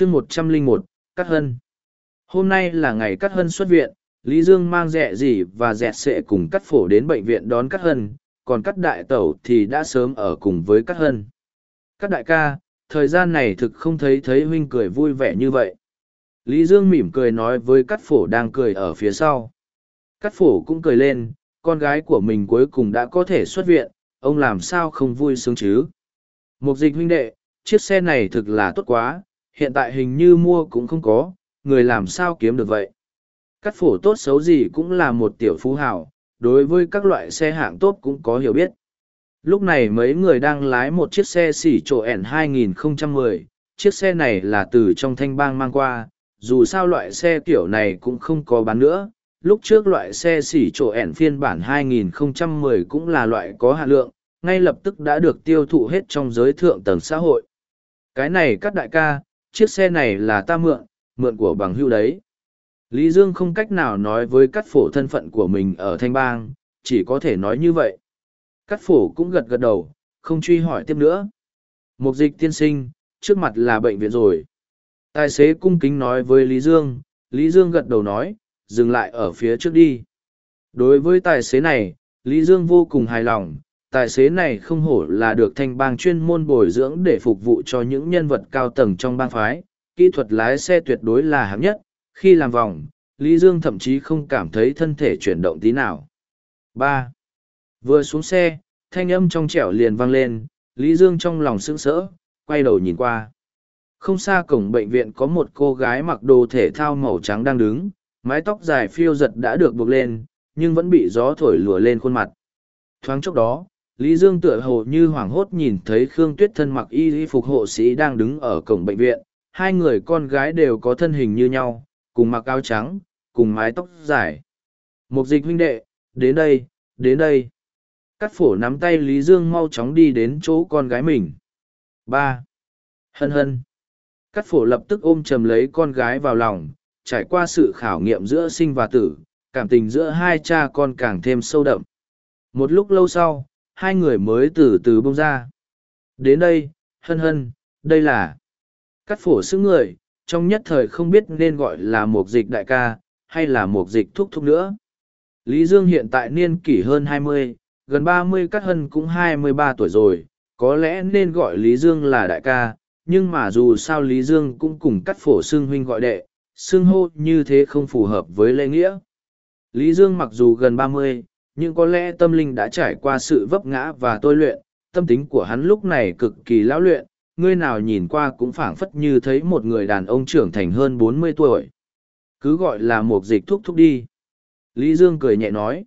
chương một trăm linh một cắt hân. Hôm nay là ngày cắt hân xuất viện, lý dương mang rẻ gì và dẹt sệ cùng cắt phổ đến bệnh viện đón cắt hân, còn cắt đại tẩu thì đã sớm ở cùng với cắt hân. Cắt đại ca, thời gian này thực không thấy thấy huynh cười vui vẻ như vậy. Lý dương mỉm cười nói với cắt phổ đang cười ở phía sau. Cắt phổ cũng cười lên, con gái của mình cuối cùng đã có thể xuất viện, ông làm sao không vui sướng chứ? Mục dịch huynh đệ, chiếc xe này thực là tốt quá hiện tại hình như mua cũng không có, người làm sao kiếm được vậy? Cắt phổ tốt xấu gì cũng là một tiểu phú hào, đối với các loại xe hạng tốt cũng có hiểu biết. Lúc này mấy người đang lái một chiếc xe xỉ trộ ẻn 2010 chiếc xe này là từ trong thanh bang mang qua, dù sao loại xe kiểu này cũng không có bán nữa. Lúc trước loại xe xỉ trộ ẻn phiên bản 2010 cũng là loại có hạ lượng, ngay lập tức đã được tiêu thụ hết trong giới thượng tầng xã hội. Cái này các đại ca chiếc xe này là ta mượn mượn của bằng hưu đấy. Lý dương không cách nào nói với cắt phổ thân phận của mình ở thanh bang, chỉ có thể nói như vậy. Cắt phổ cũng gật gật đầu, không truy hỏi tiếp nữa. Mục dịch tiên sinh, trước mặt là bệnh viện rồi. Tài xế cung kính nói với lý dương lý dương gật đầu nói, dừng lại ở phía trước đi. Đối với tài xế này, lý dương vô cùng hài lòng tài xế này không hổ là được thanh bang chuyên môn bồi dưỡng để phục vụ cho những nhân vật cao tầng trong bang phái. Kỹ thuật lái xe tuyệt đối là hạng nhất, khi làm vòng, lý dương thậm chí không cảm thấy thân thể chuyển động tí nào. Ba. Vừa xuống xe, thanh âm trong trẻo liền vang lên, lý dương trong lòng sững sỡ, quay đầu nhìn qua. Không xa cổng bệnh viện có một cô gái mặc đồ thể thao màu trắng đang đứng, mái tóc dài phiêu giật đã được buộc lên, nhưng vẫn bị gió thổi lùa lên khuôn mặt. Thoáng chốc đó lý dương tựa hồ như hoảng hốt nhìn thấy khương tuyết thân mặc y y phục hộ sĩ đang đứng ở cổng bệnh viện. Hai người con gái đều có thân hình như nhau, cùng mặc áo trắng, cùng mái tóc dài. Mục dịch huynh đệ, đến đây đến đây. Cắt phổ nắm tay lý dương mau chóng đi đến chỗ con gái mình. Ba. Hân hân. Cắt phổ lập tức ôm chầm lấy con gái vào lòng, trải qua sự khảo nghiệm giữa sinh và tử, cảm tình giữa hai cha con càng thêm sâu đậm. Một lúc lâu sau hai người mới từ từ bông ra. Đến đây, hân hân, đây là cắt phổ xứng người, trong nhất thời không biết nên gọi là một dịch đại ca, hay là một dịch thúc thúc nữa. Lý dương hiện tại niên kỷ hơn hai mươi, gần ba mươi cắt hân cũng hai mươi ba tuổi rồi, có lẽ nên gọi lý dương là đại ca, nhưng mà dù sao lý dương cũng cùng cắt phổ xương huynh gọi đệ xương hô như thế không phù hợp với lễ nghĩa. Lý dương mặc dù gần ba mươi nhưng có lẽ tâm linh đã trải qua sự vấp ngã và tôi luyện tâm tính của hắn lúc này cực kỳ lão luyện ngươi nào nhìn qua cũng phảng phất như thấy một người đàn ông trưởng thành hơn bốn mươi tuổi cứ gọi là một dịch thuốc thúc đi lý dương cười nhẹ nói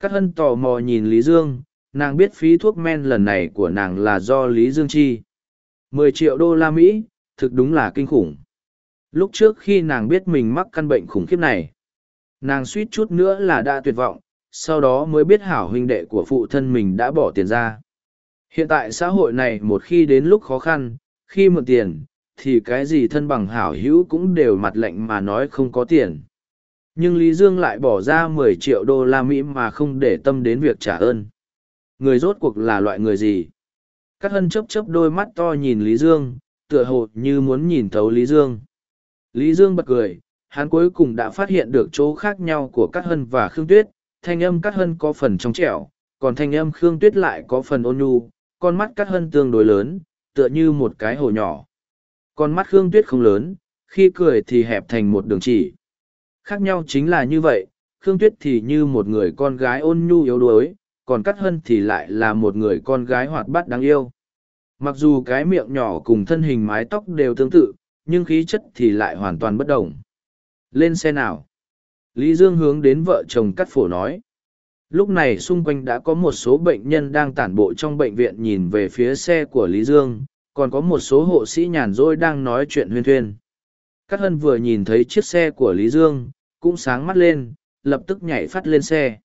Cát hân tò mò nhìn Lý Dương, nàng biết phí thuốc men lần này của nàng là do Lý Dương chi. Mười triệu đô la Mỹ, thực đúng là kinh khủng. Lúc trước khi nàng biết mình mắc căn bệnh khủng khiếp này, nàng suýt chút nữa là đã tuyệt vọng, sau đó mới biết hảo huynh đệ của phụ thân mình đã bỏ tiền ra. Hiện tại xã hội này một khi đến lúc khó khăn, khi mượn tiền, thì cái gì thân bằng hảo hữu cũng đều mặt lệnh mà nói không có tiền. Nhưng lý dương lại bỏ ra mười triệu đô la mỹ mà không để tâm đến việc trả ơn. Người rốt cuộc là loại người gì? Các hân chấp chấp đôi mắt to nhìn lý dương tựa hồ như muốn nhìn thấu lý dương. Lý dương bật cười hắn cuối cùng đã phát hiện được chỗ khác nhau của các hân và khương tuyết thanh âm cắt hân có phần trong trẻo còn thanh âm khương tuyết lại có phần ôn nhu con mắt cắt hân tương đối lớn tựa như một cái hồ nhỏ con mắt khương tuyết không lớn khi cười thì hẹp thành một đường chỉ Khác nhau chính là như vậy, Khương Tuyết thì như một người con gái ôn nhu yếu đuối, còn Cát Hân thì lại là một người con gái hoạt bát đáng yêu. Mặc dù cái miệng nhỏ cùng thân hình mái tóc đều tương tự, nhưng khí chất thì lại hoàn toàn bất đồng. Lên xe nào? Lý Dương hướng đến vợ chồng Cát Phổ nói. Lúc này xung quanh đã có một số bệnh nhân đang tản bộ trong bệnh viện nhìn về phía xe của Lý Dương, còn có một số hộ sĩ nhàn rỗi đang nói chuyện huyên thuyên. Cát Hân vừa nhìn thấy chiếc xe của Lý Dương, cũng sáng mắt lên, lập tức nhảy phát lên xe.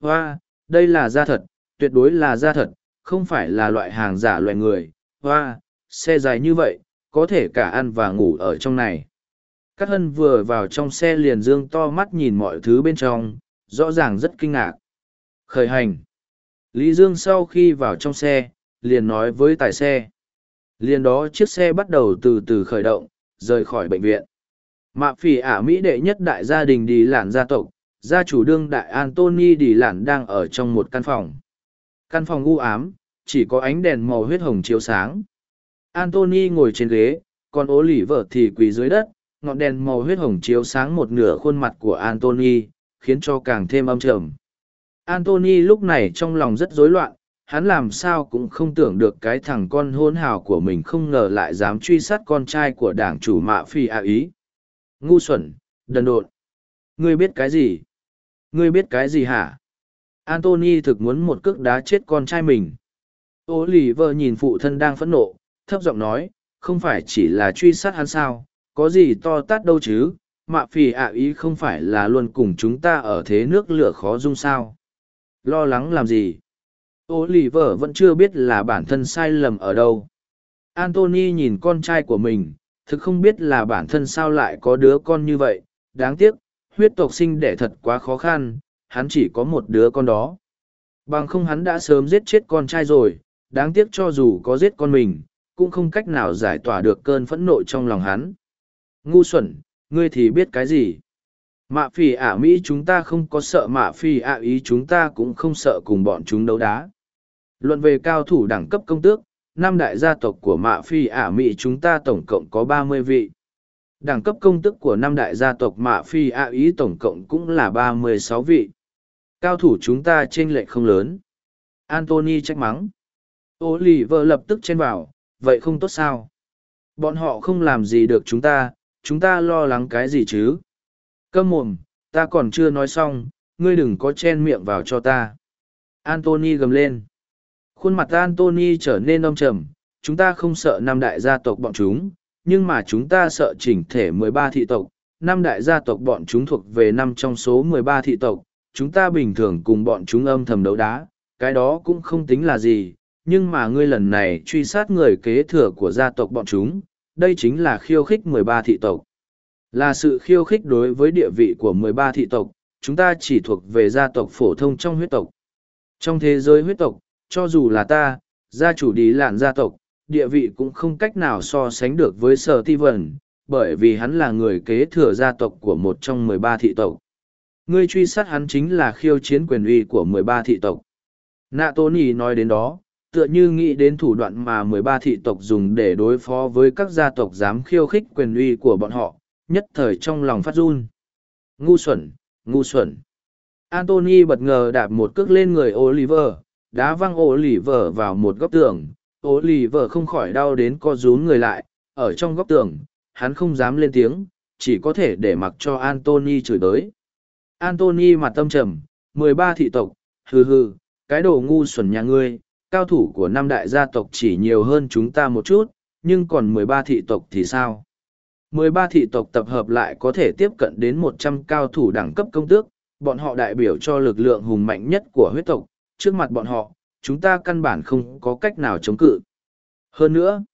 Hoa, đây là da thật, tuyệt đối là da thật, không phải là loại hàng giả loại người. Hoa, xe dài như vậy, có thể cả ăn và ngủ ở trong này. Cát hân vừa vào trong xe liền dương to mắt nhìn mọi thứ bên trong, rõ ràng rất kinh ngạc. Khởi hành. Lý Dương sau khi vào trong xe, liền nói với tài xe. Liền đó chiếc xe bắt đầu từ từ khởi động, rời khỏi bệnh viện. Mạ phỉ ả Mỹ đệ nhất đại gia đình đi lản gia tộc, gia chủ đương đại Anthony đi lản đang ở trong một căn phòng. Căn phòng u ám, chỉ có ánh đèn màu huyết hồng chiếu sáng. Anthony ngồi trên ghế, còn ố lỉ vợ thì quỳ dưới đất, ngọn đèn màu huyết hồng chiếu sáng một nửa khuôn mặt của Anthony, khiến cho càng thêm âm trầm. Anthony lúc này trong lòng rất rối loạn, hắn làm sao cũng không tưởng được cái thằng con hôn hào của mình không ngờ lại dám truy sát con trai của đảng chủ mạ phi a ý. Ngu xuẩn, đần độn. Ngươi biết cái gì? Ngươi biết cái gì hả? Anthony thực muốn một cước đá chết con trai mình. Ô lì vợ nhìn phụ thân đang phẫn nộ, thấp giọng nói, không phải chỉ là truy sát hắn sao, có gì to tát đâu chứ, mạ phì ạ ý không phải là luôn cùng chúng ta ở thế nước lửa khó dung sao. Lo lắng làm gì? Ô lì vợ vẫn chưa biết là bản thân sai lầm ở đâu. Antony nhìn con trai của mình, thực không biết là bản thân sao lại có đứa con như vậy, đáng tiếc, huyết tộc sinh đẻ thật quá khó khăn, hắn chỉ có một đứa con đó. Bằng không hắn đã sớm giết chết con trai rồi, đáng tiếc cho dù có giết con mình, cũng không cách nào giải tỏa được cơn phẫn nộ trong lòng hắn. Ngu xuẩn, ngươi thì biết cái gì? Mạ phỉ ả Mỹ chúng ta không có sợ mạ phỉ ả ý chúng ta cũng không sợ cùng bọn chúng đấu đá. Luận về cao thủ đẳng cấp công tước, năm đại gia tộc của mạ phi ả Mỹ chúng ta tổng cộng có ba mươi vị. Đẳng cấp công tức của năm đại gia tộc mạ phi ả ý tổng cộng cũng là ba mươi sáu vị. Cao thủ chúng ta trên lệ không lớn. Anthony trách mắng. Ô vợ lập tức chen vào, vậy không tốt sao? Bọn họ không làm gì được chúng ta, chúng ta lo lắng cái gì chứ? Câm mồm, ta còn chưa nói xong, ngươi đừng có chen miệng vào cho ta. Anthony gầm lên. Khuôn mặt Anthony trở nên âm trầm, chúng ta không sợ năm đại gia tộc bọn chúng, nhưng mà chúng ta sợ chỉnh thể mười ba thị tộc. Năm đại gia tộc bọn chúng thuộc về năm trong số mười ba thị tộc, chúng ta bình thường cùng bọn chúng âm thầm đấu đá, cái đó cũng không tính là gì, nhưng mà ngươi lần này truy sát người kế thừa của gia tộc bọn chúng, đây chính là khiêu khích mười ba thị tộc. Là sự khiêu khích đối với địa vị của mười ba thị tộc, chúng ta chỉ thuộc về gia tộc phổ thông trong huyết tộc. Trong thế giới huyết tộc, cho dù là ta, gia chủ đi lạn gia tộc, địa vị cũng không cách nào so sánh được với sở ti vần, bởi vì hắn là người kế thừa gia tộc của một trong mười ba thị tộc. Ngươi truy sát hắn chính là khiêu chiến quyền uy của mười ba thị tộc. Nạ Tô Nì nói đến đó, tựa như nghĩ đến thủ đoạn mà mười ba thị tộc dùng để đối phó với các gia tộc dám khiêu khích quyền uy của bọn họ, nhất thời trong lòng phát run. Ngu xuẩn, ngu xuẩn. Anthony bất ngờ đạp một cước lên người Oliver, đá văng Oliver vào một góc tường Oliver không khỏi đau đến co rúm người lại ở trong góc tường hắn không dám lên tiếng chỉ có thể để mặc cho Anthony chửi tới Anthony mặt tâm trầm mười ba thị tộc hừ hừ cái đồ ngu xuẩn nhà ngươi cao thủ của năm đại gia tộc chỉ nhiều hơn chúng ta một chút nhưng còn mười ba thị tộc thì sao? mười ba thị tộc tập hợp lại có thể tiếp cận đến một trăm cao thủ đẳng cấp công tước bọn họ đại biểu cho lực lượng hùng mạnh nhất của huyết tộc. Trước mặt bọn họ, chúng ta căn bản không có cách nào chống cự. Hơn nữa,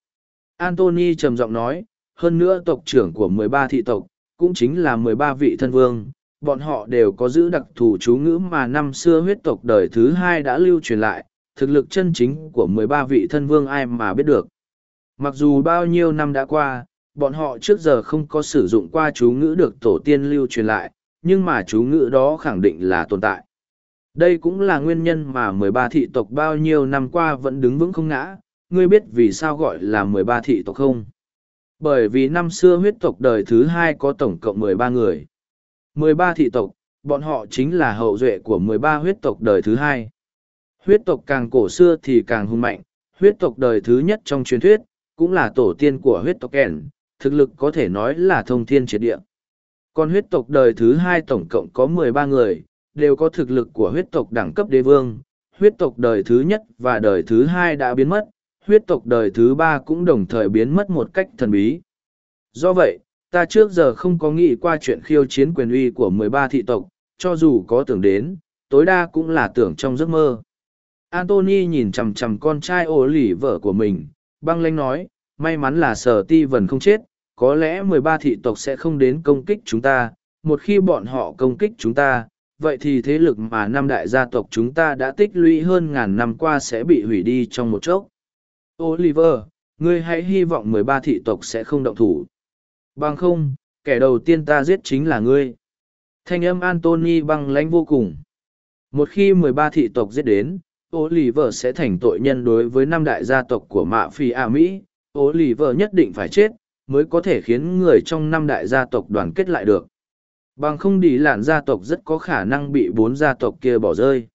Anthony trầm giọng nói, hơn nữa tộc trưởng của 13 thị tộc, cũng chính là 13 vị thân vương, bọn họ đều có giữ đặc thù chú ngữ mà năm xưa huyết tộc đời thứ hai đã lưu truyền lại, thực lực chân chính của 13 vị thân vương ai mà biết được. Mặc dù bao nhiêu năm đã qua, bọn họ trước giờ không có sử dụng qua chú ngữ được tổ tiên lưu truyền lại, nhưng mà chú ngữ đó khẳng định là tồn tại. Đây cũng là nguyên nhân mà mười ba thị tộc bao nhiêu năm qua vẫn đứng vững không ngã, ngươi biết vì sao gọi là mười ba thị tộc không? Bởi vì năm xưa huyết tộc đời thứ hai có tổng cộng mười ba người. mười ba thị tộc, bọn họ chính là hậu duệ của mười ba huyết tộc đời thứ hai. Huyết tộc càng cổ xưa thì càng hung mạnh, huyết tộc đời thứ nhất trong truyền thuyết, cũng là tổ tiên của huyết tộc kèn, thực lực có thể nói là thông thiên triệt địa. Còn huyết tộc đời thứ hai tổng cộng có mười ba người, đều có thực lực của huyết tộc đẳng cấp đế vương, huyết tộc đời thứ nhất và đời thứ hai đã biến mất, huyết tộc đời thứ ba cũng đồng thời biến mất một cách thần bí. Do vậy, ta trước giờ không có nghĩ qua chuyện khiêu chiến quyền uy của mười ba thị tộc, cho dù có tưởng đến, tối đa cũng là tưởng trong giấc mơ. Anthony nhìn chằm chằm con trai ổ lỉ vợ của mình, băng lanh nói, may mắn là sở ti vần không chết, có lẽ mười ba thị tộc sẽ không đến công kích chúng ta, một khi bọn họ công kích chúng ta, vậy thì thế lực mà năm đại gia tộc chúng ta đã tích lũy hơn ngàn năm qua sẽ bị hủy đi trong một chốc. Oliver, ngươi hãy hy vọng mười ba thị tộc sẽ không động thủ. Bằng không, kẻ đầu tiên ta giết chính là ngươi. Thanh âm Anthony băng lãnh vô cùng. Một khi mười ba thị tộc giết đến, ô lì vợ sẽ thành tội nhân đối với năm đại gia tộc của mạ phi a mỹ. Ô lì vợ nhất định phải chết mới có thể khiến người trong năm đại gia tộc đoàn kết lại được. Bằng không đi lạn gia tộc rất có khả năng bị bốn gia tộc kia bỏ rơi.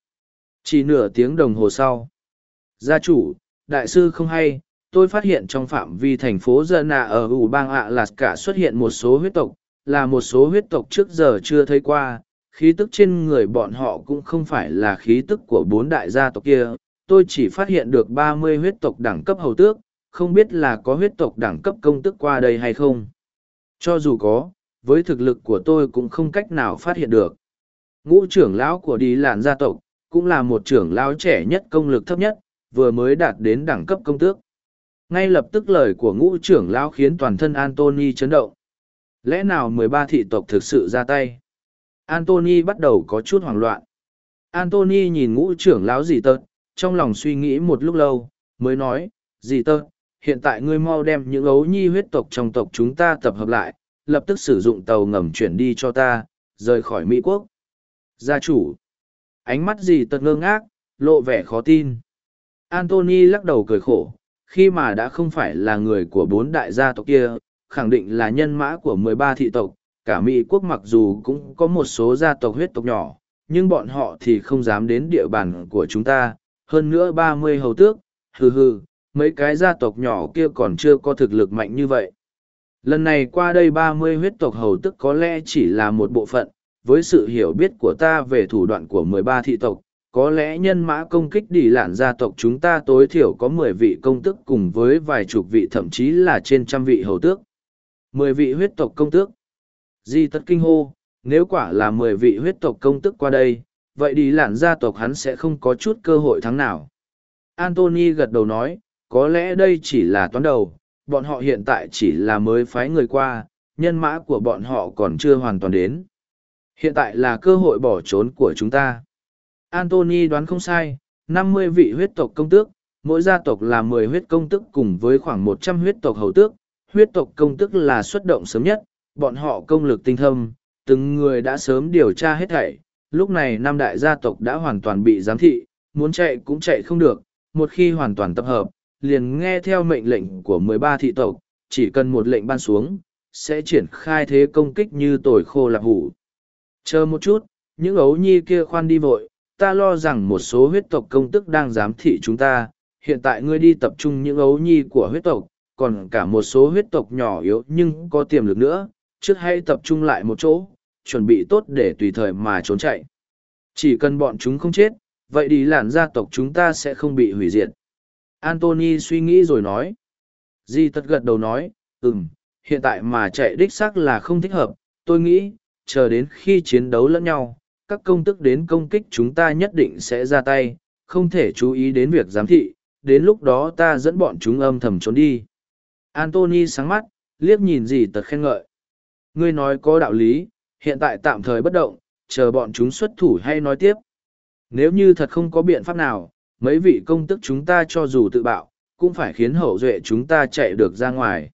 Chỉ nửa tiếng đồng hồ sau, gia chủ, đại sư không hay, tôi phát hiện trong phạm vi thành phố dân nạ ở ủ bang ạ lạt cả xuất hiện một số huyết tộc, là một số huyết tộc trước giờ chưa thấy qua khí tức trên người bọn họ cũng không phải là khí tức của bốn đại gia tộc kia. Tôi chỉ phát hiện được ba mươi huyết tộc đẳng cấp hầu tước, không biết là có huyết tộc đẳng cấp công tức qua đây hay không. Cho dù có, với thực lực của tôi cũng không cách nào phát hiện được. Ngũ trưởng lão của đi làn gia tộc cũng là một trưởng lão trẻ nhất công lực thấp nhất, vừa mới đạt đến đẳng cấp công tước. Ngay lập tức lời của ngũ trưởng lão khiến toàn thân antony chấn động. Lẽ nào mười ba thị tộc thực sự ra tay? Anthony bắt đầu có chút hoảng loạn. Anthony nhìn ngũ trưởng lão dì tợt, trong lòng suy nghĩ một lúc lâu, mới nói, dì tợt, hiện tại ngươi mau đem những ấu nhi huyết tộc trong tộc chúng ta tập hợp lại, lập tức sử dụng tàu ngầm chuyển đi cho ta, rời khỏi Mỹ Quốc. Gia chủ. Ánh mắt dì tợt ngơ ngác, lộ vẻ khó tin. Anthony lắc đầu cười khổ, khi mà đã không phải là người của bốn đại gia tộc kia, khẳng định là nhân mã của mười ba thị tộc, cả Mỹ quốc mặc dù cũng có một số gia tộc huyết tộc nhỏ, nhưng bọn họ thì không dám đến địa bàn của chúng ta, hơn nữa ba mươi hầu tước, hừ hừ, mấy cái gia tộc nhỏ kia còn chưa có thực lực mạnh như vậy. Lần này qua đây ba mươi huyết tộc hầu tức có lẽ chỉ là một bộ phận, với sự hiểu biết của ta về thủ đoạn của mười ba thị tộc, có lẽ nhân mã công kích đi lản gia tộc chúng ta tối thiểu có mười vị công tức cùng với vài chục vị thậm chí là trên trăm vị hầu tước. mười vị huyết tộc công tước. Di tất kinh hô, nếu quả là mười vị huyết tộc công tức qua đây, vậy đi lạn gia tộc hắn sẽ không có chút cơ hội thắng nào. Anthony gật đầu nói, có lẽ đây chỉ là toán đầu, bọn họ hiện tại chỉ là mới phái người qua, nhân mã của bọn họ còn chưa hoàn toàn đến. Hiện tại là cơ hội bỏ trốn của chúng ta. Anthony đoán không sai, năm mươi vị huyết tộc công tước, mỗi gia tộc là mười huyết công tức cùng với khoảng một trăm huyết tộc hầu tước, huyết tộc công tức là xuất động sớm nhất, bọn họ công lực tinh thâm, từng người đã sớm điều tra hết thảy. Lúc này năm đại gia tộc đã hoàn toàn bị giám thị, muốn chạy cũng chạy không được, một khi hoàn toàn tập hợp, liền nghe theo mệnh lệnh của mười ba thị tộc, chỉ cần một lệnh ban xuống, sẽ triển khai thế công kích như tồi khô lạc hủ. Chờ một chút, những ấu nhi kia khoan đi vội, ta lo rằng một số huyết tộc công tức đang giám thị chúng ta, hiện tại ngươi đi tập trung những ấu nhi của huyết tộc, còn cả một số huyết tộc nhỏ yếu nhưng có tiềm lực nữa, trước hãy tập trung lại một chỗ, chuẩn bị tốt để tùy thời mà trốn chạy. Chỉ cần bọn chúng không chết, vậy đi làn gia tộc chúng ta sẽ không bị hủy diệt. Anthony suy nghĩ rồi nói. Di tất gật đầu nói, ừm, hiện tại mà chạy đích xác là không thích hợp, tôi nghĩ, chờ đến khi chiến đấu lẫn nhau, các công tức đến công kích chúng ta nhất định sẽ ra tay, không thể chú ý đến việc giám thị, đến lúc đó ta dẫn bọn chúng âm thầm trốn đi. Anthony sáng mắt, liếc nhìn gì tật khen ngợi ngươi nói có đạo lý, hiện tại tạm thời bất động, chờ bọn chúng xuất thủ hay nói tiếp. Nếu như thật không có biện pháp nào, mấy vị công tức chúng ta cho dù tự bạo, cũng phải khiến hậu duệ chúng ta chạy được ra ngoài.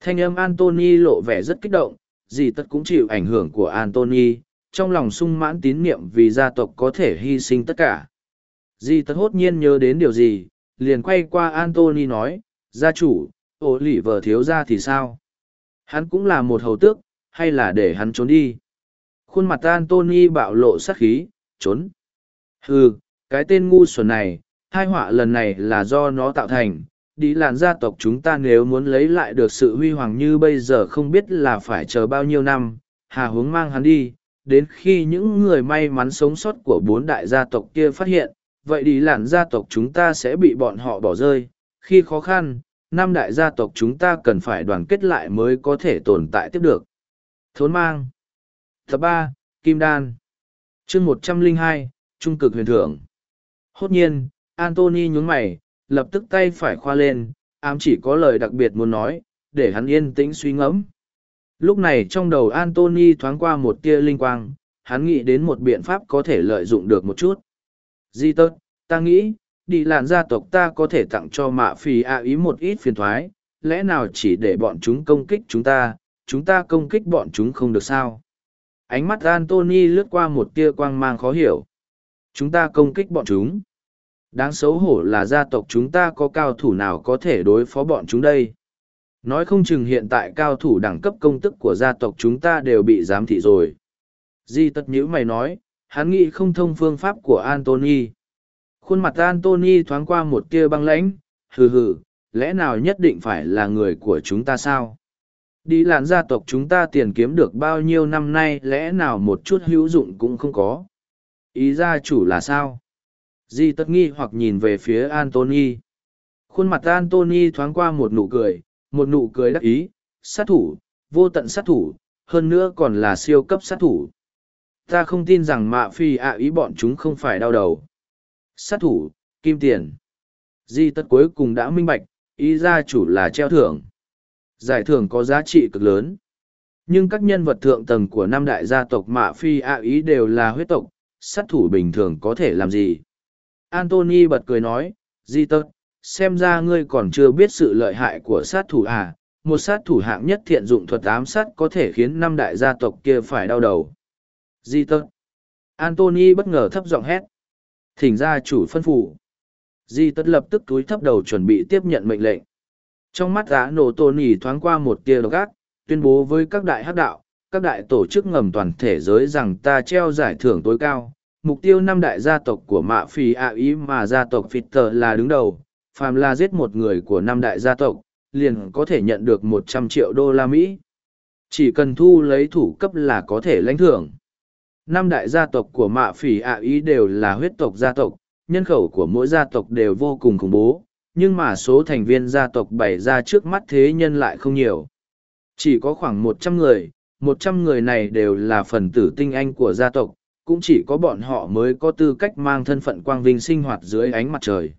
Thanh âm Anthony lộ vẻ rất kích động, gì tất cũng chịu ảnh hưởng của Anthony, trong lòng sung mãn tín niệm vì gia tộc có thể hy sinh tất cả. Di tất hốt nhiên nhớ đến điều gì, liền quay qua Anthony nói, gia chủ, ổ lỉ vợ thiếu gia thì sao? Hắn cũng là một hầu tước, hay là để hắn trốn đi? Khuôn mặt antony bạo lộ sát khí, trốn. Ừ cái tên ngu xuẩn này hai họa lần này là do nó tạo thành. Đi làn gia tộc chúng ta nếu muốn lấy lại được sự huy hoàng như bây giờ không biết là phải chờ bao nhiêu năm, hà hướng mang hắn đi. Đến khi những người may mắn sống sót của bốn đại gia tộc kia phát hiện, vậy đi làn gia tộc chúng ta sẽ bị bọn họ bỏ rơi. Khi khó khăn, năm đại gia tộc chúng ta cần phải đoàn kết lại mới có thể tồn tại tiếp được. Thốn mang. Tập ba Kim Đan. chương một trăm linh hai Trung cực huyền thưởng. Hốt nhiên, Anthony nhún mày, lập tức tay phải khoa lên, ám chỉ có lời đặc biệt muốn nói, để hắn yên tĩnh suy ngẫm. Lúc này trong đầu Anthony thoáng qua một tia linh quang, hắn nghĩ đến một biện pháp có thể lợi dụng được một chút. Di tớt, ta nghĩ, đi làn gia tộc ta có thể tặng cho mạ phì a ý một ít phiền thoái, lẽ nào chỉ để bọn chúng công kích chúng ta, chúng ta công kích bọn chúng không được sao. Ánh mắt Anthony lướt qua một tia quang mang khó hiểu. Chúng ta công kích bọn chúng. Đáng xấu hổ là gia tộc chúng ta có cao thủ nào có thể đối phó bọn chúng đây. Nói không chừng hiện tại cao thủ đẳng cấp công tức của gia tộc chúng ta đều bị giám thị rồi. Di tất nhữ mày nói, hắn nghĩ không thông phương pháp của Anthony. Khuôn mặt Anthony thoáng qua một tia băng lãnh, hừ hừ, lẽ nào nhất định phải là người của chúng ta sao? Đi làn gia tộc chúng ta tiền kiếm được bao nhiêu năm nay lẽ nào một chút hữu dụng cũng không có. Ý gia chủ là sao? Di tất nghi hoặc nhìn về phía Antony. Khuôn mặt Antony thoáng qua một nụ cười, một nụ cười đắc ý, sát thủ, vô tận sát thủ, hơn nữa còn là siêu cấp sát thủ. Ta không tin rằng mạ phi ạ ý bọn chúng không phải đau đầu. Sát thủ, kim tiền. Di tất cuối cùng đã minh bạch, ý gia chủ là treo thưởng. Giải thưởng có giá trị cực lớn. Nhưng các nhân vật thượng tầng của năm đại gia tộc mạ phi ạ ý đều là huyết tộc, sát thủ bình thường có thể làm gì? Anthony bật cười nói, Di tật, xem ra ngươi còn chưa biết sự lợi hại của sát thủ à, một sát thủ hạng nhất thiện dụng thuật ám sát có thể khiến năm đại gia tộc kia phải đau đầu. Di tật. Anthony bất ngờ thấp giọng hét. Thỉnh gia chủ phân phủ. Di tật lập tức túi thấp đầu chuẩn bị tiếp nhận mệnh lệnh. Trong mắt gã nổ tôn nhì thoáng qua một tia độc ác, tuyên bố với các đại hắc đạo, các đại tổ chức ngầm toàn thể giới rằng ta treo giải thưởng tối cao. Mục tiêu năm đại gia tộc của mạ Phì ạ ý mà gia tộc Fitter là đứng đầu, phàm là giết một người của năm đại gia tộc, liền có thể nhận được một trăm triệu đô la Mỹ. Chỉ cần thu lấy thủ cấp là có thể lãnh thưởng. Năm đại gia tộc của mạ phỉ ạ ý đều là huyết tộc gia tộc, nhân khẩu của mỗi gia tộc đều vô cùng khủng bố, nhưng mà số thành viên gia tộc bày ra trước mắt thế nhân lại không nhiều. Chỉ có khoảng một trăm người, một trăm người này đều là phần tử tinh anh của gia tộc, cũng chỉ có bọn họ mới có tư cách mang thân phận quang vinh sinh hoạt dưới ánh mặt trời.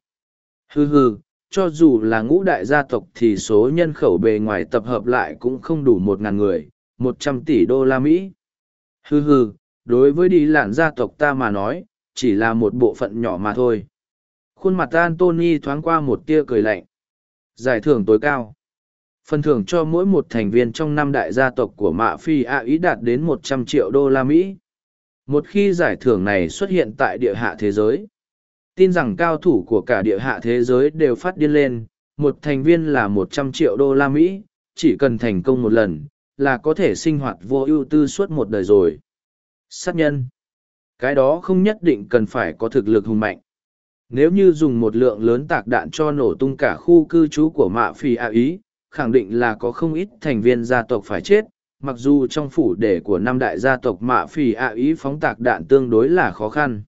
Hừ hừ, cho dù là ngũ đại gia tộc thì số nhân khẩu bề ngoài tập hợp lại cũng không đủ một ngàn người, một trăm tỷ đô la Mỹ. Hừ hừ, đối với đi lạn gia tộc ta mà nói, chỉ là một bộ phận nhỏ mà thôi. Khuôn mặt Antony thoáng qua một tia cười lạnh. Giải thưởng tối cao. Phần thưởng cho mỗi một thành viên trong năm đại gia tộc của Mạ Phi A ý đạt đến một trăm triệu đô la Mỹ. Một khi giải thưởng này xuất hiện tại địa hạ thế giới, tin rằng cao thủ của cả địa hạ thế giới đều phát điên lên, một thành viên là một trăm triệu đô la Mỹ, chỉ cần thành công một lần, là có thể sinh hoạt vô ưu tư suốt một đời rồi. Sát nhân. Cái đó không nhất định cần phải có thực lực hùng mạnh. Nếu như dùng một lượng lớn tạc đạn cho nổ tung cả khu cư trú của mạ phi a ý, khẳng định là có không ít thành viên gia tộc phải chết, mặc dù trong phủ đề của năm đại gia tộc mạ phi a ý phóng tạc đạn tương đối là khó khăn.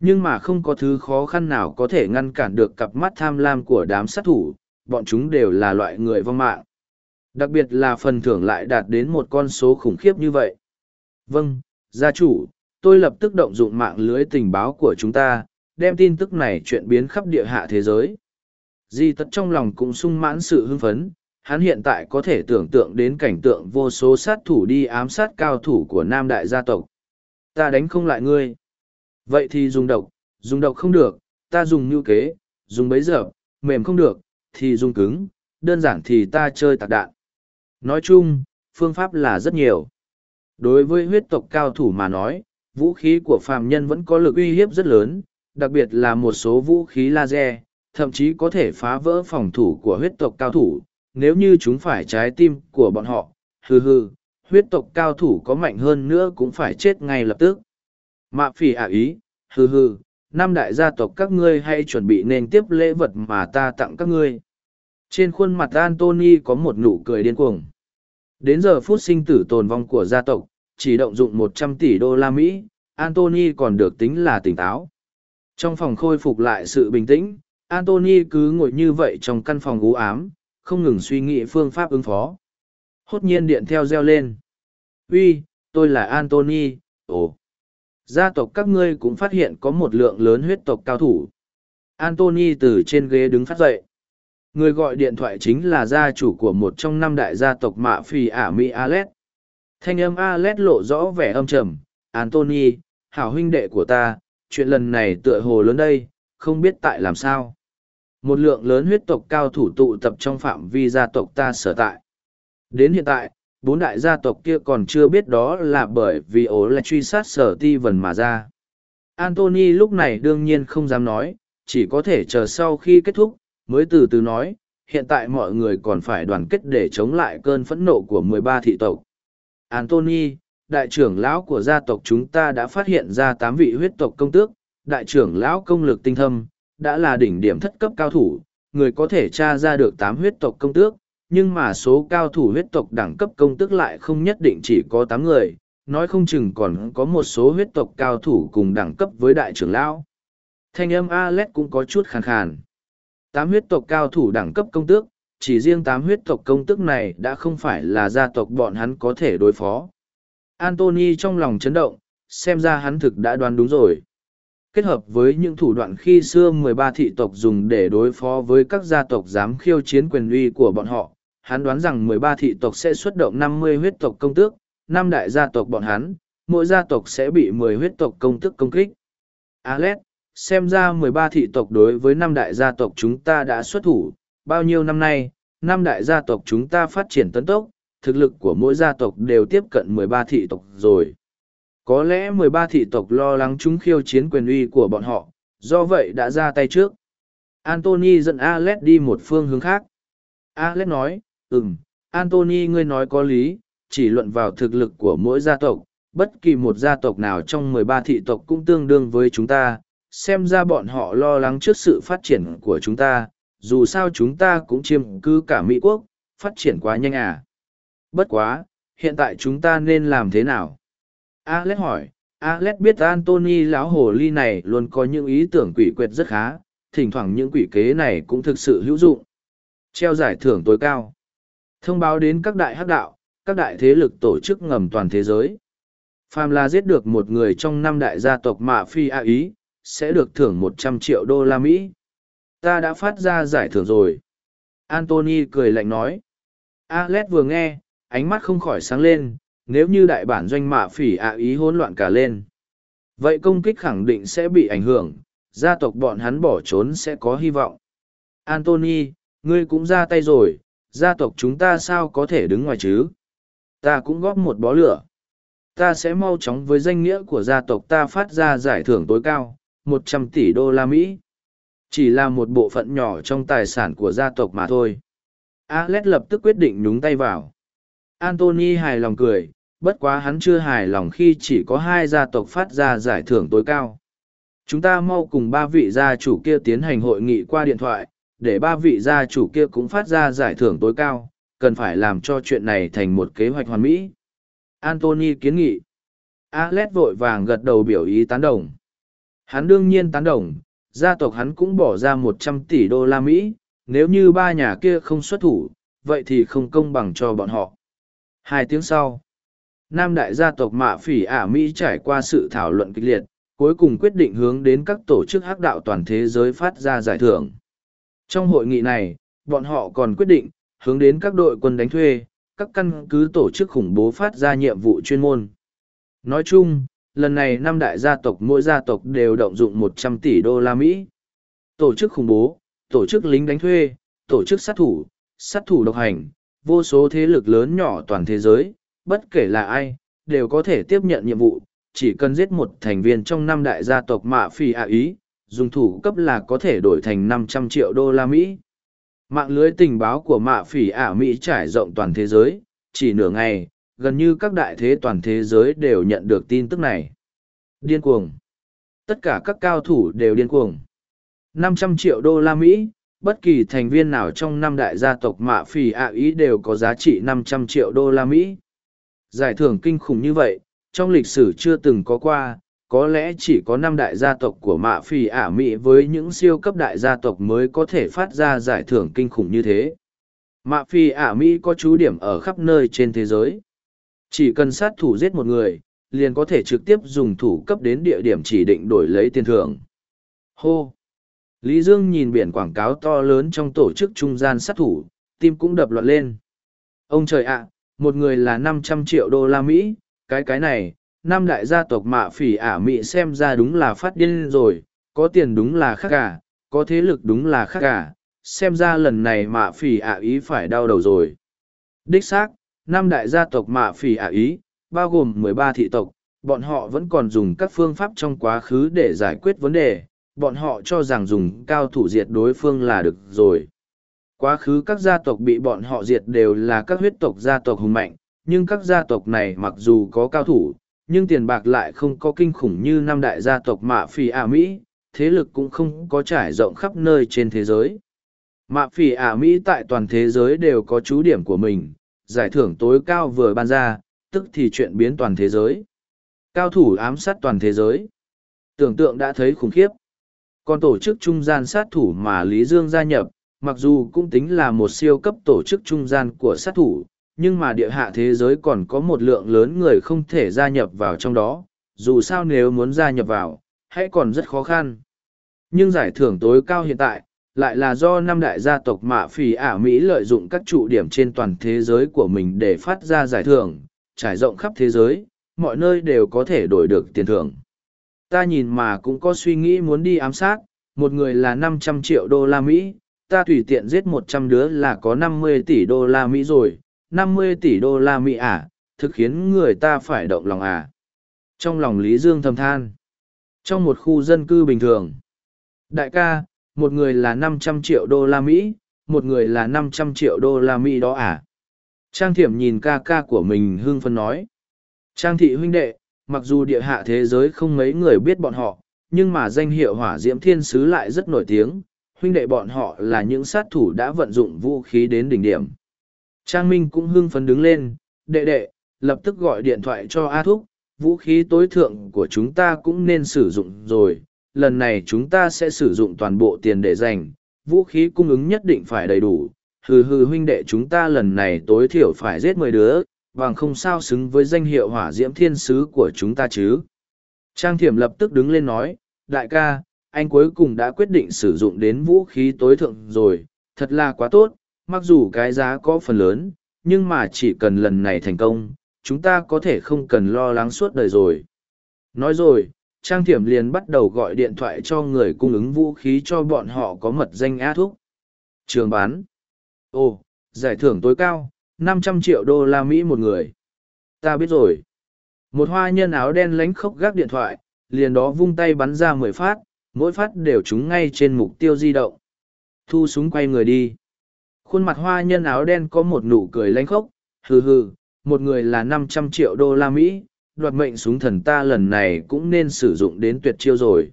Nhưng mà không có thứ khó khăn nào có thể ngăn cản được cặp mắt tham lam của đám sát thủ bọn chúng đều là loại người vong mạng. Đặc biệt là phần thưởng lại đạt đến một con số khủng khiếp như vậy. Vâng gia chủ tôi lập tức động dụng mạng lưới tình báo của chúng ta đem tin tức này chuyện biến khắp địa hạ thế giới di tất trong lòng cũng sung mãn sự hưng phấn hắn hiện tại có thể tưởng tượng đến cảnh tượng vô số sát thủ đi ám sát cao thủ của nam đại gia tộc ta đánh không lại ngươi Vậy thì dùng độc, dùng độc không được, ta dùng như kế, dùng bấy giờ, mềm không được, thì dùng cứng, đơn giản thì ta chơi tạc đạn. Nói chung, phương pháp là rất nhiều. Đối với huyết tộc cao thủ mà nói, vũ khí của phàm nhân vẫn có lực uy hiếp rất lớn, đặc biệt là một số vũ khí laser, thậm chí có thể phá vỡ phòng thủ của huyết tộc cao thủ, nếu như chúng phải trái tim của bọn họ, hừ hừ, huyết tộc cao thủ có mạnh hơn nữa cũng phải chết ngay lập tức. Mạ phỉ ả ý, hừ hừ, năm đại gia tộc các ngươi hãy chuẩn bị nên tiếp lễ vật mà ta tặng các ngươi. Trên khuôn mặt Anthony có một nụ cười điên cuồng. Đến giờ phút sinh tử tồn vong của gia tộc, chỉ động dụng một trăm tỷ đô la Mỹ, Antony còn được tính là tỉnh táo. Trong phòng khôi phục lại sự bình tĩnh, Anthony cứ ngồi như vậy trong căn phòng u ám, không ngừng suy nghĩ phương pháp ứng phó. Hốt nhiên điện theo reo lên. Uy, tôi là Anthony. ồ. Gia tộc các ngươi cũng phát hiện có một lượng lớn huyết tộc cao thủ. Anthony từ trên ghế đứng phát dậy. Người gọi điện thoại chính là gia chủ của một trong năm đại gia tộc mạ phì ả Mỹ Alet. Thanh âm Alet lộ rõ vẻ âm trầm. Anthony, hảo huynh đệ của ta, chuyện lần này tựa hồ lớn đây, không biết tại làm sao. Một lượng lớn huyết tộc cao thủ tụ tập trong phạm vi gia tộc ta sở tại. Đến hiện tại, bốn đại gia tộc kia còn chưa biết đó là bởi vì ố là truy sát sở ti vần mà ra. Anthony lúc này đương nhiên không dám nói, chỉ có thể chờ sau khi kết thúc, mới từ từ nói, hiện tại mọi người còn phải đoàn kết để chống lại cơn phẫn nộ của mười ba thị tộc. Anthony, đại trưởng lão của gia tộc chúng ta đã phát hiện ra tám vị huyết tộc công tước, đại trưởng lão công lực tinh thâm, đã là đỉnh điểm thất cấp cao thủ, người có thể tra ra được tám huyết tộc công tước, nhưng mà số cao thủ huyết tộc đẳng cấp công tước lại không nhất định chỉ có tám người, nói không chừng còn có một số huyết tộc cao thủ cùng đẳng cấp với đại trưởng lão. Thanh âm Alet cũng có chút khàn khàn. Tám huyết tộc cao thủ đẳng cấp công tước, chỉ riêng tám huyết tộc công tước này đã không phải là gia tộc bọn hắn có thể đối phó. Anthony trong lòng chấn động, xem ra hắn thực đã đoán đúng rồi. Kết hợp với những thủ đoạn khi xưa 13 thị tộc dùng để đối phó với các gia tộc dám khiêu chiến quyền uy của bọn họ, hắn đoán rằng 13 thị tộc sẽ xuất động 50 huyết tộc công tước, năm đại gia tộc bọn hắn, mỗi gia tộc sẽ bị 10 huyết tộc công tước công kích. Alex, xem ra 13 thị tộc đối với năm đại gia tộc chúng ta đã xuất thủ, bao nhiêu năm nay, năm đại gia tộc chúng ta phát triển tấn tốc, thực lực của mỗi gia tộc đều tiếp cận 13 thị tộc rồi. Có lẽ 13 thị tộc lo lắng chúng khiêu chiến quyền uy của bọn họ, do vậy đã ra tay trước. Anthony dẫn Alex đi một phương hướng khác. Alex nói, ừm, Anthony ngươi nói có lý, chỉ luận vào thực lực của mỗi gia tộc, bất kỳ một gia tộc nào trong 13 thị tộc cũng tương đương với chúng ta, xem ra bọn họ lo lắng trước sự phát triển của chúng ta, dù sao chúng ta cũng chiếm cứ cả Mỹ Quốc, phát triển quá nhanh à. Bất quá, hiện tại chúng ta nên làm thế nào? Alex hỏi, Alex biết Anthony lão hồ ly này luôn có những ý tưởng quỷ quyệt rất khá, thỉnh thoảng những quỷ kế này cũng thực sự hữu dụng. Treo giải thưởng tối cao. Thông báo đến các đại hắc đạo, các đại thế lực tổ chức ngầm toàn thế giới. Phàm là giết được một người trong năm đại gia tộc Mạ Phi A Ý, sẽ được thưởng một trăm triệu đô la Mỹ. Ta đã phát ra giải thưởng rồi. Anthony cười lạnh nói. Alex vừa nghe, ánh mắt không khỏi sáng lên, nếu như đại bản doanh mạ phỉ ạ ý hỗn loạn cả lên. Vậy công kích khẳng định sẽ bị ảnh hưởng, gia tộc bọn hắn bỏ trốn sẽ có hy vọng. Anthony, ngươi cũng ra tay rồi, gia tộc chúng ta sao có thể đứng ngoài chứ? Ta cũng góp một bó lửa. Ta sẽ mau chóng với danh nghĩa của gia tộc ta phát ra giải thưởng tối cao, một trăm tỷ đô la Mỹ. Chỉ là một bộ phận nhỏ trong tài sản của gia tộc mà thôi. Alex lập tức quyết định nhúng tay vào. Anthony hài lòng cười, bất quá hắn chưa hài lòng khi chỉ có hai gia tộc phát ra giải thưởng tối cao. Chúng ta mau cùng ba vị gia chủ kia tiến hành hội nghị qua điện thoại, để ba vị gia chủ kia cũng phát ra giải thưởng tối cao, cần phải làm cho chuyện này thành một kế hoạch hoàn mỹ. Anthony kiến nghị. Alex vội vàng gật đầu biểu ý tán đồng. Hắn đương nhiên tán đồng, gia tộc hắn cũng bỏ ra một trăm tỷ đô la Mỹ, nếu như ba nhà kia không xuất thủ, vậy thì không công bằng cho bọn họ. Hai tiếng sau, Nam đại gia tộc Mạ Phỉ Ả Mỹ trải qua sự thảo luận kịch liệt, cuối cùng quyết định hướng đến các tổ chức hắc đạo toàn thế giới phát ra giải thưởng. Trong hội nghị này, bọn họ còn quyết định, hướng đến các đội quân đánh thuê, các căn cứ tổ chức khủng bố phát ra nhiệm vụ chuyên môn. Nói chung, lần này năm đại gia tộc mỗi gia tộc đều động dụng một trăm tỷ đô la Mỹ. Tổ chức khủng bố, tổ chức lính đánh thuê, tổ chức sát thủ, sát thủ độc hành, vô số thế lực lớn nhỏ toàn thế giới, bất kể là ai, đều có thể tiếp nhận nhiệm vụ, chỉ cần giết một thành viên trong năm đại gia tộc mạ phi ạ ý, dùng thủ cấp là có thể đổi thành 500 triệu đô la Mỹ. Mạng lưới tình báo của mạ phỉ ả Mỹ trải rộng toàn thế giới, chỉ nửa ngày, gần như các đại thế toàn thế giới đều nhận được tin tức này. Điên cuồng. Tất cả các cao thủ đều điên cuồng. 500 triệu đô la Mỹ, bất kỳ thành viên nào trong năm đại gia tộc mạ phì ạ ý đều có giá trị 500 triệu đô la Mỹ. Giải thưởng kinh khủng như vậy, trong lịch sử chưa từng có qua, có lẽ chỉ có năm đại gia tộc của mạ phì ả Mỹ với những siêu cấp đại gia tộc mới có thể phát ra giải thưởng kinh khủng như thế. Mạ phì ả Mỹ có chú điểm ở khắp nơi trên thế giới. Chỉ cần sát thủ giết một người, liền có thể trực tiếp dùng thủ cấp đến địa điểm chỉ định đổi lấy tiền thưởng. Hô! Lý Dương nhìn biển quảng cáo to lớn trong tổ chức trung gian sát thủ, tim cũng đập loạn lên. Ông trời ạ, một người là năm trăm triệu đô la Mỹ, cái cái này, năm đại gia tộc mạ phỉ ả Mỹ xem ra đúng là phát điên rồi, có tiền đúng là khác cả, có thế lực đúng là khác cả, xem ra lần này mạ phỉ ả ý phải đau đầu rồi. Đích xác, năm đại gia tộc mạ phỉ ả ý, bao gồm mười ba thị tộc, bọn họ vẫn còn dùng các phương pháp trong quá khứ để giải quyết vấn đề, bọn họ cho rằng dùng cao thủ diệt đối phương là được rồi. Quá khứ các gia tộc bị bọn họ diệt đều là các huyết tộc gia tộc hùng mạnh, nhưng các gia tộc này mặc dù có cao thủ, nhưng tiền bạc lại không có kinh khủng như năm đại gia tộc mạ phỉ ả Mỹ, thế lực cũng không có trải rộng khắp nơi trên thế giới. Mạ phỉ ả Mỹ tại toàn thế giới đều có chú điểm của mình, giải thưởng tối cao vừa ban ra, tức thì chuyện biến toàn thế giới. Cao thủ ám sát toàn thế giới. Tưởng tượng đã thấy khủng khiếp. Còn tổ chức trung gian sát thủ mà Lý Dương gia nhập, mặc dù cũng tính là một siêu cấp tổ chức trung gian của sát thủ, nhưng mà địa hạ thế giới còn có một lượng lớn người không thể gia nhập vào trong đó, dù sao nếu muốn gia nhập vào, hãy còn rất khó khăn. Nhưng giải thưởng tối cao hiện tại, lại là do năm đại gia tộc mạ phì ả Mỹ lợi dụng các trụ điểm trên toàn thế giới của mình để phát ra giải thưởng, trải rộng khắp thế giới, mọi nơi đều có thể đổi được tiền thưởng. Ta nhìn mà cũng có suy nghĩ muốn đi ám sát, một người là năm trăm triệu đô la Mỹ, ta tùy tiện giết một trăm đứa là có năm mươi tỷ đô la Mỹ rồi, năm mươi tỷ đô la Mỹ à, thực khiến người ta phải động lòng à. Trong lòng Lý Dương thầm than, trong một khu dân cư bình thường, đại ca, một người là năm trăm triệu đô la Mỹ, một người là năm trăm triệu đô la Mỹ đó à. Trang thiểm nhìn ca ca của mình hương phân nói. Trang thị huynh đệ, mặc dù địa hạ thế giới không mấy người biết bọn họ, nhưng mà danh hiệu hỏa diễm thiên sứ lại rất nổi tiếng, huynh đệ bọn họ là những sát thủ đã vận dụng vũ khí đến đỉnh điểm. Trang Minh cũng hưng phấn đứng lên, đệ đệ, lập tức gọi điện thoại cho A Thúc, vũ khí tối thượng của chúng ta cũng nên sử dụng rồi, lần này chúng ta sẽ sử dụng toàn bộ tiền để dành, vũ khí cung ứng nhất định phải đầy đủ, hừ hừ huynh đệ chúng ta lần này tối thiểu phải giết mười đứa, bằng không sao xứng với danh hiệu hỏa diễm thiên sứ của chúng ta chứ. Trang thiểm lập tức đứng lên nói, đại ca, anh cuối cùng đã quyết định sử dụng đến vũ khí tối thượng rồi, thật là quá tốt, mặc dù cái giá có phần lớn, nhưng mà chỉ cần lần này thành công, chúng ta có thể không cần lo lắng suốt đời rồi. Nói rồi, Trang Thiểm liền bắt đầu gọi điện thoại cho người cung ứng vũ khí cho bọn họ có mật danh A Thúc. Trường bán. Ồ, giải thưởng tối cao, năm trăm triệu đô la Mỹ một người. Ta biết rồi. Một hoa nhân áo đen lánh khốc gác điện thoại, liền đó vung tay bắn ra mười phát, mỗi phát đều trúng ngay trên mục tiêu di động. Thu súng quay người đi. Khuôn mặt hoa nhân áo đen có một nụ cười lánh khốc, hừ hừ, một người là năm trăm triệu đô la Mỹ, đoạt mệnh súng thần ta lần này cũng nên sử dụng đến tuyệt chiêu rồi.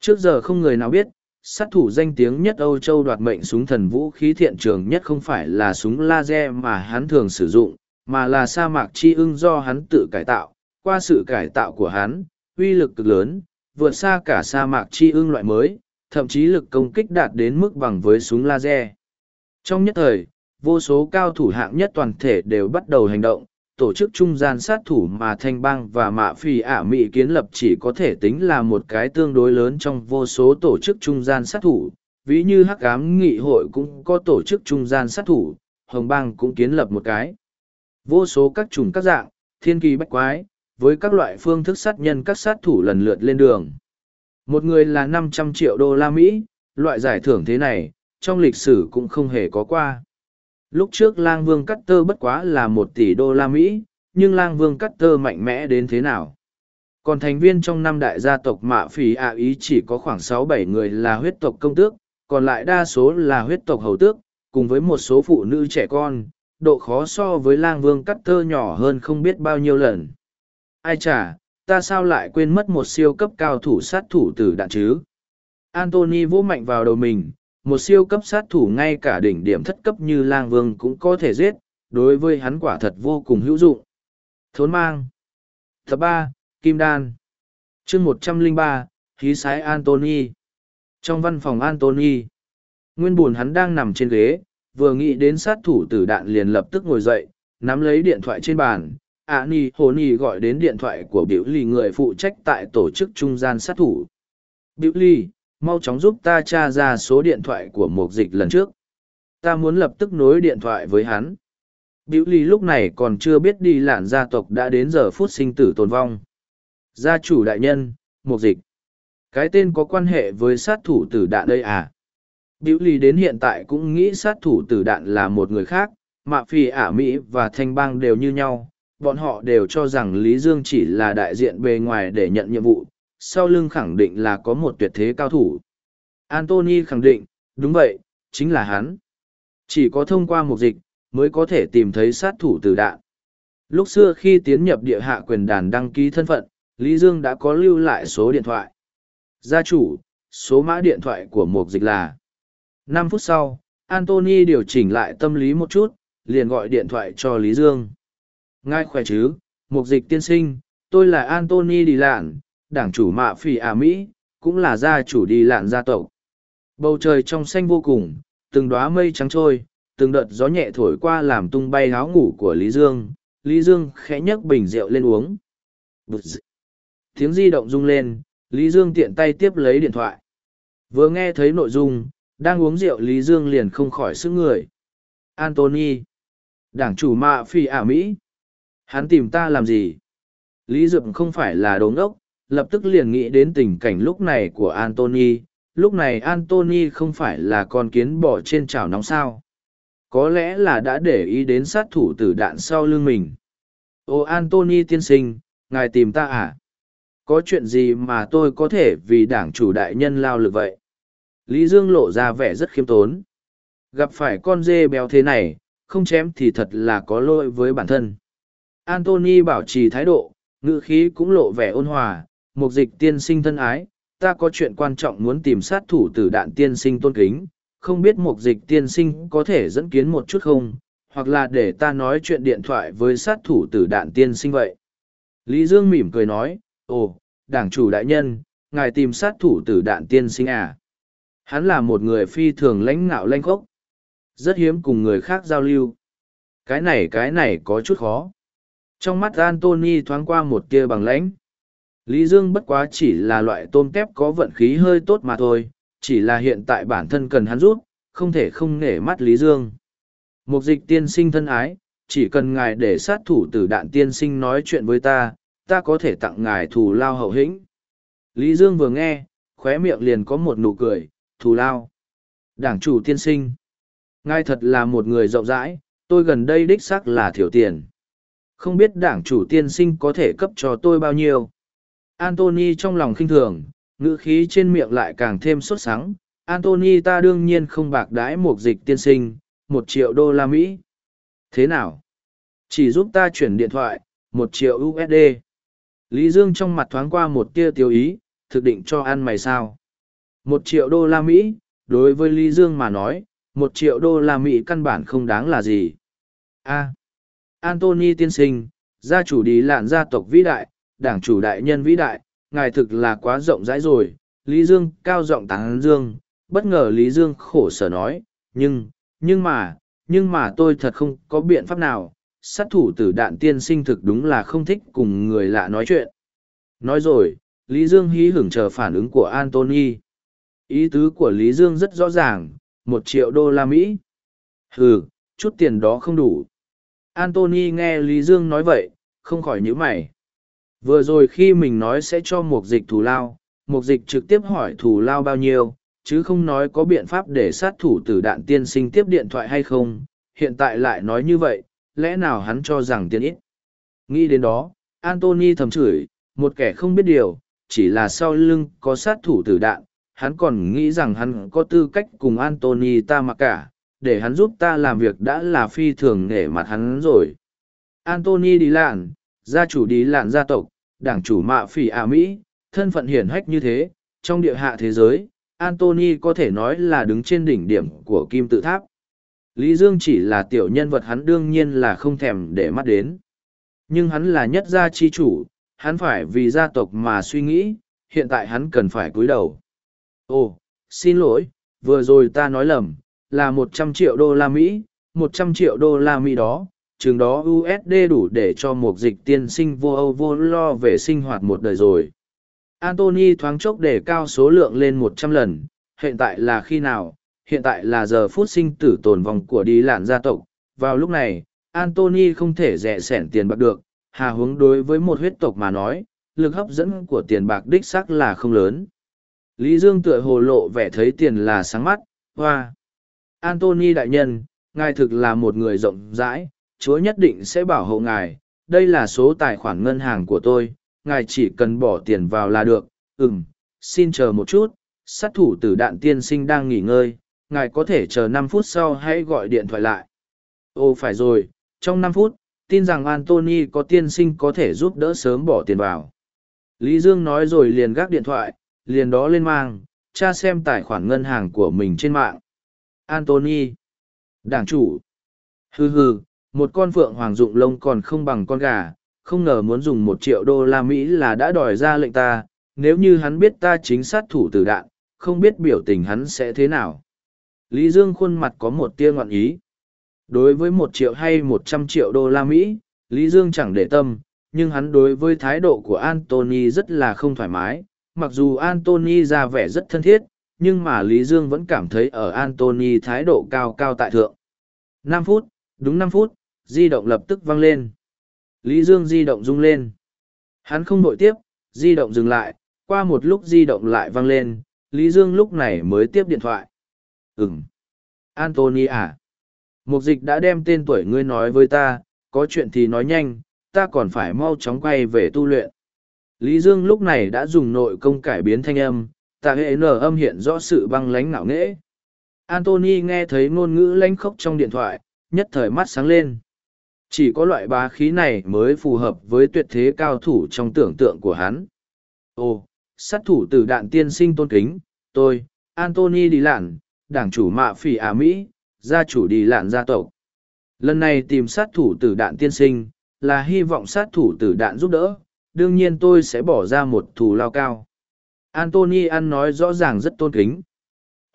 Trước giờ không người nào biết, sát thủ danh tiếng nhất Âu Châu đoạt mệnh súng thần vũ khí thiện trường nhất không phải là súng laser mà hắn thường sử dụng, mà là sa mạc chi ưng do hắn tự cải tạo. Qua sự cải tạo của hắn, uy lực cực lớn, vượt xa cả sa mạc chi ưng loại mới, thậm chí lực công kích đạt đến mức bằng với súng laser. Trong nhất thời, vô số cao thủ hạng nhất toàn thể đều bắt đầu hành động, tổ chức trung gian sát thủ mà thanh bang và mạ phi ả mỹ kiến lập chỉ có thể tính là một cái tương đối lớn trong vô số tổ chức trung gian sát thủ. Ví như hắc ám nghị hội cũng có tổ chức trung gian sát thủ, hồng bang cũng kiến lập một cái. Vô số các chủng các dạng, thiên kỳ bách quái, với các loại phương thức sát nhân các sát thủ lần lượt lên đường. Một người là năm trăm triệu đô la mỹ, loại giải thưởng thế này, trong lịch sử cũng không hề có qua. Lúc trước lang vương cắt tơ bất quá là một tỷ đô la Mỹ, nhưng lang vương cắt tơ mạnh mẽ đến thế nào? Còn thành viên trong năm đại gia tộc mạ phỉ ạ ý chỉ có khoảng sáu bảy người là huyết tộc công tước, còn lại đa số là huyết tộc hầu tước, cùng với một số phụ nữ trẻ con, độ khó so với lang vương cắt tơ nhỏ hơn không biết bao nhiêu lần. Ai chả, ta sao lại quên mất một siêu cấp cao thủ sát thủ tử đạn chứ? Anthony vỗ mạnh vào đầu mình, một siêu cấp sát thủ ngay cả đỉnh điểm thất cấp như lang vương cũng có thể giết, đối với hắn quả thật vô cùng hữu dụng. Thốn mang Tập ba Kim Đan chương một trăm linh ba khí sái Anthony Trong văn phòng Anthony, nguyên buồn hắn đang nằm trên ghế, vừa nghĩ đến sát thủ tử đạn liền lập tức ngồi dậy, nắm lấy điện thoại trên bàn. À Ni Hồ Ni gọi đến điện thoại của biểu lì người phụ trách tại tổ chức trung gian sát thủ. Biểu lì, mau chóng giúp ta tra ra số điện thoại của mục dịch lần trước. Ta muốn lập tức nối điện thoại với hắn. Biểu ly lúc này còn chưa biết đi lạn gia tộc đã đến giờ phút sinh tử tồn vong. Gia chủ đại nhân mục dịch. Cái tên có quan hệ với sát thủ tử đạn đây à? Biểu ly đến hiện tại cũng nghĩ sát thủ tử đạn là một người khác. Mạ phi ả Mỹ và thanh bang đều như nhau, bọn họ đều cho rằng Lý Dương chỉ là đại diện bề ngoài để nhận nhiệm vụ, sau lưng khẳng định là có một tuyệt thế cao thủ. Anthony khẳng định, đúng vậy, chính là hắn. Chỉ có thông qua một dịch, mới có thể tìm thấy sát thủ từ đạn. Lúc xưa khi tiến nhập địa hạ quyền đàn đăng ký thân phận, Lý Dương đã có lưu lại số điện thoại. Gia chủ, số mã điện thoại của một dịch là. năm phút sau, Anthony điều chỉnh lại tâm lý một chút, liền gọi điện thoại cho Lý Dương. Ngài khỏe chứ, mục dịch tiên sinh, tôi là Anthony Đi Lạn, đảng chủ mạ phỉ Ả Mỹ, cũng là gia chủ Đi Lạn gia tộc. Bầu trời trong xanh vô cùng, từng đóa mây trắng trôi, từng đợt gió nhẹ thổi qua làm tung bay áo ngủ của Lý Dương. Lý Dương khẽ nhấc bình rượu lên uống. Tiếng di động rung lên, Lý Dương tiện tay tiếp lấy điện thoại. Vừa nghe thấy nội dung, đang uống rượu Lý Dương liền không khỏi sức người. Anthony, đảng chủ mạ phi ả Mỹ. Hắn tìm ta làm gì? Lý Dượng không phải là đống ốc, lập tức liền nghĩ đến tình cảnh lúc này của Anthony. Lúc này Anthony không phải là con kiến bỏ trên chảo nóng sao. Có lẽ là đã để ý đến sát thủ tử đạn sau lưng mình. Ô Anthony tiên sinh, ngài tìm ta à? Có chuyện gì mà tôi có thể vì đảng chủ đại nhân lao lực vậy? Lý Dương lộ ra vẻ rất khiêm tốn. Gặp phải con dê béo thế này, không chém thì thật là có lỗi với bản thân. Anthony bảo trì thái độ, ngữ khí cũng lộ vẻ ôn hòa, mục dịch tiên sinh thân ái, ta có chuyện quan trọng muốn tìm sát thủ tử đạn tiên sinh tôn kính, không biết mục dịch tiên sinh có thể dẫn kiến một chút không, hoặc là để ta nói chuyện điện thoại với sát thủ tử đạn tiên sinh vậy. Lý Dương mỉm cười nói, ồ, đảng chủ đại nhân, ngài tìm sát thủ tử đạn tiên sinh à? Hắn là một người phi thường lãnh ngạo lãnh khốc. Rất hiếm cùng người khác giao lưu. Cái này cái này có chút khó. Trong mắt Anthony thoáng qua một tia bằng lãnh. Lý Dương bất quá chỉ là loại tôm tép có vận khí hơi tốt mà thôi, chỉ là hiện tại bản thân cần hắn rút, không thể không nể mắt Lý Dương. Mục dịch tiên sinh thân ái, chỉ cần ngài để sát thủ tử đạn tiên sinh nói chuyện với ta, ta có thể tặng ngài thù lao hậu hĩnh. Lý Dương vừa nghe, khóe miệng liền có một nụ cười, thù lao. Đảng chủ tiên sinh. Ngài thật là một người rộng rãi, tôi gần đây đích xác là thiểu tiền. Không biết đảng chủ tiên sinh có thể cấp cho tôi bao nhiêu. Anthony trong lòng khinh thường, ngữ khí trên miệng lại càng thêm sốt sắng. Anthony ta đương nhiên không bạc đãi một dịch tiên sinh, một triệu đô la Mỹ. Thế nào? Chỉ giúp ta chuyển điện thoại, một triệu USD. Lý Dương trong mặt thoáng qua một tia tiêu ý, thực định cho ăn mày sao. Một triệu đô la Mỹ, đối với Lý Dương mà nói, một triệu đô la Mỹ căn bản không đáng là gì. A. Anthony tiên sinh, gia chủ đi lạn gia tộc vĩ đại, đảng chủ đại nhân vĩ đại, ngài thực là quá rộng rãi rồi. Lý Dương cao giọng tán Dương, bất ngờ Lý Dương khổ sở nói, nhưng, nhưng mà, nhưng mà tôi thật không có biện pháp nào, sát thủ tử đạn tiên sinh thực đúng là không thích cùng người lạ nói chuyện. Nói rồi, Lý Dương hí hưởng chờ phản ứng của Anthony. Ý tứ của Lý Dương rất rõ ràng, một triệu đô la Mỹ. Ừ, chút tiền đó không đủ. Anthony nghe Lý Dương nói vậy, không khỏi nhíu mày. Vừa rồi khi mình nói sẽ cho một dịch thù lao, một dịch trực tiếp hỏi thù lao bao nhiêu, chứ không nói có biện pháp để sát thủ tử đạn tiên sinh tiếp điện thoại hay không, hiện tại lại nói như vậy, lẽ nào hắn cho rằng tiền ít. Nghĩ đến đó, Antony thầm chửi, một kẻ không biết điều, chỉ là sau lưng có sát thủ tử đạn, hắn còn nghĩ rằng hắn có tư cách cùng Antony ta mặc cả, để hắn giúp ta làm việc đã là phi thường nể mặt hắn rồi. Antony đi lạn, gia chủ đi lạn gia tộc, đảng chủ mạ phỉ ả Mỹ, thân phận hiển hách như thế, trong địa hạ thế giới, Anthony có thể nói là đứng trên đỉnh điểm của kim tự tháp. Lý Dương chỉ là tiểu nhân vật hắn đương nhiên là không thèm để mắt đến. Nhưng hắn là nhất gia chi chủ, hắn phải vì gia tộc mà suy nghĩ, hiện tại hắn cần phải cúi đầu. Ồ, xin lỗi, vừa rồi ta nói lầm, là một trăm triệu đô la Mỹ, một trăm triệu đô la Mỹ đó, chừng đó USD đủ để cho một dịch tiên sinh vô âu vô lo về sinh hoạt một đời rồi. Anthony thoáng chốc để cao số lượng lên một trăm lần, hiện tại là khi nào, hiện tại là giờ phút sinh tử tồn vong của đi lạn gia tộc. Vào lúc này, Anthony không thể rẻ sẻn tiền bạc được, hà hướng đối với một huyết tộc mà nói, lực hấp dẫn của tiền bạc đích xác là không lớn. Lý Dương tựa hồ lộ vẻ thấy tiền là sáng mắt, hoa. Anthony đại nhân, ngài thực là một người rộng rãi, Chúa nhất định sẽ bảo hộ ngài, đây là số tài khoản ngân hàng của tôi, ngài chỉ cần bỏ tiền vào là được, ừm, xin chờ một chút, sát thủ tử đạn tiên sinh đang nghỉ ngơi, ngài có thể chờ năm phút sau hãy gọi điện thoại lại. Ồ phải rồi, trong năm phút, tin rằng Anthony có tiên sinh có thể giúp đỡ sớm bỏ tiền vào. Lý Dương nói rồi liền gác điện thoại, liền đó lên mang, Cha xem tài khoản ngân hàng của mình trên mạng. Anthony. Đảng chủ. Hừ hừ, một con phượng hoàng dụng lông còn không bằng con gà, không ngờ muốn dùng một triệu đô la Mỹ là đã đòi ra lệnh ta, nếu như hắn biết ta chính sát thủ tử đạn, không biết biểu tình hắn sẽ thế nào. Lý Dương khuôn mặt có một tia ngọn ý. Đối với một triệu hay một trăm triệu đô la Mỹ, Lý Dương chẳng để tâm, nhưng hắn đối với thái độ của Anthony rất là không thoải mái. Mặc dù Anthony ra vẻ rất thân thiết, nhưng mà Lý Dương vẫn cảm thấy ở Anthony thái độ cao cao tại thượng. Năm phút, đúng năm phút, di động lập tức văng lên. Lý Dương di động rung lên. Hắn không nội tiếp, di động dừng lại, qua một lúc di động lại văng lên, Lý Dương lúc này mới tiếp điện thoại. Ừm. Anthony à? Mục dịch đã đem tên tuổi ngươi nói với ta, có chuyện thì nói nhanh, ta còn phải mau chóng quay về tu luyện. Lý Dương lúc này đã dùng nội công cải biến thanh âm, tạ hệ nở âm hiện rõ sự băng lánh ngạo nghễ. Anthony nghe thấy ngôn ngữ lánh khốc trong điện thoại, nhất thời mắt sáng lên. Chỉ có loại bá khí này mới phù hợp với tuyệt thế cao thủ trong tưởng tượng của hắn. Ồ, sát thủ từ đạn tiên sinh tôn kính, tôi, Antony đi lạn, đảng chủ mạ phỉ Á Mỹ, gia chủ đi lạn gia tộc. Lần này tìm sát thủ tử đạn tiên sinh, là hy vọng sát thủ tử đạn giúp đỡ, đương nhiên tôi sẽ bỏ ra một thù lao cao. Antony ăn nói rõ ràng rất tôn kính.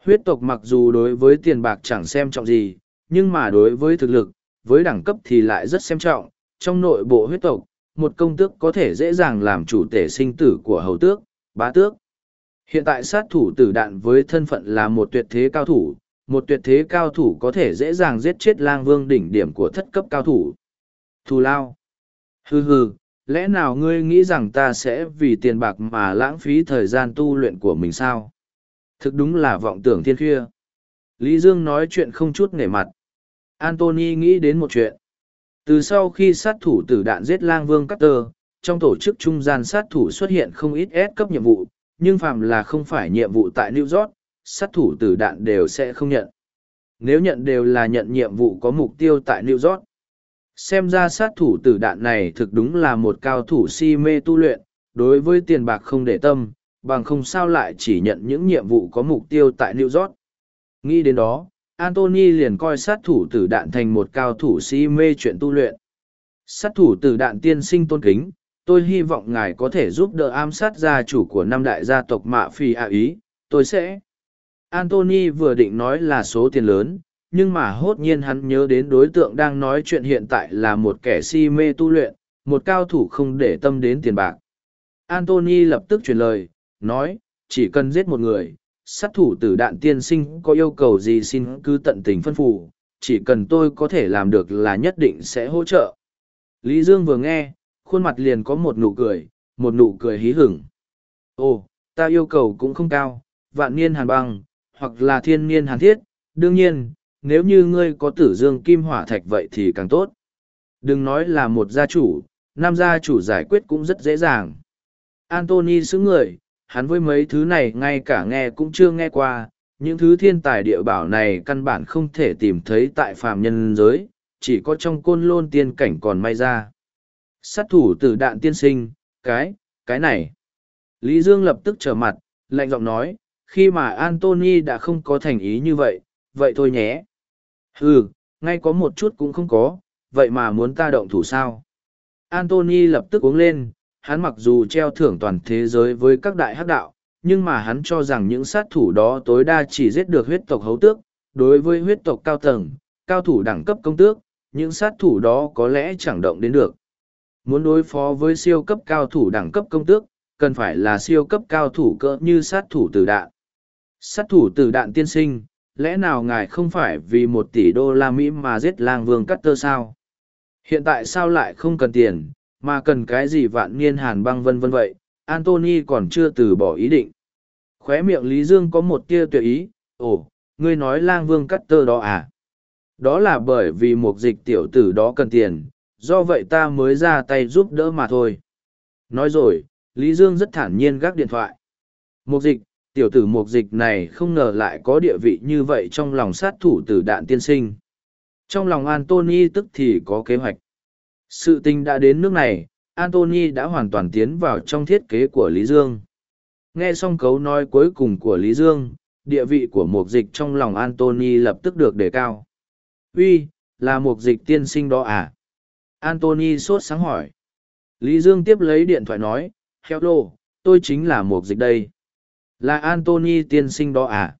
Huyết tộc mặc dù đối với tiền bạc chẳng xem trọng gì, nhưng mà đối với thực lực, với đẳng cấp thì lại rất xem trọng. Trong nội bộ huyết tộc, một công tước có thể dễ dàng làm chủ tể sinh tử của hầu tước, bá tước. Hiện tại sát thủ tử đạn với thân phận là một tuyệt thế cao thủ, một tuyệt thế cao thủ có thể dễ dàng giết chết lang vương đỉnh điểm của thất cấp cao thủ. Thù lao. Hừ hừ, lẽ nào ngươi nghĩ rằng ta sẽ vì tiền bạc mà lãng phí thời gian tu luyện của mình sao? Thực đúng là vọng tưởng thiên khuya Lý Dương nói chuyện không chút nể mặt. Anthony nghĩ đến một chuyện. Từ sau khi sát thủ tử đạn giết lang vương Carter, trong tổ chức trung gian sát thủ xuất hiện không ít S cấp nhiệm vụ, nhưng phạm là không phải nhiệm vụ tại New York, sát thủ tử đạn đều sẽ không nhận. Nếu nhận đều là nhận nhiệm vụ có mục tiêu tại New York. Xem ra sát thủ tử đạn này thực đúng là một cao thủ si mê tu luyện, đối với tiền bạc không để tâm, bằng không sao lại chỉ nhận những nhiệm vụ có mục tiêu tại New York. Nghĩ đến đó, Anthony liền coi sát thủ tử đạn thành một cao thủ si mê chuyện tu luyện. Sát thủ tử đạn tiên sinh tôn kính, tôi hy vọng ngài có thể giúp đỡ ám sát gia chủ của năm đại gia tộc mạ phi ạ ý, tôi sẽ. Anthony vừa định nói là số tiền lớn, nhưng mà hốt nhiên hắn nhớ đến đối tượng đang nói chuyện hiện tại là một kẻ si mê tu luyện, một cao thủ không để tâm đến tiền bạc. Anthony lập tức truyền lời, nói, chỉ cần giết một người, sát thủ tử đạn tiên sinh có yêu cầu gì xin cứ tận tình phân phủ, chỉ cần tôi có thể làm được là nhất định sẽ hỗ trợ. Lý Dương vừa nghe, khuôn mặt liền có một nụ cười, một nụ cười hí hửng. Ồ, ta yêu cầu cũng không cao, vạn niên hàn băng, hoặc là thiên niên hàn thiết, đương nhiên, nếu như ngươi có tử dương kim hỏa thạch vậy thì càng tốt. Đừng nói là một gia chủ, nam gia chủ giải quyết cũng rất dễ dàng. Anthony xứng người, hắn với mấy thứ này ngay cả nghe cũng chưa nghe qua, những thứ thiên tài địa bảo này căn bản không thể tìm thấy tại phàm nhân giới, chỉ có trong côn lôn tiên cảnh còn may ra. Sát thủ tử đạn tiên sinh, cái, cái này. Lý Dương lập tức trở mặt, lạnh giọng nói, khi mà Anthony đã không có thành ý như vậy, vậy thôi nhé. Ừ, ngay có một chút cũng không có, vậy mà muốn ta động thủ sao? Anthony lập tức uống lên, hắn mặc dù treo thưởng toàn thế giới với các đại hắc đạo, nhưng mà hắn cho rằng những sát thủ đó tối đa chỉ giết được huyết tộc hấu tước, đối với huyết tộc cao tầng, cao thủ đẳng cấp công tước, những sát thủ đó có lẽ chẳng động đến được. Muốn đối phó với siêu cấp cao thủ đẳng cấp công tước, cần phải là siêu cấp cao thủ cỡ như sát thủ tử đạn. Sát thủ tử đạn tiên sinh, lẽ nào ngài không phải vì một tỷ đô la Mỹ mà giết lang vương cắt tơ sao? Hiện tại sao lại không cần tiền, mà cần cái gì vạn niên hàn băng vân vân vậy? Anthony còn chưa từ bỏ ý định. Khóe miệng Lý Dương có một tia tuyệt ý, ồ, ngươi nói lang vương cắt tơ đó à? Đó là bởi vì một dịch tiểu tử đó cần tiền, do vậy ta mới ra tay giúp đỡ mà thôi. Nói rồi, Lý Dương rất thản nhiên gác điện thoại. Một dịch, tiểu tử một dịch này không ngờ lại có địa vị như vậy trong lòng sát thủ tử đạn tiên sinh. Trong lòng Anthony tức thì có kế hoạch. Sự tình đã đến nước này, Anthony đã hoàn toàn tiến vào trong thiết kế của Lý Dương. Nghe xong cấu nói cuối cùng của Lý Dương, địa vị của mục dịch trong lòng Anthony lập tức được đề cao. Uy, là mục dịch tiên sinh đó à? Anthony sốt sáng hỏi. Lý Dương tiếp lấy điện thoại nói, Hello, tôi chính là mục dịch đây. Là Anthony tiên sinh đó à?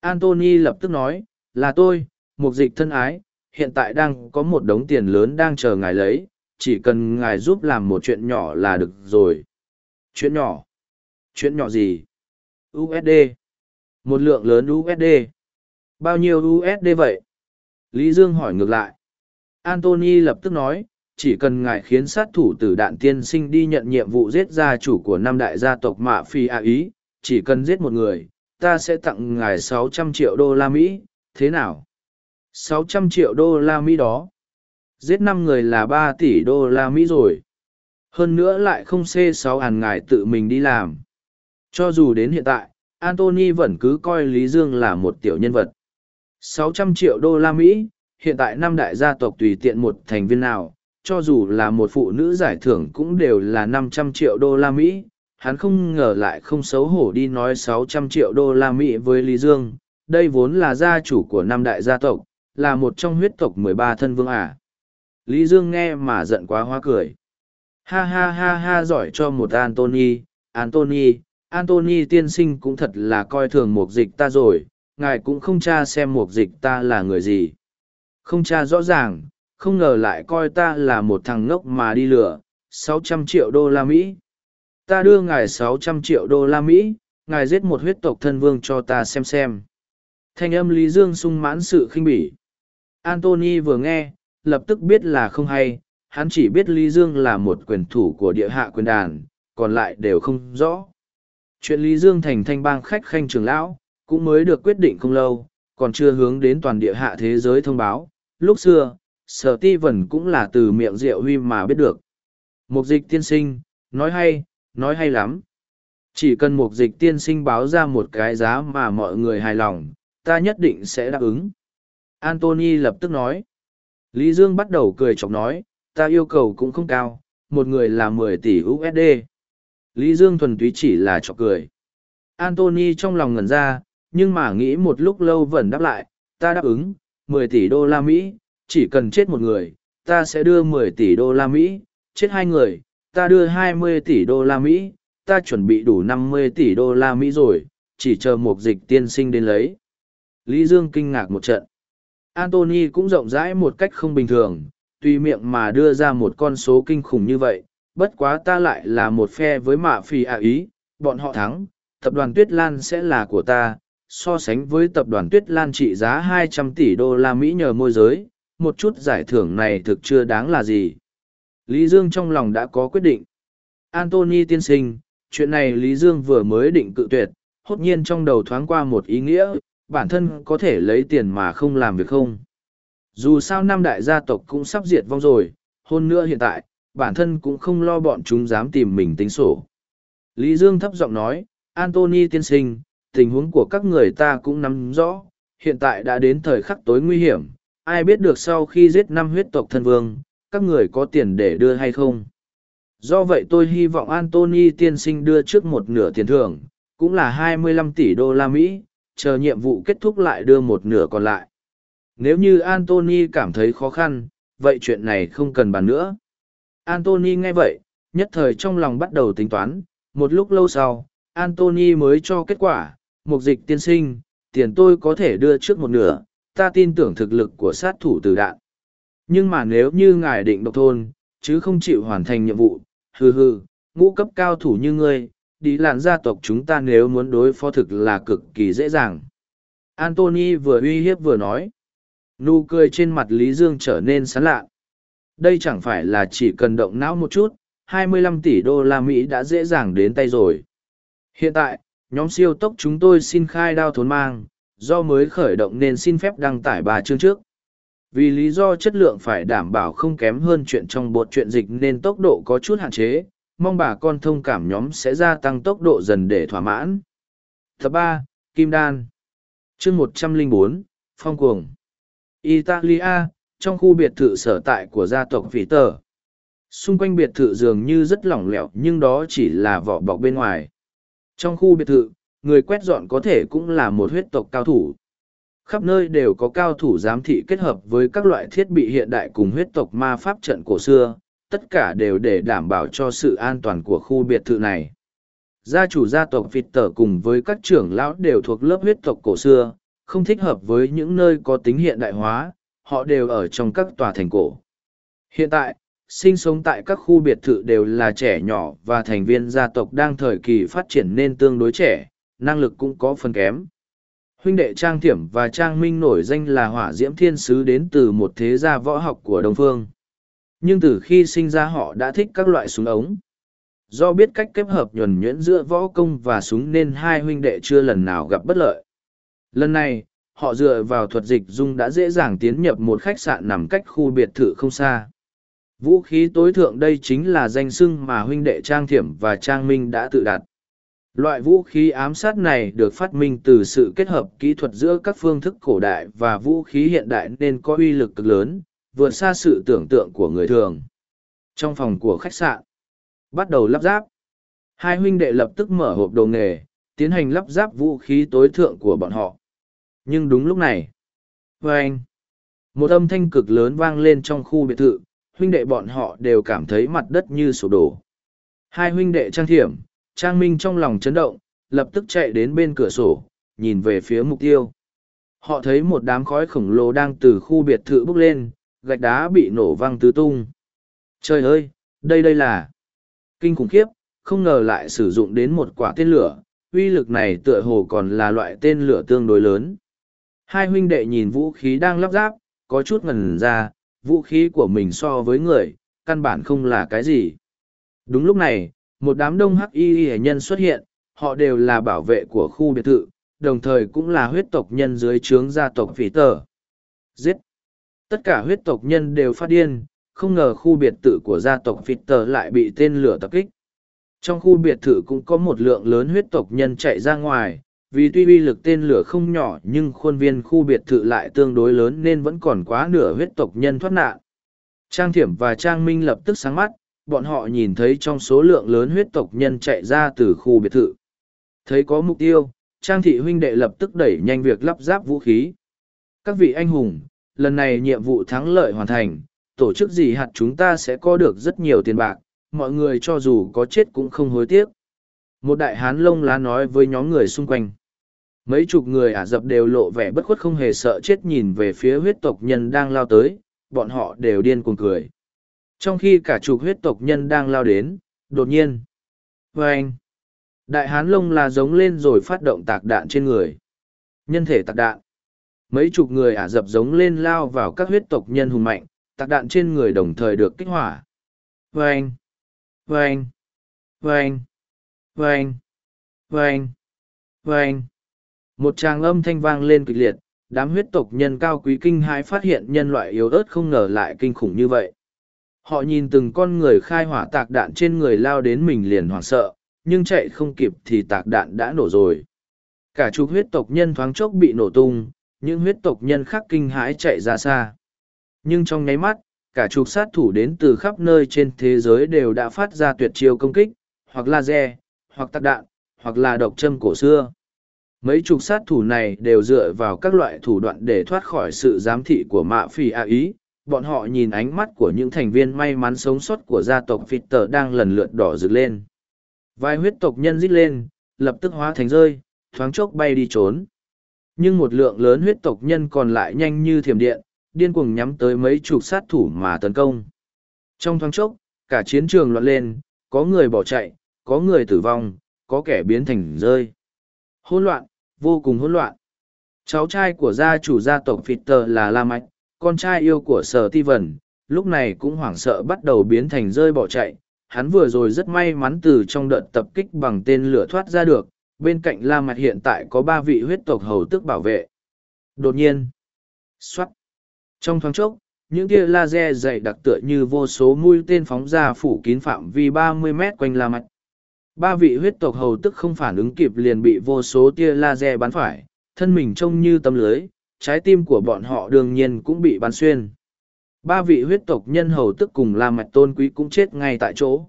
Anthony lập tức nói, là tôi, mục dịch thân ái, hiện tại đang có một đống tiền lớn đang chờ ngài lấy, chỉ cần ngài giúp làm một chuyện nhỏ là được rồi. Chuyện nhỏ? Chuyện nhỏ gì? USD. Một lượng lớn USD. Bao nhiêu USD vậy? Lý Dương hỏi ngược lại. Anthony lập tức nói, chỉ cần ngài khiến sát thủ tử đạn tiên sinh đi nhận nhiệm vụ giết gia chủ của năm đại gia tộc mạ phi a ý, chỉ cần giết một người, ta sẽ tặng ngài 600 triệu đô la Mỹ, thế nào? 600 triệu đô la Mỹ đó. Giết năm người là ba tỷ đô la Mỹ rồi. Hơn nữa lại không xê sáu hàn ngài tự mình đi làm. Cho dù đến hiện tại, Anthony vẫn cứ coi Lý Dương là một tiểu nhân vật. 600 triệu đô la Mỹ, hiện tại năm đại gia tộc tùy tiện một thành viên nào, cho dù là một phụ nữ giải thưởng cũng đều là 500 triệu đô la Mỹ. Hắn không ngờ lại không xấu hổ đi nói 600 triệu đô la Mỹ với Lý Dương. Đây vốn là gia chủ của năm đại gia tộc, là một trong huyết tộc 13 thân vương à. Lý Dương nghe mà giận quá hoa cười. Ha ha ha ha giỏi cho một Anthony, Anthony, Anthony tiên sinh cũng thật là coi thường mục dịch ta rồi, ngài cũng không tra xem mục dịch ta là người gì. Không tra rõ ràng, không ngờ lại coi ta là một thằng ngốc mà đi lừa, 600 triệu đô la Mỹ. Ta đưa ngài 600 triệu đô la Mỹ, ngài giết một huyết tộc thân vương cho ta xem xem. Thanh âm Lý Dương sung mãn sự khinh bỉ. Anthony vừa nghe, lập tức biết là không hay, hắn chỉ biết Lý Dương là một quyền thủ của địa hạ quyền đàn, còn lại đều không rõ. Chuyện Lý Dương thành thanh bang khách khanh trường lão, cũng mới được quyết định không lâu, còn chưa hướng đến toàn địa hạ thế giới thông báo. Lúc xưa, sở ti vần cũng là từ miệng rượu huy mà biết được. Mục dịch tiên sinh, nói hay, nói hay lắm. Chỉ cần mục dịch tiên sinh báo ra một cái giá mà mọi người hài lòng, ta nhất định sẽ đáp ứng. Anthony lập tức nói. Lý Dương bắt đầu cười chọc nói, ta yêu cầu cũng không cao, một người là mười tỷ USD. Lý Dương thuần túy chỉ là chọc cười. Anthony trong lòng ngẩn ra, nhưng mà nghĩ một lúc lâu vẫn đáp lại, ta đáp ứng, mười tỷ đô la Mỹ, chỉ cần chết một người, ta sẽ đưa mười tỷ đô la Mỹ, chết hai người, ta đưa hai mươi tỷ đô la Mỹ, ta chuẩn bị đủ năm mươi tỷ đô la Mỹ rồi, chỉ chờ một dịch tiên sinh đến lấy. Lý Dương kinh ngạc một trận. Anthony cũng rộng rãi một cách không bình thường, tùy miệng mà đưa ra một con số kinh khủng như vậy, bất quá ta lại là một phe với mạ phi ạ ý, bọn họ thắng, tập đoàn Tuyết Lan sẽ là của ta, so sánh với tập đoàn Tuyết Lan trị giá 200 tỷ đô la Mỹ nhờ môi giới, một chút giải thưởng này thực chưa đáng là gì. Lý Dương trong lòng đã có quyết định. Anthony tiên sinh, chuyện này Lý Dương vừa mới định cự tuyệt, hốt nhiên trong đầu thoáng qua một ý nghĩa, bản thân có thể lấy tiền mà không làm việc không. Dù sao năm đại gia tộc cũng sắp diệt vong rồi, hôn nữa hiện tại, bản thân cũng không lo bọn chúng dám tìm mình tính sổ. Lý Dương thấp giọng nói, Anthony tiên sinh, tình huống của các người ta cũng nắm rõ, hiện tại đã đến thời khắc tối nguy hiểm, ai biết được sau khi giết năm huyết tộc thân vương, các người có tiền để đưa hay không. Do vậy tôi hy vọng Anthony tiên sinh đưa trước một nửa tiền thưởng, cũng là 25 tỷ đô la Mỹ, chờ nhiệm vụ kết thúc lại đưa một nửa còn lại. Nếu như Anthony cảm thấy khó khăn, vậy chuyện này không cần bàn nữa. Anthony nghe vậy, nhất thời trong lòng bắt đầu tính toán, một lúc lâu sau, Anthony mới cho kết quả, mục dịch tiên sinh, tiền tôi có thể đưa trước một nửa, ta tin tưởng thực lực của sát thủ từ đạn. Nhưng mà nếu như ngài định độc thôn, chứ không chịu hoàn thành nhiệm vụ, hừ hừ, ngũ cấp cao thủ như ngươi, đi làn gia tộc chúng ta nếu muốn đối phó thực là cực kỳ dễ dàng. Antony vừa uy hiếp vừa nói. Nụ cười trên mặt Lý Dương trở nên sán lạ. Đây chẳng phải là chỉ cần động não một chút, 25 tỷ đô la Mỹ đã dễ dàng đến tay rồi. Hiện tại, nhóm siêu tốc chúng tôi xin khai đao thốn mang, do mới khởi động nên xin phép đăng tải ba chương trước. vì lý do chất lượng phải đảm bảo không kém hơn chuyện trong bột chuyện dịch nên tốc độ có chút hạn chế mong bà con thông cảm nhóm sẽ gia tăng tốc độ dần để thỏa mãn. Tập ba, kim đan. Chương một trăm linh bốn, phong cuồng. Italia, trong khu biệt thự sở tại của gia tộc phỉ tờ xung quanh biệt thự dường như rất lỏng lẻo, nhưng đó chỉ là vỏ bọc bên ngoài. Trong khu biệt thự, người quét dọn có thể cũng là một huyết tộc cao thủ. Khắp nơi đều có cao thủ giám thị kết hợp với các loại thiết bị hiện đại cùng huyết tộc ma pháp trận cổ xưa tất cả đều để đảm bảo cho sự an toàn của khu biệt thự này. Gia chủ gia tộc vịt tở cùng với các trưởng lão đều thuộc lớp huyết tộc cổ xưa, không thích hợp với những nơi có tính hiện đại hóa, họ đều ở trong các tòa thành cổ. Hiện tại, sinh sống tại các khu biệt thự đều là trẻ nhỏ và thành viên gia tộc đang thời kỳ phát triển nên tương đối trẻ, năng lực cũng có phần kém. Huynh đệ trang thiểm và trang minh nổi danh là hỏa diễm thiên sứ đến từ một thế gia võ học của đông phương nhưng từ khi sinh ra họ đã thích các loại súng ống. Do biết cách kết hợp nhuần nhuyễn giữa võ công và súng nên hai huynh đệ chưa lần nào gặp bất lợi. Lần này, họ dựa vào thuật dịch dung đã dễ dàng tiến nhập một khách sạn nằm cách khu biệt thự không xa. Vũ khí tối thượng đây chính là danh sưng mà huynh đệ trang thiểm và trang minh đã tự đặt. Loại vũ khí ám sát này được phát minh từ sự kết hợp kỹ thuật giữa các phương thức cổ đại và vũ khí hiện đại nên có uy lực cực lớn vượt xa sự tưởng tượng của người thường. Trong phòng của khách sạn bắt đầu lắp ráp. Hai huynh đệ lập tức mở hộp đồ nghề tiến hành lắp ráp vũ khí tối thượng của bọn họ. Nhưng đúng lúc này vâng, một âm thanh cực lớn vang lên trong khu biệt thự huynh đệ bọn họ đều cảm thấy mặt đất như sụp đổ. Hai huynh đệ trang thiểm trang minh trong lòng chấn động lập tức chạy đến bên cửa sổ nhìn về phía mục tiêu. Họ thấy một đám khói khổng lồ đang từ khu biệt thự bốc lên gạch đá bị nổ văng tứ tung. Trời ơi, đây đây là kinh khủng khiếp, không ngờ lại sử dụng đến một quả tên lửa, uy lực này tựa hồ còn là loại tên lửa tương đối lớn. Hai huynh đệ nhìn vũ khí đang lắp ráp, có chút ngần ra, vũ khí của mình so với người, căn bản không là cái gì. Đúng lúc này, một đám đông hắc y hệ nhân xuất hiện, họ đều là bảo vệ của khu biệt thự, đồng thời cũng là huyết tộc nhân dưới trướng gia tộc phỉ tờ giết! Tất cả huyết tộc nhân đều phát điên, không ngờ khu biệt thự của gia tộc Phịt tờ lại bị tên lửa tập kích. Trong khu biệt thự cũng có một lượng lớn huyết tộc nhân chạy ra ngoài, vì tuy uy lực tên lửa không nhỏ nhưng khuôn viên khu biệt thự lại tương đối lớn nên vẫn còn quá nửa huyết tộc nhân thoát nạn. Trang thiểm và trang minh lập tức sáng mắt, bọn họ nhìn thấy trong số lượng lớn huyết tộc nhân chạy ra từ khu biệt thự. Thấy có mục tiêu, trang thị huynh đệ lập tức đẩy nhanh việc lắp ráp vũ khí. Các vị anh hùng lần này nhiệm vụ thắng lợi hoàn thành, tổ chức gì hạt chúng ta sẽ có được rất nhiều tiền bạc, mọi người cho dù có chết cũng không hối tiếc. Một đại hán lông lá nói với nhóm người xung quanh. Mấy chục người ả rập đều lộ vẻ bất khuất không hề sợ chết nhìn về phía huyết tộc nhân đang lao tới, bọn họ đều điên cuồng cười. Trong khi cả chục huyết tộc nhân đang lao đến, đột nhiên Vâng! anh, đại hán lông là giống lên rồi phát động tạc đạn trên người. Nhân thể tạc đạn mấy chục người ả rập giống lên lao vào các huyết tộc nhân hùng mạnh, tạc đạn trên người đồng thời được kích hỏa. Vê anh vê anh vê anh vê anh vê anh vê anh một tràng âm thanh vang lên kịch liệt, đám huyết tộc nhân cao quý kinh hãi phát hiện nhân loại yếu ớt không ngờ lại kinh khủng như vậy. Họ nhìn từng con người khai hỏa tạc đạn trên người lao đến mình liền hoảng sợ, nhưng chạy không kịp thì tạc đạn đã nổ rồi. Cả chục huyết tộc nhân thoáng chốc bị nổ tung những huyết tộc nhân khác kinh hãi chạy ra xa. Nhưng trong nháy mắt, cả chục sát thủ đến từ khắp nơi trên thế giới đều đã phát ra tuyệt chiêu công kích, hoặc laser hoặc tạc đạn, hoặc là độc châm cổ xưa. Mấy chục sát thủ này đều dựa vào các loại thủ đoạn để thoát khỏi sự giám thị của mạ Phi a ý. Bọn họ nhìn ánh mắt của những thành viên may mắn sống sót của gia tộc phịt tờ đang lần lượt đỏ rực lên. Vài huyết tộc nhân rít lên, lập tức hóa thành rơi, thoáng chốc bay đi trốn nhưng một lượng lớn huyết tộc nhân còn lại nhanh như thiểm điện điên cuồng nhắm tới mấy chục sát thủ mà tấn công. Trong thoáng chốc cả chiến trường loạn lên có người bỏ chạy có người tử vong có kẻ biến thành rơi. Hỗn loạn vô cùng hỗn loạn. Cháu trai của gia chủ gia tộc phịt tờ là la mạch con trai yêu của sở ti Vân, lúc này cũng hoảng sợ bắt đầu biến thành rơi bỏ chạy. Hắn vừa rồi rất may mắn từ trong đợt tập kích bằng tên lửa thoát ra được bên cạnh la mặt hiện tại có ba vị huyết tộc hầu tức bảo vệ đột nhiên xoát. Trong thoáng chốc, những tia laser dày đặc tựa như vô số mũi tên phóng ra phủ kín phạm vi ba mươi mét quanh la mạch. Ba vị huyết tộc hầu tức không phản ứng kịp liền bị vô số tia laser bắn phải, thân mình trông như tấm lưới, trái tim của bọn họ đương nhiên cũng bị bắn xuyên. Ba vị huyết tộc nhân hầu tức cùng La Mạch Tôn Quý cũng chết ngay tại chỗ.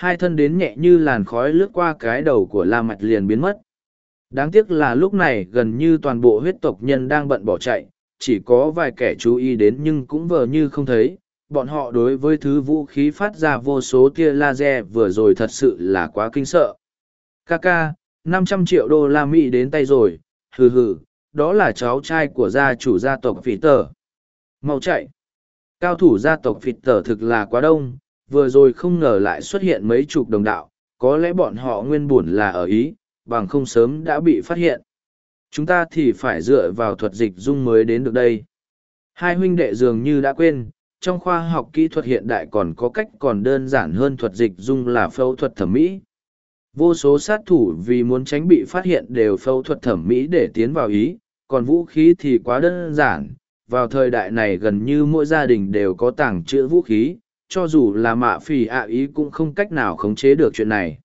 Hai thân đến nhẹ như làn khói lướt qua cái đầu của La Mạch liền biến mất. Đáng tiếc là lúc này gần như toàn bộ huyết tộc nhân đang bận bỏ chạy, chỉ có vài kẻ chú ý đến nhưng cũng vờ như không thấy. Bọn họ đối với thứ vũ khí phát ra vô số tia laser vừa rồi thật sự là quá kinh sợ. Kaka, năm trăm triệu đô la Mỹ đến tay rồi, hừ hừ, đó là cháu trai của gia chủ gia tộc Phỉ Tờ. Mau chạy! Cao thủ gia tộc Phỉ Tờ thực là quá đông, vừa rồi không ngờ lại xuất hiện mấy chục đồng đạo, có lẽ bọn họ nguyên buồn là ở Ý, bằng không sớm đã bị phát hiện. Chúng ta thì phải dựa vào thuật dịch dung mới đến được đây. Hai huynh đệ dường như đã quên, trong khoa học kỹ thuật hiện đại còn có cách còn đơn giản hơn thuật dịch dung là phẫu thuật thẩm mỹ. Vô số sát thủ vì muốn tránh bị phát hiện đều phẫu thuật thẩm mỹ để tiến vào ý, còn vũ khí thì quá đơn giản. Vào thời đại này gần như mỗi gia đình đều có tàng trữ vũ khí, cho dù là mạ phì ạ ý cũng không cách nào khống chế được chuyện này.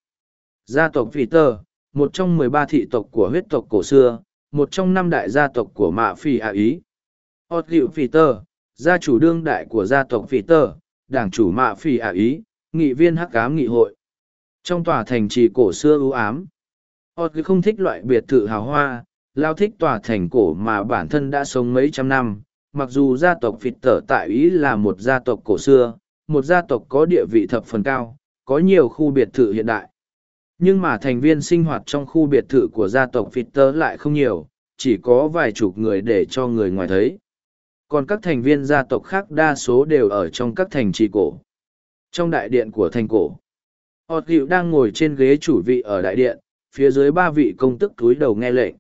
Gia tộc Phi Tơ, một trong mười ba thị tộc của huyết tộc cổ xưa, một trong năm đại gia tộc của mạ phì ạ ý. Ốt Liệu Phi Tơ, gia chủ đương đại của gia tộc Phi Tơ, đảng chủ mạ phì ạ ý, nghị viên hắc cám nghị hội. Trong tòa thành trì cổ xưa ưu ám, Ốt không thích loại biệt thự hào hoa, lao thích tòa thành cổ mà bản thân đã sống mấy trăm năm. Mặc dù gia tộc Phịt Tở tại Ý là một gia tộc cổ xưa, một gia tộc có địa vị thập phần cao, có nhiều khu biệt thự hiện đại. Nhưng mà thành viên sinh hoạt trong khu biệt thự của gia tộc Peter lại không nhiều, chỉ có vài chục người để cho người ngoài thấy. Còn các thành viên gia tộc khác đa số đều ở trong các thành trì cổ. Trong đại điện của thành cổ, Họt Hiệu đang ngồi trên ghế chủ vị ở đại điện, phía dưới ba vị công tức túi đầu nghe lệnh.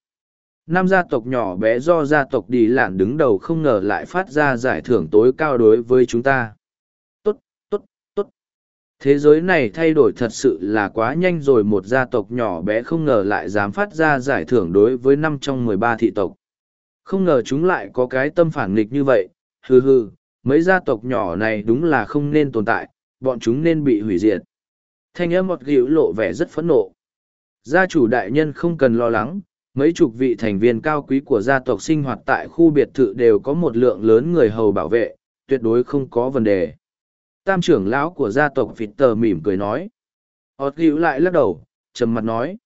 Năm gia tộc nhỏ bé do gia tộc đi lạn đứng đầu không ngờ lại phát ra giải thưởng tối cao đối với chúng ta. Thế giới này thay đổi thật sự là quá nhanh rồi một gia tộc nhỏ bé không ngờ lại dám phát ra giải thưởng đối với năm trong mười ba thị tộc. Không ngờ chúng lại có cái tâm phản nghịch như vậy, hừ hừ, mấy gia tộc nhỏ này đúng là không nên tồn tại, bọn chúng nên bị hủy diệt. Thanh âm mọt gịu lộ vẻ rất phẫn nộ. Gia chủ đại nhân không cần lo lắng, mấy chục vị thành viên cao quý của gia tộc sinh hoạt tại khu biệt thự đều có một lượng lớn người hầu bảo vệ, tuyệt đối không có vấn đề tam trưởng lão của gia tộc vịt tờ mỉm cười nói. Ọt gịu lại lắc đầu, trầm mặt nói.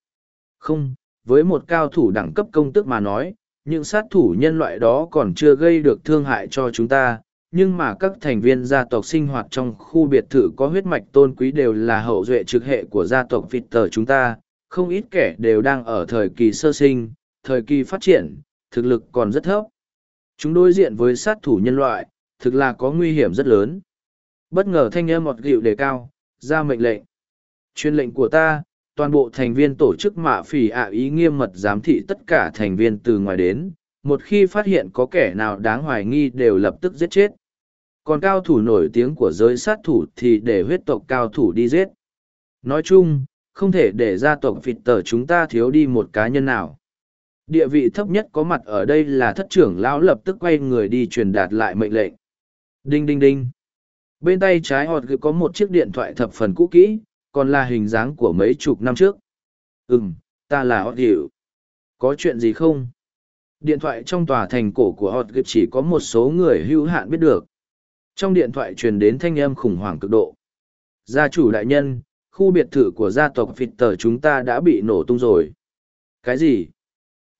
Không, với một cao thủ đẳng cấp công tức mà nói, những sát thủ nhân loại đó còn chưa gây được thương hại cho chúng ta, nhưng mà các thành viên gia tộc sinh hoạt trong khu biệt thự có huyết mạch tôn quý đều là hậu duệ trực hệ của gia tộc vịt tờ chúng ta, không ít kẻ đều đang ở thời kỳ sơ sinh, thời kỳ phát triển, thực lực còn rất thấp. Chúng đối diện với sát thủ nhân loại, thực là có nguy hiểm rất lớn. Bất ngờ thanh âm mọt gịu đề cao, ra mệnh lệnh. Chuyên lệnh của ta, toàn bộ thành viên tổ chức mạ phỉ ạ ý nghiêm mật giám thị tất cả thành viên từ ngoài đến, một khi phát hiện có kẻ nào đáng hoài nghi đều lập tức giết chết. Còn cao thủ nổi tiếng của giới sát thủ thì để huyết tộc cao thủ đi giết. Nói chung, không thể để gia tộc phịt tờ chúng ta thiếu đi một cá nhân nào. Địa vị thấp nhất có mặt ở đây là thất trưởng lão lập tức quay người đi truyền đạt lại mệnh lệnh. Đinh đinh đinh. Bên tay trái họt có một chiếc điện thoại thập phần cũ kỹ, còn là hình dáng của mấy chục năm trước. Ừm, ta là họt hiệu. Có chuyện gì không? Điện thoại trong tòa thành cổ của họt chỉ có một số người hữu hạn biết được. Trong điện thoại truyền đến thanh âm khủng hoảng cực độ. Gia chủ đại nhân, khu biệt thự của gia tộc phịt tờ chúng ta đã bị nổ tung rồi. Cái gì?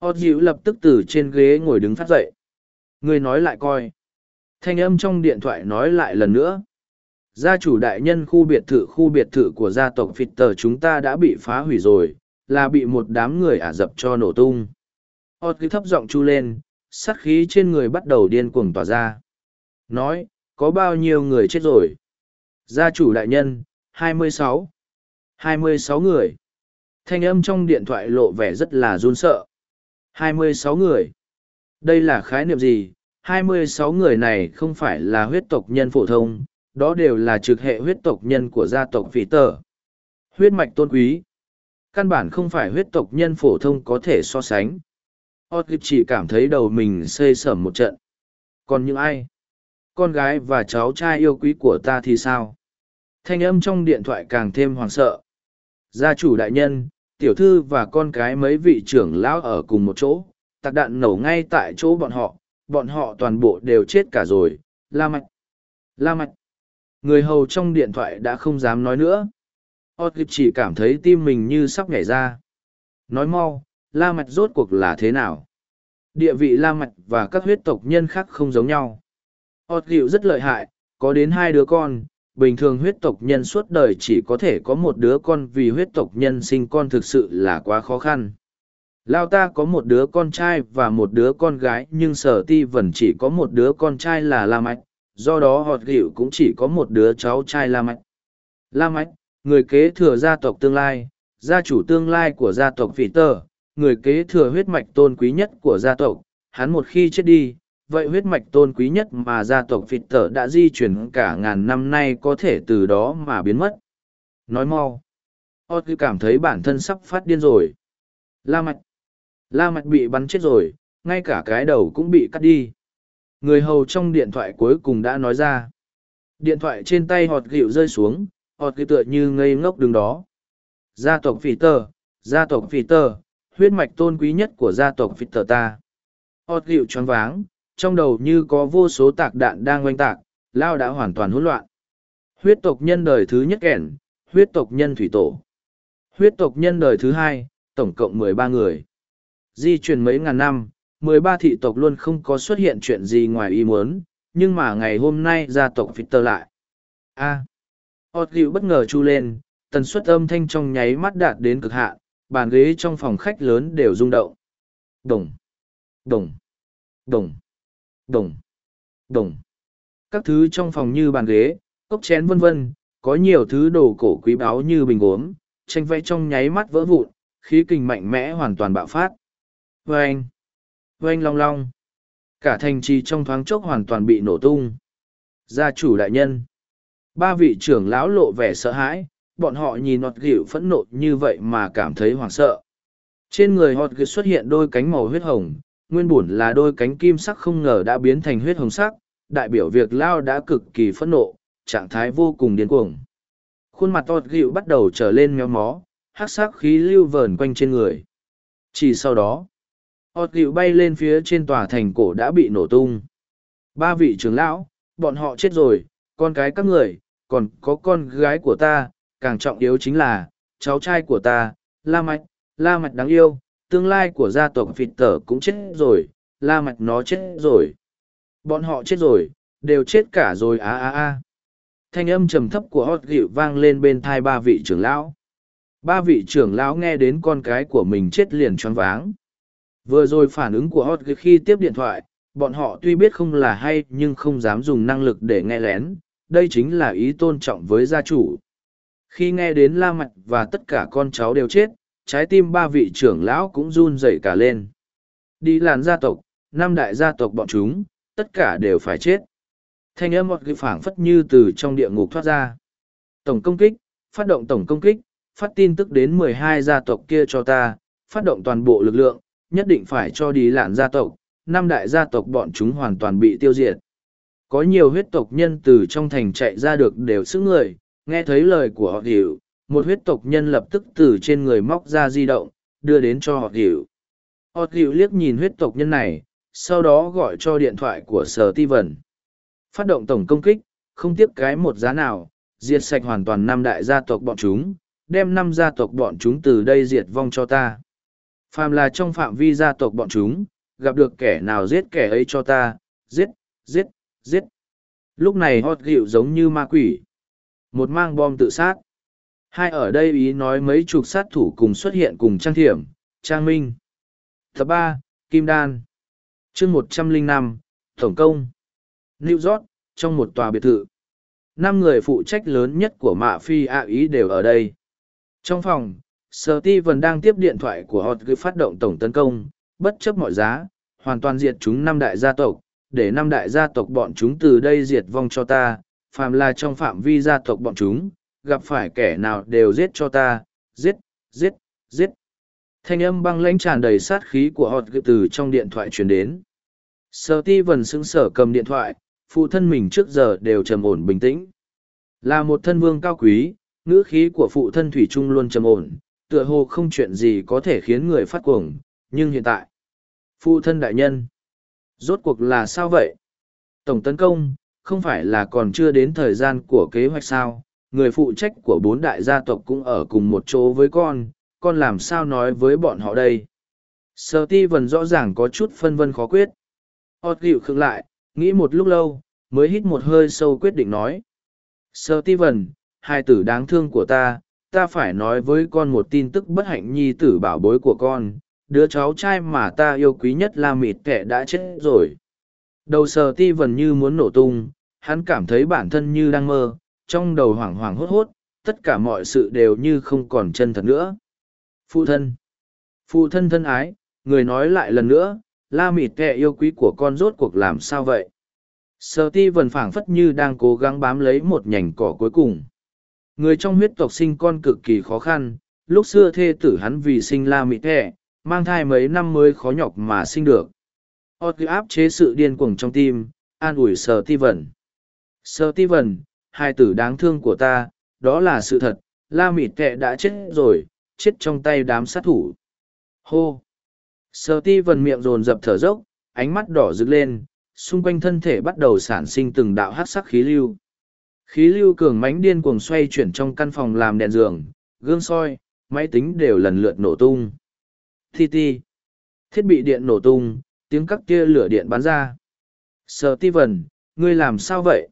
Họt hiệu lập tức từ trên ghế ngồi đứng phát dậy. Người nói lại coi. Thanh âm trong điện thoại nói lại lần nữa gia chủ đại nhân khu biệt thự, khu biệt thự của gia tộc phịt tờ chúng ta đã bị phá hủy rồi, là bị một đám người ả rập cho nổ tung. Hot cứ thấp giọng chu lên sắt khí trên người bắt đầu điên cuồng tỏa ra. Nói, có bao nhiêu người chết rồi? Gia chủ đại nhân 26. 26 người. Thanh âm trong điện thoại lộ vẻ rất là run sợ. 26 người. Đây là khái niệm gì? 26 người này không phải là huyết tộc nhân phổ thông đó đều là trực hệ huyết tộc nhân của gia tộc phỉ tờ. Huyết mạch tôn quý. Căn bản không phải huyết tộc nhân phổ thông có thể so sánh. Otgip chỉ cảm thấy đầu mình xây sẩm một trận. còn những ai con gái và cháu trai yêu quý của ta thì sao thanh âm trong điện thoại càng thêm hoảng sợ gia chủ đại nhân, tiểu thư và con cái mấy vị trưởng lão ở cùng một chỗ, tạc đạn nổ ngay tại chỗ bọn họ bọn họ toàn bộ đều chết cả rồi la mạch la mạch người hầu trong điện thoại đã không dám nói nữa Hot chỉ cảm thấy tim mình như sắp nhảy ra. Nói mau, La Mạch rốt cuộc là thế nào? Địa vị La Mạch và các huyết tộc nhân khác không giống nhau. Hot rất lợi hại, có đến hai đứa con, bình thường huyết tộc nhân suốt đời chỉ có thể có một đứa con vì huyết tộc nhân sinh con thực sự là quá khó khăn. Lao ta có một đứa con trai và một đứa con gái nhưng sở ti vẫn chỉ có một đứa con trai là La Mạch, do đó họt gịu cũng chỉ có một đứa cháu trai La Mạch. La Mạch, người kế thừa gia tộc tương lai, gia chủ tương lai của gia tộc Phỉ Tơ, người kế thừa huyết mạch tôn quý nhất của gia tộc, hắn một khi chết đi, vậy huyết mạch tôn quý nhất mà gia tộc Phỉ Tơ đã di chuyển cả ngàn năm nay có thể từ đó mà biến mất. Nói mau. Ôt cảm thấy bản thân sắp phát điên rồi. La mạch. La mạch bị bắn chết rồi, ngay cả cái đầu cũng bị cắt đi. Người hầu trong điện thoại cuối cùng đã nói ra. Điện thoại trên tay họt gịu rơi xuống, họt gịu tựa như ngây ngốc đứng đó. Gia tộc Phi Tơ, gia tộc Phi Tơ, huyết mạch tôn quý nhất của gia tộc Phi Tơ ta. Họt gịu choáng váng, trong đầu như có vô số tạc đạn đang oanh tạc, lao đã hoàn toàn hỗn loạn. Huyết tộc nhân đời thứ nhất kẻn, huyết tộc nhân thủy tổ. Huyết tộc nhân đời thứ hai, tổng cộng mười ba người. Di chuyển mấy ngàn năm, mười ba thị tộc luôn không có xuất hiện chuyện gì ngoài ý muốn, nhưng mà ngày hôm nay gia tộc Victor Tơ lại. A. Hot dịu bất ngờ chu lên, tần suất âm thanh trong nháy mắt đạt đến cực hạn, bàn ghế trong phòng khách lớn đều rung động. Đồng, đồng, đồng, đồng, đồng. Các thứ trong phòng như bàn ghế, cốc chén vân vân, có nhiều thứ đồ cổ quý báu như bình gốm, tranh vẽ trong nháy mắt vỡ vụn, khí kình mạnh mẽ hoàn toàn bạo phát. Vâng! Oanh long long! Cả thành trì trong thoáng chốc hoàn toàn bị nổ tung. Gia chủ đại nhân! Ba vị trưởng lão lộ vẻ sợ hãi, bọn họ nhìn họt gịu phẫn nộ như vậy mà cảm thấy hoảng sợ. Trên người họt gịu xuất hiện đôi cánh màu huyết hồng, nguyên bổn là đôi cánh kim sắc không ngờ đã biến thành huyết hồng sắc, đại biểu việc lao đã cực kỳ phẫn nộ, trạng thái vô cùng điên cuồng. Khuôn mặt họt gịu bắt đầu trở lên méo mó, hát sắc khí lưu vờn quanh trên người. Chỉ sau đó, họt gịu bay lên phía trên tòa thành cổ đã bị nổ tung. Ba vị trưởng lão, bọn họ chết rồi, con cái các người, còn có con gái của ta, càng trọng yếu chính là, cháu trai của ta, La Mạch, La Mạch đáng yêu, tương lai của gia tộc phịt tở cũng chết rồi, La Mạch nó chết rồi. Bọn họ chết rồi, đều chết cả rồi á á á. Thanh âm trầm thấp của hót gịu vang lên bên thai ba vị trưởng lão. Ba vị trưởng lão nghe đến con cái của mình chết liền choáng váng. Vừa rồi phản ứng của Hot khi tiếp điện thoại, bọn họ tuy biết không là hay nhưng không dám dùng năng lực để nghe lén, đây chính là ý tôn trọng với gia chủ. Khi nghe đến La Mạch và tất cả con cháu đều chết, trái tim ba vị trưởng lão cũng run rẩy cả lên. Đi làn gia tộc, năm đại gia tộc bọn chúng, tất cả đều phải chết. Thanh âm một cái phảng phất như từ trong địa ngục thoát ra. Tổng công kích, phát động tổng công kích, phát tin tức đến mười hai gia tộc kia cho ta, phát động toàn bộ lực lượng, nhất định phải cho đi lạn gia tộc, năm đại gia tộc bọn chúng hoàn toàn bị tiêu diệt. Có nhiều huyết tộc nhân từ trong thành chạy ra được đều sức người, nghe thấy lời của họ hiểu, một huyết tộc nhân lập tức từ trên người móc ra di động, đưa đến cho họ hiểu. Họ hiểu liếc nhìn huyết tộc nhân này, sau đó gọi cho điện thoại của sở ti vần. Phát động tổng công kích, không tiếc cái một giá nào, diệt sạch hoàn toàn năm đại gia tộc bọn chúng, đem năm gia tộc bọn chúng từ đây diệt vong cho ta. Phàm là trong phạm vi gia tộc bọn chúng, gặp được kẻ nào giết kẻ ấy cho ta, giết, giết, giết. Lúc này hot gịu giống như ma quỷ. Một mang bom tự sát. Hai ở đây ý nói mấy chục sát thủ cùng xuất hiện cùng trang thiểm, trang minh. Tập ba Kim Đan. chương một trăm linh năm Tổng công. New York, trong một tòa biệt thự. Năm người phụ trách lớn nhất của mạ phi ạ ý đều ở đây. Trong phòng, Sở Ti vẫn đang tiếp điện thoại của họ gửi phát động tổng tấn công, bất chấp mọi giá, hoàn toàn diệt chúng năm đại gia tộc, để năm đại gia tộc bọn chúng từ đây diệt vong cho ta, phàm là trong phạm vi gia tộc bọn chúng, gặp phải kẻ nào đều giết cho ta, giết, giết, giết. Thanh âm băng lãnh tràn đầy sát khí của họ từ trong điện thoại truyền đến. Sở ti vần sững sở cầm điện thoại, phụ thân mình trước giờ đều trầm ổn bình tĩnh. Là một thân vương cao quý, ngữ khí của phụ thân Thủy Trung luôn trầm ổn, tựa hồ không chuyện gì có thể khiến người phát cuồng, nhưng hiện tại, phụ thân đại nhân, rốt cuộc là sao vậy? Tổng tấn công, không phải là còn chưa đến thời gian của kế hoạch sao, người phụ trách của bốn đại gia tộc cũng ở cùng một chỗ với con, con làm sao nói với bọn họ đây? Sở ti vần rõ ràng có chút phân vân khó quyết. Ôt gịu khựng lại, nghĩ một lúc lâu, mới hít một hơi sâu quyết định nói. Sở ti vần, hai tử đáng thương của ta, ta phải nói với con một tin tức bất hạnh nhi tử bảo bối của con, đứa cháu trai mà ta yêu quý nhất là mịt tệ đã chết rồi. Đầu sờ ti vần như muốn nổ tung, hắn cảm thấy bản thân như đang mơ, trong đầu hoảng hoảng hốt hốt, tất cả mọi sự đều như không còn chân thật nữa. Phụ thân. Phụ thân thân ái, người nói lại lần nữa, la mịt tệ yêu quý của con rốt cuộc làm sao vậy? sờ ti vần phảng phất như đang cố gắng bám lấy một nhành cỏ cuối cùng. Người trong huyết tộc sinh con cực kỳ khó khăn, lúc xưa thê tử hắn vì sinh la mịt kẹ, mang thai mấy năm mới khó nhọc mà sinh được. Ot áp chế sự điên cuồng trong tim, an ủi sờ ti vần. sờ ti vần, hai tử đáng thương của ta, đó là sự thật, la mịt kẹ đã chết rồi, chết trong tay đám sát thủ. Hô! sờ ti vần miệng rồn rập thở dốc, ánh mắt đỏ rực lên, xung quanh thân thể bắt đầu sản sinh từng đạo hát sắc khí lưu. Khí lưu cường mánh điên cuồng xoay chuyển trong căn phòng làm đèn giường, gương soi, máy tính đều lần lượt nổ tung. Thi ti. Thiết bị điện nổ tung, tiếng cắt tia lửa điện bắn ra. Sở ti vần, ngươi làm sao vậy?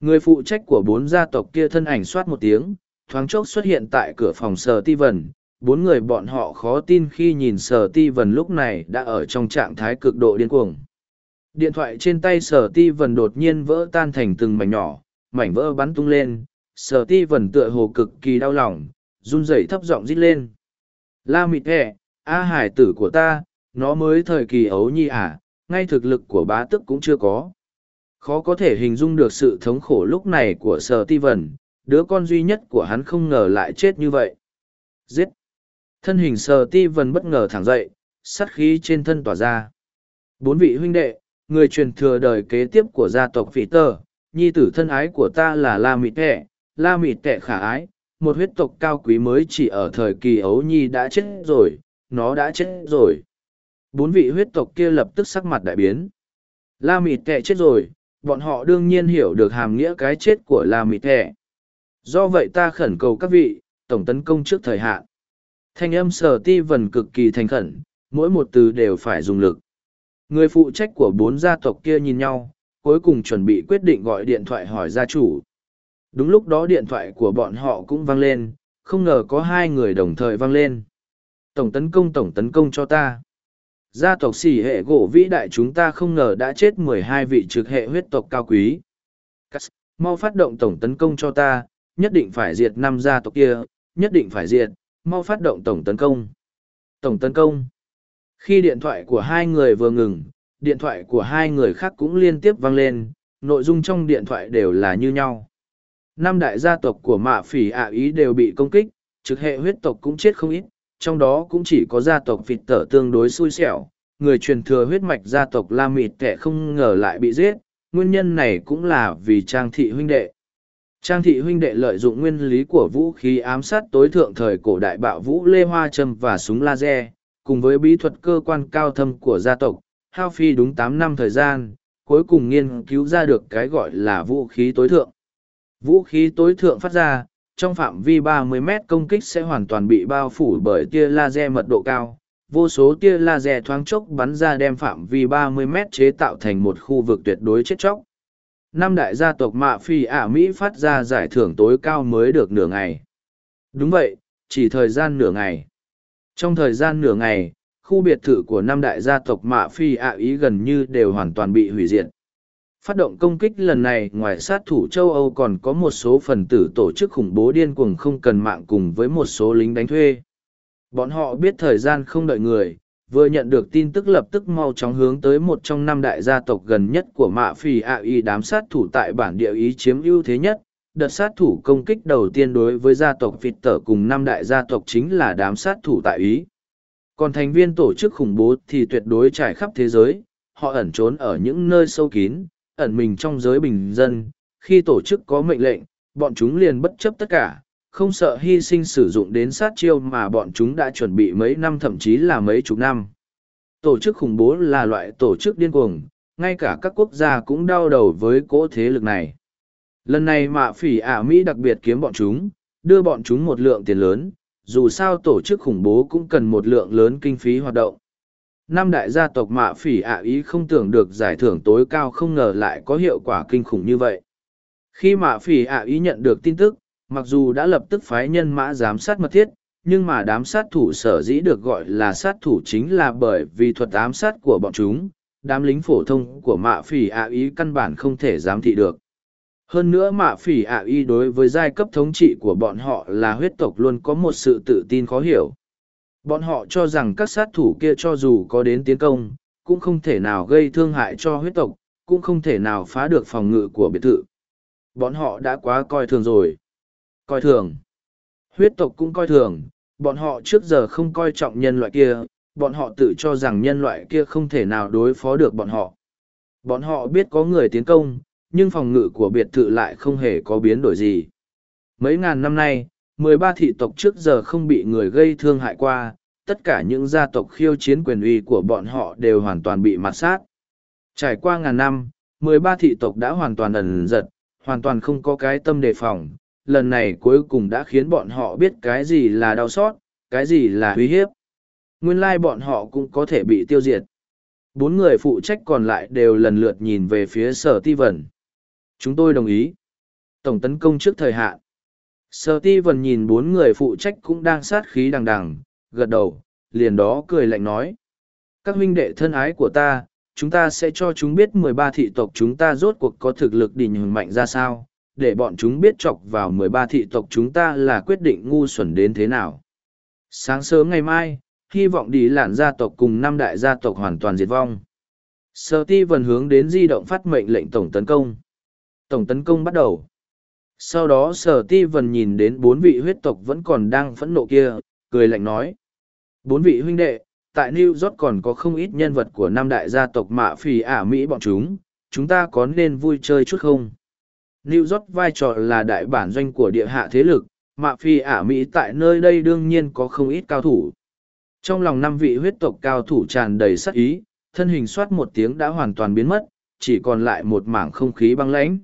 Người phụ trách của bốn gia tộc kia thân ảnh soát một tiếng, thoáng chốc xuất hiện tại cửa phòng sở ti vần, bốn người bọn họ khó tin khi nhìn sở ti vần lúc này đã ở trong trạng thái cực độ điên cuồng điện thoại trên tay sở ti vần đột nhiên vỡ tan thành từng mảnh nhỏ mảnh vỡ bắn tung lên sở ti vần tựa hồ cực kỳ đau lòng run rẩy thấp giọng rít lên. La mịt hẹ a hải tử của ta nó mới thời kỳ ấu nhi à, ngay thực lực của bá tức cũng chưa có. Khó có thể hình dung được sự thống khổ lúc này của sở ti vần đứa con duy nhất của hắn không ngờ lại chết như vậy. Giết! Thân hình sở ti vần bất ngờ thẳng dậy, sát khí trên thân tỏa ra. Bốn vị huynh đệ, người truyền thừa đời kế tiếp của gia tộc Phỉ Tơ, nhi tử thân ái của ta là La Mịt Tệ, La Mịt Tệ khả ái, một huyết tộc cao quý mới chỉ ở thời kỳ ấu nhi đã chết rồi, nó đã chết rồi. Bốn vị huyết tộc kia lập tức sắc mặt đại biến. La Mịt Tệ chết rồi, bọn họ đương nhiên hiểu được hàm nghĩa cái chết của La Mịt Tệ. Do vậy ta khẩn cầu các vị, tổng tấn công trước thời hạn. Thanh âm sở ti vần cực kỳ thành khẩn, mỗi một từ đều phải dùng lực. Người phụ trách của bốn gia tộc kia nhìn nhau, cuối cùng chuẩn bị quyết định gọi điện thoại hỏi gia chủ. Đúng lúc đó điện thoại của bọn họ cũng vang lên, không ngờ có hai người đồng thời vang lên. Tổng tấn công tổng tấn công cho ta. Gia tộc xỉ hệ gỗ vĩ đại chúng ta không ngờ đã chết mười hai vị trực hệ huyết tộc cao quý. Mau phát động tổng tấn công cho ta, nhất định phải diệt năm gia tộc kia, nhất định phải diệt, mau phát động tổng tấn công. Tổng tấn công. Khi điện thoại của hai người vừa ngừng, điện thoại của hai người khác cũng liên tiếp vang lên, nội dung trong điện thoại đều là như nhau. Năm đại gia tộc của mạ phỉ ạ ý đều bị công kích, trực hệ huyết tộc cũng chết không ít, trong đó cũng chỉ có gia tộc vịt tở tương đối xui xẻo, người truyền thừa huyết mạch gia tộc La Mịt Tệ không ngờ lại bị giết, nguyên nhân này cũng là vì trang thị huynh đệ. Trang thị huynh đệ lợi dụng nguyên lý của vũ khí ám sát tối thượng thời cổ đại bạo vũ lê hoa châm và súng laser, cùng với bí thuật cơ quan cao thâm của gia tộc, hao phi đúng tám năm thời gian, cuối cùng nghiên cứu ra được cái gọi là vũ khí tối thượng. Vũ khí tối thượng phát ra, trong phạm vi 30 mét công kích sẽ hoàn toàn bị bao phủ bởi tia laser mật độ cao. Vô số tia laser thoáng chốc bắn ra đem phạm vi 30 mét chế tạo thành một khu vực tuyệt đối chết chóc năm đại gia tộc mạ phi ả mỹ phát ra giải thưởng tối cao mới được nửa ngày đúng vậy chỉ thời gian nửa ngày trong thời gian nửa ngày khu biệt thự của năm đại gia tộc mạ phi ả ý gần như đều hoàn toàn bị hủy diệt. Phát động công kích lần này, ngoài sát thủ châu âu còn có một số phần tử tổ chức khủng bố điên cuồng không cần mạng cùng với một số lính đánh thuê. Bọn họ biết thời gian không đợi người, vừa nhận được tin tức lập tức mau chóng hướng tới một trong năm đại gia tộc gần nhất của mạ Phi ạ y đám sát thủ tại bản địa ý chiếm ưu thế nhất. Đợt sát thủ công kích đầu tiên đối với gia tộc vịt tở cùng năm đại gia tộc chính là đám sát thủ tại ý còn thành viên tổ chức khủng bố thì tuyệt đối trải khắp thế giới họ ẩn trốn ở những nơi sâu kín, ẩn mình trong giới bình dân, khi tổ chức có mệnh lệnh, bọn chúng liền bất chấp tất cả, không sợ hy sinh sử dụng đến sát chiêu mà bọn chúng đã chuẩn bị mấy năm thậm chí là mấy chục năm. Tổ chức khủng bố là loại tổ chức điên cuồng, ngay cả các quốc gia cũng đau đầu với cỗ thế lực này. Lần này mạ phỉ ả Mỹ đặc biệt kiếm bọn chúng, đưa bọn chúng một lượng tiền lớn, dù sao tổ chức khủng bố cũng cần một lượng lớn kinh phí hoạt động. Năm đại gia tộc mạ phỉ ả ý không tưởng được giải thưởng tối cao không ngờ lại có hiệu quả kinh khủng như vậy. Khi mạ phỉ ả ý nhận được tin tức, mặc dù đã lập tức phái nhân mã giám sát mật thiết, nhưng mà đám sát thủ sở dĩ được gọi là sát thủ chính là bởi vì thuật ám sát của bọn chúng, đám lính phổ thông của mạ phỉ ả ý căn bản không thể giám thị được. Hơn nữa mạ phỉ ả y đối với giai cấp thống trị của bọn họ là huyết tộc luôn có một sự tự tin khó hiểu. Bọn họ cho rằng các sát thủ kia cho dù có đến tiến công, cũng không thể nào gây thương hại cho huyết tộc, cũng không thể nào phá được phòng ngự của biệt thự. Bọn họ đã quá coi thường rồi. Coi thường. Huyết tộc cũng coi thường, bọn họ trước giờ không coi trọng nhân loại kia, bọn họ tự cho rằng nhân loại kia không thể nào đối phó được bọn họ. Bọn họ biết có người tiến công, nhưng phòng ngự của biệt thự lại không hề có biến đổi gì. Mấy ngàn năm nay, mười ba thị tộc trước giờ không bị người gây thương hại qua, tất cả những gia tộc khiêu chiến quyền uy của bọn họ đều hoàn toàn bị mặt sát. Trải qua ngàn năm, mười ba thị tộc đã hoàn toàn ẩn giật, hoàn toàn không có cái tâm đề phòng. Lần này cuối cùng đã khiến bọn họ biết cái gì là đau xót, cái gì là uy hiếp. Nguyên lai bọn họ cũng có thể bị tiêu diệt. Bốn người phụ trách còn lại đều lần lượt nhìn về phía sở ti vẩn. Chúng tôi đồng ý. Tổng tấn công trước thời hạn. Sở ti vần nhìn bốn người phụ trách cũng đang sát khí đằng đằng, gật đầu, liền đó cười lạnh nói. Các huynh đệ thân ái của ta, chúng ta sẽ cho chúng biết mười ba thị tộc chúng ta rốt cuộc có thực lực đỉnh hưởng mạnh ra sao, để bọn chúng biết chọc vào mười ba thị tộc chúng ta là quyết định ngu xuẩn đến thế nào. Sáng sớm ngày mai, hy vọng đi lạn gia tộc cùng năm đại gia tộc hoàn toàn diệt vong. Sở ti vần hướng đến di động phát mệnh lệnh tổng tấn công. Tổng tấn công bắt đầu. Sau đó sở ti vần nhìn đến bốn vị huyết tộc vẫn còn đang phẫn nộ kia, cười lạnh nói. Bốn vị huynh đệ, tại New York còn có không ít nhân vật của năm đại gia tộc mạ phì ả Mỹ bọn chúng, chúng ta có nên vui chơi chút không? New York vai trò là đại bản doanh của địa hạ thế lực, mạ phì ả Mỹ tại nơi đây đương nhiên có không ít cao thủ. Trong lòng năm vị huyết tộc cao thủ tràn đầy sắc ý, thân hình soát một tiếng đã hoàn toàn biến mất, chỉ còn lại một mảng không khí băng lãnh.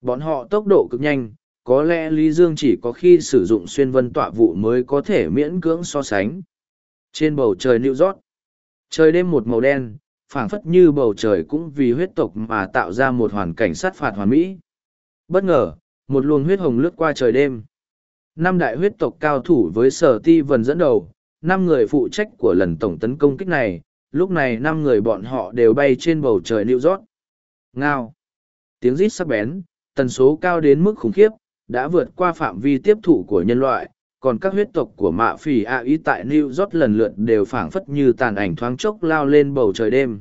Bọn họ tốc độ cực nhanh, có lẽ Lý Dương chỉ có khi sử dụng xuyên vân tọa vụ mới có thể miễn cưỡng so sánh. Trên bầu trời New York, trời đêm một màu đen, phảng phất như bầu trời cũng vì huyết tộc mà tạo ra một hoàn cảnh sát phạt hoàn mỹ. Bất ngờ, một luồng huyết hồng lướt qua trời đêm. Năm đại huyết tộc cao thủ với sở ti vần dẫn đầu, năm người phụ trách của lần tổng tấn công kích này, lúc này năm người bọn họ đều bay trên bầu trời New York. Ngao! Tiếng rít sắc bén, tần số cao đến mức khủng khiếp, đã vượt qua phạm vi tiếp thụ của nhân loại, còn các huyết tộc của mạ phỉ ạ ý tại New York lần lượt đều phảng phất như tàn ảnh thoáng chốc lao lên bầu trời đêm.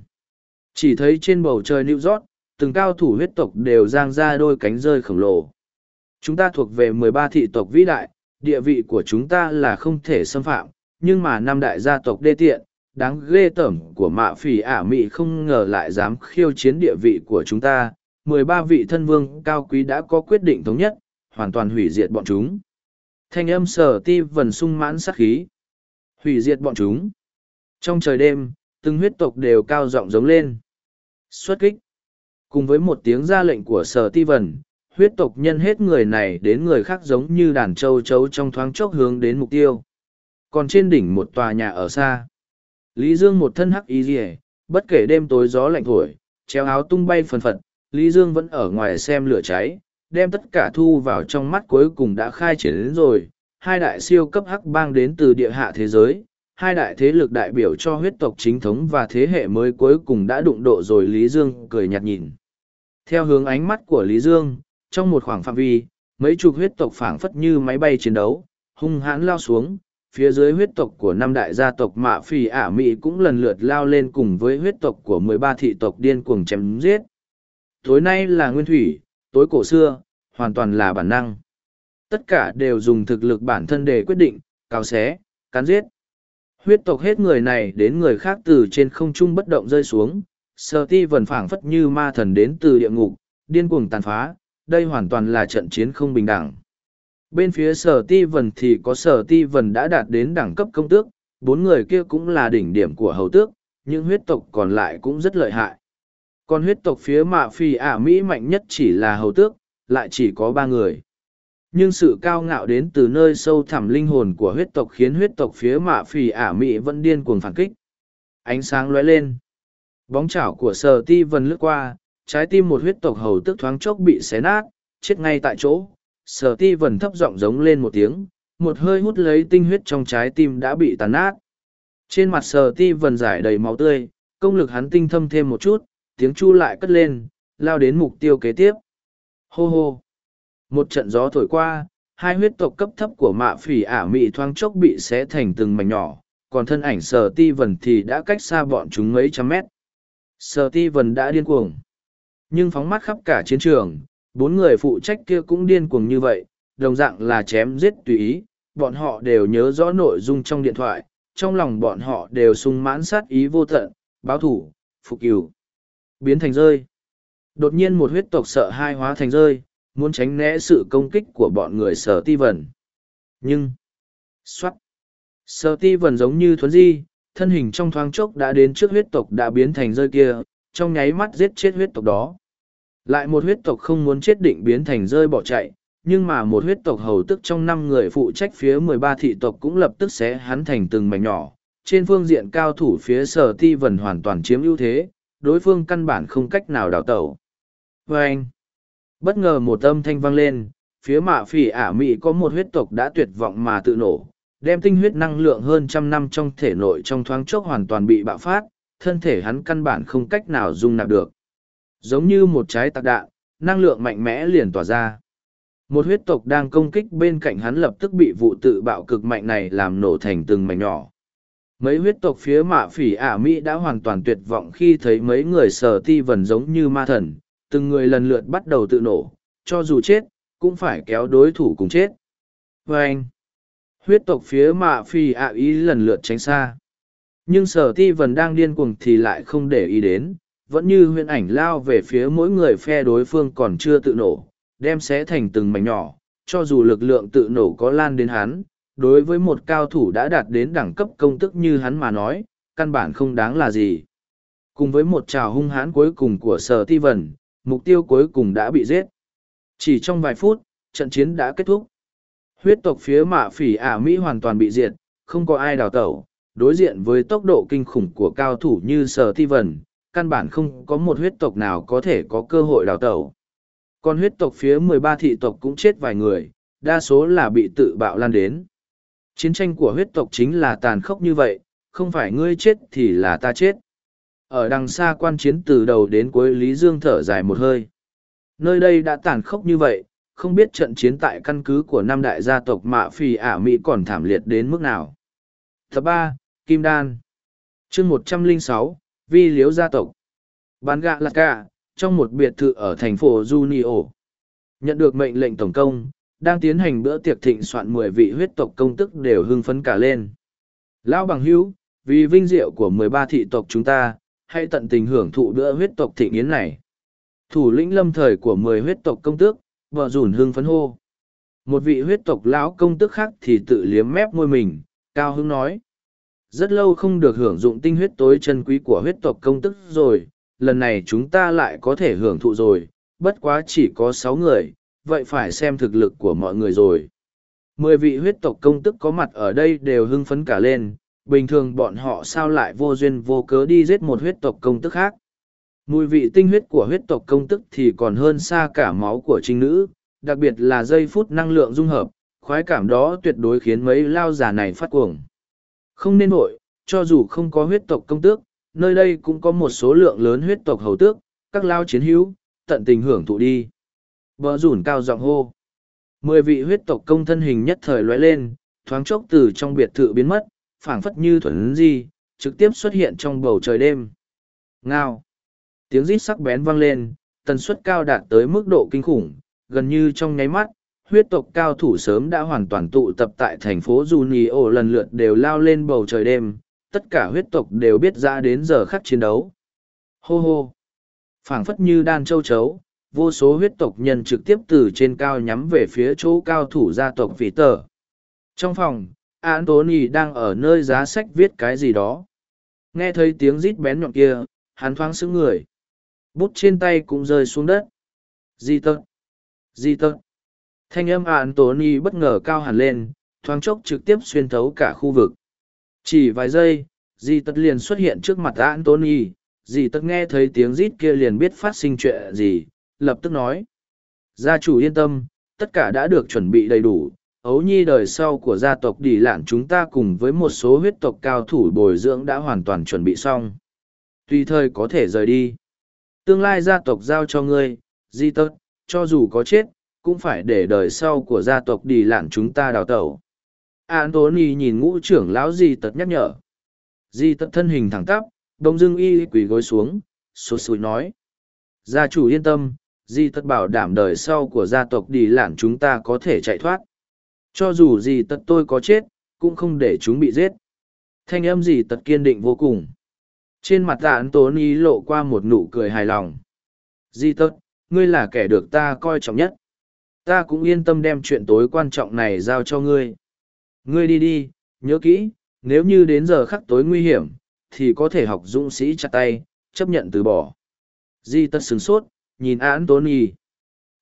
Chỉ thấy trên bầu trời New York, từng cao thủ huyết tộc đều giang ra đôi cánh rơi khổng lồ. Chúng ta thuộc về mười ba thị tộc vĩ đại, địa vị của chúng ta là không thể xâm phạm, nhưng mà năm đại gia tộc đê tiện, đáng ghê tởm của mạ phỉ ả mị không ngờ lại dám khiêu chiến địa vị của chúng ta. Mười ba vị thân vương cao quý đã có quyết định thống nhất, hoàn toàn hủy diệt bọn chúng. Thanh âm sở ti vần sung mãn sát khí. Hủy diệt bọn chúng. Trong trời đêm, từng huyết tộc đều cao giọng giống lên. Xuất kích. Cùng với một tiếng ra lệnh của sở ti vần, huyết tộc nhân hết người này đến người khác giống như đàn trâu trấu trong thoáng chốc hướng đến mục tiêu. Còn trên đỉnh một tòa nhà ở xa. Lý Dương một thân hắc y rìa, bất kể đêm tối gió lạnh thổi, treo áo tung bay phần phật, Lý Dương vẫn ở ngoài xem lửa cháy, đem tất cả thu vào trong mắt cuối cùng đã khai triển đến rồi. Hai đại siêu cấp hắc bang đến từ địa hạ thế giới, hai đại thế lực đại biểu cho huyết tộc chính thống và thế hệ mới cuối cùng đã đụng độ rồi Lý Dương cười nhạt nhìn. Theo hướng ánh mắt của Lý Dương, trong một khoảng phạm vi, mấy chục huyết tộc phảng phất như máy bay chiến đấu, hung hãn lao xuống, phía dưới huyết tộc của năm đại gia tộc mạ phì ả mỹ cũng lần lượt lao lên cùng với huyết tộc của mười ba thị tộc điên cuồng chém giết. Tối nay là nguyên thủy, tối cổ xưa, hoàn toàn là bản năng. Tất cả đều dùng thực lực bản thân để quyết định, cào xé, cắn giết. Huyết tộc hết người này đến người khác từ trên không trung bất động rơi xuống, Sơ ti vần phảng phất như ma thần đến từ địa ngục, điên cuồng tàn phá, đây hoàn toàn là trận chiến không bình đẳng. Bên phía sở ti vần thì có sở ti vần đã đạt đến đẳng cấp công tước, bốn người kia cũng là đỉnh điểm của hầu tước, nhưng huyết tộc còn lại cũng rất lợi hại. Còn huyết tộc phía mạ phi ả Mỹ mạnh nhất chỉ là hầu tước, lại chỉ có ba người. Nhưng sự cao ngạo đến từ nơi sâu thẳm linh hồn của huyết tộc khiến huyết tộc phía mạ phi ả Mỹ vẫn điên cuồng phản kích. Ánh sáng lóe lên. Bóng chảo của sờ ti vần lướt qua, trái tim một huyết tộc hầu tước thoáng chốc bị xé nát, chết ngay tại chỗ. Sở ti vần thấp giọng giống lên một tiếng, một hơi hút lấy tinh huyết trong trái tim đã bị tàn nát. Trên mặt sở ti vần giải đầy máu tươi, công lực hắn tinh thâm thêm một chút, tiếng chu lại cất lên, lao đến mục tiêu kế tiếp. Hô hô! Một trận gió thổi qua, hai huyết tộc cấp thấp của mạ phỉ ả mị thoáng chốc bị xé thành từng mảnh nhỏ, còn thân ảnh sở ti vần thì đã cách xa bọn chúng mấy trăm mét. Sở ti vần đã điên cuồng. Nhưng phóng mắt khắp cả chiến trường, bốn người phụ trách kia cũng điên cuồng như vậy, đồng dạng là chém giết tùy ý, bọn họ đều nhớ rõ nội dung trong điện thoại, trong lòng bọn họ đều sung mãn sát ý vô tận, báo thủ, phục cửu, biến thành rơi. Đột nhiên một huyết tộc sợ hai hóa thành rơi, muốn tránh né sự công kích của bọn người sở ti vần. Nhưng, xoát, sở ti vần giống như thuấn di, thân hình trong thoáng chốc đã đến trước huyết tộc đã biến thành rơi kia, trong nháy mắt giết chết huyết tộc đó. Lại một huyết tộc không muốn chết định biến thành rơi bỏ chạy, nhưng mà một huyết tộc hầu tức trong năm người phụ trách phía mười ba thị tộc cũng lập tức sẽ hắn thành từng mảnh nhỏ. Trên phương diện cao thủ phía sở ti vần hoàn toàn chiếm ưu thế, đối phương căn bản không cách nào đào tẩu. Và anh, bất ngờ một âm thanh vang lên, phía mạ phỉ ả mị có một huyết tộc đã tuyệt vọng mà tự nổ, đem tinh huyết năng lượng hơn trăm năm trong thể nội trong thoáng chốc hoàn toàn bị bạo phát, thân thể hắn căn bản không cách nào dung nạp được. Giống như một trái tạc đạn, năng lượng mạnh mẽ liền tỏa ra. Một huyết tộc đang công kích bên cạnh hắn lập tức bị vụ tự bạo cực mạnh này làm nổ thành từng mảnh nhỏ. Mấy huyết tộc phía mạ phỉ ả Mỹ đã hoàn toàn tuyệt vọng khi thấy mấy người sở ti vần giống như ma thần, từng người lần lượt bắt đầu tự nổ, cho dù chết, cũng phải kéo đối thủ cùng chết. vê anh, huyết tộc phía mạ phỉ ả ý lần lượt tránh xa. Nhưng sở ti vần đang điên cuồng thì lại không để ý đến, vẫn như huyễn ảnh lao về phía mỗi người phe đối phương còn chưa tự nổ, đem xé thành từng mảnh nhỏ, cho dù lực lượng tự nổ có lan đến hắn, đối với một cao thủ đã đạt đến đẳng cấp công tức như hắn mà nói, căn bản không đáng là gì. Cùng với một trào hung hãn cuối cùng của sở ti Vân, mục tiêu cuối cùng đã bị giết. Chỉ trong vài phút, trận chiến đã kết thúc. Huyết tộc phía mạ phỉ ả Mỹ hoàn toàn bị diệt, không có ai đào tẩu, đối diện với tốc độ kinh khủng của cao thủ như sở ti Vân, căn bản không có một huyết tộc nào có thể có cơ hội đào tẩu. Còn huyết tộc phía 13 thị tộc cũng chết vài người, đa số là bị tự bạo lan đến. Chiến tranh của huyết tộc chính là tàn khốc như vậy, không phải ngươi chết thì là ta chết. Ở đằng xa quan chiến từ đầu đến cuối Lý Dương thở dài một hơi. Nơi đây đã tàn khốc như vậy, không biết trận chiến tại căn cứ của năm đại gia tộc mạ phì ả Mỹ còn thảm liệt đến mức nào. Tập ba Kim Đan chương một trăm linh sáu Vi Liếu gia tộc Bán gạ lạc gạ trong một biệt thự ở thành phố Junio. Nhận được mệnh lệnh tổng công, đang tiến hành bữa tiệc thịnh soạn mười vị huyết tộc công tức đều hưng phấn cả lên. Lão bằng hữu, vì vinh diệu của mười ba thị tộc chúng ta, hãy tận tình hưởng thụ bữa huyết tộc thịnh yến này. Thủ lĩnh lâm thời của mười huyết tộc công tước, vợ rủn hưng phấn hô. Một vị huyết tộc lão công tức khác thì tự liếm mép môi mình, cao hứng nói. Rất lâu không được hưởng dụng tinh huyết tối chân quý của huyết tộc công tức rồi, lần này chúng ta lại có thể hưởng thụ rồi, bất quá chỉ có sáu người, vậy phải xem thực lực của mọi người rồi. Mười vị huyết tộc công tức có mặt ở đây đều hưng phấn cả lên, bình thường bọn họ sao lại vô duyên vô cớ đi giết một huyết tộc công tức khác. Mùi vị tinh huyết của huyết tộc công tức thì còn hơn xa cả máu của trinh nữ, đặc biệt là giây phút năng lượng dung hợp, khoái cảm đó tuyệt đối khiến mấy lao giả này phát cuồng. Không nên vội, cho dù không có huyết tộc công tước, nơi đây cũng có một số lượng lớn huyết tộc hầu tước, các lao chiến hữu, tận tình hưởng thụ đi. Bờ rủn cao giọng hô. Mười vị huyết tộc công thân hình nhất thời lóe lên, thoáng chốc từ trong biệt thự biến mất, phảng phất như thuần di, trực tiếp xuất hiện trong bầu trời đêm. Ngao. Tiếng rít sắc bén vang lên, tần suất cao đạt tới mức độ kinh khủng, gần như trong nháy mắt, huyết tộc cao thủ sớm đã hoàn toàn tụ tập tại thành phố Junio lần lượt đều lao lên bầu trời đêm, tất cả huyết tộc đều biết ra đến giờ khắc chiến đấu. Hô hô! phảng phất như đan châu chấu, vô số huyết tộc nhân trực tiếp từ trên cao nhắm về phía chỗ cao thủ gia tộc vị tờ. Trong phòng, antony đang ở nơi giá sách viết cái gì đó. Nghe thấy tiếng rít bén nhọn kia, hắn thoáng sững người. Bút trên tay cũng rơi xuống đất. Di tật! Di tật! Thanh âm antony bất ngờ cao hẳn lên, thoáng chốc trực tiếp xuyên thấu cả khu vực. Chỉ vài giây, Di tật liền xuất hiện trước mặt antony di tật nghe thấy tiếng rít kia liền biết phát sinh chuyện gì lập tức nói. Gia chủ yên tâm, tất cả đã được chuẩn bị đầy đủ. Ấu nhi đời sau của gia tộc đi lạn chúng ta cùng với một số huyết tộc cao thủ bồi dưỡng đã hoàn toàn chuẩn bị xong. Tùy thời có thể rời đi. Tương lai gia tộc giao cho ngươi, di tật cho dù có chết, cũng phải để đời sau của gia tộc đi lạn chúng ta đào tẩu. Anthony nhìn ngũ trưởng lão di tật nhắc nhở. Di tật thân hình thẳng tắp, đông dưng y quỳ gối xuống sốt sùi nói. Gia chủ yên tâm di tất bảo đảm đời sau của gia tộc đi lản chúng ta có thể chạy thoát. Cho dù gì tật tôi có chết cũng không để chúng bị giết. Thanh âm gì tật kiên định vô cùng. Trên mặt tạ ấn tốn ý lộ qua một nụ cười hài lòng. Di tật ngươi là kẻ được ta coi trọng nhất. Ta cũng yên tâm đem chuyện tối quan trọng này giao cho ngươi. Ngươi đi đi nhớ kỹ nếu như đến giờ khắc tối nguy hiểm thì có thể học dũng sĩ chặt tay, chấp nhận từ bỏ. Di tất sửng sốt, nhìn Anthony.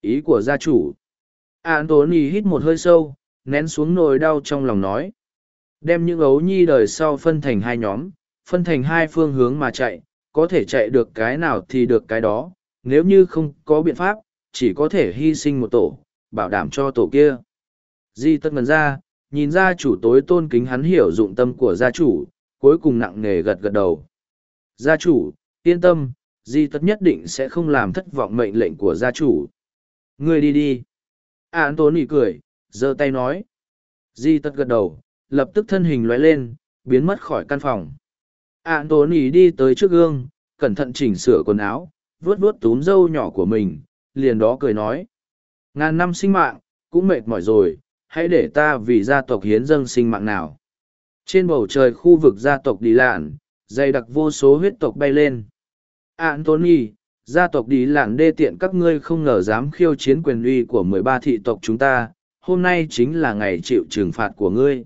Ý của gia chủ. Anthony hít một hơi sâu, nén xuống nồi đau trong lòng nói. Đem những ấu nhi đời sau phân thành hai nhóm, phân thành hai phương hướng mà chạy, có thể chạy được cái nào thì được cái đó, nếu như không có biện pháp, chỉ có thể hy sinh một tổ, bảo đảm cho tổ kia. Di tất ngần ra, nhìn gia chủ tối tôn kính hắn hiểu dụng tâm của gia chủ, cuối cùng nặng nề gật gật đầu. Gia chủ, yên tâm, di tất nhất định sẽ không làm thất vọng mệnh lệnh của gia chủ. Ngươi đi đi. Anthony cười, giơ tay nói. Di tất gật đầu, lập tức thân hình loay lên, biến mất khỏi căn phòng. Anthony đi tới trước gương, cẩn thận chỉnh sửa quần áo, vuốt vuốt túm râu nhỏ của mình, liền đó cười nói. Ngàn năm sinh mạng, cũng mệt mỏi rồi, hãy để ta vì gia tộc hiến dâng sinh mạng nào. Trên bầu trời khu vực gia tộc Đi Lạn, dày đặc vô số huyết tộc bay lên. Anthony, gia tộc Đi Lạng đê tiện các ngươi không ngờ dám khiêu chiến quyền uy của mười ba thị tộc chúng ta, hôm nay chính là ngày chịu trừng phạt của ngươi.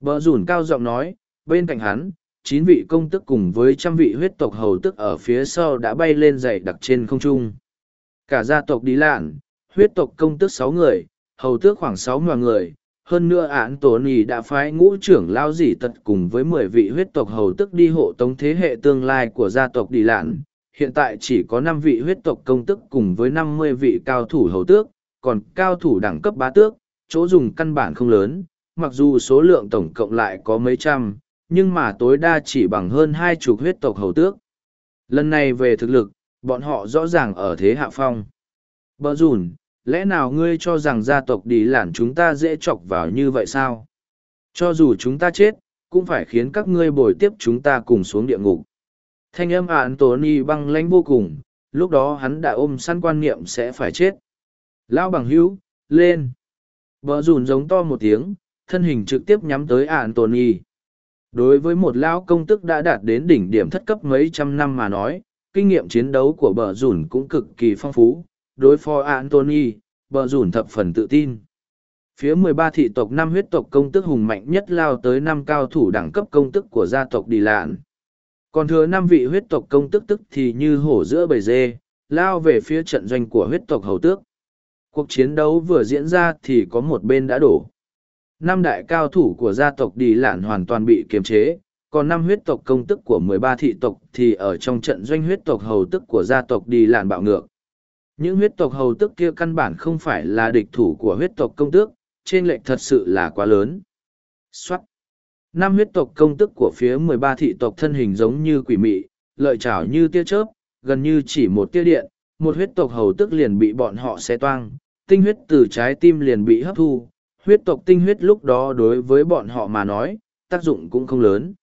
Bờ rủn cao giọng nói, bên cạnh hắn, chín vị công tức cùng với trăm vị huyết tộc hầu tức ở phía sau đã bay lên dày đặc trên không trung. Cả gia tộc Đi Lạn, huyết tộc công tức sáu người, hầu tước khoảng sáu người, hơn nữa án tổ nì đã phái ngũ trưởng lao dỉ tật cùng với mười vị huyết tộc hầu tức đi hộ tống thế hệ tương lai của gia tộc đi lạn hiện tại chỉ có năm vị huyết tộc công tức cùng với năm mươi vị cao thủ hầu tước còn cao thủ đẳng cấp bá tước chỗ dùng căn bản không lớn mặc dù số lượng tổng cộng lại có mấy trăm nhưng mà tối đa chỉ bằng hơn hai chục huyết tộc hầu tước lần này về thực lực bọn họ rõ ràng ở thế hạ phong bờ rùn, lẽ nào ngươi cho rằng gia tộc đi lản chúng ta dễ chọc vào như vậy sao? Cho dù chúng ta chết, cũng phải khiến các ngươi bồi tiếp chúng ta cùng xuống địa ngục. Thanh âm ạn Tony băng lãnh vô cùng, lúc đó hắn đã ôm săn quan niệm sẽ phải chết. Lão bằng hữu, lên! Vợ rùn giống to một tiếng, thân hình trực tiếp nhắm tới ạn Tony. Đối với một lão công tức đã đạt đến đỉnh điểm thất cấp mấy trăm năm mà nói, kinh nghiệm chiến đấu của bờ rùn cũng cực kỳ phong phú, đối phó Anthony, bờ rùn thập phần tự tin. Phía 13 thị tộc năm huyết tộc công tức hùng mạnh nhất lao tới năm cao thủ đẳng cấp công tức của gia tộc Đi Lạn. Còn thừa năm vị huyết tộc công tức tức thì như hổ giữa bầy dê, lao về phía trận doanh của huyết tộc hầu tước. Cuộc chiến đấu vừa diễn ra thì có một bên đã đổ. Năm đại cao thủ của gia tộc Đi Lạn hoàn toàn bị kiềm chế, còn năm huyết tộc công tức của 13 thị tộc thì ở trong trận doanh huyết tộc hầu tức của gia tộc Đi Lạn bạo ngược. Những huyết tộc hầu tức kia căn bản không phải là địch thủ của huyết tộc công tước, trên lệnh thật sự là quá lớn. Xoát! Năm huyết tộc công tức của phía mười ba thị tộc thân hình giống như quỷ mị, lợi chảo như tia chớp, gần như chỉ một tia điện, một huyết tộc hầu tức liền bị bọn họ xé toang, tinh huyết từ trái tim liền bị hấp thu, huyết tộc tinh huyết lúc đó đối với bọn họ mà nói, tác dụng cũng không lớn.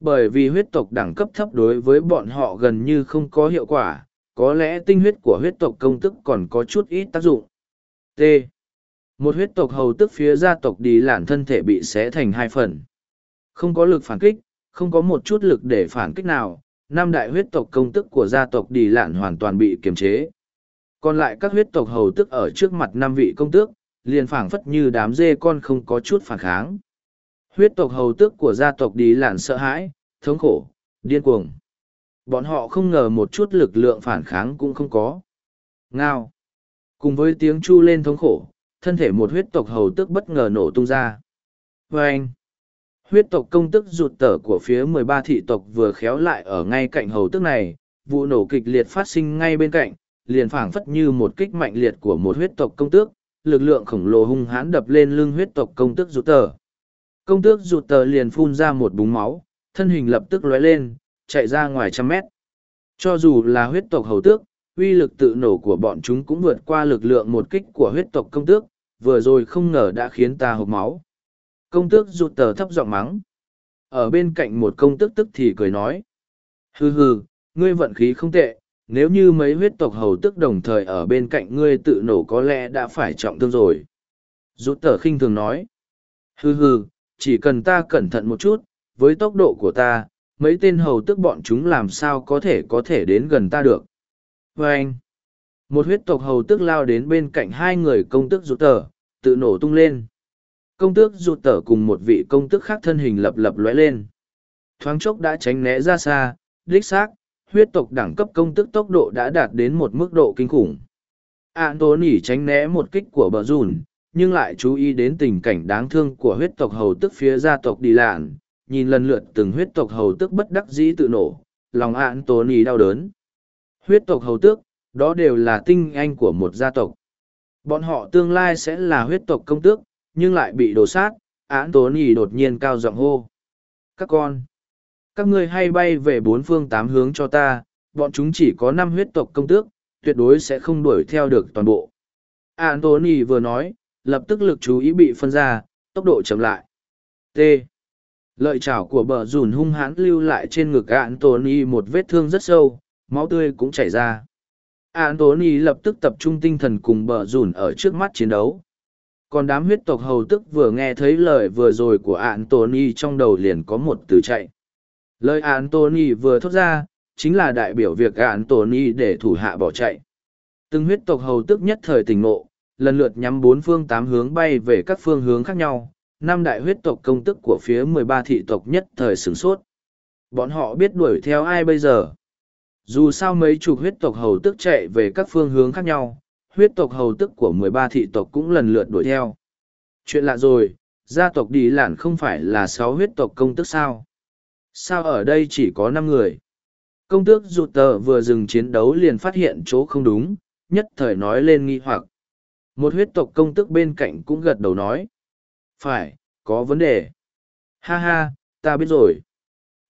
Bởi vì huyết tộc đẳng cấp thấp đối với bọn họ gần như không có hiệu quả, có lẽ tinh huyết của huyết tộc công tức còn có chút ít tác dụng. T. Một huyết tộc hầu tức phía gia tộc đi lản thân thể bị xé thành hai phần. Không có lực phản kích, không có một chút lực để phản kích nào, năm đại huyết tộc công tức của gia tộc Đi Lạn hoàn toàn bị kiềm chế. Còn lại các huyết tộc hầu tức ở trước mặt năm vị công tước, liền phảng phất như đám dê con không có chút phản kháng. Huyết tộc hầu tức của gia tộc Đi Lạn sợ hãi, thống khổ, điên cuồng. Bọn họ không ngờ một chút lực lượng phản kháng cũng không có. Ngao. Cùng với tiếng chu lên thống khổ, thân thể một huyết tộc hầu tức bất ngờ nổ tung ra. Vâng! anh. Huyết tộc công tức rụt tở của phía mười ba thị tộc vừa khéo lại ở ngay cạnh hầu tức này, vụ nổ kịch liệt phát sinh ngay bên cạnh, liền phảng phất như một kích mạnh liệt của một huyết tộc công tước, lực lượng khổng lồ hung hãn đập lên lưng huyết tộc công tước rụt tở. Công tước rụt tở liền phun ra một búng máu, thân hình lập tức lóe lên, chạy ra ngoài trăm mét. Cho dù là huyết tộc hầu tước, uy lực tự nổ của bọn chúng cũng vượt qua lực lượng một kích của huyết tộc công tước, vừa rồi không ngờ đã khiến ta hộp máu. Công tước rụt tờ thấp giọng mắng. Ở bên cạnh một công tước tức thì cười nói. Hừ hừ, ngươi vận khí không tệ, nếu như mấy huyết tộc hầu tức đồng thời ở bên cạnh ngươi tự nổ có lẽ đã phải trọng thương rồi. Rút tờ khinh thường nói. Hừ hừ, chỉ cần ta cẩn thận một chút, với tốc độ của ta, mấy tên hầu tức bọn chúng làm sao có thể có thể đến gần ta được. vê anh, một huyết tộc hầu tức lao đến bên cạnh hai người công tước rụt tờ, tự nổ tung lên. Công tước rụt tở cùng một vị công tước khác thân hình lập lập lóe lên. Thoáng chốc đã tránh né ra xa, đích xác, huyết tộc đẳng cấp công tước tốc độ đã đạt đến một mức độ kinh khủng. Anthony tránh né một kích của bờ rùn, nhưng lại chú ý đến tình cảnh đáng thương của huyết tộc hầu tức phía gia tộc đi lạn, nhìn lần lượt từng huyết tộc hầu tức bất đắc dĩ tự nổ, lòng Anthony đau đớn. Huyết tộc hầu tước, đó đều là tinh anh của một gia tộc. Bọn họ tương lai sẽ là huyết tộc công tước, nhưng lại bị đổ sát, án tố nỉ đột nhiên cao giọng hô. Các con, các ngươi hay bay về bốn phương tám hướng cho ta, bọn chúng chỉ có năm huyết tộc công tước, tuyệt đối sẽ không đuổi theo được toàn bộ. Anthony vừa nói, lập tức lực chú ý bị phân ra, tốc độ chậm lại. T. Lợi chảo của bờ rùn hung hãn lưu lại trên ngực Anthony một vết thương rất sâu, máu tươi cũng chảy ra. Anthony lập tức tập trung tinh thần cùng bờ rùn ở trước mắt chiến đấu. Còn đám huyết tộc hầu tức vừa nghe thấy lời vừa rồi của Anthony trong đầu liền có một từ chạy. Lời Anthony vừa thốt ra, chính là đại biểu việc Anthony để thủ hạ bỏ chạy. Từng huyết tộc hầu tức nhất thời tỉnh ngộ, lần lượt nhắm bốn phương tám hướng bay về các phương hướng khác nhau. Năm đại huyết tộc công tức của phía mười ba thị tộc nhất thời sửng sốt. Bọn họ biết đuổi theo ai bây giờ? Dù sao mấy chục huyết tộc hầu tức chạy về các phương hướng khác nhau, huyết tộc hầu tức của mười ba thị tộc cũng lần lượt đuổi theo. Chuyện lạ rồi, gia tộc đi lản không phải là sáu huyết tộc công tức sao? Sao ở đây chỉ có năm người? Công tước rụt tờ vừa dừng chiến đấu liền phát hiện chỗ không đúng, nhất thời nói lên nghi hoặc. Một huyết tộc công tức bên cạnh cũng gật đầu nói. Phải, có vấn đề. Ha ha, ta biết rồi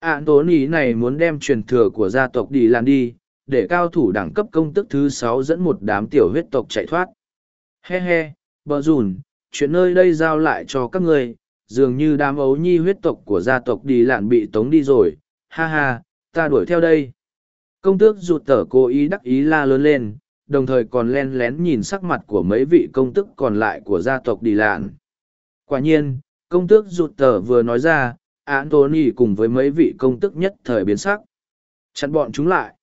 ạn tố nỉ này muốn đem truyền thừa của gia tộc đi Làn đi để cao thủ đẳng cấp công tức thứ sáu dẫn một đám tiểu huyết tộc chạy thoát he he bờ rùn, chuyện nơi đây giao lại cho các ngươi dường như đám ấu nhi huyết tộc của gia tộc đi lạn bị tống đi rồi ha ha ta đuổi theo đây công tước rụt tở cố ý đắc ý la lớn lên đồng thời còn len lén nhìn sắc mặt của mấy vị công tức còn lại của gia tộc đi lạn quả nhiên công tước rụt tở vừa nói ra Anthony cùng với mấy vị công tức nhất thời biến sắc. Chặn bọn chúng lại.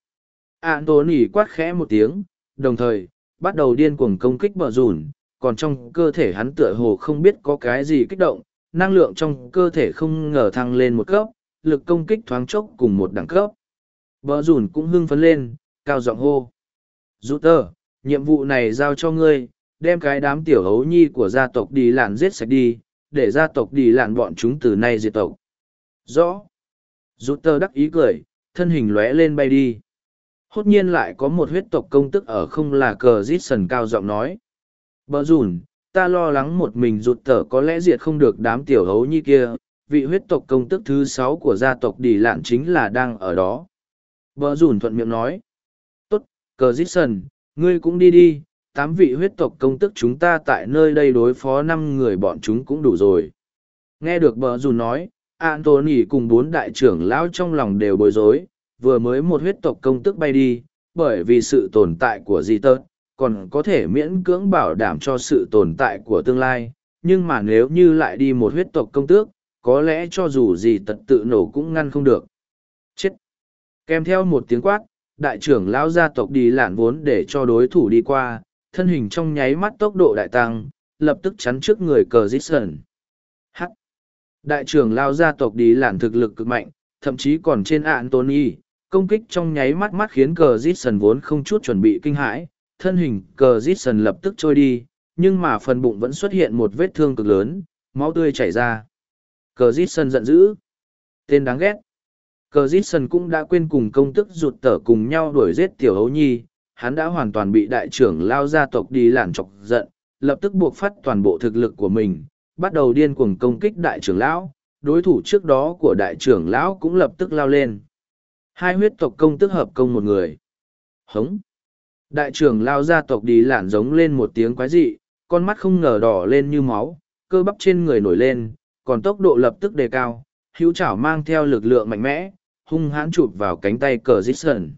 Anthony quát khẽ một tiếng, đồng thời, bắt đầu điên cuồng công kích bờ rùn, còn trong cơ thể hắn tựa hồ không biết có cái gì kích động, năng lượng trong cơ thể không ngờ thăng lên một cấp, lực công kích thoáng chốc cùng một đẳng cấp. Bờ rùn cũng hưng phấn lên, cao giọng hô. Rút tờ, nhiệm vụ này giao cho ngươi, đem cái đám tiểu hấu nhi của gia tộc đi lạn giết sạch đi, để gia tộc đi lạn bọn chúng từ nay diệt tộc. Rõ. Rút tờ đắc ý cười, thân hình lóe lên bay đi. Hốt nhiên lại có một huyết tộc công tức ở không là cờ rít sần cao giọng nói. Bờ rùn, ta lo lắng một mình rụt tở có lẽ diệt không được đám tiểu hấu như kia, vị huyết tộc công tức thứ sáu của gia tộc Đỉ Lạn chính là đang ở đó. Bờ rùn thuận miệng nói. Tốt, cờ rít sần, ngươi cũng đi đi, tám vị huyết tộc công tức chúng ta tại nơi đây đối phó năm người bọn chúng cũng đủ rồi. Nghe được bờ rùn nói, Anthony cùng bốn đại trưởng lão trong lòng đều bối rối, vừa mới một huyết tộc công tức bay đi, bởi vì sự tồn tại của di tớt, còn có thể miễn cưỡng bảo đảm cho sự tồn tại của tương lai, nhưng mà nếu như lại đi một huyết tộc công tước, có lẽ cho dù gì tật tự nổ cũng ngăn không được. Chết! Kèm theo một tiếng quát, đại trưởng lão gia tộc đi lạn vốn để cho đối thủ đi qua, thân hình trong nháy mắt tốc độ đại tăng, lập tức chắn trước người cờ dít sần. Hắc! Đại trưởng lão gia tộc đi lạn thực lực cực mạnh, thậm chí còn trên Anthony, công kích trong nháy mắt mắt khiến cờ rít sần vốn không chút chuẩn bị kinh hãi, thân hình cờ rít sần lập tức trôi đi, nhưng mà phần bụng vẫn xuất hiện một vết thương cực lớn, máu tươi chảy ra. Cờ rít sần giận dữ. Tên đáng ghét. Cờ rít sần cũng đã quên cùng công tức rụt tở cùng nhau đuổi giết tiểu hấu nhi, hắn đã hoàn toàn bị đại trưởng lao gia tộc đi lản chọc giận, lập tức buộc phát toàn bộ thực lực của mình, bắt đầu điên cuồng công kích đại trưởng lão, đối thủ trước đó của đại trưởng lão cũng lập tức lao lên. Hai huyết tộc công tức hợp công một người. Hống. Đại trưởng lao gia tộc đi lản giống lên một tiếng quái dị, con mắt không ngờ đỏ lên như máu, cơ bắp trên người nổi lên, còn tốc độ lập tức đề cao, hữu chảo mang theo lực lượng mạnh mẽ, hung hãn chụp vào cánh tay cờ dít sần.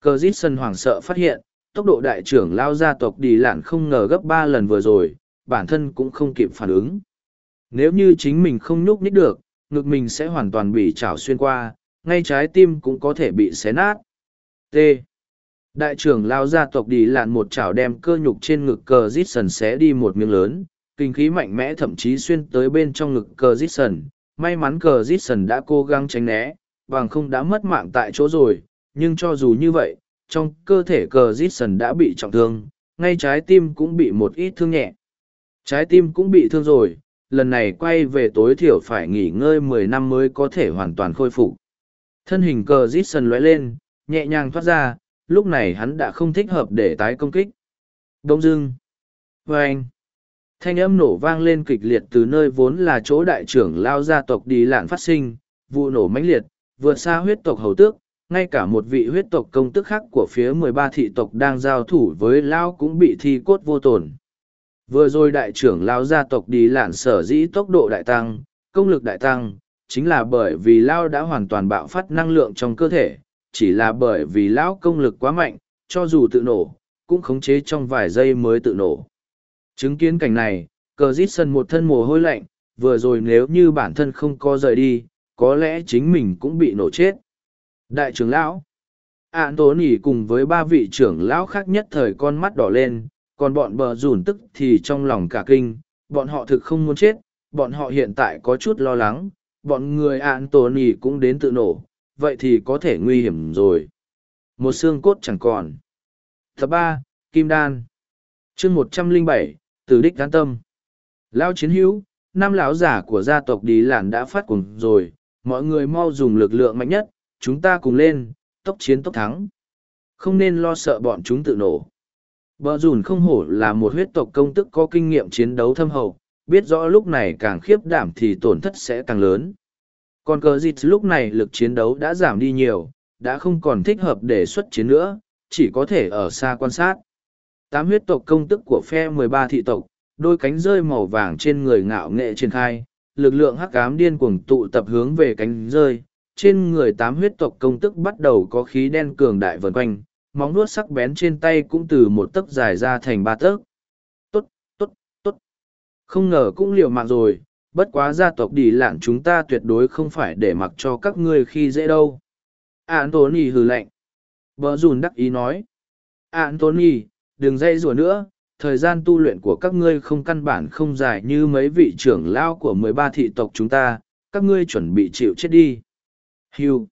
Cờ dít sần hoảng sợ phát hiện, tốc độ đại trưởng lao gia tộc đi lản không ngờ gấp ba lần vừa rồi, bản thân cũng không kịp phản ứng. Nếu như chính mình không nhúc nhích được, ngực mình sẽ hoàn toàn bị chảo xuyên qua, ngay trái tim cũng có thể bị xé nát. T. Đại trưởng lao gia tộc đi lạn một chảo đem cơ nhục trên ngực cờ dít sần xé đi một miếng lớn, kinh khí mạnh mẽ thậm chí xuyên tới bên trong ngực cờ dít sần. May mắn cờ dít sần đã cố gắng tránh né, bằng không đã mất mạng tại chỗ rồi, nhưng cho dù như vậy, trong cơ thể cờ dít sần đã bị trọng thương, ngay trái tim cũng bị một ít thương nhẹ. Trái tim cũng bị thương rồi, lần này quay về tối thiểu phải nghỉ ngơi mười năm mới có thể hoàn toàn khôi phục. Thân hình cờ rít sần lóe lên, nhẹ nhàng thoát ra, lúc này hắn đã không thích hợp để tái công kích. Đông dưng. anh, Thanh âm nổ vang lên kịch liệt từ nơi vốn là chỗ đại trưởng lao gia tộc đi lạn phát sinh, vụ nổ mãnh liệt, vượt xa huyết tộc hầu tước, ngay cả một vị huyết tộc công tức khác của phía mười ba thị tộc đang giao thủ với lao cũng bị thi cốt vô tổn. Vừa rồi đại trưởng lao gia tộc đi lạn sở dĩ tốc độ đại tăng, công lực đại tăng, chính là bởi vì lao đã hoàn toàn bạo phát năng lượng trong cơ thể, chỉ là bởi vì lão công lực quá mạnh, cho dù tự nổ, cũng khống chế trong vài giây mới tự nổ. Chứng kiến cảnh này, cờ dít sân một thân mồ hôi lạnh, vừa rồi nếu như bản thân không có rời đi, có lẽ chính mình cũng bị nổ chết. Đại trưởng lão, ạn tố nỉ cùng với ba vị trưởng lão khác nhất thời con mắt đỏ lên, còn bọn bờ rủn tức thì trong lòng cả kinh, bọn họ thực không muốn chết, bọn họ hiện tại có chút lo lắng, bọn người ạn tổ nỉ cũng đến tự nổ, vậy thì có thể nguy hiểm rồi. Một xương cốt chẳng còn. Tập ba Kim Đan chương một trăm linh bảy Tử đích an tâm. Lao chiến hữu, năm lão giả của gia tộc đi làn đã phát cùng rồi, mọi người mau dùng lực lượng mạnh nhất, chúng ta cùng lên, tốc chiến tốc thắng. Không nên lo sợ bọn chúng tự nổ. Bờ rùn không hổ là một huyết tộc công tức có kinh nghiệm chiến đấu thâm hậu, biết rõ lúc này càng khiếp đảm thì tổn thất sẽ càng lớn. Còn cờ dịch lúc này lực chiến đấu đã giảm đi nhiều, đã không còn thích hợp để xuất chiến nữa, chỉ có thể ở xa quan sát. Tám huyết tộc công tức của phe 13 thị tộc, đôi cánh rơi màu vàng trên người ngạo nghệ triển khai, lực lượng hắc ám điên cuồng tụ tập hướng về cánh rơi. Trên người tám huyết tộc công tức bắt đầu có khí đen cường đại vần quanh, móng nuốt sắc bén trên tay cũng từ một tấc dài ra thành ba tấc. Không ngờ cũng liều mạng rồi, bất quá gia tộc đi lạn chúng ta tuyệt đối không phải để mặc cho các ngươi khi dễ đâu. Anthony hừ lạnh. Bờ dùn đắc ý nói. Anthony, đừng dây rùa nữa, thời gian tu luyện của các ngươi không căn bản không dài như mấy vị trưởng lao của mười ba thị tộc chúng ta, các ngươi chuẩn bị chịu chết đi. Hưu,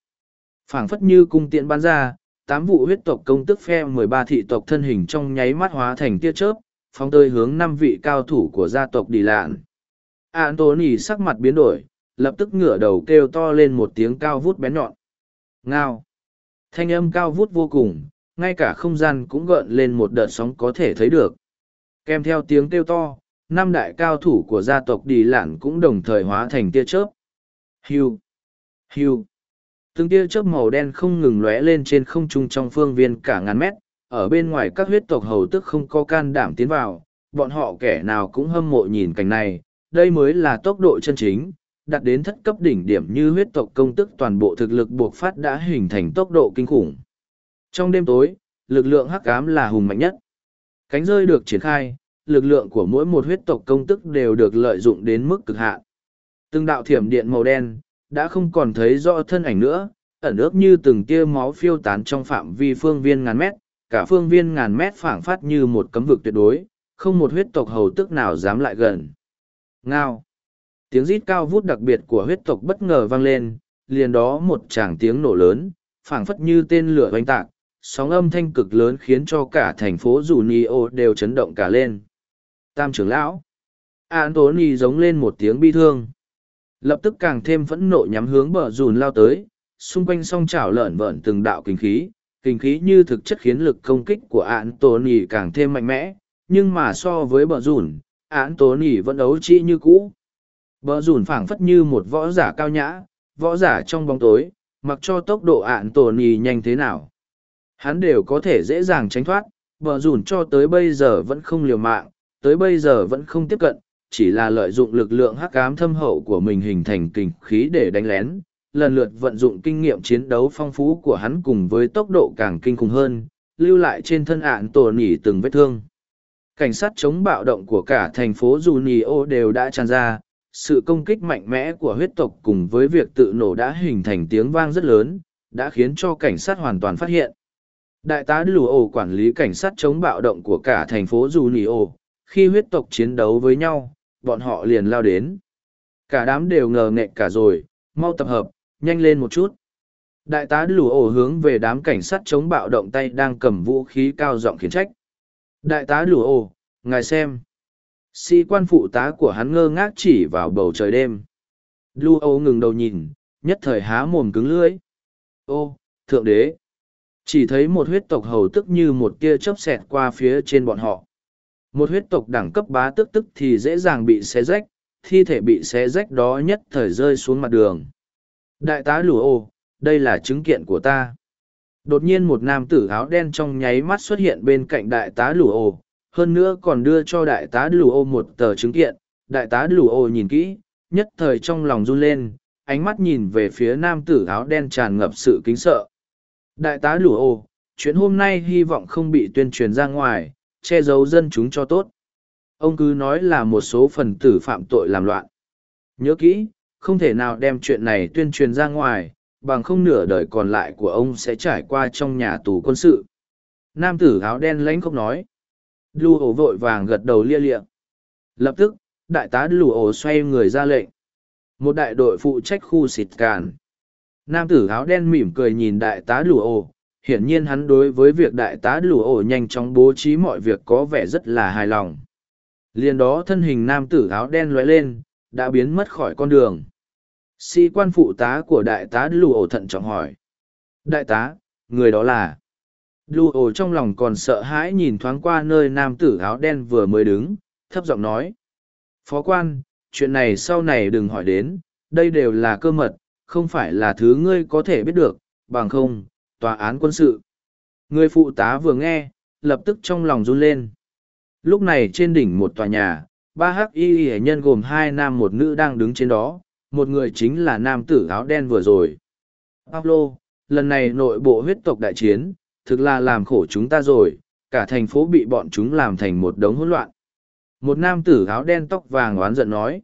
phảng phất như cung tiện bán ra, tám vụ huyết tộc công tức phe mười ba thị tộc thân hình trong nháy mắt hóa thành tia chớp, phóng tơi hướng năm vị cao thủ của gia tộc đi lạn. antony sắc mặt biến đổi, lập tức ngửa đầu kêu to lên một tiếng cao vút bén nhọn. Ngao! Thanh âm cao vút vô cùng, ngay cả không gian cũng gợn lên một đợt sóng có thể thấy được. Kèm theo tiếng kêu to, năm đại cao thủ của gia tộc đi lạn cũng đồng thời hóa thành tia chớp. Hiu! Hiu! Từng tia chớp màu đen không ngừng lóe lên trên không trung trong phương viên cả ngàn mét, ở bên ngoài các huyết tộc hầu tức không có can đảm tiến vào, bọn họ kẻ nào cũng hâm mộ nhìn cảnh này, đây mới là tốc độ chân chính, đạt đến thất cấp đỉnh điểm như huyết tộc công tức toàn bộ thực lực buộc phát đã hình thành tốc độ kinh khủng. Trong đêm tối, lực lượng hắc ám là hùng mạnh nhất. Cánh rơi được triển khai, lực lượng của mỗi một huyết tộc công tức đều được lợi dụng đến mức cực hạn. Từng đạo thiểm điện màu đen, đã không còn thấy rõ thân ảnh nữa, ẩn ước như từng tia máu phiêu tán trong phạm vi phương viên ngàn mét, cả phương viên ngàn mét phảng phát như một cấm vực tuyệt đối, không một huyết tộc hầu tức nào dám lại gần. Ngao! Tiếng rít cao vút đặc biệt của huyết tộc bất ngờ vang lên, liền đó một tràng tiếng nổ lớn, phảng phất như tên lửa oanh tạc, sóng âm thanh cực lớn khiến cho cả thành phố dù ni ô đều chấn động cả lên. Tam trưởng lão! Anthony giống lên một tiếng bi thương. Lập tức càng thêm phẫn nộ nhắm hướng bờ rùn lao tới, xung quanh song chảo lợn vợn từng đạo kinh khí, hình khí như thực chất khiến lực công kích của Anthony càng thêm mạnh mẽ, nhưng mà so với bờ rùn, Anthony vẫn đấu trĩ như cũ. Bờ rủn phảng phất như một võ giả cao nhã, võ giả trong bóng tối, mặc cho tốc độ Anthony nhanh thế nào. Hắn đều có thể dễ dàng tránh thoát, bờ rủn cho tới bây giờ vẫn không liều mạng, tới bây giờ vẫn không tiếp cận, chỉ là lợi dụng lực lượng hắc ám thâm hậu của mình hình thành kình khí để đánh lén, lần lượt vận dụng kinh nghiệm chiến đấu phong phú của hắn cùng với tốc độ càng kinh khủng hơn, lưu lại trên thân ạn tổ nỉ từng vết thương. Cảnh sát chống bạo động của cả thành phố Junio đều đã tràn ra, sự công kích mạnh mẽ của huyết tộc cùng với việc tự nổ đã hình thành tiếng vang rất lớn, đã khiến cho cảnh sát hoàn toàn phát hiện. Đại tá Lù Ổ quản lý cảnh sát chống bạo động của cả thành phố Junio, khi huyết tộc chiến đấu với nhau, bọn họ liền lao đến. Cả đám đều ngờ nghệch cả rồi, mau tập hợp, nhanh lên một chút. Đại tá lù ổ hướng về đám cảnh sát chống bạo động tay đang cầm vũ khí cao giọng khiến trách. Đại tá lù ổ, ngài xem. Sĩ quan phụ tá của hắn ngơ ngác chỉ vào bầu trời đêm. Lù ổ ngừng đầu nhìn, nhất thời há mồm cứng lưỡi. Ô, thượng đế. Chỉ thấy một huyết tộc hầu tức như một tia chớp xẹt qua phía trên bọn họ. Một huyết tộc đẳng cấp bá tức tức thì dễ dàng bị xé rách, thi thể bị xé rách đó nhất thời rơi xuống mặt đường. Đại tá lù ô, đây là chứng kiện của ta. Đột nhiên một nam tử áo đen trong nháy mắt xuất hiện bên cạnh đại tá lù ô, hơn nữa còn đưa cho đại tá lù ô một tờ chứng kiện. Đại tá lù ô nhìn kỹ, nhất thời trong lòng run lên, ánh mắt nhìn về phía nam tử áo đen tràn ngập sự kính sợ. Đại tá lù ô, chuyện hôm nay hy vọng không bị tuyên truyền ra ngoài, che giấu dân chúng cho tốt. Ông cứ nói là một số phần tử phạm tội làm loạn. Nhớ kỹ, không thể nào đem chuyện này tuyên truyền ra ngoài, bằng không nửa đời còn lại của ông sẽ trải qua trong nhà tù quân sự. Nam tử áo đen lãnh không nói. Lưu ổ vội vàng gật đầu lia lịa. Lập tức, đại tá Lưu ổ xoay người ra lệnh. Một đại đội phụ trách khu xịt càn. Nam tử áo đen mỉm cười nhìn đại tá Lưu ổ, hiển nhiên hắn đối với việc đại tá Lưu ổ nhanh chóng bố trí mọi việc có vẻ rất là hài lòng. Liền đó thân hình nam tử áo đen lóe lên, đã biến mất khỏi con đường sĩ quan phụ tá của đại tá lưu ổ thận trọng hỏi. Đại tá, người đó là? Lưu ổ trong lòng còn sợ hãi nhìn thoáng qua nơi nam tử áo đen vừa mới đứng, thấp giọng nói. Phó quan, chuyện này sau này đừng hỏi đến, đây đều là cơ mật, không phải là thứ ngươi có thể biết được, bằng không, tòa án quân sự. Người phụ tá vừa nghe, lập tức trong lòng run lên. Lúc này trên đỉnh một tòa nhà, ba hắc y y nhân gồm hai nam một nữ đang đứng trên đó một người chính là nam tử áo đen vừa rồi. Pablo, lần này nội bộ huyết tộc đại chiến, thực là làm khổ chúng ta rồi, cả thành phố bị bọn chúng làm thành một đống hỗn loạn. Một nam tử áo đen tóc vàng oán giận nói.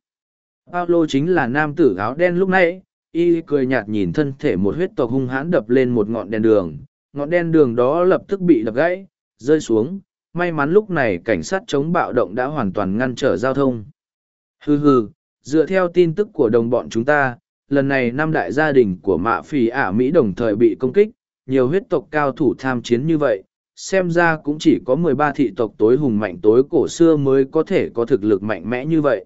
Pablo chính là nam tử áo đen lúc nãy, y cười nhạt nhìn thân thể một huyết tộc hung hãn đập lên một ngọn đèn đường. Ngọn đèn đường đó lập tức bị đập gãy, rơi xuống. May mắn lúc này cảnh sát chống bạo động đã hoàn toàn ngăn trở giao thông. Hừ hừ, dựa theo tin tức của đồng bọn chúng ta, lần này năm đại gia đình của mạ phì ả mỹ đồng thời bị công kích, nhiều huyết tộc cao thủ tham chiến như vậy, xem ra cũng chỉ có mười ba thị tộc tối hùng mạnh tối cổ xưa mới có thể có thực lực mạnh mẽ như vậy.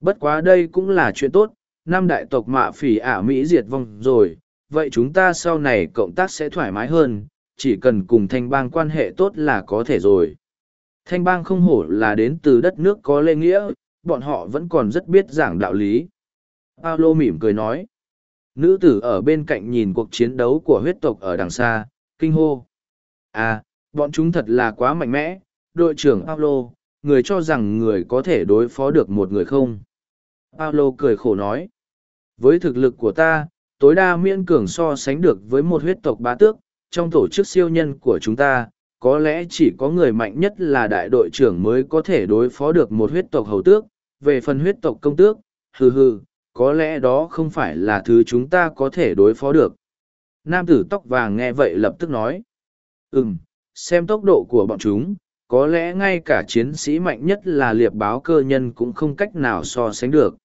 Bất quá đây cũng là chuyện tốt, năm đại tộc mạ phỉ ả mỹ diệt vong rồi, vậy chúng ta sau này cộng tác sẽ thoải mái hơn, chỉ cần cùng thanh bang quan hệ tốt là có thể rồi. Thanh bang không hổ là đến từ đất nước có lê nghĩa bọn họ vẫn còn rất biết giảng đạo lý. Paolo mỉm cười nói. Nữ tử ở bên cạnh nhìn cuộc chiến đấu của huyết tộc ở đằng xa, kinh hô. À, bọn chúng thật là quá mạnh mẽ, đội trưởng Paolo, người cho rằng người có thể đối phó được một người không? Paolo cười khổ nói. Với thực lực của ta, tối đa miễn cường so sánh được với một huyết tộc bá tước, trong tổ chức siêu nhân của chúng ta, có lẽ chỉ có người mạnh nhất là đại đội trưởng mới có thể đối phó được một huyết tộc hầu tước, về phần huyết tộc công tước, hừ hừ, có lẽ đó không phải là thứ chúng ta có thể đối phó được. nam tử tóc vàng nghe vậy lập tức nói. Ừm, xem tốc độ của bọn chúng, có lẽ ngay cả chiến sĩ mạnh nhất là liệp báo cơ nhân cũng không cách nào so sánh được.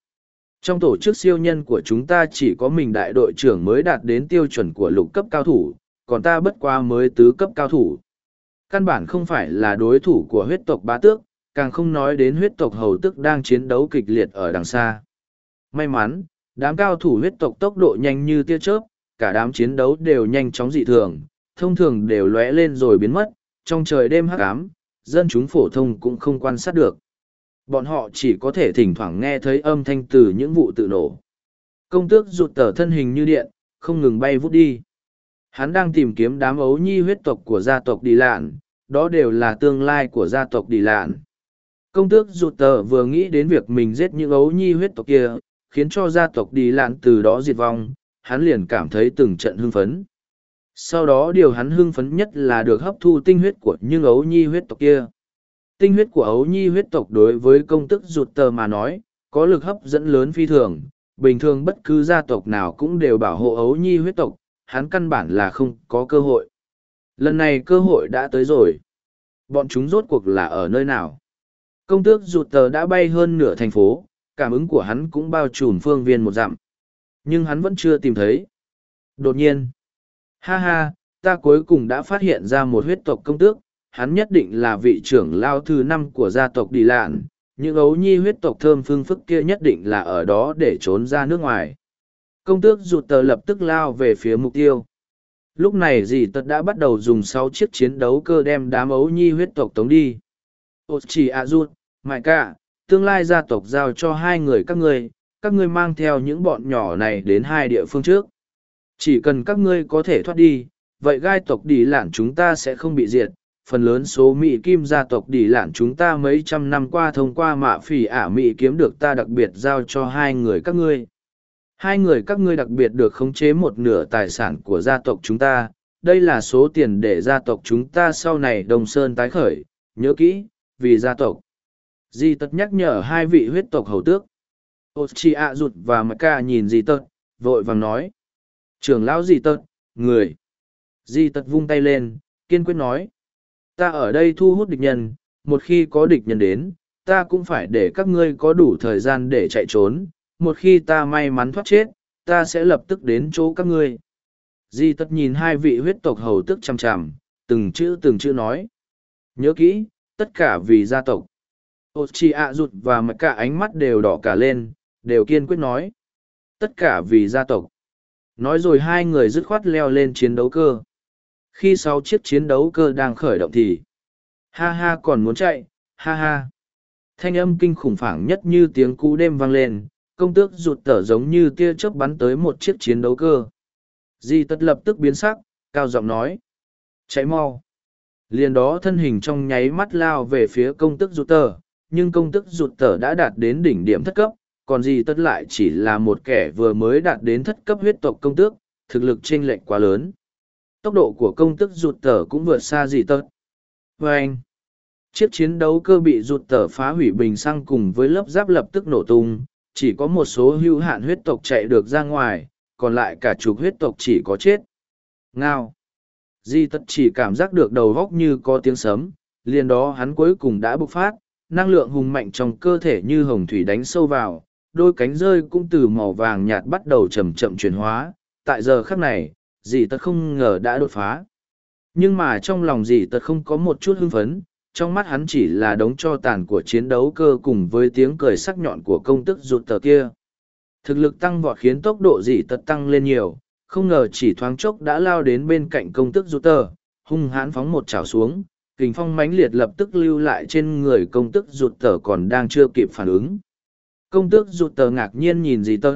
Trong tổ chức siêu nhân của chúng ta chỉ có mình đại đội trưởng mới đạt đến tiêu chuẩn của lục cấp cao thủ, còn ta bất qua mới tứ cấp cao thủ. Căn bản không phải là đối thủ của huyết tộc bá tước, càng không nói đến huyết tộc hầu tức đang chiến đấu kịch liệt ở đằng xa. May mắn, đám cao thủ huyết tộc tốc độ nhanh như tia chớp, cả đám chiến đấu đều nhanh chóng dị thường, thông thường đều lóe lên rồi biến mất, trong trời đêm hắc ám, dân chúng phổ thông cũng không quan sát được. Bọn họ chỉ có thể thỉnh thoảng nghe thấy âm thanh từ những vụ tự nổ. Công tước rụt tờ thân hình như điện, không ngừng bay vút đi. Hắn đang tìm kiếm đám ấu nhi huyết tộc của gia tộc Đi Lạn, đó đều là tương lai của gia tộc Đi Lạn. Công tước rụt tờ vừa nghĩ đến việc mình giết những ấu nhi huyết tộc kia, khiến cho gia tộc Đi Lạn từ đó diệt vong, hắn liền cảm thấy từng trận hưng phấn. Sau đó điều hắn hưng phấn nhất là được hấp thu tinh huyết của những ấu nhi huyết tộc kia. Tinh huyết của ấu nhi huyết tộc đối với công tức rụt tờ mà nói, có lực hấp dẫn lớn phi thường. Bình thường bất cứ gia tộc nào cũng đều bảo hộ ấu nhi huyết tộc, hắn căn bản là không có cơ hội. Lần này cơ hội đã tới rồi. Bọn chúng rốt cuộc là ở nơi nào? Công tước rụt tờ đã bay hơn nửa thành phố, cảm ứng của hắn cũng bao trùm phương viên một dặm. Nhưng hắn vẫn chưa tìm thấy. Đột nhiên, Ha ha, ta cuối cùng đã phát hiện ra một huyết tộc công tước, hắn nhất định là vị trưởng lao thứ năm của gia tộc Đi Lạn, những ấu nhi huyết tộc thơm phương phức kia nhất định là ở đó để trốn ra nước ngoài. Công tước rụt tờ lập tức lao về phía mục tiêu. Lúc này dì tật đã bắt đầu dùng sáu chiếc chiến đấu cơ đem đám ấu nhi huyết tộc tống đi. Ô chỉ a rút mại cả, tương lai gia tộc giao cho hai người các ngươi, các ngươi mang theo những bọn nhỏ này đến hai địa phương trước. Chỉ cần các ngươi có thể thoát đi, vậy gai tộc đi lản chúng ta sẽ không bị diệt. Phần lớn số Mỹ kim gia tộc đi lản chúng ta mấy trăm năm qua thông qua mạ phỉ ả Mỹ kiếm được ta đặc biệt giao cho hai người các ngươi. Hai người các ngươi đặc biệt được khống chế một nửa tài sản của gia tộc chúng ta. Đây là số tiền để gia tộc chúng ta sau này đồng sơn tái khởi, nhớ kỹ, vì gia tộc. Di tật nhắc nhở hai vị huyết tộc hầu tước. Ochi A rụt và Maka nhìn Di tật, vội vàng nói. Trưởng lão di tật người. Di tật vung tay lên kiên quyết nói. Ta ở đây thu hút địch nhân một khi có địch nhân đến ta cũng phải để các ngươi có đủ thời gian để chạy trốn. Một khi ta may mắn thoát chết ta sẽ lập tức đến chỗ các ngươi. Di tật nhìn hai vị huyết tộc hầu tức chằm chằm từng chữ từng chữ nói. Nhớ kỹ tất cả vì gia tộc ô chị ạ rụt và mặc cả ánh mắt đều đỏ cả lên đều kiên quyết nói tất cả vì gia tộc Nói rồi hai người dứt khoát leo lên chiến đấu cơ. Khi sáu chiếc chiến đấu cơ đang khởi động thì, ha ha còn muốn chạy, ha ha. Thanh âm kinh khủng phảng nhất như tiếng cú đêm vang lên, công tước rụt tở giống như tia chớp bắn tới một chiếc chiến đấu cơ. Di tất lập tức biến sắc, cao giọng nói. Chạy mau. Liền đó thân hình trong nháy mắt lao về phía công tức rụt tờ nhưng công tức rụt tở đã đạt đến đỉnh điểm thất cấp, còn gì tất lại chỉ là một kẻ vừa mới đạt đến thất cấp huyết tộc công tước, thực lực chênh lệch quá lớn. Tốc độ của công tức rụt tở cũng vượt xa gì tất. Vâng! chiếc chiến đấu cơ bị rụt tở phá hủy bình xăng cùng với lớp giáp lập tức nổ tung, chỉ có một số hữu hạn huyết tộc chạy được ra ngoài, còn lại cả chục huyết tộc chỉ có chết. Ngao. Di tất chỉ cảm giác được đầu góc như có tiếng sấm, liền đó hắn cuối cùng đã bộc phát, năng lượng hùng mạnh trong cơ thể như hồng thủy đánh sâu vào, đôi cánh rơi cũng từ màu vàng nhạt bắt đầu chậm chậm chuyển hóa, tại giờ khắc này, dì tật không ngờ đã đột phá. Nhưng mà trong lòng dì tật không có một chút hưng phấn, trong mắt hắn chỉ là đống cho tàn của chiến đấu cơ cùng với tiếng cười sắc nhọn của công tức rụt tờ kia. Thực lực tăng vọt khiến tốc độ dì tật tăng lên nhiều, không ngờ chỉ thoáng chốc đã lao đến bên cạnh công tức rụt tờ, hung hãn phóng một chảo xuống, kình phong mãnh liệt lập tức lưu lại trên người công tức rụt tờ còn đang chưa kịp phản ứng. Công tước rụt tờ ngạc nhiên nhìn gì tớt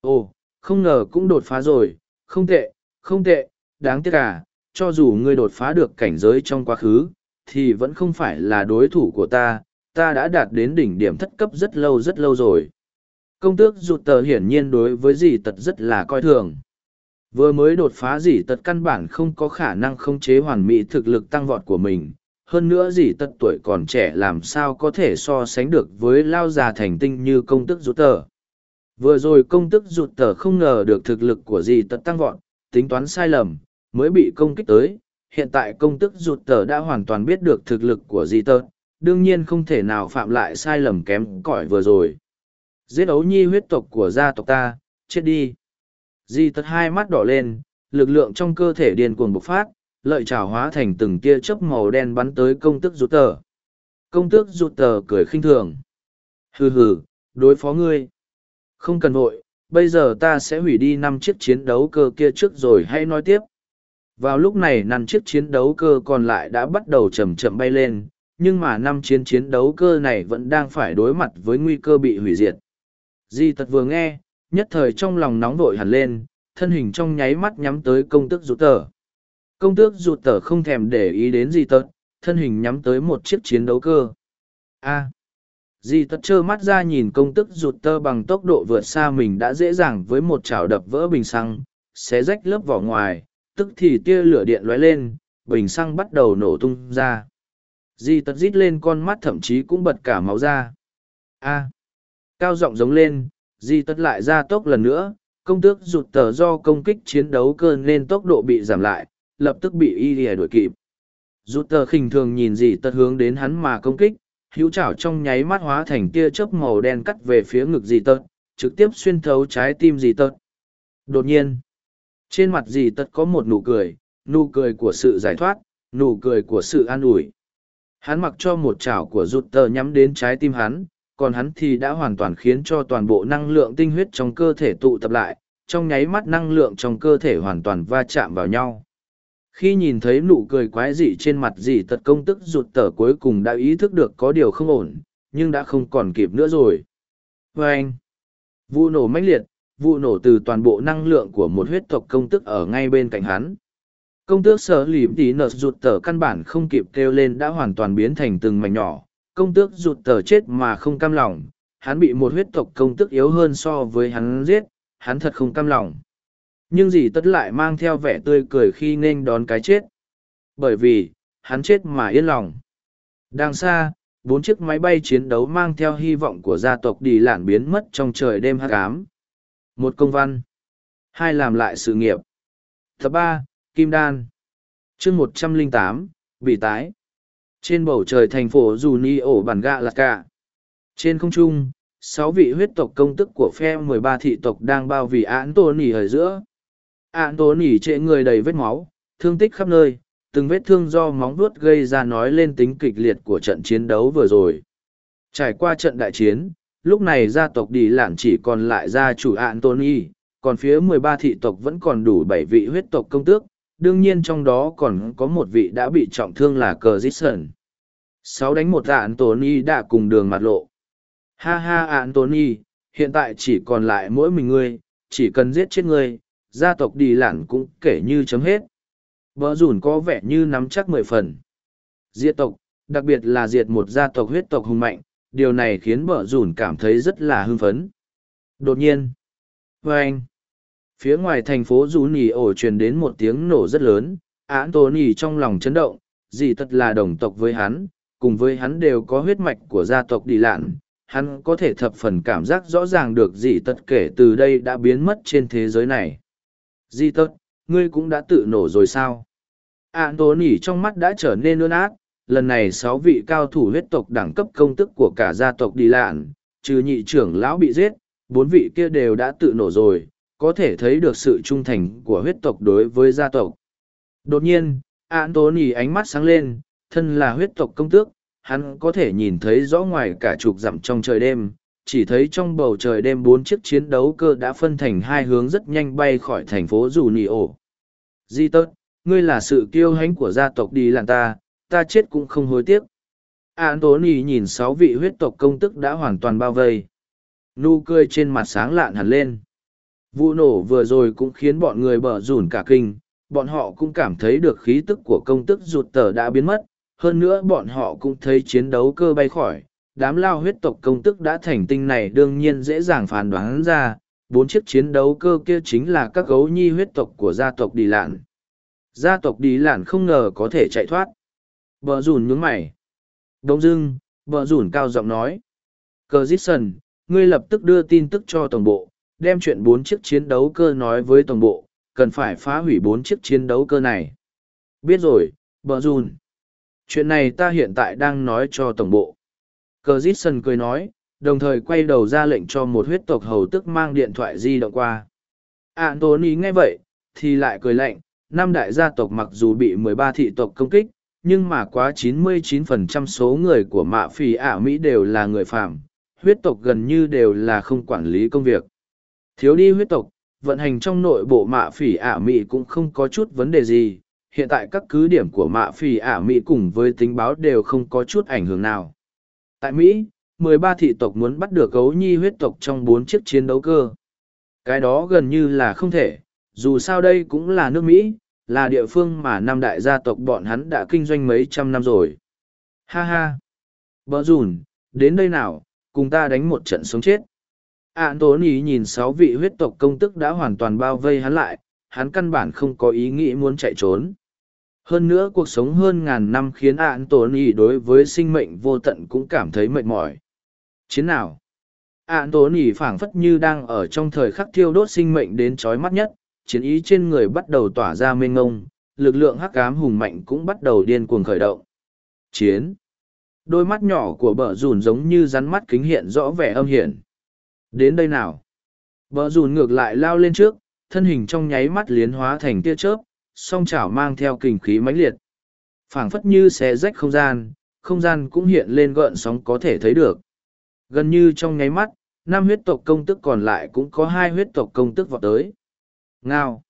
ồ, không ngờ cũng đột phá rồi. Không tệ không tệ, đáng tiếc à. Cho dù ngươi đột phá được cảnh giới trong quá khứ, thì vẫn không phải là đối thủ của ta. Ta đã đạt đến đỉnh điểm thất cấp rất lâu rất lâu rồi. Công tước rụt tờ hiển nhiên đối với dì tật rất là coi thường vừa mới đột phá dỉ tật căn bản không có khả năng khống chế hoàn mỹ thực lực tăng vọt của mình hơn nữa gì tật tuổi còn trẻ làm sao có thể so sánh được với lao già thành tinh như công tức rút tờ vừa rồi công tức rụt tờ không ngờ được thực lực của dì tật tăng vọt tính toán sai lầm, mới bị công kích tới. Hiện tại công tức rụt tờ đã hoàn toàn biết được thực lực của di tật, đương nhiên không thể nào phạm lại sai lầm kém cỏi vừa rồi. Giết ấu nhi huyết tộc của gia tộc ta, chết đi. Di tật hai mắt đỏ lên, lực lượng trong cơ thể điên cuồng bộc phát, lợi trảo hóa thành từng tia chớp màu đen bắn tới công tức rụt tờ. Công tước rụt tờ cười khinh thường. Hừ hừ, đối phó ngươi. Không cần vội, bây giờ ta sẽ hủy đi năm chiếc chiến đấu cơ kia trước rồi hãy nói tiếp. Vào lúc này năm chiếc chiến đấu cơ còn lại đã bắt đầu chậm chậm bay lên, nhưng mà năm chiến chiến đấu cơ này vẫn đang phải đối mặt với nguy cơ bị hủy diệt. Di tật vừa nghe, nhất thời trong lòng nóng vội hẳn lên, thân hình trong nháy mắt nhắm tới công tước rụt tờ. Công tước rụt tờ không thèm để ý đến gì tật, thân hình nhắm tới một chiếc chiến đấu cơ. A. Di tật trơ mắt ra nhìn công tức rụt tơ bằng tốc độ vượt xa mình đã dễ dàng với một chảo đập vỡ bình xăng, xé rách lớp vỏ ngoài, tức thì tia lửa điện lóe lên, bình xăng bắt đầu nổ tung ra. Di tật rít lên con mắt thậm chí cũng bật cả máu ra. A. Cao giọng giống lên, di tật lại ra tốc lần nữa, công tước rụt tờ do công kích chiến đấu cơ nên tốc độ bị giảm lại, lập tức bị y lìa đuổi kịp. Rụt tờ khinh thường nhìn di tật hướng đến hắn mà công kích, hữu chảo trong nháy mắt hóa thành tia chớp màu đen cắt về phía ngực dì tật trực tiếp xuyên thấu trái tim dì tật đột nhiên trên mặt dì tật có một nụ cười nụ cười của sự giải thoát nụ cười của sự an ủi hắn mặc cho một chảo của rụt tờ nhắm đến trái tim hắn còn hắn thì đã hoàn toàn khiến cho toàn bộ năng lượng tinh huyết trong cơ thể tụ tập lại, trong nháy mắt năng lượng trong cơ thể hoàn toàn va chạm vào nhau. Khi nhìn thấy nụ cười quái dị trên mặt dì tật công tức rụt tở cuối cùng đã ý thức được có điều không ổn, nhưng đã không còn kịp nữa rồi. Vê anh, vụ nổ mãnh liệt, vụ nổ từ toàn bộ năng lượng của một huyết tộc công tức ở ngay bên cạnh hắn. Công tước sở lìm tí nợ rụt tở căn bản không kịp kêu lên đã hoàn toàn biến thành từng mảnh nhỏ công tước rụt tờ chết mà không cam lòng, hắn bị một huyết tộc công tước yếu hơn so với hắn giết, hắn thật không cam lòng. Nhưng dì tất lại mang theo vẻ tươi cười khi nên đón cái chết. Bởi vì, hắn chết mà yên lòng. Đằng xa, bốn chiếc máy bay chiến đấu mang theo hy vọng của gia tộc đi lản biến mất trong trời đêm hắc ám. Một công văn. Hai làm lại sự nghiệp. Thứ ba, kim đan. Chương một trăm linh tám bị tái trên bầu trời thành phố dù ni ổ bản gạ lạc cả trên không trung, sáu vị huyết tộc công tức của phe mười ba thị tộc đang bao vì án tô nỉ ở giữa. Án tô nỉ trệ người đầy vết máu, thương tích khắp nơi, từng vết thương do móng vuốt gây ra nói lên tính kịch liệt của trận chiến đấu vừa rồi. Trải qua trận đại chiến, lúc này gia tộc đi lản chỉ còn lại gia chủ án tô nỉ còn phía mười ba thị tộc vẫn còn đủ bảy vị huyết tộc công tước đương nhiên trong đó còn có một vị đã bị trọng thương là cờ dít sơn sáu đánh một ạn tony đã cùng đường mặt lộ ha ha ạn tony hiện tại chỉ còn lại mỗi mình ngươi chỉ cần giết chết ngươi gia tộc đi lặn cũng kể như chấm hết. vợ dùn có vẻ như nắm chắc mười phần. Diệt tộc, đặc biệt là diệt một gia tộc huyết tộc hùng mạnh, điều này khiến vợ dùn cảm thấy rất là hưng phấn. Đột nhiên, vê anh, phía ngoài thành phố rú nỉ ổ truyền đến một tiếng nổ rất lớn, án tô nỉ trong lòng chấn động, Dì Tật là đồng tộc với hắn, cùng với hắn đều có huyết mạch của gia tộc đi lạn, hắn có thể thập phần cảm giác rõ ràng được Dì Tật kể từ đây đã biến mất trên thế giới này. Dì tật, ngươi cũng đã tự nổ rồi sao? Ản tố nỉ trong mắt đã trở nên ươn át, lần này sáu vị cao thủ huyết tộc đẳng cấp công tức của cả gia tộc đi lạn, trừ nhị trưởng lão bị giết, bốn vị kia đều đã tự nổ rồi, có thể thấy được sự trung thành của huyết tộc đối với gia tộc. Đột nhiên, Anthony tố nỉ ánh mắt sáng lên, thân là huyết tộc công tước, hắn có thể nhìn thấy rõ ngoài cả chục dặm trong trời đêm, chỉ thấy trong bầu trời đêm bốn chiếc chiến đấu cơ đã phân thành hai hướng rất nhanh bay khỏi thành phố dù nỉ ổ. Di tớt, ngươi là sự kiêu hãnh của gia tộc đi làng ta, ta chết cũng không hối tiếc. Anthony nhìn sáu vị huyết tộc công tức đã hoàn toàn bao vây. Nụ cười trên mặt sáng lạn hẳn lên. Vụ nổ vừa rồi cũng khiến bọn người bở rủn cả kinh, bọn họ cũng cảm thấy được khí tức của công tức rụt tờ đã biến mất, hơn nữa bọn họ cũng thấy chiến đấu cơ bay khỏi, đám lao huyết tộc công tức đã thành tinh này đương nhiên dễ dàng phán đoán ra, bốn chiếc chiến đấu cơ kia chính là các gấu nhi huyết tộc của gia tộc Đi Lạn. Gia tộc Đi Lạn không ngờ có thể chạy thoát. Bờ rủn nhướng mày. Đông dưng, bờ rủn cao giọng nói. Cờ dít sần, ngươi lập tức đưa tin tức cho tổng bộ, đem chuyện bốn chiếc chiến đấu cơ nói với tổng bộ, cần phải phá hủy bốn chiếc chiến đấu cơ này. Biết rồi, bờ run. Chuyện này ta hiện tại đang nói cho tổng bộ. Cờ Dít Sân cười nói, đồng thời quay đầu ra lệnh cho một huyết tộc hầu tức mang điện thoại di động qua. Anthony nghe vậy, thì lại cười lạnh, năm đại gia tộc mặc dù bị 13 thị tộc công kích, nhưng mà quá 99% số người của mạ phì ả Mỹ đều là người phạm, huyết tộc gần như đều là không quản lý công việc. Thiếu đi huyết tộc, vận hành trong nội bộ mạ phỉ ả Mỹ cũng không có chút vấn đề gì, hiện tại các cứ điểm của mạ phỉ ả Mỹ cùng với tính báo đều không có chút ảnh hưởng nào. Tại Mỹ, 13 thị tộc muốn bắt được gấu nhi huyết tộc trong bốn chiếc chiến đấu cơ. Cái đó gần như là không thể, dù sao đây cũng là nước Mỹ, là địa phương mà năm đại gia tộc bọn hắn đã kinh doanh mấy trăm năm rồi. Ha ha! Bờ rùn, đến đây nào, cùng ta đánh một trận sống chết. Ản tốn ý nhìn sáu vị huyết tộc công tức đã hoàn toàn bao vây hắn lại, hắn căn bản không có ý nghĩ muốn chạy trốn. Hơn nữa cuộc sống hơn ngàn năm khiến ạn tổn ý đối với sinh mệnh vô tận cũng cảm thấy mệt mỏi. Chiến nào? ạn tổn ý phảng phất như đang ở trong thời khắc thiêu đốt sinh mệnh đến chói mắt nhất, chiến ý trên người bắt đầu tỏa ra mênh ngông, lực lượng hắc ám hùng mạnh cũng bắt đầu điên cuồng khởi động. Chiến! Đôi mắt nhỏ của bờ rùn giống như rắn mắt kính hiện rõ vẻ âm hiểm. Đến đây nào? Bờ rùn ngược lại lao lên trước, thân hình trong nháy mắt liến hóa thành tia chớp, song chảo mang theo kình khí mãnh liệt. phảng phất như xé rách không gian, không gian cũng hiện lên gợn sóng có thể thấy được. Gần như trong nháy mắt, năm huyết tộc công tức còn lại cũng có hai huyết tộc công tức vọt tới. Ngao.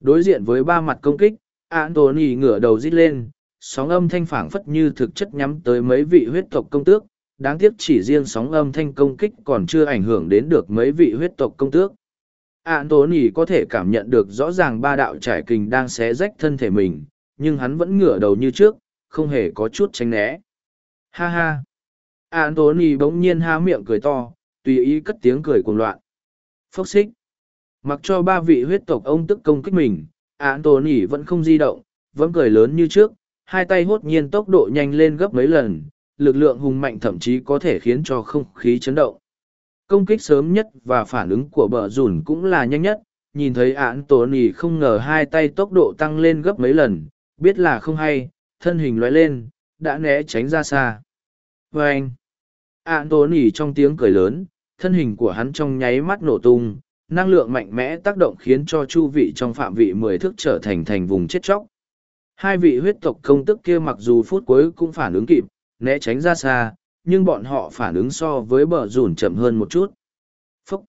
Đối diện với ba mặt công kích, Anthony ngửa đầu rít lên, sóng âm thanh phảng phất như thực chất nhắm tới mấy vị huyết tộc công tước, đáng tiếc chỉ riêng sóng âm thanh công kích còn chưa ảnh hưởng đến được mấy vị huyết tộc công tước. Anthony có thể cảm nhận được rõ ràng ba đạo trải kình đang xé rách thân thể mình, nhưng hắn vẫn ngửa đầu như trước, không hề có chút tránh né. Ha ha! Anthony bỗng nhiên há miệng cười to, tùy ý cất tiếng cười cuồng loạn. Phốc xích! Mặc cho ba vị huyết tộc ông tức công kích mình, Anthony vẫn không di động, vẫn cười lớn như trước, hai tay hốt nhiên tốc độ nhanh lên gấp mấy lần, lực lượng hùng mạnh thậm chí có thể khiến cho không khí chấn động. Công kích sớm nhất và phản ứng của bờ rùn cũng là nhanh nhất, nhìn thấy án tổ nì không ngờ hai tay tốc độ tăng lên gấp mấy lần, biết là không hay, thân hình lóe lên, đã né tránh ra xa. Và anh, án tổ nì trong tiếng cười lớn, thân hình của hắn trong nháy mắt nổ tung, năng lượng mạnh mẽ tác động khiến cho chu vị trong phạm vị mười thước trở thành thành vùng chết chóc. Hai vị huyết tộc công tức kia mặc dù phút cuối cũng phản ứng kịp, né tránh ra xa, nhưng bọn họ phản ứng so với bờ rủn chậm hơn một chút. Phúc!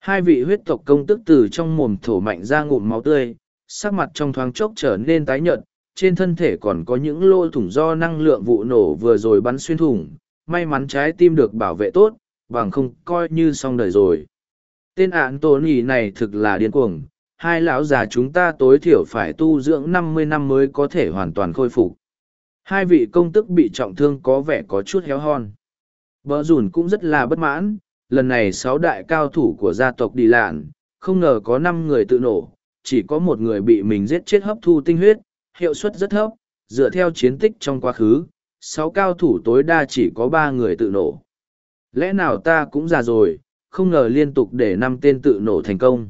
Hai vị huyết tộc công tức từ trong mồm thổ mạnh ra ngụm máu tươi, sắc mặt trong thoáng chốc trở nên tái nhợt, trên thân thể còn có những lỗ thủng do năng lượng vụ nổ vừa rồi bắn xuyên thủng, may mắn trái tim được bảo vệ tốt, bằng không coi như xong đời rồi. Tên án tổ nỉ này thực là điên cuồng, hai lão già chúng ta tối thiểu phải tu dưỡng năm mươi năm mới có thể hoàn toàn khôi phục. Hai vị công tức bị trọng thương có vẻ có chút héo hon. Bờ rủn cũng rất là bất mãn, lần này sáu đại cao thủ của gia tộc đi lạn, không ngờ có năm người tự nổ, chỉ có một người bị mình giết chết hấp thu tinh huyết, hiệu suất rất thấp, dựa theo chiến tích trong quá khứ, sáu cao thủ tối đa chỉ có ba người tự nổ. Lẽ nào ta cũng già rồi, không ngờ liên tục để năm tên tự nổ thành công.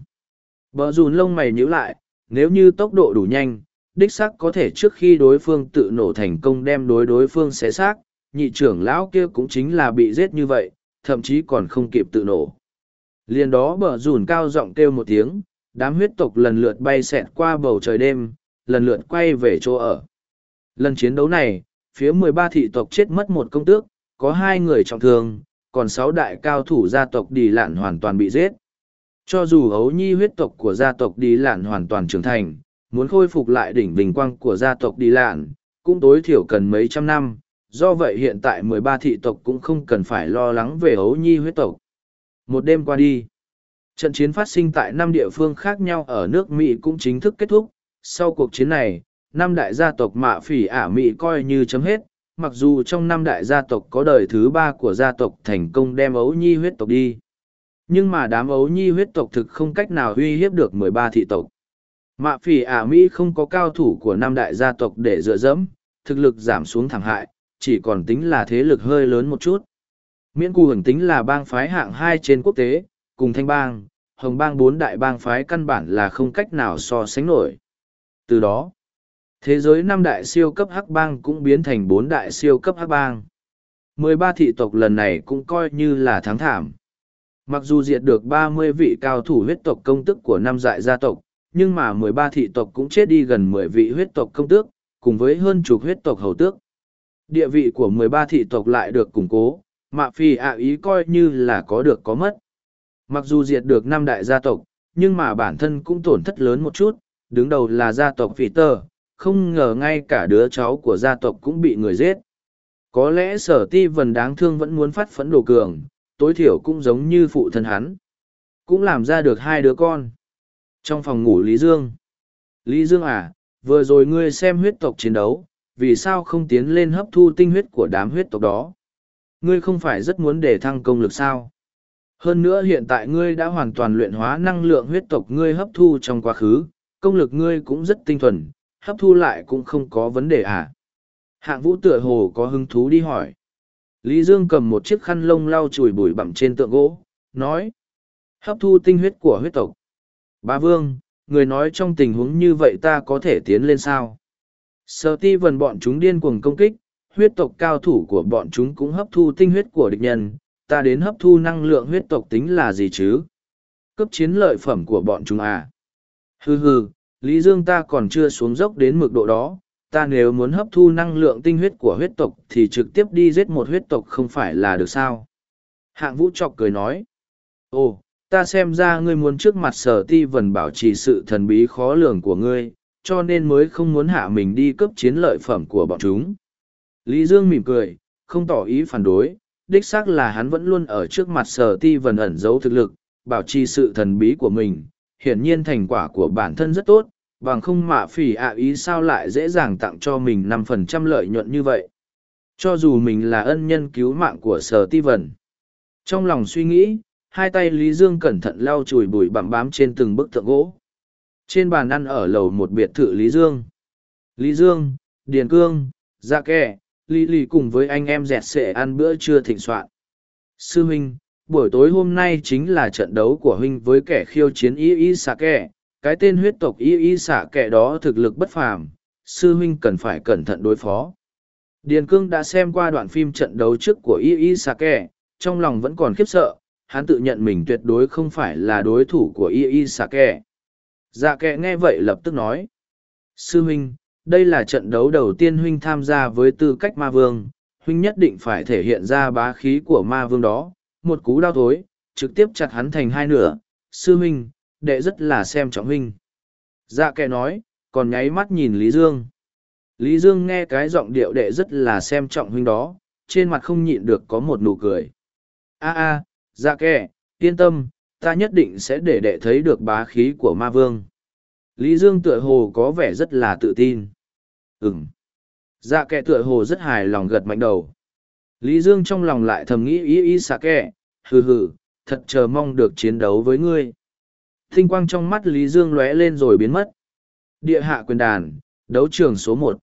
Bờ rùn lông mày nhíu lại, nếu như tốc độ đủ nhanh, đích xác có thể trước khi đối phương tự nổ thành công đem đối đối phương xé xác, nhị trưởng lão kia cũng chính là bị giết như vậy, thậm chí còn không kịp tự nổ. Liền đó bờ rủn cao giọng kêu một tiếng, đám huyết tộc lần lượt bay xẹt qua bầu trời đêm, lần lượt quay về chỗ ở. Lần chiến đấu này, phía 13 thị tộc chết mất một công tước, có hai người trọng thương, còn sáu đại cao thủ gia tộc đi lạn hoàn toàn bị giết. Cho dù ấu nhi huyết tộc của gia tộc đi lạn hoàn toàn trưởng thành, muốn khôi phục lại đỉnh vinh quang của gia tộc đi lạn, cũng tối thiểu cần mấy trăm năm, do vậy hiện tại mười ba thị tộc cũng không cần phải lo lắng về ấu nhi huyết tộc. Một đêm qua đi, trận chiến phát sinh tại năm địa phương khác nhau ở nước Mỹ cũng chính thức kết thúc. Sau cuộc chiến này, năm đại gia tộc mạ phỉ ả Mỹ coi như chấm hết, mặc dù trong năm đại gia tộc có đời thứ ba của gia tộc thành công đem ấu nhi huyết tộc đi. Nhưng mà đám ấu nhi huyết tộc thực không cách nào uy hiếp được mười ba thị tộc. Mạ phỉ ả Mỹ không có cao thủ của năm đại gia tộc để dựa dẫm, thực lực giảm xuống thẳng hại, chỉ còn tính là thế lực hơi lớn một chút. Miễn cù hưởng tính là bang phái hạng hai trên quốc tế, cùng thanh bang, hồng bang bốn đại bang phái căn bản là không cách nào so sánh nổi. Từ đó, thế giới năm đại siêu cấp hắc bang cũng biến thành bốn đại siêu cấp hắc bang. mười ba thị tộc lần này cũng coi như là thắng thảm. Mặc dù diệt được ba mươi vị cao thủ huyết tộc công tức của năm dại gia tộc, nhưng mà mười ba thị tộc cũng chết đi gần mười vị huyết tộc công tước, cùng với hơn chục huyết tộc hầu tước. Địa vị của mười ba thị tộc lại được củng cố, mạ phi ạ ý coi như là có được có mất. Mặc dù diệt được năm đại gia tộc, nhưng mà bản thân cũng tổn thất lớn một chút, đứng đầu là gia tộc Phỉ Tơ, không ngờ ngay cả đứa cháu của gia tộc cũng bị người giết. Có lẽ sở ti vần đáng thương vẫn muốn phát phẫn đồ cường, tối thiểu cũng giống như phụ thân hắn. Cũng làm ra được hai đứa con. Trong phòng ngủ Lý Dương. Lý Dương à, vừa rồi ngươi xem huyết tộc chiến đấu, vì sao không tiến lên hấp thu tinh huyết của đám huyết tộc đó? Ngươi không phải rất muốn để thăng công lực sao? Hơn nữa hiện tại ngươi đã hoàn toàn luyện hóa năng lượng huyết tộc ngươi hấp thu trong quá khứ, công lực ngươi cũng rất tinh thuần, hấp thu lại cũng không có vấn đề à? Hạng vũ tựa hồ có hứng thú đi hỏi. Lý Dương cầm một chiếc khăn lông lau chùi bụi bặm trên tượng gỗ, nói. Hấp thu tinh huyết của huyết tộc. Bá Vương, người nói trong tình huống như vậy ta có thể tiến lên sao? Sở ti vần bọn chúng điên cuồng công kích, huyết tộc cao thủ của bọn chúng cũng hấp thu tinh huyết của địch nhân, ta đến hấp thu năng lượng huyết tộc tính là gì chứ? Cấp chiến lợi phẩm của bọn chúng à? Hừ hừ, Lý Dương ta còn chưa xuống dốc đến mực độ đó, ta nếu muốn hấp thu năng lượng tinh huyết của huyết tộc thì trực tiếp đi giết một huyết tộc không phải là được sao? Hạng vũ trọc cười nói. Ồ, ta xem ra ngươi muốn trước mặt sở ti vần bảo trì sự thần bí khó lường của ngươi, cho nên mới không muốn hạ mình đi cấp chiến lợi phẩm của bọn chúng. Lý Dương mỉm cười, không tỏ ý phản đối, đích xác là hắn vẫn luôn ở trước mặt sở ti vần ẩn giấu thực lực, bảo trì sự thần bí của mình. Hiển nhiên thành quả của bản thân rất tốt, bằng không mạ phỉ ạ ý sao lại dễ dàng tặng cho mình năm phần trăm lợi nhuận như vậy. Cho dù mình là ân nhân cứu mạng của sở ti vần. Trong lòng suy nghĩ, hai tay Lý Dương cẩn thận lau chùi bụi bặm bám trên từng bức tượng gỗ. Trên bàn ăn ở lầu một biệt thự Lý Dương. Lý Dương, Điền Cương, Dạ Kè, Lý Lý cùng với anh em dẹt sệ ăn bữa trưa thịnh soạn. Sư huynh, buổi tối hôm nay chính là trận đấu của huynh với kẻ khiêu chiến y y xạ kẻ. Cái tên huyết tộc y y xạ kẻ đó thực lực bất phàm, sư huynh cần phải cẩn thận đối phó. Điền Cương đã xem qua đoạn phim trận đấu trước của y y xạ kẻ, trong lòng vẫn còn khiếp sợ, hắn tự nhận mình tuyệt đối không phải là đối thủ của y y xạ kẹ Dạ kệ nghe vậy lập tức nói. Sư huynh, đây là trận đấu đầu tiên huynh tham gia với tư cách ma vương, huynh nhất định phải thể hiện ra bá khí của ma vương đó, một cú đau thối, trực tiếp chặt hắn thành hai nửa. Sư huynh, đệ rất là xem trọng huynh. Dạ kệ nói, còn nháy mắt nhìn Lý Dương. Lý Dương nghe cái giọng điệu đệ rất là xem trọng huynh đó, trên mặt không nhịn được có một nụ cười. a a dạ kệ, yên tâm, ta nhất định sẽ để đệ thấy được bá khí của ma vương. Lý Dương tựa hồ có vẻ rất là tự tin. Ừm. Dạ kẻ tựa hồ rất hài lòng gật mạnh đầu. Lý Dương trong lòng lại thầm nghĩ ý ý xạ kẻ, hừ hừ, thật chờ mong được chiến đấu với ngươi. Tinh quang trong mắt Lý Dương lóe lên rồi biến mất. Địa hạ quyền đàn, đấu trường số một.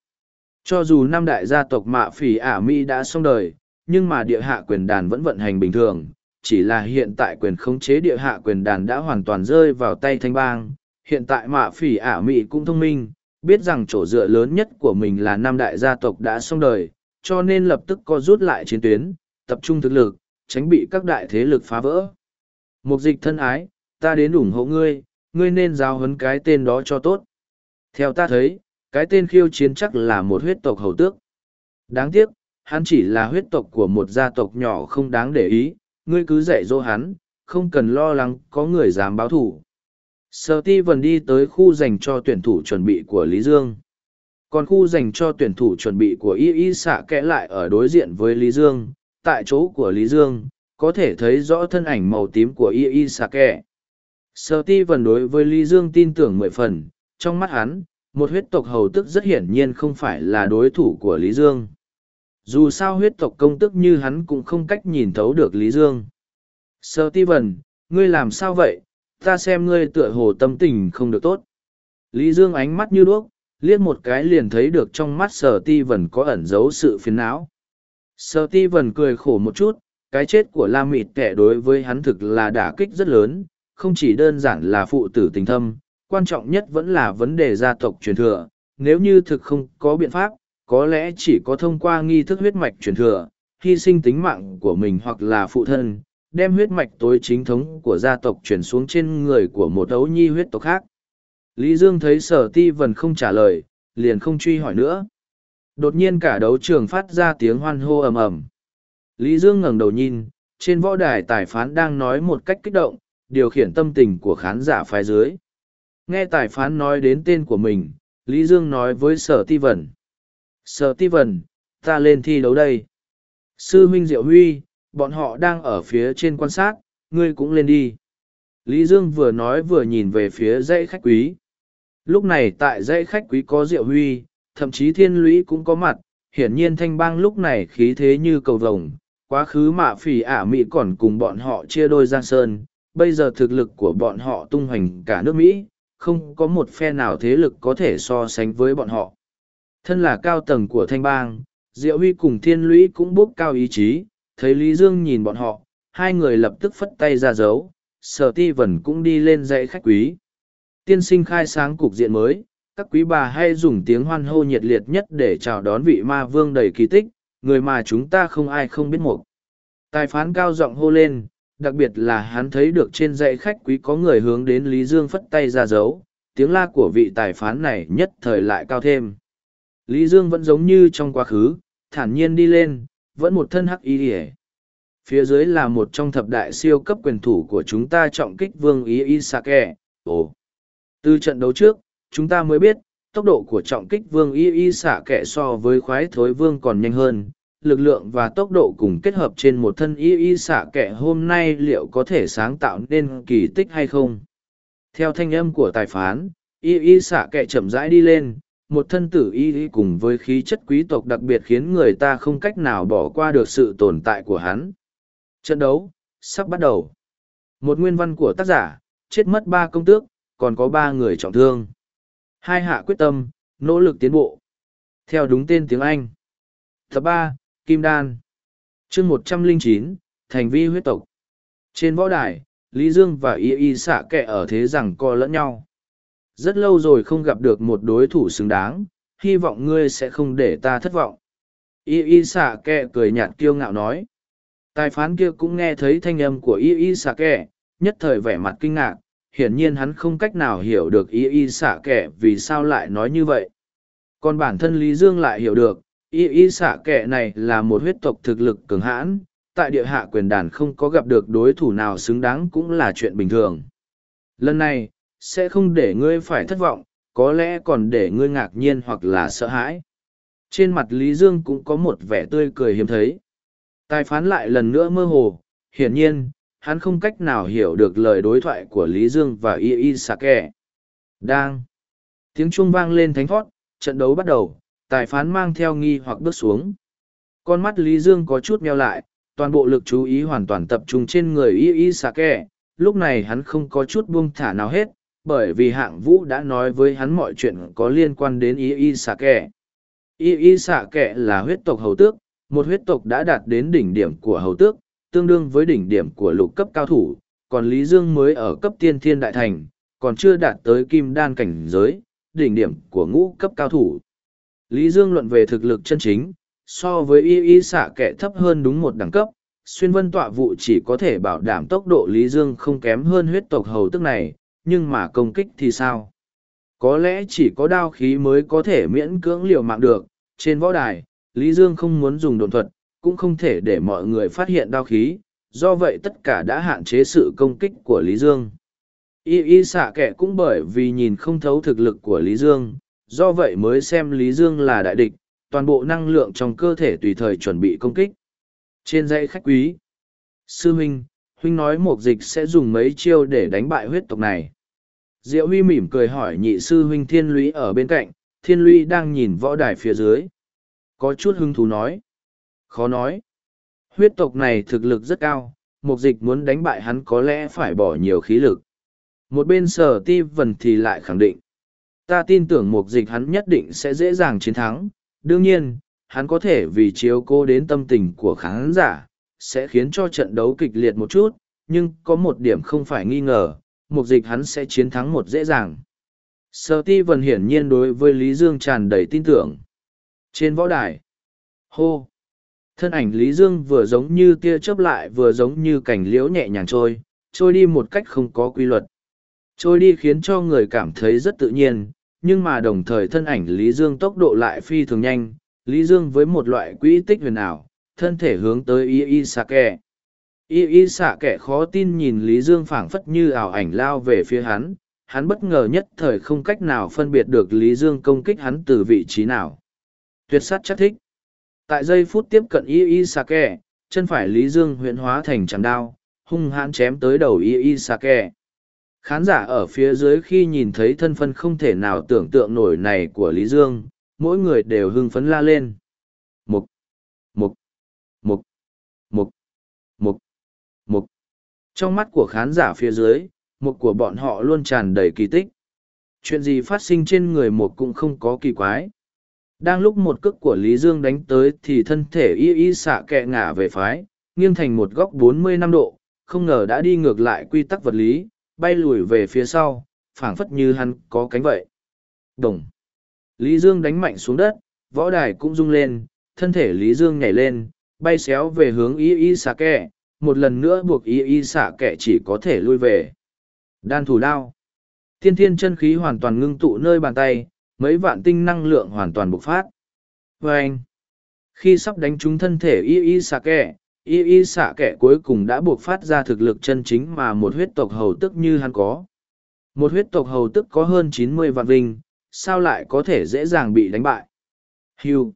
Cho dù năm đại gia tộc mạ phỉ ả Mỹ đã xong đời, nhưng mà địa hạ quyền đàn vẫn vận hành bình thường, chỉ là hiện tại quyền khống chế địa hạ quyền đàn đã hoàn toàn rơi vào tay thanh bang. Hiện tại mạ phỉ ả mị cũng thông minh, biết rằng chỗ dựa lớn nhất của mình là năm đại gia tộc đã xong đời, cho nên lập tức co rút lại chiến tuyến, tập trung thực lực, tránh bị các đại thế lực phá vỡ. Mục dịch thân ái, ta đến ủng hộ ngươi, ngươi nên giao hấn cái tên đó cho tốt. Theo ta thấy, cái tên khiêu chiến chắc là một huyết tộc hầu tước. Đáng tiếc, hắn chỉ là huyết tộc của một gia tộc nhỏ không đáng để ý, ngươi cứ dạy dỗ hắn, không cần lo lắng có người dám báo thủ. Sở ti vần đi tới khu dành cho tuyển thủ chuẩn bị của Lý Dương. Còn khu dành cho tuyển thủ chuẩn bị của Y Y xạ kẽ lại ở đối diện với Lý Dương. Tại chỗ của Lý Dương, có thể thấy rõ thân ảnh màu tím của Y Y xạ kẽ. Sở ti vần đối với Lý Dương tin tưởng mười phần, trong mắt hắn, một huyết tộc hầu tức rất hiển nhiên không phải là đối thủ của Lý Dương dù sao huyết tộc công tức như hắn cũng không cách nhìn thấu được lý dương. Sơ ti vần ngươi làm sao vậy? Ta xem ngươi tựa hồ tâm tình không được tốt. Lý dương ánh mắt như đuốc liếc một cái liền thấy được trong mắt sở ti vần có ẩn giấu sự phiền não. Sở ti vần cười khổ một chút cái chết của la mịt tẻ đối với hắn thực là đả kích rất lớn không chỉ đơn giản là phụ tử tình thâm, quan trọng nhất vẫn là vấn đề gia tộc truyền thừa. Nếu như thực không có biện pháp, có lẽ chỉ có thông qua nghi thức huyết mạch truyền thừa, hy sinh tính mạng của mình hoặc là phụ thân, đem huyết mạch tối chính thống của gia tộc chuyển xuống trên người của một ấu nhi huyết tộc khác. Lý Dương thấy sở ti vần không trả lời, liền không truy hỏi nữa. Đột nhiên cả đấu trường phát ra tiếng hoan hô ầm ầm. Lý Dương ngẩng đầu nhìn, trên võ đài tài phán đang nói một cách kích động, điều khiển tâm tình của khán giả phái dưới. Nghe tài phán nói đến tên của mình, Lý Dương nói với sở ti vần. Sở ti vần, ta lên thi đấu đây. Sư Minh Diệu Huy, bọn họ đang ở phía trên quan sát, ngươi cũng lên đi. Lý Dương vừa nói vừa nhìn về phía dãy khách quý. Lúc này tại dãy khách quý có Diệu Huy, thậm chí Thiên Lũy cũng có mặt, hiển nhiên thanh bang lúc này khí thế như cầu vồng. Quá khứ mạ phỉ ả Mỹ còn cùng bọn họ chia đôi giang sơn, bây giờ thực lực của bọn họ tung hoành cả nước Mỹ, không có một phe nào thế lực có thể so sánh với bọn họ. Thân là cao tầng của thanh bang, Diệu Huy cùng Thiên Lũy cũng bốc cao ý chí, thấy Lý Dương nhìn bọn họ, hai người lập tức phất tay ra dấu, sở ti vân cũng đi lên dãy khách quý. Tiên sinh khai sáng cục diện mới, các quý bà hay dùng tiếng hoan hô nhiệt liệt nhất để chào đón vị ma vương đầy kỳ tích, người mà chúng ta không ai không biết một. Tài phán cao giọng hô lên, đặc biệt là hắn thấy được trên dãy khách quý có người hướng đến Lý Dương phất tay ra dấu, tiếng la của vị tài phán này nhất thời lại cao thêm. Lý Dương vẫn giống như trong quá khứ, thản nhiên đi lên, vẫn một thân hắc y ỉa phía dưới là một trong thập đại siêu cấp quyền thủ của chúng ta trọng kích vương ý isake. Ồ. Từ trận đấu trước chúng ta mới biết tốc độ của trọng kích vương y isake so với khoái thối vương còn nhanh hơn. Lực lượng và tốc độ cùng kết hợp trên một thân y y xạ kẻ hôm nay liệu có thể sáng tạo nên kỳ tích hay không? Theo thanh âm của tài phán y y xạ kẻ chậm rãi đi lên một thân tử y cùng với khí chất quý tộc đặc biệt khiến người ta không cách nào bỏ qua được sự tồn tại của hắn. Trận đấu, sắp bắt đầu. Một nguyên văn của tác giả, chết mất ba công tước, còn có ba người trọng thương. Hai hạ quyết tâm, nỗ lực tiến bộ. Theo đúng tên tiếng Anh. Tập ba Kim Đan. chương một trăm linh chín Thành vi huyết tộc. Trên võ đài, Lý Dương và Y Y xạ kệ ở thế rằng co lẫn nhau rất lâu rồi không gặp được một đối thủ xứng đáng, hy vọng ngươi sẽ không để ta thất vọng. Y y xạ kẹ cười nhạt kiêu ngạo nói. Tài phán kia cũng nghe thấy thanh âm của y y xạ kẹ nhất thời vẻ mặt kinh ngạc, hiển nhiên hắn không cách nào hiểu được y y xạ kệ vì sao lại nói như vậy. Còn bản thân lý dương lại hiểu được, y y xạ kệ này là một huyết tộc thực lực cường hãn, tại địa hạ quyền đàn không có gặp được đối thủ nào xứng đáng cũng là chuyện bình thường. Lần này sẽ không để ngươi phải thất vọng, có lẽ còn để ngươi ngạc nhiên hoặc là sợ hãi. Trên mặt Lý Dương cũng có một vẻ tươi cười hiếm thấy. Tài phán lại lần nữa mơ hồ, hiển nhiên, hắn không cách nào hiểu được lời đối thoại của Lý Dương và Y Y Sake. Đang. Tiếng chuông vang lên thánh thót, trận đấu bắt đầu, tài phán mang theo nghi hoặc bước xuống. Con mắt Lý Dương có chút meo lại, toàn bộ lực chú ý hoàn toàn tập trung trên người Y Y Sake. Lúc này hắn không có chút buông thả nào hết, bởi vì hạng vũ đã nói với hắn mọi chuyện có liên quan đến y y xạ kẻ. Y y xạ kẻ là huyết tộc hầu tước, một huyết tộc đã đạt đến đỉnh điểm của hầu tước, tương đương với đỉnh điểm của lục cấp cao thủ, còn lý dương mới ở cấp tiên thiên đại thành, còn chưa đạt tới kim đan cảnh giới, đỉnh điểm của ngũ cấp cao thủ. Lý dương luận về thực lực chân chính, so với y y xạ kẻ thấp hơn đúng một đẳng cấp, xuyên vân tọa vụ chỉ có thể bảo đảm tốc độ lý dương không kém hơn huyết tộc hầu tức này nhưng mà công kích thì sao? Có lẽ chỉ có đao khí mới có thể miễn cưỡng liều mạng được. Trên võ đài, Lý Dương không muốn dùng đồn thuật, cũng không thể để mọi người phát hiện đao khí, do vậy tất cả đã hạn chế sự công kích của Lý Dương. Y y xạ kẻ cũng bởi vì nhìn không thấu thực lực của Lý Dương, do vậy mới xem Lý Dương là đại địch, toàn bộ năng lượng trong cơ thể tùy thời chuẩn bị công kích. Trên dãy khách quý, Sư Minh, huynh nói mục dịch sẽ dùng mấy chiêu để đánh bại huyết tộc này. Diệu huy mỉm cười hỏi nhị sư huynh thiên lũy ở bên cạnh, thiên lũy đang nhìn võ đài phía dưới. Có chút hứng thú nói. Khó nói. Huyết tộc này thực lực rất cao mục dịch muốn đánh bại hắn có lẽ phải bỏ nhiều khí lực. Một bên sở ti vần thì lại khẳng định. Ta tin tưởng mục dịch hắn nhất định sẽ dễ dàng chiến thắng. Đương nhiên, hắn có thể vì chiếu cô đến tâm tình của khán giả sẽ khiến cho trận đấu kịch liệt một chút, nhưng có một điểm không phải nghi ngờ, mục dịch hắn sẽ chiến thắng một dễ dàng. Sở ti vần hiển nhiên đối với Lý Dương tràn đầy tin tưởng. Trên võ đài, hô, thân ảnh Lý Dương vừa giống như tia chớp lại vừa giống như cảnh liễu nhẹ nhàng trôi, trôi đi một cách không có quy luật. Trôi đi khiến cho người cảm thấy rất tự nhiên, nhưng mà đồng thời thân ảnh Lý Dương tốc độ lại phi thường nhanh, Lý Dương với một loại quỹ tích huyền ảo, thân thể hướng tới y y xạ kẻ. Y y xạ kẻ khó tin nhìn Lý Dương phảng phất như ảo ảnh lao về phía hắn, hắn bất ngờ nhất thời không cách nào phân biệt được Lý Dương công kích hắn từ vị trí nào. Tuyệt sát chắc thích. Tại giây phút tiếp cận y y xạ kẻ, chân phải Lý Dương huyện hóa thành chẳng đao, hung hãn chém tới đầu y y xạ kẻ. Khán giả ở phía dưới khi nhìn thấy thân phân không thể nào tưởng tượng nổi này của Lý Dương, mỗi người đều hưng phấn la lên. Mục, mục. Trong mắt của khán giả phía dưới, mục của bọn họ luôn tràn đầy kỳ tích. Chuyện gì phát sinh trên người mục cũng không có kỳ quái. Đang lúc một cước của Lý Dương đánh tới thì thân thể y y xạ kẹ ngả về phái, nghiêng thành một góc bốn mươi năm độ, không ngờ đã đi ngược lại quy tắc vật lý, bay lùi về phía sau, phảng phất như hắn có cánh vậy. Đồng. Lý Dương đánh mạnh xuống đất, võ đài cũng rung lên, thân thể Lý Dương nhảy lên, bay xéo về hướng y y xạ kẹ, một lần nữa buộc y y xạ kẹ chỉ có thể lui về. Đan thủ đao. Thiên thiên chân khí hoàn toàn ngưng tụ nơi bàn tay, mấy vạn tinh năng lượng hoàn toàn bộc phát. vê anh, khi sắp đánh trúng thân thể y y xạ kẹ, y y xạ kẻ cuối cùng đã buộc phát ra thực lực chân chính mà một huyết tộc hầu tức như hắn có. Một huyết tộc hầu tức có hơn chín mươi vạn vinh, sao lại có thể dễ dàng bị đánh bại. Hugh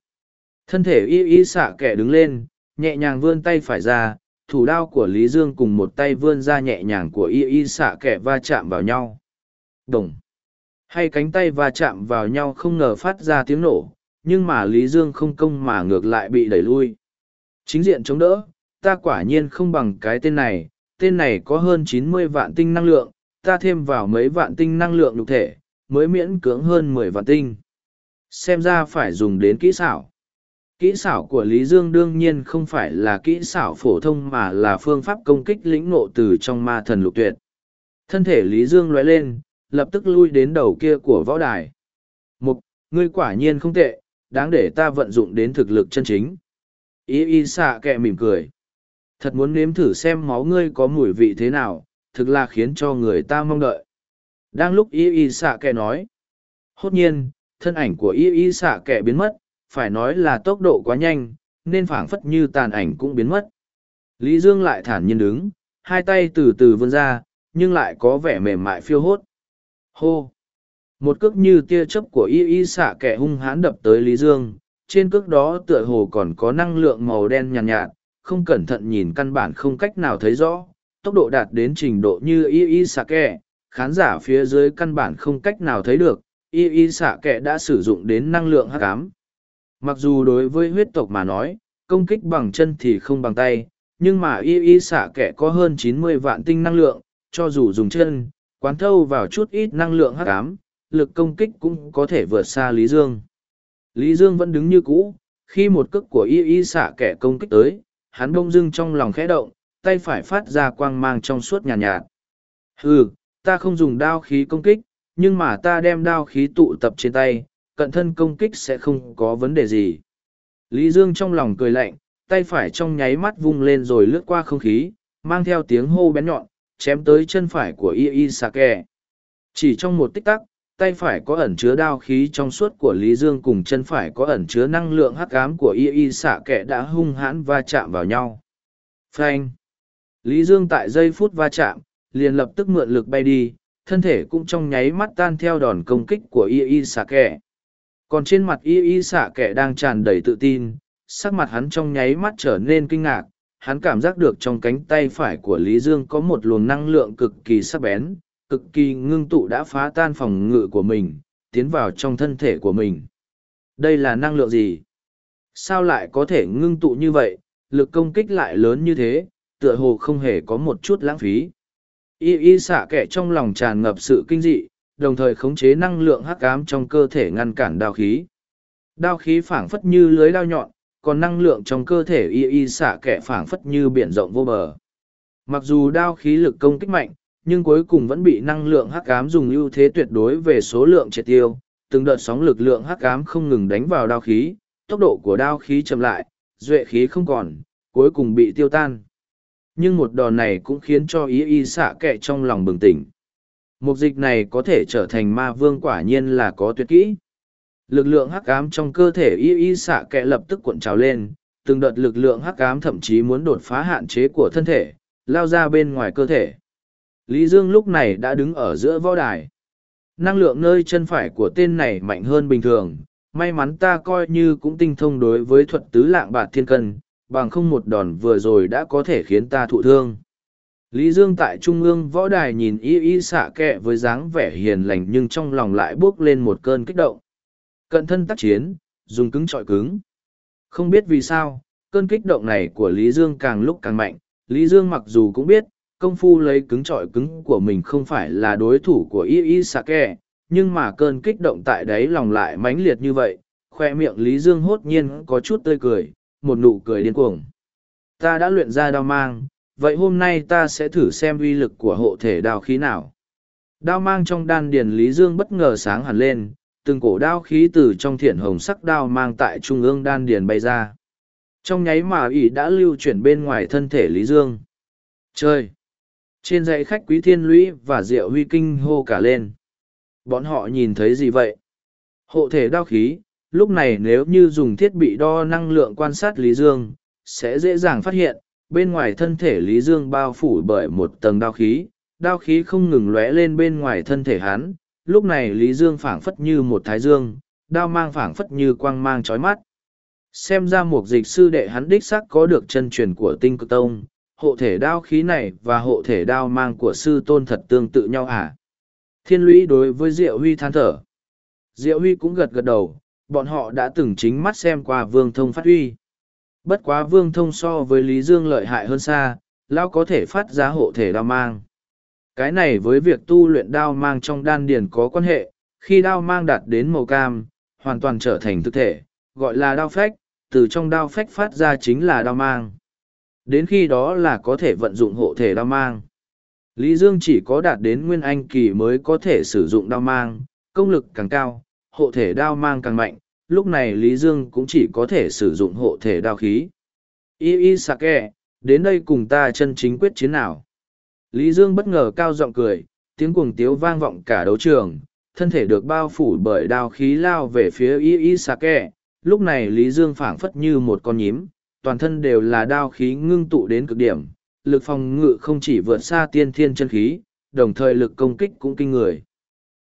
Thân thể y y xạ kẻ đứng lên, nhẹ nhàng vươn tay phải ra, thủ đao của Lý Dương cùng một tay vươn ra nhẹ nhàng của y y xạ kẻ va chạm vào nhau. Đồng. Hay cánh tay va chạm vào nhau không ngờ phát ra tiếng nổ, nhưng mà Lý Dương không công mà ngược lại bị đẩy lui. Chính diện chống đỡ, ta quả nhiên không bằng cái tên này, tên này có hơn chín mươi vạn tinh năng lượng, ta thêm vào mấy vạn tinh năng lượng nhục thể, mới miễn cưỡng hơn mười vạn tinh. Xem ra phải dùng đến kỹ xảo. Kỹ xảo của Lý Dương đương nhiên không phải là kỹ xảo phổ thông mà là phương pháp công kích lĩnh ngộ từ trong ma thần lục tuyệt. Thân thể Lý Dương lóe lên, lập tức lui đến đầu kia của võ đài. Mục, ngươi quả nhiên không tệ, đáng để ta vận dụng đến thực lực chân chính. Ý y xạ kẹ mỉm cười. Thật muốn nếm thử xem máu ngươi có mùi vị thế nào, thực là khiến cho người ta mong đợi. Đang lúc y y xạ kẻ nói. Hốt nhiên, thân ảnh của y y xạ kẻ biến mất, phải nói là tốc độ quá nhanh, nên phảng phất như tàn ảnh cũng biến mất. Lý Dương lại thản nhiên đứng, hai tay từ từ vươn ra, nhưng lại có vẻ mềm mại phiêu hốt. Hô! Một cước như tia chớp của y y xạ kẻ hung hãn đập tới Lý Dương, trên cước đó tựa hồ còn có năng lượng màu đen nhàn nhạt, nhạt, không cẩn thận nhìn căn bản không cách nào thấy rõ, tốc độ đạt đến trình độ như y y xạ kẻ, khán giả phía dưới căn bản không cách nào thấy được, y y xạ kệ đã sử dụng đến năng lượng hắc ám. Mặc dù đối với huyết tộc mà nói, công kích bằng chân thì không bằng tay, nhưng mà y y xạ kẻ có hơn chín mươi vạn tinh năng lượng, cho dù dùng chân, quán thâu vào chút ít năng lượng hắc ám, lực công kích cũng có thể vượt xa Lý Dương. Lý Dương vẫn đứng như cũ, khi một cước của y y xạ kẻ công kích tới, hắn bông dưng trong lòng khẽ động, tay phải phát ra quang mang trong suốt nhàn nhạt, nhạt. Hừ, ta không dùng đao khí công kích, nhưng mà ta đem đao khí tụ tập trên tay, cận thân công kích sẽ không có vấn đề gì. Lý Dương trong lòng cười lạnh, tay phải trong nháy mắt vung lên rồi lướt qua không khí, mang theo tiếng hô bén nhọn, chém tới chân phải của Y Y Sake. Chỉ trong một tích tắc, tay phải có ẩn chứa đao khí trong suốt của Lý Dương cùng chân phải có ẩn chứa năng lượng hắc ám của Y Y Sake đã hung hãn va chạm vào nhau. Phanh! Lý Dương tại giây phút va chạm, liền lập tức mượn lực bay đi, thân thể cũng trong nháy mắt tan theo đòn công kích của y y xạ. Còn trên mặt y y xạ kẻ đang tràn đầy tự tin, sắc mặt hắn trong nháy mắt trở nên kinh ngạc, hắn cảm giác được trong cánh tay phải của Lý Dương có một luồng năng lượng cực kỳ sắc bén, cực kỳ ngưng tụ đã phá tan phòng ngự của mình, tiến vào trong thân thể của mình. Đây là năng lượng gì? Sao lại có thể ngưng tụ như vậy, lực công kích lại lớn như thế, tựa hồ không hề có một chút lãng phí. Y y xạ kẻ trong lòng tràn ngập sự kinh dị, đồng thời khống chế năng lượng hắc ám trong cơ thể ngăn cản đao khí. Đao khí phảng phất như lưới đao nhọn, còn năng lượng trong cơ thể y y xạ kẻ phảng phất như biển rộng vô bờ. Mặc dù đao khí lực công kích mạnh, nhưng cuối cùng vẫn bị năng lượng hắc ám dùng ưu thế tuyệt đối về số lượng triệt tiêu từng đợt sóng lực lượng hắc ám không ngừng đánh vào đao khí tốc độ của đao khí chậm lại duệ khí không còn cuối cùng bị tiêu tan nhưng một đòn này cũng khiến cho ý y xạ kệ trong lòng bừng tỉnh mục dịch này có thể trở thành ma vương quả nhiên là có tuyệt kỹ. Lực lượng hắc ám trong cơ thể y y xạ kệ lập tức cuộn trào lên, từng đợt lực lượng hắc ám thậm chí muốn đột phá hạn chế của thân thể, lao ra bên ngoài cơ thể. Lý dương lúc này đã đứng ở giữa võ đài. Năng lượng nơi chân phải của tên này mạnh hơn bình thường, may mắn ta coi như cũng tinh thông đối với thuật tứ lạng bạt thiên cân, bằng không một đòn vừa rồi đã có thể khiến ta thụ thương lý dương tại trung ương võ đài nhìn y y xạ kẹ với dáng vẻ hiền lành nhưng trong lòng lại buốc lên một cơn kích động. Cận thân tác chiến, dùng cứng trọi cứng. Không biết vì sao, cơn kích động này của lý dương càng lúc càng mạnh. Lý dương mặc dù cũng biết, công phu lấy cứng trọi cứng của mình không phải là đối thủ của y y xạ kẹ, nhưng mà cơn kích động tại đấy lòng lại mãnh liệt như vậy. Khoe miệng lý dương hốt nhiên có chút tươi cười, một nụ cười điên cuồng. Ta đã luyện ra đao mang vậy hôm nay ta sẽ thử xem uy lực của hộ thể đao khí nào. Đao mang trong đan điền lý dương bất ngờ sáng hẳn lên, từng cổ đao khí từ trong thiện hồng sắc đao mang tại trung ương đan điền bay ra. Trong nháy mà ỷ đã lưu chuyển bên ngoài thân thể lý dương. Chơi trên dãy khách quý thiên lũy và diệu huy kinh hô cả lên. Bọn họ nhìn thấy gì vậy? Hộ thể đao khí, lúc này nếu như dùng thiết bị đo năng lượng quan sát lý dương, sẽ dễ dàng phát hiện bên ngoài thân thể lý dương bao phủ bởi một tầng đao khí đao khí không ngừng lóe lên bên ngoài thân thể hắn. Lúc này lý dương phảng phất như một thái dương, đao mang phảng phất như quang mang trói mắt. Xem ra một dịch sư đệ hắn đích sắc có được chân truyền của tinh cực tông, hộ thể đao khí này và hộ thể đao mang của sư tôn thật tương tự nhau à thiên lũy đối với diệu huy than thở. Diệu huy cũng gật gật đầu, bọn họ đã từng chính mắt xem qua vương thông phát huy bất quá vương thông so với lý dương lợi hại hơn xa lão có thể phát ra hộ thể đao mang. Cái này với việc tu luyện đao mang trong đan điền có quan hệ khi đao mang đạt đến màu cam hoàn toàn trở thành thực thể gọi là đao phách từ trong đao phách phát ra chính là đao mang. Đến khi đó là có thể vận dụng hộ thể đao mang. Lý dương chỉ có đạt đến nguyên anh kỳ mới có thể sử dụng đao mang công lực càng cao hộ thể đao mang càng mạnh, lúc này Lý Dương cũng chỉ có thể sử dụng hộ thể đao khí. Y y sake, đến đây cùng ta chân chính quyết chiến nào. Lý Dương bất ngờ cao giọng cười, tiếng cuồng tiếu vang vọng cả đấu trường, thân thể được bao phủ bởi đao khí lao về phía y y sake. Lúc này Lý Dương phảng phất như một con nhím, toàn thân đều là đao khí ngưng tụ đến cực điểm, lực phòng ngự không chỉ vượt xa tiên thiên chân khí, đồng thời lực công kích cũng kinh người.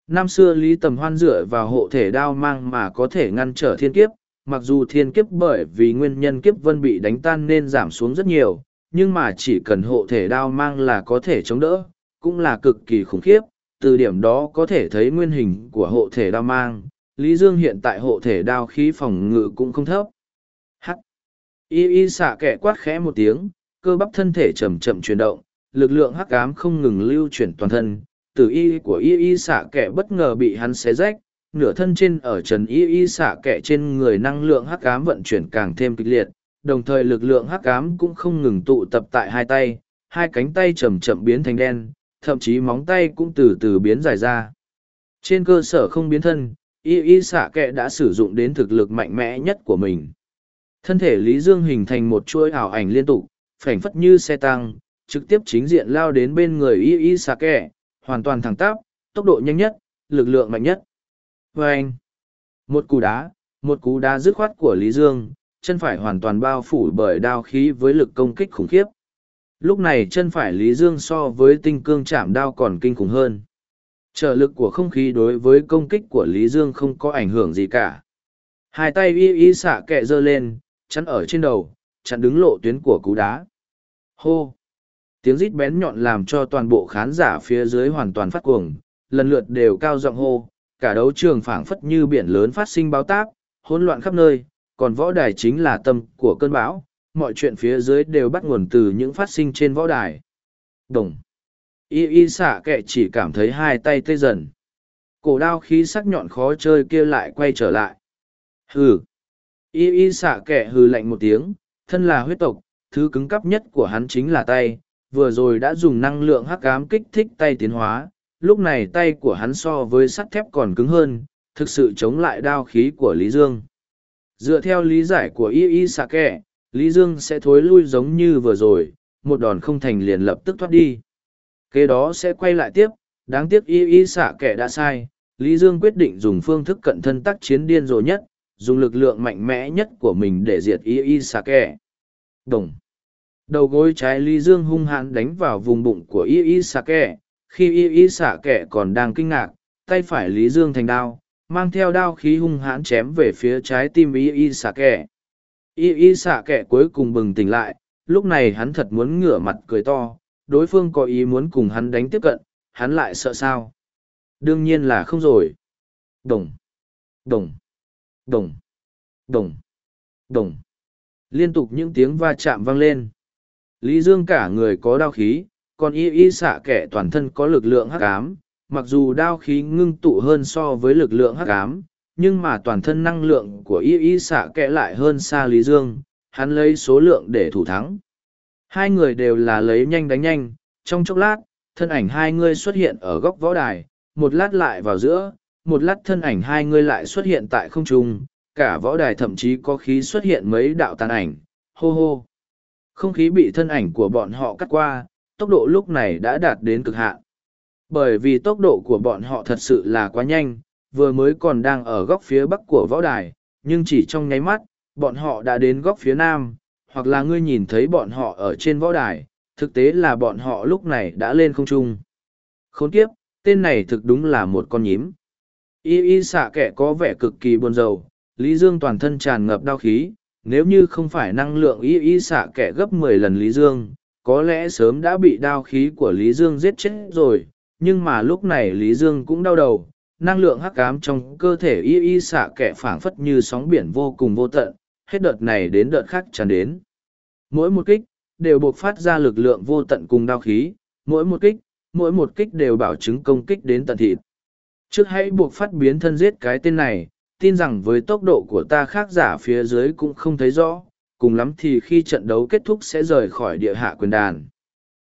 Năm xưa Lý Tầm Hoan dựa vào hộ thể đao mang mà có thể ngăn trở thiên kiếp, mặc dù thiên kiếp bởi vì nguyên nhân kiếp vân bị đánh tan nên giảm xuống rất nhiều, nhưng mà chỉ cần hộ thể đao mang là có thể chống đỡ, cũng là cực kỳ khủng khiếp. Từ điểm đó có thể thấy nguyên hình của hộ thể đao mang, Lý Dương hiện tại hộ thể đao khí phòng ngự cũng không thấp. Hắc! Y y xạ kẻ quát khẽ một tiếng, cơ bắp thân thể chậm chậm chuyển động, lực lượng hắc ám không ngừng lưu chuyển toàn thân, tử y của y y xạ kẻ bất ngờ bị hắn xé rách, nửa thân trên ở trần y y xạ kẻ trên người năng lượng hắc ám vận chuyển càng thêm kịch liệt, đồng thời lực lượng hắc ám cũng không ngừng tụ tập tại hai tay, hai cánh tay chầm chậm biến thành đen, thậm chí móng tay cũng từ từ biến dài ra. Trên cơ sở không biến thân, y y xạ kệ đã sử dụng đến thực lực mạnh mẽ nhất của mình. Thân thể lý dương hình thành một chuỗi ảo ảnh liên tục phảnh phất như xe tăng, trực tiếp chính diện lao đến bên người y y xạ kệ hoàn toàn thẳng tắp, tốc độ nhanh nhất, lực lượng mạnh nhất. Và anh, một cú đá, một cú đá dứt khoát của Lý Dương, chân phải hoàn toàn bao phủ bởi đao khí với lực công kích khủng khiếp. Lúc này chân phải Lý Dương so với tinh cương chạm đao còn kinh khủng hơn. Trợ lực của không khí đối với công kích của Lý Dương không có ảnh hưởng gì cả. Hai tay y y xạ kẹ dơ lên, chắn ở trên đầu, chặn đứng lộ tuyến của cú đá. Hô! Tiếng rít bén nhọn làm cho toàn bộ khán giả phía dưới hoàn toàn phát cuồng, lần lượt đều cao giọng hô, cả đấu trường phảng phất như biển lớn phát sinh báo táp, hỗn loạn khắp nơi, còn võ đài chính là tâm của cơn bão, mọi chuyện phía dưới đều bắt nguồn từ những phát sinh trên võ đài. Đồng. Y y xạ kệ chỉ cảm thấy hai tay tê dần. Cổ đao khí sắc nhọn khó chơi kia lại quay trở lại. Hừ. Y y xạ kệ hừ lạnh một tiếng, thân là huyết tộc, thứ cứng cắp nhất của hắn chính là tay vừa rồi đã dùng năng lượng hắc ám kích thích tay tiến hóa, lúc này tay của hắn so với sắt thép còn cứng hơn, thực sự chống lại đao khí của Lý Dương. Dựa theo lý giải của Y Y Sạ Kẻ, Lý Dương sẽ thối lui giống như vừa rồi, một đòn không thành liền lập tức thoát đi. Kế đó sẽ quay lại tiếp, đáng tiếc Y Y Sạ Kẻ đã sai, Lý Dương quyết định dùng phương thức cận thân tác chiến điên rồ nhất, dùng lực lượng mạnh mẽ nhất của mình để diệt Y Y Sạ Kẻ. Đồng. Đầu gối trái Lý Dương hung hãn đánh vào vùng bụng của Y Y xạ Kẻ, khi Y Y xạ Kẻ còn đang kinh ngạc, tay phải Lý Dương thành đao, mang theo đao khí hung hãn chém về phía trái tim Y Y xạ Kẻ. Y Y xạ Kẻ cuối cùng bừng tỉnh lại, lúc này hắn thật muốn ngửa mặt cười to, đối phương có ý muốn cùng hắn đánh tiếp cận, hắn lại sợ sao? Đương nhiên là không rồi. Đồng, đồng, đồng, đồng, đồng. Liên tục những tiếng va chạm vang lên. Lý Dương cả người có đao khí, còn y y xạ kẻ toàn thân có lực lượng hắc ám, mặc dù đao khí ngưng tụ hơn so với lực lượng hắc ám, nhưng mà toàn thân năng lượng của y y xạ kẻ lại hơn xa Lý Dương, hắn lấy số lượng để thủ thắng. Hai người đều là lấy nhanh đánh nhanh, trong chốc lát, thân ảnh hai người xuất hiện ở góc võ đài, một lát lại vào giữa, một lát thân ảnh hai người lại xuất hiện tại không trung, cả võ đài thậm chí có khí xuất hiện mấy đạo tàn ảnh, hô hô. Không khí bị thân ảnh của bọn họ cắt qua, tốc độ lúc này đã đạt đến cực hạn. Bởi vì tốc độ của bọn họ thật sự là quá nhanh, vừa mới còn đang ở góc phía bắc của võ đài, nhưng chỉ trong nháy mắt, bọn họ đã đến góc phía nam, hoặc là ngươi nhìn thấy bọn họ ở trên võ đài, thực tế là bọn họ lúc này đã lên không trung. Khốn kiếp, tên này thực đúng là một con nhím. Y y xạ kẻ có vẻ cực kỳ buồn rầu, Lý Dương toàn thân tràn ngập đau khí, nếu như không phải năng lượng y y xạ kẻ gấp mười lần Lý Dương, có lẽ sớm đã bị đau khí của Lý Dương giết chết rồi, nhưng mà lúc này Lý Dương cũng đau đầu, năng lượng hắc ám trong cơ thể y y xạ kẻ phảng phất như sóng biển vô cùng vô tận, hết đợt này đến đợt khác tràn đến. Mỗi một kích, đều buộc phát ra lực lượng vô tận cùng đao khí, mỗi một kích, mỗi một kích đều bảo chứng công kích đến tận thịt. Trước hãy buộc phát biến thân giết cái tên này, tin rằng với tốc độ của ta khác giả phía dưới cũng không thấy rõ, cùng lắm thì khi trận đấu kết thúc sẽ rời khỏi địa hạ quyền đàn.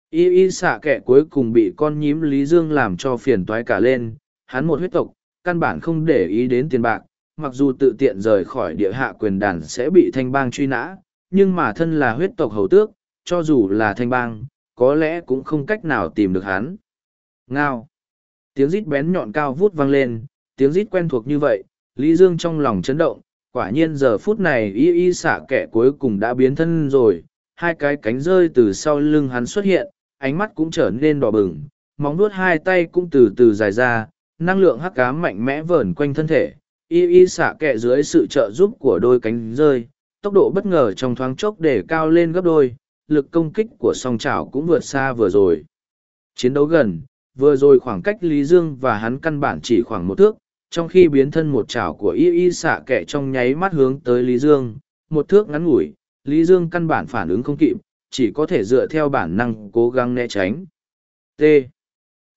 Y y xạ kẻ cuối cùng bị con nhím Lý Dương làm cho phiền toái cả lên, hắn một huyết tộc, căn bản không để ý đến tiền bạc, mặc dù tự tiện rời khỏi địa hạ quyền đàn sẽ bị thanh bang truy nã, nhưng mà thân là huyết tộc hầu tước, cho dù là thanh bang, có lẽ cũng không cách nào tìm được hắn. Ngao. Tiếng rít bén nhọn cao vút vang lên, tiếng rít quen thuộc như vậy, Lý Dương trong lòng chấn động, quả nhiên giờ phút này y y xả kẻ cuối cùng đã biến thân rồi, hai cái cánh rơi từ sau lưng hắn xuất hiện, ánh mắt cũng trở nên đỏ bừng, móng vuốt hai tay cũng từ từ dài ra, năng lượng hắc cám mạnh mẽ vờn quanh thân thể, y y xả kẻ dưới sự trợ giúp của đôi cánh rơi, tốc độ bất ngờ trong thoáng chốc để cao lên gấp đôi, lực công kích của song chảo cũng vượt xa vừa rồi. Chiến đấu gần, vừa rồi khoảng cách Lý Dương và hắn căn bản chỉ khoảng một thước, trong khi biến thân một chảo của y y xạ kẻ trong nháy mắt hướng tới Lý Dương, một thước ngắn ngủi, Lý Dương căn bản phản ứng không kịp, chỉ có thể dựa theo bản năng cố gắng né tránh. T.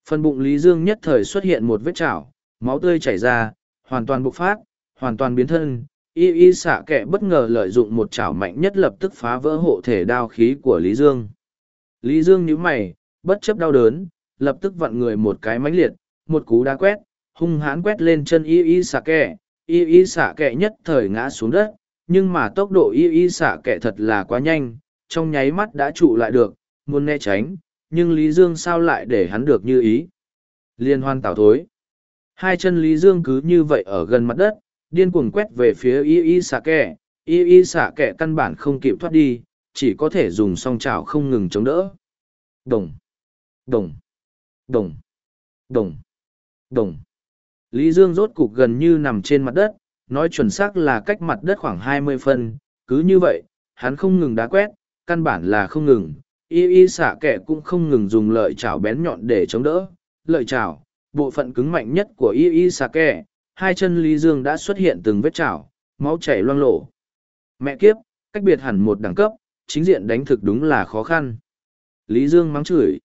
Phần bụng Lý Dương nhất thời xuất hiện một vết chảo, máu tươi chảy ra, hoàn toàn bộc phát, hoàn toàn biến thân. Y y xạ kẻ bất ngờ lợi dụng một chảo mạnh nhất lập tức phá vỡ hộ thể đao khí của Lý Dương. Lý Dương nhíu mày, bất chấp đau đớn, lập tức vặn người một cái mãnh liệt, một cú đá quét, hung hãn quét lên chân y y xạ kẻ, y y xạ kẻ nhất thời ngã xuống đất, nhưng mà tốc độ y y xạ kẻ thật là quá nhanh, trong nháy mắt đã trụ lại được, muốn né tránh, nhưng Lý Dương sao lại để hắn được như ý. Liên hoan tảo thối. Hai chân Lý Dương cứ như vậy ở gần mặt đất, điên cuồng quét về phía y y xạ kẻ, y y xạ kẻ căn bản không kịp thoát đi, chỉ có thể dùng song chảo không ngừng chống đỡ. Đồng, đồng, đồng, đồng, đồng. Lý Dương rốt cục gần như nằm trên mặt đất, nói chuẩn xác là cách mặt đất khoảng hai mươi phân, cứ như vậy, hắn không ngừng đá quét, căn bản là không ngừng, y y xả kẻ cũng không ngừng dùng lợi chảo bén nhọn để chống đỡ, lợi chảo, bộ phận cứng mạnh nhất của y y xả kẻ, hai chân Lý Dương đã xuất hiện từng vết chảo, máu chảy loang lổ. Mẹ kiếp, cách biệt hẳn một đẳng cấp, chính diện đánh thực đúng là khó khăn. Lý Dương mắng chửi,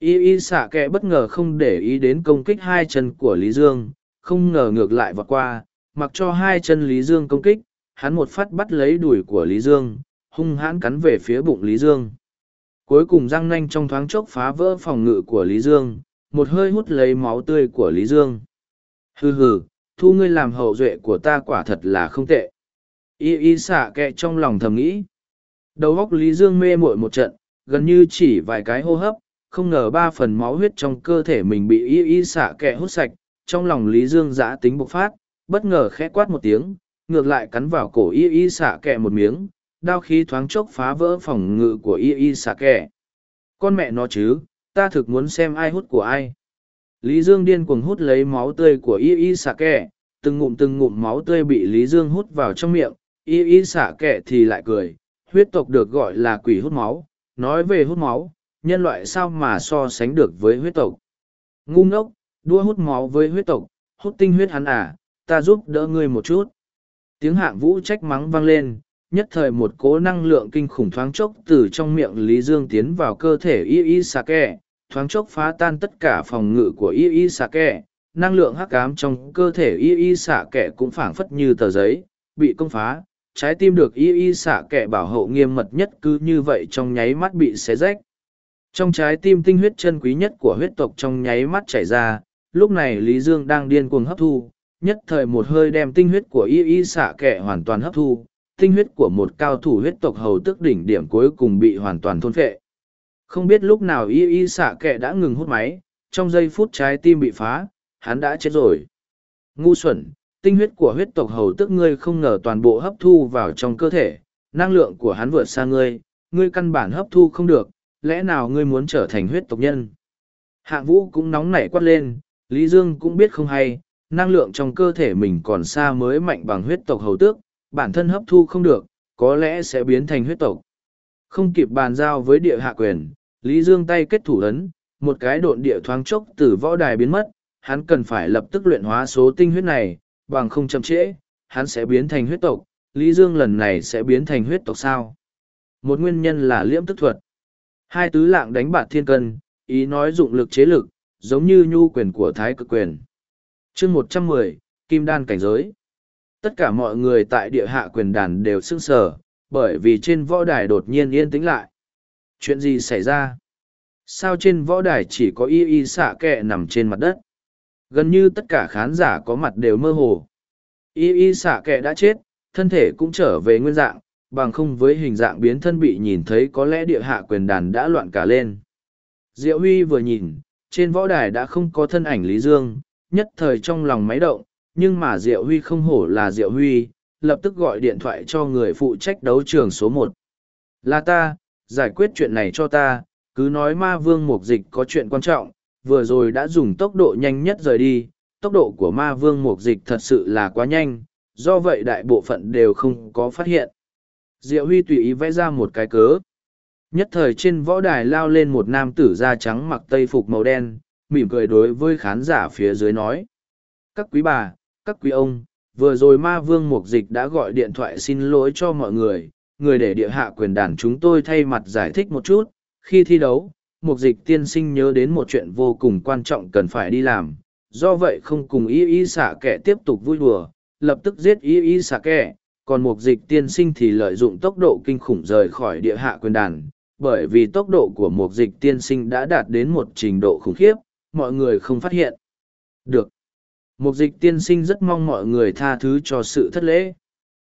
y y xạ kệ bất ngờ không để ý đến công kích hai chân của lý dương không ngờ ngược lại vọt qua mặc cho hai chân lý dương công kích hắn một phát bắt lấy đùi của lý dương hung hãn cắn về phía bụng lý dương cuối cùng răng nanh trong thoáng chốc phá vỡ phòng ngự của Lý Dương, một hơi hút lấy máu tươi của Lý Dương. Hừ hừ, thu ngươi làm hậu duệ của ta quả thật là không tệ. Y y xạ kệ trong lòng thầm nghĩ. Đầu óc Lý Dương mê muội một trận, gần như chỉ vài cái hô hấp, không ngờ ba phần máu huyết trong cơ thể mình bị y y xạ kệ hút sạch, trong lòng Lý Dương giã tính bộc phát, bất ngờ khẽ quát một tiếng, ngược lại cắn vào cổ y y xạ kệ một miếng, đao khí thoáng chốc phá vỡ phòng ngự của y y xạ kệ. Con mẹ nó chứ, ta thực muốn xem ai hút của ai. Lý Dương điên cuồng hút lấy máu tươi của y y xạ kệ, từng ngụm từng ngụm máu tươi bị Lý Dương hút vào trong miệng, y y xạ kệ thì lại cười, huyết tộc được gọi là quỷ hút máu, nói về hút máu, nhân loại sao mà so sánh được với huyết tộc. Ngu ngốc, đua hút máu với huyết tộc, hút tinh huyết hắn à, ta giúp đỡ ngươi một chút. Tiếng hạng vũ trách mắng vang lên, nhất thời một cố năng lượng kinh khủng thoáng chốc từ trong miệng Lý Dương tiến vào cơ thể y y xà kẹ, thoáng chốc phá tan tất cả phòng ngự của y y xà kẹ, năng lượng hắc ám trong cơ thể y y xạ kẹ cũng phảng phất như tờ giấy, bị công phá, trái tim được y y xả kẻ bảo hộ nghiêm mật nhất cứ như vậy trong nháy mắt bị xé rách. Trong trái tim tinh huyết chân quý nhất của huyết tộc trong nháy mắt chảy ra, lúc này Lý Dương đang điên cuồng hấp thu, nhất thời một hơi đem tinh huyết của y y xạ kẻ hoàn toàn hấp thu, tinh huyết của một cao thủ huyết tộc hầu tức đỉnh điểm cuối cùng bị hoàn toàn thôn phệ. Không biết lúc nào y y xạ kẻ đã ngừng hút máy, trong giây phút trái tim bị phá, hắn đã chết rồi. Ngu xuẩn, tinh huyết của huyết tộc hầu tức ngươi không ngờ toàn bộ hấp thu vào trong cơ thể, năng lượng của hắn vượt xa ngươi, ngươi căn bản hấp thu không được, lẽ nào ngươi muốn trở thành huyết tộc nhân? Hạng vũ cũng nóng nảy quát lên, Lý Dương cũng biết không hay, năng lượng trong cơ thể mình còn xa mới mạnh bằng huyết tộc hầu tước, bản thân hấp thu không được, có lẽ sẽ biến thành huyết tộc. Không kịp bàn giao với địa hạ quyền, Lý Dương tay kết thủ ấn, một cái độn địa thoáng chốc từ võ đài biến mất, hắn cần phải lập tức luyện hóa số tinh huyết này, bằng không chậm trễ, hắn sẽ biến thành huyết tộc, Lý Dương lần này sẽ biến thành huyết tộc sao? Một nguyên nhân là liễm tức thuật. Hai tứ lạng đánh bạt thiên cân, ý nói dụng lực chế lực, giống như nhu quyền của thái cực quyền. chương một trăm mười Kim Đan cảnh giới. Tất cả mọi người tại địa hạ quyền đàn đều sững sờ, bởi vì trên võ đài đột nhiên yên tĩnh lại. Chuyện gì xảy ra? Sao trên võ đài chỉ có y y xạ kẹ nằm trên mặt đất? Gần như tất cả khán giả có mặt đều mơ hồ. Y y xạ kẹ đã chết, thân thể cũng trở về nguyên dạng, bằng không với hình dạng biến thân bị nhìn thấy có lẽ địa hạ quyền đàn đã loạn cả lên. Diệu Huy vừa nhìn, trên võ đài đã không có thân ảnh Lý Dương, nhất thời trong lòng máy động, nhưng mà Diệu Huy không hổ là Diệu Huy, lập tức gọi điện thoại cho người phụ trách đấu trường số một. Là ta, giải quyết chuyện này cho ta, cứ nói ma vương mục dịch có chuyện quan trọng, vừa rồi đã dùng tốc độ nhanh nhất rời đi, tốc độ của ma vương mục dịch thật sự là quá nhanh, do vậy đại bộ phận đều không có phát hiện. Diệu Huy tùy ý vẽ ra một cái cớ. Nhất thời trên võ đài lao lên một nam tử da trắng mặc tây phục màu đen, mỉm cười đối với khán giả phía dưới nói. Các quý bà, các quý ông, vừa rồi ma vương mục dịch đã gọi điện thoại xin lỗi cho mọi người, người để địa hạ quyền đàn chúng tôi thay mặt giải thích một chút, khi thi đấu, mục dịch tiên sinh nhớ đến một chuyện vô cùng quan trọng cần phải đi làm, do vậy không cùng y y xả kẻ tiếp tục vui đùa, lập tức giết y y xả kẻ, còn mục dịch tiên sinh thì lợi dụng tốc độ kinh khủng rời khỏi địa hạ quyền đàn, bởi vì tốc độ của mục dịch tiên sinh đã đạt đến một trình độ khủng khiếp, mọi người không phát hiện. Được. Mục dịch tiên sinh rất mong mọi người tha thứ cho sự thất lễ.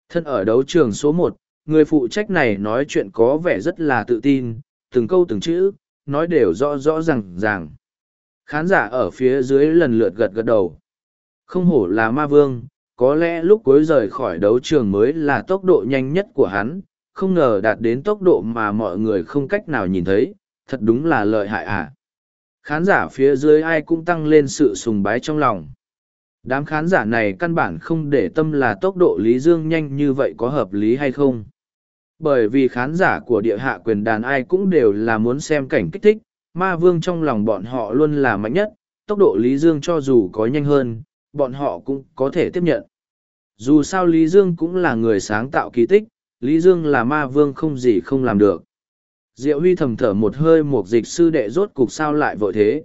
Thân ở đấu trường số một, người phụ trách này nói chuyện có vẻ rất là tự tin, từng câu từng chữ, nói đều rõ rõ ràng ràng. Khán giả ở phía dưới lần lượt gật gật đầu. Không hổ là ma vương, có lẽ lúc cuối rời khỏi đấu trường mới là tốc độ nhanh nhất của hắn, không ngờ đạt đến tốc độ mà mọi người không cách nào nhìn thấy, thật đúng là lợi hại à. Khán giả phía dưới ai cũng tăng lên sự sùng bái trong lòng. Đám khán giả này căn bản không để tâm là tốc độ Lý Dương nhanh như vậy có hợp lý hay không. Bởi vì khán giả của địa hạ quyền đàn ai cũng đều là muốn xem cảnh kích thích, ma vương trong lòng bọn họ luôn là mạnh nhất, tốc độ Lý Dương cho dù có nhanh hơn, bọn họ cũng có thể tiếp nhận. Dù sao Lý Dương cũng là người sáng tạo kỳ tích, Lý Dương là ma vương không gì không làm được. Diệu Huy thầm thở một hơi một dịch sư đệ rốt cục sao lại vội thế.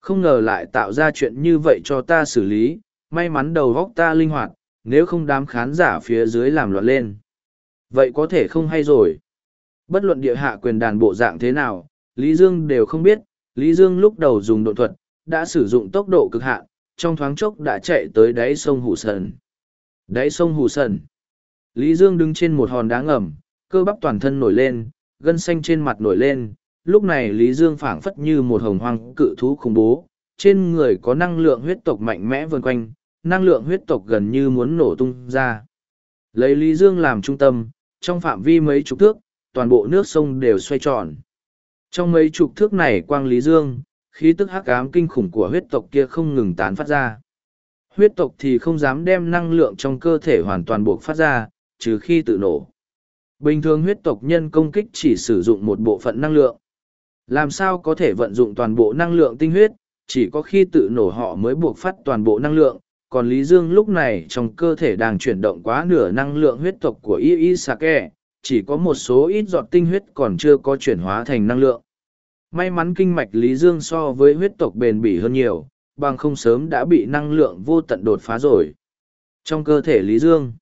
Không ngờ lại tạo ra chuyện như vậy cho ta xử lý, may mắn đầu góc ta linh hoạt, nếu không đám khán giả phía dưới làm loạn lên. Vậy có thể không hay rồi. Bất luận địa hạ quyền đàn bộ dạng thế nào, Lý Dương đều không biết, Lý Dương lúc đầu dùng độ thuật, đã sử dụng tốc độ cực hạn, trong thoáng chốc đã chạy tới đáy sông Hủ Sần. Đáy sông Hủ Sần. Lý Dương đứng trên một hòn đá ngầm, cơ bắp toàn thân nổi lên, gân xanh trên mặt nổi lên. Lúc này Lý Dương phảng phất như một hồng hoang cự thú khủng bố, trên người có năng lượng huyết tộc mạnh mẽ vần quanh, năng lượng huyết tộc gần như muốn nổ tung ra. Lấy Lý Dương làm trung tâm, trong phạm vi mấy chục thước, toàn bộ nước sông đều xoay tròn. Trong mấy chục thước này quang Lý Dương, khí tức hắc ám kinh khủng của huyết tộc kia không ngừng tán phát ra. Huyết tộc thì không dám đem năng lượng trong cơ thể hoàn toàn buộc phát ra, trừ khi tự nổ. Bình thường huyết tộc nhân công kích chỉ sử dụng một bộ phận năng lượng. Làm sao có thể vận dụng toàn bộ năng lượng tinh huyết, chỉ có khi tự nổ họ mới buộc phát toàn bộ năng lượng. Còn Lý Dương lúc này trong cơ thể đang chuyển động quá nửa năng lượng huyết tộc của Y Y Sake, chỉ có một số ít giọt tinh huyết còn chưa có chuyển hóa thành năng lượng. May mắn kinh mạch Lý Dương so với huyết tộc bền bỉ hơn nhiều, bằng không sớm đã bị năng lượng vô tận đột phá rồi. Trong cơ thể Lý Dương,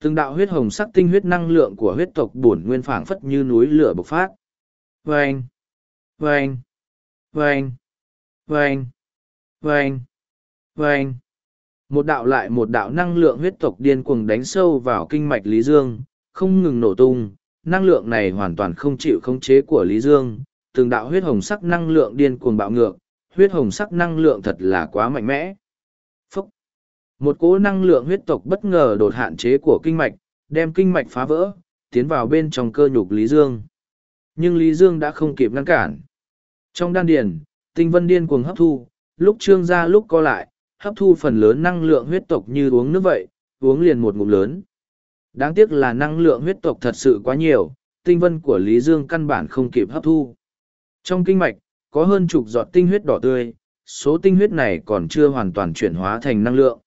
từng đạo huyết hồng sắc tinh huyết năng lượng của huyết tộc bổn nguyên phảng phất như núi lửa bộc phát. Vâng! Vâng! Vâng! Vâng! Vâng! Vâng! Một đạo lại một đạo năng lượng huyết tộc điên cuồng đánh sâu vào kinh mạch Lý Dương, không ngừng nổ tung, năng lượng này hoàn toàn không chịu khống chế của Lý Dương, từng đạo huyết hồng sắc năng lượng điên cuồng bạo ngược, huyết hồng sắc năng lượng thật là quá mạnh mẽ. Phúc! Một cỗ năng lượng huyết tộc bất ngờ đột hạn chế của kinh mạch, đem kinh mạch phá vỡ, tiến vào bên trong cơ nhục Lý Dương. Nhưng Lý Dương đã không kịp ngăn cản. Trong đan điền, tinh vân điên cuồng hấp thu, lúc trương ra lúc co lại, hấp thu phần lớn năng lượng huyết tộc như uống nước vậy, uống liền một ngụm lớn. Đáng tiếc là năng lượng huyết tộc thật sự quá nhiều, tinh vân của Lý Dương căn bản không kịp hấp thu. Trong kinh mạch, có hơn chục giọt tinh huyết đỏ tươi, số tinh huyết này còn chưa hoàn toàn chuyển hóa thành năng lượng.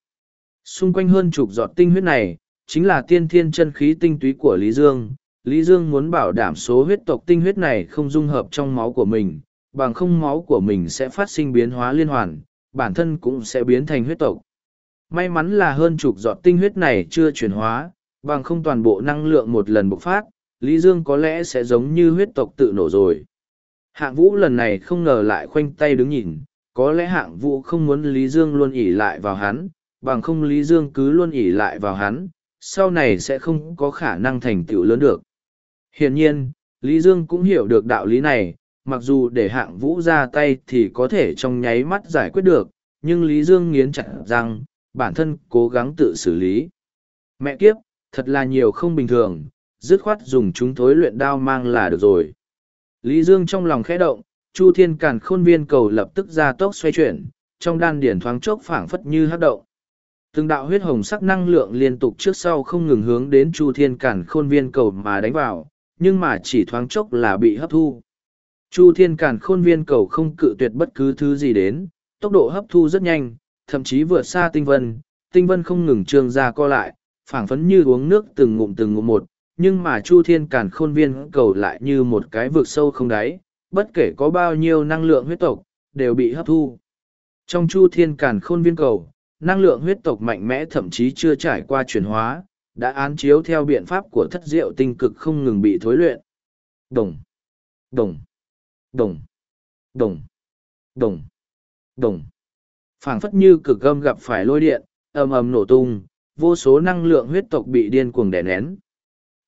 Xung quanh hơn chục giọt tinh huyết này, chính là tiên thiên chân khí tinh túy của Lý Dương. Lý Dương muốn bảo đảm số huyết tộc tinh huyết này không dung hợp trong máu của mình, bằng không máu của mình sẽ phát sinh biến hóa liên hoàn, bản thân cũng sẽ biến thành huyết tộc. May mắn là hơn chục giọt tinh huyết này chưa chuyển hóa, bằng không toàn bộ năng lượng một lần bộc phát, Lý Dương có lẽ sẽ giống như huyết tộc tự nổ rồi. Hạng vũ lần này không ngờ lại khoanh tay đứng nhìn, có lẽ hạng vũ không muốn Lý Dương luôn ỉ lại vào hắn, bằng không Lý Dương cứ luôn ỉ lại vào hắn, sau này sẽ không có khả năng thành tựu lớn được. Hiển nhiên, Lý Dương cũng hiểu được đạo lý này, mặc dù để hạng vũ ra tay thì có thể trong nháy mắt giải quyết được, nhưng Lý Dương nghiến chặt rằng, bản thân cố gắng tự xử lý. Mẹ kiếp, thật là nhiều không bình thường, dứt khoát dùng chúng thối luyện đao mang là được rồi. Lý Dương trong lòng khẽ động, Chu Thiên Càn Khôn Viên cầu lập tức ra tốc xoay chuyển, trong đan điển thoáng chốc phảng phất như hấp động. Từng đạo huyết hồng sắc năng lượng liên tục trước sau không ngừng hướng đến Chu Thiên Càn Khôn Viên cầu mà đánh vào, nhưng mà chỉ thoáng chốc là bị hấp thu. Chu Thiên Càn Khôn Viên cầu không cự tuyệt bất cứ thứ gì đến, tốc độ hấp thu rất nhanh, thậm chí vượt xa tinh vân, tinh vân không ngừng trương ra co lại, phảng phấn như uống nước từng ngụm từng ngụm một, nhưng mà chu thiên càn khôn viên cầu lại như một cái vực sâu không đáy, bất kể có bao nhiêu năng lượng huyết tộc, đều bị hấp thu. Trong chu thiên càn khôn viên cầu, năng lượng huyết tộc mạnh mẽ thậm chí chưa trải qua chuyển hóa, đã án chiếu theo biện pháp của thất diệu tinh cực không ngừng bị thối luyện. Đồng. Đồng. Đồng. Đồng. Đồng. Đồng. Phảng phất như cực gâm gặp phải lôi điện, ầm ầm nổ tung, vô số năng lượng huyết tộc bị điên cuồng đè nén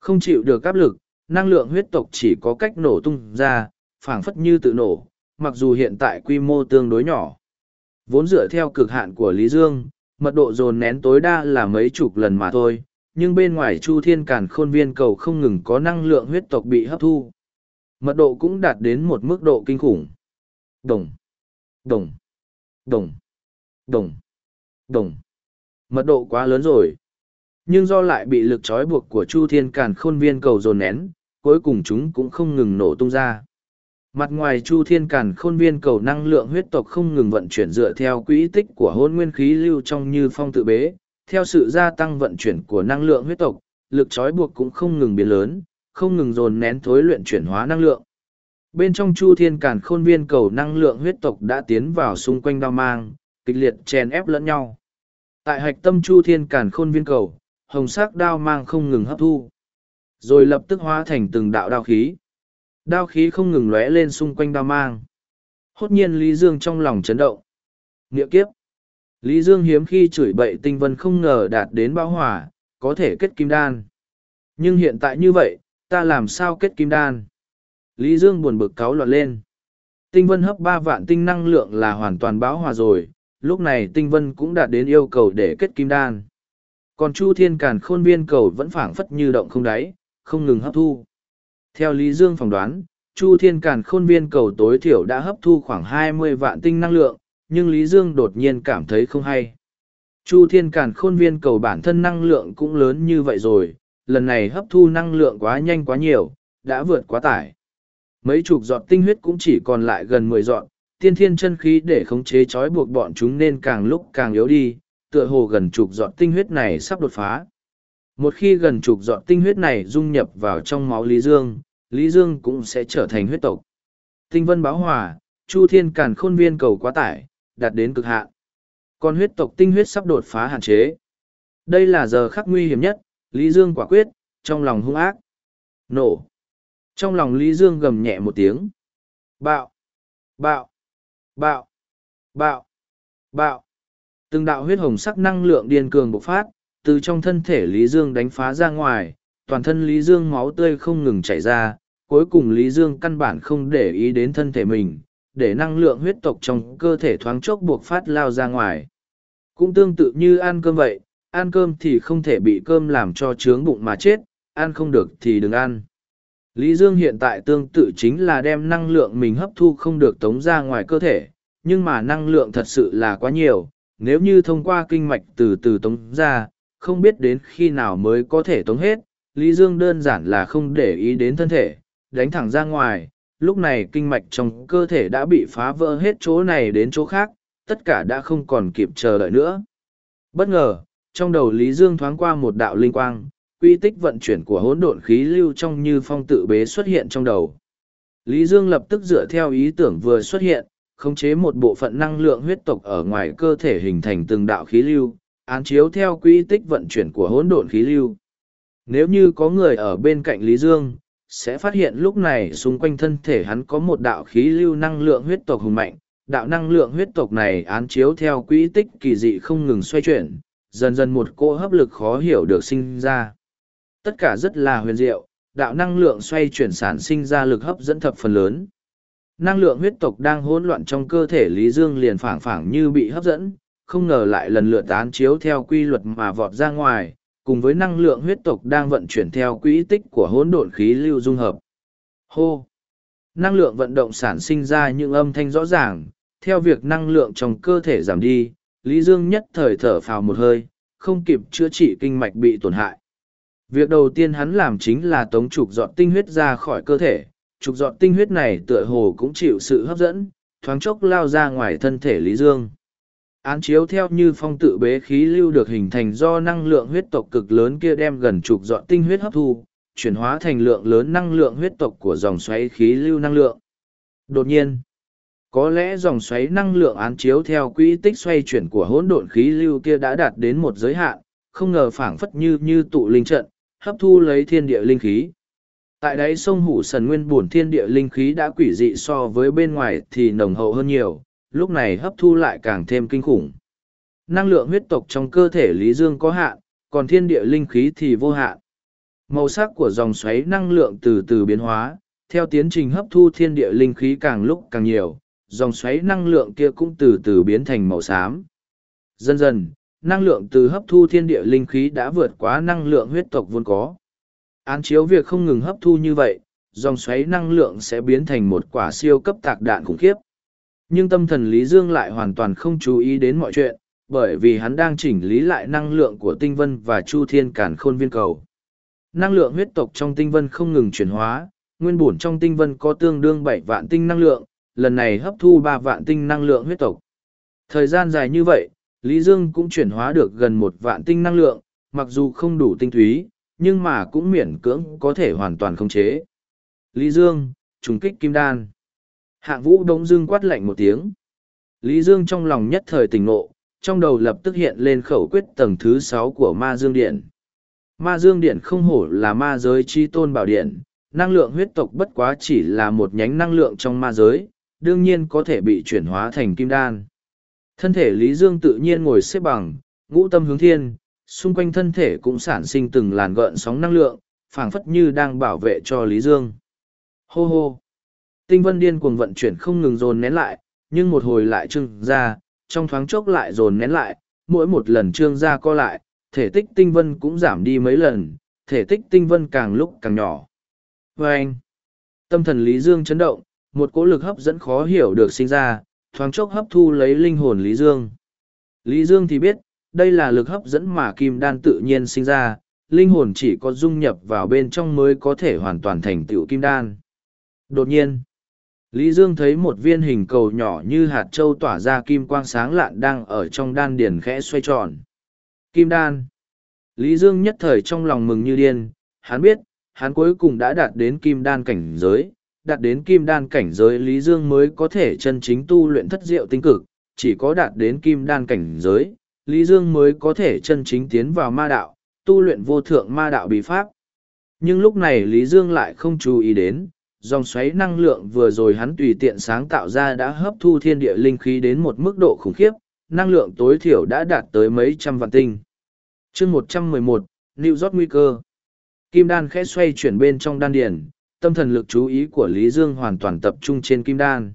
không chịu được áp lực, năng lượng huyết tộc chỉ có cách nổ tung ra, phảng phất như tự nổ, mặc dù hiện tại quy mô tương đối nhỏ. Vốn dựa theo cực hạn của Lý Dương, mật độ dồn nén tối đa là mấy chục lần mà thôi, nhưng bên ngoài Chu Thiên Càn Khôn Viên cầu không ngừng có năng lượng huyết tộc bị hấp thu. Mật độ cũng đạt đến một mức độ kinh khủng. Đồng, đồng, đồng, đồng, đồng. Mật độ quá lớn rồi nhưng do lại bị lực trói buộc của chu thiên càn khôn viên cầu dồn nén, cuối cùng chúng cũng không ngừng nổ tung ra. Mặt ngoài chu thiên càn khôn viên cầu năng lượng huyết tộc không ngừng vận chuyển dựa theo quỹ tích của hôn nguyên khí lưu trong như phong tự bế, theo sự gia tăng vận chuyển của năng lượng huyết tộc, lực trói buộc cũng không ngừng biến lớn, không ngừng dồn nén thối luyện chuyển hóa năng lượng. Bên trong chu thiên càn khôn viên cầu năng lượng huyết tộc đã tiến vào xung quanh đao mang, kịch liệt chèn ép lẫn nhau. Tại hạch tâm chu thiên càn khôn viên cầu hồng sắc đao mang không ngừng hấp thu rồi lập tức hóa thành từng đạo đao khí Đao khí không ngừng lóe lên xung quanh đao mang. Hốt nhiên Lý Dương trong lòng chấn động. Nghĩa kiếp. Lý Dương hiếm khi chửi bậy tinh vân không ngờ đạt đến bão hỏa, có thể kết kim đan. Nhưng hiện tại như vậy, ta làm sao kết kim đan? Lý Dương buồn bực cáu loạn lên. Tinh vân hấp ba vạn tinh năng lượng là hoàn toàn bão hòa rồi, lúc này tinh vân cũng đạt đến yêu cầu để kết kim đan. Còn Chu Thiên Càn khôn viên cầu vẫn phảng phất như động không đáy, không ngừng hấp thu. Theo Lý Dương phỏng đoán, Chu Thiên Càn khôn viên cầu tối thiểu đã hấp thu khoảng hai mươi vạn tinh năng lượng, nhưng Lý Dương đột nhiên cảm thấy không hay. Chu Thiên Càn khôn viên cầu bản thân năng lượng cũng lớn như vậy rồi, lần này hấp thu năng lượng quá nhanh quá nhiều, đã vượt quá tải. Mấy chục giọt tinh huyết cũng chỉ còn lại gần mười giọt, tiên thiên chân khí để khống chế trói buộc bọn chúng nên càng lúc càng yếu đi, tựa hồ gần chục giọt tinh huyết này sắp đột phá. Một khi gần chục giọt tinh huyết này dung nhập vào trong máu Lý Dương, Lý Dương cũng sẽ trở thành huyết tộc. Tinh vân báo hòa, Chu Thiên Càn khôn viên cầu quá tải, đạt đến cực hạn. Còn huyết tộc tinh huyết sắp đột phá hạn chế. Đây là giờ khắc nguy hiểm nhất, Lý Dương quả quyết, trong lòng hung ác. Nổ. Trong lòng Lý Dương gầm nhẹ một tiếng. Bạo. Bạo. Bạo. Bạo. Bạo. Từng đạo huyết hồng sắc năng lượng điên cường bộc phát, từ trong thân thể Lý Dương đánh phá ra ngoài, toàn thân Lý Dương máu tươi không ngừng chảy ra, cuối cùng Lý Dương căn bản không để ý đến thân thể mình, để năng lượng huyết tộc trong cơ thể thoáng chốc buộc phát lao ra ngoài. Cũng tương tự như ăn cơm vậy, ăn cơm thì không thể bị cơm làm cho trướng bụng mà chết, ăn không được thì đừng ăn. Lý Dương hiện tại tương tự chính là đem năng lượng mình hấp thu không được tống ra ngoài cơ thể, nhưng mà năng lượng thật sự là quá nhiều, nếu như thông qua kinh mạch từ từ tống ra, không biết đến khi nào mới có thể tống hết, Lý Dương đơn giản là không để ý đến thân thể, đánh thẳng ra ngoài, lúc này kinh mạch trong cơ thể đã bị phá vỡ hết chỗ này đến chỗ khác, tất cả đã không còn kịp chờ đợi nữa. Bất ngờ, trong đầu Lý Dương thoáng qua một đạo linh quang, quy tích vận chuyển của hỗn độn khí lưu trong như phong tự bế xuất hiện trong đầu. Lý Dương lập tức dựa theo ý tưởng vừa xuất hiện, khống chế một bộ phận năng lượng huyết tộc ở ngoài cơ thể hình thành từng đạo khí lưu, án chiếu theo quy tích vận chuyển của hỗn độn khí lưu. Nếu như có người ở bên cạnh Lý Dương, sẽ phát hiện lúc này xung quanh thân thể hắn có một đạo khí lưu năng lượng huyết tộc hùng mạnh. Đạo năng lượng huyết tộc này án chiếu theo quỹ tích kỳ dị không ngừng xoay chuyển, dần dần một cỗ hấp lực khó hiểu được sinh ra. Tất cả rất là huyền diệu, đạo năng lượng xoay chuyển sản sinh ra lực hấp dẫn thập phần lớn. Năng lượng huyết tộc đang hỗn loạn trong cơ thể Lý Dương liền phảng phảng như bị hấp dẫn, không ngờ lại lần lượt tán chiếu theo quy luật mà vọt ra ngoài, cùng với năng lượng huyết tộc đang vận chuyển theo quỹ tích của hỗn độn khí lưu dung hợp. Hô! Năng lượng vận động sản sinh ra những âm thanh rõ ràng, theo việc năng lượng trong cơ thể giảm đi, Lý Dương nhất thời thở phào một hơi, không kịp chữa trị kinh mạch bị tổn hại. Việc đầu tiên hắn làm chính là tống trục dọn tinh huyết ra khỏi cơ thể, trục dọn tinh huyết này tựa hồ cũng chịu sự hấp dẫn, thoáng chốc lao ra ngoài thân thể Lý Dương. Án chiếu theo như phong tự bế khí lưu được hình thành do năng lượng huyết tộc cực lớn kia đem gần trục dọn tinh huyết hấp thu, chuyển hóa thành lượng lớn năng lượng huyết tộc của dòng xoáy khí lưu năng lượng. Đột nhiên, có lẽ dòng xoáy năng lượng án chiếu theo quỹ tích xoay chuyển của hỗn độn khí lưu kia đã đạt đến một giới hạn, không ngờ phảng phất như như tụ linh trận, hấp thu lấy thiên địa linh khí. Tại đáy sông Hủ Sần Nguyên bổn thiên địa linh khí đã quỷ dị so với bên ngoài thì nồng hậu hơn nhiều, lúc này hấp thu lại càng thêm kinh khủng. Năng lượng huyết tộc trong cơ thể Lý Dương có hạn, còn thiên địa linh khí thì vô hạn. Màu sắc của dòng xoáy năng lượng từ từ biến hóa, theo tiến trình hấp thu thiên địa linh khí càng lúc càng nhiều, dòng xoáy năng lượng kia cũng từ từ biến thành màu xám. Dần dần, năng lượng từ hấp thu thiên địa linh khí đã vượt quá năng lượng huyết tộc vốn có. Án chiếu việc không ngừng hấp thu như vậy, dòng xoáy năng lượng sẽ biến thành một quả siêu cấp tạc đạn khủng khiếp. Nhưng tâm thần Lý Dương lại hoàn toàn không chú ý đến mọi chuyện, bởi vì hắn đang chỉnh lý lại năng lượng của tinh vân và chu thiên cản khôn viên cầu. Năng lượng huyết tộc trong tinh vân không ngừng chuyển hóa, nguyên bổn trong tinh vân có tương đương bảy vạn tinh năng lượng, lần này hấp thu ba vạn tinh năng lượng huyết tộc. Thời gian dài như vậy, Lý Dương cũng chuyển hóa được gần một vạn tinh năng lượng, mặc dù không đủ tinh túy, nhưng mà cũng miễn cưỡng có thể hoàn toàn khống chế. Lý Dương, trùng kích kim đan. Hạng vũ đống dương quát lạnh một tiếng. Lý Dương trong lòng nhất thời tỉnh ngộ, trong đầu lập tức hiện lên khẩu quyết tầng thứ sáu của ma dương điện. Ma dương điện không hổ là ma giới chi tôn bảo điện, năng lượng huyết tộc bất quá chỉ là một nhánh năng lượng trong ma giới, đương nhiên có thể bị chuyển hóa thành kim đan. Thân thể Lý Dương tự nhiên ngồi xếp bằng, ngũ tâm hướng thiên, xung quanh thân thể cũng sản sinh từng làn gợn sóng năng lượng, phảng phất như đang bảo vệ cho Lý Dương. Hô hô! Tinh vân điên cuồng vận chuyển không ngừng dồn nén lại, nhưng một hồi lại trưng ra, trong thoáng chốc lại dồn nén lại, mỗi một lần trương ra co lại, thể tích tinh vân cũng giảm đi mấy lần, thể tích tinh vân càng lúc càng nhỏ. Và anh, tâm thần Lý Dương chấn động, một cỗ lực hấp dẫn khó hiểu được sinh ra, thoáng chốc hấp thu lấy linh hồn Lý Dương. Lý Dương thì biết, đây là lực hấp dẫn mà kim đan tự nhiên sinh ra, linh hồn chỉ có dung nhập vào bên trong mới có thể hoàn toàn thành tựu kim đan. Đột nhiên, Lý Dương thấy một viên hình cầu nhỏ như hạt trâu tỏa ra kim quang sáng lạn đang ở trong đan điền khẽ xoay tròn. Kim đan. Lý Dương nhất thời trong lòng mừng như điên, hắn biết, hắn cuối cùng đã đạt đến kim đan cảnh giới, đạt đến kim đan cảnh giới Lý Dương mới có thể chân chính tu luyện thất diệu tinh cực, chỉ có đạt đến kim đan cảnh giới, Lý Dương mới có thể chân chính tiến vào ma đạo, tu luyện vô thượng ma đạo bí pháp. Nhưng lúc này Lý Dương lại không chú ý đến, dòng xoáy năng lượng vừa rồi hắn tùy tiện sáng tạo ra đã hấp thu thiên địa linh khí đến một mức độ khủng khiếp, năng lượng tối thiểu đã đạt tới mấy trăm vạn tinh. chương một trăm mười một, New York nguy cơ. Kim đan khẽ xoay chuyển bên trong đan điển, tâm thần lực chú ý của Lý Dương hoàn toàn tập trung trên kim đan.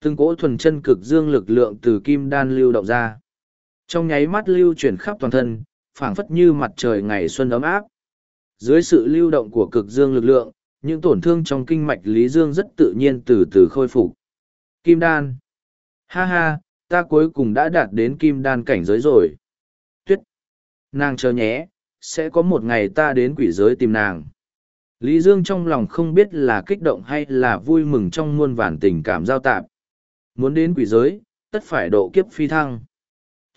Từng cỗ thuần chân cực dương lực lượng từ kim đan lưu động ra. Trong nháy mắt lưu chuyển khắp toàn thân, phảng phất như mặt trời ngày xuân ấm áp. Dưới sự lưu động của cực dương lực lượng, những tổn thương trong kinh mạch Lý Dương rất tự nhiên từ từ khôi phục. Kim đan. Ha ha, ta cuối cùng đã đạt đến kim đan cảnh giới rồi. Tuyết. Nàng chờ nhé, sẽ có một ngày ta đến quỷ giới tìm nàng. Lý Dương trong lòng không biết là kích động hay là vui mừng trong muôn vàn tình cảm giao tạp. Muốn đến quỷ giới, tất phải độ kiếp phi thăng.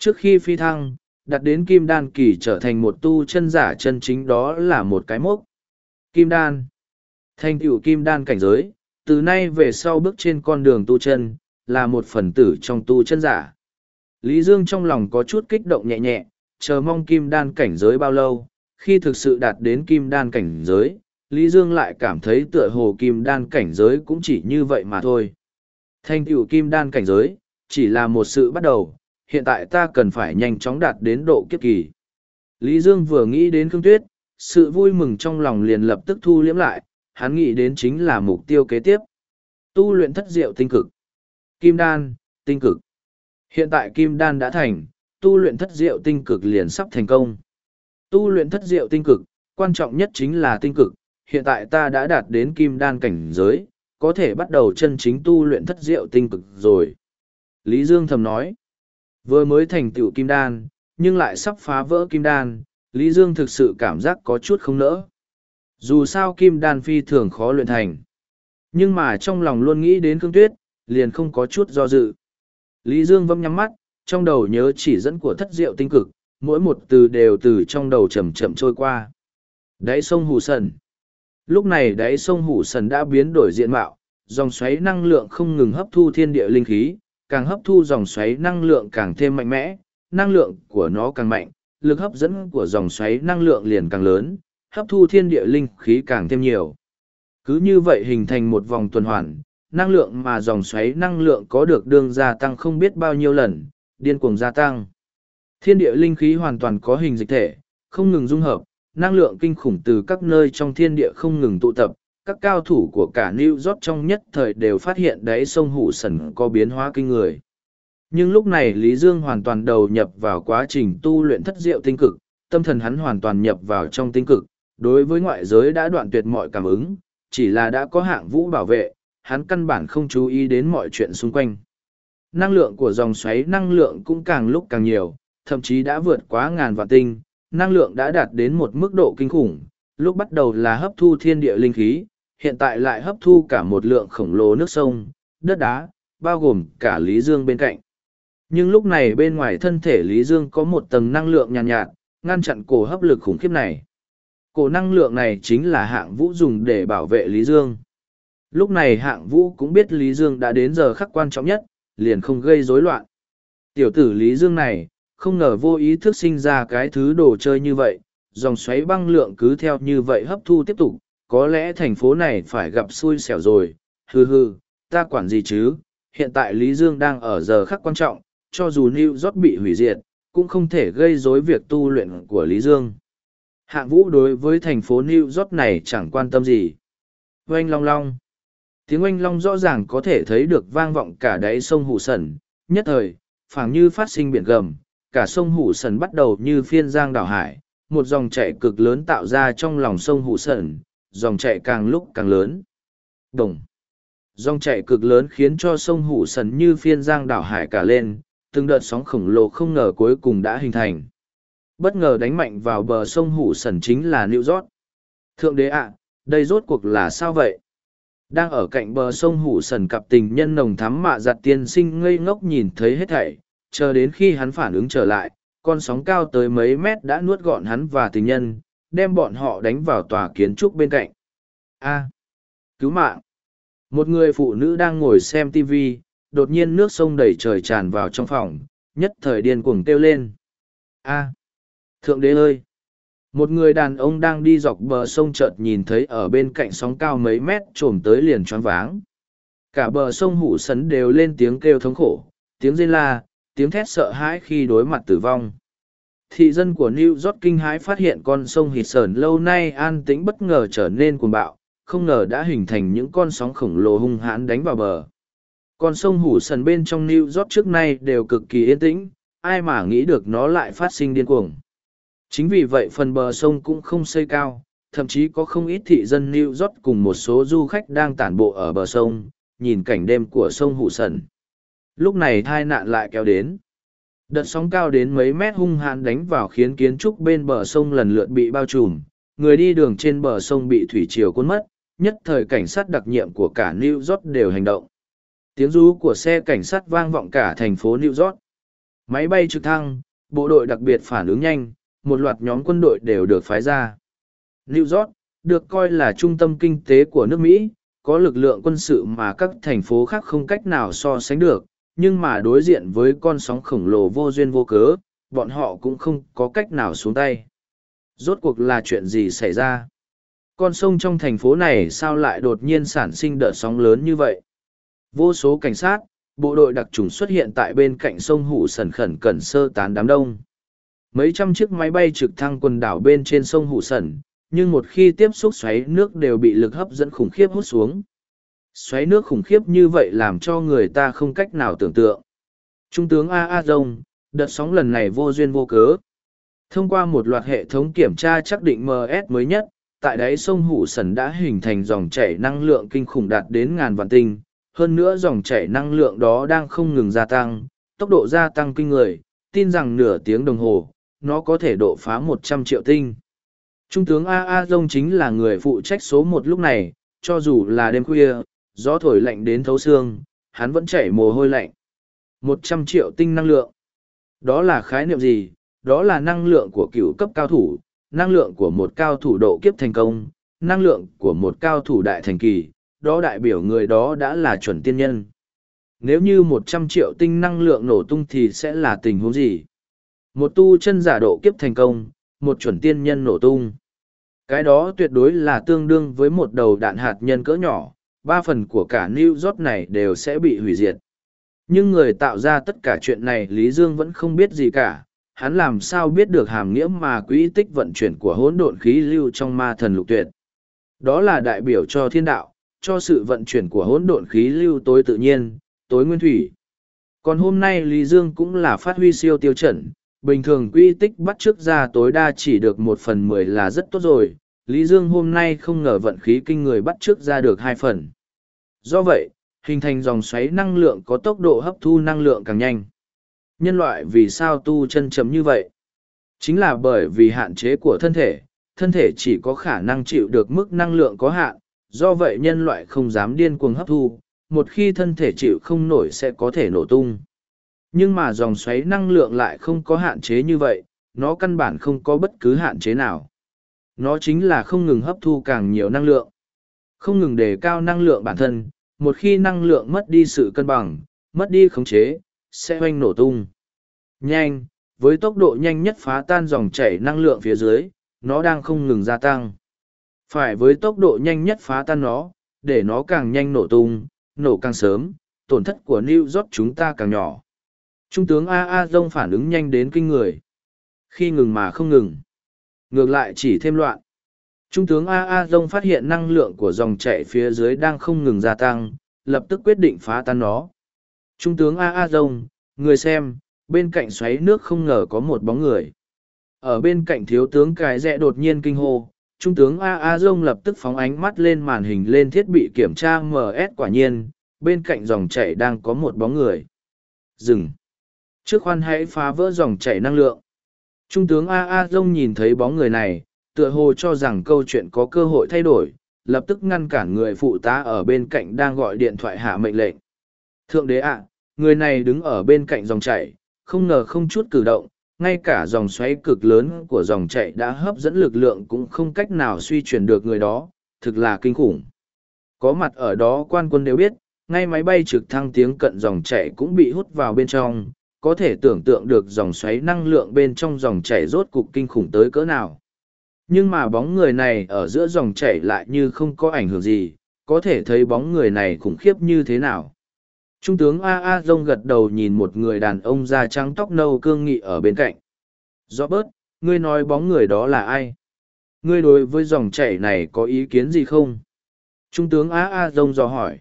Trước khi phi thăng, đặt đến kim đan kỳ trở thành một tu chân giả chân chính đó là một cái mốc. Kim đan. Thành tựu kim đan cảnh giới, từ nay về sau bước trên con đường tu chân, là một phần tử trong tu chân giả. Lý Dương trong lòng có chút kích động nhẹ nhẹ, chờ mong kim đan cảnh giới bao lâu, khi thực sự đạt đến kim đan cảnh giới, Lý Dương lại cảm thấy tựa hồ kim đan cảnh giới cũng chỉ như vậy mà thôi. Thành tựu kim đan cảnh giới, chỉ là một sự bắt đầu, hiện tại ta cần phải nhanh chóng đạt đến độ kiếp kỳ. Lý Dương vừa nghĩ đến Khương Tuyết, sự vui mừng trong lòng liền lập tức thu liếm lại, hắn nghĩ đến chính là mục tiêu kế tiếp. Tu luyện thất diệu tinh cực. Kim đan, tinh cực. Hiện tại kim đan đã thành, tu luyện thất diệu tinh cực liền sắp thành công. Tu luyện thất diệu tinh cực, quan trọng nhất chính là tinh cực. Hiện tại ta đã đạt đến kim đan cảnh giới, có thể bắt đầu chân chính tu luyện thất diệu tinh cực rồi. Lý Dương thầm nói, vừa mới thành tựu kim đan, nhưng lại sắp phá vỡ kim đan, Lý Dương thực sự cảm giác có chút không nỡ. Dù sao kim đan phi thường khó luyện thành. Nhưng mà trong lòng luôn nghĩ đến Khương Tuyết, liền không có chút do dự. Lý Dương vâm nhắm mắt, trong đầu nhớ chỉ dẫn của thất diệu tinh cực, mỗi một từ đều từ trong đầu chậm chậm trôi qua. Đáy sông Hủ Sần. Lúc này đáy sông Hủ Sần đã biến đổi diện mạo, dòng xoáy năng lượng không ngừng hấp thu thiên địa linh khí, càng hấp thu dòng xoáy năng lượng càng thêm mạnh mẽ, năng lượng của nó càng mạnh, lực hấp dẫn của dòng xoáy năng lượng liền càng lớn, hấp thu thiên địa linh khí càng thêm nhiều. Cứ như vậy hình thành một vòng tuần hoàn, năng lượng mà dòng xoáy năng lượng có được đương gia tăng không biết bao nhiêu lần, điên cuồng gia tăng. Thiên địa linh khí hoàn toàn có hình dịch thể, không ngừng dung hợp, năng lượng kinh khủng từ các nơi trong thiên địa không ngừng tụ tập. Các cao thủ của cả New York trong nhất thời đều phát hiện đáy sông Hủ Sần có biến hóa kinh người. Nhưng lúc này Lý Dương hoàn toàn đầu nhập vào quá trình tu luyện thất diệu tinh cực, tâm thần hắn hoàn toàn nhập vào trong tinh cực, đối với ngoại giới đã đoạn tuyệt mọi cảm ứng, chỉ là đã có hạng vũ bảo vệ, hắn căn bản không chú ý đến mọi chuyện xung quanh. Năng lượng của dòng xoáy năng lượng cũng càng lúc càng nhiều, thậm chí đã vượt quá ngàn vạn tinh, năng lượng đã đạt đến một mức độ kinh khủng, lúc bắt đầu là hấp thu thiên địa linh khí, hiện tại lại hấp thu cả một lượng khổng lồ nước sông, đất đá, bao gồm cả Lý Dương bên cạnh. Nhưng lúc này bên ngoài thân thể Lý Dương có một tầng năng lượng nhàn nhạt, nhạt, ngăn chặn cổ hấp lực khủng khiếp này. Cổ năng lượng này chính là hạng vũ dùng để bảo vệ Lý Dương. Lúc này hạng vũ cũng biết Lý Dương đã đến giờ khắc quan trọng nhất, liền không gây rối loạn. Tiểu tử Lý Dương này, không ngờ vô ý thức sinh ra cái thứ đồ chơi như vậy, dòng xoáy băng lượng cứ theo như vậy hấp thu tiếp tục, có lẽ thành phố này phải gặp xui xẻo rồi, hừ hừ, ta quản gì chứ, hiện tại Lý Dương đang ở giờ khắc quan trọng, cho dù New York bị hủy diệt, cũng không thể gây rối việc tu luyện của Lý Dương. Hạng vũ đối với thành phố New York này chẳng quan tâm gì. Oanh long long. Tiếng oanh long rõ ràng có thể thấy được vang vọng cả đáy sông Hủ Sẩn, nhất thời, phảng như phát sinh biển gầm, cả sông Hủ Sẩn bắt đầu như phiên giang đảo hải, một dòng chảy cực lớn tạo ra trong lòng sông Hủ Sẩn, dòng chảy càng lúc càng lớn. Đồng. Dòng chảy cực lớn khiến cho sông Hủ Sẩn như phiên giang đảo hải cả lên, từng đợt sóng khổng lồ không ngờ cuối cùng đã hình thành. Bất ngờ đánh mạnh vào bờ sông Hủ Sẩn chính là New York. Thượng đế ạ, đây rốt cuộc là sao vậy? Đang ở cạnh bờ sông Hủ Sẩn cặp tình nhân nồng thắm mạ giặt tiên sinh ngây ngốc nhìn thấy hết thảy, chờ đến khi hắn phản ứng trở lại, con sóng cao tới mấy mét đã nuốt gọn hắn và tình nhân, đem bọn họ đánh vào tòa kiến trúc bên cạnh. A. cứu mạng! Một người phụ nữ đang ngồi xem TV, đột nhiên nước sông đầy trời tràn vào trong phòng, nhất thời điên cuồng kêu lên. A. Thượng đế ơi! Một người đàn ông đang đi dọc bờ sông chợt nhìn thấy ở bên cạnh sóng cao mấy mét trồm tới liền choáng váng. Cả bờ sông hủ sấn đều lên tiếng kêu thống khổ, tiếng rên la, tiếng thét sợ hãi khi đối mặt tử vong. Thị dân của New York kinh hãi phát hiện con sông Hịt Sờn lâu nay an tĩnh bất ngờ trở nên cuồng bạo, không ngờ đã hình thành những con sóng khổng lồ hung hãn đánh vào bờ. Con sông Hủ Sần bên trong New York trước nay đều cực kỳ yên tĩnh, ai mà nghĩ được nó lại phát sinh điên cuồng. Chính vì vậy phần bờ sông cũng không xây cao, thậm chí có không ít thị dân New York cùng một số du khách đang tản bộ ở bờ sông, nhìn cảnh đêm của sông Hủ Sần. Lúc này tai nạn lại kéo đến. Đợt sóng cao đến mấy mét hung hãn đánh vào khiến kiến trúc bên bờ sông lần lượt bị bao trùm, người đi đường trên bờ sông bị thủy triều cuốn mất, nhất thời cảnh sát đặc nhiệm của cả New York đều hành động. Tiếng rú của xe cảnh sát vang vọng cả thành phố New York. Máy bay trực thăng, bộ đội đặc biệt phản ứng nhanh, một loạt nhóm quân đội đều được phái ra. New York, được coi là trung tâm kinh tế của nước Mỹ, có lực lượng quân sự mà các thành phố khác không cách nào so sánh được, nhưng mà đối diện với con sóng khổng lồ vô duyên vô cớ, bọn họ cũng không có cách nào xuống tay. Rốt cuộc là chuyện gì xảy ra? Con sông trong thành phố này sao lại đột nhiên sản sinh đợt sóng lớn như vậy? Vô số cảnh sát, bộ đội đặc trùng xuất hiện tại bên cạnh sông Hủ Sần khẩn cẩn sơ tán đám đông. Mấy trăm chiếc máy bay trực thăng quần đảo bên trên sông Hủ Sần, nhưng một khi tiếp xúc xoáy nước đều bị lực hấp dẫn khủng khiếp hút xuống. Xoáy nước khủng khiếp như vậy làm cho người ta không cách nào tưởng tượng. Trung tướng A A Dông, đợt sóng lần này vô duyên vô cớ. Thông qua một loạt hệ thống kiểm tra xác định MS mới nhất, tại đáy sông Hủ Sần đã hình thành dòng chảy năng lượng kinh khủng đạt đến ngàn vạn tinh. Hơn nữa dòng chảy năng lượng đó đang không ngừng gia tăng, tốc độ gia tăng kinh người, tin rằng nửa tiếng đồng hồ, nó có thể độ phá một trăm triệu tinh. Trung tướng A A Dông chính là người phụ trách số một lúc này, cho dù là đêm khuya, gió thổi lạnh đến thấu xương, hắn vẫn chảy mồ hôi lạnh. Một trăm triệu tinh năng lượng. Đó là khái niệm gì? Đó là năng lượng của cựu cấp cao thủ, năng lượng của một cao thủ độ kiếp thành công, năng lượng của một cao thủ đại thành kỳ, đó đại biểu người đó đã là chuẩn tiên nhân. Nếu như một trăm triệu tinh năng lượng nổ tung thì sẽ là tình huống gì? Một tu chân giả độ kiếp thành công, một chuẩn tiên nhân nổ tung. Cái đó tuyệt đối là tương đương với một đầu đạn hạt nhân cỡ nhỏ, ba phần của cả New York này đều sẽ bị hủy diệt. Nhưng người tạo ra tất cả chuyện này Lý Dương vẫn không biết gì cả, hắn làm sao biết được hàm nghĩa mà quỹ tích vận chuyển của hỗn độn khí lưu trong ma thần lục tuyệt. Đó là đại biểu cho thiên đạo, cho sự vận chuyển của hỗn độn khí lưu tối tự nhiên, tối nguyên thủy. Còn hôm nay Lý Dương cũng là phát huy siêu tiêu chuẩn, bình thường quy tích bắt trước ra tối đa chỉ được một phần mười là rất tốt rồi, Lý Dương hôm nay không ngờ vận khí kinh người bắt trước ra được hai phần. Do vậy, hình thành dòng xoáy năng lượng có tốc độ hấp thu năng lượng càng nhanh. Nhân loại vì sao tu chân chấm như vậy? Chính là bởi vì hạn chế của thân thể, thân thể chỉ có khả năng chịu được mức năng lượng có hạn, do vậy nhân loại không dám điên cuồng hấp thu, một khi thân thể chịu không nổi sẽ có thể nổ tung. Nhưng mà dòng xoáy năng lượng lại không có hạn chế như vậy, nó căn bản không có bất cứ hạn chế nào. Nó chính là không ngừng hấp thu càng nhiều năng lượng. Không ngừng đề cao năng lượng bản thân, một khi năng lượng mất đi sự cân bằng, mất đi khống chế, sẽ hoanh nổ tung. Nhanh, với tốc độ nhanh nhất phá tan dòng chảy năng lượng phía dưới, nó đang không ngừng gia tăng. Phải với tốc độ nhanh nhất phá tan nó, để nó càng nhanh nổ tung, nổ càng sớm, tổn thất của New York chúng ta càng nhỏ. Trung tướng A A Dông phản ứng nhanh đến kinh người. Khi ngừng mà không ngừng. Ngược lại chỉ thêm loạn. Trung tướng A A Dông phát hiện năng lượng của dòng chảy phía dưới đang không ngừng gia tăng, lập tức quyết định phá tan nó. Trung tướng A A Dông, người xem, bên cạnh xoáy nước không ngờ có một bóng người. Ở bên cạnh thiếu tướng cái rẽ đột nhiên kinh hô, Trung tướng A A Dông lập tức phóng ánh mắt lên màn hình lên thiết bị kiểm tra MS quả nhiên, bên cạnh dòng chảy đang có một bóng người. Dừng. Trước khoan hãy phá vỡ dòng chảy năng lượng. Trung tướng A A Dông nhìn thấy bóng người này, tựa hồ cho rằng câu chuyện có cơ hội thay đổi, lập tức ngăn cản người phụ tá ở bên cạnh đang gọi điện thoại hạ mệnh lệnh. Thượng đế ạ, người này đứng ở bên cạnh dòng chảy, không ngờ không chút cử động, ngay cả dòng xoáy cực lớn của dòng chảy đã hấp dẫn lực lượng cũng không cách nào suy chuyển được người đó, thực là kinh khủng. Có mặt ở đó quan quân đều biết, ngay máy bay trực thăng tiếng cận dòng chảy cũng bị hút vào bên trong, có thể tưởng tượng được dòng xoáy năng lượng bên trong dòng chảy rốt cục kinh khủng tới cỡ nào. Nhưng mà bóng người này ở giữa dòng chảy lại như không có ảnh hưởng gì, có thể thấy bóng người này khủng khiếp như thế nào. Trung tướng A A Dông gật đầu nhìn một người đàn ông da trắng tóc nâu cương nghị ở bên cạnh. Robert ngươi nói bóng người đó là ai? Ngươi đối với dòng chảy này có ý kiến gì không? Trung tướng A A Dông dò hỏi.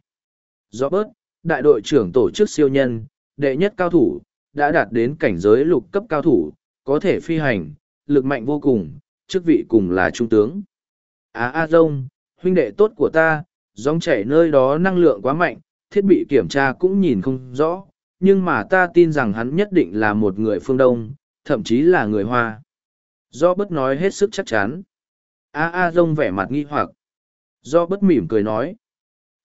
Robert đại đội trưởng tổ chức siêu nhân, đệ nhất cao thủ, đã đạt đến cảnh giới lục cấp cao thủ, có thể phi hành, lực mạnh vô cùng, chức vị cùng là trung tướng. À, à, A A Dông, huynh đệ tốt của ta, dòng chảy nơi đó năng lượng quá mạnh, thiết bị kiểm tra cũng nhìn không rõ, nhưng mà ta tin rằng hắn nhất định là một người phương Đông, thậm chí là người Hoa. Do bất nói hết sức chắc chắn. À, A A Dông vẻ mặt nghi hoặc. Do bất mỉm cười nói.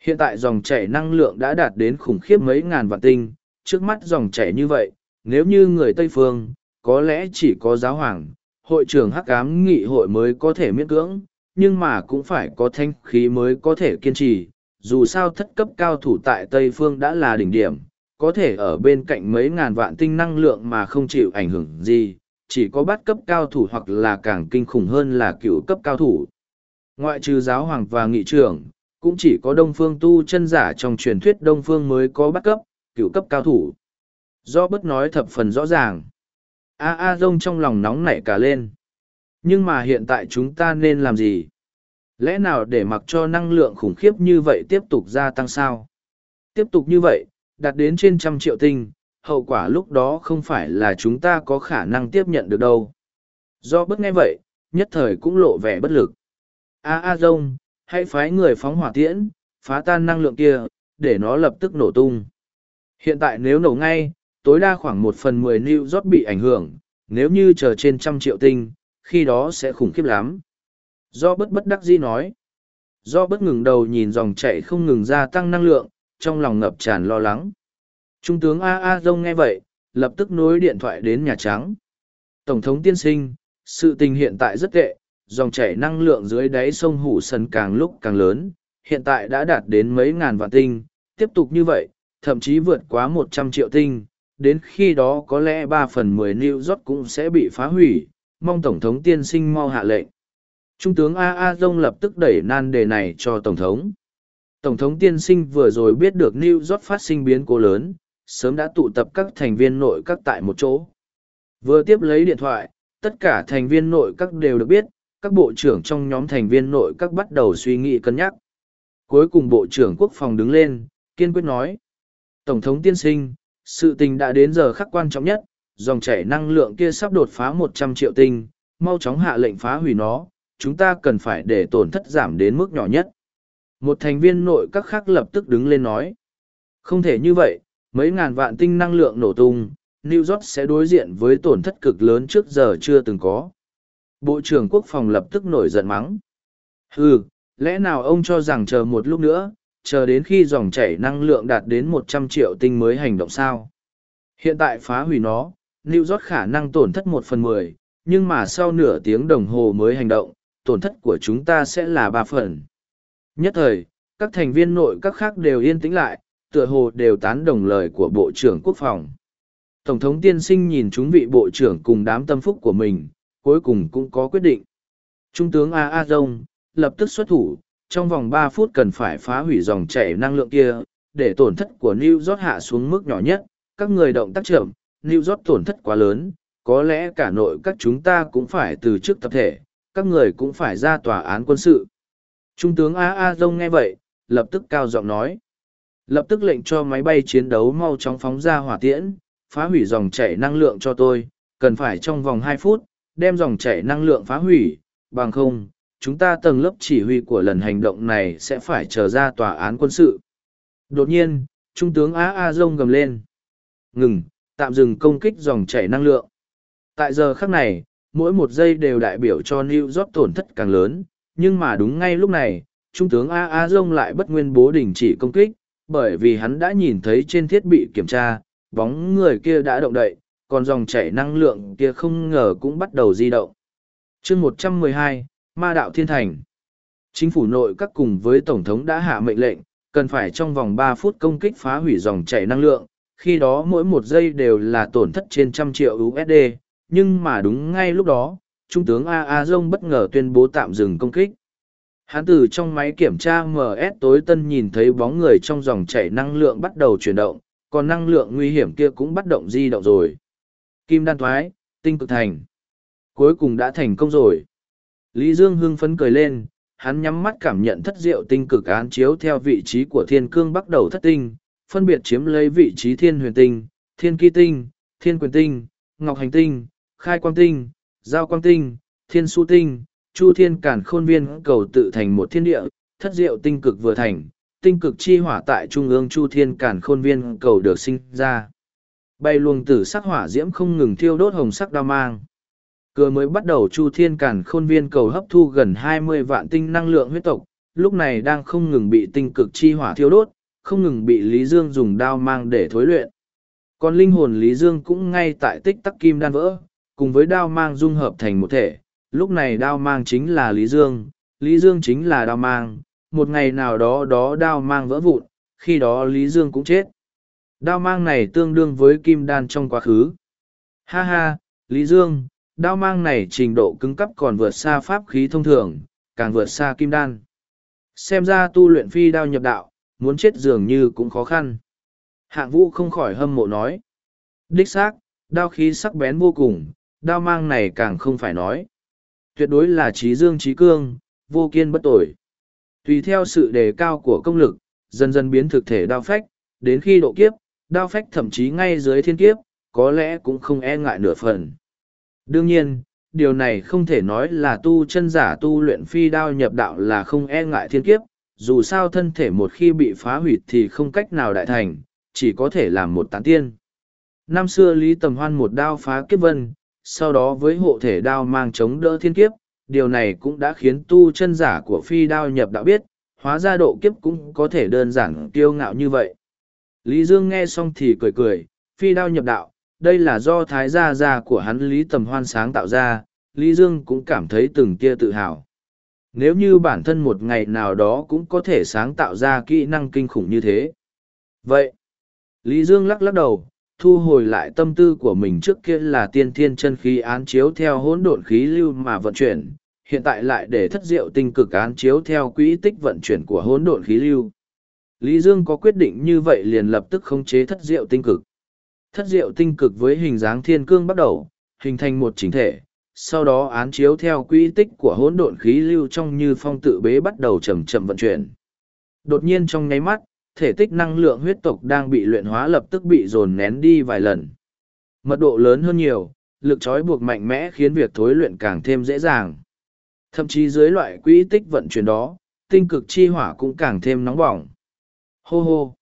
Hiện tại dòng chảy năng lượng đã đạt đến khủng khiếp mấy ngàn vạn tinh, trước mắt dòng chảy như vậy, nếu như người Tây Phương, có lẽ chỉ có giáo hoàng, hội trưởng hắc ám nghị hội mới có thể miễn cưỡng, nhưng mà cũng phải có thanh khí mới có thể kiên trì. Dù sao thất cấp cao thủ tại Tây Phương đã là đỉnh điểm, có thể ở bên cạnh mấy ngàn vạn tinh năng lượng mà không chịu ảnh hưởng gì, chỉ có bắt cấp cao thủ hoặc là càng kinh khủng hơn là cựu cấp cao thủ. Ngoại trừ giáo hoàng và nghị trưởng, cũng chỉ có đông phương tu chân giả trong truyền thuyết đông phương mới có bắt cấp, cựu cấp cao thủ. Do bất nói thập phần rõ ràng. A A Dông trong lòng nóng nảy cả lên. Nhưng mà hiện tại chúng ta nên làm gì? Lẽ nào để mặc cho năng lượng khủng khiếp như vậy tiếp tục gia tăng sao? Tiếp tục như vậy, đạt đến trên trăm triệu tinh, hậu quả lúc đó không phải là chúng ta có khả năng tiếp nhận được đâu. Do bất nghe vậy, nhất thời cũng lộ vẻ bất lực. A A Dông, hãy phái người phóng hỏa tiễn, phá tan năng lượng kia, để nó lập tức nổ tung. Hiện tại nếu nổ ngay, tối đa khoảng một phần mười New York bị ảnh hưởng, nếu như chờ trên trăm triệu tinh, khi đó sẽ khủng khiếp lắm. Do bất bất đắc dĩ nói. Do bất ngừng đầu nhìn dòng chảy không ngừng gia tăng năng lượng, trong lòng ngập tràn lo lắng. Trung tướng A A Dông nghe vậy, lập tức nối điện thoại đến Nhà Trắng. Tổng thống tiên sinh, sự tình hiện tại rất tệ, dòng chảy năng lượng dưới đáy sông Hủ Sân càng lúc càng lớn, hiện tại đã đạt đến mấy ngàn vạn tinh, tiếp tục như vậy, thậm chí vượt quá một trăm triệu tinh, đến khi đó có lẽ ba phần mười New York cũng sẽ bị phá hủy, mong Tổng thống tiên sinh mau hạ lệnh. Trung tướng A A Dông lập tức đẩy nan đề này cho Tổng thống. Tổng thống tiên sinh vừa rồi biết được New York phát sinh biến cố lớn, sớm đã tụ tập các thành viên nội các tại một chỗ. Vừa tiếp lấy điện thoại, tất cả thành viên nội các đều được biết, các bộ trưởng trong nhóm thành viên nội các bắt đầu suy nghĩ cân nhắc. Cuối cùng Bộ trưởng Quốc phòng đứng lên, kiên quyết nói. Tổng thống tiên sinh, sự tình đã đến giờ khắc quan trọng nhất, dòng chảy năng lượng kia sắp đột phá một trăm triệu tinh, mau chóng hạ lệnh phá hủy nó, chúng ta cần phải để tổn thất giảm đến mức nhỏ nhất. Một thành viên nội các khác lập tức đứng lên nói. Không thể như vậy, mấy ngàn vạn tinh năng lượng nổ tung, New York sẽ đối diện với tổn thất cực lớn trước giờ chưa từng có. Bộ trưởng Quốc phòng lập tức nổi giận mắng. Ừ, lẽ nào ông cho rằng chờ một lúc nữa, chờ đến khi dòng chảy năng lượng đạt đến một trăm triệu tinh mới hành động sao. Hiện tại phá hủy nó, New York khả năng tổn thất một phần mười, nhưng mà sau nửa tiếng đồng hồ mới hành động, tổn thất của chúng ta sẽ là ba phần. Nhất thời, các thành viên nội các khác đều yên tĩnh lại, tựa hồ đều tán đồng lời của Bộ trưởng Quốc phòng. Tổng thống tiên sinh nhìn chúng vị Bộ trưởng cùng đám tâm phúc của mình, cuối cùng cũng có quyết định. Trung tướng A A Dông, lập tức xuất thủ, trong vòng ba phút cần phải phá hủy dòng chảy năng lượng kia, để tổn thất của New York hạ xuống mức nhỏ nhất. Các người động tác chậm, New York tổn thất quá lớn, có lẽ cả nội các chúng ta cũng phải từ chức tập thể, các người cũng phải ra tòa án quân sự. Trung tướng A A Dông nghe vậy, lập tức cao giọng nói. Lập tức lệnh cho máy bay chiến đấu mau chóng phóng ra hỏa tiễn, phá hủy dòng chảy năng lượng cho tôi, cần phải trong vòng hai phút, đem dòng chảy năng lượng phá hủy, bằng không, chúng ta tầng lớp chỉ huy của lần hành động này sẽ phải chờ ra tòa án quân sự. Đột nhiên, Trung tướng Á A Dông gầm lên. Ngừng, tạm dừng công kích dòng chảy năng lượng. Tại giờ khắc này, mỗi một giây đều đại biểu cho New York tổn thất càng lớn, nhưng mà đúng ngay lúc này, Trung tướng A A Dông lại bất nguyên bố đình chỉ công kích, bởi vì hắn đã nhìn thấy trên thiết bị kiểm tra, bóng người kia đã động đậy, còn dòng chảy năng lượng kia không ngờ cũng bắt đầu di động. chương 112, Ma Đạo Thiên Thành Chính phủ nội các cùng với Tổng thống đã hạ mệnh lệnh, cần phải trong vòng ba phút công kích phá hủy dòng chảy năng lượng, khi đó mỗi một giây đều là tổn thất trên trăm triệu USD, nhưng mà đúng ngay lúc đó, Trung tướng A A Dông bất ngờ tuyên bố tạm dừng công kích. Hắn từ trong máy kiểm tra MS tối tân nhìn thấy bóng người trong dòng chảy năng lượng bắt đầu chuyển động, còn năng lượng nguy hiểm kia cũng bắt động di động rồi. Kim đan thoái, tinh cực thành. Cuối cùng đã thành công rồi. Lý Dương hưng phấn cười lên, hắn nhắm mắt cảm nhận thất diệu tinh cực án chiếu theo vị trí của thiên cương bắt đầu thất tinh, phân biệt chiếm lấy vị trí thiên huyền tinh, thiên kỳ tinh, thiên quyền tinh, ngọc hành tinh, khai quang tinh, giao quang tinh, thiên su tinh, chu thiên cản khôn viên cầu tự thành một thiên địa, thất diệu tinh cực vừa thành, tinh cực chi hỏa tại trung ương chu thiên cản khôn viên cầu được sinh ra. Bay luồng tử sắc hỏa diễm không ngừng thiêu đốt hồng sắc đao mang. Cửa mới bắt đầu chu thiên càn khôn viên cầu hấp thu gần hai mươi vạn tinh năng lượng huyết tộc, lúc này đang không ngừng bị tinh cực chi hỏa thiêu đốt, không ngừng bị Lý Dương dùng đao mang để thối luyện. Còn linh hồn Lý Dương cũng ngay tại tích tắc kim đan vỡ, cùng với đao mang dung hợp thành một thể. Lúc này đao mang chính là Lý Dương, Lý Dương chính là đao mang, một ngày nào đó đó đao mang vỡ vụn, khi đó Lý Dương cũng chết. Đao mang này tương đương với kim đan trong quá khứ. Ha ha, Lý Dương, đao mang này trình độ cứng cấp còn vượt xa pháp khí thông thường, càng vượt xa kim đan. Xem ra tu luyện phi đao nhập đạo, muốn chết dường như cũng khó khăn. Hạng vũ không khỏi hâm mộ nói. Đích xác, đao khí sắc bén vô cùng, đao mang này càng không phải nói. Tuyệt đối là trí dương trí cương, vô kiên bất tội. Tùy theo sự đề cao của công lực, dần dần biến thực thể đao phách, đến khi độ kiếp, đao phách thậm chí ngay dưới thiên kiếp, có lẽ cũng không e ngại nửa phần. Đương nhiên, điều này không thể nói là tu chân giả tu luyện phi đao nhập đạo là không e ngại thiên kiếp, dù sao thân thể một khi bị phá hủy thì không cách nào đại thành, chỉ có thể làm một tán tiên. Năm xưa Lý Tầm Hoan một đao phá kiếp vân, sau đó với hộ thể đao mang chống đỡ thiên kiếp, điều này cũng đã khiến tu chân giả của phi đao nhập đạo biết, hóa ra độ kiếp cũng có thể đơn giản kiêu ngạo như vậy. Lý Dương nghe xong thì cười cười, phi đao nhập đạo, đây là do thái gia gia của hắn Lý Tầm Hoan sáng tạo ra, Lý Dương cũng cảm thấy từng kia tự hào. Nếu như bản thân một ngày nào đó cũng có thể sáng tạo ra kỹ năng kinh khủng như thế. Vậy, Lý Dương lắc lắc đầu, thu hồi lại tâm tư của mình trước kia là tiên thiên chân khí án chiếu theo hỗn độn khí lưu mà vận chuyển, hiện tại lại để thất diệu tinh cực án chiếu theo quỹ tích vận chuyển của hỗn độn khí lưu. Lý Dương có quyết định như vậy liền lập tức khống chế thất diệu tinh cực. Thất diệu tinh cực với hình dáng thiên cương bắt đầu, hình thành một chính thể, sau đó án chiếu theo quỹ tích của hỗn độn khí lưu trong như phong tự bế bắt đầu chậm chậm vận chuyển. Đột nhiên trong nháy mắt, thể tích năng lượng huyết tộc đang bị luyện hóa lập tức bị dồn nén đi vài lần. Mật độ lớn hơn nhiều, lực trói buộc mạnh mẽ khiến việc thối luyện càng thêm dễ dàng. Thậm chí dưới loại quỹ tích vận chuyển đó, tinh cực chi hỏa cũng càng thêm nóng bỏng. Hô hô!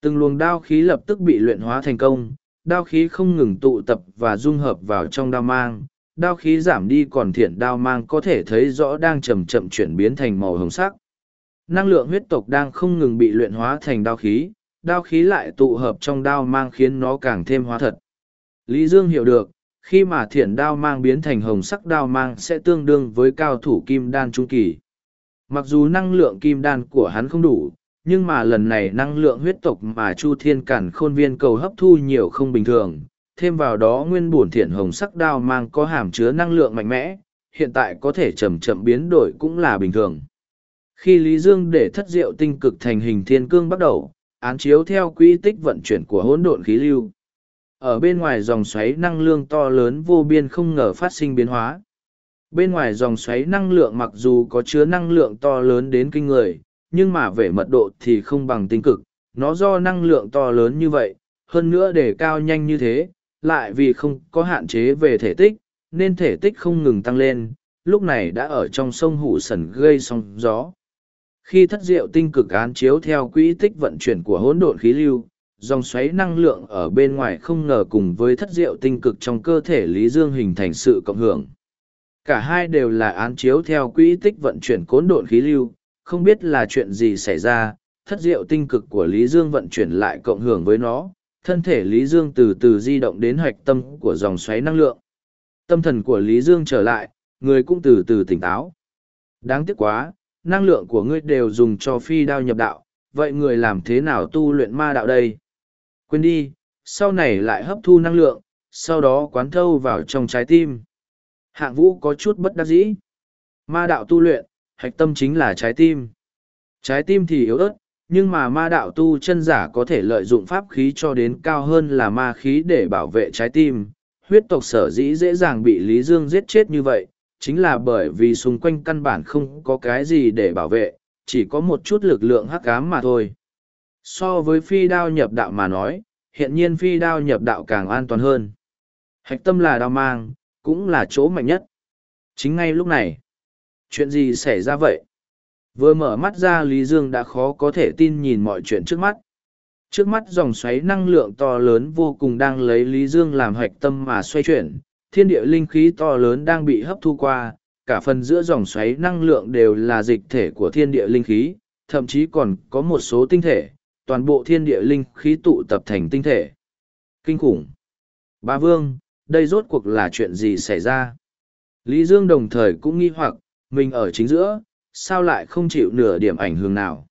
Từng luồng đao khí lập tức bị luyện hóa thành công, đao khí không ngừng tụ tập và dung hợp vào trong đao mang. Đao khí giảm đi còn thiện đao mang có thể thấy rõ đang chậm chậm chuyển biến thành màu hồng sắc. Năng lượng huyết tộc đang không ngừng bị luyện hóa thành đao khí, đao khí lại tụ hợp trong đao mang khiến nó càng thêm hóa thật. Lý Dương hiểu được, khi mà thiện đao mang biến thành hồng sắc đao mang sẽ tương đương với cao thủ kim đan trung kỳ. Mặc dù năng lượng kim đan của hắn không đủ, nhưng mà lần này năng lượng huyết tộc mà Chu Thiên Cản khôn viên cầu hấp thu nhiều không bình thường, thêm vào đó nguyên bổn thiện hồng sắc đao mang có hàm chứa năng lượng mạnh mẽ, hiện tại có thể chậm chậm biến đổi cũng là bình thường. Khi Lý Dương để thất diệu tinh cực thành hình thiên cương bắt đầu, án chiếu theo quỹ tích vận chuyển của hỗn độn khí lưu. Ở bên ngoài dòng xoáy năng lượng to lớn vô biên không ngờ phát sinh biến hóa. Bên ngoài dòng xoáy năng lượng mặc dù có chứa năng lượng to lớn đến kinh người, nhưng mà về mật độ thì không bằng tinh cực. Nó do năng lượng to lớn như vậy, hơn nữa để cao nhanh như thế, lại vì không có hạn chế về thể tích, nên thể tích không ngừng tăng lên, lúc này đã ở trong sông Hủ Sần gây sóng gió. Khi thất diệu tinh cực án chiếu theo quỹ tích vận chuyển của hỗn độn khí lưu, dòng xoáy năng lượng ở bên ngoài không ngờ cùng với thất diệu tinh cực trong cơ thể Lý Dương hình thành sự cộng hưởng. Cả hai đều là án chiếu theo quỹ tích vận chuyển cốn độn khí lưu, không biết là chuyện gì xảy ra, thất diệu tinh cực của Lý Dương vận chuyển lại cộng hưởng với nó, thân thể Lý Dương từ từ di động đến hoạch tâm của dòng xoáy năng lượng. Tâm thần của Lý Dương trở lại, người cũng từ từ tỉnh táo. Đáng tiếc quá, năng lượng của ngươi đều dùng cho phi đao nhập đạo, vậy người làm thế nào tu luyện ma đạo đây? Quên đi, sau này lại hấp thu năng lượng, sau đó quán thâu vào trong trái tim. Hạng vũ có chút bất đắc dĩ. Ma đạo tu luyện, hạch tâm chính là trái tim. Trái tim thì yếu ớt, nhưng mà ma đạo tu chân giả có thể lợi dụng pháp khí cho đến cao hơn là ma khí để bảo vệ trái tim. Huyết tộc sở dĩ dễ dàng bị Lý Dương giết chết như vậy, chính là bởi vì xung quanh căn bản không có cái gì để bảo vệ, chỉ có một chút lực lượng hắc ám mà thôi. So với phi đao nhập đạo mà nói, hiện nhiên phi đao nhập đạo càng an toàn hơn. Hạch tâm là đao mang, cũng là chỗ mạnh nhất. Chính ngay lúc này, chuyện gì xảy ra vậy? Vừa mở mắt ra Lý Dương đã khó có thể tin nhìn mọi chuyện trước mắt. Trước mắt dòng xoáy năng lượng to lớn vô cùng đang lấy Lý Dương làm hạch tâm mà xoay chuyển, thiên địa linh khí to lớn đang bị hấp thu qua, cả phần giữa dòng xoáy năng lượng đều là dịch thể của thiên địa linh khí, thậm chí còn có một số tinh thể, toàn bộ thiên địa linh khí tụ tập thành tinh thể. Kinh khủng! Ba Vương, đây rốt cuộc là chuyện gì xảy ra? Lý Dương đồng thời cũng nghi hoặc, mình ở chính giữa, sao lại không chịu nửa điểm ảnh hưởng nào?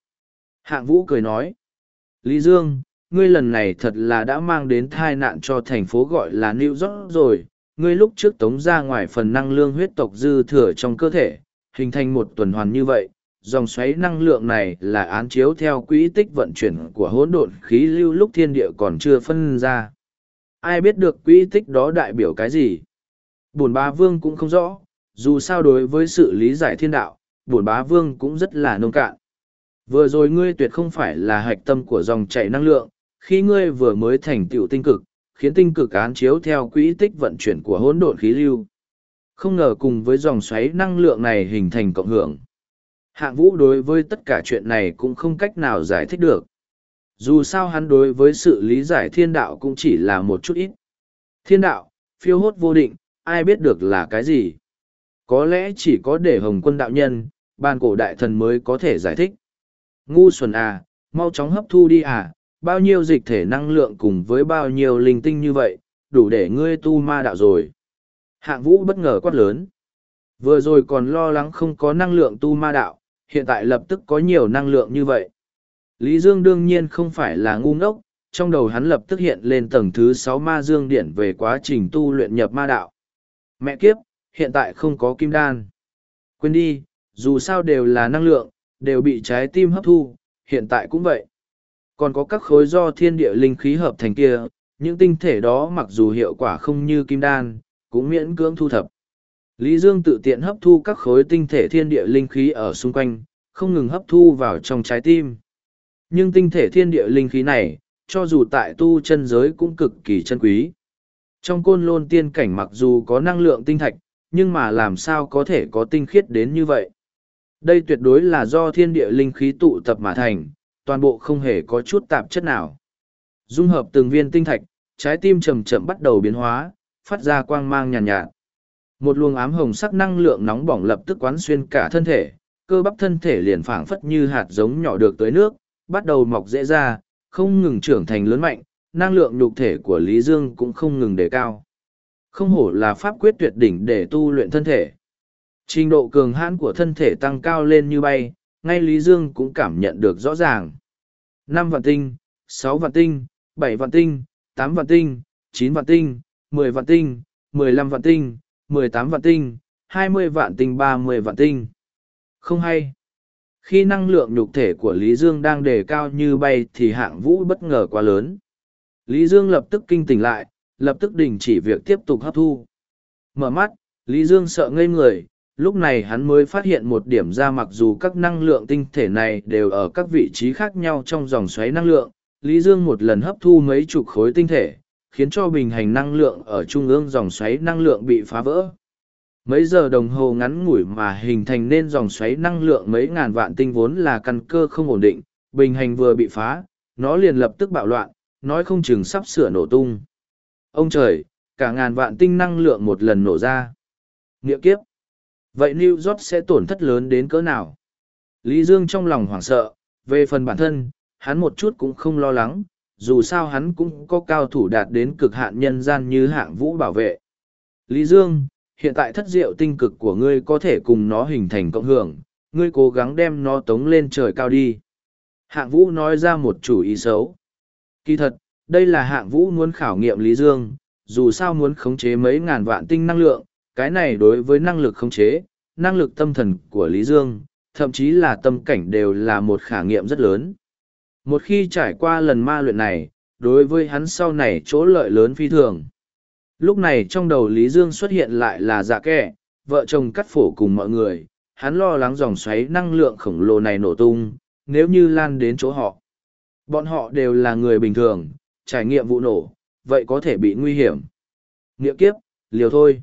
Hạng Vũ cười nói, Lý Dương, ngươi lần này thật là đã mang đến thai nạn cho thành phố gọi là New York rồi, ngươi lúc trước tống ra ngoài phần năng lượng huyết tộc dư thừa trong cơ thể, hình thành một tuần hoàn như vậy, dòng xoáy năng lượng này là án chiếu theo quỹ tích vận chuyển của hỗn độn khí lưu lúc thiên địa còn chưa phân ra. Ai biết được quỹ tích đó đại biểu cái gì? bùn ba vương cũng không rõ, dù sao đối với sự lý giải thiên đạo, bổn bá vương cũng rất là nông cạn. Vừa rồi ngươi tuyệt không phải là hạch tâm của dòng chảy năng lượng, khi ngươi vừa mới thành tựu tinh cực, khiến tinh cực án chiếu theo quỹ tích vận chuyển của hỗn độn khí lưu. Không ngờ cùng với dòng xoáy năng lượng này hình thành cộng hưởng. Hạng vũ đối với tất cả chuyện này cũng không cách nào giải thích được. Dù sao hắn đối với sự lý giải thiên đạo cũng chỉ là một chút ít. Thiên đạo, phiêu hốt vô định, ai biết được là cái gì. Có lẽ chỉ có để hồng quân đạo nhân, ban cổ đại thần mới có thể giải thích. Ngu xuẩn à, mau chóng hấp thu đi à, bao nhiêu dịch thể năng lượng cùng với bao nhiêu linh tinh như vậy, đủ để ngươi tu ma đạo rồi. Hạng vũ bất ngờ quát lớn. Vừa rồi còn lo lắng không có năng lượng tu ma đạo, hiện tại lập tức có nhiều năng lượng như vậy. Lý Dương đương nhiên không phải là ngu ngốc, trong đầu hắn lập tức hiện lên tầng thứ sáu ma dương điển về quá trình tu luyện nhập ma đạo. Mẹ kiếp, hiện tại không có kim đan. Quên đi, dù sao đều là năng lượng, đều bị trái tim hấp thu, hiện tại cũng vậy. Còn có các khối do thiên địa linh khí hợp thành kia, những tinh thể đó mặc dù hiệu quả không như kim đan, cũng miễn cưỡng thu thập. Lý Dương tự tiện hấp thu các khối tinh thể thiên địa linh khí ở xung quanh, không ngừng hấp thu vào trong trái tim. Nhưng tinh thể thiên địa linh khí này, cho dù tại tu chân giới cũng cực kỳ chân quý. Trong côn lôn tiên cảnh mặc dù có năng lượng tinh thạch, nhưng mà làm sao có thể có tinh khiết đến như vậy. Đây tuyệt đối là do thiên địa linh khí tụ tập mà thành, toàn bộ không hề có chút tạp chất nào. Dung hợp từng viên tinh thạch, trái tim chậm chậm bắt đầu biến hóa, phát ra quang mang nhàn nhạt, nhạt. Một luồng ám hồng sắc năng lượng nóng bỏng lập tức quán xuyên cả thân thể, cơ bắp thân thể liền phảng phất như hạt giống nhỏ được tới nước, bắt đầu mọc dễ ra, không ngừng trưởng thành lớn mạnh, năng lượng nhục thể của Lý Dương cũng không ngừng đề cao. Không hổ là pháp quyết tuyệt đỉnh để tu luyện thân thể. Trình độ cường hãn của thân thể tăng cao lên như bay, ngay Lý Dương cũng cảm nhận được rõ ràng. năm vạn tinh, sáu vạn tinh, bảy vạn tinh, tám vạn tinh, chín vạn tinh, mười vạn tinh, mười lăm vạn tinh, mười tám vạn tinh, hai mươi vạn tinh ba mươi vạn tinh. Không hay. Khi năng lượng nhục thể của Lý Dương đang đề cao như bay thì hạng vũ bất ngờ quá lớn. Lý Dương lập tức kinh tỉnh lại, lập tức đình chỉ việc tiếp tục hấp thu. Mở mắt, Lý Dương sợ ngây người, lúc này hắn mới phát hiện một điểm ra mặc dù các năng lượng tinh thể này đều ở các vị trí khác nhau trong dòng xoáy năng lượng, Lý Dương một lần hấp thu mấy chục khối tinh thể, khiến cho bình hành năng lượng ở trung ương dòng xoáy năng lượng bị phá vỡ. Mấy giờ đồng hồ ngắn ngủi mà hình thành nên dòng xoáy năng lượng mấy ngàn vạn tinh vốn là căn cơ không ổn định, bình hành vừa bị phá, nó liền lập tức bạo loạn, nói không chừng sắp sửa nổ tung. Ông trời, cả ngàn vạn tinh năng lượng một lần nổ ra. Nghĩa kiếp. Vậy New York sẽ tổn thất lớn đến cỡ nào? Lý Dương trong lòng hoảng sợ, về phần bản thân, hắn một chút cũng không lo lắng, dù sao hắn cũng có cao thủ đạt đến cực hạn nhân gian như hạng vũ bảo vệ. Lý Dương, hiện tại thất diệu tinh cực của ngươi có thể cùng nó hình thành cộng hưởng, ngươi cố gắng đem nó tống lên trời cao đi. Hạng vũ nói ra một chủ ý xấu. Kỳ thật, đây là hạng vũ muốn khảo nghiệm Lý Dương, dù sao muốn khống chế mấy ngàn vạn tinh năng lượng, cái này đối với năng lực khống chế, năng lực tâm thần của Lý Dương, thậm chí là tâm cảnh đều là một khả nghiệm rất lớn. Một khi trải qua lần ma luyện này, đối với hắn sau này chỗ lợi lớn phi thường. Lúc này trong đầu Lý Dương xuất hiện lại là dạ kẻ, vợ chồng cắt phổ cùng mọi người, hắn lo lắng dòng xoáy năng lượng khổng lồ này nổ tung, nếu như lan đến chỗ họ. Bọn họ đều là người bình thường, trải nghiệm vụ nổ, vậy có thể bị nguy hiểm. Nghĩa kiếp, liều thôi.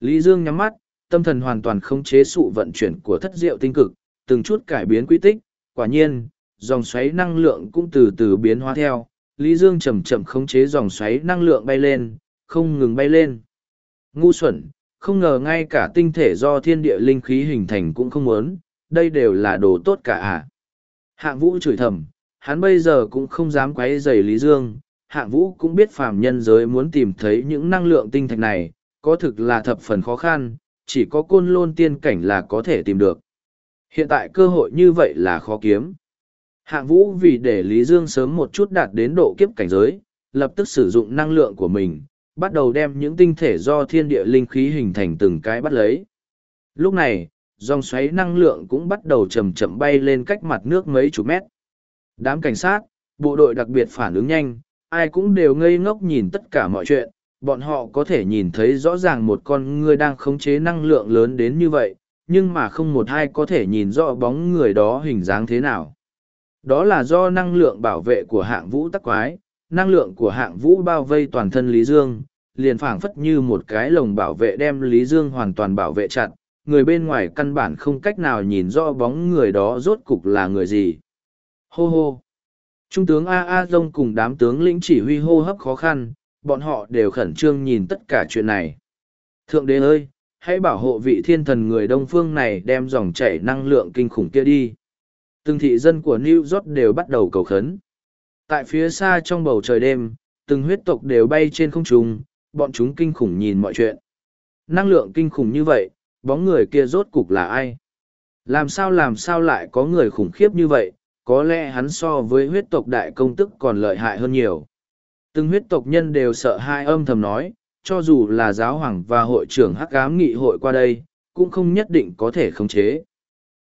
Lý Dương nhắm mắt, tâm thần hoàn toàn không chế sự vận chuyển của thất diệu tinh cực, từng chút cải biến quy tích, quả nhiên, dòng xoáy năng lượng cũng từ từ biến hóa theo. Lý Dương chậm chậm khống chế dòng xoáy năng lượng bay lên, không ngừng bay lên. Ngu xuẩn, không ngờ ngay cả tinh thể do thiên địa linh khí hình thành cũng không muốn, đây đều là đồ tốt cả à. Hạng vũ chửi thầm, hắn bây giờ cũng không dám quấy rầy Lý Dương, hạng vũ cũng biết phàm nhân giới muốn tìm thấy những năng lượng tinh thạch này, có thực là thập phần khó khăn, chỉ có côn lôn tiên cảnh là có thể tìm được. Hiện tại cơ hội như vậy là khó kiếm. Hạng vũ vì để Lý Dương sớm một chút đạt đến độ kiếp cảnh giới, lập tức sử dụng năng lượng của mình, bắt đầu đem những tinh thể do thiên địa linh khí hình thành từng cái bắt lấy. Lúc này, dòng xoáy năng lượng cũng bắt đầu chậm chậm bay lên cách mặt nước mấy chục mét. Đám cảnh sát, bộ đội đặc biệt phản ứng nhanh, ai cũng đều ngây ngốc nhìn tất cả mọi chuyện, bọn họ có thể nhìn thấy rõ ràng một con người đang khống chế năng lượng lớn đến như vậy, nhưng mà không một ai có thể nhìn rõ bóng người đó hình dáng thế nào. Đó là do năng lượng bảo vệ của hạng vũ tắc quái, năng lượng của hạng vũ bao vây toàn thân Lý Dương, liền phảng phất như một cái lồng bảo vệ đem Lý Dương hoàn toàn bảo vệ chặt, người bên ngoài căn bản không cách nào nhìn rõ bóng người đó rốt cục là người gì. Hô hô! Trung tướng A A Dông cùng đám tướng lĩnh chỉ huy hô hấp khó khăn, bọn họ đều khẩn trương nhìn tất cả chuyện này. Thượng đế ơi, hãy bảo hộ vị thiên thần người đông phương này đem dòng chảy năng lượng kinh khủng kia đi. Từng thị dân của New York đều bắt đầu cầu khấn. Tại phía xa trong bầu trời đêm, từng huyết tộc đều bay trên không trung, bọn chúng kinh khủng nhìn mọi chuyện. Năng lượng kinh khủng như vậy, bóng người kia rốt cục là ai? Làm sao làm sao lại có người khủng khiếp như vậy, có lẽ hắn so với huyết tộc đại công tức còn lợi hại hơn nhiều. Từng huyết tộc nhân đều sợ hai âm thầm nói, cho dù là giáo hoàng và hội trưởng hắc ám nghị hội qua đây, cũng không nhất định có thể khống chế.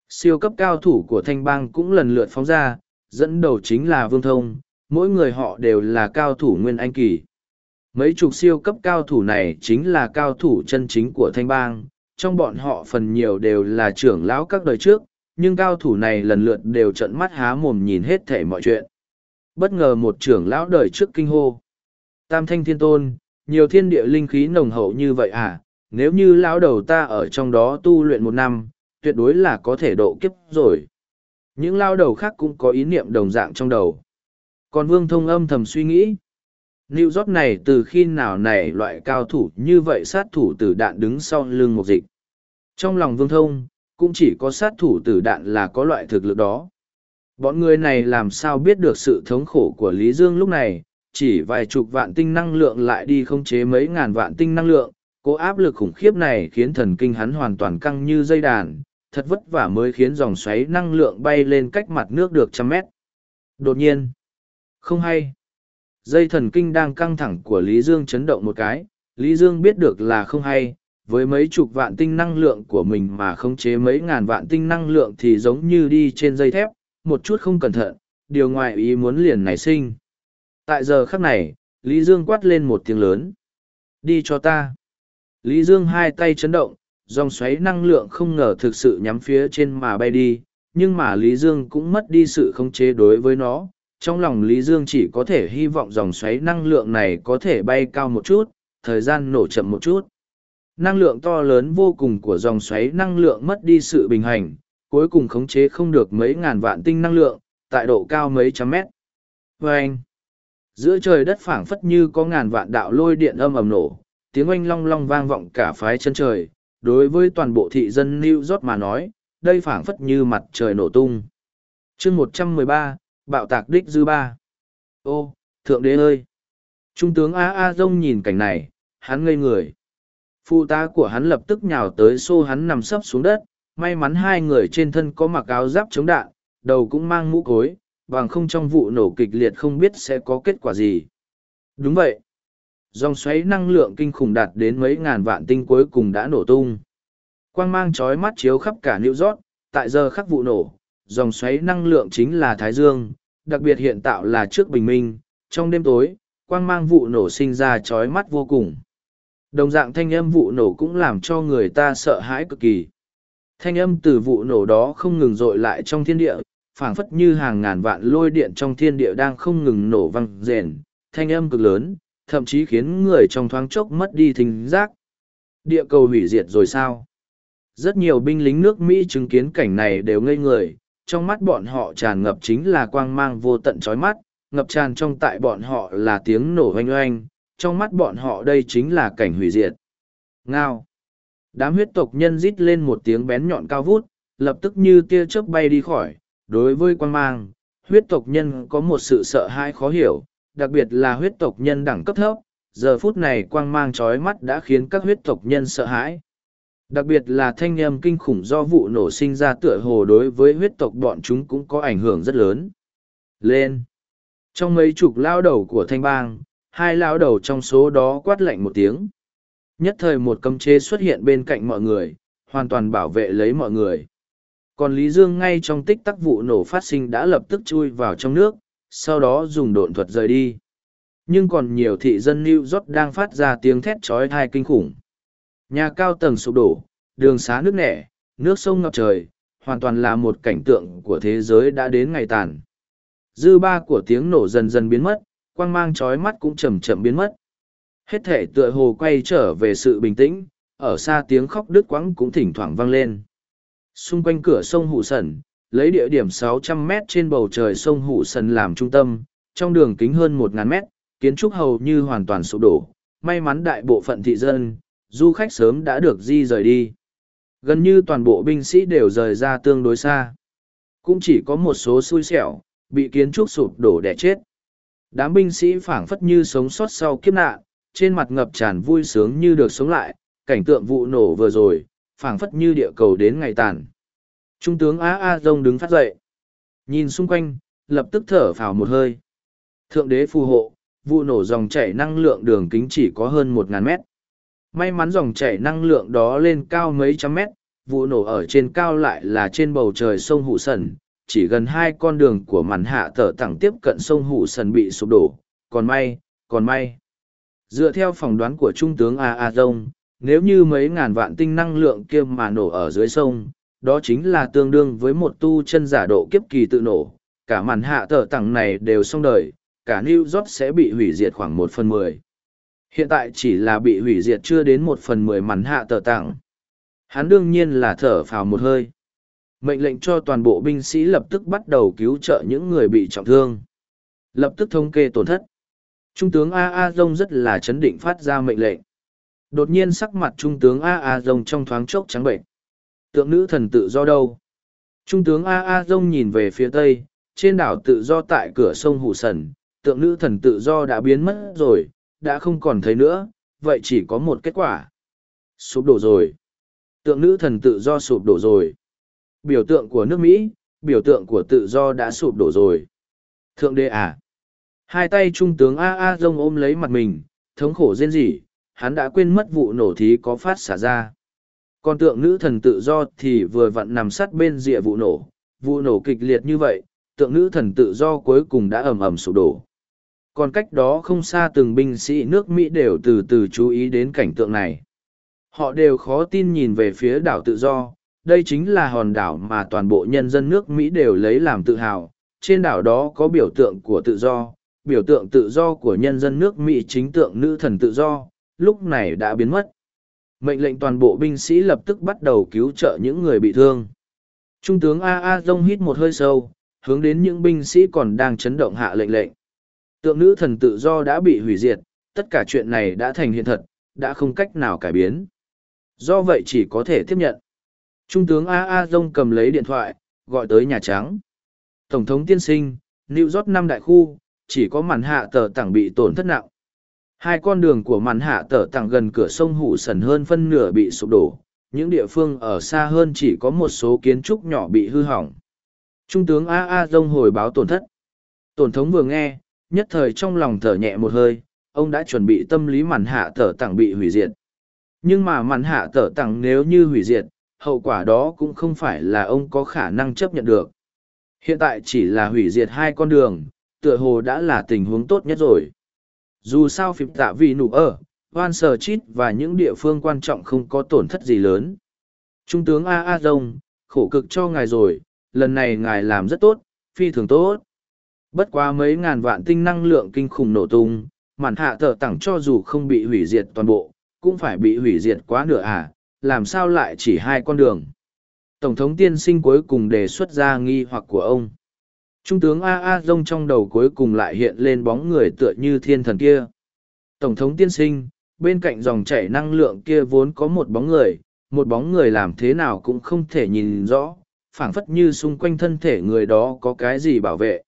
Siêu cấp cao thủ của thanh bang cũng lần lượt phóng ra, dẫn đầu chính là Vương Thông, mỗi người họ đều là cao thủ nguyên anh kỳ. Mấy chục siêu cấp cao thủ này chính là cao thủ chân chính của thanh bang, trong bọn họ phần nhiều đều là trưởng lão các đời trước, nhưng cao thủ này lần lượt đều trận mắt há mồm nhìn hết thể mọi chuyện. Bất ngờ một trưởng lão đời trước kinh hô. Tam thanh thiên tôn, nhiều thiên địa linh khí nồng hậu như vậy à, nếu như lão đầu ta ở trong đó tu luyện một năm, tuyệt đối là có thể độ kiếp rồi. Những lao đầu khác cũng có ý niệm đồng dạng trong đầu. Còn vương thông âm thầm suy nghĩ. New York này từ khi nào này loại cao thủ như vậy sát thủ tử đạn đứng sau lưng một dịch. Trong lòng vương thông, cũng chỉ có sát thủ tử đạn là có loại thực lực đó. Bọn người này làm sao biết được sự thống khổ của Lý Dương lúc này, chỉ vài chục vạn tinh năng lượng lại đi không chế mấy ngàn vạn tinh năng lượng, cố áp lực khủng khiếp này khiến thần kinh hắn hoàn toàn căng như dây đàn, thật vất vả mới khiến dòng xoáy năng lượng bay lên cách mặt nước được trăm mét. Đột nhiên, không hay. Dây thần kinh đang căng thẳng của Lý Dương chấn động một cái, Lý Dương biết được là không hay, với mấy chục vạn tinh năng lượng của mình mà khống chế mấy ngàn vạn tinh năng lượng thì giống như đi trên dây thép, một chút không cẩn thận, điều ngoại ý muốn liền nảy sinh. Tại giờ khắc này, Lý Dương quát lên một tiếng lớn. Đi cho ta. Lý Dương hai tay chấn động, dòng xoáy năng lượng không ngờ thực sự nhắm phía trên mà bay đi, nhưng mà Lý Dương cũng mất đi sự khống chế đối với nó. Trong lòng Lý Dương chỉ có thể hy vọng dòng xoáy năng lượng này có thể bay cao một chút, thời gian nổ chậm một chút. Năng lượng to lớn vô cùng của dòng xoáy năng lượng mất đi sự bình hành, cuối cùng khống chế không được mấy ngàn vạn tinh năng lượng, tại độ cao mấy trăm mét. Và anh, giữa trời đất phảng phất như có ngàn vạn đạo lôi điện âm ầm nổ, tiếng oanh long long vang vọng cả phái chân trời. Đối với toàn bộ thị dân New York mà nói, đây phảng phất như mặt trời nổ tung. chương một trăm mười ba, bạo tạc đích dư ba. Ô, thượng đế ơi! Trung tướng A A Dông nhìn cảnh này, hắn ngây người. Phụ tá của hắn lập tức nhào tới xô hắn nằm sấp xuống đất, may mắn hai người trên thân có mặc áo giáp chống đạn, đầu cũng mang mũ cối, bằng không trong vụ nổ kịch liệt không biết sẽ có kết quả gì. Đúng vậy. Dòng xoáy năng lượng kinh khủng đạt đến mấy ngàn vạn tinh cuối cùng đã nổ tung. Quang mang chói mắt chiếu khắp cả New York, tại giờ khắc vụ nổ, dòng xoáy năng lượng chính là Thái Dương, đặc biệt hiện tạo là trước bình minh, trong đêm tối, quang mang vụ nổ sinh ra chói mắt vô cùng. Đồng dạng thanh âm vụ nổ cũng làm cho người ta sợ hãi cực kỳ. Thanh âm từ vụ nổ đó không ngừng dội lại trong thiên địa, phảng phất như hàng ngàn vạn lôi điện trong thiên địa đang không ngừng nổ văng rền, thanh âm cực lớn, thậm chí khiến người trong thoáng chốc mất đi thính giác. Địa cầu hủy diệt rồi sao? Rất nhiều binh lính nước Mỹ chứng kiến cảnh này đều ngây người, trong mắt bọn họ tràn ngập chính là quang mang vô tận chói mắt, ngập tràn trong tại bọn họ là tiếng nổ oanh oanh, trong mắt bọn họ đây chính là cảnh hủy diệt. Ngao. Đám huyết tộc nhân rít lên một tiếng bén nhọn cao vút, lập tức như tia chớp bay đi khỏi. Đối với quan mang, huyết tộc nhân có một sự sợ hãi khó hiểu, đặc biệt là huyết tộc nhân đẳng cấp thấp. Giờ phút này quang mang trói mắt đã khiến các huyết tộc nhân sợ hãi. Đặc biệt là thanh âm kinh khủng do vụ nổ sinh ra tựa hồ đối với huyết tộc bọn chúng cũng có ảnh hưởng rất lớn. Lên! Trong mấy chục lao đầu của thanh bang, hai lao đầu trong số đó quát lạnh một tiếng. Nhất thời một cấm chế xuất hiện bên cạnh mọi người, hoàn toàn bảo vệ lấy mọi người. Còn Lý Dương ngay trong tích tắc vụ nổ phát sinh đã lập tức chui vào trong nước, sau đó dùng độn thuật rời đi. Nhưng còn nhiều thị dân New York đang phát ra tiếng thét trói thai kinh khủng. Nhà cao tầng sụp đổ, đường xá nước nẻ, nước sông ngập trời, hoàn toàn là một cảnh tượng của thế giới đã đến ngày tàn. Dư ba của tiếng nổ dần dần biến mất, quang mang trói mắt cũng chậm chậm biến mất. Hết thể tựa hồ quay trở về sự bình tĩnh, ở xa tiếng khóc đứt quãng cũng thỉnh thoảng vang lên. Xung quanh cửa sông Hụ Sần, lấy địa điểm 600 mét trên bầu trời sông Hụ Sần làm trung tâm, trong đường kính hơn 1.000 mét, kiến trúc hầu như hoàn toàn sụp đổ. May mắn đại bộ phận thị dân, du khách sớm đã được di rời đi. Gần như toàn bộ binh sĩ đều rời ra tương đối xa. Cũng chỉ có một số xui xẻo, bị kiến trúc sụp đổ đẻ chết. Đám binh sĩ phảng phất như sống sót sau kiếp nạn, trên mặt ngập tràn vui sướng như được sống lại, cảnh tượng vụ nổ vừa rồi, phảng phất như địa cầu đến ngày tàn. Trung tướng A A Dông đứng phát dậy. Nhìn xung quanh, lập tức thở phào một hơi. Thượng đế phù hộ, vụ nổ dòng chảy năng lượng đường kính chỉ có hơn một ngàn mét. May mắn dòng chảy năng lượng đó lên cao mấy trăm mét, vụ nổ ở trên cao lại là trên bầu trời sông Hụ sẩn chỉ gần hai con đường của màn hạ tở tẳng tiếp cận sông Hụ Sần bị sụp đổ, còn may, còn may. Dựa theo phỏng đoán của Trung tướng A A Dông, nếu như mấy ngàn vạn tinh năng lượng kia mà nổ ở dưới sông, đó chính là tương đương với một tu chân giả độ kiếp kỳ tự nổ. Cả màn hạ tở tẳng này đều xong đời, cả New York sẽ bị hủy diệt khoảng một phần mười. Hiện tại chỉ là bị hủy diệt chưa đến một phần mười màn hạ tở tẳng Hắn đương nhiên là thở phào một hơi. Mệnh lệnh cho toàn bộ binh sĩ lập tức bắt đầu cứu trợ những người bị trọng thương. Lập tức thống kê tổn thất. Trung tướng A A Dông rất là chấn định phát ra mệnh lệnh. Đột nhiên sắc mặt Trung tướng A A Dông trong thoáng chốc trắng bệnh. Tượng nữ thần tự do đâu? Trung tướng A A Dông nhìn về phía tây, trên đảo tự do tại cửa sông Hủ Sần, tượng nữ thần tự do đã biến mất rồi, đã không còn thấy nữa, vậy chỉ có một kết quả. Sụp đổ rồi. Tượng nữ thần tự do sụp đổ rồi. Biểu tượng của nước Mỹ, biểu tượng của tự do đã sụp đổ rồi. Thượng đế à? Hai tay trung tướng A A Dông ôm lấy mặt mình, thống khổ rên rỉ, hắn đã quên mất vụ nổ thí có phát xả ra. Còn tượng nữ thần tự do thì vừa vặn nằm sát bên rìa vụ nổ, vụ nổ kịch liệt như vậy, tượng nữ thần tự do cuối cùng đã ầm ầm sụp đổ. Còn cách đó không xa từng binh sĩ nước Mỹ đều từ từ chú ý đến cảnh tượng này. Họ đều khó tin nhìn về phía đảo tự do, đây chính là hòn đảo mà toàn bộ nhân dân nước Mỹ đều lấy làm tự hào. Trên đảo đó có biểu tượng của tự do, biểu tượng tự do của nhân dân nước Mỹ chính tượng nữ thần tự do, lúc này đã biến mất. Mệnh lệnh toàn bộ binh sĩ lập tức bắt đầu cứu trợ những người bị thương. Trung tướng A A Dông hít một hơi sâu, hướng đến những binh sĩ còn đang chấn động hạ lệnh lệnh. Tượng nữ thần tự do đã bị hủy diệt, tất cả chuyện này đã thành hiện thật, đã không cách nào cải biến. Do vậy chỉ có thể tiếp nhận. Trung tướng A A Dông cầm lấy điện thoại, gọi tới Nhà Trắng. Tổng thống tiên sinh, New York năm đại khu, chỉ có màn hạ tờ tảng bị tổn thất nặng. Hai con đường của màn hạ tờ tảng gần cửa sông Hủ Sần hơn phân nửa bị sụp đổ, những địa phương ở xa hơn chỉ có một số kiến trúc nhỏ bị hư hỏng. Trung tướng A A Dông hồi báo tổn thất. Tổng thống vừa nghe, nhất thời trong lòng thở nhẹ một hơi, ông đã chuẩn bị tâm lý màn hạ tờ tảng bị hủy diệt. Nhưng mà màn hạ tờ tảng nếu như hủy diệt, hậu quả đó cũng không phải là ông có khả năng chấp nhận được. Hiện tại chỉ là hủy diệt hai con đường, tựa hồ đã là tình huống tốt nhất rồi. Dù sao phim tạ vì nụ ở, Van Sở Chít và những địa phương quan trọng không có tổn thất gì lớn. Trung tướng A A Dông, khổ cực cho ngài rồi, lần này ngài làm rất tốt, phi thường tốt. Bất quá mấy ngàn vạn tinh năng lượng kinh khủng nổ tung, màn hạ thở tặng cho dù không bị hủy diệt toàn bộ, cũng phải bị hủy diệt quá nửa à, làm sao lại chỉ hai con đường. Tổng thống tiên sinh cuối cùng đề xuất ra nghi hoặc của ông. Trung tướng A A Dông trong đầu cuối cùng lại hiện lên bóng người tựa như thiên thần kia. Tổng thống tiên sinh, bên cạnh dòng chảy năng lượng kia vốn có một bóng người, một bóng người làm thế nào cũng không thể nhìn rõ, phảng phất như xung quanh thân thể người đó có cái gì bảo vệ.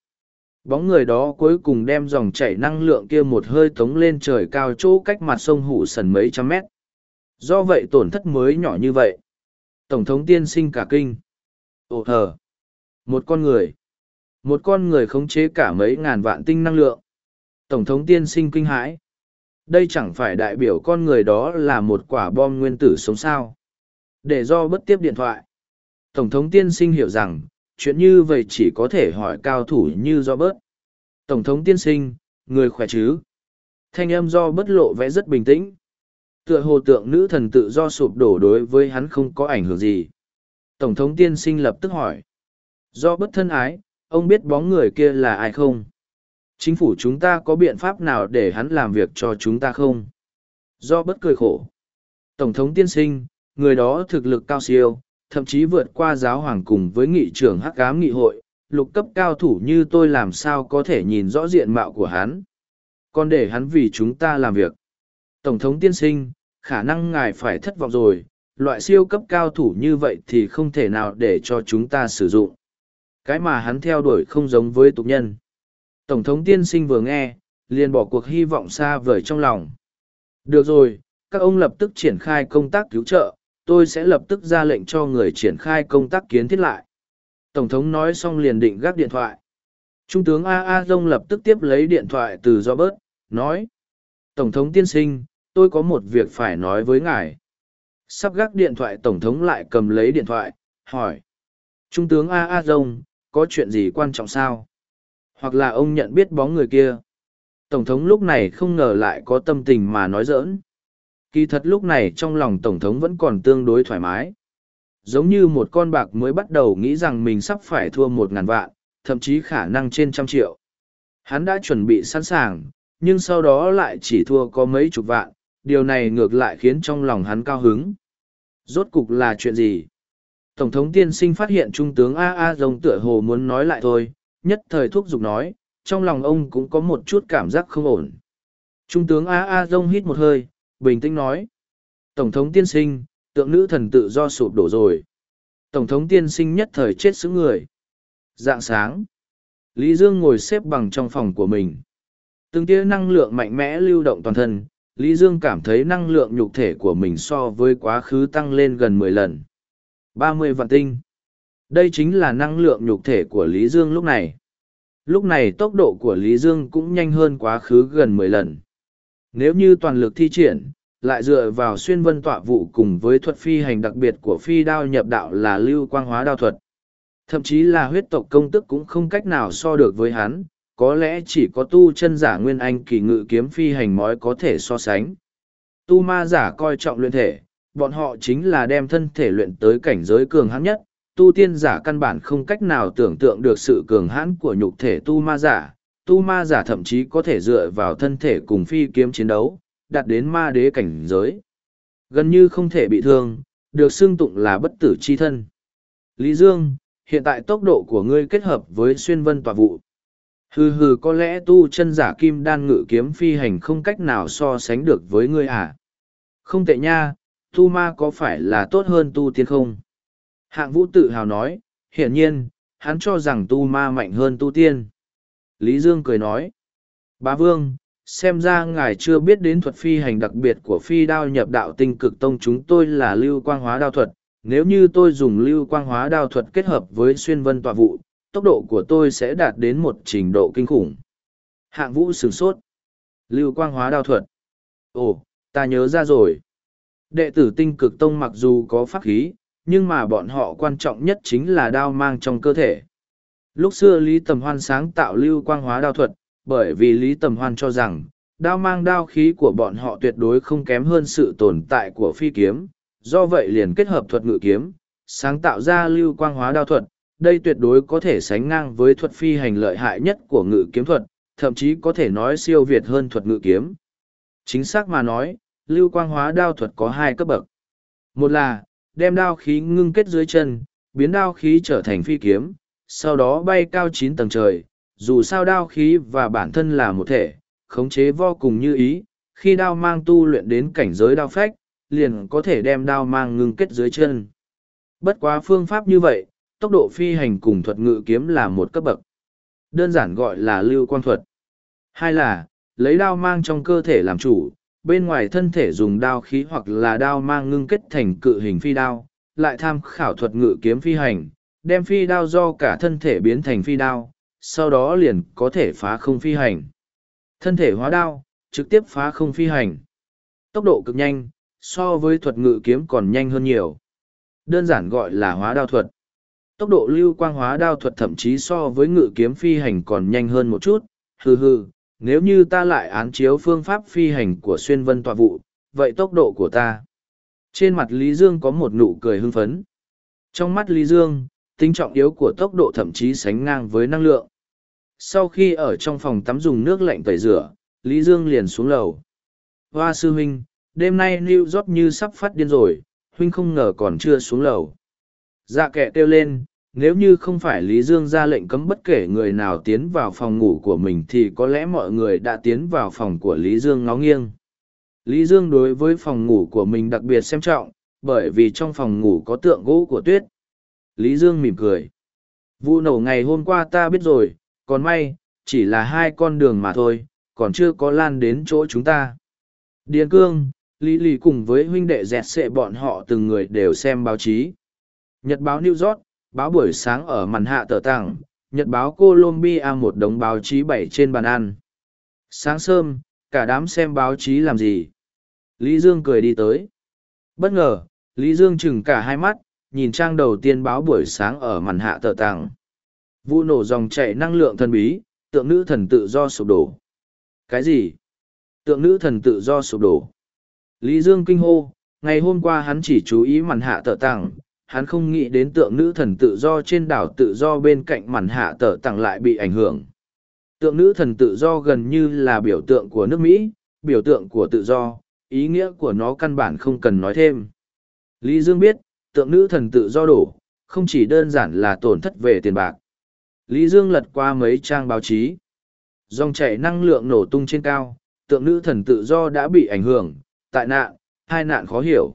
Bóng người đó cuối cùng đem dòng chảy năng lượng kia một hơi tống lên trời cao chỗ cách mặt sông Hủ Sần mấy trăm mét. Do vậy tổn thất mới nhỏ như vậy. Tổng thống tiên sinh cả kinh. Ồ hờ. Một con người. Một con người khống chế cả mấy ngàn vạn tinh năng lượng. Tổng thống tiên sinh kinh hãi. Đây chẳng phải đại biểu con người đó là một quả bom nguyên tử sống sao. Để do bất tiếp điện thoại. Tổng thống tiên sinh hiểu rằng, chuyện như vậy chỉ có thể hỏi cao thủ như do bớt. Tổng thống tiên sinh, người khỏe chứ? Thanh âm do bất lộ vẽ rất bình tĩnh. Tựa hồ tượng nữ thần tự do sụp đổ đối với hắn không có ảnh hưởng gì. Tổng thống tiên sinh lập tức hỏi. Do bất thân ái, ông biết bóng người kia là ai không? Chính phủ chúng ta có biện pháp nào để hắn làm việc cho chúng ta không? Do bất cười khổ. Tổng thống tiên sinh, người đó thực lực cao siêu, thậm chí vượt qua giáo hoàng cùng với nghị trưởng hắc ám nghị hội, lục cấp cao thủ như tôi làm sao có thể nhìn rõ diện mạo của hắn. Còn để hắn vì chúng ta làm việc. Tổng thống tiên sinh, khả năng ngài phải thất vọng rồi, loại siêu cấp cao thủ như vậy thì không thể nào để cho chúng ta sử dụng. Cái mà hắn theo đuổi không giống với tục nhân. Tổng thống tiên sinh vừa nghe, liền bỏ cuộc hy vọng xa vời trong lòng. Được rồi, các ông lập tức triển khai công tác cứu trợ, tôi sẽ lập tức ra lệnh cho người triển khai công tác kiến thiết lại. Tổng thống nói xong liền định gác điện thoại. Trung tướng A A Dông lập tức tiếp lấy điện thoại từ Robert, nói. Tổng thống tiên sinh, tôi có một việc phải nói với ngài. Sắp gác điện thoại Tổng thống lại cầm lấy điện thoại, hỏi. Trung tướng A A Dông, có chuyện gì quan trọng sao? Hoặc là ông nhận biết bóng người kia. Tổng thống lúc này không ngờ lại có tâm tình mà nói dỡn. Kỳ thật lúc này trong lòng Tổng thống vẫn còn tương đối thoải mái. Giống như một con bạc mới bắt đầu nghĩ rằng mình sắp phải thua một ngàn vạn, thậm chí khả năng trên trăm triệu. Hắn đã chuẩn bị sẵn sàng, nhưng sau đó lại chỉ thua có mấy chục vạn, điều này ngược lại khiến trong lòng hắn cao hứng. Rốt cục là chuyện gì? Tổng thống tiên sinh phát hiện Trung tướng A A Dông tựa hồ muốn nói lại thôi, nhất thời thuốc giục nói, trong lòng ông cũng có một chút cảm giác không ổn. Trung tướng A A Dông hít một hơi, bình tĩnh nói. Tổng thống tiên sinh, tượng nữ thần tự do sụp đổ rồi. Tổng thống tiên sinh nhất thời chết xứ người. Dạng sáng. Lý Dương ngồi xếp bằng trong phòng của mình. Từng tia năng lượng mạnh mẽ lưu động toàn thân, Lý Dương cảm thấy năng lượng nhục thể của mình so với quá khứ tăng lên gần mười lần. ba mươi vạn tinh. Đây chính là năng lượng nhục thể của Lý Dương lúc này. Lúc này tốc độ của Lý Dương cũng nhanh hơn quá khứ gần mười lần. Nếu như toàn lực thi triển, lại dựa vào xuyên vân tọa vụ cùng với thuật phi hành đặc biệt của phi đao nhập đạo là lưu quang hóa đao thuật. Thậm chí là huyết tộc công tức cũng không cách nào so được với hắn, có lẽ chỉ có tu chân giả nguyên anh kỳ ngự kiếm phi hành mói có thể so sánh. Tu ma giả coi trọng luyện thể, bọn họ chính là đem thân thể luyện tới cảnh giới cường hãn nhất, tu tiên giả căn bản không cách nào tưởng tượng được sự cường hãn của nhục thể tu ma giả, tu ma giả thậm chí có thể dựa vào thân thể cùng phi kiếm chiến đấu, đạt đến ma đế cảnh giới. Gần như không thể bị thương, được xưng tụng là bất tử chi thân. Lý Dương, hiện tại tốc độ của ngươi kết hợp với xuyên vân tòa vụ. Hừ hừ có lẽ tu chân giả kim đan ngự kiếm phi hành không cách nào so sánh được với ngươi à? Không tệ nha, tu ma có phải là tốt hơn tu tiên không? Hạng vũ tự hào nói, hiển nhiên, hắn cho rằng tu ma mạnh hơn tu tiên. Lý Dương cười nói, bá vương, xem ra ngài chưa biết đến thuật phi hành đặc biệt của phi đao nhập đạo tinh cực tông chúng tôi là lưu quang hóa đao thuật. Nếu như tôi dùng lưu quang hóa đao thuật kết hợp với xuyên vân tọa vụ, tốc độ của tôi sẽ đạt đến một trình độ kinh khủng. Hạng vũ sửng sốt. Lưu quang hóa đao thuật. Ồ, ta nhớ ra rồi. Đệ tử tinh cực tông mặc dù có pháp khí, nhưng mà bọn họ quan trọng nhất chính là đao mang trong cơ thể. Lúc xưa Lý Tầm Hoan sáng tạo lưu quang hóa đao thuật, bởi vì Lý Tầm Hoan cho rằng, đao mang đao khí của bọn họ tuyệt đối không kém hơn sự tồn tại của phi kiếm, do vậy liền kết hợp thuật ngự kiếm, sáng tạo ra lưu quang hóa đao thuật, đây tuyệt đối có thể sánh ngang với thuật phi hành lợi hại nhất của ngự kiếm thuật, thậm chí có thể nói siêu việt hơn thuật ngự kiếm. Chính xác mà nói, lưu quang hóa đao thuật có hai cấp bậc. Một là, đem đao khí ngưng kết dưới chân, biến đao khí trở thành phi kiếm, sau đó bay cao chín tầng trời, dù sao đao khí và bản thân là một thể, khống chế vô cùng như ý, khi đao mang tu luyện đến cảnh giới đao phách, liền có thể đem đao mang ngưng kết dưới chân. Bất quá phương pháp như vậy, tốc độ phi hành cùng thuật ngự kiếm là một cấp bậc. Đơn giản gọi là lưu quang thuật. Hai là, lấy đao mang trong cơ thể làm chủ, bên ngoài thân thể dùng đao khí hoặc là đao mang ngưng kết thành cự hình phi đao, lại tham khảo thuật ngự kiếm phi hành, đem phi đao do cả thân thể biến thành phi đao, sau đó liền có thể phá không phi hành. Thân thể hóa đao, trực tiếp phá không phi hành. Tốc độ cực nhanh, so với thuật ngự kiếm còn nhanh hơn nhiều. Đơn giản gọi là hóa đao thuật. Tốc độ lưu quang hóa đao thuật thậm chí so với ngự kiếm phi hành còn nhanh hơn một chút, hừ hừ, nếu như ta lại án chiếu phương pháp phi hành của xuyên vân tọa vụ, vậy tốc độ của ta. Trên mặt Lý Dương có một nụ cười hưng phấn. Trong mắt Lý Dương, tính trọng yếu của tốc độ thậm chí sánh ngang với năng lượng. Sau khi ở trong phòng tắm dùng nước lạnh tẩy rửa, Lý Dương liền xuống lầu. Hoa sư huynh, đêm nay New York như sắp phát điên rồi, huynh không ngờ còn chưa xuống lầu. Dạ kệ kêu lên, nếu như không phải Lý Dương ra lệnh cấm bất kể người nào tiến vào phòng ngủ của mình thì có lẽ mọi người đã tiến vào phòng của Lý Dương ngó nghiêng. Lý Dương đối với phòng ngủ của mình đặc biệt xem trọng, bởi vì trong phòng ngủ có tượng gỗ của tuyết. Lý Dương mỉm cười. Vụ nổ ngày hôm qua ta biết rồi, còn may, chỉ là hai con đường mà thôi, còn chưa có lan đến chỗ chúng ta. Điền Cương, Lý Lý cùng với huynh đệ dẹt sệ bọn họ từng người đều xem báo chí. Nhật báo New York, báo buổi sáng ở màn hạ tờ tảng, Nhật báo Colombia một đống báo chí bảy trên bàn ăn. Sáng sớm, cả đám xem báo chí làm gì? Lý Dương cười đi tới. Bất ngờ, Lý Dương chừng cả hai mắt, nhìn trang đầu tiên báo buổi sáng ở màn hạ tờ tảng. Vụ nổ dòng chạy năng lượng thần bí, tượng nữ thần tự do sụp đổ. Cái gì? Tượng nữ thần tự do sụp đổ. Lý Dương kinh hô, ngày hôm qua hắn chỉ chú ý màn hạ tờ tảng, hắn không nghĩ đến tượng nữ thần tự do trên đảo tự do bên cạnh màn hạ tờ tặng lại bị ảnh hưởng. Tượng nữ thần tự do gần như là biểu tượng của nước Mỹ, biểu tượng của tự do, ý nghĩa của nó căn bản không cần nói thêm. Lý Dương biết, tượng nữ thần tự do đổ, không chỉ đơn giản là tổn thất về tiền bạc. Lý Dương lật qua mấy trang báo chí. Dòng chảy năng lượng nổ tung trên cao, tượng nữ thần tự do đã bị ảnh hưởng, tại nạn, hai nạn khó hiểu.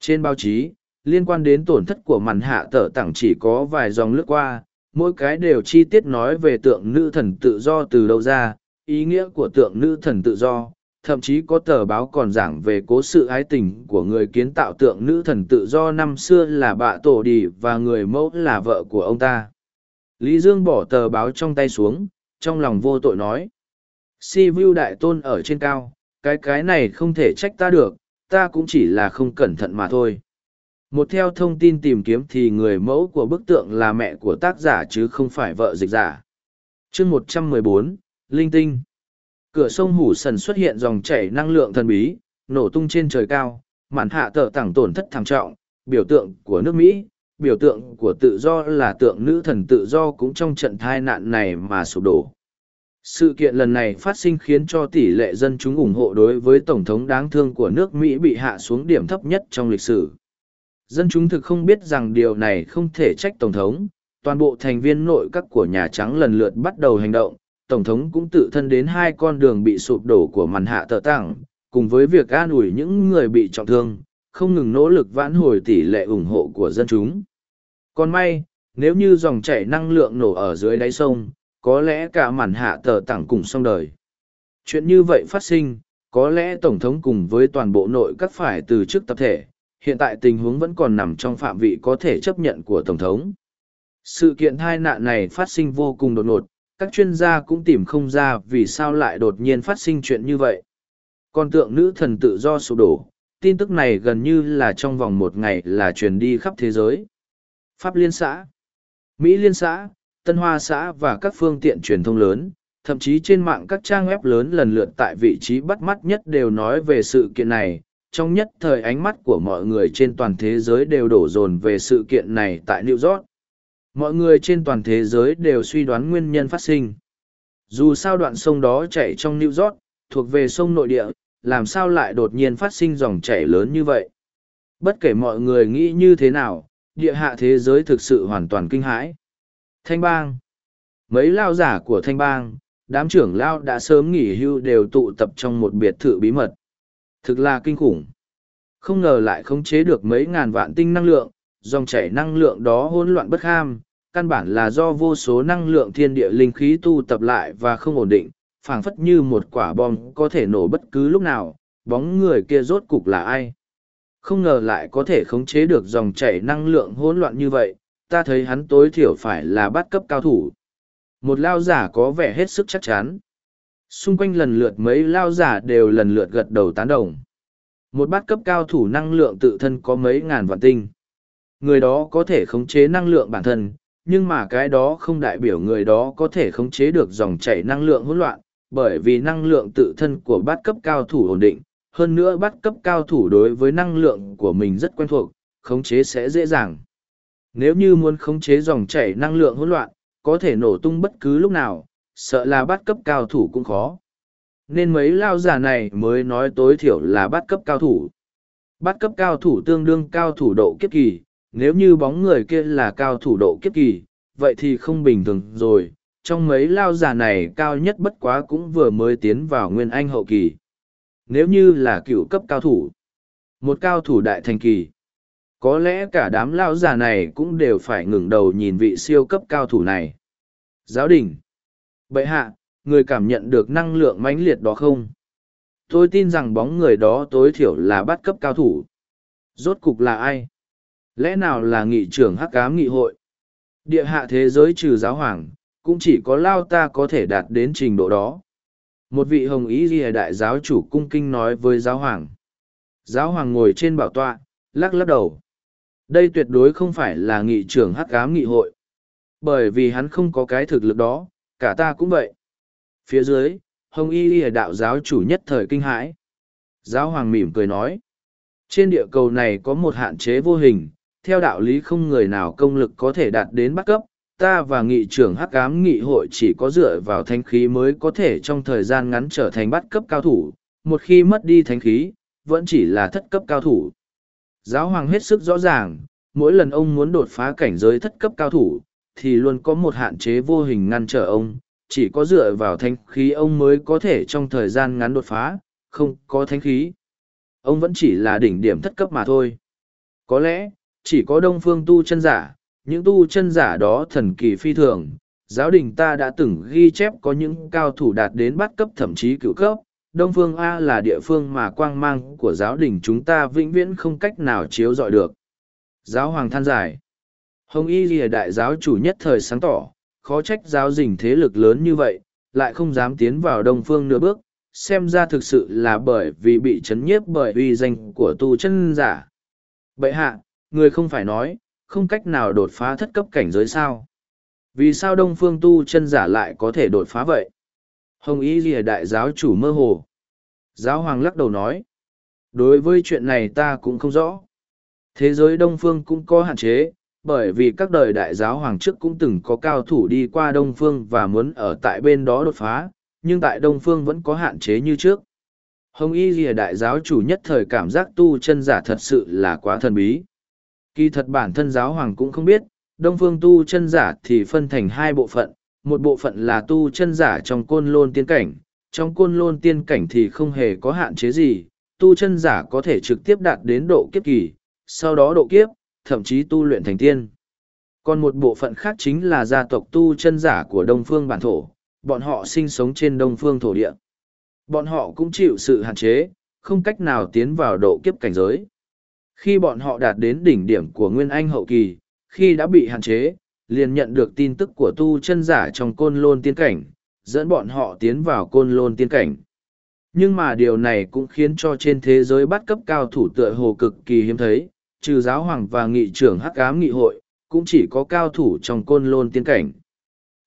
Trên báo chí, liên quan đến tổn thất của màn hạ tở tặng chỉ có vài dòng lướt qua, mỗi cái đều chi tiết nói về tượng nữ thần tự do từ đâu ra, ý nghĩa của tượng nữ thần tự do, thậm chí có tờ báo còn giảng về cố sự ái tình của người kiến tạo tượng nữ thần tự do năm xưa là bạ tổ đi và người mẫu là vợ của ông ta. Lý Dương bỏ tờ báo trong tay xuống, trong lòng vô tội nói. Si Vu đại tôn ở trên cao, cái cái này không thể trách ta được, ta cũng chỉ là không cẩn thận mà thôi. Một theo thông tin tìm kiếm thì người mẫu của bức tượng là mẹ của tác giả chứ không phải vợ dịch giả. chương một trăm mười bốn Linh Tinh Cửa sông Hủ Sần xuất hiện dòng chảy năng lượng thần bí, nổ tung trên trời cao, màn hạ tờ tảng tổn thất thảm trọng, biểu tượng của nước Mỹ, biểu tượng của tự do là tượng nữ thần tự do cũng trong trận thai nạn này mà sụp đổ. Sự kiện lần này phát sinh khiến cho tỷ lệ dân chúng ủng hộ đối với Tổng thống đáng thương của nước Mỹ bị hạ xuống điểm thấp nhất trong lịch sử. Dân chúng thực không biết rằng điều này không thể trách Tổng thống, toàn bộ thành viên nội các của Nhà Trắng lần lượt bắt đầu hành động, Tổng thống cũng tự thân đến hai con đường bị sụp đổ của màn hạ tờ tặng, cùng với việc an ủi những người bị trọng thương, không ngừng nỗ lực vãn hồi tỷ lệ ủng hộ của dân chúng. Còn may, nếu như dòng chảy năng lượng nổ ở dưới đáy sông, có lẽ cả màn hạ tờ tặng cùng xong đời. Chuyện như vậy phát sinh, có lẽ Tổng thống cùng với toàn bộ nội các phải từ chức tập thể, hiện tại tình huống vẫn còn nằm trong phạm vị có thể chấp nhận của Tổng thống. Sự kiện tai nạn này phát sinh vô cùng đột ngột, các chuyên gia cũng tìm không ra vì sao lại đột nhiên phát sinh chuyện như vậy. Còn tượng nữ thần tự do sụp đổ, tin tức này gần như là trong vòng một ngày là truyền đi khắp thế giới. Pháp Liên xã, Mỹ Liên xã, Tân Hoa xã và các phương tiện truyền thông lớn, thậm chí trên mạng các trang web lớn lần lượt tại vị trí bắt mắt nhất đều nói về sự kiện này. Trong nhất thời ánh mắt của mọi người trên toàn thế giới đều đổ dồn về sự kiện này tại New York. Mọi người trên toàn thế giới đều suy đoán nguyên nhân phát sinh. Dù sao đoạn sông đó chảy trong New York, thuộc về sông nội địa, làm sao lại đột nhiên phát sinh dòng chảy lớn như vậy? Bất kể mọi người nghĩ như thế nào, địa hạ thế giới thực sự hoàn toàn kinh hãi. Thanh bang Mấy lao giả của thanh bang, đám trưởng lao đã sớm nghỉ hưu đều tụ tập trong một biệt thự bí mật. Thực là kinh khủng. Không ngờ lại khống chế được mấy ngàn vạn tinh năng lượng, dòng chảy năng lượng đó hỗn loạn bất ham, căn bản là do vô số năng lượng thiên địa linh khí tu tập lại và không ổn định, phảng phất như một quả bom có thể nổ bất cứ lúc nào, bóng người kia rốt cục là ai. Không ngờ lại có thể khống chế được dòng chảy năng lượng hỗn loạn như vậy, ta thấy hắn tối thiểu phải là bắt cấp cao thủ. Một lao giả có vẻ hết sức chắc chắn. Xung quanh lần lượt mấy lao giả đều lần lượt gật đầu tán đồng. Một bát cấp cao thủ năng lượng tự thân có mấy ngàn vạn tinh. Người đó có thể khống chế năng lượng bản thân, nhưng mà cái đó không đại biểu người đó có thể khống chế được dòng chảy năng lượng hỗn loạn, bởi vì năng lượng tự thân của bát cấp cao thủ ổn định, hơn nữa bát cấp cao thủ đối với năng lượng của mình rất quen thuộc, khống chế sẽ dễ dàng. Nếu như muốn khống chế dòng chảy năng lượng hỗn loạn, có thể nổ tung bất cứ lúc nào, sợ là bắt cấp cao thủ cũng khó. Nên mấy lao giả này mới nói tối thiểu là bắt cấp cao thủ. Bắt cấp cao thủ tương đương cao thủ độ kiếp kỳ, nếu như bóng người kia là cao thủ độ kiếp kỳ, vậy thì không bình thường rồi. Trong mấy lao giả này cao nhất bất quá cũng vừa mới tiến vào nguyên anh hậu kỳ. Nếu như là cựu cấp cao thủ, một cao thủ đại thành kỳ, có lẽ cả đám lao giả này cũng đều phải ngừng đầu nhìn vị siêu cấp cao thủ này. Giáo đình, bệ hạ, người cảm nhận được năng lượng mãnh liệt đó không? Tôi tin rằng bóng người đó tối thiểu là bắt cấp cao thủ. Rốt cục là ai? Lẽ nào là nghị trưởng hắc cám nghị hội? Địa hạ thế giới trừ giáo hoàng, cũng chỉ có Lao ta có thể đạt đến trình độ đó. Một vị hồng ý ghi đại giáo chủ cung kinh nói với giáo hoàng. Giáo hoàng ngồi trên bảo tọa, lắc lắc đầu. Đây tuyệt đối không phải là nghị trưởng hắc cám nghị hội. Bởi vì hắn không có cái thực lực đó, cả ta cũng vậy. Phía dưới, hồng y Lìa đạo giáo chủ nhất thời kinh hãi. Giáo hoàng mỉm cười nói. Trên địa cầu này có một hạn chế vô hình, theo đạo lý không người nào công lực có thể đạt đến bắt cấp, ta và nghị trưởng hắc ám nghị hội chỉ có dựa vào thanh khí mới có thể trong thời gian ngắn trở thành bắt cấp cao thủ, một khi mất đi thanh khí, vẫn chỉ là thất cấp cao thủ. Giáo hoàng hết sức rõ ràng, mỗi lần ông muốn đột phá cảnh giới thất cấp cao thủ, thì luôn có một hạn chế vô hình ngăn trở ông, chỉ có dựa vào thanh khí ông mới có thể trong thời gian ngắn đột phá, không có thanh khí. Ông vẫn chỉ là đỉnh điểm thất cấp mà thôi. Có lẽ, chỉ có đông phương tu chân giả, những tu chân giả đó thần kỳ phi thường. Giáo đình ta đã từng ghi chép có những cao thủ đạt đến bát cấp thậm chí cựu cấp. Đông phương A là địa phương mà quang mang của giáo đình chúng ta vĩnh viễn không cách nào chiếu dọi được. Giáo hoàng than giải. Hồng Y Lìa đại giáo chủ nhất thời sáng tỏ, khó trách giáo đình thế lực lớn như vậy, lại không dám tiến vào đông phương nửa bước, xem ra thực sự là bởi vì bị chấn nhiếp bởi uy danh của tu chân giả. Bệ hạ, người không phải nói, không cách nào đột phá thất cấp cảnh giới sao. Vì sao đông phương tu chân giả lại có thể đột phá vậy? Hồng Y Lìa đại giáo chủ mơ hồ. Giáo hoàng lắc đầu nói. Đối với chuyện này ta cũng không rõ. Thế giới đông phương cũng có hạn chế, bởi vì các đời đại giáo hoàng trước cũng từng có cao thủ đi qua đông phương và muốn ở tại bên đó đột phá, nhưng tại đông phương vẫn có hạn chế như trước. Hồng Y lìa đại giáo chủ nhất thời cảm giác tu chân giả thật sự là quá thần bí. Kỳ thật bản thân giáo hoàng cũng không biết, đông phương tu chân giả thì phân thành hai bộ phận, một bộ phận là tu chân giả trong côn lôn tiên cảnh, trong côn lôn tiên cảnh thì không hề có hạn chế gì, tu chân giả có thể trực tiếp đạt đến độ kiếp kỳ, sau đó độ kiếp, thậm chí tu luyện thành tiên. Còn một bộ phận khác chính là gia tộc tu chân giả của Đông Phương bản thổ, bọn họ sinh sống trên Đông Phương thổ địa. Bọn họ cũng chịu sự hạn chế, không cách nào tiến vào độ kiếp cảnh giới. Khi bọn họ đạt đến đỉnh điểm của Nguyên Anh hậu kỳ, khi đã bị hạn chế, liền nhận được tin tức của tu chân giả trong côn lôn tiên cảnh, dẫn bọn họ tiến vào côn lôn tiên cảnh. Nhưng mà điều này cũng khiến cho trên thế giới bắt cấp cao thủ tựa hồ cực kỳ hiếm thấy, trừ giáo hoàng và nghị trưởng hắc ám nghị hội, cũng chỉ có cao thủ trong côn lôn tiên cảnh.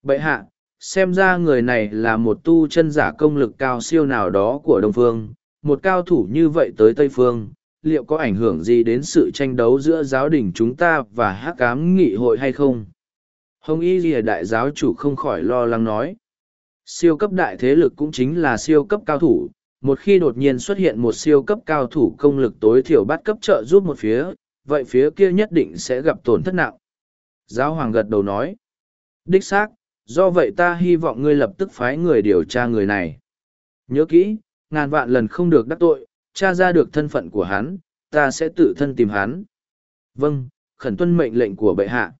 Bậy hạ, xem ra người này là một tu chân giả công lực cao siêu nào đó của Đông Phương, một cao thủ như vậy tới Tây Phương, liệu có ảnh hưởng gì đến sự tranh đấu giữa giáo đình chúng ta và hắc ám nghị hội hay không? Hồng Y Lìa đại giáo chủ không khỏi lo lắng nói. Siêu cấp đại thế lực cũng chính là siêu cấp cao thủ, một khi đột nhiên xuất hiện một siêu cấp cao thủ công lực tối thiểu bắt cấp trợ giúp một phía, vậy phía kia nhất định sẽ gặp tổn thất nặng. Giáo hoàng gật đầu nói. Đích xác, do vậy ta hy vọng ngươi lập tức phái người điều tra người này. Nhớ kỹ, ngàn vạn lần không được đắc tội, tra ra được thân phận của hắn, ta sẽ tự thân tìm hắn. Vâng, khẩn tuân mệnh lệnh của bệ hạ.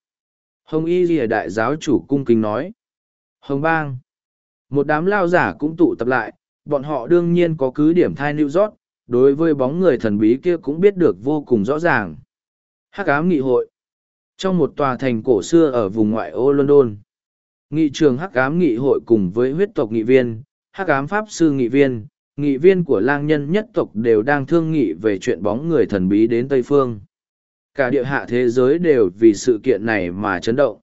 Hồng Y Ghi đại giáo chủ cung kính nói. Hồng Bang. Một đám lao giả cũng tụ tập lại, bọn họ đương nhiên có cứ điểm thai New York, đối với bóng người thần bí kia cũng biết được vô cùng rõ ràng. Hắc ám nghị hội. Trong một tòa thành cổ xưa ở vùng ngoại ô London, nghị trường Hắc ám nghị hội cùng với huyết tộc nghị viên, Hắc ám pháp sư nghị viên, nghị viên của lang nhân nhất tộc đều đang thương nghị về chuyện bóng người thần bí đến Tây Phương. Cả địa hạ thế giới đều vì sự kiện này mà chấn động.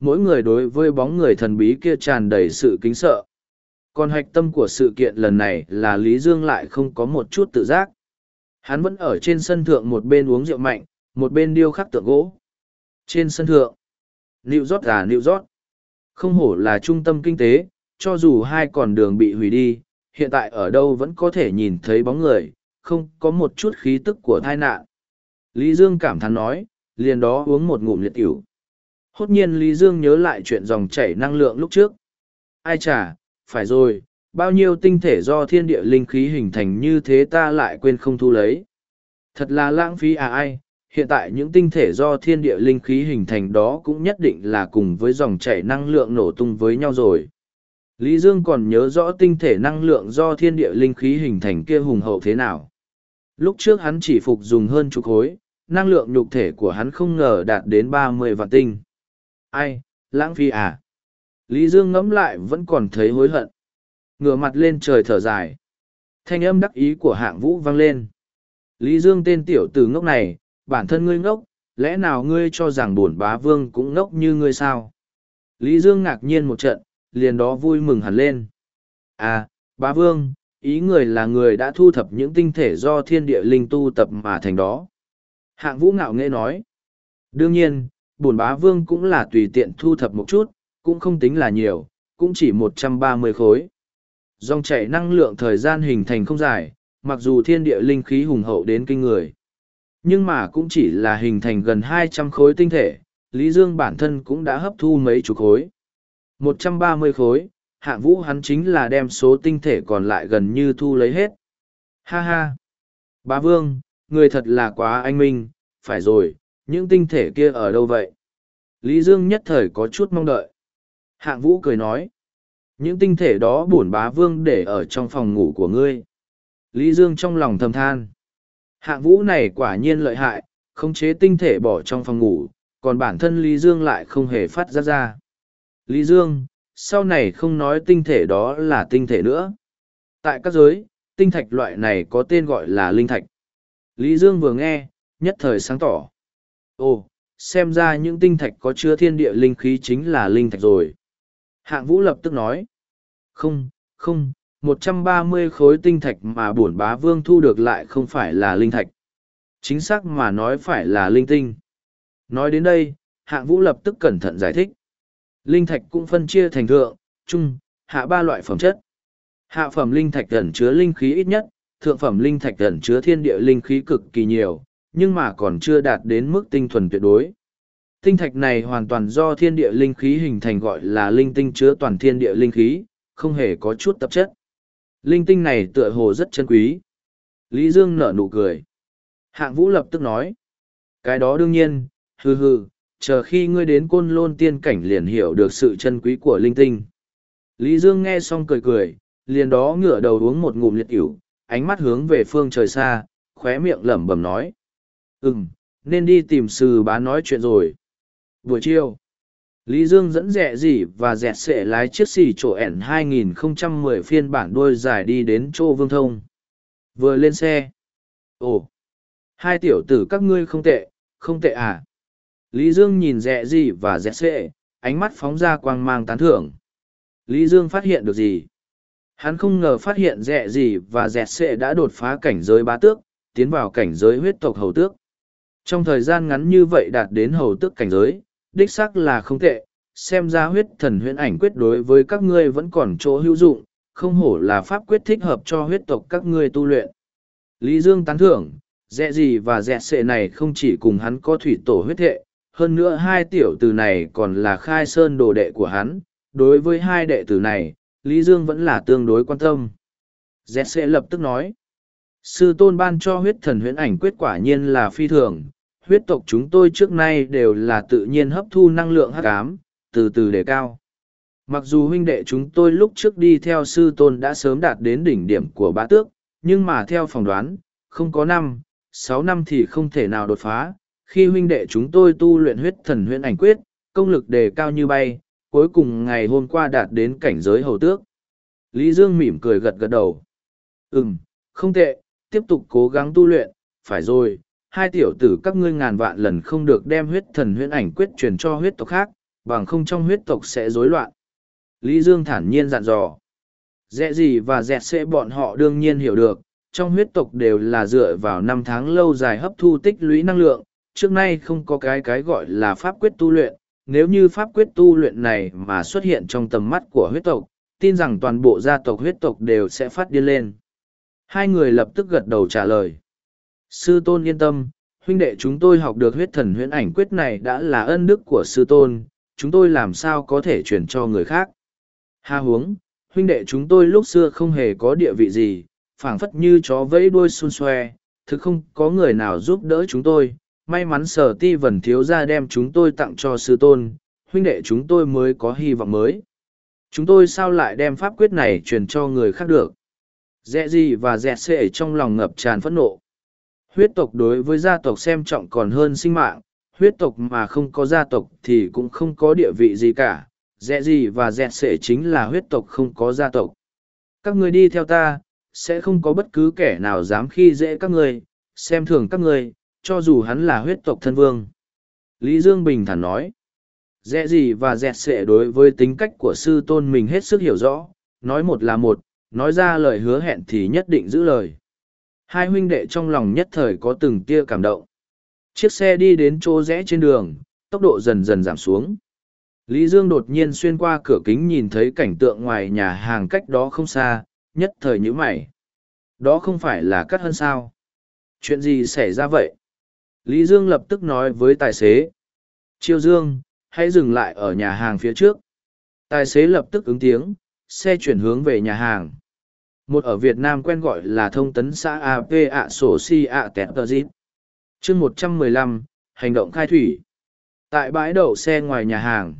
Mỗi người đối với bóng người thần bí kia tràn đầy sự kính sợ. Còn hạch tâm của sự kiện lần này là Lý Dương lại không có một chút tự giác. Hắn vẫn ở trên sân thượng một bên uống rượu mạnh, một bên điêu khắc tượng gỗ. Trên sân thượng, New York à New York. Không hổ là trung tâm kinh tế, cho dù hai con đường bị hủy đi, hiện tại ở đâu vẫn có thể nhìn thấy bóng người, không có một chút khí tức của tai nạn. Lý Dương cảm thán nói, liền đó uống một ngụm liệt tiểu. Hốt nhiên Lý Dương nhớ lại chuyện dòng chảy năng lượng lúc trước. Ai chả, phải rồi, bao nhiêu tinh thể do thiên địa linh khí hình thành như thế ta lại quên không thu lấy. Thật là lãng phí à ai, hiện tại những tinh thể do thiên địa linh khí hình thành đó cũng nhất định là cùng với dòng chảy năng lượng nổ tung với nhau rồi. Lý Dương còn nhớ rõ tinh thể năng lượng do thiên địa linh khí hình thành kia hùng hậu thế nào. Lúc trước hắn chỉ phục dùng hơn chục khối, năng lượng nhục thể của hắn không ngờ đạt đến ba mươi vạn tinh. Ai, lãng phí à? Lý Dương ngẫm lại vẫn còn thấy hối hận. Ngửa mặt lên trời thở dài. Thanh âm đắc ý của hạng vũ vang lên. Lý Dương tên tiểu tử ngốc này, bản thân ngươi ngốc, lẽ nào ngươi cho rằng bổn bá vương cũng ngốc như ngươi sao? Lý Dương ngạc nhiên một trận, liền đó vui mừng hẳn lên. À, bá vương, ý người là người đã thu thập những tinh thể do thiên địa linh tu tập mà thành đó. Hạng vũ ngạo nghệ nói. Đương nhiên, bổn bá vương cũng là tùy tiện thu thập một chút, cũng không tính là nhiều, cũng chỉ một trăm ba mươi khối. Dòng chảy năng lượng thời gian hình thành không dài, mặc dù thiên địa linh khí hùng hậu đến kinh người. Nhưng mà cũng chỉ là hình thành gần hai trăm khối tinh thể, Lý Dương bản thân cũng đã hấp thu mấy chục khối. một trăm ba mươi khối, hạng vũ hắn chính là đem số tinh thể còn lại gần như thu lấy hết. Ha ha! Bá Vương, người thật là quá anh minh, phải rồi, những tinh thể kia ở đâu vậy? Lý Dương nhất thời có chút mong đợi. Hạng vũ cười nói. Những tinh thể đó bổn bá vương để ở trong phòng ngủ của ngươi. Lý Dương trong lòng thầm than. Hạng vũ này quả nhiên lợi hại, khống chế tinh thể bỏ trong phòng ngủ, còn bản thân Lý Dương lại không hề phát ra ra. Lý Dương, sau này không nói tinh thể đó là tinh thể nữa. Tại các giới, tinh thạch loại này có tên gọi là linh thạch. Lý Dương vừa nghe, nhất thời sáng tỏ. Ồ, xem ra những tinh thạch có chứa thiên địa linh khí chính là linh thạch rồi. Hạng vũ lập tức nói. Không, không, một trăm ba mươi khối tinh thạch mà bổn bá vương thu được lại không phải là linh thạch. Chính xác mà nói phải là linh tinh. Nói đến đây, hạng vũ lập tức cẩn thận giải thích. Linh thạch cũng phân chia thành thượng, trung, hạ ba loại phẩm chất. Hạ phẩm linh thạch ẩn chứa linh khí ít nhất, thượng phẩm linh thạch ẩn chứa thiên địa linh khí cực kỳ nhiều, nhưng mà còn chưa đạt đến mức tinh thuần tuyệt đối. Tinh thạch này hoàn toàn do thiên địa linh khí hình thành gọi là linh tinh chứa toàn thiên địa linh khí, không hề có chút tập chất. Linh tinh này tựa hồ rất chân quý. Lý Dương nở nụ cười. Hạng vũ lập tức nói. Cái đó đương nhiên, hừ hừ, chờ khi ngươi đến côn lôn tiên cảnh liền hiểu được sự chân quý của linh tinh. Lý Dương nghe xong cười cười, liền đó ngửa đầu uống một ngụm liệt ỉu, ánh mắt hướng về phương trời xa, khóe miệng lẩm bẩm nói. Ừm, nên đi tìm sư bá nói chuyện rồi. Buổi chiều, Lý Dương dẫn rẻ gì và dẹt sệ lái chiếc xì chỗ ẻn 2010 phiên bản đôi dài đi đến chỗ Vương Thông. Vừa lên xe. Ồ, hai tiểu tử các ngươi không tệ, không tệ à? Lý Dương nhìn rẻ gì và dẹt sệ, ánh mắt phóng ra quang mang tán thưởng. Lý Dương phát hiện được gì? Hắn không ngờ phát hiện rẻ gì và dẹt sệ đã đột phá cảnh giới bá tước, tiến vào cảnh giới huyết tộc hầu tước. Trong thời gian ngắn như vậy đạt đến hầu tước cảnh giới, đích xác là không tệ, xem ra huyết thần huyễn ảnh quyết đối với các ngươi vẫn còn chỗ hữu dụng, không hổ là pháp quyết thích hợp cho huyết tộc các ngươi tu luyện. Lý Dương tán thưởng, dẹ gì và dẹ sệ này không chỉ cùng hắn có thủy tổ huyết thệ, hơn nữa hai tiểu tử này còn là khai sơn đồ đệ của hắn, đối với hai đệ tử này, Lý Dương vẫn là tương đối quan tâm. Dẹ sệ lập tức nói, sư tôn ban cho huyết thần huyễn ảnh quyết quả nhiên là phi thường, huyết tộc chúng tôi trước nay đều là tự nhiên hấp thu năng lượng hắc ám, từ từ đề cao. Mặc dù huynh đệ chúng tôi lúc trước đi theo sư tôn đã sớm đạt đến đỉnh điểm của bá tước, nhưng mà theo phỏng đoán, không có năm, sáu năm thì không thể nào đột phá. Khi huynh đệ chúng tôi tu luyện huyết thần huyễn ảnh quyết, công lực đề cao như bay, cuối cùng ngày hôm qua đạt đến cảnh giới hầu tước. Lý Dương mỉm cười gật gật đầu. Ừm, không tệ, tiếp tục cố gắng tu luyện, phải rồi, hai tiểu tử các ngươi ngàn vạn lần không được đem huyết thần huyễn ảnh quyết truyền cho huyết tộc khác, bằng không trong huyết tộc sẽ rối loạn. Lý Dương thản nhiên dặn dò. Dẹ gì và dẹt sẽ bọn họ đương nhiên hiểu được, trong huyết tộc đều là dựa vào năm tháng lâu dài hấp thu tích lũy năng lượng, trước nay không có cái cái gọi là pháp quyết tu luyện. Nếu như pháp quyết tu luyện này mà xuất hiện trong tầm mắt của huyết tộc, tin rằng toàn bộ gia tộc huyết tộc đều sẽ phát điên lên. Hai người lập tức gật đầu trả lời. Sư tôn yên tâm, huynh đệ chúng tôi học được huyết thần huyễn ảnh quyết này đã là ân đức của sư tôn, chúng tôi làm sao có thể truyền cho người khác. Ha huống, huynh đệ chúng tôi lúc xưa không hề có địa vị gì, phảng phất như chó vẫy đuôi xun xoe, thực không có người nào giúp đỡ chúng tôi. May mắn sở ti vần thiếu ra đem chúng tôi tặng cho sư tôn, huynh đệ chúng tôi mới có hy vọng mới. Chúng tôi sao lại đem pháp quyết này truyền cho người khác được? Dẹ gì và dẹ xệ trong lòng ngập tràn phẫn nộ huyết tộc đối với gia tộc xem trọng còn hơn sinh mạng, huyết tộc mà không có gia tộc thì cũng không có địa vị gì cả, Rẽ gì và dẹt sệ chính là huyết tộc không có gia tộc. Các người đi theo ta, sẽ không có bất cứ kẻ nào dám khi dễ các người, xem thường các người, cho dù hắn là huyết tộc thân vương. Lý Dương Bình thản nói, Rẽ gì và dẹt sệ đối với tính cách của sư tôn mình hết sức hiểu rõ, nói một là một, nói ra lời hứa hẹn thì nhất định giữ lời. Hai huynh đệ trong lòng nhất thời có từng tia cảm động. Chiếc xe đi đến chỗ rẽ trên đường, tốc độ dần dần giảm xuống. Lý Dương đột nhiên xuyên qua cửa kính nhìn thấy cảnh tượng ngoài nhà hàng cách đó không xa, nhất thời nhíu mày. Đó không phải là cắt hơn sao? Chuyện gì xảy ra vậy? Lý Dương lập tức nói với tài xế. Chiêu Dương, hãy dừng lại ở nhà hàng phía trước. Tài xế lập tức ứng tiếng, xe chuyển hướng về nhà hàng. Một ở Việt Nam quen gọi là thông tấn xã AP ạ sổ si ạ tẹt tờ dịp. chương một trăm mười lăm hành động khai thủy. Tại bãi đậu xe ngoài nhà hàng.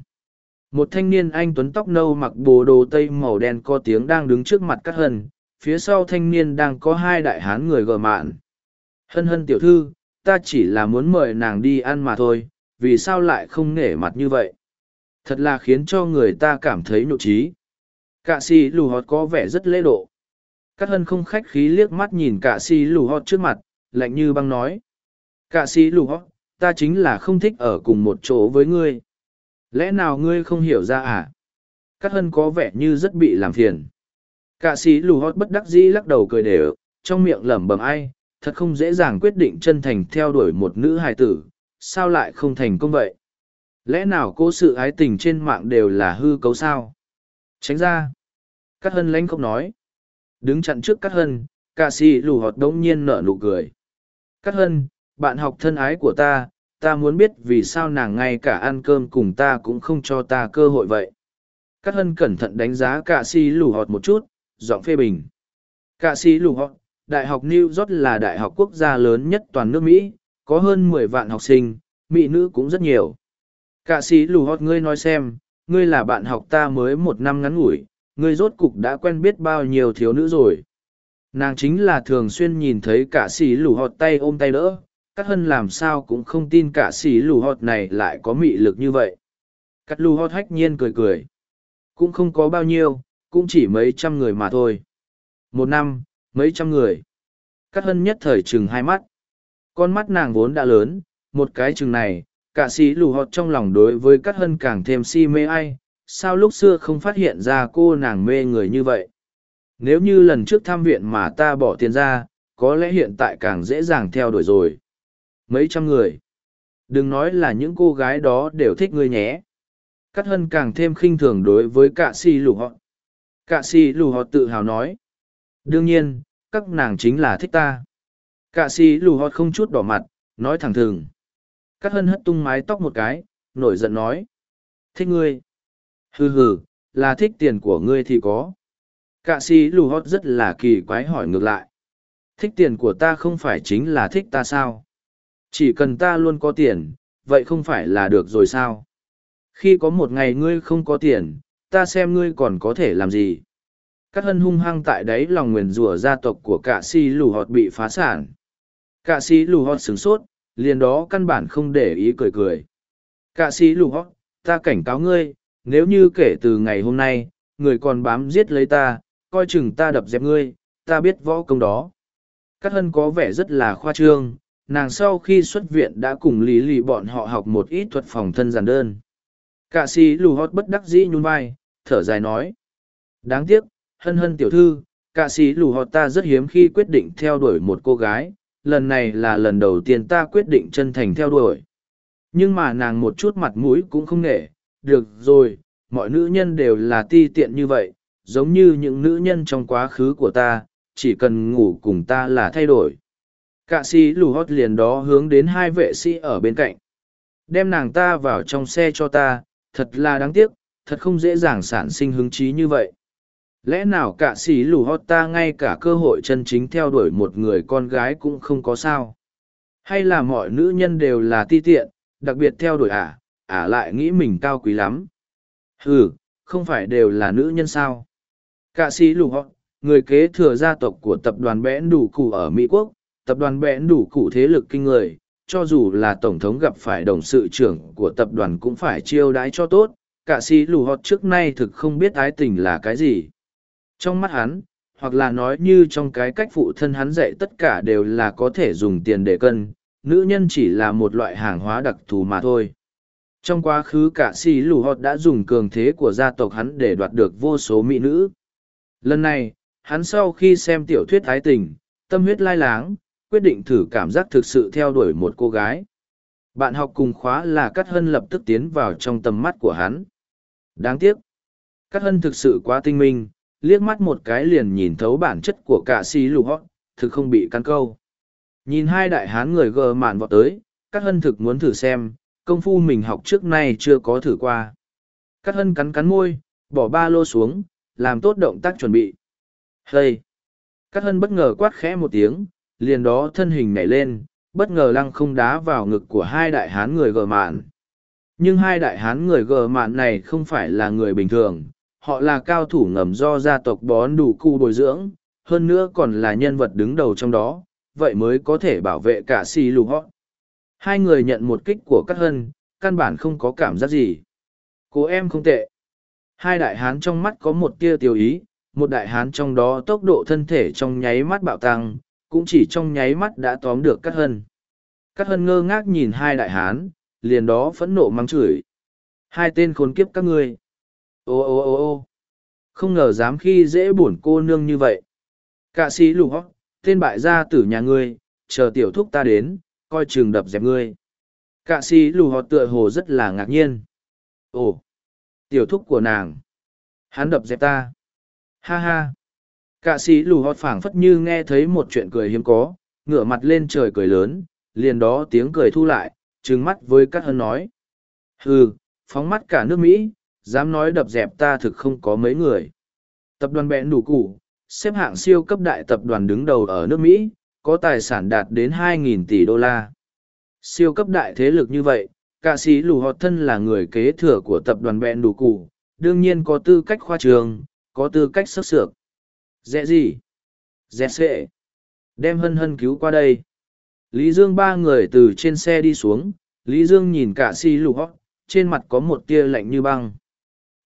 Một thanh niên anh tuấn tóc nâu mặc bồ đồ tây màu đen có tiếng đang đứng trước mặt các hân, phía sau thanh niên đang có hai đại hán người gờ mạn. Hân hân tiểu thư, ta chỉ là muốn mời nàng đi ăn mà thôi, vì sao lại không nể mặt như vậy? Thật là khiến cho người ta cảm thấy nhục trí. Cạ sĩ lù hót có vẻ rất lễ độ Cát hân không khách khí liếc mắt nhìn cả si lù hót trước mặt, lạnh như băng nói. Cả si lù hót, ta chính là không thích ở cùng một chỗ với ngươi. Lẽ nào ngươi không hiểu ra à? Cát hân có vẻ như rất bị làm phiền. Cả si lù hót bất đắc dĩ lắc đầu cười đều, trong miệng lẩm bẩm ai, thật không dễ dàng quyết định chân thành theo đuổi một nữ hài tử, sao lại không thành công vậy? Lẽ nào cô sự ái tình trên mạng đều là hư cấu sao? Tránh ra. Cát hân lãnh không nói. Đứng chặn trước Cát hân, ca sĩ lù họt đống nhiên nở nụ cười. Cát hân, bạn học thân ái của ta, ta muốn biết vì sao nàng ngay cả ăn cơm cùng ta cũng không cho ta cơ hội vậy. Cát hân cẩn thận đánh giá ca sĩ lù họt một chút, giọng phê bình. Ca sĩ lù họt, Đại học New York là đại học quốc gia lớn nhất toàn nước Mỹ, có hơn mười vạn học sinh, Mỹ nữ cũng rất nhiều. Cả sĩ lù hót ngươi nói xem, ngươi là bạn học ta mới một năm ngắn ngủi, ngươi rốt cục đã quen biết bao nhiêu thiếu nữ rồi. Nàng chính là thường xuyên nhìn thấy cả sĩ lù hót tay ôm tay đỡ, cắt hân làm sao cũng không tin cả sĩ lù hót này lại có mị lực như vậy. Cắt lù hót hách nhiên cười cười. Cũng không có bao nhiêu, cũng chỉ mấy trăm người mà thôi. Một năm, mấy trăm người. Cắt hân nhất thời chừng hai mắt. Con mắt nàng vốn đã lớn, một cái chừng này, cả sĩ lù họt trong lòng đối với Cắt hân càng thêm si mê ai, sao lúc xưa không phát hiện ra cô nàng mê người như vậy. Nếu như lần trước thăm viện mà ta bỏ tiền ra, có lẽ hiện tại càng dễ dàng theo đuổi rồi. Mấy trăm người. Đừng nói là những cô gái đó đều thích ngươi nhé. Cắt hân càng thêm khinh thường đối với cả si lù họ. Cả si lù họ tự hào nói. Đương nhiên, các nàng chính là thích ta. Cả si lù Họ không chút đỏ mặt, nói thẳng thừng. Cắt hân hất tung mái tóc một cái, nổi giận nói. Thích ngươi. Hừ hừ, là thích tiền của ngươi thì có. Cả si lù hót rất là kỳ quái hỏi ngược lại. Thích tiền của ta không phải chính là thích ta sao? Chỉ cần ta luôn có tiền, vậy không phải là được rồi sao? Khi có một ngày ngươi không có tiền, ta xem ngươi còn có thể làm gì? Cát hân hung hăng tại đấy lòng nguyền rủa gia tộc của cả si lù hót bị phá sản. Cả si lù hót sửng sốt, liền đó căn bản không để ý cười cười. Cả si lù hót ta cảnh cáo ngươi, nếu như kể từ ngày hôm nay, người còn bám giết lấy ta, coi chừng ta đập dẹp ngươi, ta biết võ công đó. Cát hân có vẻ rất là khoa trương, nàng sau khi xuất viện đã cùng lý lì bọn họ học một ít thuật phòng thân giản đơn. Cả sĩ lù hót bất đắc dĩ nhún vai, thở dài nói. Đáng tiếc, hân hân tiểu thư cả sĩ lù hót ta rất hiếm khi quyết định theo đuổi một cô gái lần này là lần đầu tiên ta quyết định chân thành theo đuổi nhưng mà nàng một chút mặt mũi cũng không nể được rồi mọi nữ nhân đều là ti tiện như vậy giống như những nữ nhân trong quá khứ của ta chỉ cần ngủ cùng ta là thay đổi. Cạ sĩ lù hót liền đó hướng đến hai vệ sĩ ở bên cạnh. Đem nàng ta vào trong xe cho ta thật là đáng tiếc thật không dễ dàng sản sinh hứng trí như vậy. Lẽ nào cả sĩ lù hót ta ngay cả cơ hội chân chính theo đuổi một người con gái cũng không có sao? Hay là mọi nữ nhân đều là ti tiện đặc biệt theo đuổi ả à, ả à lại nghĩ mình cao quý lắm. Ừ không phải đều là nữ nhân sao? Cả sĩ lù họ, người kế thừa gia tộc của tập đoàn bẽn đủ cụ ở mỹ quốc tập đoàn bẽn đủ cụ thế lực kinh người cho dù là tổng thống gặp phải đồng sự trưởng của tập đoàn cũng phải chiêu đãi cho tốt. Cả sĩ lù hót trước nay thực không biết ái tình là cái gì. Trong mắt hắn, hoặc là nói như trong cái cách phụ thân hắn dạy tất cả đều là có thể dùng tiền để cân, nữ nhân chỉ là một loại hàng hóa đặc thù mà thôi. Trong quá khứ cả xì lù hot đã dùng cường thế của gia tộc hắn để đoạt được vô số mỹ nữ. Lần này, hắn sau khi xem tiểu thuyết ái tình, tâm huyết lai láng, quyết định thử cảm giác thực sự theo đuổi một cô gái. Bạn học cùng khóa là Cát Hân lập tức tiến vào trong tầm mắt của hắn. Đáng tiếc, Cát Hân thực sự quá tinh minh, liếc mắt một cái liền nhìn thấu bản chất của cả xì lù hót thực không bị căn câu nhìn hai đại hán người gờ mạn vọt tới cát hân thực muốn thử xem công phu mình học trước nay chưa có thử qua. Cát hân cắn cắn môi, bỏ ba lô xuống, làm tốt động tác chuẩn bị. Hây Cát hân bất ngờ quát khẽ một tiếng, liền đó thân hình nhảy lên, bất ngờ lăng không đá vào ngực của hai đại hán người gờ mạn. Nhưng hai đại hán người gờ mạn này không phải là người bình thường, họ là cao thủ ngầm do gia tộc bón đủ cu bồi dưỡng, hơn nữa còn là nhân vật đứng đầu trong đó, vậy mới có thể bảo vệ cả xì lù họ hai người nhận một kích của các hân căn bản không có cảm giác gì cô em không tệ hai đại hán trong mắt có một tia tiêu ý một đại hán trong đó tốc độ thân thể trong nháy mắt bạo tăng, cũng chỉ trong nháy mắt đã tóm được Cát Hân. Cát Hân ngơ ngác nhìn hai đại hán, liền đó phẫn nộ mắng chửi. Hai tên khốn kiếp các ngươi. Ô ô ô ô không ngờ dám khi dễ bổn cô nương như vậy. Cạ sĩ lục hót, tên bại gia tử nhà ngươi, chờ tiểu thúc ta đến, coi chừng đập dẹp ngươi. Cạ sĩ lù họ tựa hồ rất là ngạc nhiên. Ồ, tiểu thúc của nàng. Hắn đập dẹp ta. Ha ha. Cạ sĩ lù họ phảng phất như nghe thấy một chuyện cười hiếm có, ngửa mặt lên trời cười lớn, liền đó tiếng cười thu lại, trừng mắt với các hân nói. Hừ, phóng mắt cả nước Mỹ, dám nói đập dẹp ta thực không có mấy người. Tập đoàn bẹn đủ cụ, xếp hạng siêu cấp đại tập đoàn đứng đầu ở nước Mỹ, có tài sản đạt đến 2.000 tỷ đô la. Siêu cấp đại thế lực như vậy, ca sĩ lù họ thân là người kế thừa của tập đoàn bẹn đủ cụ, đương nhiên có tư cách khoa trường, có tư cách sức sược. Dẹ gì? Dẹ sệ. Đem hân hân cứu qua đây. Lý Dương ba người từ trên xe đi xuống, Lý Dương nhìn cả si lù hót, trên mặt có một tia lạnh như băng.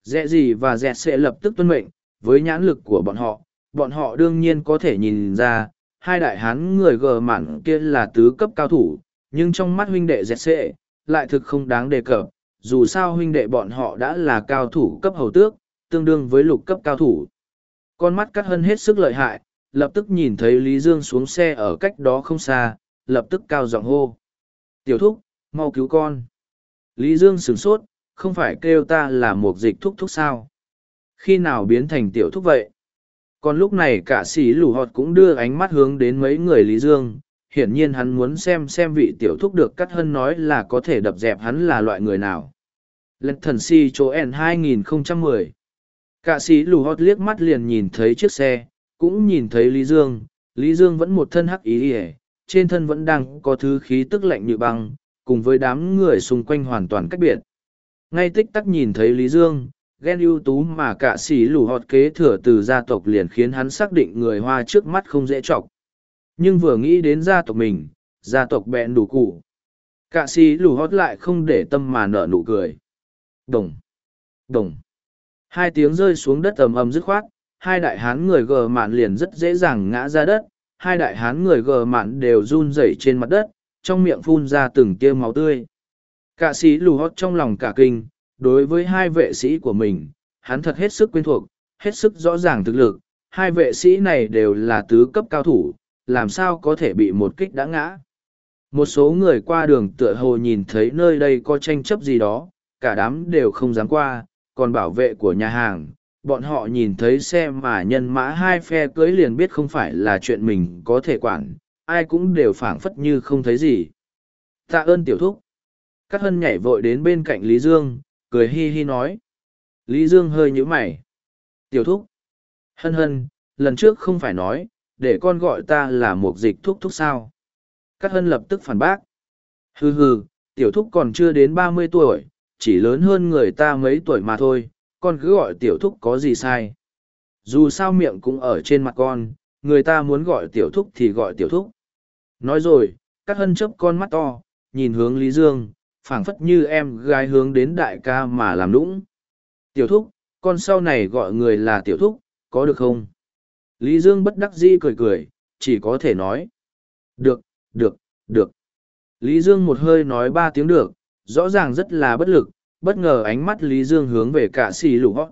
Dẹ gì và dẹ sẽ lập tức tuân mệnh, với nhãn lực của bọn họ, bọn họ đương nhiên có thể nhìn ra, hai đại hán người gờ mạn kia là tứ cấp cao thủ, nhưng trong mắt huynh đệ dẹt xệ, lại thực không đáng đề cập, dù sao huynh đệ bọn họ đã là cao thủ cấp hầu tước, tương đương với lục cấp cao thủ. Con mắt cắt hân hết sức lợi hại, lập tức nhìn thấy Lý Dương xuống xe ở cách đó không xa, lập tức cao giọng hô. Tiểu thúc, mau cứu con. Lý Dương sửng sốt, không phải kêu ta là một dịch thúc thúc sao. Khi nào biến thành tiểu thúc vậy? Còn lúc này cả sĩ lù họt cũng đưa ánh mắt hướng đến mấy người Lý Dương, hiển nhiên hắn muốn xem xem vị tiểu thúc được cắt hân nói là có thể đập dẹp hắn là loại người nào. Lần thần si chỗ N 2010 Cả sĩ lù hót liếc mắt liền nhìn thấy chiếc xe, cũng nhìn thấy Lý Dương, Lý Dương vẫn một thân hắc ý ỉa trên thân vẫn đang có thứ khí tức lạnh như băng, cùng với đám người xung quanh hoàn toàn cách biệt. Ngay tích tắc nhìn thấy Lý Dương, ghen ưu tú mà cả sĩ lù hót kế thừa từ gia tộc liền khiến hắn xác định người hoa trước mắt không dễ chọc. Nhưng vừa nghĩ đến gia tộc mình, gia tộc bẹn đủ cụ. Cả sĩ lù hót lại không để tâm mà nở nụ cười. Đồng! Đồng! Hai tiếng rơi xuống đất ầm ầm dứt khoát, hai đại hán người gờ mạn liền rất dễ dàng ngã ra đất, hai đại hán người gờ mạn đều run rẩy trên mặt đất, trong miệng phun ra từng tia máu tươi. Cả sĩ lù hót trong lòng cả kinh, đối với hai vệ sĩ của mình, hắn thật hết sức quen thuộc, hết sức rõ ràng thực lực, hai vệ sĩ này đều là tứ cấp cao thủ, làm sao có thể bị một kích đã ngã. Một số người qua đường tựa hồ nhìn thấy nơi đây có tranh chấp gì đó, cả đám đều không dám qua, còn bảo vệ của nhà hàng, bọn họ nhìn thấy xe mà nhân mã hai phe cưới liền biết không phải là chuyện mình có thể quản, ai cũng đều phảng phất như không thấy gì. Tạ ơn tiểu thúc. Cát hân nhảy vội đến bên cạnh Lý Dương, cười hi hi nói. Lý Dương hơi nhíu mày. Tiểu thúc. Hân hân, lần trước không phải nói, để con gọi ta là một dịch thúc thúc sao. Cát hân lập tức phản bác. Hừ hừ, tiểu thúc còn chưa đến ba mươi tuổi, chỉ lớn hơn người ta mấy tuổi mà thôi, con cứ gọi tiểu thúc có gì sai. Dù sao miệng cũng ở trên mặt con, người ta muốn gọi tiểu thúc thì gọi tiểu thúc. Nói rồi, Cát hân chấp con mắt to, nhìn hướng Lý Dương, phảng phất như em gái hướng đến đại ca mà làm lũng. Tiểu thúc, con sau này gọi người là tiểu thúc, có được không? Lý Dương bất đắc dĩ cười cười, chỉ có thể nói. Được, được, được. Lý Dương một hơi nói ba tiếng được, rõ ràng rất là bất lực, bất ngờ ánh mắt Lý Dương hướng về cả xì lù hót.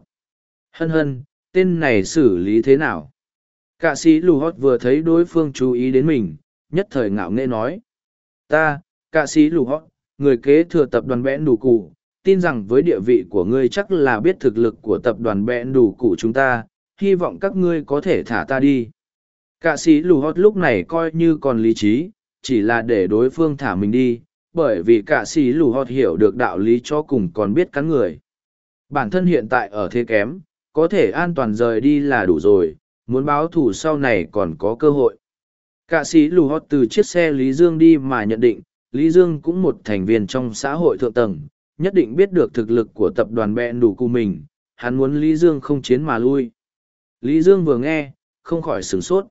Hân hân, tên này xử lý thế nào? Cả sĩ lù hót vừa thấy đối phương chú ý đến mình, nhất thời ngạo nghệ nói. Ta, cả sĩ lù hót, người kế thừa tập đoàn bẽn đủ cụ, tin rằng với địa vị của ngươi chắc là biết thực lực của tập đoàn bẽn đủ cụ chúng ta, hy vọng các ngươi có thể thả ta đi. Cả sĩ lù hót lúc này coi như còn lý trí, chỉ là để đối phương thả mình đi, bởi vì cả sĩ lù hót hiểu được đạo lý cho cùng còn biết cắn người. Bản thân hiện tại ở thế kém, có thể an toàn rời đi là đủ rồi, muốn báo thù sau này còn có cơ hội. Cả sĩ lù hót từ chiếc xe Lý Dương đi mà nhận định, Lý Dương cũng một thành viên trong xã hội thượng tầng, nhất định biết được thực lực của tập đoàn bẹn đủ cụ mình, hắn muốn Lý Dương không chiến mà lui. Lý Dương vừa nghe, không khỏi sửng sốt.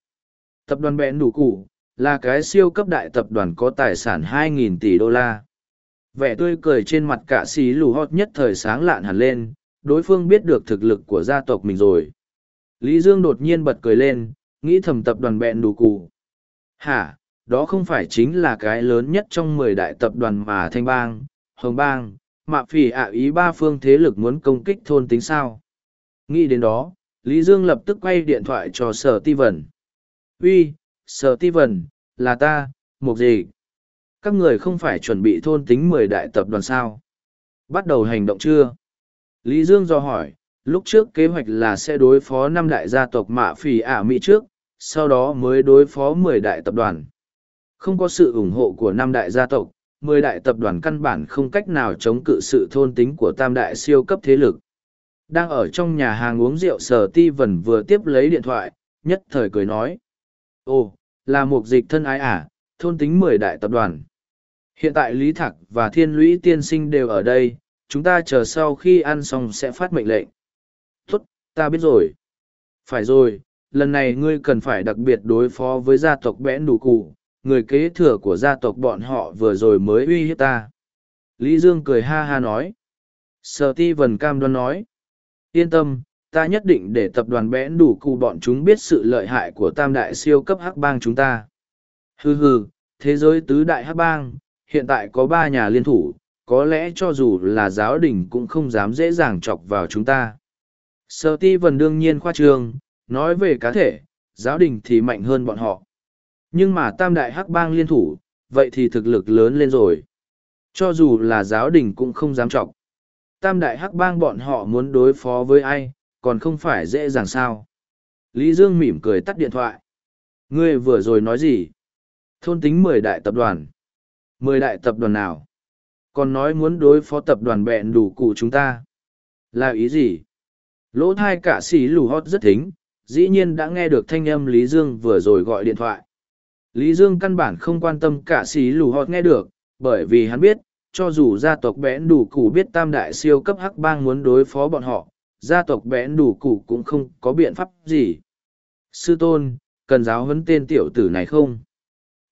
Tập đoàn bẹn đủ cụ, là cái siêu cấp đại tập đoàn có tài sản 2.000 tỷ đô la. Vẻ tươi cười trên mặt cả xí lù hót nhất thời sáng lạn hẳn lên, đối phương biết được thực lực của gia tộc mình rồi. Lý Dương đột nhiên bật cười lên, nghĩ thầm tập đoàn bẹn đủ cụ. Hả, đó không phải chính là cái lớn nhất trong mười đại tập đoàn mà Thanh Bang, Hồng Bang, Mạ Phỉ ạ ý ba phương thế lực muốn công kích thôn tính sao. Nghĩ đến đó, Lý Dương lập tức quay điện thoại cho Sở Ti Vân. Uy, Sở Ti Vân, là ta, một gì? Các người không phải chuẩn bị thôn tính mười đại tập đoàn sao? Bắt đầu hành động chưa? Lý Dương do hỏi, lúc trước kế hoạch là sẽ đối phó năm đại gia tộc mạ phỉ ả Mỹ trước, sau đó mới đối phó mười đại tập đoàn. Không có sự ủng hộ của năm đại gia tộc, mười đại tập đoàn căn bản không cách nào chống cự sự thôn tính của tam đại siêu cấp thế lực. Đang ở trong nhà hàng uống rượu sở ti vần vừa tiếp lấy điện thoại, nhất thời cười nói. Ồ, là một dịch thân ái à, thôn tính mười đại tập đoàn. Hiện tại Lý Thạc và Thiên Lũy Tiên Sinh đều ở đây, chúng ta chờ sau khi ăn xong sẽ phát mệnh lệnh. Tốt, ta biết rồi. Phải rồi, lần này ngươi cần phải đặc biệt đối phó với gia tộc bẽn đủ cụ, người kế thừa của gia tộc bọn họ vừa rồi mới uy hiếp ta. Lý Dương cười ha ha nói. Sở ti vần cam đoan nói. Yên tâm, ta nhất định để tập đoàn bẽn đủ cụ bọn chúng biết sự lợi hại của tam đại siêu cấp hắc bang chúng ta. Hừ hừ, thế giới tứ đại hắc bang, hiện tại có ba nhà liên thủ, có lẽ cho dù là giáo đình cũng không dám dễ dàng chọc vào chúng ta. Sở ti vần đương nhiên khoa trương, nói về cá thể, giáo đình thì mạnh hơn bọn họ. Nhưng mà tam đại hắc bang liên thủ, vậy thì thực lực lớn lên rồi. Cho dù là giáo đình cũng không dám chọc. Tam đại hắc bang bọn họ muốn đối phó với ai, còn không phải dễ dàng sao. Lý Dương mỉm cười tắt điện thoại. Ngươi vừa rồi nói gì? Thôn tính mười đại tập đoàn. Mười đại tập đoàn nào? Còn nói muốn đối phó tập đoàn bẹn đủ cụ chúng ta. Là ý gì? Lỗ thai cả xỉ lù hót rất thính, dĩ nhiên đã nghe được thanh âm Lý Dương vừa rồi gọi điện thoại. Lý Dương căn bản không quan tâm cả xỉ lù họt nghe được, bởi vì hắn biết, cho dù gia tộc bẽn đủ củ biết tam đại siêu cấp hắc bang muốn đối phó bọn họ, gia tộc bẽn đủ củ cũng không có biện pháp gì. Sư tôn, cần giáo huấn tên tiểu tử này không?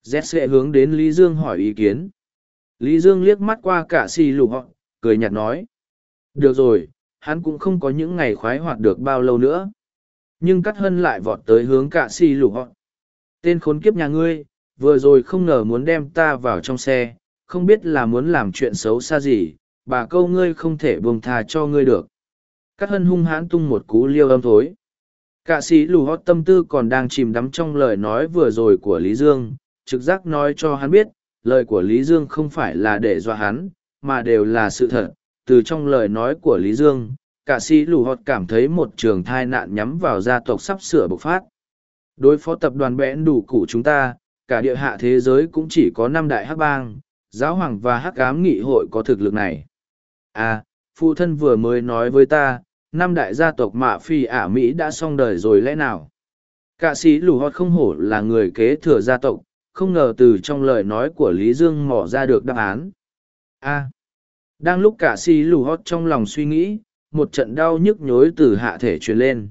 Z sẽ hướng đến Lý Dương hỏi ý kiến. Lý Dương liếc mắt qua cả xì Lù họ, cười nhạt nói. Được rồi, hắn cũng không có những ngày khoái hoạt được bao lâu nữa. Nhưng cắt hân lại vọt tới hướng cả xì Lù họ. Tên khốn kiếp nhà ngươi, vừa rồi không ngờ muốn đem ta vào trong xe, không biết là muốn làm chuyện xấu xa gì, bà câu ngươi không thể buông thà cho ngươi được. Các hân hung hãn tung một cú liêu âm thối. Cả sĩ lù hót tâm tư còn đang chìm đắm trong lời nói vừa rồi của Lý Dương, trực giác nói cho hắn biết, lời của Lý Dương không phải là để dọa hắn, mà đều là sự thật. Từ trong lời nói của Lý Dương, cả sĩ lù hót cảm thấy một trường thai nạn nhắm vào gia tộc sắp sửa bộc phát. Đối phó tập đoàn bẽn đủ củ chúng ta, cả địa hạ thế giới cũng chỉ có năm đại hắc bang, giáo hoàng và hắc ám nghị hội có thực lực này. À, phụ thân vừa mới nói với ta, năm đại gia tộc mạ phi ả Mỹ đã xong đời rồi lẽ nào? Cả sĩ lù hót không hổ là người kế thừa gia tộc, không ngờ từ trong lời nói của Lý Dương mỏ ra được đáp án. A. đang lúc cả sĩ lù hót trong lòng suy nghĩ, một trận đau nhức nhối từ hạ thể truyền lên.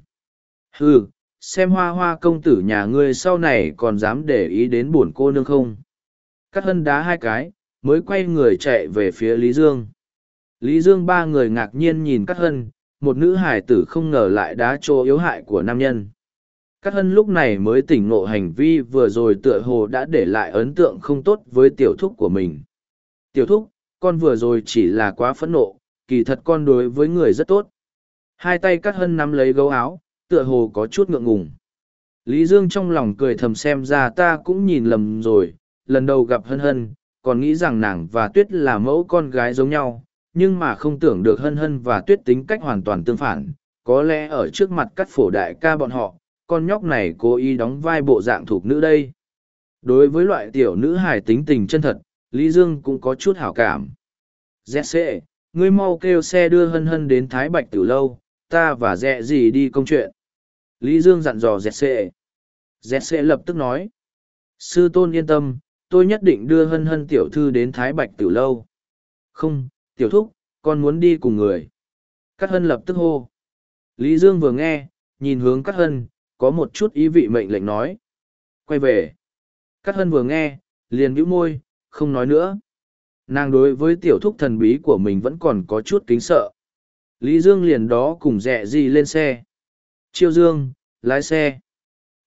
Hừ, xem hoa hoa công tử nhà ngươi sau này còn dám để ý đến buồn cô nương không? Cắt hân đá hai cái, mới quay người chạy về phía Lý Dương. Lý Dương ba người ngạc nhiên nhìn cắt Hân, một nữ hải tử không ngờ lại đá chỗ yếu hại của nam nhân. cắt Hân lúc này mới tỉnh ngộ hành vi vừa rồi tựa hồ đã để lại ấn tượng không tốt với tiểu thúc của mình. Tiểu thúc, con vừa rồi chỉ là quá phẫn nộ, kỳ thật con đối với người rất tốt. Hai tay cắt Hân nắm lấy gấu áo, tựa hồ có chút ngượng ngùng. Lý Dương trong lòng cười thầm xem ra ta cũng nhìn lầm rồi, lần đầu gặp Hân Hân, còn nghĩ rằng nàng và Tuyết là mẫu con gái giống nhau, nhưng mà không tưởng được hân hân và tuyết tính cách hoàn toàn tương phản có lẽ ở trước mặt cắt phổ đại ca bọn họ con nhóc này cố ý đóng vai bộ dạng thuộc nữ đây đối với loại tiểu nữ hài tính tình chân thật lý dương cũng có chút hảo cảm dẹt ngươi mau kêu xe đưa hân hân đến thái bạch từ lâu ta và dẹ gì đi công chuyện lý dương dặn dò dẹt xệ dẹt lập tức nói sư tôn yên tâm tôi nhất định đưa hân hân tiểu thư đến thái bạch Tử lâu không tiểu thúc, con muốn đi cùng người. Cát hân lập tức hô. Lý Dương vừa nghe, nhìn hướng Cát hân, có một chút ý vị mệnh lệnh nói. Quay về. Cát hân vừa nghe, liền bĩu môi, không nói nữa. Nàng đối với tiểu thúc thần bí của mình vẫn còn có chút kính sợ. Lý Dương liền đó cùng dẹ gì lên xe. Chiêu Dương, Lái xe.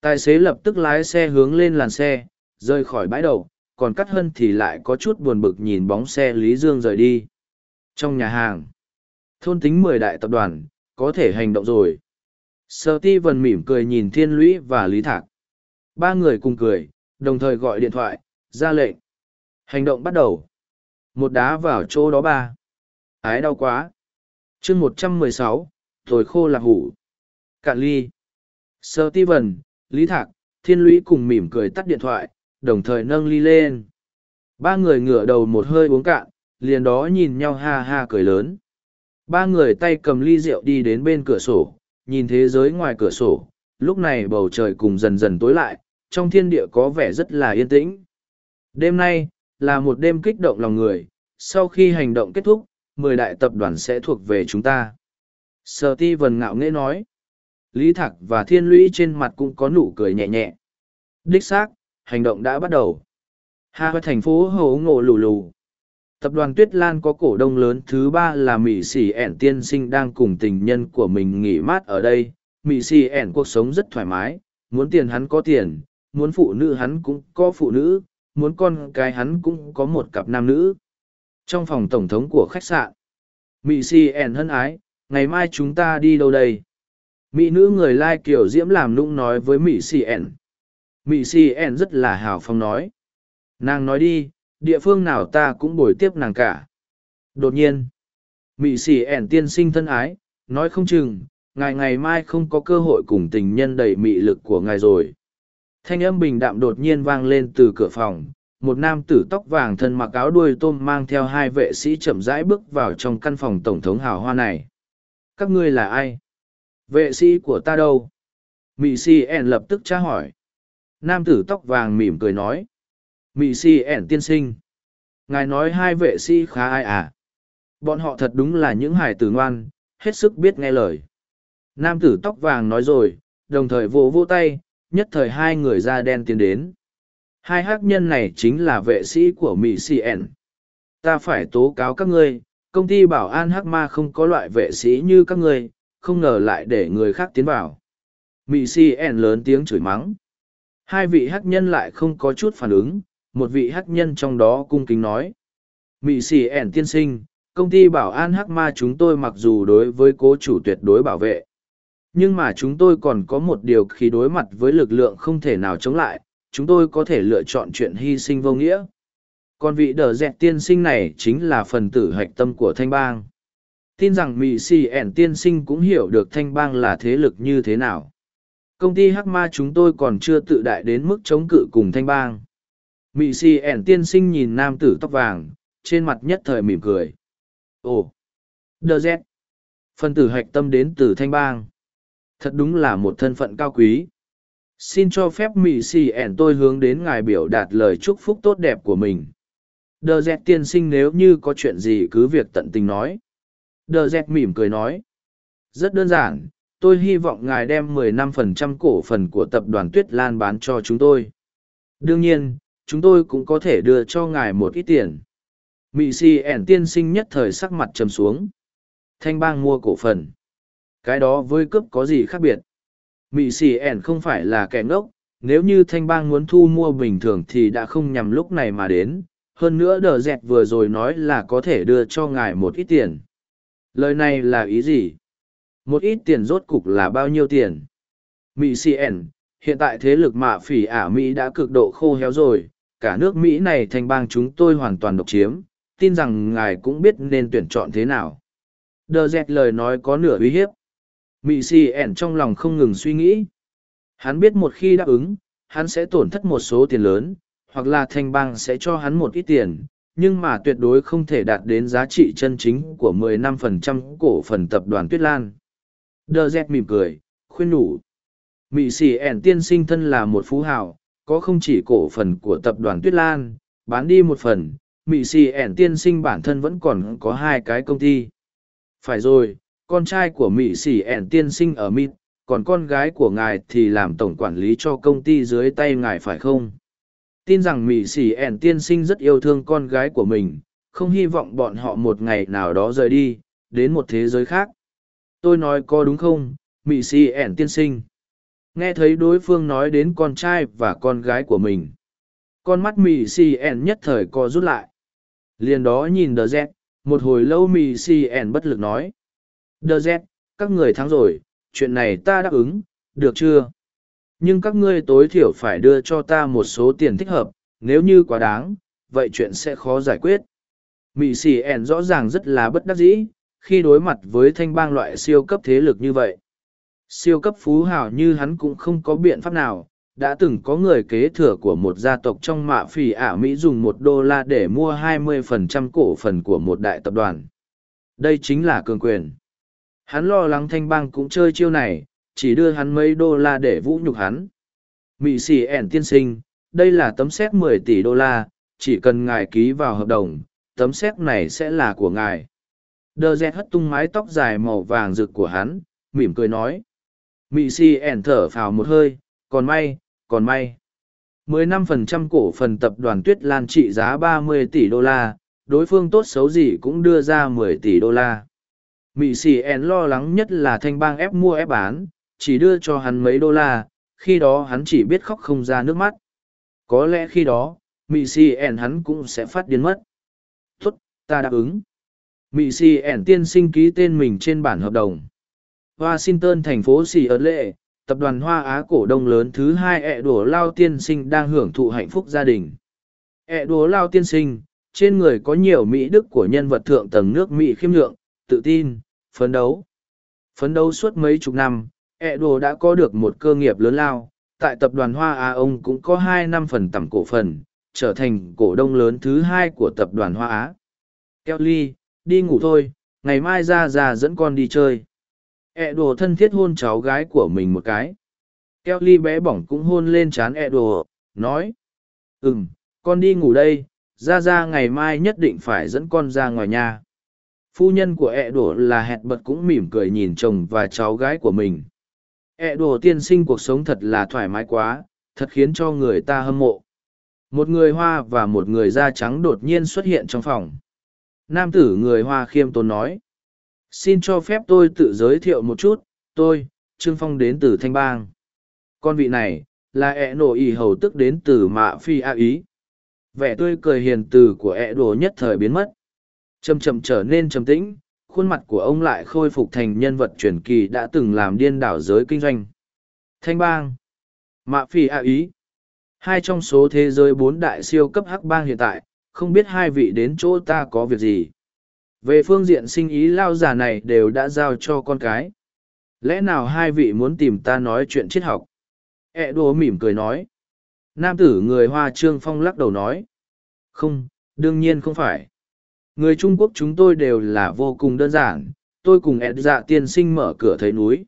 Tài xế lập tức lái xe hướng lên làn xe, rời khỏi bãi đầu, còn cắt hân thì lại có chút buồn bực nhìn bóng xe Lý Dương rời đi. Trong nhà hàng, thôn tính mười đại tập đoàn, có thể hành động rồi. Sở ti vần mỉm cười nhìn Thiên Lũy và Lý Thạc. Ba người cùng cười, đồng thời gọi điện thoại, ra lệnh. Hành động bắt đầu. Một đá vào chỗ đó ba. Ái đau quá chương một trăm mười sáu, thổi khô lạc hủ. Cạn ly. sơ ti vần, Lý Thạc, Thiên Lũy cùng mỉm cười tắt điện thoại, đồng thời nâng ly lên. Ba người ngửa đầu một hơi uống cạn, liền đó nhìn nhau ha ha cười lớn. Ba người tay cầm ly rượu đi đến bên cửa sổ, nhìn thế giới ngoài cửa sổ, lúc này bầu trời cùng dần dần tối lại, trong thiên địa có vẻ rất là yên tĩnh. Đêm nay, là một đêm kích động lòng người, sau khi hành động kết thúc, mười đại tập đoàn sẽ thuộc về chúng ta. Sở ti vần ngạo nghễ nói. Lý Thạc và Thiên Lũy trên mặt cũng có nụ cười nhẹ nhẹ. Đích xác, hành động đã bắt đầu. Hà thành phố hổ ngộ lù lù. Tập đoàn Tuyết Lan có cổ đông lớn thứ ba là Mỹ Sĩ ẻn tiên sinh đang cùng tình nhân của mình nghỉ mát ở đây. Mỹ Sĩ ẻn cuộc sống rất thoải mái, muốn tiền hắn có tiền, muốn phụ nữ hắn cũng có phụ nữ, muốn con cái hắn cũng có một cặp nam nữ. Trong phòng tổng thống của khách sạn, Mỹ si ẻn hân ái, ngày mai chúng ta đi đâu đây? Mỹ nữ người lai kiểu diễm làm nũng nói với Mỹ si ẻn. Mỹ si ẻn rất là hào phóng nói. Nàng nói đi, địa phương nào ta cũng bồi tiếp nàng cả. Đột nhiên, Mỹ si ẻn tiên sinh thân ái, nói không chừng, ngài ngày mai không có cơ hội cùng tình nhân đầy mị lực của ngài rồi. Thanh âm bình đạm đột nhiên vang lên từ cửa phòng, một nam tử tóc vàng thân mặc áo đuôi tôm mang theo hai vệ sĩ chậm rãi bước vào trong căn phòng tổng thống hào hoa này. Các ngươi là ai? Vệ sĩ của ta đâu? Mị Si ẻn lập tức tra hỏi. Nam tử tóc vàng mỉm cười nói. Mị Si ẻn tiên sinh. Ngài nói hai vệ sĩ khá ai à? Bọn họ thật đúng là những hải tử ngoan, hết sức biết nghe lời. Nam tử tóc vàng nói rồi, đồng thời vỗ vỗ tay, nhất thời hai người da đen tiến đến. Hai hắc nhân này chính là vệ sĩ của Mỹ CN. Ta phải tố cáo các ngươi, công ty bảo an hắc ma không có loại vệ sĩ như các ngươi, không ngờ lại để người khác tiến vào. Mỹ CN lớn tiếng chửi mắng. Hai vị hắc nhân lại không có chút phản ứng, một vị hắc nhân trong đó cung kính nói. Mỹ CN tiên sinh, công ty bảo an hắc ma chúng tôi mặc dù đối với cố chủ tuyệt đối bảo vệ nhưng mà chúng tôi còn có một điều khi đối mặt với lực lượng không thể nào chống lại chúng tôi có thể lựa chọn chuyện hy sinh vô nghĩa. Còn vị đờ dẹt tiên sinh này chính là phần tử hạch tâm của thanh bang. Tin rằng mỹ xì ẻn tiên sinh cũng hiểu được thanh bang là thế lực như thế nào. Công ty hắc ma chúng tôi còn chưa tự đại đến mức chống cự cùng thanh bang. Mỹ xì ẻn tiên sinh nhìn nam tử tóc vàng, trên mặt nhất thời mỉm cười. Ồ! Đờ dẹt! Phần tử hạch tâm đến từ thanh bang. Thật đúng là một thân phận cao quý xin cho phép mỹ xì ẻn tôi hướng đến ngài biểu đạt lời chúc phúc tốt đẹp của mình. Đờ dẹt tiên sinh nếu như có chuyện gì cứ việc tận tình nói. Đờ dẹt mỉm cười nói. Rất đơn giản, tôi hy vọng ngài đem 15% cổ phần của tập đoàn tuyết lan bán cho chúng tôi. Đương nhiên, chúng tôi cũng có thể đưa cho ngài một ít tiền. Mỹ xì ẻn tiên sinh nhất thời sắc mặt trầm xuống. Thanh bang mua cổ phần. Cái đó với cướp có gì khác biệt? Mị xì ẻn không phải là kẻ ngốc, nếu như thanh bang muốn thu mua bình thường thì đã không nhằm lúc này mà đến. Hơn nữa đờ dẹt vừa rồi nói là có thể đưa cho ngài một ít tiền. Lời này là ý gì? Một ít tiền rốt cục là bao nhiêu tiền? Mỹ cn hiện tại thế lực mạ phỉ ả mỹ đã cực độ khô héo rồi. Cả nước mỹ này thành bang chúng tôi hoàn toàn độc chiếm. Tin rằng ngài cũng biết nên tuyển chọn thế nào. Đờ dẹt lời nói có nửa uy hiếp. Mị xì ẻn trong lòng không ngừng suy nghĩ. Hắn biết một khi đáp ứng, hắn sẽ tổn thất một số tiền lớn, hoặc là thành bang sẽ cho hắn một ít tiền, nhưng mà tuyệt đối không thể đạt đến giá trị chân chính của 15% cổ phần tập đoàn Tuyết Lan. Đờ dẹt mỉm cười, khuyên nhủ. Mị xì ẻn tiên sinh thân là một phú hào, có không chỉ cổ phần của tập đoàn Tuyết Lan, bán đi một phần, Mị xì ẻn tiên sinh bản thân vẫn còn có hai cái công ty. Phải rồi, con trai của mỹ sĩ ẻn tiên sinh ở mít, còn con gái của ngài thì làm tổng quản lý cho công ty dưới tay ngài phải không? Tin rằng mỹ sĩ ẻn tiên sinh rất yêu thương con gái của mình, không hy vọng bọn họ một ngày nào đó rời đi, đến một thế giới khác. Tôi nói có đúng không, mỹ sĩ ẻn tiên sinh? Nghe thấy đối phương nói đến con trai và con gái của mình, con mắt mì cn nhất thời co rút lại. Liền đó nhìn đờ rét một hồi lâu mì cn bất lực nói. Đơ z, các người thắng rồi, chuyện này ta đáp ứng, được chưa? Nhưng các ngươi tối thiểu phải đưa cho ta một số tiền thích hợp, nếu như quá đáng, vậy chuyện sẽ khó giải quyết. Mị xì ẻn rõ ràng rất là bất đắc dĩ, khi đối mặt với thanh bang loại siêu cấp thế lực như vậy. Siêu cấp phú hào như hắn cũng không có biện pháp nào, đã từng có người kế thừa của một gia tộc trong mạ phỉ ả mỹ dùng một đô la để mua 20% cổ phần của một đại tập đoàn. Đây chính là cường quyền hắn lo lắng thanh bang cũng chơi chiêu này, chỉ đưa hắn mấy đô la để vũ nhục hắn. Mị xì ẻn tiên sinh, đây là tấm xét 10 tỷ đô la, chỉ cần ngài ký vào hợp đồng, tấm xét này sẽ là của ngài. Đờ dẹt hất tung mái tóc dài màu vàng rực của hắn, mỉm cười nói. Mị xì ẻn thở phào một hơi, còn may còn may. 15% cổ phần tập đoàn tuyết lan trị giá 30 tỷ đô la, đối phương tốt xấu gì cũng đưa ra 10 tỷ đô la mị xì ẻn lo lắng nhất là thanh bang ép mua ép bán, chỉ đưa cho hắn mấy đô la, khi đó hắn chỉ biết khóc không ra nước mắt. Có lẽ khi đó, mị xì ẻn hắn cũng sẽ phát điên mất. Tốt, ta đáp ứng. Mị xì ẻn tiên sinh ký tên mình trên bản hợp đồng. Washington, thành phố xì ớt lệ, tập đoàn hoa á cổ đông lớn thứ hai ẹ đổ lao tiên sinh đang hưởng thụ hạnh phúc gia đình. Ẹ đổ lao tiên sinh, trên người có nhiều mỹ đức của nhân vật thượng tầng nước mỹ khiêm lượng, tự tin phấn đấu. Phấn đấu suốt mấy chục năm ẹ đổ đã có được một cơ nghiệp lớn lao. Tại tập đoàn hoa á, ông cũng có hai năm phần tầm cổ phần, trở thành cổ đông lớn thứ hai của tập đoàn hoa á. Kelly đi ngủ thôi, ngày mai ra ra dẫn con đi chơi. Ẹ đồ thân thiết hôn cháu gái của mình một cái. Kelly bé bỏng cũng hôn lên trán ẹ đồ nói ừ m con đi ngủ đây, ra ra ngày mai nhất định phải dẫn con ra ngoài nhà phu nhân của ẹ Đổ là hẹn bật cũng mỉm cười nhìn chồng và cháu gái của mình. Ẹ Đổ tiên sinh cuộc sống thật là thoải mái quá, thật khiến cho người ta hâm mộ. Một người hoa và một người da trắng đột nhiên xuất hiện trong phòng. Nam tử người hoa khiêm tốn nói, xin cho phép tôi tự giới thiệu một chút, tôi, trương phong đến từ thanh bang. Con vị này là ẹ nổ ỉ hầu tức đến từ mạ phi a ý. Vẻ tươi cười hiền từ của ẹ đồ nhất thời biến mất chầm chậm trở nên trầm tĩnh, khuôn mặt của ông lại khôi phục thành nhân vật truyền kỳ đã từng làm điên đảo giới kinh doanh. Thanh bang. Mạ phi a ý. Hai trong số thế giới bốn đại siêu cấp hắc bang hiện tại, không biết hai vị đến chỗ ta có việc gì. Về phương diện sinh ý lao già này đều đã giao cho con cái. Lẽ nào hai vị muốn tìm ta nói chuyện triết học? E Ẹ đùa mỉm cười nói. Nam tử người hoa trương phong lắc đầu nói. Không, đương nhiên không phải người trung quốc chúng tôi đều là vô cùng đơn giản, tôi cùng ed dạ tiên sinh mở cửa thấy núi.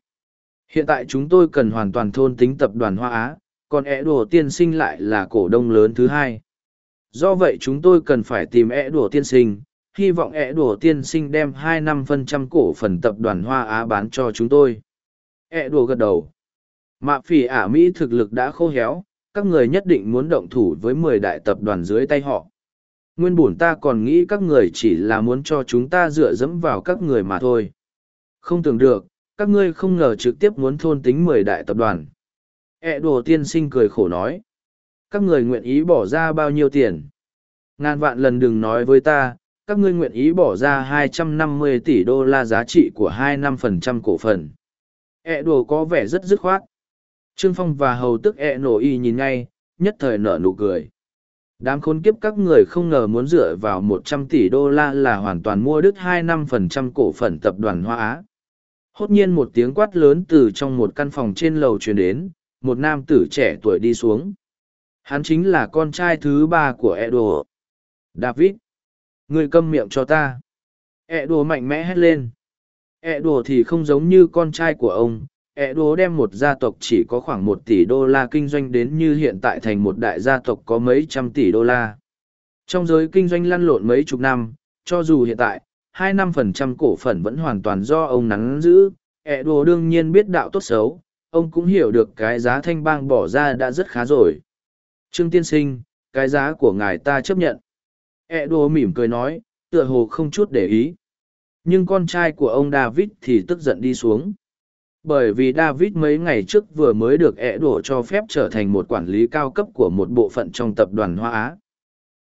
Hiện tại chúng tôi cần hoàn toàn thôn tính tập đoàn hoa á, còn ed đùa tiên sinh lại là cổ đông lớn thứ hai. Do vậy chúng tôi cần phải tìm ed đùa tiên sinh, hy vọng ẹ đùa tiên sinh đem hai năm phần trăm cổ phần tập đoàn hoa á bán cho chúng tôi. Ẹ đùa gật đầu. Mạ phỉ ả mỹ thực lực đã khô héo, các người nhất định muốn động thủ với mười đại tập đoàn dưới tay họ nguyên bổn ta còn nghĩ các người chỉ là muốn cho chúng ta dựa dẫm vào các người mà thôi không tưởng được các ngươi không ngờ trực tiếp muốn thôn tính mười đại tập đoàn E đồ tiên sinh cười khổ nói các người nguyện ý bỏ ra bao nhiêu tiền ngàn vạn lần đừng nói với ta các ngươi nguyện ý bỏ ra 250 tỷ đô la giá trị của 2 năm phần trăm cổ phần. E đồ có vẻ rất dứt khoát. Trương Phong và hầu tức e nổ y nhìn ngay, nhất thời nở nụ cười. Đám khốn kiếp các người không ngờ muốn dựa vào 100 tỷ đô la là hoàn toàn mua đứt 2 năm phần trăm cổ phần tập đoàn Hoa Á. Hốt nhiên một tiếng quát lớn từ trong một căn phòng trên lầu truyền đến, một nam tử trẻ tuổi đi xuống. Hắn chính là con trai thứ ba của Edo. David Người câm miệng cho ta Edo mạnh mẽ hét lên Edo thì không giống như con trai của ông ẹ đố đem một gia tộc chỉ có khoảng một tỷ đô la kinh doanh đến như hiện tại thành một đại gia tộc có mấy trăm tỷ đô la trong giới kinh doanh lăn lộn mấy chục năm cho dù hiện tại hai năm phần trăm cổ phần vẫn hoàn toàn do ông nắn giữ ẹ đố đương nhiên biết đạo tốt xấu ông cũng hiểu được cái giá thanh bang bỏ ra đã rất khá rồi trương tiên sinh cái giá của ngài ta chấp nhận Ẹ đố mỉm cười nói, tựa hồ không chút để ý. Nhưng con trai của ông David thì tức giận đi xuống. Bởi vì David mấy ngày trước vừa mới được ẹ đổ cho phép trở thành một quản lý cao cấp của một bộ phận trong tập đoàn Hoa Á.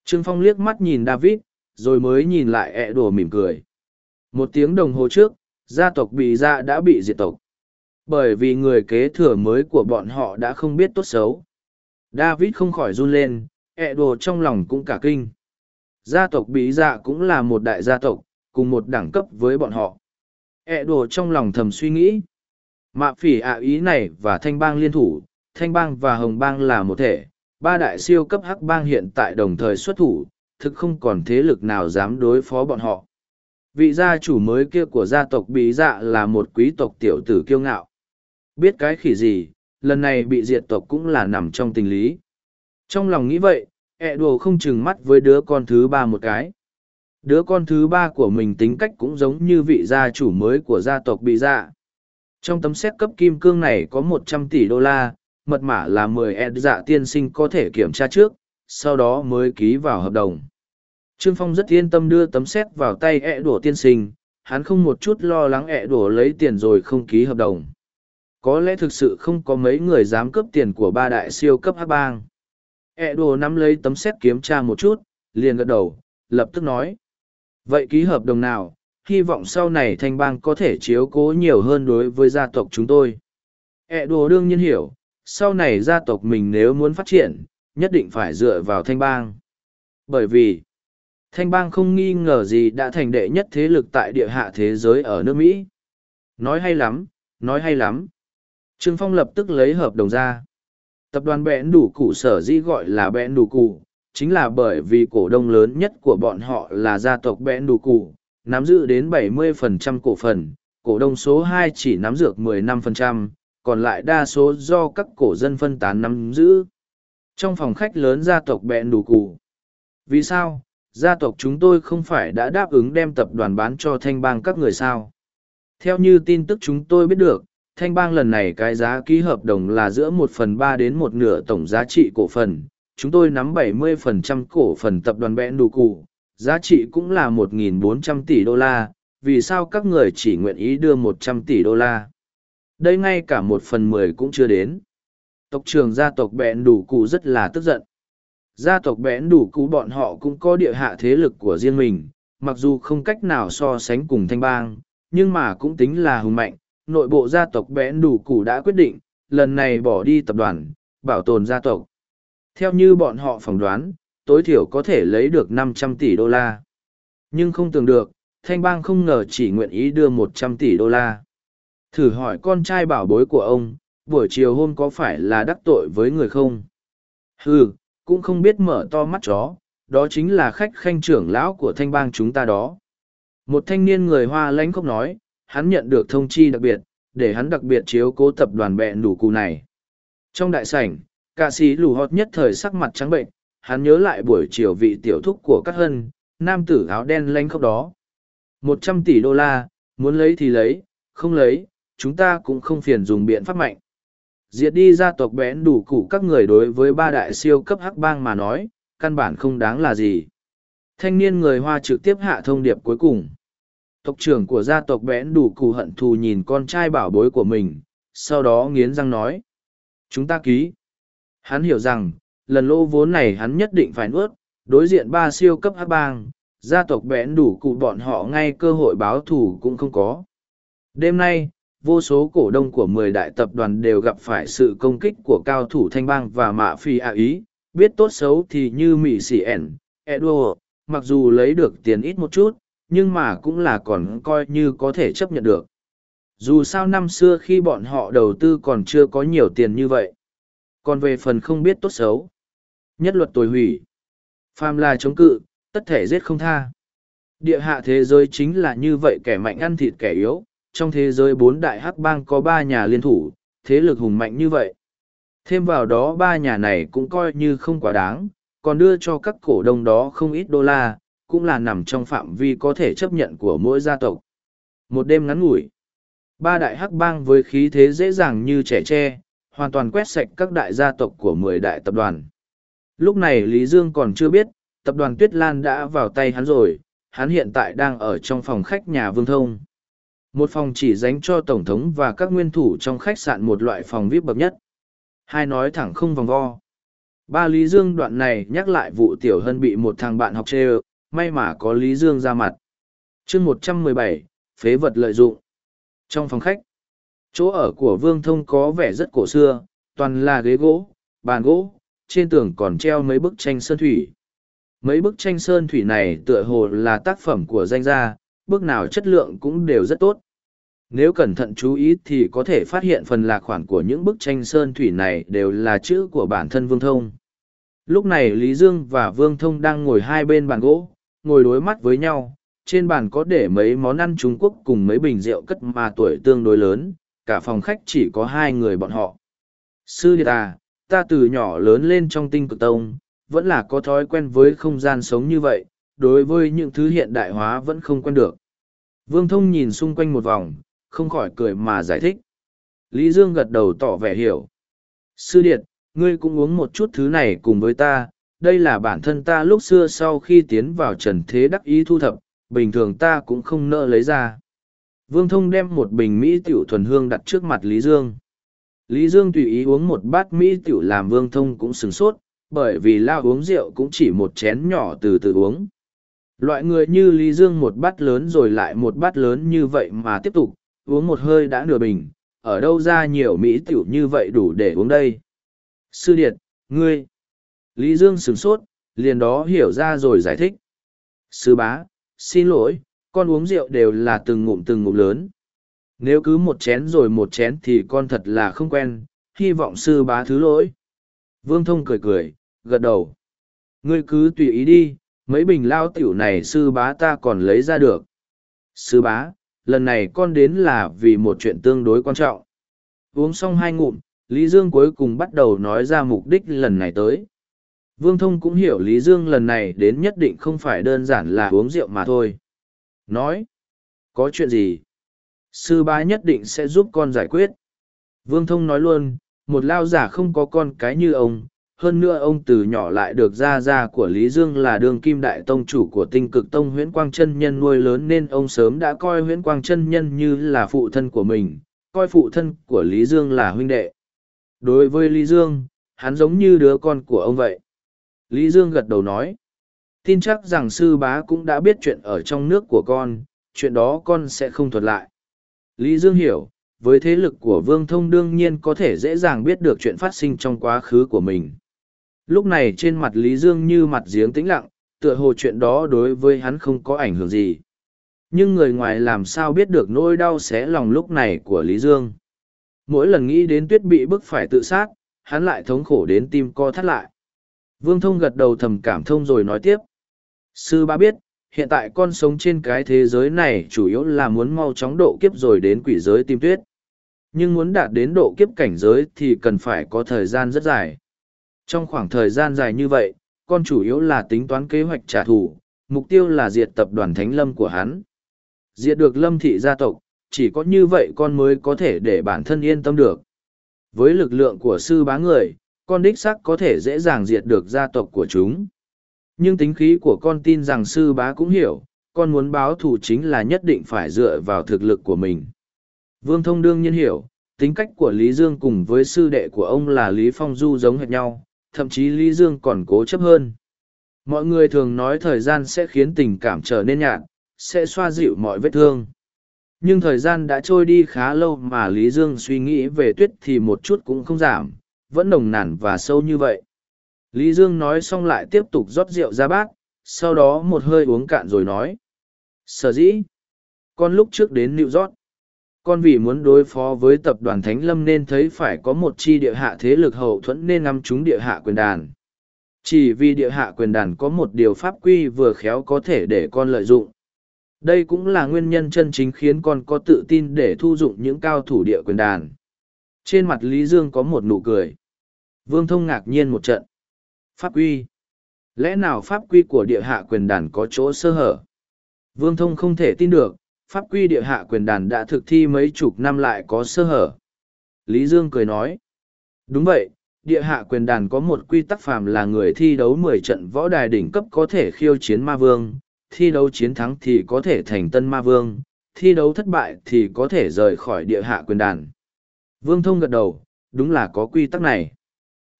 Trương Phong liếc mắt nhìn David, rồi mới nhìn lại ẹ đổ mỉm cười. Một tiếng đồng hồ trước, gia tộc bị ra dạ đã bị diệt tộc. Bởi vì người kế thừa mới của bọn họ đã không biết tốt xấu. David không khỏi run lên, ẹ đồ trong lòng cũng cả kinh. Gia tộc bí dạ cũng là một đại gia tộc, cùng một đẳng cấp với bọn họ. ẹ đồ trong lòng thầm suy nghĩ. Mạ phỉ ạ ý này và thanh bang liên thủ, thanh bang và hồng bang là một thể. Ba đại siêu cấp hắc bang hiện tại đồng thời xuất thủ, thực không còn thế lực nào dám đối phó bọn họ. Vị gia chủ mới kia của gia tộc bí dạ là một quý tộc tiểu tử kiêu ngạo. Biết cái khỉ gì, lần này bị diệt tộc cũng là nằm trong tình lý. Trong lòng nghĩ vậy, ẹ đồ không chừng mắt với đứa con thứ ba một cái. Đứa con thứ ba của mình tính cách cũng giống như vị gia chủ mới của gia tộc bị dạ. Trong tấm xét cấp kim cương này có một trăm tỷ đô la, mật mã là mười ed dạ tiên sinh có thể kiểm tra trước, sau đó mới ký vào hợp đồng. Trương Phong rất yên tâm đưa tấm xét vào tay ẹ đùa tiên sinh, hắn không một chút lo lắng ẹ đùa lấy tiền rồi không ký hợp đồng. Có lẽ thực sự không có mấy người dám cướp tiền của ba đại siêu cấp hắc bang. ẹ đùa nắm lấy tấm xét kiếm tra một chút, liền gật đầu, lập tức nói. Vậy ký hợp đồng nào, hy vọng sau này thanh bang có thể chiếu cố nhiều hơn đối với gia tộc chúng tôi. ẹ đổ đương nhiên hiểu, sau này gia tộc mình nếu muốn phát triển, nhất định phải dựa vào thanh bang. Bởi vì, thanh bang không nghi ngờ gì đã thành đệ nhất thế lực tại địa hạ thế giới ở nước Mỹ. Nói hay lắm, nói hay lắm. Trương Phong lập tức lấy hợp đồng ra. Tập đoàn bẽn đủ cụ sở dĩ gọi là bẽn đủ cụ, chính là bởi vì cổ đông lớn nhất của bọn họ là gia tộc bẽn đủ cụ, nắm giữ đến 70% cổ phần, cổ đông số 2 chỉ nắm giữ 15%, còn lại đa số do các cổ dân phân tán nắm giữ. Trong phòng khách lớn gia tộc bẹn đủ cụ. Vì sao? Gia tộc chúng tôi không phải đã đáp ứng đem tập đoàn bán cho thanh bang các người sao? Theo như tin tức chúng tôi biết được, thanh bang lần này cái giá ký hợp đồng là giữa một phần ba đến một nửa tổng giá trị cổ phần. Chúng tôi nắm 70% cổ phần tập đoàn bẹn đủ cụ, giá trị cũng là 1.400 tỷ đô la. Vì sao các người chỉ nguyện ý đưa 100 tỷ đô la? Đây ngay cả một phần mười cũng chưa đến. Tộc trưởng gia tộc bẹn đủ cụ rất là tức giận. Gia tộc Bẹn đủ cụ bọn họ cũng có địa hạ thế lực của riêng mình, mặc dù không cách nào so sánh cùng thanh bang, nhưng mà cũng tính là hùng mạnh. Nội bộ gia tộc bẽn đủ cụ đã quyết định, lần này bỏ đi tập đoàn, bảo tồn gia tộc. Theo như bọn họ phỏng đoán, tối thiểu có thể lấy được năm trăm tỷ đô la. Nhưng không tưởng được, thanh bang không ngờ chỉ nguyện ý đưa một trăm tỷ đô la. Thử hỏi con trai bảo bối của ông, buổi chiều hôm có phải là đắc tội với người không? Ừ, cũng không biết mở to mắt chó, đó chính là khách khanh trưởng lão của thanh bang chúng ta đó. Một thanh niên người hoa lãnh khóc nói, hắn nhận được thông chi đặc biệt, để hắn đặc biệt chiếu cố tập đoàn bẹ đủ cụ này. Trong đại sảnh, ca sĩ lù hót nhất thời sắc mặt trắng bệnh, hắn nhớ lại buổi chiều vị tiểu thúc của các hân, nam tử áo đen lanh khóc đó. Một trăm tỷ đô la, muốn lấy thì lấy, không lấy, chúng ta cũng không phiền dùng biện pháp mạnh. Diệt đi gia tộc bẽn đủ cụ các người đối với ba đại siêu cấp hắc bang mà nói căn bản không đáng là gì. Thanh niên người hoa trực tiếp hạ thông điệp cuối cùng. Tộc trưởng của gia tộc bẽn đủ cụ hận thù nhìn con trai bảo bối của mình sau đó nghiến răng nói chúng ta ký. Hắn hiểu rằng lần lỗ vốn này hắn nhất định phải nuốt, đối diện ba siêu cấp hắc bang, gia tộc bẽn đủ cụ bọn họ ngay cơ hội báo thù cũng không có. Đêm nay, vô số cổ đông của mười đại tập đoàn đều gặp phải sự công kích của cao thủ thanh bang và mạ phi ạ ý. Biết tốt xấu thì như mỹ Sĩ ẻn edward, mặc dù lấy được tiền ít một chút, nhưng mà cũng là còn coi như có thể chấp nhận được. Dù sao năm xưa khi bọn họ đầu tư còn chưa có nhiều tiền như vậy. Còn về phần không biết tốt xấu nhất luật tồi hủy phàm là chống cự tất thể giết không tha địa hạ thế giới chính là như vậy kẻ mạnh ăn thịt kẻ yếu trong thế giới bốn đại hắc bang có ba nhà liên thủ, thế lực hùng mạnh như vậy. Thêm vào đó ba nhà này cũng coi như không quá đáng, còn đưa cho các cổ đông đó không ít đô la, cũng là nằm trong phạm vi có thể chấp nhận của mỗi gia tộc. Một đêm ngắn ngủi, ba đại hắc bang với khí thế dễ dàng như trẻ tre, hoàn toàn quét sạch các đại gia tộc của mười đại tập đoàn. Lúc này Lý Dương còn chưa biết, tập đoàn Tuyết Lan đã vào tay hắn rồi, hắn hiện tại đang ở trong phòng khách nhà Vương Thông. Một phòng chỉ dành cho Tổng thống và các nguyên thủ trong khách sạn một loại phòng VIP bậc nhất. Hai nói thẳng không vòng vo. Ba Lý Dương đoạn này nhắc lại vụ Tiểu Hân bị một thằng bạn học chê may mà có Lý Dương ra mặt. chương một trăm mười bảy phế vật lợi dụng. Trong phòng khách, chỗ ở của Vương Thông có vẻ rất cổ xưa, toàn là ghế gỗ, bàn gỗ, trên tường còn treo mấy bức tranh sơn thủy. Mấy bức tranh sơn thủy này tựa hồ là tác phẩm của danh gia, bức nào chất lượng cũng đều rất tốt. Nếu cẩn thận chú ý thì có thể phát hiện phần lạc khoản của những bức tranh sơn thủy này đều là chữ của bản thân Vương Thông. Lúc này Lý Dương và Vương Thông đang ngồi hai bên bàn gỗ, ngồi đối mắt với nhau. Trên bàn có để mấy món ăn Trung Quốc cùng mấy bình rượu cất mà tuổi tương đối lớn, cả phòng khách chỉ có hai người bọn họ. Sư Điệt à, ta từ nhỏ lớn lên trong tinh cực tông, vẫn là có thói quen với không gian sống như vậy, đối với những thứ hiện đại hóa vẫn không quen được. Vương Thông nhìn xung quanh một vòng, không khỏi cười mà giải thích. Lý Dương gật đầu tỏ vẻ hiểu. Sư Điệt, ngươi cũng uống một chút thứ này cùng với ta, đây là bản thân ta lúc xưa sau khi tiến vào trần thế đắc ý thu thập, bình thường ta cũng không nỡ lấy ra. Vương Thông đem một bình Mỹ tiểu thuần hương đặt trước mặt Lý Dương. Lý Dương tùy ý uống một bát Mỹ tiểu làm Vương Thông cũng sừng sốt, bởi vì lao uống rượu cũng chỉ một chén nhỏ từ từ uống. Loại người như Lý Dương một bát lớn rồi lại một bát lớn như vậy mà tiếp tục, uống một hơi đã nửa bình, ở đâu ra nhiều Mỹ tiểu như vậy đủ để uống đây. Sư Điệt, ngươi. Lý Dương sửng sốt, liền đó hiểu ra rồi giải thích. Sư bá, xin lỗi, con uống rượu đều là từng ngụm từng ngụm lớn. Nếu cứ một chén rồi một chén thì con thật là không quen, hy vọng sư bá thứ lỗi. Vương Thông cười cười, gật đầu. Ngươi cứ tùy ý đi, mấy bình lao tiểu này sư bá ta còn lấy ra được. Sư bá, lần này con đến là vì một chuyện tương đối quan trọng. Uống xong hai ngụm, Lý Dương cuối cùng bắt đầu nói ra mục đích lần này tới. Vương Thông cũng hiểu Lý Dương lần này đến nhất định không phải đơn giản là uống rượu mà thôi. Nói, có chuyện gì? Sư bá nhất định sẽ giúp con giải quyết. Vương Thông nói luôn, một lao giả không có con cái như ông, hơn nữa ông từ nhỏ lại được gia gia của Lý Dương là đường kim đại tông chủ của tinh cực tông huyễn quang chân nhân nuôi lớn nên ông sớm đã coi huyễn quang chân nhân như là phụ thân của mình, coi phụ thân của Lý Dương là huynh đệ. Đối với Lý Dương, hắn giống như đứa con của ông vậy. Lý Dương gật đầu nói, tin chắc rằng sư bá cũng đã biết chuyện ở trong nước của con, chuyện đó con sẽ không thuật lại. Lý Dương hiểu, với thế lực của Vương Thông đương nhiên có thể dễ dàng biết được chuyện phát sinh trong quá khứ của mình. Lúc này trên mặt Lý Dương như mặt giếng tĩnh lặng, tựa hồ chuyện đó đối với hắn không có ảnh hưởng gì. Nhưng người ngoài làm sao biết được nỗi đau xé lòng lúc này của Lý Dương. Mỗi lần nghĩ đến tuyết bị bức phải tự sát, hắn lại thống khổ đến tim co thắt lại. Vương Thông gật đầu thầm cảm thông rồi nói tiếp. Sư ba biết, hiện tại con sống trên cái thế giới này chủ yếu là muốn mau chóng độ kiếp rồi đến quỷ giới tim tuyết. Nhưng muốn đạt đến độ kiếp cảnh giới thì cần phải có thời gian rất dài. Trong khoảng thời gian dài như vậy, con chủ yếu là tính toán kế hoạch trả thù, mục tiêu là diệt tập đoàn Thánh Lâm của hắn. Diệt được Lâm thị gia tộc, chỉ có như vậy con mới có thể để bản thân yên tâm được. Với lực lượng của sư bá người, con đích sắc có thể dễ dàng diệt được gia tộc của chúng. Nhưng tính khí của con tin rằng sư bá cũng hiểu, con muốn báo thù chính là nhất định phải dựa vào thực lực của mình. Vương Thông đương nhiên hiểu, tính cách của Lý Dương cùng với sư đệ của ông là Lý Phong Du giống hệt nhau, thậm chí Lý Dương còn cố chấp hơn. Mọi người thường nói thời gian sẽ khiến tình cảm trở nên nhạt, sẽ xoa dịu mọi vết thương. Nhưng thời gian đã trôi đi khá lâu mà Lý Dương suy nghĩ về tuyết thì một chút cũng không giảm, vẫn nồng nàn và sâu như vậy. Lý Dương nói xong lại tiếp tục rót rượu ra bát, sau đó một hơi uống cạn rồi nói. Sở dĩ, con lúc trước đến New York, con vì muốn đối phó với tập đoàn Thánh Lâm nên thấy phải có một chi địa hạ thế lực hậu thuẫn nên ngắm chúng địa hạ quyền đàn. Chỉ vì địa hạ quyền đàn có một điều pháp quy vừa khéo có thể để con lợi dụng. Đây cũng là nguyên nhân chân chính khiến con có tự tin để thu dụng những cao thủ địa quyền đàn. Trên mặt Lý Dương có một nụ cười. Vương Thông ngạc nhiên một trận. Pháp quy. Lẽ nào pháp quy của địa hạ quyền đàn có chỗ sơ hở? Vương Thông không thể tin được, pháp quy địa hạ quyền đàn đã thực thi mấy chục năm lại có sơ hở. Lý Dương cười nói. Đúng vậy, địa hạ quyền đàn có một quy tắc phàm là người thi đấu mười trận võ đài đỉnh cấp có thể khiêu chiến ma vương, thi đấu chiến thắng thì có thể thành tân ma vương, thi đấu thất bại thì có thể rời khỏi địa hạ quyền đàn. Vương Thông gật đầu, đúng là có quy tắc này.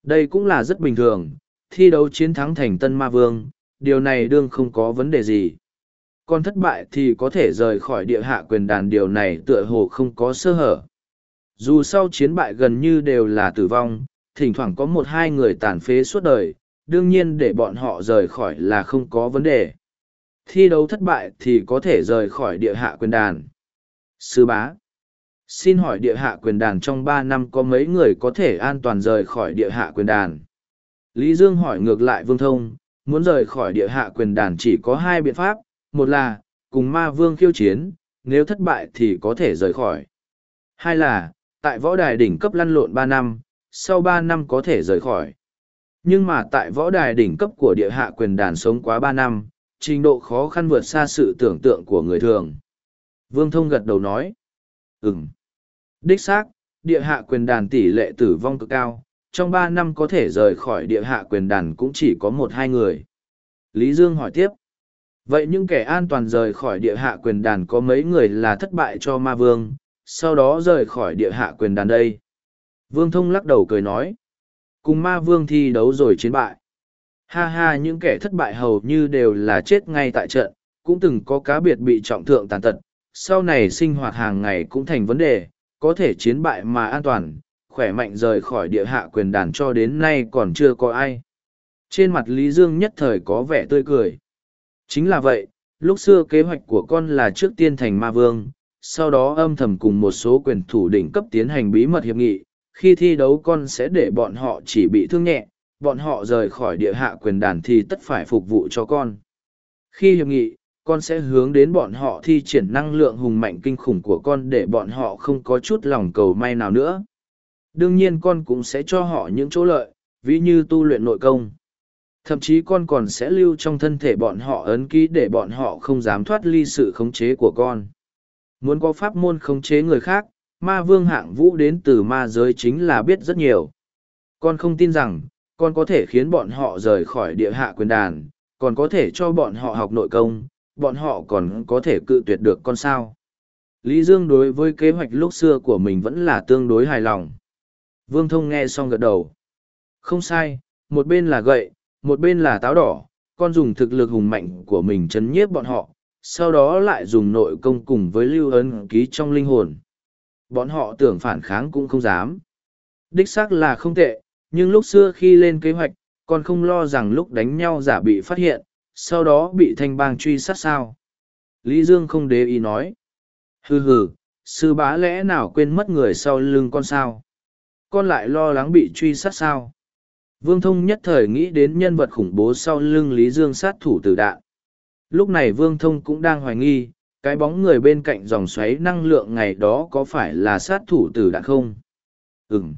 Đây cũng là rất bình thường, thi đấu chiến thắng thành tân ma vương, điều này đương không có vấn đề gì. Còn thất bại thì có thể rời khỏi địa hạ quyền đàn điều này tựa hồ không có sơ hở. Dù sau chiến bại gần như đều là tử vong, thỉnh thoảng có một hai người tàn phế suốt đời, đương nhiên để bọn họ rời khỏi là không có vấn đề. Thi đấu thất bại thì có thể rời khỏi địa hạ quyền đàn. Sư bá Xin hỏi địa hạ quyền đàn trong ba năm có mấy người có thể an toàn rời khỏi địa hạ quyền đàn? Lý Dương hỏi ngược lại Vương Thông, muốn rời khỏi địa hạ quyền đàn chỉ có hai biện pháp, một là, cùng ma vương khiêu chiến, nếu thất bại thì có thể rời khỏi. Hai là, tại võ đài đỉnh cấp lăn lộn ba năm, sau ba năm có thể rời khỏi. Nhưng mà tại võ đài đỉnh cấp của địa hạ quyền đàn sống quá ba năm, trình độ khó khăn vượt xa sự tưởng tượng của người thường. Vương Thông gật đầu nói. Ừm. Đích xác, địa hạ quyền đàn tỷ lệ tử vong cực cao, trong ba năm có thể rời khỏi địa hạ quyền đàn cũng chỉ có một hai người. Lý Dương hỏi tiếp. Vậy những kẻ an toàn rời khỏi địa hạ quyền đàn có mấy người là thất bại cho ma vương, sau đó rời khỏi địa hạ quyền đàn đây? Vương Thông lắc đầu cười nói. Cùng ma vương thi đấu rồi chiến bại. Ha ha những kẻ thất bại hầu như đều là chết ngay tại trận, cũng từng có cá biệt bị trọng thượng tàn tật, sau này sinh hoạt hàng ngày cũng thành vấn đề, có thể chiến bại mà an toàn, khỏe mạnh rời khỏi địa hạ quyền đàn cho đến nay còn chưa có ai. Trên mặt Lý Dương nhất thời có vẻ tươi cười. Chính là vậy, lúc xưa kế hoạch của con là trước tiên thành ma vương, sau đó âm thầm cùng một số quyền thủ đỉnh cấp tiến hành bí mật hiệp nghị, khi thi đấu con sẽ để bọn họ chỉ bị thương nhẹ, bọn họ rời khỏi địa hạ quyền đàn thì tất phải phục vụ cho con. Khi hiệp nghị, con sẽ hướng đến bọn họ thi triển năng lượng hùng mạnh kinh khủng của con để bọn họ không có chút lòng cầu may nào nữa. Đương nhiên con cũng sẽ cho họ những chỗ lợi, ví như tu luyện nội công. Thậm chí con còn sẽ lưu trong thân thể bọn họ ấn ký để bọn họ không dám thoát ly sự khống chế của con. Muốn có pháp môn khống chế người khác, ma vương hạng vũ đến từ ma giới chính là biết rất nhiều. Con không tin rằng, con có thể khiến bọn họ rời khỏi địa hạ quyền đàn, còn có thể cho bọn họ học nội công, bọn họ còn có thể cự tuyệt được con sao. Lý Dương đối với kế hoạch lúc xưa của mình vẫn là tương đối hài lòng. Vương Thông nghe xong gật đầu. Không sai, một bên là gậy, một bên là táo đỏ, con dùng thực lực hùng mạnh của mình chấn nhiếp bọn họ, sau đó lại dùng nội công cùng với lưu ấn ký trong linh hồn. Bọn họ tưởng phản kháng cũng không dám. Đích xác là không tệ, nhưng lúc xưa khi lên kế hoạch, còn không lo rằng lúc đánh nhau giả bị phát hiện, sau đó bị thanh bang truy sát sao. Lý Dương không đế ý nói. Hừ hừ, sư bá lẽ nào quên mất người sau lưng con sao? Con lại lo lắng bị truy sát sao? Vương Thông nhất thời nghĩ đến nhân vật khủng bố sau lưng Lý Dương sát thủ tử đạn. Lúc này Vương Thông cũng đang hoài nghi, cái bóng người bên cạnh dòng xoáy năng lượng ngày đó có phải là sát thủ tử đạn không? Ừm,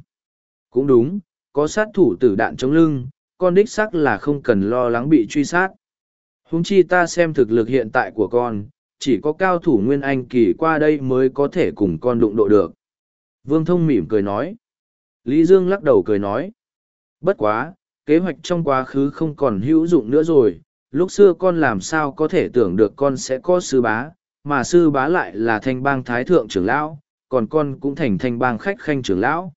cũng đúng, có sát thủ tử đạn chống lưng, con đích sắc là không cần lo lắng bị truy sát. Húng chi ta xem thực lực hiện tại của con, chỉ có cao thủ Nguyên Anh kỳ qua đây mới có thể cùng con đụng độ được. Vương Thông mỉm cười nói. Lý Dương lắc đầu cười nói. Bất quá, kế hoạch trong quá khứ không còn hữu dụng nữa rồi, lúc xưa con làm sao có thể tưởng được con sẽ có sư bá, mà sư bá lại là thanh bang thái thượng trưởng lão, còn con cũng thành thanh bang khách khanh trưởng lão.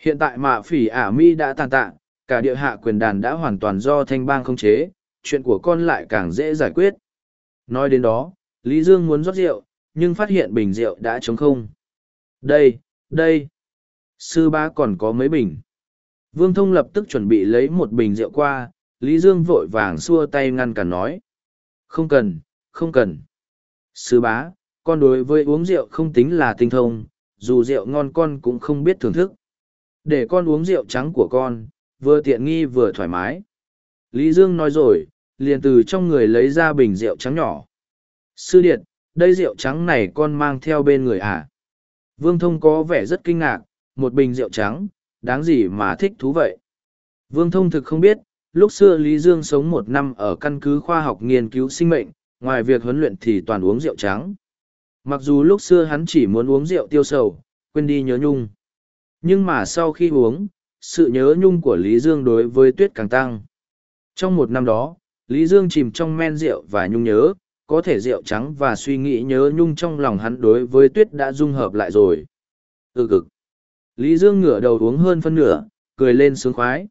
Hiện tại mạ phỉ ả mi đã tàn tạ, cả địa hạ quyền đàn đã hoàn toàn do thanh bang không chế, chuyện của con lại càng dễ giải quyết. Nói đến đó, Lý Dương muốn rót rượu, nhưng phát hiện bình rượu đã trống không. Đây, đây. Sư bá còn có mấy bình. Vương Thông lập tức chuẩn bị lấy một bình rượu qua, Lý Dương vội vàng xua tay ngăn cản nói. Không cần, không cần. Sư bá, con đối với uống rượu không tính là tinh thông, dù rượu ngon con cũng không biết thưởng thức. Để con uống rượu trắng của con, vừa tiện nghi vừa thoải mái. Lý Dương nói rồi, liền từ trong người lấy ra bình rượu trắng nhỏ. Sư Điệt, đây rượu trắng này con mang theo bên người à? Vương Thông có vẻ rất kinh ngạc, một bình rượu trắng, đáng gì mà thích thú vậy? Vương Thông thực không biết, lúc xưa Lý Dương sống một năm ở căn cứ khoa học nghiên cứu sinh mệnh, ngoài việc huấn luyện thì toàn uống rượu trắng. Mặc dù lúc xưa hắn chỉ muốn uống rượu tiêu sầu, quên đi nhớ nhung. Nhưng mà sau khi uống, sự nhớ nhung của Lý Dương đối với tuyết càng tăng. Trong một năm đó, Lý Dương chìm trong men rượu và nhung nhớ, có thể rượu trắng và suy nghĩ nhớ nhung trong lòng hắn đối với tuyết đã dung hợp lại rồi. Ừ cực. Lý Dương ngửa đầu uống hơn phân nửa, cười lên sướng khoái.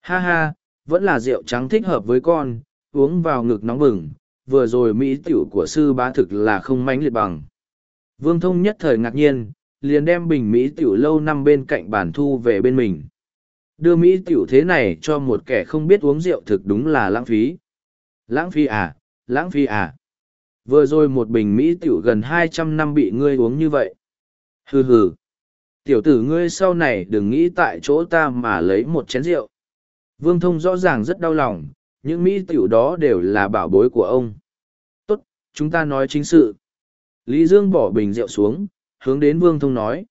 Ha ha, vẫn là rượu trắng thích hợp với con, uống vào ngực nóng bừng, vừa rồi mỹ tiểu của sư bá thực là không mánh liệt bằng. Vương Thông nhất thời ngạc nhiên, liền đem bình mỹ tiểu lâu năm bên cạnh bản thu về bên mình. Đưa mỹ tiểu thế này cho một kẻ không biết uống rượu thực đúng là lãng phí. Lãng phí à, lãng phí à. Vừa rồi một bình mỹ tiểu gần hai trăm năm bị ngươi uống như vậy. Hừ hừ. Tiểu tử ngươi sau này đừng nghĩ tại chỗ ta mà lấy một chén rượu. Vương Thông rõ ràng rất đau lòng, những mỹ tiểu đó đều là bảo bối của ông. Tốt, chúng ta nói chính sự. Lý Dương bỏ bình rượu xuống, hướng đến Vương Thông nói.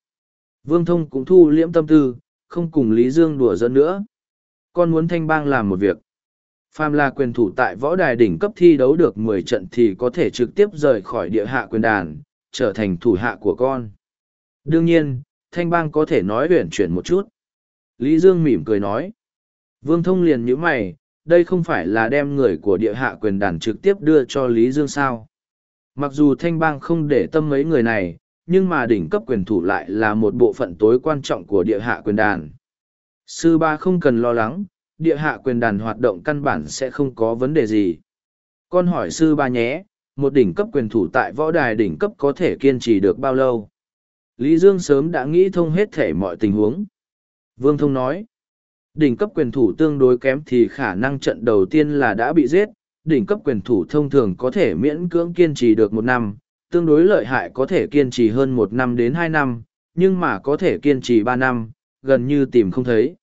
Vương Thông cũng thu liễm tâm tư, không cùng Lý Dương đùa giỡn nữa. Con muốn thanh bang làm một việc. Phàm là quyền thủ tại võ đài đỉnh cấp thi đấu được mười trận thì có thể trực tiếp rời khỏi địa hạ quyền đàn, trở thành thủ hạ của con. Đương nhiên, thanh bang có thể nói uyển chuyển một chút. Lý Dương mỉm cười nói. Vương Thông liền như mày, đây không phải là đem người của địa hạ quyền đàn trực tiếp đưa cho Lý Dương sao. Mặc dù thanh bang không để tâm mấy người này, nhưng mà đỉnh cấp quyền thủ lại là một bộ phận tối quan trọng của địa hạ quyền đàn. Sư ba không cần lo lắng, địa hạ quyền đàn hoạt động căn bản sẽ không có vấn đề gì. Con hỏi sư ba nhé, một đỉnh cấp quyền thủ tại võ đài đỉnh cấp có thể kiên trì được bao lâu? Lý Dương sớm đã nghĩ thông hết thể mọi tình huống. Vương Thông nói, đỉnh cấp quyền thủ tương đối kém thì khả năng trận đầu tiên là đã bị giết, đỉnh cấp quyền thủ thông thường có thể miễn cưỡng kiên trì được một năm, tương đối lợi hại có thể kiên trì hơn một năm đến hai năm, nhưng mà có thể kiên trì ba năm, gần như tìm không thấy.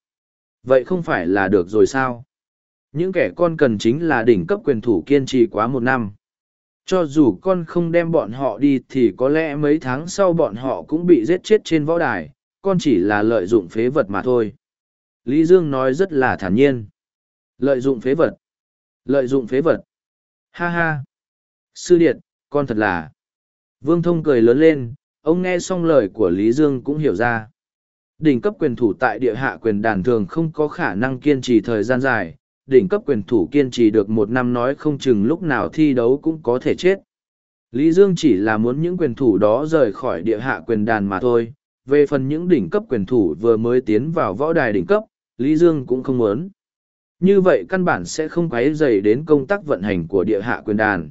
Vậy không phải là được rồi sao? Những kẻ con cần chính là đỉnh cấp quyền thủ kiên trì quá một năm. Cho dù con không đem bọn họ đi thì có lẽ mấy tháng sau bọn họ cũng bị giết chết trên võ đài, con chỉ là lợi dụng phế vật mà thôi. Lý Dương nói rất là thản nhiên. Lợi dụng phế vật. Lợi dụng phế vật. Ha ha. Sư điện, con thật là. Vương Thông cười lớn lên, ông nghe xong lời của Lý Dương cũng hiểu ra. Đỉnh cấp quyền thủ tại địa hạ quyền đàn thường không có khả năng kiên trì thời gian dài, đỉnh cấp quyền thủ kiên trì được một năm nói không chừng lúc nào thi đấu cũng có thể chết. Lý Dương chỉ là muốn những quyền thủ đó rời khỏi địa hạ quyền đàn mà thôi. Về phần những đỉnh cấp quyền thủ vừa mới tiến vào võ đài đỉnh cấp, Lý Dương cũng không muốn. Như vậy căn bản sẽ không quấy dày đến công tác vận hành của địa hạ quyền đàn.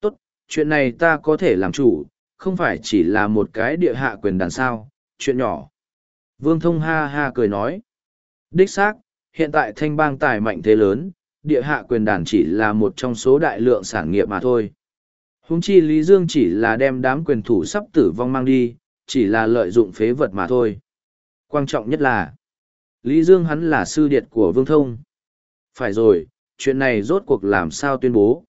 Tốt, chuyện này ta có thể làm chủ, không phải chỉ là một cái địa hạ quyền đàn sao, chuyện nhỏ. Vương Thông ha ha cười nói. Đích xác, hiện tại thanh bang tài mạnh thế lớn, địa hạ quyền đàn chỉ là một trong số đại lượng sản nghiệp mà thôi. Húng chi Lý Dương chỉ là đem đám quyền thủ sắp tử vong mang đi, chỉ là lợi dụng phế vật mà thôi. Quan trọng nhất là, Lý Dương hắn là sư điệt của Vương Thông. Phải rồi, chuyện này rốt cuộc làm sao tuyên bố.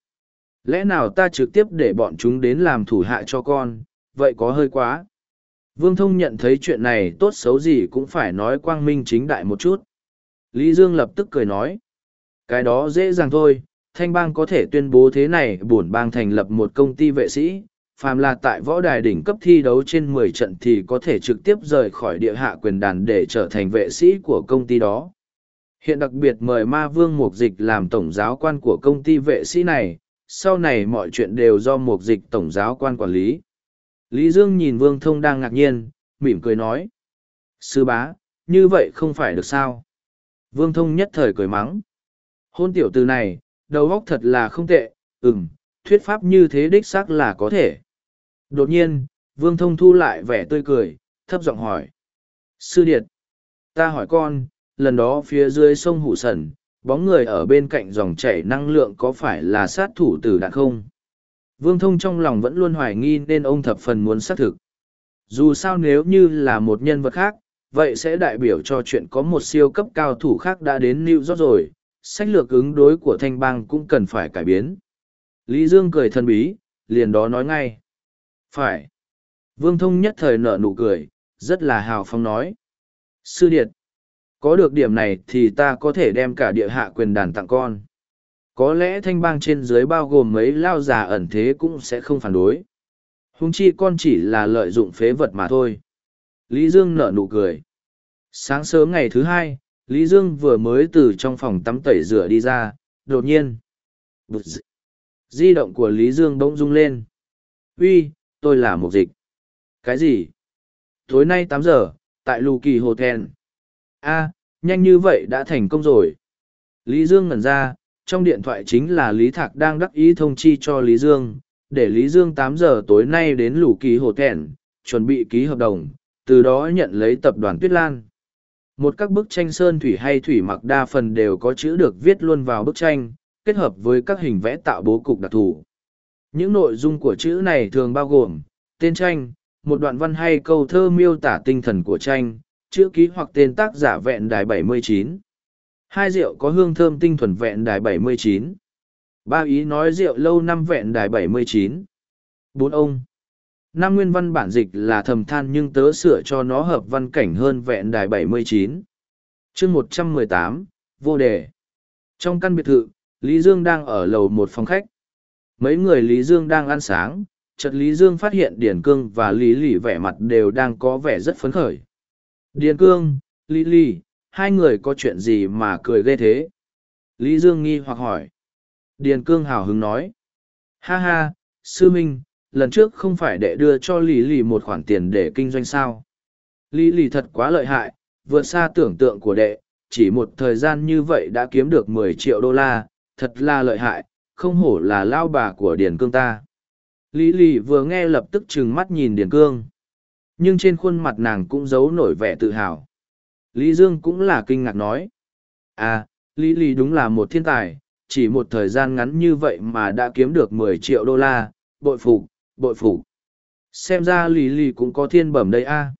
Lẽ nào ta trực tiếp để bọn chúng đến làm thủ hạ cho con, vậy có hơi quá. Vương Thông nhận thấy chuyện này tốt xấu gì cũng phải nói quang minh chính đại một chút. Lý Dương lập tức cười nói. Cái đó dễ dàng thôi, thanh bang có thể tuyên bố thế này bổn bang thành lập một công ty vệ sĩ, phàm là tại võ đài đỉnh cấp thi đấu trên mười trận thì có thể trực tiếp rời khỏi địa hạ quyền đàn để trở thành vệ sĩ của công ty đó. Hiện đặc biệt mời ma vương mục dịch làm tổng giáo quan của công ty vệ sĩ này, sau này mọi chuyện đều do mục dịch tổng giáo quan quản lý. Lý Dương nhìn vương thông đang ngạc nhiên, mỉm cười nói. Sư bá, như vậy không phải được sao? Vương thông nhất thời cười mắng. Hôn tiểu từ này, đầu óc thật là không tệ, ừm, thuyết pháp như thế đích xác là có thể. Đột nhiên, Vương Thông thu lại vẻ tươi cười, thấp giọng hỏi. Sư Điệt, ta hỏi con, lần đó phía dưới sông Hủ Sẩn, bóng người ở bên cạnh dòng chảy năng lượng có phải là sát thủ tử đạn không? Vương Thông trong lòng vẫn luôn hoài nghi nên ông thập phần muốn xác thực. Dù sao nếu như là một nhân vật khác, vậy sẽ đại biểu cho chuyện có một siêu cấp cao thủ khác đã đến New York rồi, sách lược ứng đối của thanh bang cũng cần phải cải biến. Lý Dương cười thân bí, liền đó nói ngay. Phải. Vương Thông nhất thời nở nụ cười, rất là hào phóng nói. Sư Điệt, có được điểm này thì ta có thể đem cả địa hạ quyền đàn tặng con. Có lẽ thanh bang trên dưới bao gồm mấy lao già ẩn thế cũng sẽ không phản đối. Húng chi con chỉ là lợi dụng phế vật mà thôi. Lý Dương nở nụ cười. Sáng sớm ngày thứ hai, Lý Dương vừa mới từ trong phòng tắm tẩy rửa đi ra, đột nhiên. Di động của Lý Dương bỗng rung lên. Uy, tôi là một dịch. Cái gì? Tối nay tám giờ, tại Lù Kỳ Hồ Thèn. A, nhanh như vậy đã thành công rồi. Lý Dương ngẩn ra, trong điện thoại chính là Lý Thạc đang đắc ý thông chi cho Lý Dương, để Lý Dương tám giờ tối nay đến Lù Kỳ Hồ Thèn, chuẩn bị ký hợp đồng, từ đó nhận lấy tập đoàn Tuyết Lan. Một các bức tranh sơn thủy hay thủy mặc đa phần đều có chữ được viết luôn vào bức tranh, kết hợp với các hình vẽ tạo bố cục đặc thù. Những nội dung của chữ này thường bao gồm, tên tranh, một đoạn văn hay câu thơ miêu tả tinh thần của tranh, chữ ký hoặc tên tác giả vẹn đài 79. Hai rượu có hương thơm tinh thuần vẹn đài 79. Ba ý nói rượu lâu năm vẹn đài 79. Bốn ông. Nam nguyên văn bản dịch là thầm than nhưng tớ sửa cho nó hợp văn cảnh hơn vẹn đài 79. chương 118, vô đề. Trong căn biệt thự, Lý Dương đang ở lầu một phòng khách. Mấy người Lý Dương đang ăn sáng, chợt Lý Dương phát hiện Điền Cương và Lý Lì vẻ mặt đều đang có vẻ rất phấn khởi. Điền Cương, Lý Lì hai người có chuyện gì mà cười ghê thế? Lý Dương nghi hoặc hỏi. Điền Cương hào hứng nói. Ha ha, sư minh, lần trước không phải đệ đưa cho Lý Lì một khoản tiền để kinh doanh sao? Lý Lì thật quá lợi hại, vượt xa tưởng tượng của đệ, chỉ một thời gian như vậy đã kiếm được mười triệu đô la, thật là lợi hại, không hổ là lao bà của Điền Cương ta. Lý Lì vừa nghe lập tức trừng mắt nhìn Điền Cương. Nhưng trên khuôn mặt nàng cũng giấu nổi vẻ tự hào. Lý Dương cũng là kinh ngạc nói. À, Lý Lì đúng là một thiên tài, chỉ một thời gian ngắn như vậy mà đã kiếm được mười triệu đô la, bội phục, bội phủ Xem ra lì Lì cũng có thiên bẩm đây a.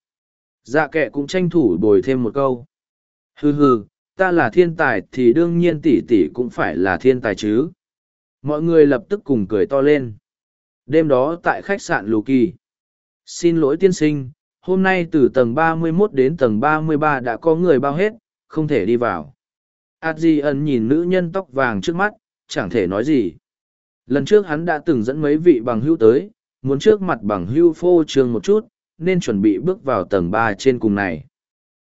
Dạ kệ cũng tranh thủ bồi thêm một câu. Hừ hừ, ta là thiên tài thì đương nhiên tỷ tỷ cũng phải là thiên tài chứ. Mọi người lập tức cùng cười to lên. Đêm đó tại khách sạn lù kỳ. Xin lỗi tiên sinh hôm nay từ tầng 31 đến tầng 33 đã có người bao hết không thể đi vào. A di ẩn nhìn nữ nhân tóc vàng trước mắt chẳng thể nói gì. Lần trước hắn đã từng dẫn mấy vị bằng hữu tới muốn trước mặt bằng hưu phô trương một chút nên chuẩn bị bước vào tầng ba trên cùng này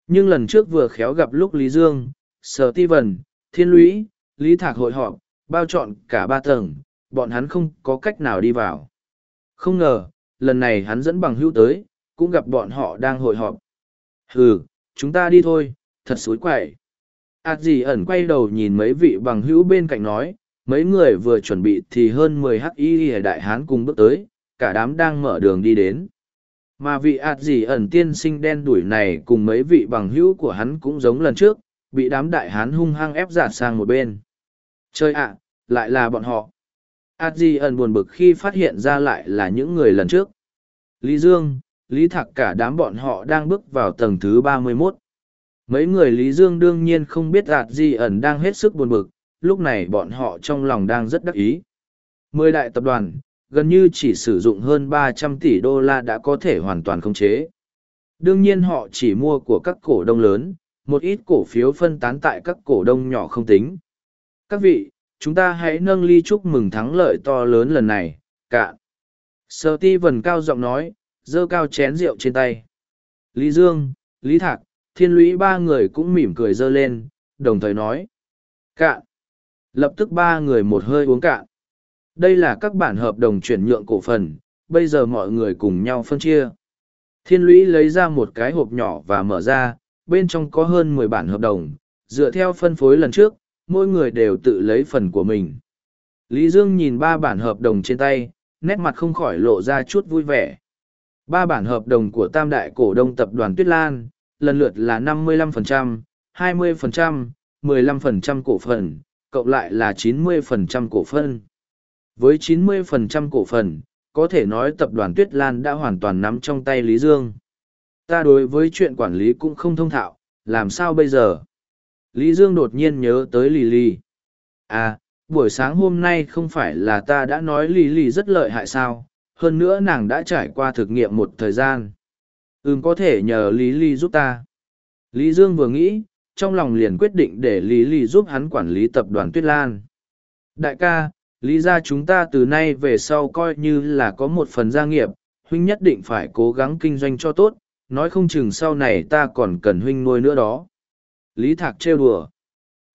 nhưng lần trước vừa khéo gặp lúc lý dương sở ti vân, thiên lũy lý thạc hội họp bao trọn cả ba tầng, bọn hắn không có cách nào đi vào. Không ngờ, lần này hắn dẫn bằng hữu tới, cũng gặp bọn họ đang hội họp. Hừ, chúng ta đi thôi, thật xối quậy. Ảt gì ẩn quay đầu nhìn mấy vị bằng hữu bên cạnh nói, mấy người vừa chuẩn bị thì hơn mười hắc y đại hán cùng bước tới, cả đám đang mở đường đi đến. Mà vị ạt gì ẩn tiên sinh đen đuổi này cùng mấy vị bằng hữu của hắn cũng giống lần trước, bị đám đại hán hung hăng ép giạt sang một bên. Chơi ạ, lại là bọn họ. ạt Di ẩn buồn bực khi phát hiện ra lại là những người lần trước. Lý Dương, Lý Thạc cả đám bọn họ đang bước vào tầng thứ ba mươi mốt Mấy người Lý Dương đương nhiên không biết ạt Di ẩn đang hết sức buồn bực, lúc này bọn họ trong lòng đang rất đắc ý. Mười đại tập đoàn, gần như chỉ sử dụng hơn ba trăm tỷ đô la đã có thể hoàn toàn khống chế. Đương nhiên họ chỉ mua của các cổ đông lớn, một ít cổ phiếu phân tán tại các cổ đông nhỏ không tính, các vị, chúng ta hãy nâng ly chúc mừng thắng lợi to lớn lần này, cạn. Sở ti vần cao giọng nói, dơ cao chén rượu trên tay. Lý Dương, Lý Thạc, thiên lũy ba người cũng mỉm cười dơ lên, đồng thời nói. Cạn. Lập tức ba người một hơi uống cạn. Đây là các bản hợp đồng chuyển nhượng cổ phần, bây giờ mọi người cùng nhau phân chia. Thiên lũy lấy ra một cái hộp nhỏ và mở ra, bên trong có hơn mười bản hợp đồng, dựa theo phân phối lần trước, mỗi người đều tự lấy phần của mình lý dương nhìn ba bản hợp đồng trên tay nét mặt không khỏi lộ ra chút vui vẻ ba bản hợp đồng của tam đại cổ đông tập đoàn tuyết lan lần lượt là 55%, 20%, 15% cổ phần cộng lại là 90% cổ phần với 90% cổ phần có thể nói tập đoàn tuyết lan đã hoàn toàn nắm trong tay lý dương ta đối với chuyện quản lý cũng không thông thạo làm sao bây giờ Lý Dương đột nhiên nhớ tới Lì Lì. À, buổi sáng hôm nay không phải là ta đã nói Lì Lì rất lợi hại sao, hơn nữa nàng đã trải qua thực nghiệm một thời gian. Ừm có thể nhờ Lý Lì giúp ta. Lý Dương vừa nghĩ, trong lòng liền quyết định để Lý Lì giúp hắn quản lý tập đoàn Tuyết Lan. Đại ca, lý ra chúng ta từ nay về sau coi như là có một phần gia nghiệp, huynh nhất định phải cố gắng kinh doanh cho tốt, nói không chừng sau này ta còn cần huynh nuôi nữa đó. Lý Thạc trêu đùa.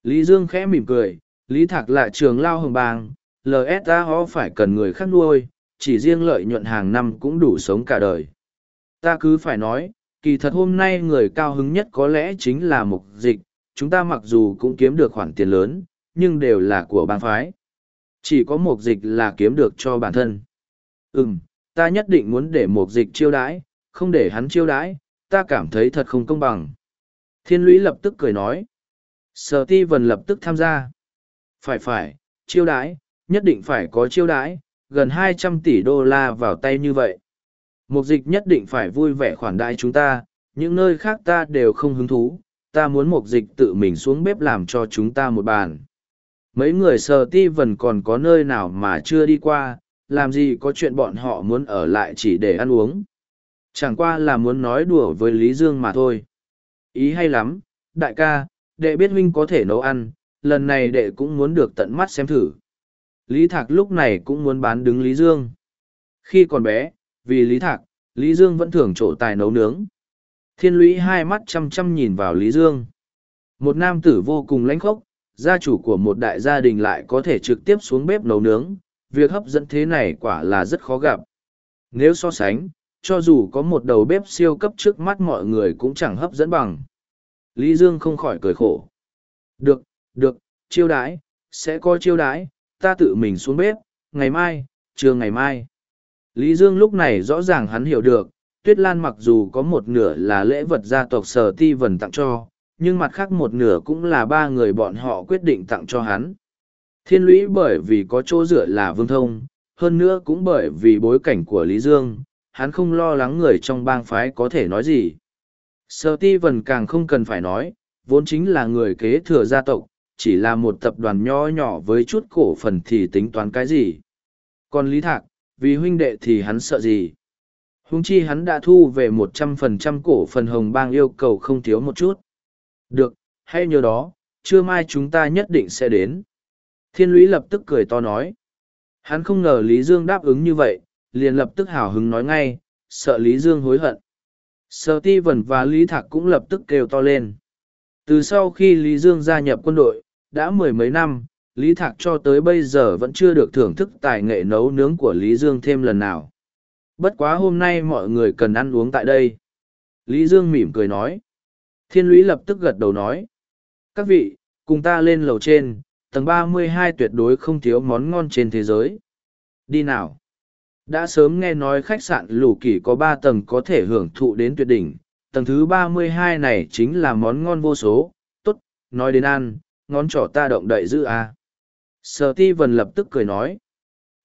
Lý Dương khẽ mỉm cười, Lý Thạc là trường lao hồng bàng, lsa phải cần người khác nuôi chỉ riêng lợi nhuận hàng năm cũng đủ sống cả đời ta cứ phải nói kỳ thật hôm nay người cao hứng nhất có lẽ chính là mục dịch chúng ta mặc dù cũng kiếm được khoản tiền lớn nhưng đều là của bang phái chỉ có mục dịch là kiếm được cho bản thân. Ừ m ta nhất định muốn để mục dịch chiêu đãi, không để hắn chiêu đãi, ta cảm thấy thật không công bằng. Thiên lũy lập tức cười nói. Sở ti vần lập tức tham gia. Phải phải, chiêu đãi, nhất định phải có chiêu đãi, gần hai trăm tỷ đô la vào tay như vậy. Mục dịch nhất định phải vui vẻ khoản đãi chúng ta, những nơi khác ta đều không hứng thú, ta muốn mục dịch tự mình xuống bếp làm cho chúng ta một bàn mấy người sờ ti vần còn có nơi nào mà chưa đi qua, làm gì có chuyện bọn họ muốn ở lại chỉ để ăn uống. Chẳng qua là muốn nói đùa với lý dương mà thôi. Ý hay lắm, đại ca, đệ biết huynh có thể nấu ăn, lần này đệ cũng muốn được tận mắt xem thử. Lý thạc lúc này cũng muốn bán đứng lý dương. Khi còn bé, vì lý thạc, lý dương vẫn thường trổ tài nấu nướng. Thiên lũy hai mắt chăm chăm nhìn vào lý dương. Một nam tử vô cùng lãnh khốc gia chủ của một đại gia đình lại có thể trực tiếp xuống bếp nấu nướng, việc hấp dẫn thế này quả là rất khó gặp. Nếu so sánh, cho dù có một đầu bếp siêu cấp trước mắt mọi người cũng chẳng hấp dẫn bằng. Lý dương không khỏi cười khổ. Được được, chiêu đãi, sẽ có chiêu đãi, ta tự mình xuống bếp, ngày mai, trưa ngày mai. Lý dương lúc này rõ ràng hắn hiểu được, tuyết lan mặc dù có một nửa là lễ vật gia tộc sở ti vần tặng cho nhưng mặt khác một nửa cũng là ba người bọn họ quyết định tặng cho hắn. Thiên lũy bởi vì có chỗ dựa là vương thông, hơn nữa cũng bởi vì bối cảnh của lý dương, hắn không lo lắng người trong bang phái có thể nói gì. Sở ti vần càng không cần phải nói, vốn chính là người kế thừa gia tộc, chỉ là một tập đoàn nho nhỏ với chút cổ phần thì tính toán cái gì? Còn lý thạc, vì huynh đệ thì hắn sợ gì? Húng chi hắn đã thu về một trăm phần trăm cổ phần hồng bang yêu cầu không thiếu một chút được hay nhớ đó, trưa mai chúng ta nhất định sẽ đến. Thiên lũy lập tức cười to nói. Hắn không ngờ lý dương đáp ứng như vậy, liền lập tức hào hứng nói ngay, sợ lý dương hối hận. Sợ ti vần và lý thạc cũng lập tức kêu to lên. Từ sau khi lý dương gia nhập quân đội, đã mười mấy năm, lý thạc cho tới bây giờ vẫn chưa được thưởng thức tài nghệ nấu nướng của lý dương thêm lần nào. Bất quá hôm nay mọi người cần ăn uống tại đây. Lý dương mỉm cười nói thiên lũy lập tức gật đầu nói các vị cùng ta lên lầu trên tầng ba mươi hai tuyệt đối không thiếu món ngon trên thế giới đi nào đã sớm nghe nói khách sạn lù kỳ có ba tầng có thể hưởng thụ đến tuyệt đỉnh tầng thứ ba mươi hai này chính là món ngon vô số Tốt. nói đến ăn ngón trỏ ta động đậy giữ à. Sở ti vần lập tức cười nói.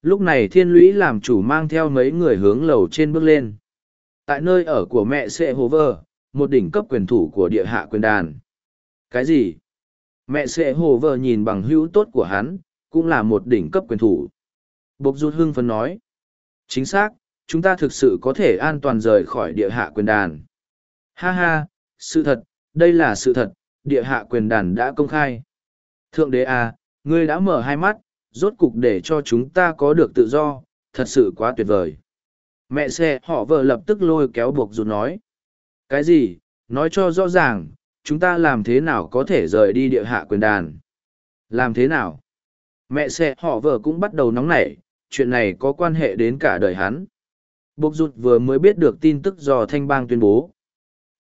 Lúc này thiên lũy làm chủ mang theo mấy người hướng lầu trên bước lên. Tại nơi ở của mẹ Sệ Hồ Vơ, một đỉnh cấp quyền thủ của địa hạ quyền đàn. Cái gì? Mẹ sẽ Hồ vợ nhìn bằng hữu tốt của hắn, cũng là một đỉnh cấp quyền thủ. Bộc rút hưng phấn nói. Chính xác, chúng ta thực sự có thể an toàn rời khỏi địa hạ quyền đàn. Ha ha, sự thật, đây là sự thật, địa hạ quyền đàn đã công khai. Thượng đế à, ngươi đã mở hai mắt, rốt cục để cho chúng ta có được tự do, thật sự quá tuyệt vời. Mẹ xe họ vợ lập tức lôi kéo buộc rụt nói. Cái gì, nói cho rõ ràng, chúng ta làm thế nào có thể rời đi địa hạ quyền đàn? Làm thế nào? Mẹ xe họ vợ cũng bắt đầu nóng nảy, chuyện này có quan hệ đến cả đời hắn. Bộc rụt vừa mới biết được tin tức do Thanh Bang tuyên bố.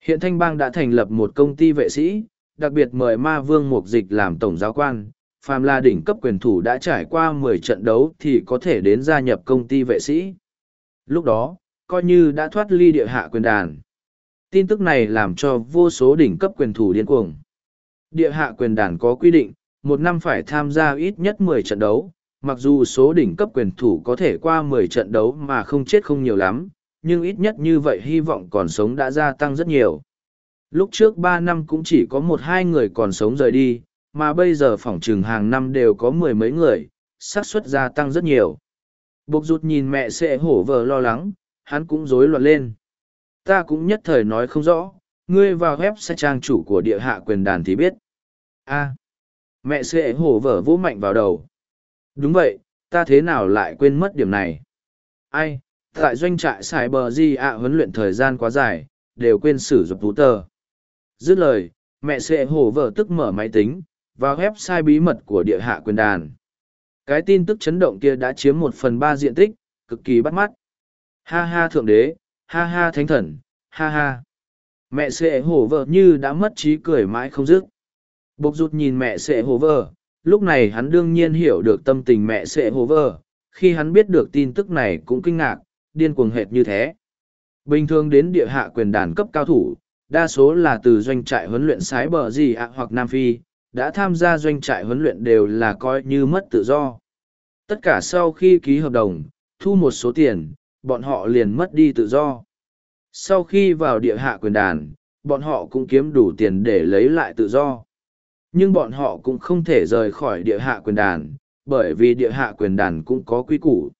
Hiện Thanh Bang đã thành lập một công ty vệ sĩ, đặc biệt mời ma vương mục dịch làm tổng giáo quan, phàm là đỉnh cấp quyền thủ đã trải qua mười trận đấu thì có thể đến gia nhập công ty vệ sĩ. Lúc đó, coi như đã thoát ly địa hạ quyền đàn. Tin tức này làm cho vô số đỉnh cấp quyền thủ điên cuồng. Địa hạ quyền đàn có quy định, một năm phải tham gia ít nhất mười trận đấu, mặc dù số đỉnh cấp quyền thủ có thể qua mười trận đấu mà không chết không nhiều lắm, nhưng ít nhất như vậy hy vọng còn sống đã gia tăng rất nhiều. Lúc trước ba năm cũng chỉ có một hai người còn sống rời đi, mà bây giờ phỏng trừng hàng năm đều có mười mấy người, xác suất gia tăng rất nhiều. Bộc rụt nhìn mẹ sẽ hổ vờ lo lắng, hắn cũng rối loạn lên. Ta cũng nhất thời nói không rõ, ngươi vào web sẽ trang chủ của địa hạ quyền đàn thì biết. a mẹ sẽ hổ vở vỗ mạnh vào đầu. Đúng vậy, ta thế nào lại quên mất điểm này? Ai, tại doanh trại xài bờ di ạ huấn luyện thời gian quá dài, đều quên sử dụng tú tờ. Dứt lời, mẹ sẽ hổ vở tức mở máy tính, vào website bí mật của địa hạ quyền đàn. Cái tin tức chấn động kia đã chiếm một phần ba diện tích, cực kỳ bắt mắt. Ha ha thượng đế, ha ha thánh thần, ha ha. Mẹ sẽ hổ vợ như đã mất trí cười mãi không dứt. Bộc rụt nhìn mẹ sẽ hổ vợ, lúc này hắn đương nhiên hiểu được tâm tình mẹ sẽ hổ vợ. Khi hắn biết được tin tức này cũng kinh ngạc, điên cuồng hệt như thế. Bình thường đến địa hạ quyền đàn cấp cao thủ, đa số là từ doanh trại huấn luyện sái bờ gì ạ hoặc Nam Phi, đã tham gia doanh trại huấn luyện đều là coi như mất tự do. Tất cả sau khi ký hợp đồng, thu một số tiền, bọn họ liền mất đi tự do. Sau khi vào địa hạ quyền đàn, bọn họ cũng kiếm đủ tiền để lấy lại tự do. Nhưng bọn họ cũng không thể rời khỏi địa hạ quyền đàn, bởi vì địa hạ quyền đàn cũng có quy củ.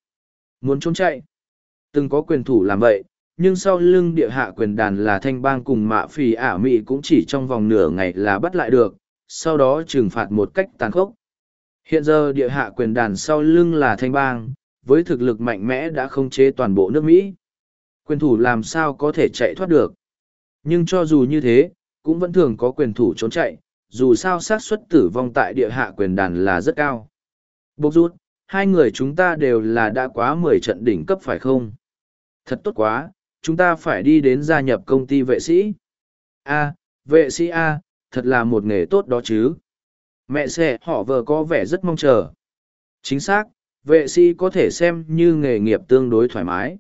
Muốn trốn chạy, từng có quyền thủ làm vậy, nhưng sau lưng địa hạ quyền đàn là thanh bang cùng mạ phì ả mị cũng chỉ trong vòng nửa ngày là bắt lại được, sau đó trừng phạt một cách tàn khốc. Hiện giờ địa hạ quyền đàn sau lưng là thanh bang, với thực lực mạnh mẽ đã không chế toàn bộ nước Mỹ. Quyền thủ làm sao có thể chạy thoát được. Nhưng cho dù như thế, cũng vẫn thường có quyền thủ trốn chạy, dù sao xác suất tử vong tại địa hạ quyền đàn là rất cao. Bốc rút, hai người chúng ta đều là đã quá mười trận đỉnh cấp phải không? Thật tốt quá, chúng ta phải đi đến gia nhập công ty vệ sĩ. A, vệ sĩ A, thật là một nghề tốt đó chứ. Mẹ sẽ họ vợ có vẻ rất mong chờ. Chính xác, vệ sĩ có thể xem như nghề nghiệp tương đối thoải mái.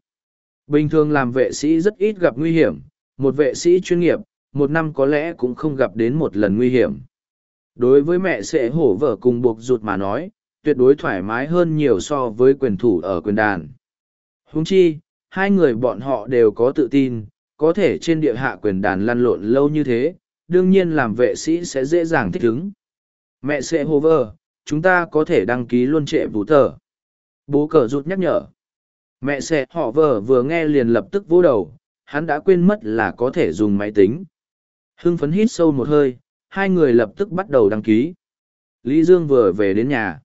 Bình thường làm vệ sĩ rất ít gặp nguy hiểm, một vệ sĩ chuyên nghiệp, một năm có lẽ cũng không gặp đến một lần nguy hiểm. Đối với mẹ sẽ hổ vợ cùng buộc rụt mà nói, tuyệt đối thoải mái hơn nhiều so với quyền thủ ở quyền đàn. Húng chi, hai người bọn họ đều có tự tin, có thể trên địa hạ quyền đàn lăn lộn lâu như thế, đương nhiên làm vệ sĩ sẽ dễ dàng thích ứng. Mẹ sẽ hô vơ, chúng ta có thể đăng ký luôn trệ vũ tờ. Bố cờ rụt nhắc nhở. Mẹ xe họ vờ vừa nghe liền lập tức vỗ đầu, hắn đã quên mất là có thể dùng máy tính. Hưng phấn hít sâu một hơi, hai người lập tức bắt đầu đăng ký. Lý Dương vừa về đến nhà.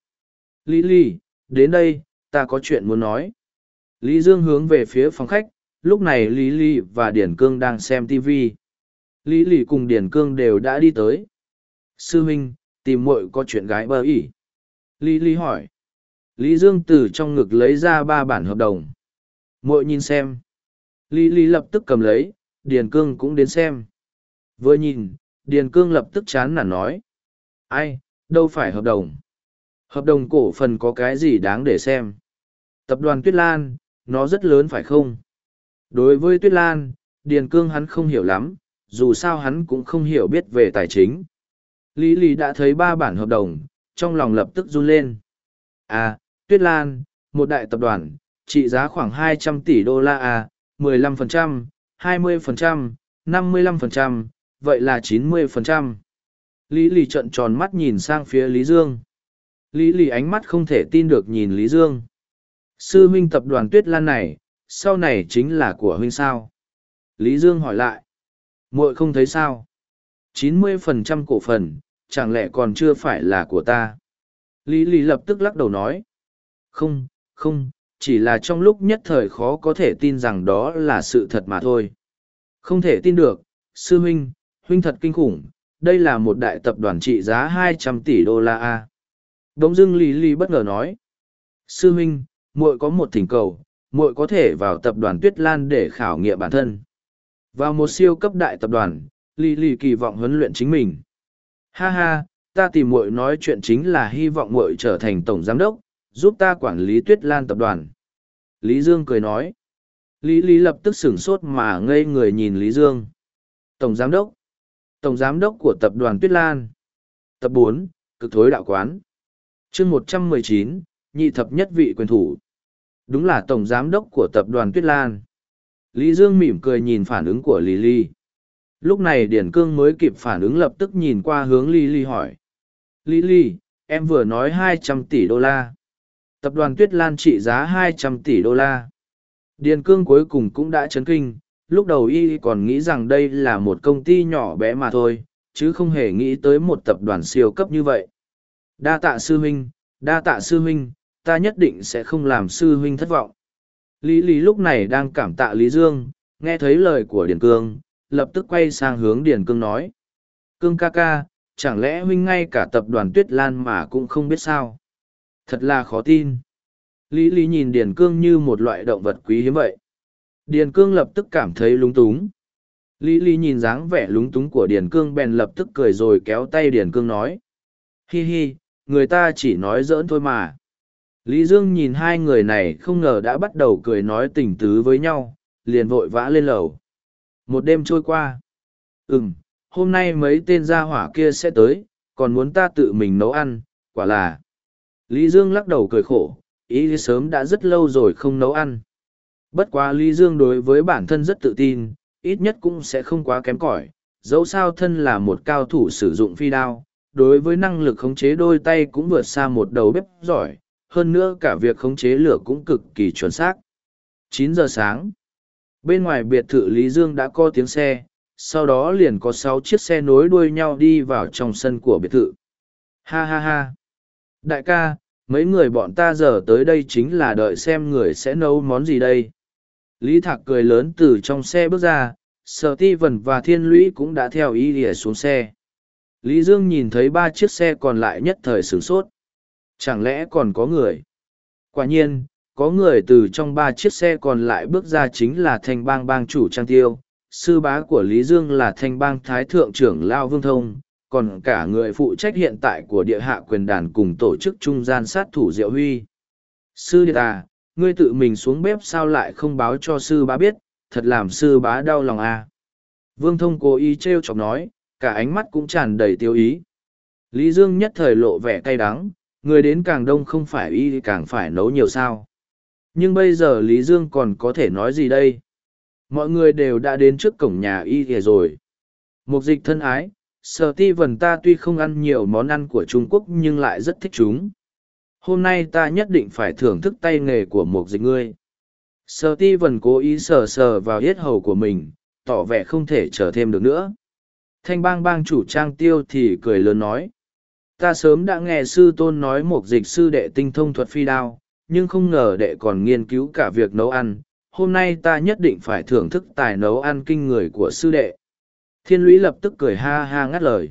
Lý Lý, đến đây, ta có chuyện muốn nói. Lý Dương hướng về phía phòng khách, lúc này Lý Lý và Điển Cương đang xem TV. Lý Lý cùng Điển Cương đều đã đi tới. Sư huynh, tìm muội có chuyện gái bơ ỉ. Lý Lý hỏi. Lý Dương từ trong ngực lấy ra ba bản hợp đồng. Mội nhìn xem. Lý Lý lập tức cầm lấy, Điền Cương cũng đến xem. Vừa nhìn, Điền Cương lập tức chán nản nói. Ai, đâu phải hợp đồng. Hợp đồng cổ phần có cái gì đáng để xem. Tập đoàn Tuyết Lan, nó rất lớn phải không? Đối với Tuyết Lan, Điền Cương hắn không hiểu lắm, dù sao hắn cũng không hiểu biết về tài chính. Lý Lý đã thấy ba bản hợp đồng, trong lòng lập tức run lên. À, Tuyết Lan, một đại tập đoàn, trị giá khoảng 200 tỷ đô la à, 15%, 20%, 55%, vậy là 90%. Lý Lì trận tròn mắt nhìn sang phía Lý Dương. Lý Lì ánh mắt không thể tin được nhìn Lý Dương. Sư huynh tập đoàn Tuyết Lan này, sau này chính là của huynh sao? Lý Dương hỏi lại. muội không thấy sao? 90% cổ phần, chẳng lẽ còn chưa phải là của ta? Lý Lý lập tức lắc đầu nói. Không, không, chỉ là trong lúc nhất thời khó có thể tin rằng đó là sự thật mà thôi. Không thể tin được, sư huynh, huynh thật kinh khủng, đây là một đại tập đoàn trị giá hai trăm tỷ đô la A. Đống dưng Lý Lý bất ngờ nói. Sư huynh, muội có một thỉnh cầu, muội có thể vào tập đoàn Tuyết Lan để khảo nghiệm bản thân. Vào một siêu cấp đại tập đoàn, Lý Lý kỳ vọng huấn luyện chính mình. Ha ha, ta tìm muội nói chuyện chính là hy vọng muội trở thành tổng giám đốc, giúp ta quản lý Tuyết Lan tập đoàn. Lý Dương cười nói. Lý Lý lập tức sửng sốt mà ngây người nhìn Lý Dương. Tổng giám đốc. Tổng giám đốc của tập đoàn Tuyết Lan. Tập bốn cực thối đạo quán. chương một trăm mười chín nhị thập nhất vị quyền thủ. Đúng là tổng giám đốc của tập đoàn Tuyết Lan. Lý Dương mỉm cười nhìn phản ứng của Lý Lý. Lúc này Điển Cương mới kịp phản ứng lập tức nhìn qua hướng Lý Lý hỏi. Lý Lý, em vừa nói hai trăm tỷ đô la. Tập đoàn Tuyết Lan trị giá hai trăm tỷ đô la. Điền Cương cuối cùng cũng đã chấn kinh, lúc đầu y còn nghĩ rằng đây là một công ty nhỏ bé mà thôi, chứ không hề nghĩ tới một tập đoàn siêu cấp như vậy. Đa tạ sư huynh, đa tạ sư huynh, ta nhất định sẽ không làm sư huynh thất vọng. Lý Lý lúc này đang cảm tạ Lý Dương, nghe thấy lời của Điền Cương, lập tức quay sang hướng Điền Cương nói. Cương ca ca, chẳng lẽ huynh ngay cả tập đoàn Tuyết Lan mà cũng không biết sao? Thật là khó tin. Lý Lý nhìn Điền Cương như một loại động vật quý hiếm vậy. Điền Cương lập tức cảm thấy lúng túng. Lý Lý nhìn dáng vẻ lúng túng của Điền Cương bèn lập tức cười rồi kéo tay Điền Cương nói. Hi hi, người ta chỉ nói giỡn thôi mà. Lý Dương nhìn hai người này không ngờ đã bắt đầu cười nói tình tứ với nhau, liền vội vã lên lầu. Một đêm trôi qua. Ừm, hôm nay mấy tên gia hỏa kia sẽ tới, còn muốn ta tự mình nấu ăn, quả là. Lý Dương lắc đầu cười khổ, ý sớm đã rất lâu rồi không nấu ăn. Bất quá Lý Dương đối với bản thân rất tự tin, ít nhất cũng sẽ không quá kém cỏi. dẫu sao thân là một cao thủ sử dụng phi đao, đối với năng lực khống chế đôi tay cũng vượt xa một đầu bếp giỏi, hơn nữa cả việc khống chế lửa cũng cực kỳ chuẩn xác. Chín giờ sáng, bên ngoài biệt thự Lý Dương đã có tiếng xe, sau đó liền có sáu chiếc xe nối đuôi nhau đi vào trong sân của biệt thự. Ha ha ha! Đại ca, mấy người bọn ta giờ tới đây chính là đợi xem người sẽ nấu món gì đây. Lý Thạc cười lớn từ trong xe bước ra, Sở Ti vần và Thiên Lũy cũng đã theo ý lìa xuống xe. Lý Dương nhìn thấy ba chiếc xe còn lại nhất thời sửng sốt. Chẳng lẽ còn có người? Quả nhiên, có người từ trong ba chiếc xe còn lại bước ra chính là thanh bang bang chủ trang tiêu. Sư bá của Lý Dương là thanh bang thái thượng trưởng Lao Vương Thông, còn cả người phụ trách hiện tại của địa hạ quyền đàn cùng tổ chức trung gian sát thủ Diệu Huy. Sư Điệt à, ngươi tự mình xuống bếp sao lại không báo cho sư bá biết, thật làm sư bá đau lòng à. Vương Thông cố ý trêu chọc nói, cả ánh mắt cũng tràn đầy tiêu ý. Lý Dương nhất thời lộ vẻ cay đắng, người đến càng đông không phải y càng phải nấu nhiều sao. Nhưng bây giờ Lý Dương còn có thể nói gì đây? Mọi người đều đã đến trước cổng nhà y kìa rồi. Mục dịch thân ái, sở ti vần ta tuy không ăn nhiều món ăn của Trung Quốc nhưng lại rất thích chúng. Hôm nay ta nhất định phải thưởng thức tay nghề của một dịch ngươi. Sở ti vần cố ý sờ sờ vào yết hầu của mình, tỏ vẻ không thể chờ thêm được nữa. Thanh bang bang chủ trang tiêu thì cười lớn nói. Ta sớm đã nghe sư tôn nói một dịch sư đệ tinh thông thuật phi đao, nhưng không ngờ đệ còn nghiên cứu cả việc nấu ăn. Hôm nay ta nhất định phải thưởng thức tài nấu ăn kinh người của sư đệ. Thiên lũy lập tức cười ha ha ngắt lời.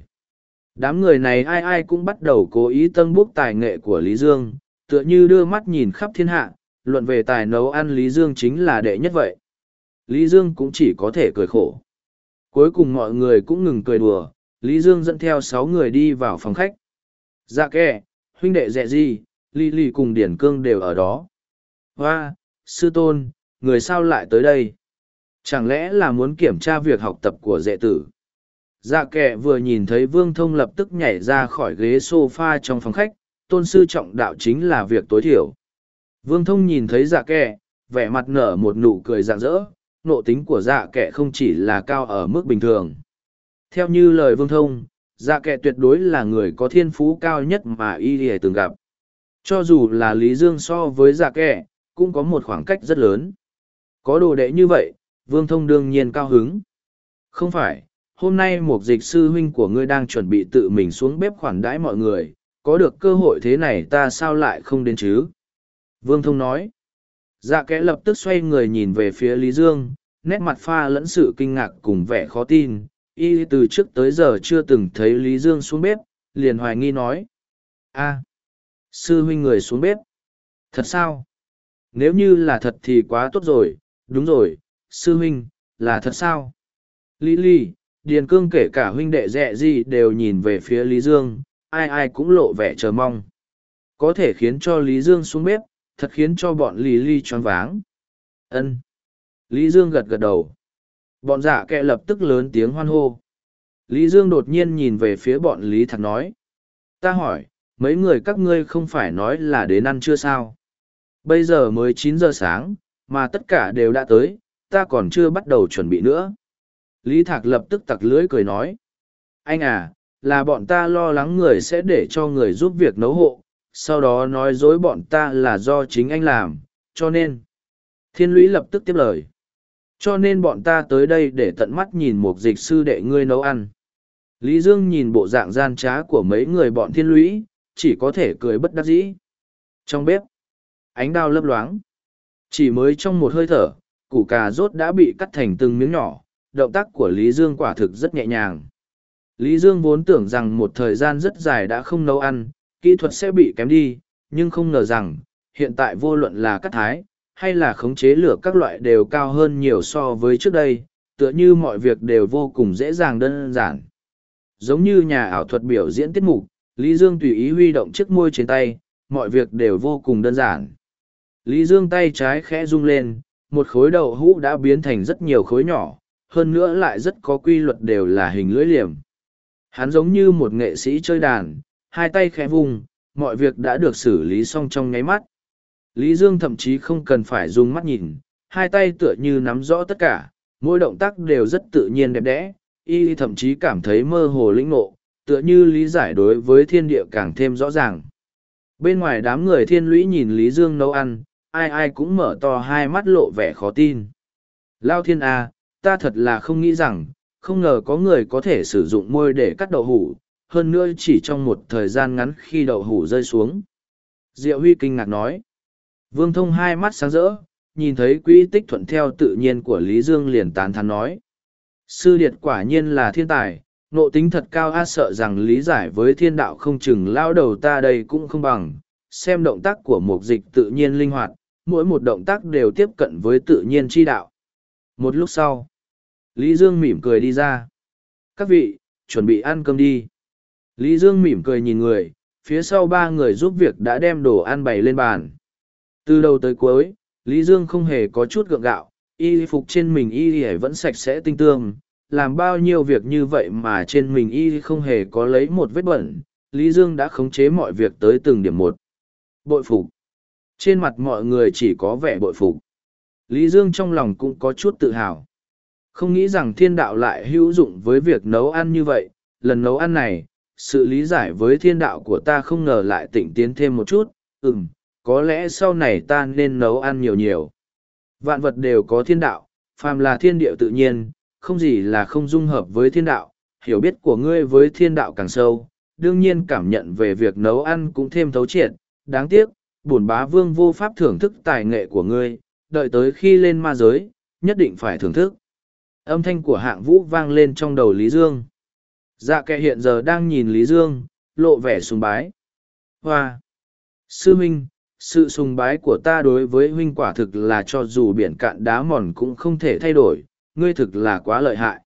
Đám người này ai ai cũng bắt đầu cố ý tân bốc tài nghệ của Lý Dương, tựa như đưa mắt nhìn khắp thiên hạ, luận về tài nấu ăn Lý Dương chính là đệ nhất vậy. Lý Dương cũng chỉ có thể cười khổ. Cuối cùng mọi người cũng ngừng cười đùa, Lý Dương dẫn theo sáu người đi vào phòng khách. Dạ kẻ, huynh đệ dẹ gì, Lý Ly cùng Điển Cương đều ở đó. Hoa, sư tôn, người sao lại tới đây? Chẳng lẽ là muốn kiểm tra việc học tập của dẹ tử? Dạ kệ vừa nhìn thấy Vương Thông lập tức nhảy ra khỏi ghế sofa trong phòng khách, tôn sư trọng đạo chính là việc tối thiểu. Vương Thông nhìn thấy dạ kệ, vẻ mặt nở một nụ cười rạng rỡ, nộ tính của dạ kệ không chỉ là cao ở mức bình thường. Theo như lời Vương Thông, dạ kệ tuyệt đối là người có thiên phú cao nhất mà y ỉa từng gặp. Cho dù là Lý Dương so với dạ kệ cũng có một khoảng cách rất lớn. Có đồ đệ như vậy, Vương Thông đương nhiên cao hứng. Không phải, hôm nay một dịch sư huynh của ngươi đang chuẩn bị tự mình xuống bếp khoản đãi mọi người, có được cơ hội thế này ta sao lại không đến chứ? Vương Thông nói. Dạ kẽ lập tức xoay người nhìn về phía Lý Dương, nét mặt pha lẫn sự kinh ngạc cùng vẻ khó tin. Y từ trước tới giờ chưa từng thấy Lý Dương xuống bếp, liền hoài nghi nói. a sư huynh người xuống bếp. Thật sao? Nếu như là thật thì quá tốt rồi, đúng rồi, sư huynh, là thật sao? Lý Lý, Điền Cương kể cả huynh đệ dẹ gì đều nhìn về phía Lý Dương, ai ai cũng lộ vẻ chờ mong. Có thể khiến cho Lý Dương xuống bếp, thật khiến cho bọn Lý Ly choáng váng. Ân. Lý Dương gật gật đầu. Bọn giả kẹ lập tức lớn tiếng hoan hô. Lý Dương đột nhiên nhìn về phía bọn Lý Thạc nói. Ta hỏi, mấy người các ngươi không phải nói là đến ăn chưa sao? Bây giờ mới chín giờ sáng, mà tất cả đều đã tới, ta còn chưa bắt đầu chuẩn bị nữa. Lý Thạc lập tức tặc lưỡi cười nói. Anh à, là bọn ta lo lắng người sẽ để cho người giúp việc nấu hộ, sau đó nói dối bọn ta là do chính anh làm, cho nên. Thiên lũy lập tức tiếp lời. Cho nên bọn ta tới đây để tận mắt nhìn một dịch sư đệ ngươi nấu ăn. Lý Dương nhìn bộ dạng gian trá của mấy người bọn thiên lũy, chỉ có thể cười bất đắc dĩ. Trong bếp, ánh đao lấp loáng. Chỉ mới trong một hơi thở, củ cà rốt đã bị cắt thành từng miếng nhỏ, động tác của Lý Dương quả thực rất nhẹ nhàng. Lý Dương vốn tưởng rằng một thời gian rất dài đã không nấu ăn, kỹ thuật sẽ bị kém đi, nhưng không ngờ rằng, hiện tại vô luận là cắt thái, hay là khống chế lửa các loại đều cao hơn nhiều so với trước đây, tựa như mọi việc đều vô cùng dễ dàng đơn giản. Giống như nhà ảo thuật biểu diễn tiết mục, Lý Dương tùy ý huy động chiếc môi trên tay, mọi việc đều vô cùng đơn giản. Lý Dương tay trái khẽ rung lên, một khối đậu hũ đã biến thành rất nhiều khối nhỏ, hơn nữa lại rất có quy luật đều là hình lưỡi liềm. Hắn giống như một nghệ sĩ chơi đàn, hai tay khẽ vùng, mọi việc đã được xử lý xong trong nháy mắt. Lý Dương thậm chí không cần phải dùng mắt nhìn, hai tay tựa như nắm rõ tất cả, mỗi động tác đều rất tự nhiên đẹp đẽ, y thậm chí cảm thấy mơ hồ lĩnh ngộ, tựa như lý giải đối với thiên địa càng thêm rõ ràng. Bên ngoài đám người thiên lũy nhìn Lý Dương nấu ăn, ai ai cũng mở to hai mắt lộ vẻ khó tin. Lao thiên A, à, ta thật là không nghĩ rằng, không ngờ có người có thể sử dụng môi để cắt đậu hủ, hơn nữa chỉ trong một thời gian ngắn khi đậu hủ rơi xuống. Diệu Huy kinh ngạc nói. Vương Thông hai mắt sáng rỡ, nhìn thấy quỹ tích thuận theo tự nhiên của Lý Dương liền tán thán nói. Sư Điệt quả nhiên là thiên tài, nộ tính thật cao a sợ rằng lý giải với thiên đạo không chừng lao đầu ta đây cũng không bằng. Xem động tác của mục dịch tự nhiên linh hoạt, mỗi một động tác đều tiếp cận với tự nhiên chi đạo. Một lúc sau, Lý Dương mỉm cười đi ra. Các vị, chuẩn bị ăn cơm đi. Lý Dương mỉm cười nhìn người, phía sau ba người giúp việc đã đem đồ ăn bày lên bàn. Từ đầu tới cuối, Lý Dương không hề có chút gượng gạo, y phục trên mình y vẫn sạch sẽ tinh tương, làm bao nhiêu việc như vậy mà trên mình y không hề có lấy một vết bẩn. Lý Dương đã khống chế mọi việc tới từng điểm một. Bội phục. Trên mặt mọi người chỉ có vẻ bội phục. Lý Dương trong lòng cũng có chút tự hào. Không nghĩ rằng thiên đạo lại hữu dụng với việc nấu ăn như vậy. Lần nấu ăn này, sự lý giải với thiên đạo của ta không ngờ lại tỉnh tiến thêm một chút. Ừm, có lẽ sau này ta nên nấu ăn nhiều nhiều. Vạn vật đều có thiên đạo, phàm là thiên địa tự nhiên, không gì là không dung hợp với thiên đạo. Hiểu biết của ngươi với thiên đạo càng sâu, đương nhiên cảm nhận về việc nấu ăn cũng thêm thấu triệt. Đáng tiếc, bổn bá vương vô pháp thưởng thức tài nghệ của ngươi, đợi tới khi lên ma giới, nhất định phải thưởng thức. Âm thanh của hạng vũ vang lên trong đầu Lý Dương. Dạ kệ hiện giờ đang nhìn Lý Dương, lộ vẻ sùng bái. Hoa! Sư Minh, sự sùng bái của ta đối với huynh quả thực là cho dù biển cạn đá mòn cũng không thể thay đổi, ngươi thực là quá lợi hại.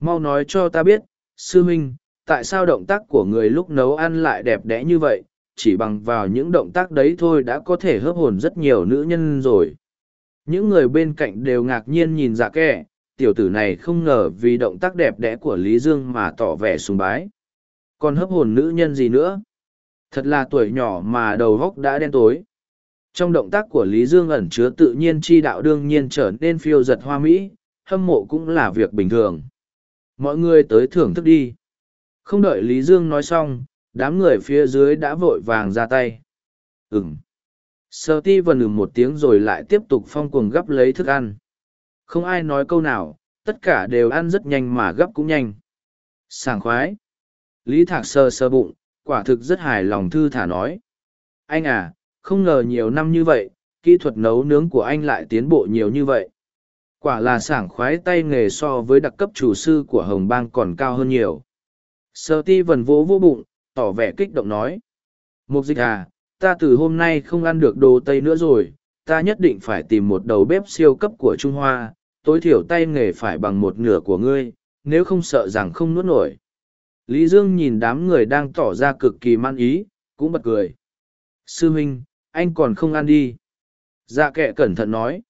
Mau nói cho ta biết, sư Minh, tại sao động tác của người lúc nấu ăn lại đẹp đẽ như vậy, chỉ bằng vào những động tác đấy thôi đã có thể hớp hồn rất nhiều nữ nhân rồi. Những người bên cạnh đều ngạc nhiên nhìn dạ kẻ, tiểu tử này không ngờ vì động tác đẹp đẽ của Lý Dương mà tỏ vẻ sùng bái. Còn hấp hồn nữ nhân gì nữa? Thật là tuổi nhỏ mà đầu góc đã đen tối. Trong động tác của Lý Dương ẩn chứa tự nhiên chi đạo đương nhiên trở nên phiêu giật hoa mỹ, hâm mộ cũng là việc bình thường. Mọi người tới thưởng thức đi. Không đợi Lý Dương nói xong, đám người phía dưới đã vội vàng ra tay. Ừm. Sơ ti vần ừm một tiếng rồi lại tiếp tục phong cuồng gấp lấy thức ăn. Không ai nói câu nào, tất cả đều ăn rất nhanh mà gấp cũng nhanh. Sảng khoái. Lý Thạc sơ sơ bụng, quả thực rất hài lòng thư thả nói. Anh à, không ngờ nhiều năm như vậy, kỹ thuật nấu nướng của anh lại tiến bộ nhiều như vậy. Quả là sảng khoái tay nghề so với đặc cấp chủ sư của Hồng Bang còn cao hơn nhiều. Sơ ti vần vỗ vỗ bụng, tỏ vẻ kích động nói. Mục dịch à, ta từ hôm nay không ăn được đồ Tây nữa rồi, ta nhất định phải tìm một đầu bếp siêu cấp của Trung Hoa, tối thiểu tay nghề phải bằng một nửa của ngươi, nếu không sợ rằng không nuốt nổi. Lý Dương nhìn đám người đang tỏ ra cực kỳ man ý, cũng bật cười. Sư minh, anh còn không ăn đi. Dạ kệ cẩn thận nói.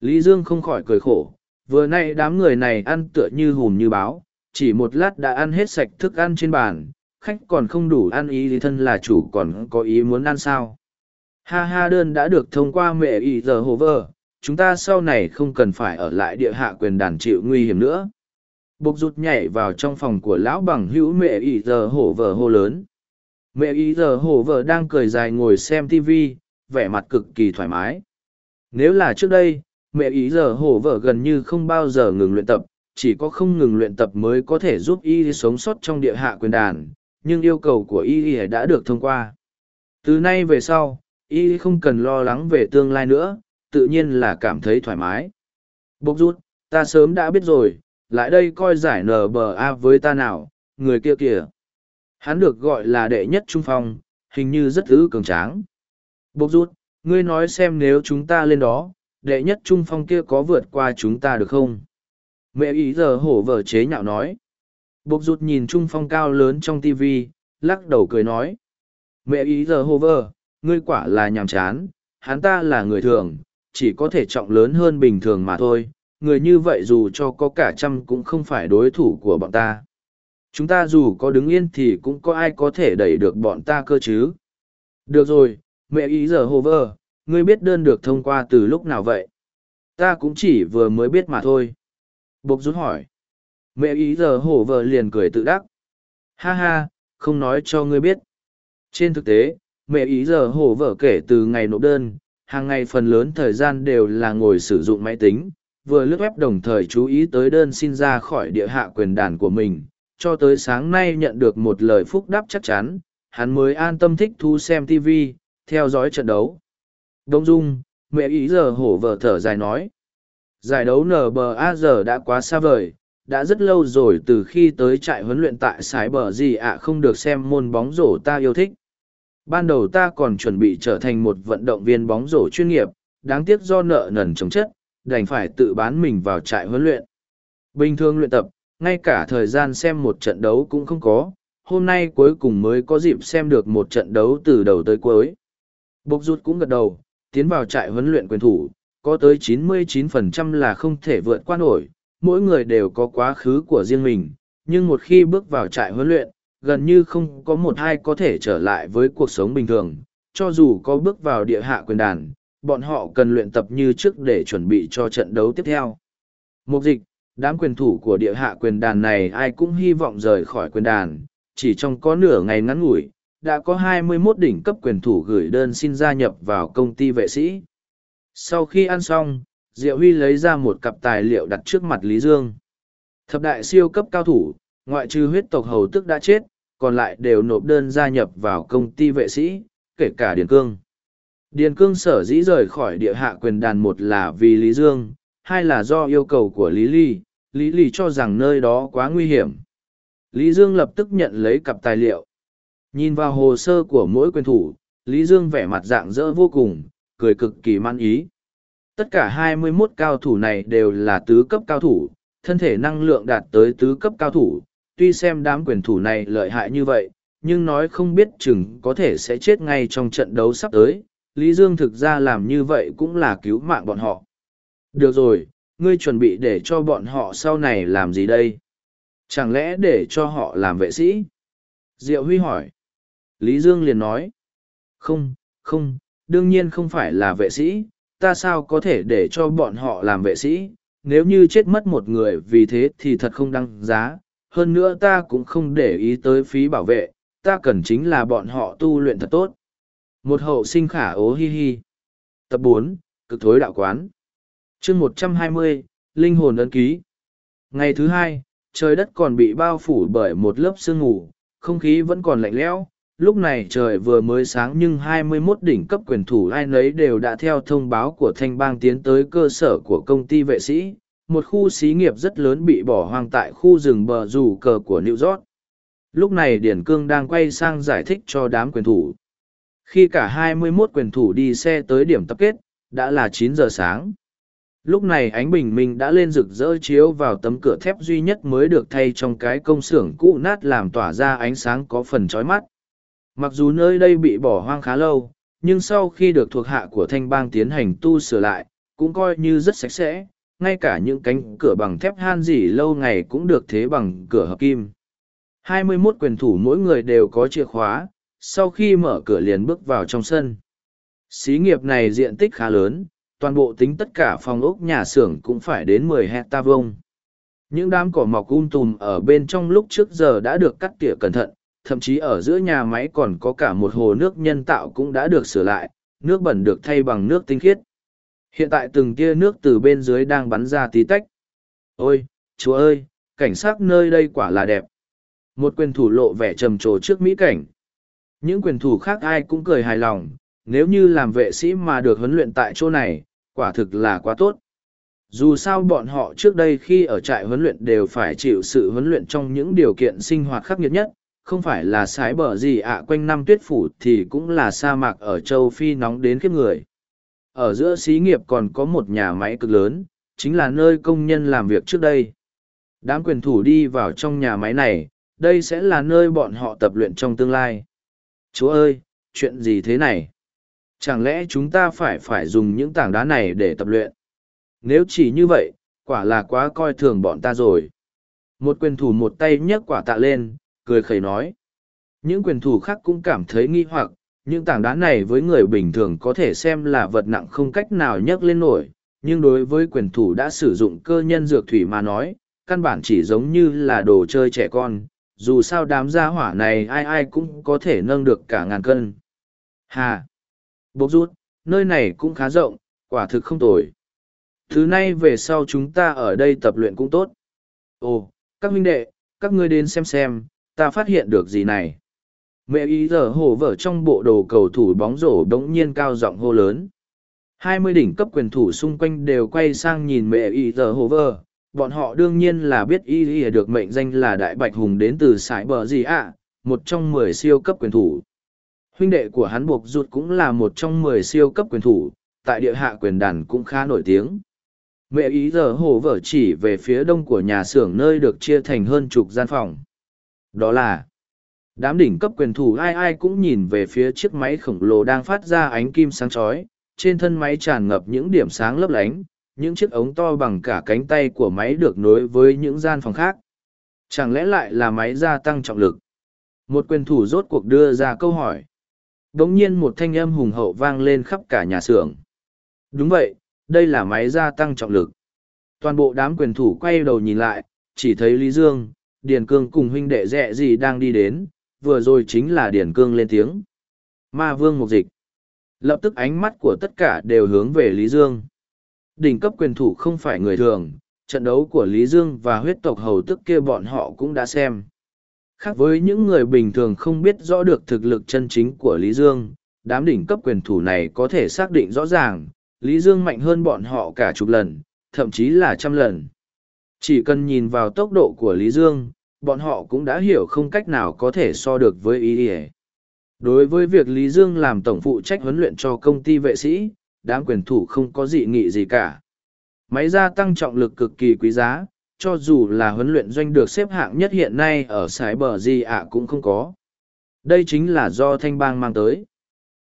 Lý Dương không khỏi cười khổ, vừa nay đám người này ăn tựa như hùm như báo, chỉ một lát đã ăn hết sạch thức ăn trên bàn, khách còn không đủ ăn ý thì thân là chủ còn có ý muốn ăn sao. Ha ha đơn đã được thông qua mẹ ý giờ hồ vơ, chúng ta sau này không cần phải ở lại địa hạ quyền đàn chịu nguy hiểm nữa. Bộc rụt nhảy vào trong phòng của lão bằng hữu mẹ ý giờ hổ vợ hô lớn. Mẹ ý giờ hổ vợ đang cười dài ngồi xem TV, vẻ mặt cực kỳ thoải mái. Nếu là trước đây, mẹ ý giờ hổ vợ gần như không bao giờ ngừng luyện tập, chỉ có không ngừng luyện tập mới có thể giúp y sống sót trong địa hạ quyền đàn, nhưng yêu cầu của y đã được thông qua. Từ nay về sau, y không cần lo lắng về tương lai nữa, tự nhiên là cảm thấy thoải mái. Bốc rút, ta sớm đã biết rồi, lại đây coi giải NBA với ta nào, người kia kìa. Hắn được gọi là đệ nhất trung phong, hình như rất ư cường tráng. Bốc rút, ngươi nói xem nếu chúng ta lên đó, đệ nhất trung phong kia có vượt qua chúng ta được không? Mẹ ý giờ hổ vở chế nhạo nói. Bộc rút nhìn trung phong cao lớn trong TV, lắc đầu cười nói. Mẹ ý giờ hô vơ, ngươi quả là nhàm chán, hắn ta là người thường, chỉ có thể trọng lớn hơn bình thường mà thôi. Người như vậy dù cho có cả trăm cũng không phải đối thủ của bọn ta. Chúng ta dù có đứng yên thì cũng có ai có thể đẩy được bọn ta cơ chứ. Được rồi, mẹ ý giờ hô vơ, ngươi biết đơn được thông qua từ lúc nào vậy? Ta cũng chỉ vừa mới biết mà thôi. Bộc rút hỏi. Mẹ ý giờ hổ vợ liền cười tự đắc. Ha ha, không nói cho ngươi biết. Trên thực tế, mẹ ý giờ hổ vợ kể từ ngày nộp đơn, hàng ngày phần lớn thời gian đều là ngồi sử dụng máy tính, vừa lướt web đồng thời chú ý tới đơn xin ra khỏi địa hạ quyền đàn của mình, cho tới sáng nay nhận được một lời phúc đáp chắc chắn, hắn mới an tâm thích thu xem TV, theo dõi trận đấu. Đông Dung, mẹ ý giờ hổ vợ thở dài nói. Giải đấu NBA giờ đã quá xa vời, đã rất lâu rồi từ khi tới trại huấn luyện tại sái bờ gì ạ không được xem môn bóng rổ ta yêu thích. Ban đầu ta còn chuẩn bị trở thành một vận động viên bóng rổ chuyên nghiệp, đáng tiếc do nợ nần chống chất, đành phải tự bán mình vào trại huấn luyện. Bình thường luyện tập, ngay cả thời gian xem một trận đấu cũng không có, hôm nay cuối cùng mới có dịp xem được một trận đấu từ đầu tới cuối. bốc rút cũng gật đầu, tiến vào trại huấn luyện quyền thủ, có tới 99% là không thể vượt qua nổi, mỗi người đều có quá khứ của riêng mình, nhưng một khi bước vào trại huấn luyện, gần như không có một ai có thể trở lại với cuộc sống bình thường, cho dù có bước vào địa hạ quyền đàn, bọn họ cần luyện tập như trước để chuẩn bị cho trận đấu tiếp theo. Mục dịch, đám quyền thủ của địa hạ quyền đàn này ai cũng hy vọng rời khỏi quyền đàn, chỉ trong có nửa ngày ngắn ngủi, đã có 21 đỉnh cấp quyền thủ gửi đơn xin gia nhập vào công ty vệ sĩ. Sau khi ăn xong, Diệu Huy lấy ra một cặp tài liệu đặt trước mặt Lý Dương. Thập đại siêu cấp cao thủ, ngoại trừ huyết tộc hầu tức đã chết, còn lại đều nộp đơn gia nhập vào công ty vệ sĩ, kể cả Điền Cương. Điền Cương sở dĩ rời khỏi địa hạ quyền đàn một là vì Lý Dương, hai là do yêu cầu của Lý Ly, Lý Ly cho rằng nơi đó quá nguy hiểm. Lý Dương lập tức nhận lấy cặp tài liệu. Nhìn vào hồ sơ của mỗi quyền thủ, Lý Dương vẻ mặt dạng dỡ vô cùng, cười cực kỳ man ý. Tất cả 21 cao thủ này đều là tứ cấp cao thủ, thân thể năng lượng đạt tới tứ cấp cao thủ, tuy xem đám quyền thủ này lợi hại như vậy, nhưng nói không biết chừng có thể sẽ chết ngay trong trận đấu sắp tới. Lý Dương thực ra làm như vậy cũng là cứu mạng bọn họ. Được rồi, ngươi chuẩn bị để cho bọn họ sau này làm gì đây? Chẳng lẽ để cho họ làm vệ sĩ? Diệu Huy hỏi. Lý Dương liền nói. Không, không, đương nhiên không phải là vệ sĩ, ta sao có thể để cho bọn họ làm vệ sĩ, nếu như chết mất một người vì thế thì thật không đăng giá, hơn nữa ta cũng không để ý tới phí bảo vệ, ta cần chính là bọn họ tu luyện thật tốt. Một hậu sinh khả ố hi hi. Tập bốn cực thối đạo quán. chương một trăm hai mươi Linh hồn ấn ký. Ngày thứ hai, trời đất còn bị bao phủ bởi một lớp sương mù, không khí vẫn còn lạnh lẽo. Lúc này trời vừa mới sáng nhưng 21 đỉnh cấp quyền thủ ai nấy đều đã theo thông báo của thanh bang tiến tới cơ sở của công ty vệ sĩ, một khu xí nghiệp rất lớn bị bỏ hoang tại khu rừng bờ rủ cờ của New York. Lúc này Điển Cương đang quay sang giải thích cho đám quyền thủ. Khi cả 21 quyền thủ đi xe tới điểm tập kết, đã là 9 giờ sáng. Lúc này ánh bình minh đã lên rực rỡ chiếu vào tấm cửa thép duy nhất mới được thay trong cái công xưởng cũ nát làm tỏa ra ánh sáng có phần chói mắt. Mặc dù nơi đây bị bỏ hoang khá lâu, nhưng sau khi được thuộc hạ của thanh bang tiến hành tu sửa lại, cũng coi như rất sạch sẽ, ngay cả những cánh cửa bằng thép han dỉ lâu ngày cũng được thế bằng cửa hợp kim. 21 quyền thủ mỗi người đều có chìa khóa, sau khi mở cửa liền bước vào trong sân. Xí nghiệp này diện tích khá lớn, toàn bộ tính tất cả phòng ốc nhà xưởng cũng phải đến 10 hecta vuông. Những đám cỏ mọc um tùm ở bên trong lúc trước giờ đã được cắt tỉa cẩn thận, thậm chí ở giữa nhà máy còn có cả một hồ nước nhân tạo cũng đã được sửa lại, nước bẩn được thay bằng nước tinh khiết. Hiện tại từng tia nước từ bên dưới đang bắn ra tí tách. Ôi, chúa ơi, cảnh sát nơi đây quả là đẹp. Một quyền thủ lộ vẻ trầm trồ trước mỹ cảnh. Những quyền thủ khác ai cũng cười hài lòng, nếu như làm vệ sĩ mà được huấn luyện tại chỗ này, quả thực là quá tốt. Dù sao bọn họ trước đây khi ở trại huấn luyện đều phải chịu sự huấn luyện trong những điều kiện sinh hoạt khắc nghiệt nhất, không phải là sái bờ gì ạ quanh năm tuyết phủ thì cũng là sa mạc ở châu Phi nóng đến khiếp người. Ở giữa xí nghiệp còn có một nhà máy cực lớn, chính là nơi công nhân làm việc trước đây. Đám quyền thủ đi vào trong nhà máy này, đây sẽ là nơi bọn họ tập luyện trong tương lai. Chúa ơi, chuyện gì thế này? Chẳng lẽ chúng ta phải phải dùng những tảng đá này để tập luyện? Nếu chỉ như vậy, quả là quá coi thường bọn ta rồi. Một quyền thủ một tay nhấc quả tạ lên, cười khẩy nói. Những quyền thủ khác cũng cảm thấy nghi hoặc, những tảng đá này với người bình thường có thể xem là vật nặng không cách nào nhấc lên nổi, nhưng đối với quyền thủ đã sử dụng cơ nhân dược thủy mà nói, căn bản chỉ giống như là đồ chơi trẻ con, dù sao đám gia hỏa này ai ai cũng có thể nâng được cả ngàn cân. Hà! Bốc rút, nơi này cũng khá rộng, quả thực không tồi. Thứ nay về sau chúng ta ở đây tập luyện cũng tốt. Ồ, các huynh đệ, các ngươi đến xem xem, ta phát hiện được gì này. Mẹ ý giờ hồ vở trong bộ đồ cầu thủ bóng rổ đống nhiên cao giọng hô lớn. Hai mươi đỉnh cấp quyền thủ xung quanh đều quay sang nhìn mẹ ý giờ hồ vở. Bọn họ đương nhiên là biết y y được mệnh danh là Đại Bạch Hùng đến từ sải bờ gì ạ, một trong mười siêu cấp quyền thủ. Huynh đệ của hắn buộc rụt cũng là một trong mười siêu cấp quyền thủ, tại địa hạ quyền đàn cũng khá nổi tiếng. Mẹ ý giờ hồ vở chỉ về phía đông của nhà xưởng nơi được chia thành hơn chục gian phòng. Đó là, đám đỉnh cấp quyền thủ ai ai cũng nhìn về phía chiếc máy khổng lồ đang phát ra ánh kim sáng chói, trên thân máy tràn ngập những điểm sáng lấp lánh, những chiếc ống to bằng cả cánh tay của máy được nối với những gian phòng khác. Chẳng lẽ lại là máy gia tăng trọng lực? Một quyền thủ rốt cuộc đưa ra câu hỏi. Đ ỗ n g nhiên một thanh âm hùng hậu vang lên khắp cả nhà xưởng. Đúng vậy, đây là máy gia tăng trọng lực. Toàn bộ đám quyền thủ quay đầu nhìn lại, chỉ thấy lý dương điền cương cùng huynh đệ rẽ gì đang đi đến vừa rồi chính là Điền Cương lên tiếng. Ma vương mục dịch. Lập tức ánh mắt của tất cả đều hướng về Lý Dương. Đỉnh cấp quyền thủ không phải người thường, trận đấu của Lý Dương và huyết tộc hầu tức kia bọn họ cũng đã xem. Khác với những người bình thường không biết rõ được thực lực chân chính của Lý Dương, đám đỉnh cấp quyền thủ này có thể xác định rõ ràng, Lý Dương mạnh hơn bọn họ cả chục lần, thậm chí là trăm lần. Chỉ cần nhìn vào tốc độ của Lý Dương, bọn họ cũng đã hiểu không cách nào có thể so được với ý ý. đối với việc lý dương làm tổng phụ trách huấn luyện cho công ty vệ sĩ đám quyền thủ không có dị nghị gì cả. Máy gia tăng trọng lực cực kỳ quý giá cho dù là huấn luyện doanh được xếp hạng nhất hiện nay ở sái bờ gì ạ cũng không có. Đây chính là do thanh bang mang tới.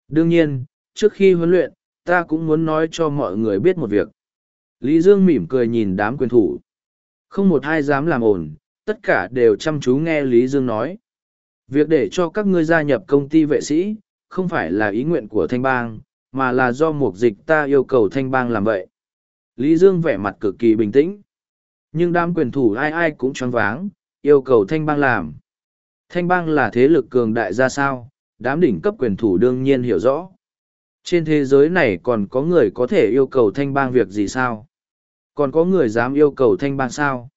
Đương nhiên trước khi huấn luyện ta cũng muốn nói cho mọi người biết một việc. Lý dương mỉm cười nhìn đám quyền thủ không một ai dám làm ổn tất cả đều chăm chú nghe Lý Dương nói. Việc để cho các ngươi gia nhập công ty vệ sĩ, không phải là ý nguyện của thanh bang, mà là do mục dịch ta yêu cầu thanh bang làm vậy. Lý Dương vẻ mặt cực kỳ bình tĩnh. Nhưng đám quyền thủ ai ai cũng choáng váng, yêu cầu thanh bang làm. Thanh bang là thế lực cường đại ra sao, đám đỉnh cấp quyền thủ đương nhiên hiểu rõ. Trên thế giới này còn có người có thể yêu cầu thanh bang việc gì sao? Còn có người dám yêu cầu thanh bang sao?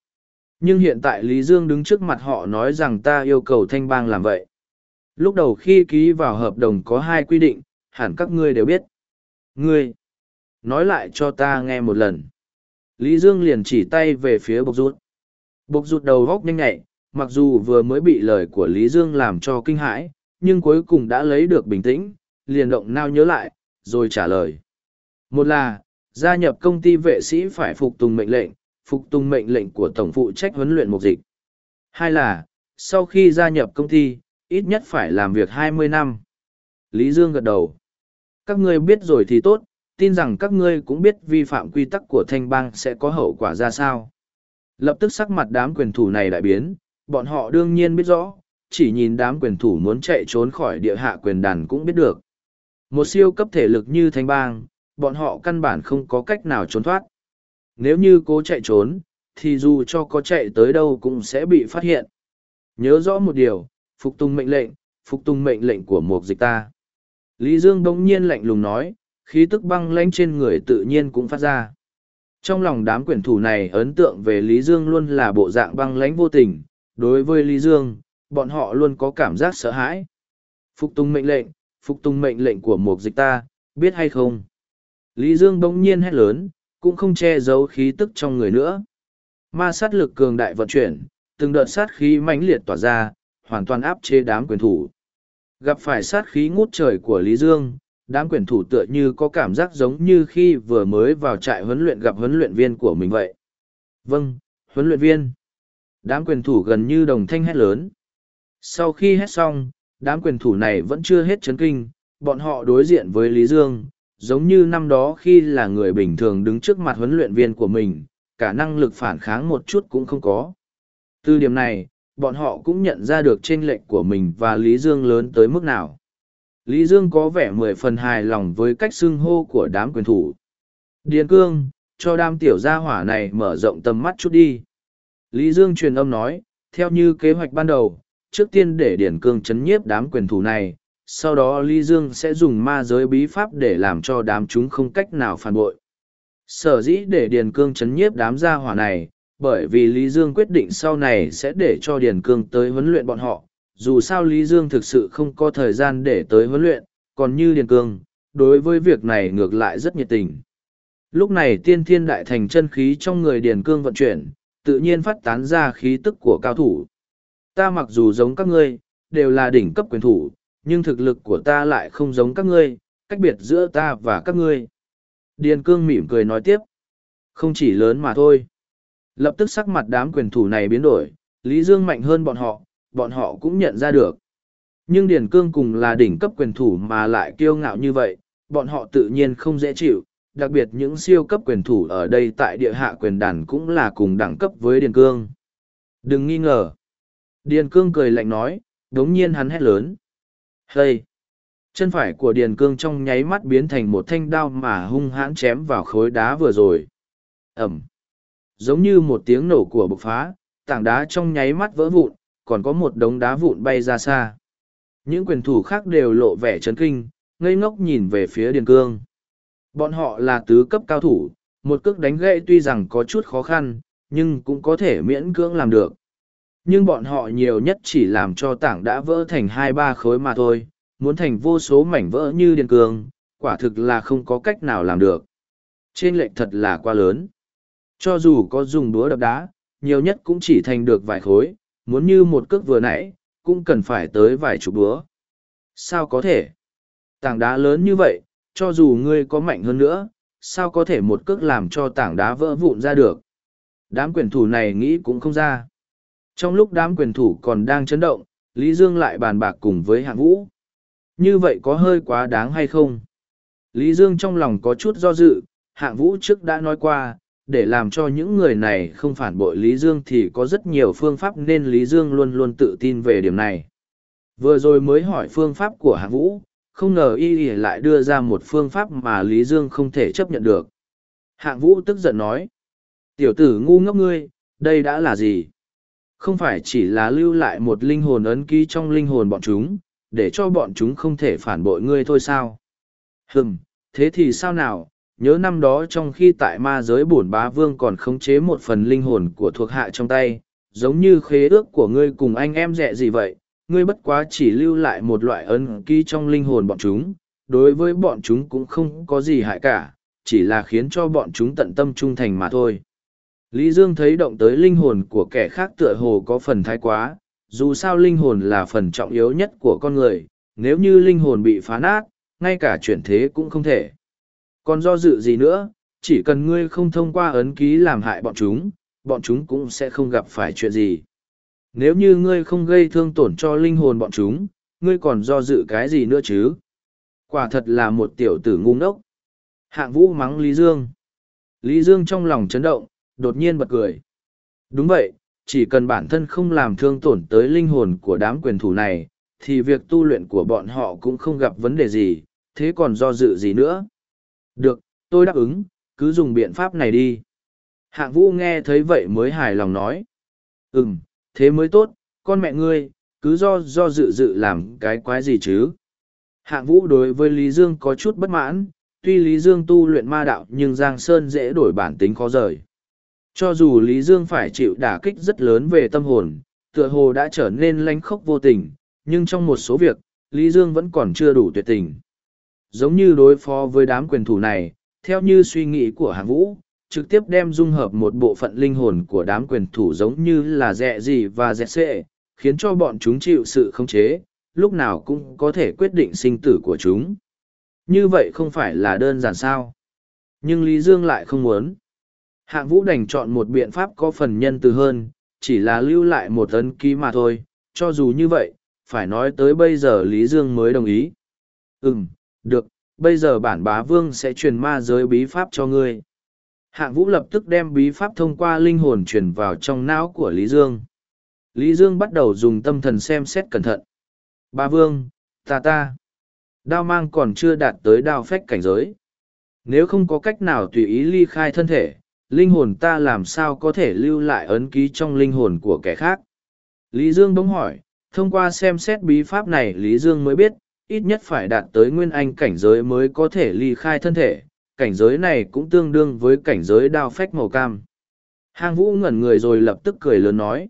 nhưng hiện tại lý dương đứng trước mặt họ nói rằng ta yêu cầu thanh bang làm vậy. Lúc đầu khi ký vào hợp đồng có hai quy định, hẳn các ngươi đều biết. Ngươi, nói lại cho ta nghe một lần. Lý dương liền chỉ tay về phía bộc rút bộc rút đầu góc nhanh nhạy, mặc dù vừa mới bị lời của lý dương làm cho kinh hãi, nhưng cuối cùng đã lấy được bình tĩnh, liền động nao nhớ lại, rồi trả lời. Một là gia nhập công ty vệ sĩ phải phục tùng mệnh lệnh phục tùng mệnh lệnh của tổng phụ trách huấn luyện mục dịch. Hai là, sau khi gia nhập công ty, ít nhất phải làm việc hai mươi năm. Lý Dương gật đầu. Các ngươi biết rồi thì tốt, tin rằng các ngươi cũng biết vi phạm quy tắc của thanh bang sẽ có hậu quả ra sao. Lập tức sắc mặt đám quyền thủ này đại biến, bọn họ đương nhiên biết rõ, chỉ nhìn đám quyền thủ muốn chạy trốn khỏi địa hạ quyền đàn cũng biết được. Một siêu cấp thể lực như thanh bang, bọn họ căn bản không có cách nào trốn thoát. Nếu như cố chạy trốn, thì dù cho có chạy tới đâu cũng sẽ bị phát hiện. Nhớ rõ một điều, phục tùng mệnh lệnh, phục tùng mệnh lệnh của một dịch ta. Lý Dương bỗng nhiên lạnh lùng nói, khí tức băng lãnh trên người tự nhiên cũng phát ra. Trong lòng đám quyển thủ này ấn tượng về Lý Dương luôn là bộ dạng băng lãnh vô tình, đối với Lý Dương, bọn họ luôn có cảm giác sợ hãi. Phục tùng mệnh lệnh, phục tùng mệnh lệnh của một dịch ta, biết hay không? Lý Dương bỗng nhiên hét lớn, cũng không che giấu khí tức trong người nữa. Ma sát lực cường đại vận chuyển, từng đợt sát khí mãnh liệt tỏa ra, hoàn toàn áp chế đám quyền thủ. Gặp phải sát khí ngút trời của Lý Dương, đám quyền thủ tựa như có cảm giác giống như khi vừa mới vào trại huấn luyện gặp huấn luyện viên của mình vậy. Vâng, huấn luyện viên. Đám quyền thủ gần như đồng thanh hét lớn. Sau khi hét xong, đám quyền thủ này vẫn chưa hết chấn kinh, bọn họ đối diện với Lý Dương, giống như năm đó khi là người bình thường đứng trước mặt huấn luyện viên của mình, cả năng lực phản kháng một chút cũng không có. Từ điểm này, bọn họ cũng nhận ra được chênh lệch của mình và Lý Dương lớn tới mức nào. Lý Dương có vẻ mười phần hài lòng với cách xưng hô của đám quyền thủ. Điền cương, cho đám tiểu gia hỏa này mở rộng tầm mắt chút đi. Lý Dương truyền âm nói, theo như kế hoạch ban đầu, trước tiên để Điền cương chấn nhiếp đám quyền thủ này, sau đó Lý Dương sẽ dùng ma giới bí pháp để làm cho đám chúng không cách nào phản bội. Sở dĩ để Điền Cương chấn nhiếp đám gia hỏa này, bởi vì Lý Dương quyết định sau này sẽ để cho Điền Cương tới huấn luyện bọn họ. Dù sao Lý Dương thực sự không có thời gian để tới huấn luyện, còn như Điền Cương, đối với việc này ngược lại rất nhiệt tình. Lúc này tiên thiên đại thành chân khí trong người Điền Cương vận chuyển, tự nhiên phát tán ra khí tức của cao thủ. Ta mặc dù giống các ngươi, đều là đỉnh cấp quyền thủ, nhưng thực lực của ta lại không giống các ngươi, cách biệt giữa ta và các ngươi. Điền cương mỉm cười nói tiếp. Không chỉ lớn mà thôi. Lập tức sắc mặt đám quyền thủ này biến đổi, Lý Dương mạnh hơn bọn họ, bọn họ cũng nhận ra được. Nhưng Điền Cương cùng là đỉnh cấp quyền thủ mà lại kiêu ngạo như vậy, bọn họ tự nhiên không dễ chịu, đặc biệt những siêu cấp quyền thủ ở đây tại địa hạ quyền đàn cũng là cùng đẳng cấp với Điền Cương. Đừng nghi ngờ. Điền Cương cười lạnh nói, đống nhiên hắn hét lớn. Hây! Chân phải của Điền Cương trong nháy mắt biến thành một thanh đao mà hung hãn chém vào khối đá vừa rồi. Ẩm! Giống như một tiếng nổ của bộc phá, tảng đá trong nháy mắt vỡ vụn, còn có một đống đá vụn bay ra xa. Những quyền thủ khác đều lộ vẻ chấn kinh, ngây ngốc nhìn về phía Điền Cương. Bọn họ là tứ cấp cao thủ, một cước đánh gậy tuy rằng có chút khó khăn, nhưng cũng có thể miễn cưỡng làm được. Nhưng bọn họ nhiều nhất chỉ làm cho tảng đã vỡ thành hai ba khối mà thôi, muốn thành vô số mảnh vỡ như điền cường, quả thực là không có cách nào làm được. Trên lệch thật là quá lớn. Cho dù có dùng đũa đập đá, nhiều nhất cũng chỉ thành được vài khối, muốn như một cước vừa nãy, cũng cần phải tới vài chục đũa. Sao có thể? Tảng đá lớn như vậy, cho dù ngươi có mạnh hơn nữa, sao có thể một cước làm cho tảng đá vỡ vụn ra được? Đám quyền thủ này nghĩ cũng không ra. Trong lúc đám quyền thủ còn đang chấn động, Lý Dương lại bàn bạc cùng với hạng vũ. Như vậy có hơi quá đáng hay không? Lý Dương trong lòng có chút do dự, hạng vũ trước đã nói qua, để làm cho những người này không phản bội Lý Dương thì có rất nhiều phương pháp nên Lý Dương luôn luôn tự tin về điểm này. Vừa rồi mới hỏi phương pháp của hạng vũ, không ngờ y lại đưa ra một phương pháp mà Lý Dương không thể chấp nhận được. Hạng vũ tức giận nói, tiểu tử ngu ngốc ngươi, đây đã là gì? Không phải chỉ là lưu lại một linh hồn ấn ký trong linh hồn bọn chúng, để cho bọn chúng không thể phản bội ngươi thôi sao? Hừm, thế thì sao nào? Nhớ năm đó trong khi tại ma giới bổn bá vương còn khống chế một phần linh hồn của thuộc hạ trong tay, giống như khế ước của ngươi cùng anh em dẹ gì vậy, ngươi bất quá chỉ lưu lại một loại ấn ký trong linh hồn bọn chúng, đối với bọn chúng cũng không có gì hại cả, chỉ là khiến cho bọn chúng tận tâm trung thành mà thôi. Lý Dương thấy động tới linh hồn của kẻ khác tựa hồ có phần thái quá, dù sao linh hồn là phần trọng yếu nhất của con người, nếu như linh hồn bị phá nát, ngay cả chuyển thế cũng không thể. Còn do dự gì nữa, chỉ cần ngươi không thông qua ấn ký làm hại bọn chúng, bọn chúng cũng sẽ không gặp phải chuyện gì. Nếu như ngươi không gây thương tổn cho linh hồn bọn chúng, ngươi còn do dự cái gì nữa chứ? Quả thật là một tiểu tử ngu ngốc. Hạng vũ mắng Lý Dương. Lý Dương trong lòng chấn động, đột nhiên bật cười. Đúng vậy, chỉ cần bản thân không làm thương tổn tới linh hồn của đám quyền thủ này, thì việc tu luyện của bọn họ cũng không gặp vấn đề gì, thế còn do dự gì nữa. Được, tôi đáp ứng, cứ dùng biện pháp này đi. Hạng vũ nghe thấy vậy mới hài lòng nói. Ừm, thế mới tốt, con mẹ ngươi, cứ do do dự dự làm cái quái gì chứ. Hạng vũ đối với Lý Dương có chút bất mãn, tuy Lý Dương tu luyện ma đạo nhưng Giang Sơn dễ đổi bản tính khó rời. Cho dù Lý Dương phải chịu đả kích rất lớn về tâm hồn, tựa hồ đã trở nên lánh khốc vô tình, nhưng trong một số việc, Lý Dương vẫn còn chưa đủ tuyệt tình. Giống như đối phó với đám quyền thủ này, theo như suy nghĩ của Hàng Vũ, trực tiếp đem dung hợp một bộ phận linh hồn của đám quyền thủ giống như là dẹ gì và dẹ xệ, khiến cho bọn chúng chịu sự khống chế, lúc nào cũng có thể quyết định sinh tử của chúng. Như vậy không phải là đơn giản sao. Nhưng Lý Dương lại không muốn. Hạng vũ đành chọn một biện pháp có phần nhân từ hơn, chỉ là lưu lại một ấn ký mà thôi, cho dù như vậy, phải nói tới bây giờ Lý Dương mới đồng ý. Ừm, được, bây giờ bản bá vương sẽ truyền ma giới bí pháp cho ngươi. Hạng vũ lập tức đem bí pháp thông qua linh hồn truyền vào trong não của Lý Dương. Lý Dương bắt đầu dùng tâm thần xem xét cẩn thận. Bá vương, ta ta. Đao mang còn chưa đạt tới đao phách cảnh giới. Nếu không có cách nào tùy ý ly khai thân thể, linh hồn ta làm sao có thể lưu lại ấn ký trong linh hồn của kẻ khác. Lý Dương bỗng hỏi, thông qua xem xét bí pháp này Lý Dương mới biết, ít nhất phải đạt tới nguyên anh cảnh giới mới có thể ly khai thân thể, cảnh giới này cũng tương đương với cảnh giới đao phách màu cam. Hang vũ ngẩn người rồi lập tức cười lớn nói.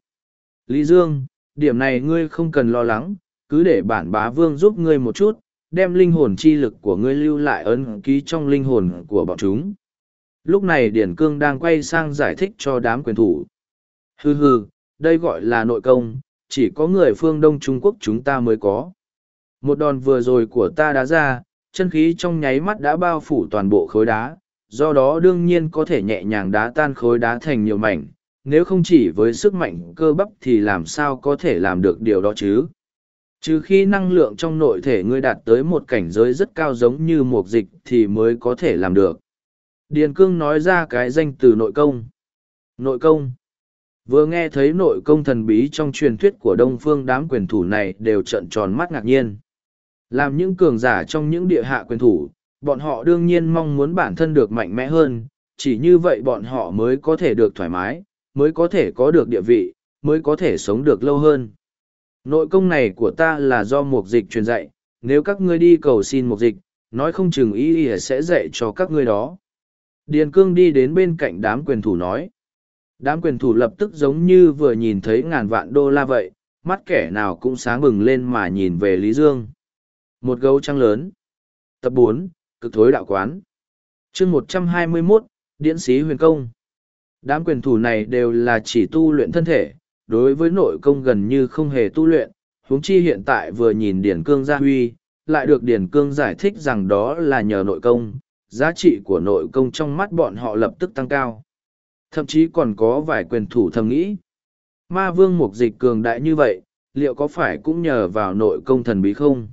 Lý Dương, điểm này ngươi không cần lo lắng, cứ để bản bá vương giúp ngươi một chút, đem linh hồn chi lực của ngươi lưu lại ấn ký trong linh hồn của bọn chúng. Lúc này Điển Cương đang quay sang giải thích cho đám quyền thủ. Hừ hừ, đây gọi là nội công, chỉ có người phương Đông Trung Quốc chúng ta mới có. Một đòn vừa rồi của ta đã ra, chân khí trong nháy mắt đã bao phủ toàn bộ khối đá, do đó đương nhiên có thể nhẹ nhàng đá tan khối đá thành nhiều mảnh, nếu không chỉ với sức mạnh cơ bắp thì làm sao có thể làm được điều đó chứ. Trừ khi năng lượng trong nội thể ngươi đạt tới một cảnh giới rất cao giống như một dịch thì mới có thể làm được. Điền Cương nói ra cái danh từ nội công. Nội công. Vừa nghe thấy nội công thần bí trong truyền thuyết của Đông Phương đám quyền thủ này đều trợn tròn mắt ngạc nhiên. Làm những cường giả trong những địa hạ quyền thủ, bọn họ đương nhiên mong muốn bản thân được mạnh mẽ hơn, chỉ như vậy bọn họ mới có thể được thoải mái, mới có thể có được địa vị, mới có thể sống được lâu hơn. Nội công này của ta là do mục dịch truyền dạy, nếu các ngươi đi cầu xin mục dịch, nói không chừng ý ý sẽ dạy cho các ngươi đó. Điền cương đi đến bên cạnh đám quyền thủ nói. Đám quyền thủ lập tức giống như vừa nhìn thấy ngàn vạn đô la vậy, mắt kẻ nào cũng sáng bừng lên mà nhìn về Lý Dương. Một gấu trăng lớn. Tập bốn cực thối đạo quán. chương một trăm hai mươi 121, Điển sĩ huyền công. Đám quyền thủ này đều là chỉ tu luyện thân thể, đối với nội công gần như không hề tu luyện, huống chi hiện tại vừa nhìn Điển Cương gia huy, lại được Điển Cương giải thích rằng đó là nhờ nội công, giá trị của nội công trong mắt bọn họ lập tức tăng cao. Thậm chí còn có vài quyền thủ thầm nghĩ. Ma vương mục dịch cường đại như vậy, liệu có phải cũng nhờ vào nội công thần bí không?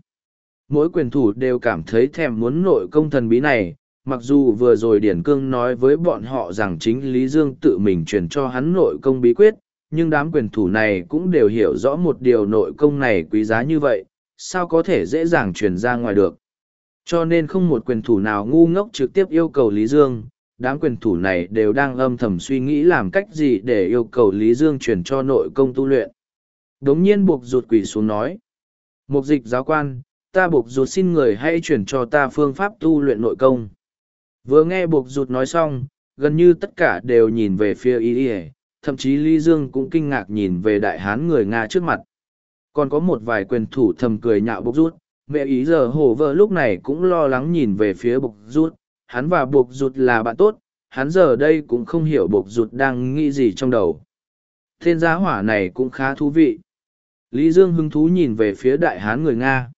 Mỗi quyền thủ đều cảm thấy thèm muốn nội công thần bí này, mặc dù vừa rồi Điển Cương nói với bọn họ rằng chính Lý Dương tự mình truyền cho hắn nội công bí quyết, nhưng đám quyền thủ này cũng đều hiểu rõ một điều nội công này quý giá như vậy, sao có thể dễ dàng truyền ra ngoài được. Cho nên không một quyền thủ nào ngu ngốc trực tiếp yêu cầu Lý Dương, đám quyền thủ này đều đang âm thầm suy nghĩ làm cách gì để yêu cầu Lý Dương chuyển cho nội công tu luyện. Đống nhiên buộc rụt quỷ xuống nói. Mục dịch giáo quan, ta buộc rụt xin người hãy chuyển cho ta phương pháp tu luyện nội công. Vừa nghe buộc rụt nói xong, gần như tất cả đều nhìn về phía y y thậm chí Lý Dương cũng kinh ngạc nhìn về đại hán người Nga trước mặt. Còn có một vài quyền thủ thầm cười nhạo buộc rút, mẹ ý giờ hổ vợ lúc này cũng lo lắng nhìn về phía bục rút, hắn và bục rút là bạn tốt, hắn giờ đây cũng không hiểu bục rút đang nghĩ gì trong đầu. Tên giá hỏa này cũng khá thú vị. Lý Dương hứng thú nhìn về phía đại hán người Nga.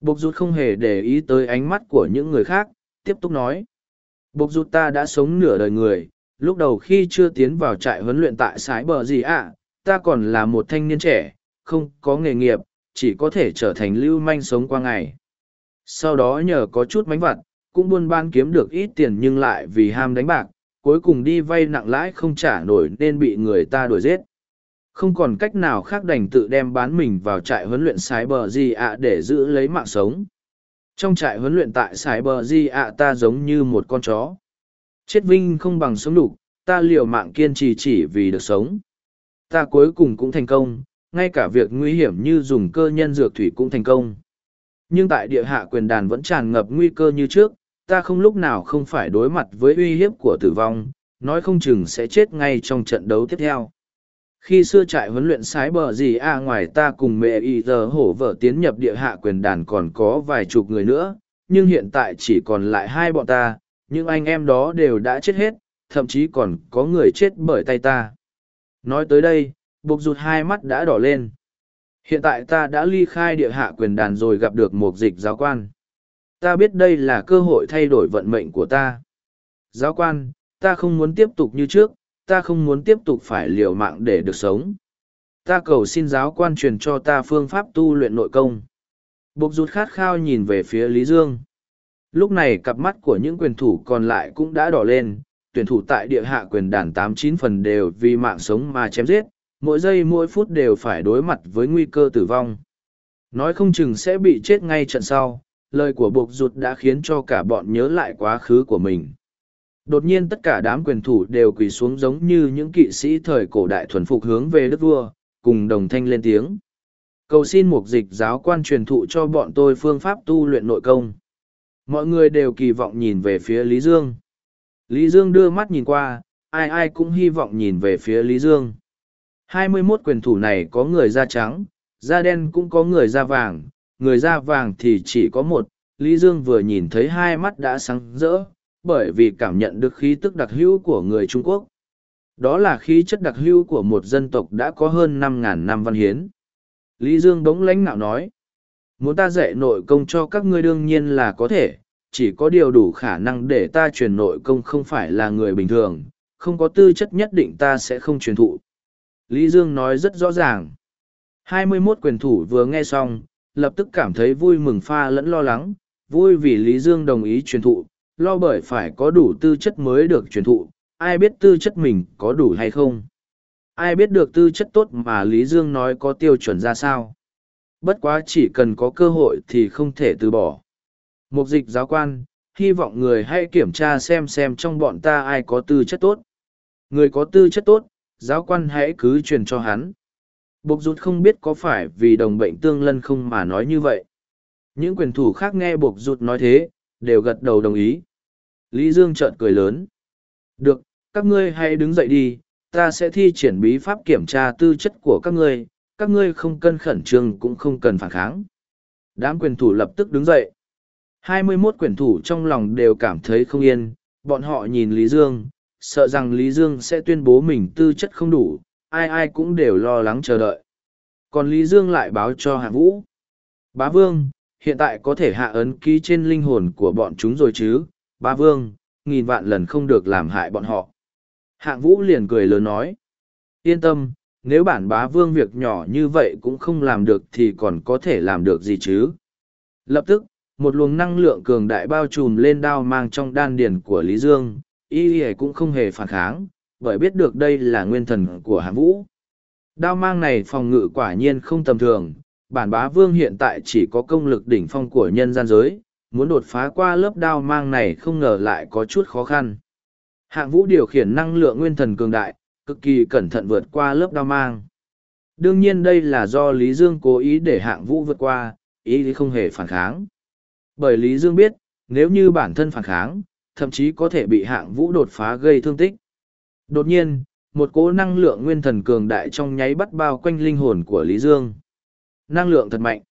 Bộc rút không hề để ý tới ánh mắt của những người khác, tiếp tục nói. Bộc rút ta đã sống nửa đời người, lúc đầu khi chưa tiến vào trại huấn luyện tại sái bờ gì ạ, ta còn là một thanh niên trẻ, không có nghề nghiệp, chỉ có thể trở thành lưu manh sống qua ngày. Sau đó nhờ có chút mánh vặt, cũng buôn ban kiếm được ít tiền nhưng lại vì ham đánh bạc, cuối cùng đi vay nặng lãi không trả nổi nên bị người ta đuổi giết. Không còn cách nào khác đành tự đem bán mình vào trại huấn luyện Cyber bờ gì ạ để giữ lấy mạng sống. Trong trại huấn luyện tại Cyber bờ gì ạ ta giống như một con chó. Chết vinh không bằng sống đủ, ta liều mạng kiên trì chỉ vì được sống. Ta cuối cùng cũng thành công, ngay cả việc nguy hiểm như dùng cơ nhân dược thủy cũng thành công. Nhưng tại địa hạ quyền đàn vẫn tràn ngập nguy cơ như trước, ta không lúc nào không phải đối mặt với uy hiếp của tử vong, nói không chừng sẽ chết ngay trong trận đấu tiếp theo. Khi xưa trại huấn luyện sái bờ gì à ngoài ta cùng mẹ y giờ hổ vợ tiến nhập địa hạ quyền đàn còn có vài chục người nữa, nhưng hiện tại chỉ còn lại hai bọn ta, những anh em đó đều đã chết hết, thậm chí còn có người chết bởi tay ta. Nói tới đây, buộc rụt hai mắt đã đỏ lên. Hiện tại ta đã ly khai địa hạ quyền đàn rồi gặp được một dịch giáo quan. Ta biết đây là cơ hội thay đổi vận mệnh của ta. Giáo quan, ta không muốn tiếp tục như trước, ta không muốn tiếp tục phải liều mạng để được sống. Ta cầu xin giáo quan truyền cho ta phương pháp tu luyện nội công. Bộc rụt khát khao nhìn về phía Lý Dương. Lúc này cặp mắt của những quyền thủ còn lại cũng đã đỏ lên, tuyển thủ tại địa hạ quyền đàn tám chín phần đều vì mạng sống mà chém giết, mỗi giây mỗi phút đều phải đối mặt với nguy cơ tử vong. Nói không chừng sẽ bị chết ngay trận sau, lời của buộc rụt đã khiến cho cả bọn nhớ lại quá khứ của mình. Đột nhiên tất cả đám quyền thủ đều quỳ xuống giống như những kỵ sĩ thời cổ đại thuần phục hướng về đức vua, cùng đồng thanh lên tiếng. Cầu xin mục dịch giáo quan truyền thụ cho bọn tôi phương pháp tu luyện nội công. Mọi người đều kỳ vọng nhìn về phía Lý Dương. Lý Dương đưa mắt nhìn qua, ai ai cũng hy vọng nhìn về phía Lý Dương. 21 quyền thủ này có người da trắng, da đen cũng có người da vàng, người da vàng thì chỉ có một. Lý Dương vừa nhìn thấy hai mắt đã sáng rỡ, bởi vì cảm nhận được khí tức đặc hữu của người Trung Quốc. Đó là khí chất đặc hữu của một dân tộc đã có hơn 5.000 năm văn hiến. Lý Dương bỗng lãnh nạo nói, muốn ta dạy nội công cho các ngươi đương nhiên là có thể, chỉ có điều đủ khả năng để ta truyền nội công không phải là người bình thường, không có tư chất nhất định ta sẽ không truyền thụ. Lý Dương nói rất rõ ràng. 21 quyền thủ vừa nghe xong, lập tức cảm thấy vui mừng pha lẫn lo lắng, vui vì Lý Dương đồng ý truyền thụ, lo bởi phải có đủ tư chất mới được truyền thụ, ai biết tư chất mình có đủ hay không. Ai biết được tư chất tốt mà Lý Dương nói có tiêu chuẩn ra sao. Bất quá chỉ cần có cơ hội thì không thể từ bỏ. Mục dịch giáo quan, hy vọng người hãy kiểm tra xem xem trong bọn ta ai có tư chất tốt. Người có tư chất tốt, giáo quan hãy cứ truyền cho hắn. Bộc rút không biết có phải vì đồng bệnh tương lân không mà nói như vậy. Những quyền thủ khác nghe bộc rút nói thế, đều gật đầu đồng ý. Lý Dương trợn cười lớn. Được, các ngươi hãy đứng dậy đi, ta sẽ thi triển bí pháp kiểm tra tư chất của các ngươi, các ngươi không cần khẩn trương cũng không cần phản kháng. Đám quyền thủ lập tức đứng dậy. hai mươi 21 quyền thủ trong lòng đều cảm thấy không yên, bọn họ nhìn Lý Dương, sợ rằng Lý Dương sẽ tuyên bố mình tư chất không đủ, ai ai cũng đều lo lắng chờ đợi. Còn Lý Dương lại báo cho Hạ Vũ. Bá Vương, hiện tại có thể hạ ấn ký trên linh hồn của bọn chúng rồi chứ, Bá Vương, nghìn vạn lần không được làm hại bọn họ. Hạng Vũ liền cười lớn nói. Yên tâm, nếu bản bá vương việc nhỏ như vậy cũng không làm được thì còn có thể làm được gì chứ. Lập tức, một luồng năng lượng cường đại bao trùm lên đao mang trong đan điền của Lý Dương, y y cũng không hề phản kháng, bởi biết được đây là nguyên thần của hạng vũ. Đao mang này phòng ngự quả nhiên không tầm thường, bản bá vương hiện tại chỉ có công lực đỉnh phong của nhân gian giới, muốn đột phá qua lớp đao mang này không ngờ lại có chút khó khăn. Hạng vũ điều khiển năng lượng nguyên thần cường đại, cực kỳ cẩn thận vượt qua lớp đao mang. Đương nhiên đây là do Lý Dương cố ý để hạng vũ vượt qua, ý thì không hề phản kháng. Bởi Lý Dương biết, nếu như bản thân phản kháng, thậm chí có thể bị hạng vũ đột phá gây thương tích. Đột nhiên, một cỗ năng lượng nguyên thần cường đại trong nháy bắt bao quanh linh hồn của Lý Dương. Năng lượng thật mạnh,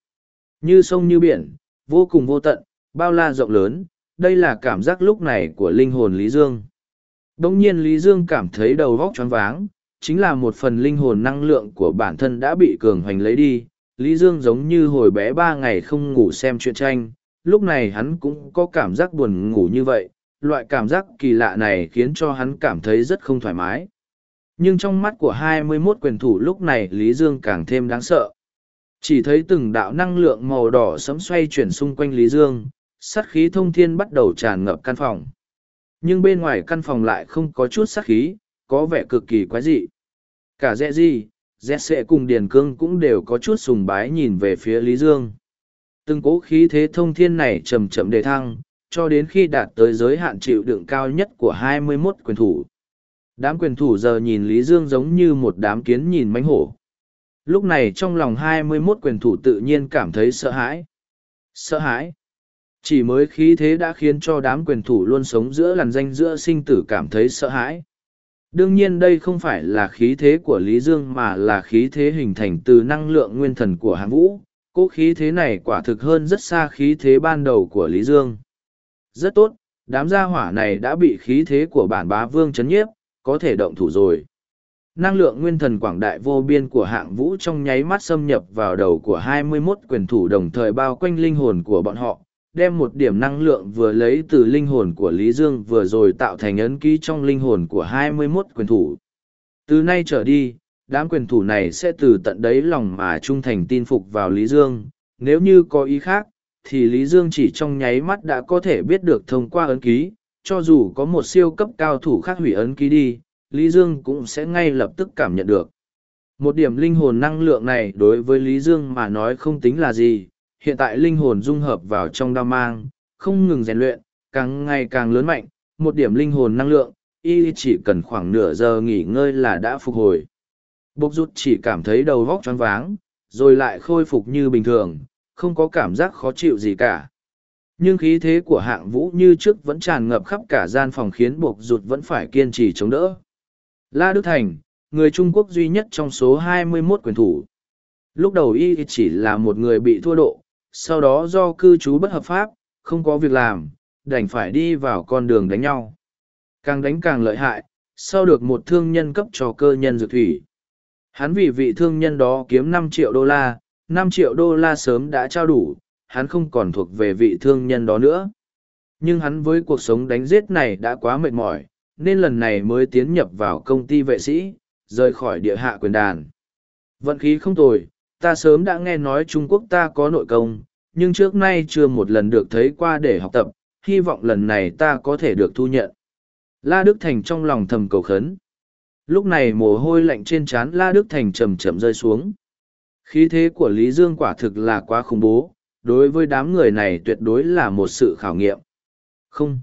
như sông như biển, vô cùng vô tận, bao la rộng lớn, đây là cảm giác lúc này của linh hồn Lý Dương. Đồng nhiên Lý Dương cảm thấy đầu vóc choáng váng, chính là một phần linh hồn năng lượng của bản thân đã bị cường hoành lấy đi. Lý Dương giống như hồi bé ba ngày không ngủ xem chuyện tranh, lúc này hắn cũng có cảm giác buồn ngủ như vậy, loại cảm giác kỳ lạ này khiến cho hắn cảm thấy rất không thoải mái. Nhưng trong mắt của hai mươi 21 quyền thủ lúc này Lý Dương càng thêm đáng sợ. Chỉ thấy từng đạo năng lượng màu đỏ sấm xoay chuyển xung quanh Lý Dương, sát khí thông thiên bắt đầu tràn ngập căn phòng. Nhưng bên ngoài căn phòng lại không có chút sát khí, có vẻ cực kỳ quái dị. Cả dẹ gì, dẹ sệ cùng Điền Cương cũng đều có chút sùng bái nhìn về phía Lý Dương. Từng cố khí thế thông thiên này chậm chậm đề thăng, cho đến khi đạt tới giới hạn chịu đựng cao nhất của 21 quyền thủ. Đám quyền thủ giờ nhìn Lý Dương giống như một đám kiến nhìn mánh hổ. Lúc này trong lòng 21 quyền thủ tự nhiên cảm thấy sợ hãi. Sợ hãi. Chỉ mới khí thế đã khiến cho đám quyền thủ luôn sống giữa làn danh giữa sinh tử cảm thấy sợ hãi. Đương nhiên đây không phải là khí thế của Lý Dương mà là khí thế hình thành từ năng lượng nguyên thần của hạng vũ. Cố khí thế này quả thực hơn rất xa khí thế ban đầu của Lý Dương. Rất tốt, đám gia hỏa này đã bị khí thế của bản bá vương chấn nhiếp, có thể động thủ rồi. Năng lượng nguyên thần quảng đại vô biên của hạng vũ trong nháy mắt xâm nhập vào đầu của 21 quyền thủ đồng thời bao quanh linh hồn của bọn họ, đem một điểm năng lượng vừa lấy từ linh hồn của Lý Dương vừa rồi tạo thành ấn ký trong linh hồn của 21 quyền thủ. Từ nay trở đi, đám quyền thủ này sẽ từ tận đấy lòng mà trung thành tin phục vào Lý Dương, nếu như có ý khác, thì Lý Dương chỉ trong nháy mắt đã có thể biết được thông qua ấn ký, cho dù có một siêu cấp cao thủ khác hủy ấn ký đi, Lý Dương cũng sẽ ngay lập tức cảm nhận được. Một điểm linh hồn năng lượng này đối với Lý Dương mà nói không tính là gì, hiện tại linh hồn dung hợp vào trong đao mang, không ngừng rèn luyện, càng ngày càng lớn mạnh, một điểm linh hồn năng lượng, y chỉ cần khoảng nửa giờ nghỉ ngơi là đã phục hồi. Bốc rút chỉ cảm thấy đầu vóc choáng váng, rồi lại khôi phục như bình thường, không có cảm giác khó chịu gì cả. Nhưng khí thế của hạng vũ như trước vẫn tràn ngập khắp cả gian phòng khiến buộc rụt vẫn phải kiên trì chống đỡ. La Đức Thành, người Trung Quốc duy nhất trong số 21 quyền thủ. Lúc đầu y chỉ là một người bị thua độ, sau đó do cư trú bất hợp pháp, không có việc làm, đành phải đi vào con đường đánh nhau. Càng đánh càng lợi hại, sau được một thương nhân cấp cho cơ nhân dược thủy. Hắn vì vị thương nhân đó kiếm năm triệu đô la, năm triệu đô la sớm đã trao đủ, hắn không còn thuộc về vị thương nhân đó nữa. Nhưng hắn với cuộc sống đánh giết này đã quá mệt mỏi, nên lần này mới tiến nhập vào công ty vệ sĩ, rời khỏi địa hạ quyền đàn. Vận khí không tồi, ta sớm đã nghe nói Trung Quốc ta có nội công, nhưng trước nay chưa một lần được thấy qua để học tập, hy vọng lần này ta có thể được thu nhận. La Đức Thành trong lòng thầm cầu khấn. Lúc này mồ hôi lạnh trên trán La Đức Thành chầm chậm rơi xuống. Khí thế của Lý Dương quả thực là quá khủng bố, đối với đám người này tuyệt đối là một sự khảo nghiệm. Không.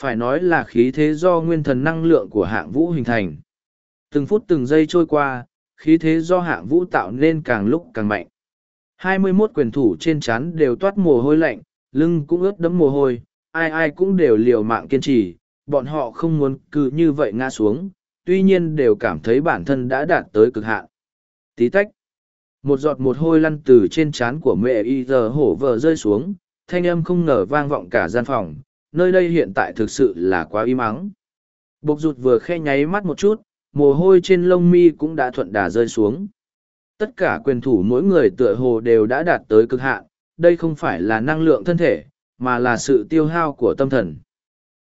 Phải nói là khí thế do nguyên thần năng lượng của hạng vũ hình thành. Từng phút từng giây trôi qua, khí thế do hạng vũ tạo nên càng lúc càng mạnh. 21 quyền thủ trên chắn đều toát mồ hôi lạnh, lưng cũng ướt đẫm mồ hôi, ai ai cũng đều liều mạng kiên trì, bọn họ không muốn cứ như vậy ngã xuống, tuy nhiên đều cảm thấy bản thân đã đạt tới cực hạn. Tí tách. Một giọt một hôi lăn từ trên trán của mẹ y giờ hổ vờ rơi xuống, thanh âm không ngờ vang vọng cả gian phòng, nơi đây hiện tại thực sự là quá im ắng. Bộc rụt vừa khe nháy mắt một chút, mồ hôi trên lông mi cũng đã thuận đà rơi xuống. Tất cả quyền thủ mỗi người tựa hồ đều đã đạt tới cực hạn, đây không phải là năng lượng thân thể, mà là sự tiêu hao của tâm thần.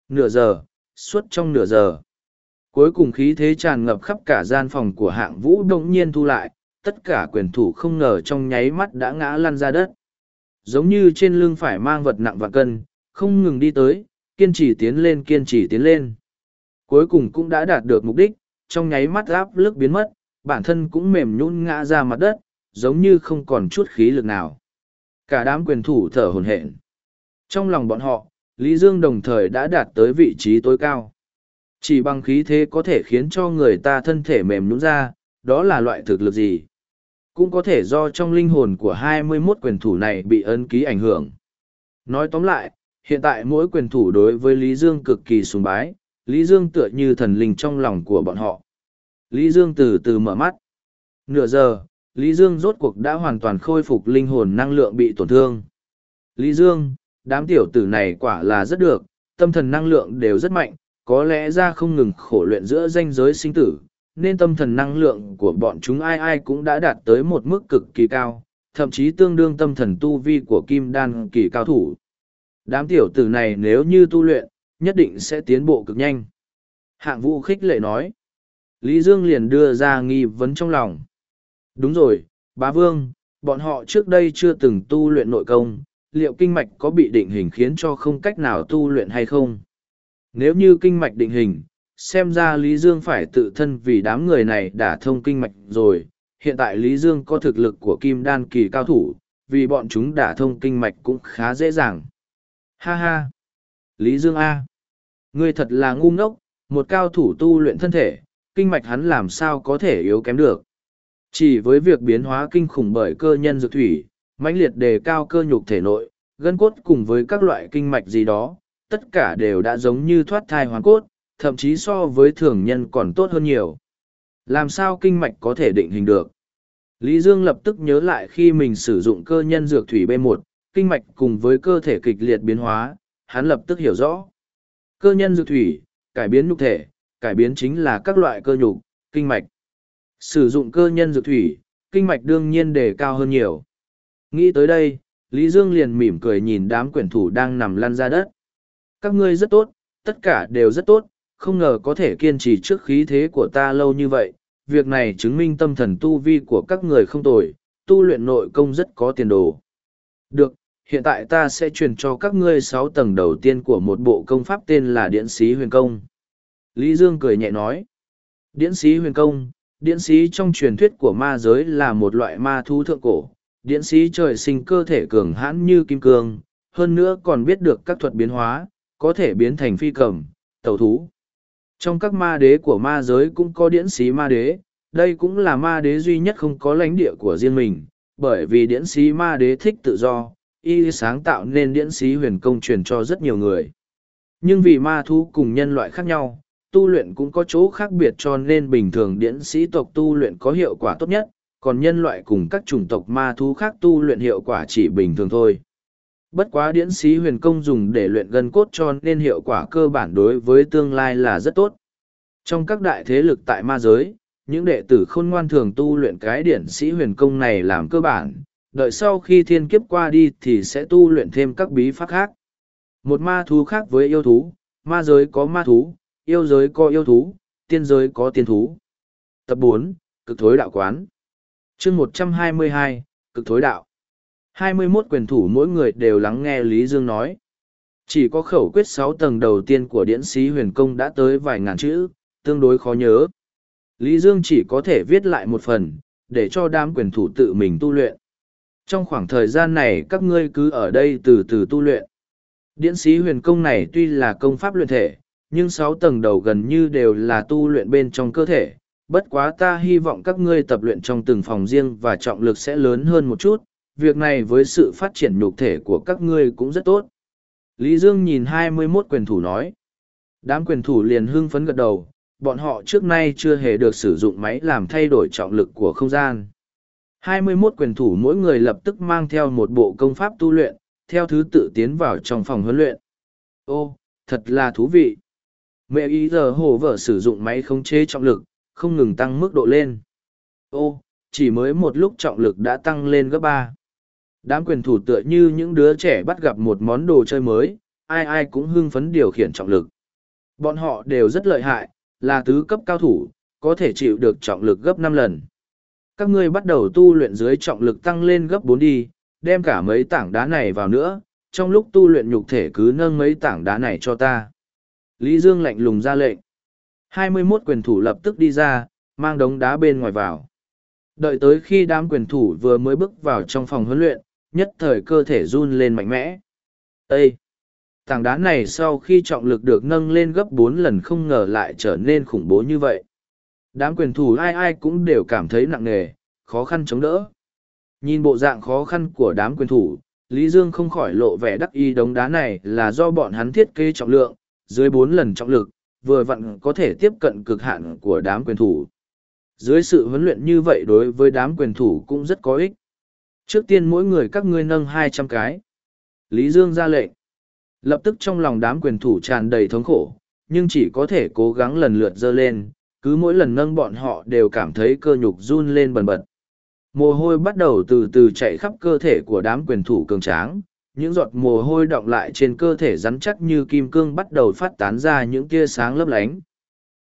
Nửa giờ, suốt trong nửa giờ. Cuối cùng khí thế tràn ngập khắp cả gian phòng của hạng vũ đông nhiên thu lại, tất cả quyền thủ không ngờ trong nháy mắt đã ngã lăn ra đất. Giống như trên lưng phải mang vật nặng và cân, không ngừng đi tới, kiên trì tiến lên kiên trì tiến lên. Cuối cùng cũng đã đạt được mục đích, trong nháy mắt áp lực biến mất, bản thân cũng mềm nhũn ngã ra mặt đất, giống như không còn chút khí lực nào. Cả đám quyền thủ thở hồn hển. Trong lòng bọn họ, Lý Dương đồng thời đã đạt tới vị trí tối cao. Chỉ bằng khí thế có thể khiến cho người ta thân thể mềm nhũn ra, đó là loại thực lực gì? Cũng có thể do trong linh hồn của 21 quyền thủ này bị ấn ký ảnh hưởng. Nói tóm lại, hiện tại mỗi quyền thủ đối với Lý Dương cực kỳ sùng bái, Lý Dương tựa như thần linh trong lòng của bọn họ. Lý Dương từ từ mở mắt. Nửa giờ, Lý Dương rốt cuộc đã hoàn toàn khôi phục linh hồn năng lượng bị tổn thương. Lý Dương, đám tiểu tử này quả là rất được, tâm thần năng lượng đều rất mạnh, có lẽ ra không ngừng khổ luyện giữa danh giới sinh tử, nên tâm thần năng lượng của bọn chúng ai ai cũng đã đạt tới một mức cực kỳ cao, thậm chí tương đương tâm thần tu vi của kim đan kỳ cao thủ. Đám tiểu tử này nếu như tu luyện, nhất định sẽ tiến bộ cực nhanh. Hạng vũ khích lệ nói. Lý Dương liền đưa ra nghi vấn trong lòng. Đúng rồi, bá vương, bọn họ trước đây chưa từng tu luyện nội công, liệu kinh mạch có bị định hình khiến cho không cách nào tu luyện hay không? Nếu như kinh mạch định hình, xem ra Lý Dương phải tự thân vì đám người này đã thông kinh mạch rồi. Hiện tại Lý Dương có thực lực của kim đan kỳ cao thủ, vì bọn chúng đã thông kinh mạch cũng khá dễ dàng. Ha ha! Lý Dương A! Ngươi thật là ngu ngốc, một cao thủ tu luyện thân thể, kinh mạch hắn làm sao có thể yếu kém được. Chỉ với việc biến hóa kinh khủng bởi cơ nhân dược thủy, mãnh liệt đề cao cơ nhục thể nội, gân cốt cùng với các loại kinh mạch gì đó, tất cả đều đã giống như thoát thai hoàn cốt, thậm chí so với thường nhân còn tốt hơn nhiều. Làm sao kinh mạch có thể định hình được? Lý Dương lập tức nhớ lại khi mình sử dụng cơ nhân dược thủy B1, kinh mạch cùng với cơ thể kịch liệt biến hóa, hắn lập tức hiểu rõ. Cơ nhân dược thủy, cải biến nhục thể, cải biến chính là các loại cơ nhục, kinh mạch. Sử dụng cơ nhân dược thủy, kinh mạch đương nhiên đề cao hơn nhiều. Nghĩ tới đây, Lý Dương liền mỉm cười nhìn đám quyển thủ đang nằm lăn ra đất. Các ngươi rất tốt, tất cả đều rất tốt, không ngờ có thể kiên trì trước khí thế của ta lâu như vậy. Việc này chứng minh tâm thần tu vi của các người không tồi, tu luyện nội công rất có tiền đồ. Được, hiện tại ta sẽ truyền cho các ngươi sáu tầng đầu tiên của một bộ công pháp tên là Điện Sĩ Huyền Công. Lý Dương cười nhẹ nói. Điện Sĩ Huyền Công, Điện Sĩ trong truyền thuyết của ma giới là một loại ma thú thượng cổ. Điện Sĩ trời sinh cơ thể cường hãn như kim cương, hơn nữa còn biết được các thuật biến hóa, có thể biến thành phi cầm, tàu thú. Trong các ma đế của ma giới cũng có điển sĩ ma đế, đây cũng là ma đế duy nhất không có lãnh địa của riêng mình, bởi vì điển sĩ ma đế thích tự do, y sáng tạo nên điển sĩ huyền công truyền cho rất nhiều người. Nhưng vì ma thú cùng nhân loại khác nhau, tu luyện cũng có chỗ khác biệt cho nên bình thường điển sĩ tộc tu luyện có hiệu quả tốt nhất, còn nhân loại cùng các chủng tộc ma thú khác tu luyện hiệu quả chỉ bình thường thôi. Bất quá điển sĩ huyền công dùng để luyện gân cốt cho nên hiệu quả cơ bản đối với tương lai là rất tốt. Trong các đại thế lực tại ma giới, những đệ tử khôn ngoan thường tu luyện cái điển sĩ huyền công này làm cơ bản, đợi sau khi thiên kiếp qua đi thì sẽ tu luyện thêm các bí pháp khác. Một ma thú khác với yêu thú, ma giới có ma thú, yêu giới có yêu thú, tiên giới có tiên thú. Tập bốn Cực Thối Đạo Quán chương một trăm hai mươi hai Cực Thối Đạo 21 quyền thủ mỗi người đều lắng nghe Lý Dương nói. Chỉ có khẩu quyết sáu tầng đầu tiên của điển sĩ huyền công đã tới vài ngàn chữ, tương đối khó nhớ. Lý Dương chỉ có thể viết lại một phần, để cho đám quyền thủ tự mình tu luyện. Trong khoảng thời gian này các ngươi cứ ở đây từ từ tu luyện. Điển sĩ huyền công này tuy là công pháp luyện thể, nhưng sáu tầng đầu gần như đều là tu luyện bên trong cơ thể. Bất quá ta hy vọng các ngươi tập luyện trong từng phòng riêng và trọng lực sẽ lớn hơn một chút, việc này với sự phát triển nhục thể của các ngươi cũng rất tốt. Lý Dương nhìn hai mươi 21 quyền thủ nói. Đám quyền thủ liền hưng phấn gật đầu, bọn họ trước nay chưa hề được sử dụng máy làm thay đổi trọng lực của không gian. hai mươi 21 quyền thủ mỗi người lập tức mang theo một bộ công pháp tu luyện, theo thứ tự tiến vào trong phòng huấn luyện. Ô, thật là thú vị. Mẹ ý giờ hồ vợ sử dụng máy khống chế trọng lực, không ngừng tăng mức độ lên. Ô, chỉ mới một lúc trọng lực đã tăng lên gấp ba. Đám quyền thủ tựa như những đứa trẻ bắt gặp một món đồ chơi mới, ai ai cũng hưng phấn điều khiển trọng lực. Bọn họ đều rất lợi hại, là tứ cấp cao thủ, có thể chịu được trọng lực gấp năm lần. Các ngươi bắt đầu tu luyện dưới trọng lực tăng lên gấp bốn đi, đem cả mấy tảng đá này vào nữa, trong lúc tu luyện nhục thể cứ nâng mấy tảng đá này cho ta. Lý Dương lạnh lùng ra lệnh. hai mươi 21 quyền thủ lập tức đi ra, mang đống đá bên ngoài vào. Đợi tới khi đám quyền thủ vừa mới bước vào trong phòng huấn luyện, nhất thời cơ thể run lên mạnh mẽ. Ê! Tảng đá này sau khi trọng lực được nâng lên gấp bốn lần không ngờ lại trở nên khủng bố như vậy. Đám quyền thủ ai ai cũng đều cảm thấy nặng nề, khó khăn chống đỡ. Nhìn bộ dạng khó khăn của đám quyền thủ, Lý Dương không khỏi lộ vẻ đắc y đống đá này là do bọn hắn thiết kế trọng lượng, dưới bốn lần trọng lực, vừa vặn có thể tiếp cận cực hạn của đám quyền thủ. Dưới sự huấn luyện như vậy đối với đám quyền thủ cũng rất có ích. Trước tiên mỗi người các ngươi nâng hai trăm cái. Lý Dương ra lệnh. Lập tức trong lòng đám quyền thủ tràn đầy thống khổ, nhưng chỉ có thể cố gắng lần lượt dơ lên, cứ mỗi lần nâng bọn họ đều cảm thấy cơ nhục run lên bần bật. Mồ hôi bắt đầu từ từ chạy khắp cơ thể của đám quyền thủ cường tráng, những giọt mồ hôi đọng lại trên cơ thể rắn chắc như kim cương bắt đầu phát tán ra những tia sáng lấp lánh.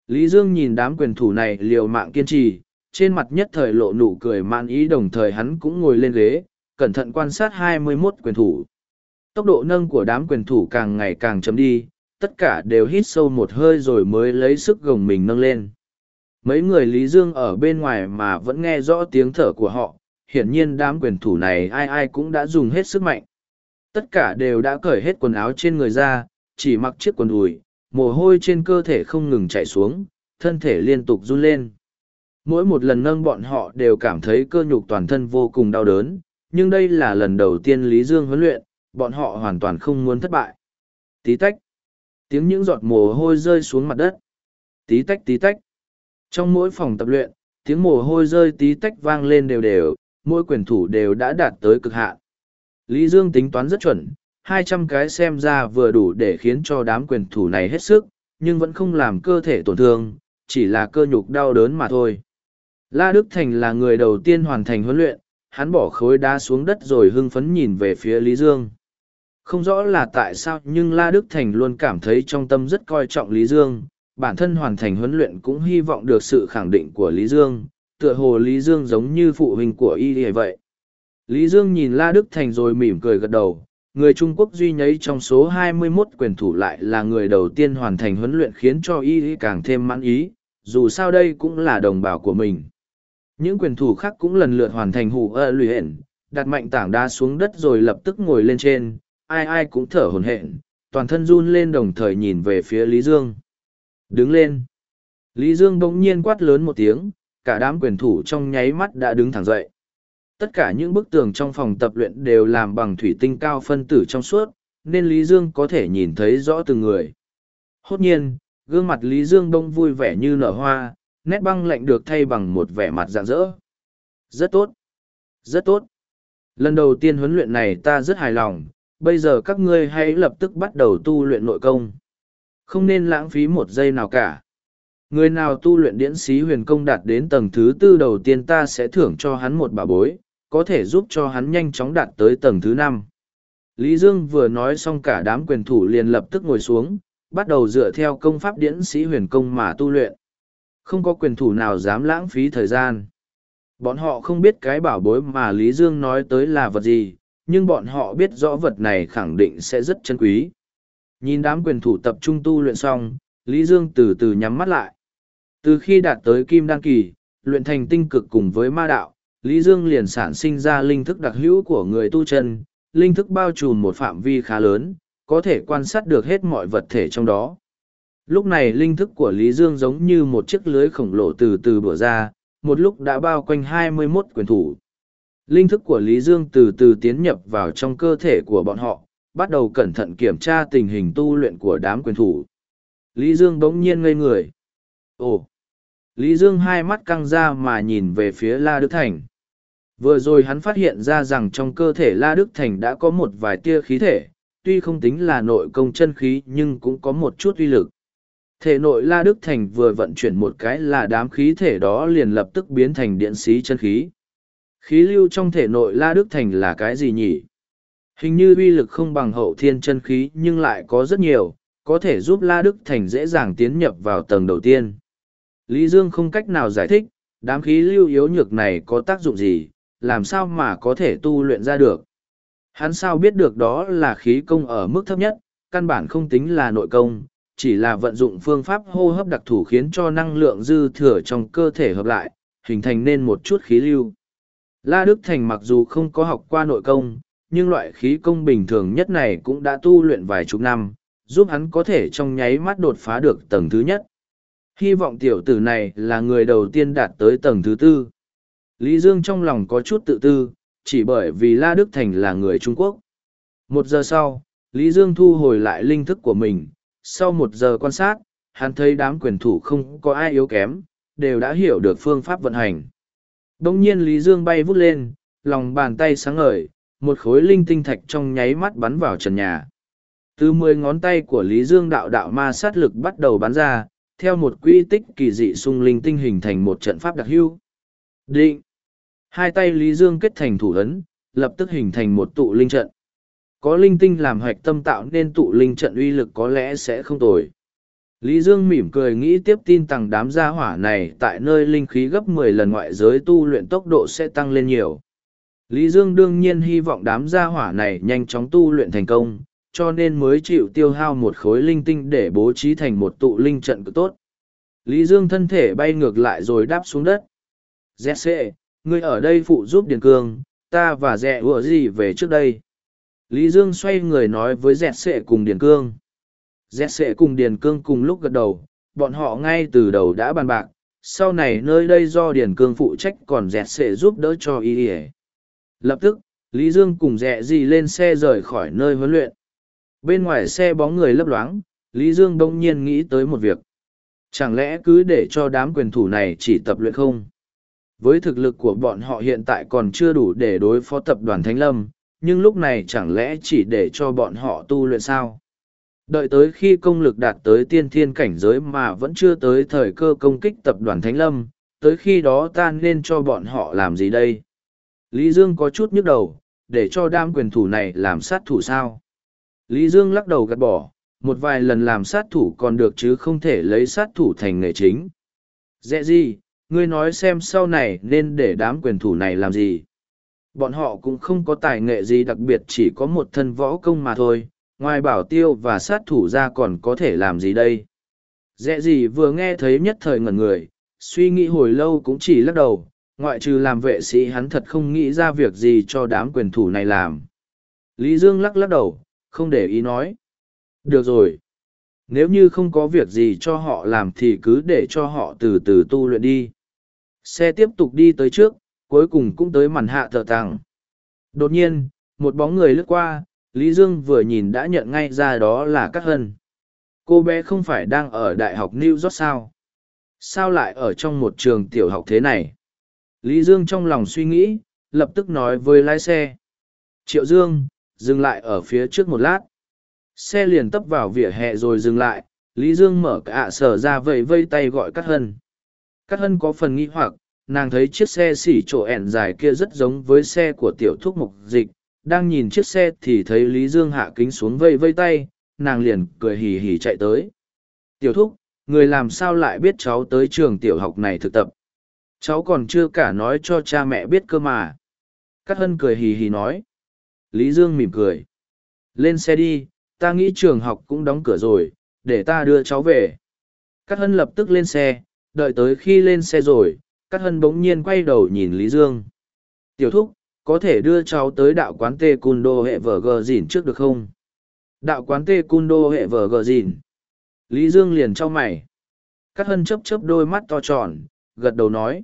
Lý Dương nhìn đám quyền thủ này liều mạng kiên trì, trên mặt nhất thời lộ nụ cười man ý đồng thời hắn cũng ngồi lên ghế, cẩn thận quan sát 21 quyền thủ. Tốc độ nâng của đám quyền thủ càng ngày càng chấm đi, tất cả đều hít sâu một hơi rồi mới lấy sức gồng mình nâng lên. Mấy người Lý Dương ở bên ngoài mà vẫn nghe rõ tiếng thở của họ, hiển nhiên đám quyền thủ này ai ai cũng đã dùng hết sức mạnh. Tất cả đều đã cởi hết quần áo trên người ra, chỉ mặc chiếc quần đùi, mồ hôi trên cơ thể không ngừng chảy xuống, thân thể liên tục run lên mỗi một lần nâng bọn họ đều cảm thấy cơ nhục toàn thân vô cùng đau đớn, nhưng đây là lần đầu tiên lý dương huấn luyện, bọn họ hoàn toàn không muốn thất bại. Tí tách. Tiếng những giọt mồ hôi rơi xuống mặt đất. Tí tách tí tách. Trong mỗi phòng tập luyện, tiếng mồ hôi rơi tí tách vang lên đều đều, mỗi quyền thủ đều đã đạt tới cực hạn. Lý dương tính toán rất chuẩn, hai trăm cái xem ra vừa đủ để khiến cho đám quyền thủ này hết sức, nhưng vẫn không làm cơ thể tổn thương, chỉ là cơ nhục đau đớn mà thôi. La Đức Thành là người đầu tiên hoàn thành huấn luyện, hắn bỏ khối đá xuống đất rồi hưng phấn nhìn về phía Lý Dương. Không rõ là tại sao nhưng La Đức Thành luôn cảm thấy trong tâm rất coi trọng Lý Dương, bản thân hoàn thành huấn luyện cũng hy vọng được sự khẳng định của Lý Dương, tựa hồ Lý Dương giống như phụ huynh của y vậy. Lý Dương nhìn La Đức Thành rồi mỉm cười gật đầu, người Trung Quốc duy nhấy trong số 21 quyền thủ lại là người đầu tiên hoàn thành huấn luyện khiến cho y càng thêm mãn ý, dù sao đây cũng là đồng bào của mình. Những quyền thủ khác cũng lần lượt hoàn thành hủ ơ lùi hển, đặt mạnh tảng đá xuống đất rồi lập tức ngồi lên trên, ai ai cũng thở hồn hển, toàn thân run lên đồng thời nhìn về phía Lý Dương. Đứng lên. Lý Dương bỗng nhiên quát lớn một tiếng, cả đám quyền thủ trong nháy mắt đã đứng thẳng dậy. Tất cả những bức tường trong phòng tập luyện đều làm bằng thủy tinh cao phân tử trong suốt, nên Lý Dương có thể nhìn thấy rõ từng người. Hốt nhiên, gương mặt Lý Dương bỗng vui vẻ như nở hoa, nét băng lạnh được thay bằng một vẻ mặt rạng rỡ. Rất tốt. Rất tốt. Lần đầu tiên huấn luyện này ta rất hài lòng, bây giờ các ngươi hãy lập tức bắt đầu tu luyện nội công. Không nên lãng phí một giây nào cả. Người nào tu luyện điển sĩ huyền công đạt đến tầng thứ tư đầu tiên ta sẽ thưởng cho hắn một bà bối, có thể giúp cho hắn nhanh chóng đạt tới tầng thứ năm. Lý Dương vừa nói xong cả đám quyền thủ liền lập tức ngồi xuống, bắt đầu dựa theo công pháp điển sĩ huyền công mà tu luyện. Không có quyền thủ nào dám lãng phí thời gian. Bọn họ không biết cái bảo bối mà Lý Dương nói tới là vật gì, nhưng bọn họ biết rõ vật này khẳng định sẽ rất chân quý. Nhìn đám quyền thủ tập trung tu luyện xong, Lý Dương từ từ nhắm mắt lại. Từ khi đạt tới Kim Đăng Kỳ, luyện thành tinh cực cùng với ma đạo, Lý Dương liền sản sinh ra linh thức đặc hữu của người tu chân, linh thức bao trùm một phạm vi khá lớn, có thể quan sát được hết mọi vật thể trong đó. Lúc này linh thức của Lý Dương giống như một chiếc lưới khổng lồ từ từ bửa ra, một lúc đã bao quanh 21 quyền thủ. Linh thức của Lý Dương từ từ tiến nhập vào trong cơ thể của bọn họ, bắt đầu cẩn thận kiểm tra tình hình tu luyện của đám quyền thủ. Lý Dương bỗng nhiên ngây người. Ồ! Lý Dương hai mắt căng ra mà nhìn về phía La Đức Thành. Vừa rồi hắn phát hiện ra rằng trong cơ thể La Đức Thành đã có một vài tia khí thể, tuy không tính là nội công chân khí nhưng cũng có một chút uy lực. Thể nội La Đức Thành vừa vận chuyển một cái là đám khí thể đó liền lập tức biến thành điện xí chân khí. Khí lưu trong thể nội La Đức Thành là cái gì nhỉ? Hình như uy lực không bằng hậu thiên chân khí nhưng lại có rất nhiều, có thể giúp La Đức Thành dễ dàng tiến nhập vào tầng đầu tiên. Lý Dương không cách nào giải thích, đám khí lưu yếu nhược này có tác dụng gì, làm sao mà có thể tu luyện ra được. Hắn sao biết được đó là khí công ở mức thấp nhất, căn bản không tính là nội công, chỉ là vận dụng phương pháp hô hấp đặc thù khiến cho năng lượng dư thừa trong cơ thể hợp lại, hình thành nên một chút khí lưu. La Đức Thành mặc dù không có học qua nội công, nhưng loại khí công bình thường nhất này cũng đã tu luyện vài chục năm, giúp hắn có thể trong nháy mắt đột phá được tầng thứ nhất. Hy vọng tiểu tử này là người đầu tiên đạt tới tầng thứ tư. Lý Dương trong lòng có chút tự tư, chỉ bởi vì La Đức Thành là người Trung Quốc. Một giờ sau, Lý Dương thu hồi lại linh thức của mình. Sau một giờ quan sát, hắn thấy đám quyền thủ không có ai yếu kém, đều đã hiểu được phương pháp vận hành. Đông nhiên Lý Dương bay vút lên, lòng bàn tay sáng ngời, một khối linh tinh thạch trong nháy mắt bắn vào trần nhà. Từ mười ngón tay của Lý Dương đạo đạo ma sát lực bắt đầu bắn ra, theo một quy tích kỳ dị sung linh tinh hình thành một trận pháp đặc hưu. Định! Hai tay Lý Dương kết thành thủ ấn, lập tức hình thành một tụ linh trận. Có linh tinh làm hoạch tâm tạo nên tụ linh trận uy lực có lẽ sẽ không tồi. Lý Dương mỉm cười nghĩ tiếp tin tặng đám gia hỏa này tại nơi linh khí gấp mười lần ngoại giới tu luyện tốc độ sẽ tăng lên nhiều. Lý Dương đương nhiên hy vọng đám gia hỏa này nhanh chóng tu luyện thành công, cho nên mới chịu tiêu hao một khối linh tinh để bố trí thành một tụ linh trận cực tốt. Lý Dương thân thể bay ngược lại rồi đáp xuống đất. Dẹ ngươi ở đây phụ giúp Điền Cương, ta và dẹ ủa gì về trước đây. Lý Dương xoay người nói với dẹt sệ cùng Điền Cương. Dẹt sệ cùng Điền Cương cùng lúc gật đầu, bọn họ ngay từ đầu đã bàn bạc, sau này nơi đây do Điền Cương phụ trách còn dẹt sệ giúp đỡ cho y Lập tức, Lý Dương cùng dẹ gì lên xe rời khỏi nơi huấn luyện. Bên ngoài xe bóng người lấp loáng, Lý Dương đông nhiên nghĩ tới một việc. Chẳng lẽ cứ để cho đám quyền thủ này chỉ tập luyện không? Với thực lực của bọn họ hiện tại còn chưa đủ để đối phó tập đoàn Thánh Lâm, nhưng lúc này chẳng lẽ chỉ để cho bọn họ tu luyện sao? Đợi tới khi công lực đạt tới tiên thiên cảnh giới mà vẫn chưa tới thời cơ công kích tập đoàn Thánh Lâm, tới khi đó ta nên cho bọn họ làm gì đây? Lý Dương có chút nhức đầu, để cho đam quyền thủ này làm sát thủ sao? Lý Dương lắc đầu gạt bỏ, một vài lần làm sát thủ còn được chứ không thể lấy sát thủ thành nghề chính. Dẹ gì, ngươi nói xem sau này nên để đám quyền thủ này làm gì? Bọn họ cũng không có tài nghệ gì đặc biệt chỉ có một thân võ công mà thôi, ngoài bảo tiêu và sát thủ ra còn có thể làm gì đây? dễ gì vừa nghe thấy nhất thời ngẩn người, suy nghĩ hồi lâu cũng chỉ lắc đầu, ngoại trừ làm vệ sĩ hắn thật không nghĩ ra việc gì cho đám quyền thủ này làm. Lý Dương lắc lắc đầu, không để ý nói. Được rồi. Nếu như không có việc gì cho họ làm thì cứ để cho họ từ từ tu luyện đi. Xe tiếp tục đi tới trước, cuối cùng cũng tới màn hạ thợ tàng. Đột nhiên, một bóng người lướt qua, Lý Dương vừa nhìn đã nhận ngay ra đó là Cát Hân. Cô bé không phải đang ở Đại học New York sao? Sao lại ở trong một trường tiểu học thế này? Lý Dương trong lòng suy nghĩ, lập tức nói với lái xe. Triệu Dương, dừng lại ở phía trước một lát. Xe liền tấp vào vỉa hè rồi dừng lại, Lý Dương mở cả sở ra vẫy vây tay gọi Cát Hân. Cát Hân có phần nghi hoặc, nàng thấy chiếc xe xỉ chỗ ẻn dài kia rất giống với xe của tiểu thúc mục dịch. Đang nhìn chiếc xe thì thấy Lý Dương hạ kính xuống vây vây tay, nàng liền cười hì hì chạy tới. Tiểu thúc, người làm sao lại biết cháu tới trường tiểu học này thực tập? Cháu còn chưa cả nói cho cha mẹ biết cơ mà. Cát Hân cười hì hì nói. Lý Dương mỉm cười. Lên xe đi, ta nghĩ trường học cũng đóng cửa rồi, để ta đưa cháu về. Cát Hân lập tức lên xe, đợi tới khi lên xe rồi, Cát Hân bỗng nhiên quay đầu nhìn Lý Dương. Tiểu thúc, có thể đưa cháu tới đạo quán tê cun đô hệ vở gờ dìn trước được không? Đạo quán tê cun đô hệ vở gờ dìn. Lý Dương liền trao mày. Cát Hân chấp chấp đôi mắt to tròn, gật đầu nói.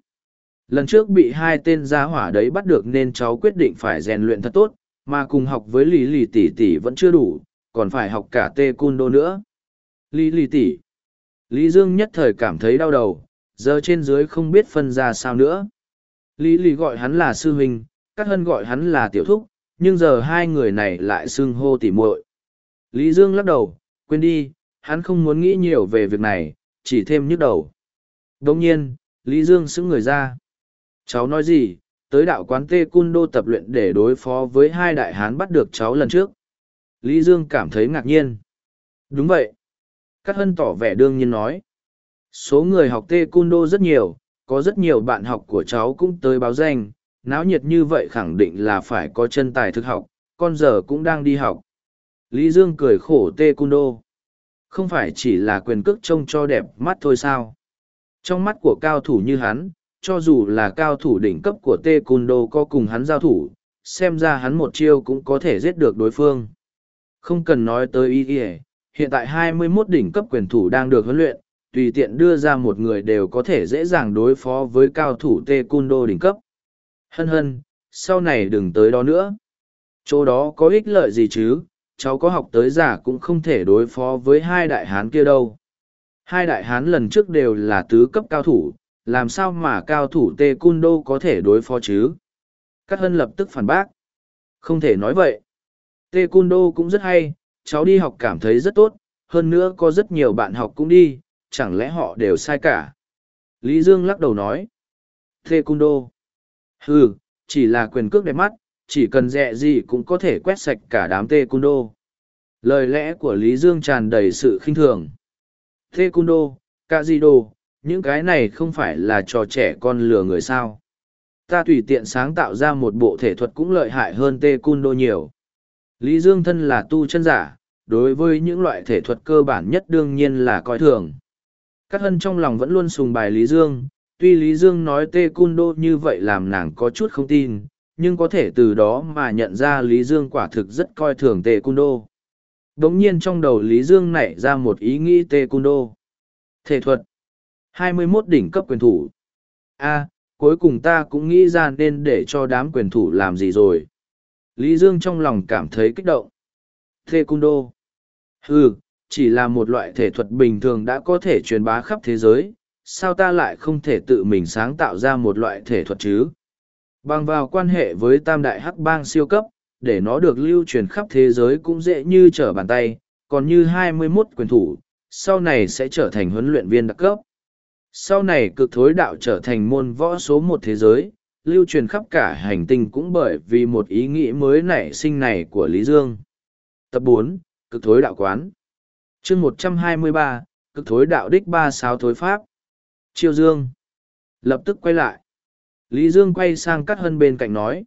Lần trước bị hai tên gia hỏa đấy bắt được nên cháu quyết định phải rèn luyện thật tốt, mà cùng học với Lý Lì tỷ tỷ vẫn chưa đủ, còn phải học cả tê cun đô nữa. Lý Lì tỷ. Lý Dương nhất thời cảm thấy đau đầu, giờ trên dưới không biết phân ra sao nữa. Lý Lý gọi hắn là sư huynh, Cát Hân gọi hắn là tiểu thúc, nhưng giờ hai người này lại xưng hô tỉ muội. Lý Dương lắc đầu, quên đi, hắn không muốn nghĩ nhiều về việc này, chỉ thêm nhức đầu. Đồng nhiên, Lý Dương xứng người ra. Cháu nói gì, tới đạo quán Tê Cun Đô tập luyện để đối phó với hai đại hán bắt được cháu lần trước. Lý Dương cảm thấy ngạc nhiên. Đúng vậy. Cát Hân tỏ vẻ đương nhiên nói. Số người học Tê Cun Đô rất nhiều, có rất nhiều bạn học của cháu cũng tới báo danh. Náo nhiệt như vậy khẳng định là phải có chân tài thực học, con giờ cũng đang đi học. Lý Dương cười khổ Tê Cun Đô. Không phải chỉ là quyền cước trông cho đẹp mắt thôi sao? Trong mắt của cao thủ như hắn, cho dù là cao thủ đỉnh cấp của Tê Cun Đô có cùng hắn giao thủ, xem ra hắn một chiêu cũng có thể giết được đối phương. Không cần nói tới ý nghĩa, hiện tại 21 đỉnh cấp quyền thủ đang được huấn luyện, tùy tiện đưa ra một người đều có thể dễ dàng đối phó với cao thủ Tê Cun Đô đỉnh cấp. Hân hân, sau này đừng tới đó nữa. Chỗ đó có ích lợi gì chứ, cháu có học tới giả cũng không thể đối phó với hai đại hán kia đâu. Hai đại hán lần trước đều là tứ cấp cao thủ, làm sao mà cao thủ tê cun đô có thể đối phó chứ? Cát hân lập tức phản bác. Không thể nói vậy. Tê cun đô cũng rất hay, cháu đi học cảm thấy rất tốt, hơn nữa có rất nhiều bạn học cũng đi, chẳng lẽ họ đều sai cả? Lý Dương lắc đầu nói. Thê Cung đô. Ừ, chỉ là quyền cước đẹp mắt, chỉ cần dẹ gì cũng có thể quét sạch cả đám tê Cung đô. Lời lẽ của Lý Dương tràn đầy sự khinh thường. Thê Cung đô, ca di đô, những cái này không phải là trò trẻ con lừa người sao. Ta tùy tiện sáng tạo ra một bộ thể thuật cũng lợi hại hơn tê Cung đô nhiều. Lý Dương thân là tu chân giả, đối với những loại thể thuật cơ bản nhất đương nhiên là coi thường. Các hân trong lòng vẫn luôn sùng bài Lý Dương, tuy Lý Dương nói tê cun đô như vậy làm nàng có chút không tin, nhưng có thể từ đó mà nhận ra Lý Dương quả thực rất coi thường tê cun đô. Đống nhiên trong đầu Lý Dương nảy ra một ý nghĩ tê cun đô. Thể thuật 21 đỉnh cấp quyền thủ. A, cuối cùng ta cũng nghĩ ra nên để cho đám quyền thủ làm gì rồi. Lý Dương trong lòng cảm thấy kích động. Taekwondo. Ừ, chỉ là một loại thể thuật bình thường đã có thể truyền bá khắp thế giới, sao ta lại không thể tự mình sáng tạo ra một loại thể thuật chứ? Bằng vào quan hệ với tam đại hắc bang siêu cấp, để nó được lưu truyền khắp thế giới cũng dễ như trở bàn tay, còn như 21 quyền thủ, sau này sẽ trở thành huấn luyện viên đặc cấp. Sau này cực thối đạo trở thành môn võ số một thế giới, lưu truyền khắp cả hành tinh cũng bởi vì một ý nghĩ mới nảy sinh này của Lý Dương. Tập bốn Cực thối đạo quán chương một trăm hai mươi ba Cực thối đạo đích ba sáu thối pháp. Chiêu Dương. Lập tức quay lại. Lý Dương quay sang cắt hân bên cạnh nói.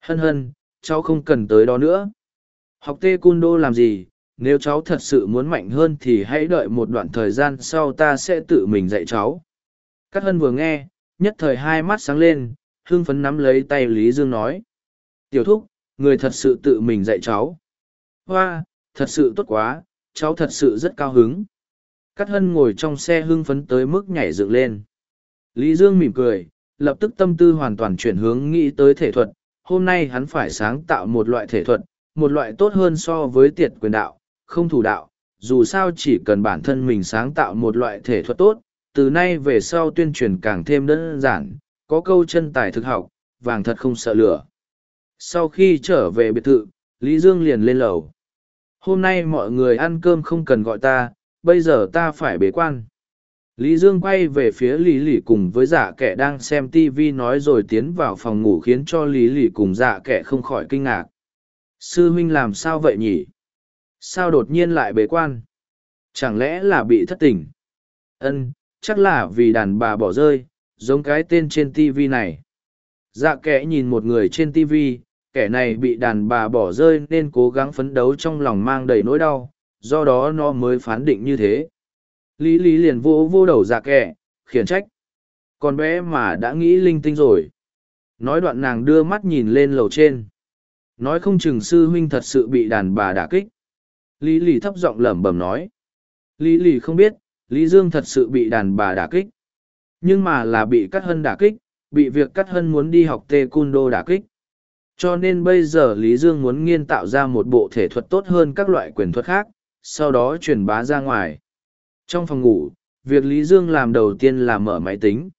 Hân hân, cháu không cần tới đó nữa. Học tê cun đô làm gì, nếu cháu thật sự muốn mạnh hơn thì hãy đợi một đoạn thời gian sau ta sẽ tự mình dạy cháu. cắt hân vừa nghe, nhất thời hai mắt sáng lên, hương phấn nắm lấy tay Lý Dương nói. Tiểu thúc, người thật sự tự mình dạy cháu. Hoa, thật sự tốt quá, cháu thật sự rất cao hứng. Cát hân ngồi trong xe hưng phấn tới mức nhảy dựng lên. Lý Dương mỉm cười, lập tức tâm tư hoàn toàn chuyển hướng nghĩ tới thể thuật. Hôm nay hắn phải sáng tạo một loại thể thuật, một loại tốt hơn so với tiệt quyền đạo, không thủ đạo. Dù sao chỉ cần bản thân mình sáng tạo một loại thể thuật tốt, từ nay về sau tuyên truyền càng thêm đơn giản, có câu chân tài thực học, vàng thật không sợ lửa. Sau khi trở về biệt thự, Lý Dương liền lên lầu. Hôm nay mọi người ăn cơm không cần gọi ta, bây giờ ta phải bế quan. Lý Dương quay về phía Lý Lỷ cùng với dạ kẻ đang xem TV nói rồi tiến vào phòng ngủ khiến cho Lý Lỷ cùng dạ kẻ không khỏi kinh ngạc. Sư huynh làm sao vậy nhỉ? Sao đột nhiên lại bế quan? Chẳng lẽ là bị thất tình? Ân, chắc là vì đàn bà bỏ rơi, giống cái tên trên TV này. Dạ kẻ nhìn một người trên TV, kẻ này bị đàn bà bỏ rơi nên cố gắng phấn đấu trong lòng mang đầy nỗi đau, do đó nó mới phán định như thế. Lý Lý liền vô vô đầu dạ kẻ, khiển trách. Con bé mà đã nghĩ linh tinh rồi. Nói đoạn nàng đưa mắt nhìn lên lầu trên. Nói không chừng sư huynh thật sự bị đàn bà đả kích. Lý Lý thấp giọng lẩm bẩm nói. Lý Lý không biết, Lý Dương thật sự bị đàn bà đả kích. Nhưng mà là bị cắt hân đả kích, bị việc cắt hân muốn đi học tê cun đô đả kích. Cho nên bây giờ Lý Dương muốn nghiên tạo ra một bộ thể thuật tốt hơn các loại quyền thuật khác, sau đó truyền bá ra ngoài. Trong phòng ngủ, việc Lý Dương làm đầu tiên là mở máy tính.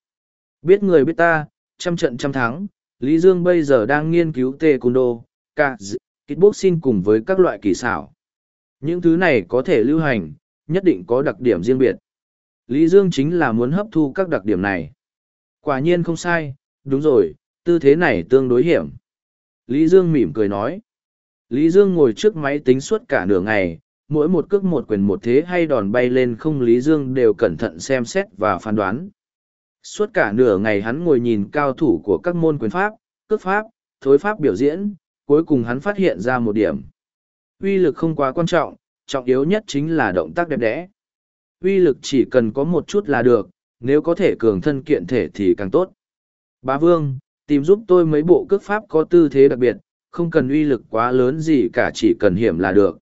Biết người biết ta, trăm trận trăm thắng, Lý Dương bây giờ đang nghiên cứu tê cung đô, ca, kickboxing cùng với các loại kỳ xảo. Những thứ này có thể lưu hành, nhất định có đặc điểm riêng biệt. Lý Dương chính là muốn hấp thu các đặc điểm này. Quả nhiên không sai, đúng rồi, tư thế này tương đối hiểm. Lý Dương mỉm cười nói. Lý Dương ngồi trước máy tính suốt cả nửa ngày, mỗi một cước một quyền một thế hay đòn bay lên không Lý Dương đều cẩn thận xem xét và phán đoán. Suốt cả nửa ngày hắn ngồi nhìn cao thủ của các môn quyền pháp, cước pháp, thối pháp biểu diễn, cuối cùng hắn phát hiện ra một điểm. Uy lực không quá quan trọng, trọng yếu nhất chính là động tác đẹp đẽ. Uy lực chỉ cần có một chút là được, nếu có thể cường thân kiện thể thì càng tốt. Bá Vương, tìm giúp tôi mấy bộ cước pháp có tư thế đặc biệt, không cần uy lực quá lớn gì cả chỉ cần hiểm là được.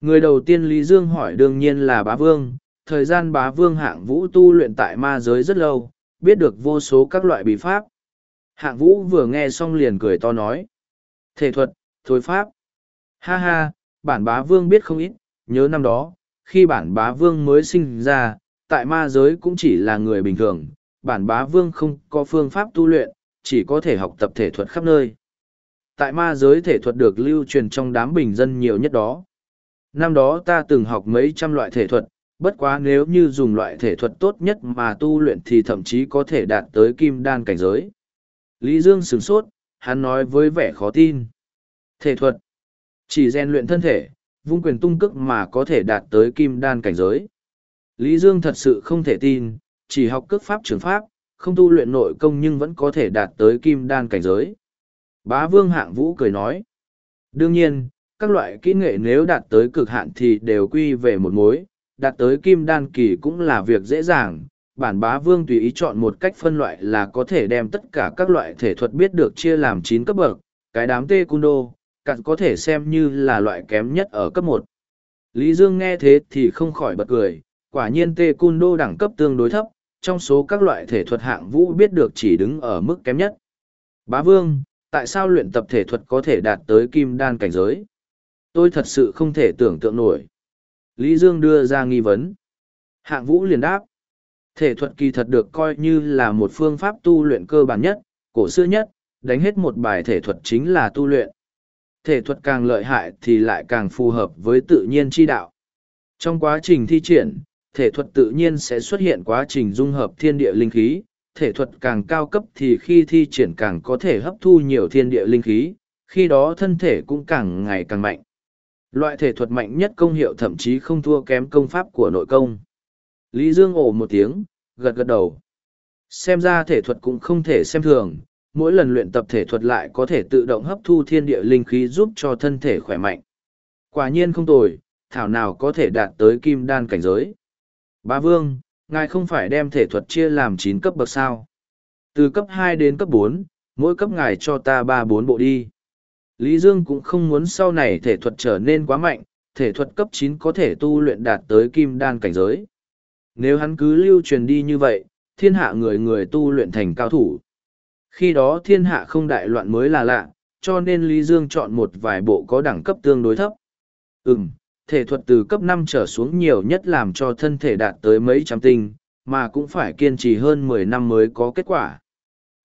Người đầu tiên Lý Dương hỏi đương nhiên là bá vương, thời gian bá vương hạng vũ tu luyện tại ma giới rất lâu, biết được vô số các loại bí pháp. Hạng vũ vừa nghe xong liền cười to nói. Thể thuật, thối pháp. Ha ha, bản bá vương biết không ít, nhớ năm đó, khi bản bá vương mới sinh ra, tại ma giới cũng chỉ là người bình thường, bản bá vương không có phương pháp tu luyện, chỉ có thể học tập thể thuật khắp nơi. Tại ma giới thể thuật được lưu truyền trong đám bình dân nhiều nhất đó năm đó ta từng học mấy trăm loại thể thuật, bất quá nếu như dùng loại thể thuật tốt nhất mà tu luyện thì thậm chí có thể đạt tới kim đan cảnh giới. Lý Dương sửng sốt, hắn nói với vẻ khó tin. Thể thuật, chỉ rèn luyện thân thể, vung quyền tung cức mà có thể đạt tới kim đan cảnh giới. Lý Dương thật sự không thể tin, chỉ học cước pháp trường pháp, không tu luyện nội công nhưng vẫn có thể đạt tới kim đan cảnh giới. Bá Vương Hạng Vũ cười nói. Đương nhiên, các loại kỹ nghệ nếu đạt tới cực hạn thì đều quy về một mối, đạt tới kim đan kỳ cũng là việc dễ dàng. Bản bá vương tùy ý chọn một cách phân loại là có thể đem tất cả các loại thể thuật biết được chia làm chín cấp bậc, cái đám tê cung đô, cặn có thể xem như là loại kém nhất ở cấp một. Lý Dương nghe thế thì không khỏi bật cười, quả nhiên tê cung đô đẳng cấp tương đối thấp, trong số các loại thể thuật hạng vũ biết được chỉ đứng ở mức kém nhất. Bá vương, tại sao luyện tập thể thuật có thể đạt tới kim đan cảnh giới? tôi thật sự không thể tưởng tượng nổi. Lý dương đưa ra nghi vấn. Hạng vũ liền đáp. Thể thuật kỳ thật được coi như là một phương pháp tu luyện cơ bản nhất cổ xưa nhất đánh hết một bài thể thuật chính là tu luyện. Thể thuật càng lợi hại thì lại càng phù hợp với tự nhiên chi đạo. Trong quá trình thi triển thể thuật tự nhiên sẽ xuất hiện quá trình dung hợp thiên địa linh khí, thể thuật càng cao cấp thì khi thi triển càng có thể hấp thu nhiều thiên địa linh khí, khi đó thân thể cũng càng ngày càng mạnh. Loại thể thuật mạnh nhất công hiệu thậm chí không thua kém công pháp của nội công. Lý Dương ồ một tiếng, gật gật đầu. Xem ra thể thuật cũng không thể xem thường, mỗi lần luyện tập thể thuật lại có thể tự động hấp thu thiên địa linh khí giúp cho thân thể khỏe mạnh. Quả nhiên không tồi, thảo nào có thể đạt tới kim đan cảnh giới. Bá Vương, ngài không phải đem thể thuật chia làm chín cấp bậc sao. Từ cấp hai đến cấp bốn, mỗi cấp ngài cho ta ba bốn bộ đi. Lý Dương cũng không muốn sau này thể thuật trở nên quá mạnh, thể thuật cấp chín có thể tu luyện đạt tới kim đan cảnh giới. Nếu hắn cứ lưu truyền đi như vậy, thiên hạ người người tu luyện thành cao thủ. Khi đó thiên hạ không đại loạn mới là lạ, cho nên Lý Dương chọn một vài bộ có đẳng cấp tương đối thấp. Ừm, thể thuật từ cấp năm trở xuống nhiều nhất làm cho thân thể đạt tới mấy trăm tinh, mà cũng phải kiên trì hơn mười năm mới có kết quả.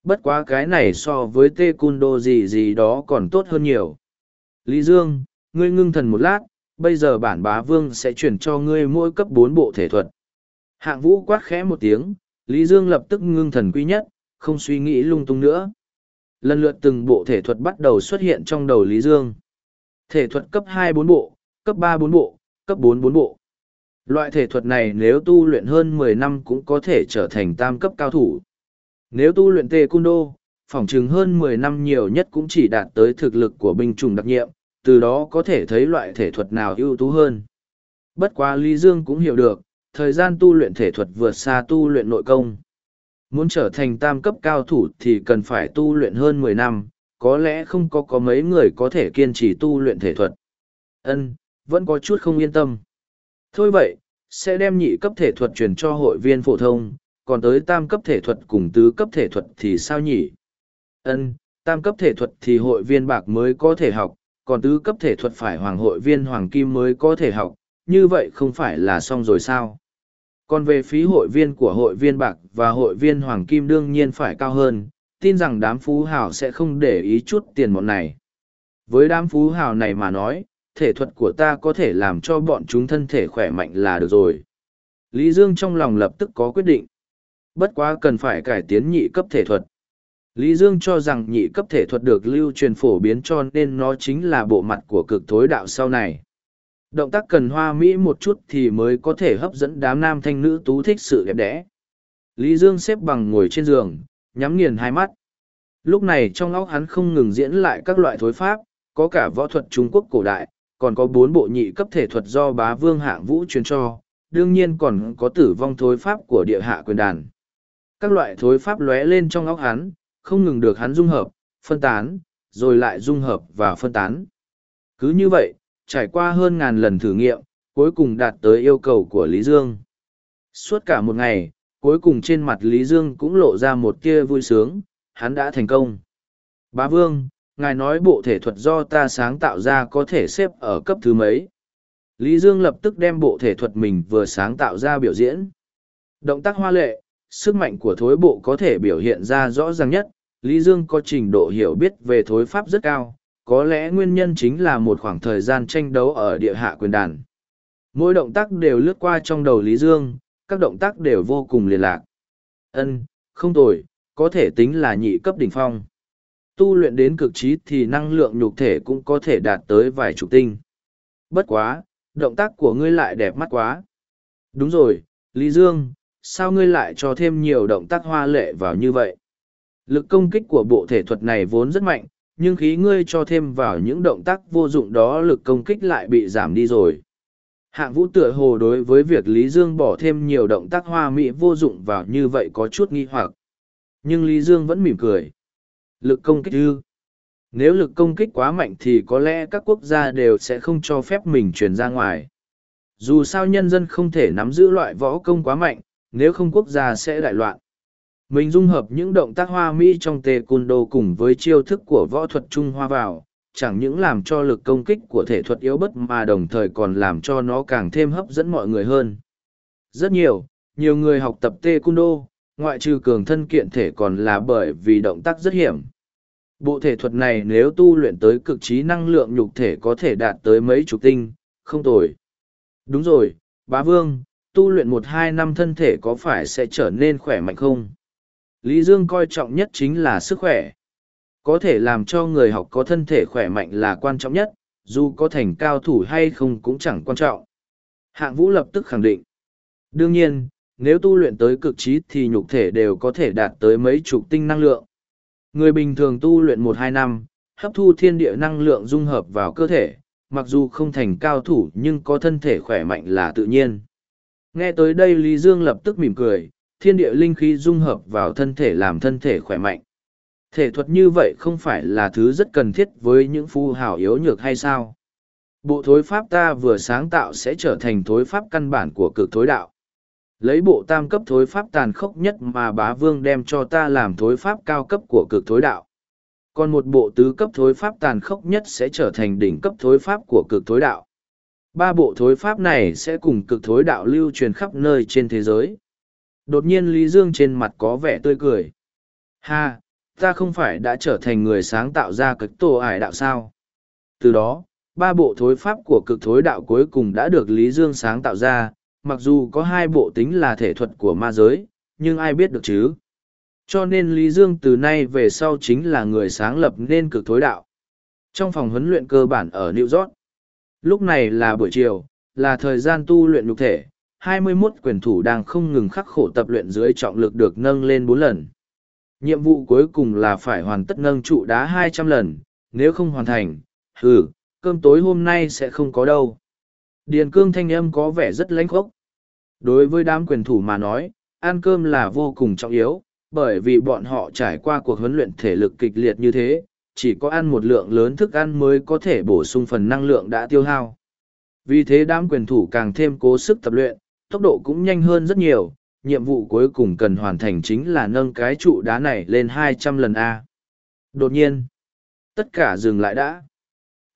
Bất quá cái này so với tê cun đô gì gì đó còn tốt hơn nhiều. Lý Dương, ngươi ngưng thần một lát, bây giờ bản bá vương sẽ chuyển cho ngươi mỗi cấp bốn bộ thể thuật. Hạng vũ quát khẽ một tiếng, Lý Dương lập tức ngưng thần quý nhất, không suy nghĩ lung tung nữa. Lần lượt từng bộ thể thuật bắt đầu xuất hiện trong đầu Lý Dương. Thể thuật cấp hai bốn bộ, cấp ba bốn bộ, cấp bốn bốn bộ. Loại thể thuật này nếu tu luyện hơn mười năm cũng có thể trở thành tam cấp cao thủ. Nếu tu luyện tê cung đô, phỏng chừng hơn mười năm nhiều nhất cũng chỉ đạt tới thực lực của binh chủng đặc nhiệm, từ đó có thể thấy loại thể thuật nào ưu tú hơn. Bất quá Lý Dương cũng hiểu được, thời gian tu luyện thể thuật vượt xa tu luyện nội công. Muốn trở thành tam cấp cao thủ thì cần phải tu luyện hơn mười năm, có lẽ không có có mấy người có thể kiên trì tu luyện thể thuật. Ân, vẫn có chút không yên tâm. Thôi vậy, sẽ đem nhị cấp thể thuật truyền cho hội viên phổ thông, còn tới tam cấp thể thuật cùng tứ cấp thể thuật thì sao nhỉ? Ân, tam cấp thể thuật thì hội viên bạc mới có thể học, còn tứ cấp thể thuật phải hoàng hội viên hoàng kim mới có thể học, như vậy không phải là xong rồi sao? Còn về phí hội viên của hội viên bạc và hội viên hoàng kim đương nhiên phải cao hơn, tin rằng đám phú hào sẽ không để ý chút tiền bọn này. Với đám phú hào này mà nói, thể thuật của ta có thể làm cho bọn chúng thân thể khỏe mạnh là được rồi. Lý Dương trong lòng lập tức có quyết định. Bất quá cần phải cải tiến nhị cấp thể thuật. Lý Dương cho rằng nhị cấp thể thuật được lưu truyền phổ biến cho nên nó chính là bộ mặt của cực thối đạo sau này. Động tác cần hoa mỹ một chút thì mới có thể hấp dẫn đám nam thanh nữ tú thích sự đẹp đẽ. Lý Dương xếp bằng ngồi trên giường, nhắm nghiền hai mắt. Lúc này trong óc hắn không ngừng diễn lại các loại thối pháp, có cả võ thuật Trung Quốc cổ đại, còn có bốn bộ nhị cấp thể thuật do bá vương hạng vũ truyền cho, đương nhiên còn có tử vong thối pháp của địa hạ quyền đàn. Các loại thối pháp lóe lên trong óc hắn, không ngừng được hắn dung hợp, phân tán, rồi lại dung hợp và phân tán. Cứ như vậy, trải qua hơn ngàn lần thử nghiệm, cuối cùng đạt tới yêu cầu của Lý Dương. Suốt cả một ngày, cuối cùng trên mặt Lý Dương cũng lộ ra một tia vui sướng, hắn đã thành công. Bá Vương, ngài nói bộ thể thuật do ta sáng tạo ra có thể xếp ở cấp thứ mấy. Lý Dương lập tức đem bộ thể thuật mình vừa sáng tạo ra biểu diễn. Động tác hoa lệ, sức mạnh của thối bộ có thể biểu hiện ra rõ ràng nhất. Lý Dương có trình độ hiểu biết về thối pháp rất cao, có lẽ nguyên nhân chính là một khoảng thời gian tranh đấu ở địa hạ quyền đàn. Mỗi động tác đều lướt qua trong đầu Lý Dương, các động tác đều vô cùng liên lạc. Ân, không tồi, có thể tính là nhị cấp đỉnh phong. Tu luyện đến cực trí thì năng lượng nhục thể cũng có thể đạt tới vài chục tinh. Bất quá, động tác của ngươi lại đẹp mắt quá. Đúng rồi, Lý Dương, sao ngươi lại cho thêm nhiều động tác hoa lệ vào như vậy? Lực công kích của bộ thể thuật này vốn rất mạnh, nhưng khí ngươi cho thêm vào những động tác vô dụng đó lực công kích lại bị giảm đi rồi. Hạng vũ tựa hồ đối với việc Lý Dương bỏ thêm nhiều động tác hoa mỹ vô dụng vào như vậy có chút nghi hoặc. Nhưng Lý Dương vẫn mỉm cười. Lực công kích ư? Nếu lực công kích quá mạnh thì có lẽ các quốc gia đều sẽ không cho phép mình truyền ra ngoài. Dù sao nhân dân không thể nắm giữ loại võ công quá mạnh, nếu không quốc gia sẽ đại loạn. Mình dung hợp những động tác hoa mỹ trong tê cun đô cùng với chiêu thức của võ thuật Trung Hoa vào, chẳng những làm cho lực công kích của thể thuật yếu bất mà đồng thời còn làm cho nó càng thêm hấp dẫn mọi người hơn. Rất nhiều, nhiều người học tập tê cun đô, ngoại trừ cường thân kiện thể còn là bởi vì động tác rất hiểm. Bộ thể thuật này nếu tu luyện tới cực trí năng lượng nhục thể có thể đạt tới mấy chục tinh, không tồi. Đúng rồi, bá vương, tu luyện một hai năm thân thể có phải sẽ trở nên khỏe mạnh không? Lý Dương coi trọng nhất chính là sức khỏe. Có thể làm cho người học có thân thể khỏe mạnh là quan trọng nhất, dù có thành cao thủ hay không cũng chẳng quan trọng. Hạng vũ lập tức khẳng định. Đương nhiên, nếu tu luyện tới cực trí thì nhục thể đều có thể đạt tới mấy chục tinh năng lượng. Người bình thường tu luyện một hai năm, hấp thu thiên địa năng lượng dung hợp vào cơ thể, mặc dù không thành cao thủ nhưng có thân thể khỏe mạnh là tự nhiên. Nghe tới đây Lý Dương lập tức mỉm cười, thiên địa linh khí dung hợp vào thân thể làm thân thể khỏe mạnh. Thể thuật như vậy không phải là thứ rất cần thiết với những phu hào yếu nhược hay sao? Bộ thối pháp ta vừa sáng tạo sẽ trở thành thối pháp căn bản của cực thối đạo. Lấy bộ tam cấp thối pháp tàn khốc nhất mà bá vương đem cho ta làm thối pháp cao cấp của cực thối đạo. Còn một bộ tứ cấp thối pháp tàn khốc nhất sẽ trở thành đỉnh cấp thối pháp của cực thối đạo. Ba bộ thối pháp này sẽ cùng cực thối đạo lưu truyền khắp nơi trên thế giới. Đột nhiên Lý Dương trên mặt có vẻ tươi cười. Ha, ta không phải đã trở thành người sáng tạo ra cực tổ ải đạo sao? Từ đó, ba bộ thối pháp của cực thối đạo cuối cùng đã được Lý Dương sáng tạo ra, mặc dù có hai bộ tính là thể thuật của ma giới, nhưng ai biết được chứ? Cho nên Lý Dương từ nay về sau chính là người sáng lập nên cực thối đạo. Trong phòng huấn luyện cơ bản ở New York, lúc này là buổi chiều, là thời gian tu luyện lục thể, 21 quyền thủ đang không ngừng khắc khổ tập luyện dưới trọng lực được nâng lên 4 lần. Nhiệm vụ cuối cùng là phải hoàn tất nâng trụ đá 200 lần, nếu không hoàn thành, hừ, cơm tối hôm nay sẽ không có đâu. Điền cương thanh âm có vẻ rất lãnh khốc. Đối với đám quyền thủ mà nói, ăn cơm là vô cùng trọng yếu, bởi vì bọn họ trải qua cuộc huấn luyện thể lực kịch liệt như thế, chỉ có ăn một lượng lớn thức ăn mới có thể bổ sung phần năng lượng đã tiêu hao. Vì thế đám quyền thủ càng thêm cố sức tập luyện, tốc độ cũng nhanh hơn rất nhiều, nhiệm vụ cuối cùng cần hoàn thành chính là nâng cái trụ đá này lên 200 lần A. Đột nhiên, tất cả dừng lại đã.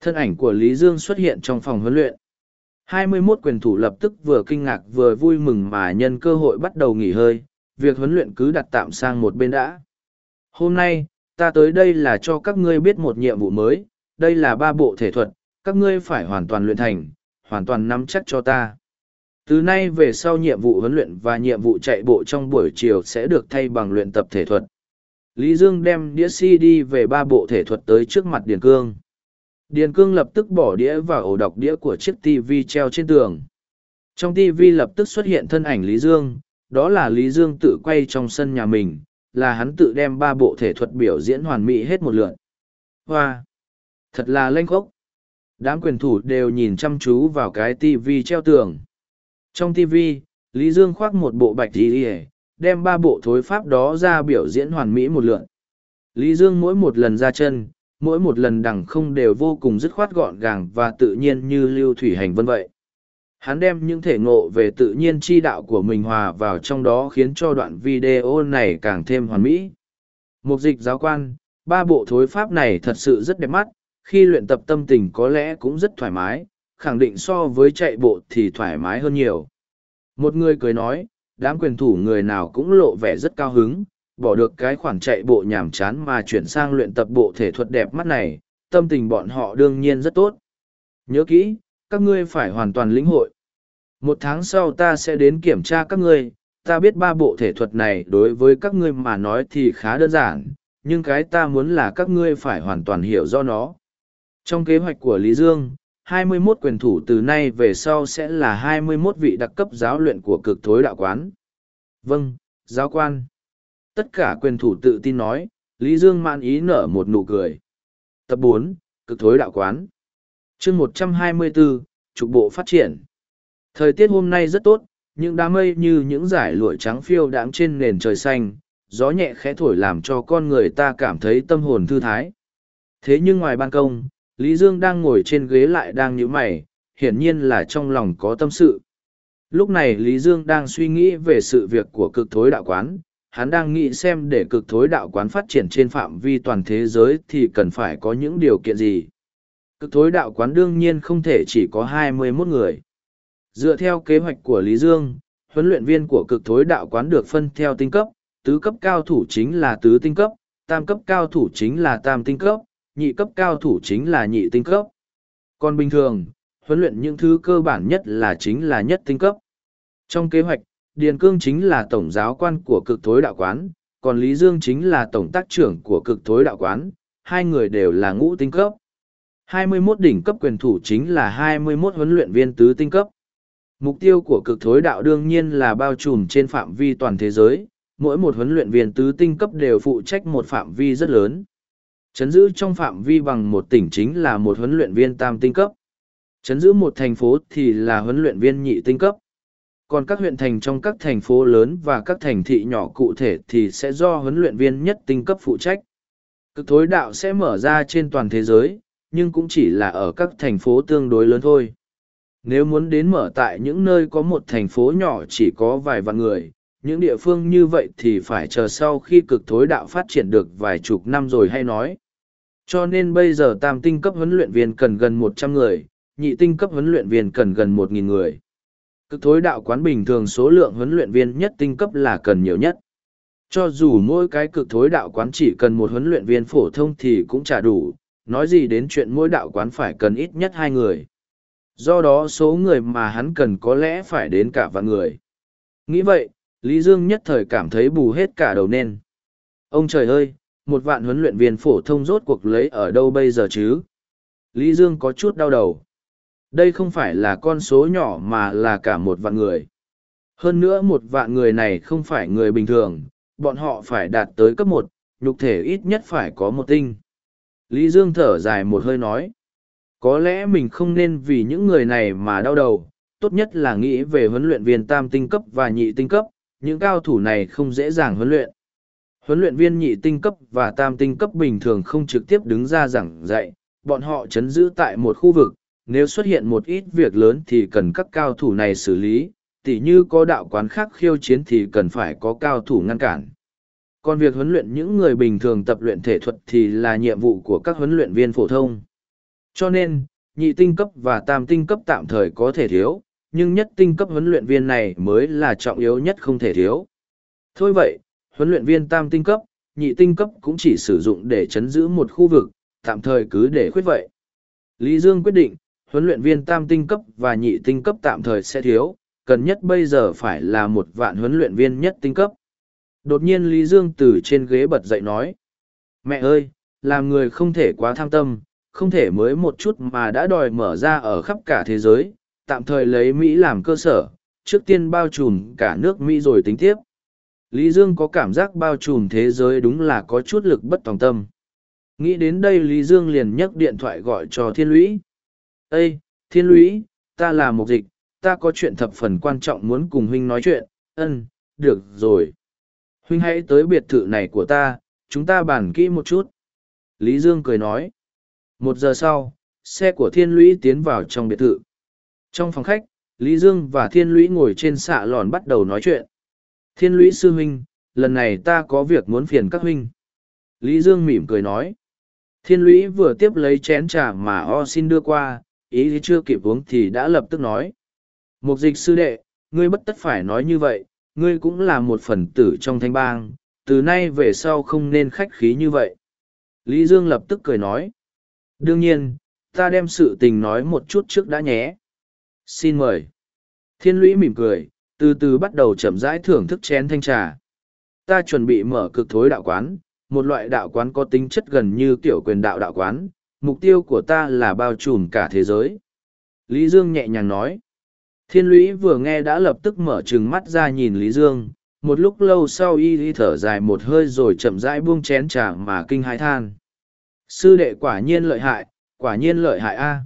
Thân ảnh của Lý Dương xuất hiện trong phòng huấn luyện. 21 quyền thủ lập tức vừa kinh ngạc vừa vui mừng mà nhân cơ hội bắt đầu nghỉ hơi, việc huấn luyện cứ đặt tạm sang một bên đã. Hôm nay, ta tới đây là cho các ngươi biết một nhiệm vụ mới, đây là ba bộ thể thuật, các ngươi phải hoàn toàn luyện thành, hoàn toàn nắm chắc cho ta. Từ nay về sau nhiệm vụ huấn luyện và nhiệm vụ chạy bộ trong buổi chiều sẽ được thay bằng luyện tập thể thuật. Lý Dương đem đĩa CD về ba bộ thể thuật tới trước mặt Điền Cương. Điền Cương lập tức bỏ đĩa và ổ đọc đĩa của chiếc TV treo trên tường. Trong TV lập tức xuất hiện thân ảnh Lý Dương, đó là Lý Dương tự quay trong sân nhà mình, là hắn tự đem ba bộ thể thuật biểu diễn hoàn mỹ hết một lượt. Hoa! Thật là lênh khốc! Đám quyền thủ đều nhìn chăm chú vào cái TV treo tường. Trong TV, Lý Dương khoác một bộ bạch đi đem ba bộ thối pháp đó ra biểu diễn hoàn mỹ một lượn. Lý Dương mỗi một lần ra chân, mỗi một lần đằng không đều vô cùng dứt khoát gọn gàng và tự nhiên như lưu thủy hành vân vậy. Hắn đem những thể ngộ về tự nhiên chi đạo của mình hòa vào trong đó khiến cho đoạn video này càng thêm hoàn mỹ. Mục dịch giáo quan, ba bộ thối pháp này thật sự rất đẹp mắt, khi luyện tập tâm tình có lẽ cũng rất thoải mái, khẳng định so với chạy bộ thì thoải mái hơn nhiều. Một người cười nói, đám quyền thủ người nào cũng lộ vẻ rất cao hứng, bỏ được cái khoản chạy bộ nhàm chán mà chuyển sang luyện tập bộ thể thuật đẹp mắt này, tâm tình bọn họ đương nhiên rất tốt. Nhớ kỹ, các ngươi phải hoàn toàn lĩnh hội. Một tháng sau ta sẽ đến kiểm tra các ngươi, ta biết ba bộ thể thuật này đối với các ngươi mà nói thì khá đơn giản, nhưng cái ta muốn là các ngươi phải hoàn toàn hiểu do nó. Trong kế hoạch của Lý Dương, 21 quyền thủ từ nay về sau sẽ là 21 vị đặc cấp giáo luyện của cực thối đạo quán. Vâng, giáo quan. Tất cả quyền thủ tự tin nói, Lý Dương man ý nở một nụ cười. Tập 4, cực thối đạo quán. chương 124, trục bộ phát triển. Thời tiết hôm nay rất tốt, những đám mây như những dải lụa trắng phiêu đáng trên nền trời xanh, gió nhẹ khẽ thổi làm cho con người ta cảm thấy tâm hồn thư thái. Thế nhưng ngoài ban công, Lý Dương đang ngồi trên ghế lại đang nhíu mày, hiển nhiên là trong lòng có tâm sự. Lúc này Lý Dương đang suy nghĩ về sự việc của cực thối đạo quán, hắn đang nghĩ xem để cực thối đạo quán phát triển trên phạm vi toàn thế giới thì cần phải có những điều kiện gì. Cực thối đạo quán đương nhiên không thể chỉ có 21 người. Dựa theo kế hoạch của Lý Dương, huấn luyện viên của cực thối đạo quán được phân theo tinh cấp, tứ cấp cao thủ chính là tứ tinh cấp, tam cấp cao thủ chính là tam tinh cấp, nhị cấp cao thủ chính là nhị tinh cấp. Còn bình thường, huấn luyện những thứ cơ bản nhất là chính là nhất tinh cấp. Trong kế hoạch, Điền Cương chính là tổng giáo quan của cực thối đạo quán, còn Lý Dương chính là tổng tác trưởng của cực thối đạo quán, hai người đều là ngũ tinh cấp. 21 đỉnh cấp quyền thủ chính là 21 huấn luyện viên tứ tinh cấp. Mục tiêu của cực thối đạo đương nhiên là bao trùm trên phạm vi toàn thế giới, mỗi một huấn luyện viên tứ tinh cấp đều phụ trách một phạm vi rất lớn. Chấn giữ trong phạm vi bằng một tỉnh chính là một huấn luyện viên tam tinh cấp. Chấn giữ một thành phố thì là huấn luyện viên nhị tinh cấp. Còn các huyện thành trong các thành phố lớn và các thành thị nhỏ cụ thể thì sẽ do huấn luyện viên nhất tinh cấp phụ trách. Cực thối đạo sẽ mở ra trên toàn thế giới, nhưng cũng chỉ là ở các thành phố tương đối lớn thôi. Nếu muốn đến mở tại những nơi có một thành phố nhỏ chỉ có vài vạn người, những địa phương như vậy thì phải chờ sau khi cực thối đạo phát triển được vài chục năm rồi hay nói. Cho nên bây giờ tam tinh cấp huấn luyện viên cần gần một trăm người, nhị tinh cấp huấn luyện viên cần gần một nghìn người. Cực thối đạo quán bình thường số lượng huấn luyện viên nhất tinh cấp là cần nhiều nhất. Cho dù mỗi cái cực thối đạo quán chỉ cần một huấn luyện viên phổ thông thì cũng chả đủ, nói gì đến chuyện mỗi đạo quán phải cần ít nhất hai người. Do đó số người mà hắn cần có lẽ phải đến cả vạn người. Nghĩ vậy, Lý Dương nhất thời cảm thấy bù hết cả đầu nên. Ông trời ơi, một vạn huấn luyện viên phổ thông rốt cuộc lấy ở đâu bây giờ chứ? Lý Dương có chút đau đầu. Đây không phải là con số nhỏ mà là cả một vạn người. Hơn nữa một vạn người này không phải người bình thường, bọn họ phải đạt tới cấp một, nhục thể ít nhất phải có một tinh. Lý Dương thở dài một hơi nói. Có lẽ mình không nên vì những người này mà đau đầu, tốt nhất là nghĩ về huấn luyện viên tam tinh cấp và nhị tinh cấp, những cao thủ này không dễ dàng huấn luyện. Huấn luyện viên nhị tinh cấp và tam tinh cấp bình thường không trực tiếp đứng ra giảng dạy, bọn họ chấn giữ tại một khu vực, nếu xuất hiện một ít việc lớn thì cần các cao thủ này xử lý, tỉ như có đạo quán khác khiêu chiến thì cần phải có cao thủ ngăn cản. Còn việc huấn luyện những người bình thường tập luyện thể thuật thì là nhiệm vụ của các huấn luyện viên phổ thông. Cho nên, nhị tinh cấp và tam tinh cấp tạm thời có thể thiếu, nhưng nhất tinh cấp huấn luyện viên này mới là trọng yếu nhất không thể thiếu. Thôi vậy, huấn luyện viên tam tinh cấp, nhị tinh cấp cũng chỉ sử dụng để chấn giữ một khu vực, tạm thời cứ để khuyết vậy. Lý Dương quyết định, huấn luyện viên tam tinh cấp và nhị tinh cấp tạm thời sẽ thiếu, cần nhất bây giờ phải là một vạn huấn luyện viên nhất tinh cấp. Đột nhiên Lý Dương từ trên ghế bật dậy nói, Mẹ ơi, làm người không thể quá tham tâm, không thể mới một chút mà đã đòi mở ra ở khắp cả thế giới, tạm thời lấy Mỹ làm cơ sở, trước tiên bao trùm cả nước Mỹ rồi tính tiếp. Lý Dương có cảm giác bao trùm thế giới đúng là có chút lực bất tòng tâm. Nghĩ đến đây Lý Dương liền nhấc điện thoại gọi cho Thiên Lũy. Ê, Thiên Lũy, ta là mục dịch, ta có chuyện thập phần quan trọng muốn cùng huynh nói chuyện, ân, được rồi. Huynh hãy tới biệt thự này của ta, chúng ta bàn kỹ một chút. Lý Dương cười nói. Một giờ sau, xe của Thiên Lũy tiến vào trong biệt thự. Trong phòng khách, Lý Dương và Thiên Lũy ngồi trên xạ lòn bắt đầu nói chuyện. Thiên Lũy sư huynh, lần này ta có việc muốn phiền các huynh. Lý Dương mỉm cười nói. Thiên Lũy vừa tiếp lấy chén trà mà O xin đưa qua, ý chưa kịp uống thì đã lập tức nói. Mục dịch sư đệ, ngươi bất tất phải nói như vậy, ngươi cũng là một phần tử trong thanh bang, từ nay về sau không nên khách khí như vậy. Lý Dương lập tức cười nói. Đương nhiên, ta đem sự tình nói một chút trước đã nhé. Xin mời. Thiên lũy mỉm cười, từ từ bắt đầu chậm rãi thưởng thức chén thanh trà. Ta chuẩn bị mở cực thối đạo quán, một loại đạo quán có tính chất gần như tiểu quyền đạo đạo quán, mục tiêu của ta là bao trùm cả thế giới. Lý Dương nhẹ nhàng nói. Thiên lũy vừa nghe đã lập tức mở trừng mắt ra nhìn Lý Dương, một lúc lâu sau y y thở dài một hơi rồi chậm rãi buông chén trà mà kinh hãi than. Sư đệ quả nhiên lợi hại, quả nhiên lợi hại a.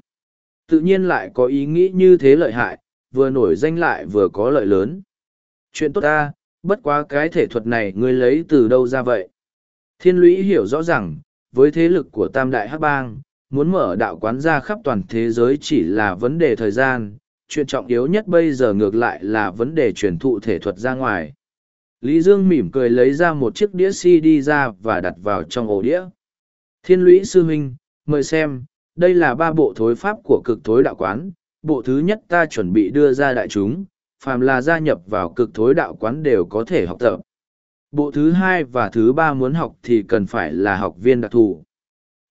Tự nhiên lại có ý nghĩ như thế lợi hại, vừa nổi danh lại vừa có lợi lớn. Chuyện tốt ta, bất quá cái thể thuật này ngươi lấy từ đâu ra vậy? Thiên lũy hiểu rõ rằng, với thế lực của Tam Đại Hắc Bang, muốn mở đạo quán ra khắp toàn thế giới chỉ là vấn đề thời gian, chuyện trọng yếu nhất bây giờ ngược lại là vấn đề truyền thụ thể thuật ra ngoài. Lý Dương mỉm cười lấy ra một chiếc đĩa CD ra và đặt vào trong ổ đĩa. Thiên lũy sư huynh, mời xem, đây là ba bộ thối pháp của cực thối đạo quán. Bộ thứ nhất ta chuẩn bị đưa ra đại chúng, phàm là gia nhập vào cực thối đạo quán đều có thể học tập. Bộ thứ hai và thứ ba muốn học thì cần phải là học viên đặc thù.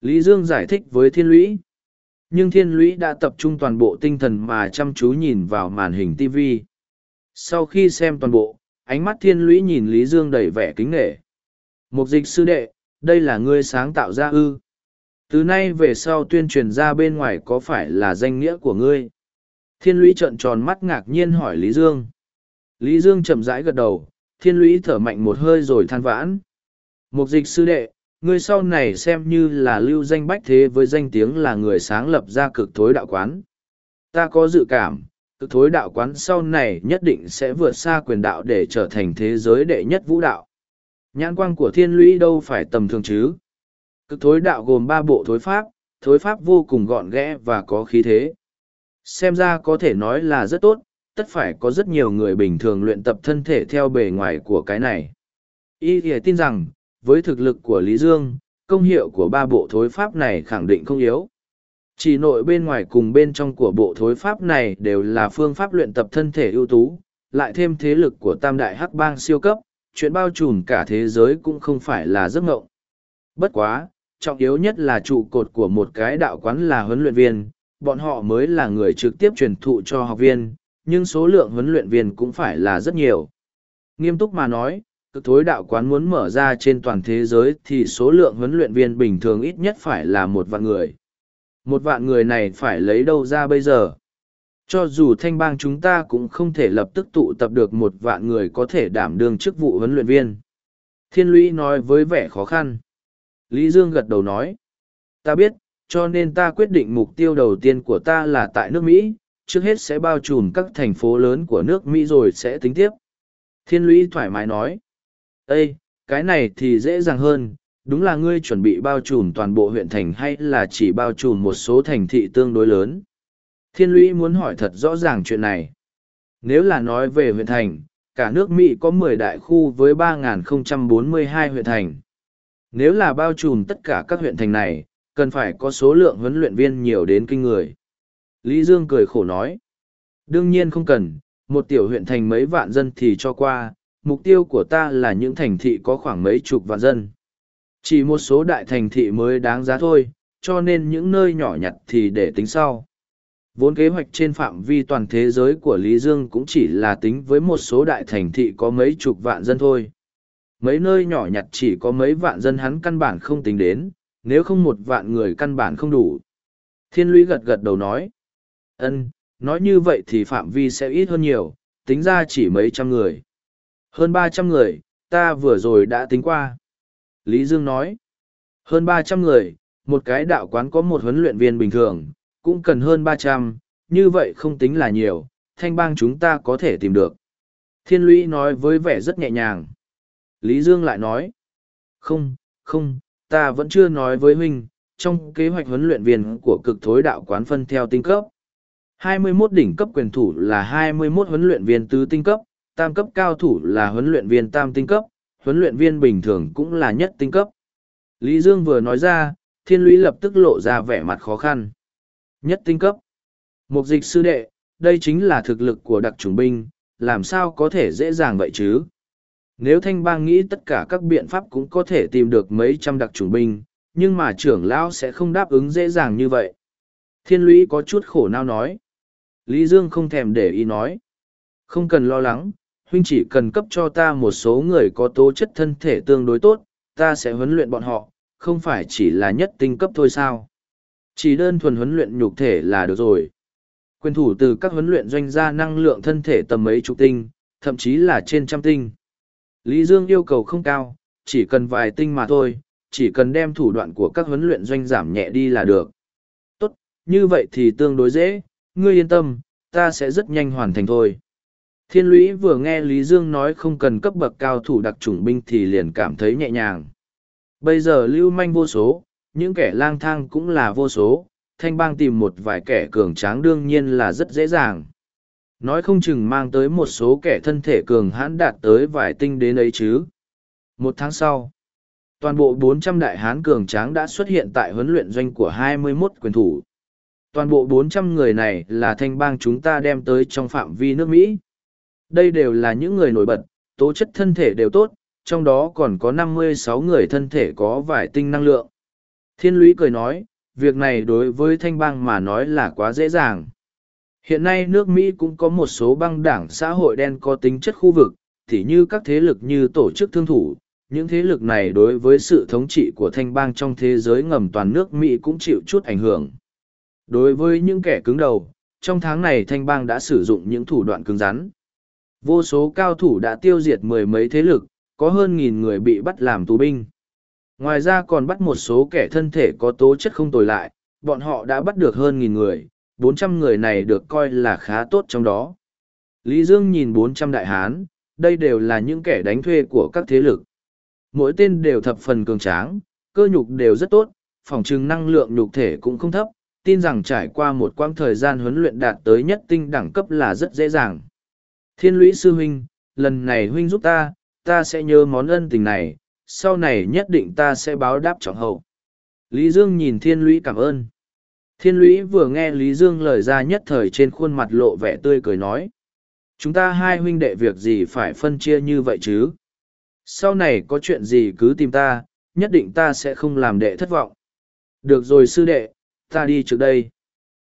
Lý Dương giải thích với thiên lũy. Nhưng thiên lũy đã tập trung toàn bộ tinh thần mà chăm chú nhìn vào màn hình TV. Sau khi xem toàn bộ, ánh mắt thiên lũy nhìn Lý Dương đầy vẻ kính nghệ. Mục dịch sư đệ, đây là ngươi sáng tạo ra ư. Từ nay về sau tuyên truyền ra bên ngoài có phải là danh nghĩa của ngươi? Thiên lũy trợn tròn mắt ngạc nhiên hỏi Lý Dương. Lý Dương chậm rãi gật đầu, thiên lũy thở mạnh một hơi rồi than vãn. Mục dịch sư đệ, ngươi sau này xem như là lưu danh bách thế với danh tiếng là người sáng lập ra cực thối đạo quán. Ta có dự cảm, cực thối đạo quán sau này nhất định sẽ vượt xa quyền đạo để trở thành thế giới đệ nhất vũ đạo. Nhãn quang của thiên lũy đâu phải tầm thường chứ. Cực thối đạo gồm ba bộ thối pháp, thối pháp vô cùng gọn ghẽ và có khí thế. Xem ra có thể nói là rất tốt, tất phải có rất nhiều người bình thường luyện tập thân thể theo bề ngoài của cái này. Y thì tin rằng, với thực lực của Lý Dương, công hiệu của ba bộ thối pháp này khẳng định không yếu. Chỉ nội bên ngoài cùng bên trong của bộ thối pháp này đều là phương pháp luyện tập thân thể ưu tú, lại thêm thế lực của tam đại hắc bang siêu cấp, chuyện bao trùm cả thế giới cũng không phải là giấc ngộng. Bất quá, trọng yếu nhất là trụ cột của một cái đạo quán là huấn luyện viên, bọn họ mới là người trực tiếp truyền thụ cho học viên, nhưng số lượng huấn luyện viên cũng phải là rất nhiều. Nghiêm túc mà nói, cực thối đạo quán muốn mở ra trên toàn thế giới thì số lượng huấn luyện viên bình thường ít nhất phải là một vạn người. Một vạn người này phải lấy đâu ra bây giờ? Cho dù thanh bang chúng ta cũng không thể lập tức tụ tập được một vạn người có thể đảm đương chức vụ huấn luyện viên. Thiên lũy nói với vẻ khó khăn. Lý Dương gật đầu nói. Ta biết, cho nên ta quyết định mục tiêu đầu tiên của ta là tại nước Mỹ, trước hết sẽ bao trùm các thành phố lớn của nước Mỹ rồi sẽ tính tiếp. Thiên lũy thoải mái nói. Ê, cái này thì dễ dàng hơn, đúng là ngươi chuẩn bị bao trùm toàn bộ huyện thành hay là chỉ bao trùm một số thành thị tương đối lớn. Thiên lũy muốn hỏi thật rõ ràng chuyện này. Nếu là nói về huyện thành, cả nước Mỹ có 10 đại khu với 3.042 huyện thành. Nếu là bao trùm tất cả các huyện thành này, cần phải có số lượng huấn luyện viên nhiều đến kinh người. Lý Dương cười khổ nói. Đương nhiên không cần, một tiểu huyện thành mấy vạn dân thì cho qua, mục tiêu của ta là những thành thị có khoảng mấy chục vạn dân. Chỉ một số đại thành thị mới đáng giá thôi, cho nên những nơi nhỏ nhặt thì để tính sau. Vốn kế hoạch trên phạm vi toàn thế giới của Lý Dương cũng chỉ là tính với một số đại thành thị có mấy chục vạn dân thôi. Mấy nơi nhỏ nhặt chỉ có mấy vạn dân hắn căn bản không tính đến, nếu không một vạn người căn bản không đủ. Thiên lũy gật gật đầu nói. ân nói như vậy thì phạm vi sẽ ít hơn nhiều, tính ra chỉ mấy trăm người. Hơn ba trăm người, ta vừa rồi đã tính qua. Lý Dương nói. Hơn ba trăm người, một cái đạo quán có một huấn luyện viên bình thường, cũng cần hơn ba trăm, như vậy không tính là nhiều, thanh bang chúng ta có thể tìm được. Thiên lũy nói với vẻ rất nhẹ nhàng. Lý Dương lại nói. Không, không, ta vẫn chưa nói với huynh, trong kế hoạch huấn luyện viên của cực thối đạo quán phân theo tinh cấp. 21 đỉnh cấp quyền thủ là 21 huấn luyện viên tứ tinh cấp, tam cấp cao thủ là huấn luyện viên tam tinh cấp, huấn luyện viên bình thường cũng là nhất tinh cấp. Lý Dương vừa nói ra, thiên lũy lập tức lộ ra vẻ mặt khó khăn. Nhất tinh cấp. Mục dịch sư đệ, đây chính là thực lực của đặc chủng binh, làm sao có thể dễ dàng vậy chứ? Nếu thanh bang nghĩ tất cả các biện pháp cũng có thể tìm được mấy trăm đặc chủng binh, nhưng mà trưởng lão sẽ không đáp ứng dễ dàng như vậy. Thiên lũy có chút khổ nao nói. Lý Dương không thèm để ý nói. Không cần lo lắng, huynh chỉ cần cấp cho ta một số người có tố chất thân thể tương đối tốt, ta sẽ huấn luyện bọn họ, không phải chỉ là nhất tinh cấp thôi sao. Chỉ đơn thuần huấn luyện nhục thể là được rồi. Quyền thủ từ các huấn luyện doanh gia năng lượng thân thể tầm mấy chục tinh, thậm chí là trên trăm tinh. Lý Dương yêu cầu không cao, chỉ cần vài tinh mà thôi, chỉ cần đem thủ đoạn của các huấn luyện doanh giảm nhẹ đi là được. Tốt, như vậy thì tương đối dễ, ngươi yên tâm, ta sẽ rất nhanh hoàn thành thôi. Thiên lũy vừa nghe Lý Dương nói không cần cấp bậc cao thủ đặc chủng binh thì liền cảm thấy nhẹ nhàng. Bây giờ lưu manh vô số, những kẻ lang thang cũng là vô số, thanh bang tìm một vài kẻ cường tráng đương nhiên là rất dễ dàng. Nói không chừng mang tới một số kẻ thân thể cường hãn đạt tới vài tinh đến ấy chứ. Một tháng sau, toàn bộ 400 đại hán cường tráng đã xuất hiện tại huấn luyện doanh của 21 quyền thủ. Toàn bộ 400 người này là thanh bang chúng ta đem tới trong phạm vi nước Mỹ. Đây đều là những người nổi bật, tố chất thân thể đều tốt, trong đó còn có 56 người thân thể có vài tinh năng lượng. Thiên lũy cười nói, việc này đối với thanh bang mà nói là quá dễ dàng. Hiện nay nước Mỹ cũng có một số băng đảng xã hội đen có tính chất khu vực, thì như các thế lực như tổ chức thương thủ. Những thế lực này đối với sự thống trị của thanh bang trong thế giới ngầm toàn nước Mỹ cũng chịu chút ảnh hưởng. Đối với những kẻ cứng đầu, trong tháng này thanh bang đã sử dụng những thủ đoạn cứng rắn. Vô số cao thủ đã tiêu diệt mười mấy thế lực, có hơn nghìn người bị bắt làm tù binh. Ngoài ra còn bắt một số kẻ thân thể có tố chất không tồi lại, bọn họ đã bắt được hơn nghìn người, bốn trăm người này được coi là khá tốt trong đó. Lý Dương nhìn bốn trăm đại hán, đây đều là những kẻ đánh thuê của các thế lực. Mỗi tên đều thập phần cường tráng, cơ nhục đều rất tốt, phòng trừng năng lượng nhục thể cũng không thấp, tin rằng trải qua một quãng thời gian huấn luyện đạt tới nhất tinh đẳng cấp là rất dễ dàng. Thiên lũy sư huynh, lần này huynh giúp ta, ta sẽ nhớ món ân tình này, sau này nhất định ta sẽ báo đáp trọng hậu. Lý Dương nhìn thiên lũy cảm ơn. Thiên lũy vừa nghe Lý Dương lời ra nhất thời trên khuôn mặt lộ vẻ tươi cười nói. Chúng ta hai huynh đệ việc gì phải phân chia như vậy chứ? Sau này có chuyện gì cứ tìm ta, nhất định ta sẽ không làm đệ thất vọng. Được rồi sư đệ, ta đi trước đây.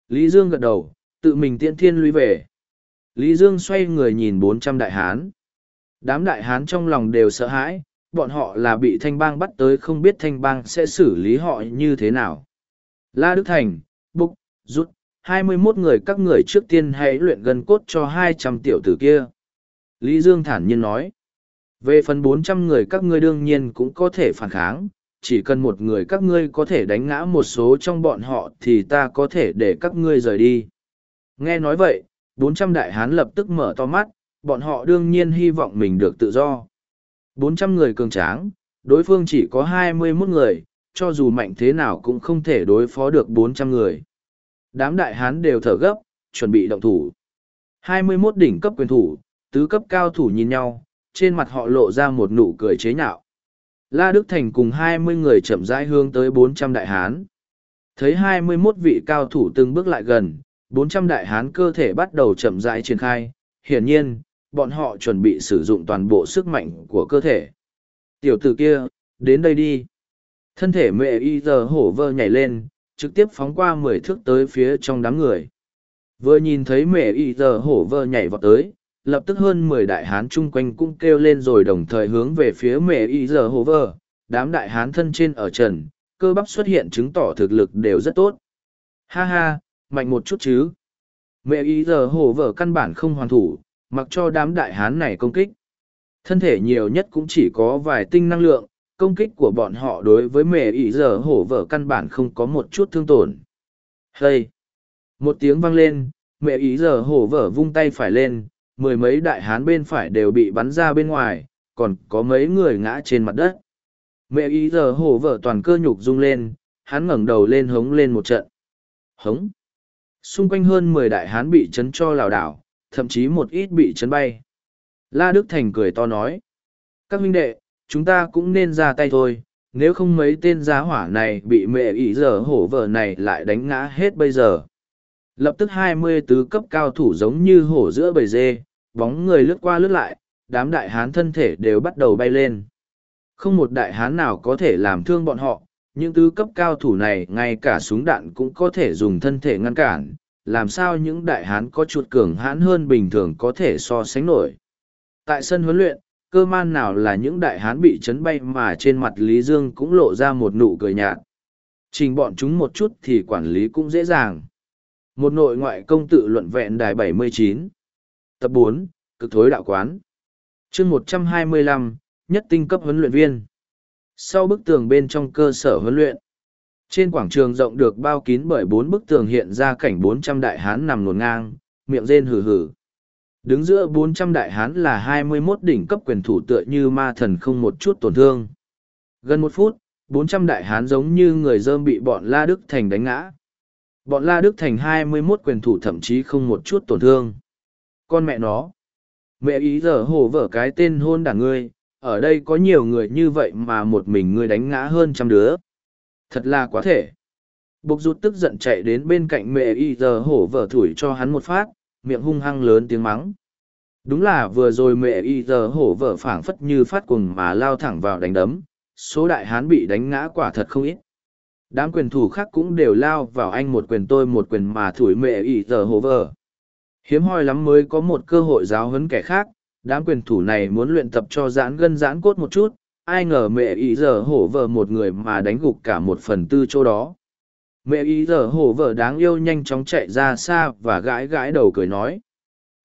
Lý Dương gật đầu, tự mình tiễn thiên lũy về. Lý Dương xoay người nhìn bốn trăm đại hán. Đám đại hán trong lòng đều sợ hãi, bọn họ là bị thanh bang bắt tới không biết thanh bang sẽ xử lý họ như thế nào. La Đức Thành, Bục, Rút, hai mươi 21 người các người trước tiên hãy luyện gần cốt cho hai trăm tiểu tử kia. Lý Dương thản nhiên nói. Về phần bốn trăm người các ngươi đương nhiên cũng có thể phản kháng, chỉ cần một người các ngươi có thể đánh ngã một số trong bọn họ thì ta có thể để các ngươi rời đi. Nghe nói vậy, bốn trăm đại hán lập tức mở to mắt, bọn họ đương nhiên hy vọng mình được tự do. bốn trăm người cường tráng, đối phương chỉ có hai mươi 21 người, cho dù mạnh thế nào cũng không thể đối phó được bốn trăm người. Đám đại hán đều thở gấp, chuẩn bị động thủ. hai mươi 21 đỉnh cấp quyền thủ, tứ cấp cao thủ nhìn nhau, trên mặt họ lộ ra một nụ cười chế nhạo. La Đức Thành cùng hai mươi người chậm rãi hướng tới bốn trăm đại hán. Thấy 21 vị cao thủ từng bước lại gần, bốn trăm đại hán cơ thể bắt đầu chậm rãi triển khai, hiển nhiên, bọn họ chuẩn bị sử dụng toàn bộ sức mạnh của cơ thể. Tiểu tử kia, đến đây đi. Thân thể mẹ y giờ hổ vơ nhảy lên, trực tiếp phóng qua mười thước tới phía trong đám người. Vừa nhìn thấy mẹ y giờ hổ vơ nhảy vọt tới, lập tức hơn mười đại hán chung quanh cũng kêu lên rồi đồng thời hướng về phía mẹ y giờ hổ vơ. Đám đại hán thân trên ở trần, cơ bắp xuất hiện chứng tỏ thực lực đều rất tốt. Ha ha, mạnh một chút chứ. Mẹ ý giờ hổ vở căn bản không hoàn thủ, mặc cho đám đại hán này công kích. Thân thể nhiều nhất cũng chỉ có vài tinh năng lượng, công kích của bọn họ đối với mẹ ý giờ hổ vở căn bản không có một chút thương tổn. Hây! Một tiếng vang lên, mẹ ý giờ hổ vở vung tay phải lên, mười mấy đại hán bên phải đều bị bắn ra bên ngoài, còn có mấy người ngã trên mặt đất. Mẹ ý giờ hổ vở toàn cơ nhục rung lên, hắn ngẩng đầu lên hống lên một trận. Hống! Xung quanh hơn mười đại hán bị chấn cho lào đảo, thậm chí một ít bị chấn bay. La Đức Thành cười to nói. Các huynh đệ, chúng ta cũng nên ra tay thôi, nếu không mấy tên giá hỏa này bị mẹ ỷ giờ hổ vợ này lại đánh ngã hết bây giờ. Lập tức hai mươi tứ cấp cao thủ giống như hổ giữa bầy dê, bóng người lướt qua lướt lại, đám đại hán thân thể đều bắt đầu bay lên. Không một đại hán nào có thể làm thương bọn họ, những tứ cấp cao thủ này ngay cả súng đạn cũng có thể dùng thân thể ngăn cản, làm sao những đại hán có chuột cường hãn hơn bình thường có thể so sánh nổi. Tại sân huấn luyện, cơ man nào là những đại hán bị chấn bay mà trên mặt Lý Dương cũng lộ ra một nụ cười nhạt. Trình bọn chúng một chút thì quản lý cũng dễ dàng. Một nội ngoại công tự luận vẹn đài 79. Tập 4, cực thối đạo quán. chương 125, nhất tinh cấp huấn luyện viên. Sau bức tường bên trong cơ sở huấn luyện, trên quảng trường rộng được bao kín bởi bốn bức tường hiện ra cảnh 400 đại hán nằm ngổn ngang, miệng rên hừ hừ. Đứng giữa 400 đại hán là 21 đỉnh cấp quyền thủ tựa như ma thần không một chút tổn thương. Gần một phút, 400 đại hán giống như người dơm bị bọn La Đức Thành đánh ngã. Bọn La Đức Thành 21 quyền thủ thậm chí không một chút tổn thương. Con mẹ nó. Mẹ ý giờ hổ vở cái tên hôn đảng ngươi, ở đây có nhiều người như vậy mà một mình ngươi đánh ngã hơn trăm đứa. Thật là quá thể. Bộc rút tức giận chạy đến bên cạnh mẹ y giờ hổ vở thủi cho hắn một phát, miệng hung hăng lớn tiếng mắng. Đúng là vừa rồi mẹ y giờ hổ Vở phảng phất như phát cuồng mà lao thẳng vào đánh đấm, số đại hán bị đánh ngã quả thật không ít. Đám quyền thủ khác cũng đều lao vào anh một quyền tôi một quyền mà thủi mẹ y giờ hổ Vở, Hiếm hoi lắm mới có một cơ hội giáo huấn kẻ khác, đám quyền thủ này muốn luyện tập cho giãn gân giãn cốt một chút, ai ngờ mẹ ý giờ hổ vợ một người mà đánh gục cả một phần tư chỗ đó. Mẹ ý giờ hổ vợ đáng yêu nhanh chóng chạy ra xa và gãi gãi đầu cười nói.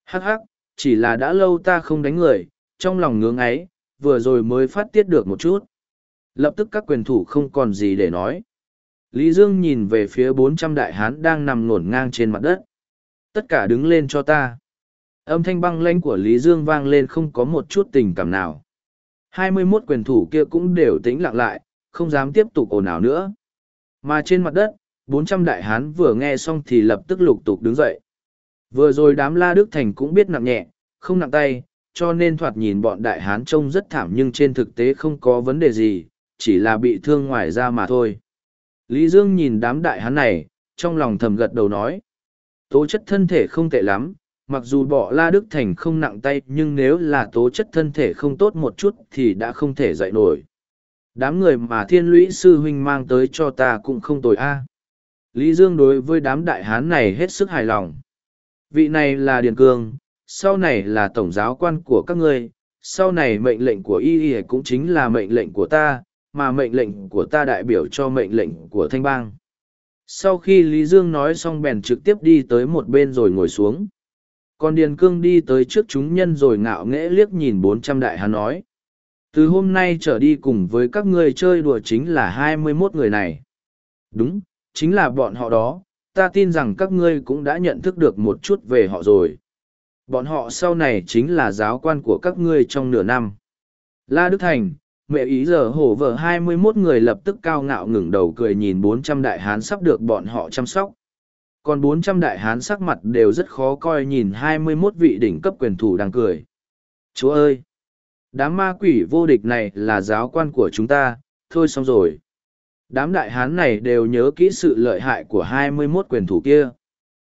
Hắc hắc, chỉ là đã lâu ta không đánh người, trong lòng ngưỡng ấy, vừa rồi mới phát tiết được một chút. Lập tức các quyền thủ không còn gì để nói. Lý Dương nhìn về phía bốn trăm đại hán đang nằm ngổn ngang trên mặt đất. Tất cả đứng lên cho ta. Âm thanh băng lãnh của Lý Dương vang lên không có một chút tình cảm nào. Hai mươi 21 quyền thủ kia cũng đều tĩnh lặng lại, không dám tiếp tục ồn ào nữa. Mà trên mặt đất, bốn trăm đại hán vừa nghe xong thì lập tức lục tục đứng dậy. Vừa rồi đám La Đức Thành cũng biết nặng nhẹ, không nặng tay, cho nên thoạt nhìn bọn đại hán trông rất thảm nhưng trên thực tế không có vấn đề gì, chỉ là bị thương ngoài ra mà thôi. Lý Dương nhìn đám đại hán này, trong lòng thầm gật đầu nói. Tố chất thân thể không tệ lắm, mặc dù bỏ La Đức Thành không nặng tay nhưng nếu là tố chất thân thể không tốt một chút thì đã không thể dạy nổi. Đám người mà thiên lũy sư huynh mang tới cho ta cũng không tồi a. Lý Dương đối với đám đại hán này hết sức hài lòng. Vị này là Điền Cương, sau này là tổng giáo quan của các ngươi, sau này mệnh lệnh của y y cũng chính là mệnh lệnh của ta, mà mệnh lệnh của ta đại biểu cho mệnh lệnh của thanh bang. Sau khi Lý Dương nói xong bèn trực tiếp đi tới một bên rồi ngồi xuống. Còn Điền Cương đi tới trước chúng nhân rồi ngạo nghễ liếc nhìn bốn trăm đại hán nói. Từ hôm nay trở đi cùng với các ngươi chơi đùa chính là hai mươi 21 người này. Đúng, chính là bọn họ đó, ta tin rằng các ngươi cũng đã nhận thức được một chút về họ rồi. Bọn họ sau này chính là giáo quan của các ngươi trong nửa năm. La Đức Thành, mẹ ý giờ hổ vợ hai mươi 21 người lập tức cao ngạo ngừng đầu cười nhìn bốn trăm đại hán sắp được bọn họ chăm sóc. Còn bốn trăm đại hán sắc mặt đều rất khó coi nhìn hai mươi 21 vị đỉnh cấp quyền thủ đang cười. Chúa ơi! Đám ma quỷ vô địch này là giáo quan của chúng ta, thôi xong rồi. Đám đại hán này đều nhớ kỹ sự lợi hại của hai mươi 21 quyền thủ kia.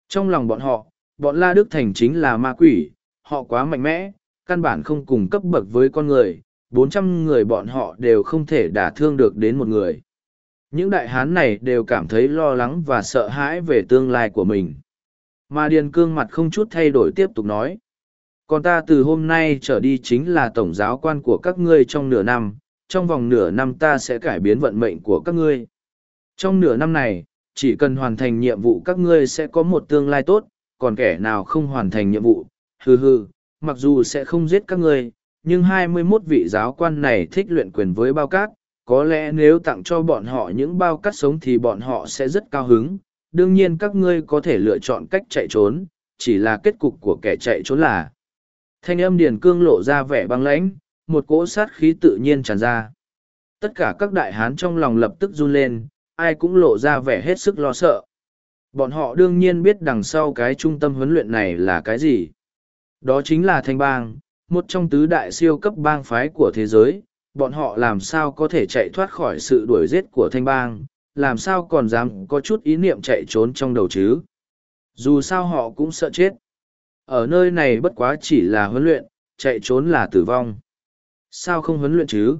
Trong lòng bọn họ, bọn La Đức Thành chính là ma quỷ, họ quá mạnh mẽ, căn bản không cùng cấp bậc với con người, bốn trăm người bọn họ đều không thể đả thương được đến một người. Những đại hán này đều cảm thấy lo lắng và sợ hãi về tương lai của mình. Mà Điền Cương mặt không chút thay đổi tiếp tục nói. Còn ta từ hôm nay trở đi chính là tổng giáo quan của các ngươi trong nửa năm, trong vòng nửa năm ta sẽ cải biến vận mệnh của các ngươi. Trong nửa năm này, chỉ cần hoàn thành nhiệm vụ các ngươi sẽ có một tương lai tốt, còn kẻ nào không hoàn thành nhiệm vụ, hừ hừ, mặc dù sẽ không giết các ngươi, nhưng hai mươi 21 vị giáo quan này thích luyện quyền với bao cát, có lẽ nếu tặng cho bọn họ những bao cắt sống thì bọn họ sẽ rất cao hứng. Đương nhiên các ngươi có thể lựa chọn cách chạy trốn, chỉ là kết cục của kẻ chạy trốn là. Thanh âm Điền Cương lộ ra vẻ băng lãnh, một cỗ sát khí tự nhiên tràn ra. Tất cả các đại hán trong lòng lập tức run lên, ai cũng lộ ra vẻ hết sức lo sợ. Bọn họ đương nhiên biết đằng sau cái trung tâm huấn luyện này là cái gì. Đó chính là thanh bang, một trong tứ đại siêu cấp bang phái của thế giới, bọn họ làm sao có thể chạy thoát khỏi sự đuổi giết của thanh bang, làm sao còn dám có chút ý niệm chạy trốn trong đầu chứ. Dù sao họ cũng sợ chết. Ở nơi này bất quá chỉ là huấn luyện, chạy trốn là tử vong. Sao không huấn luyện chứ?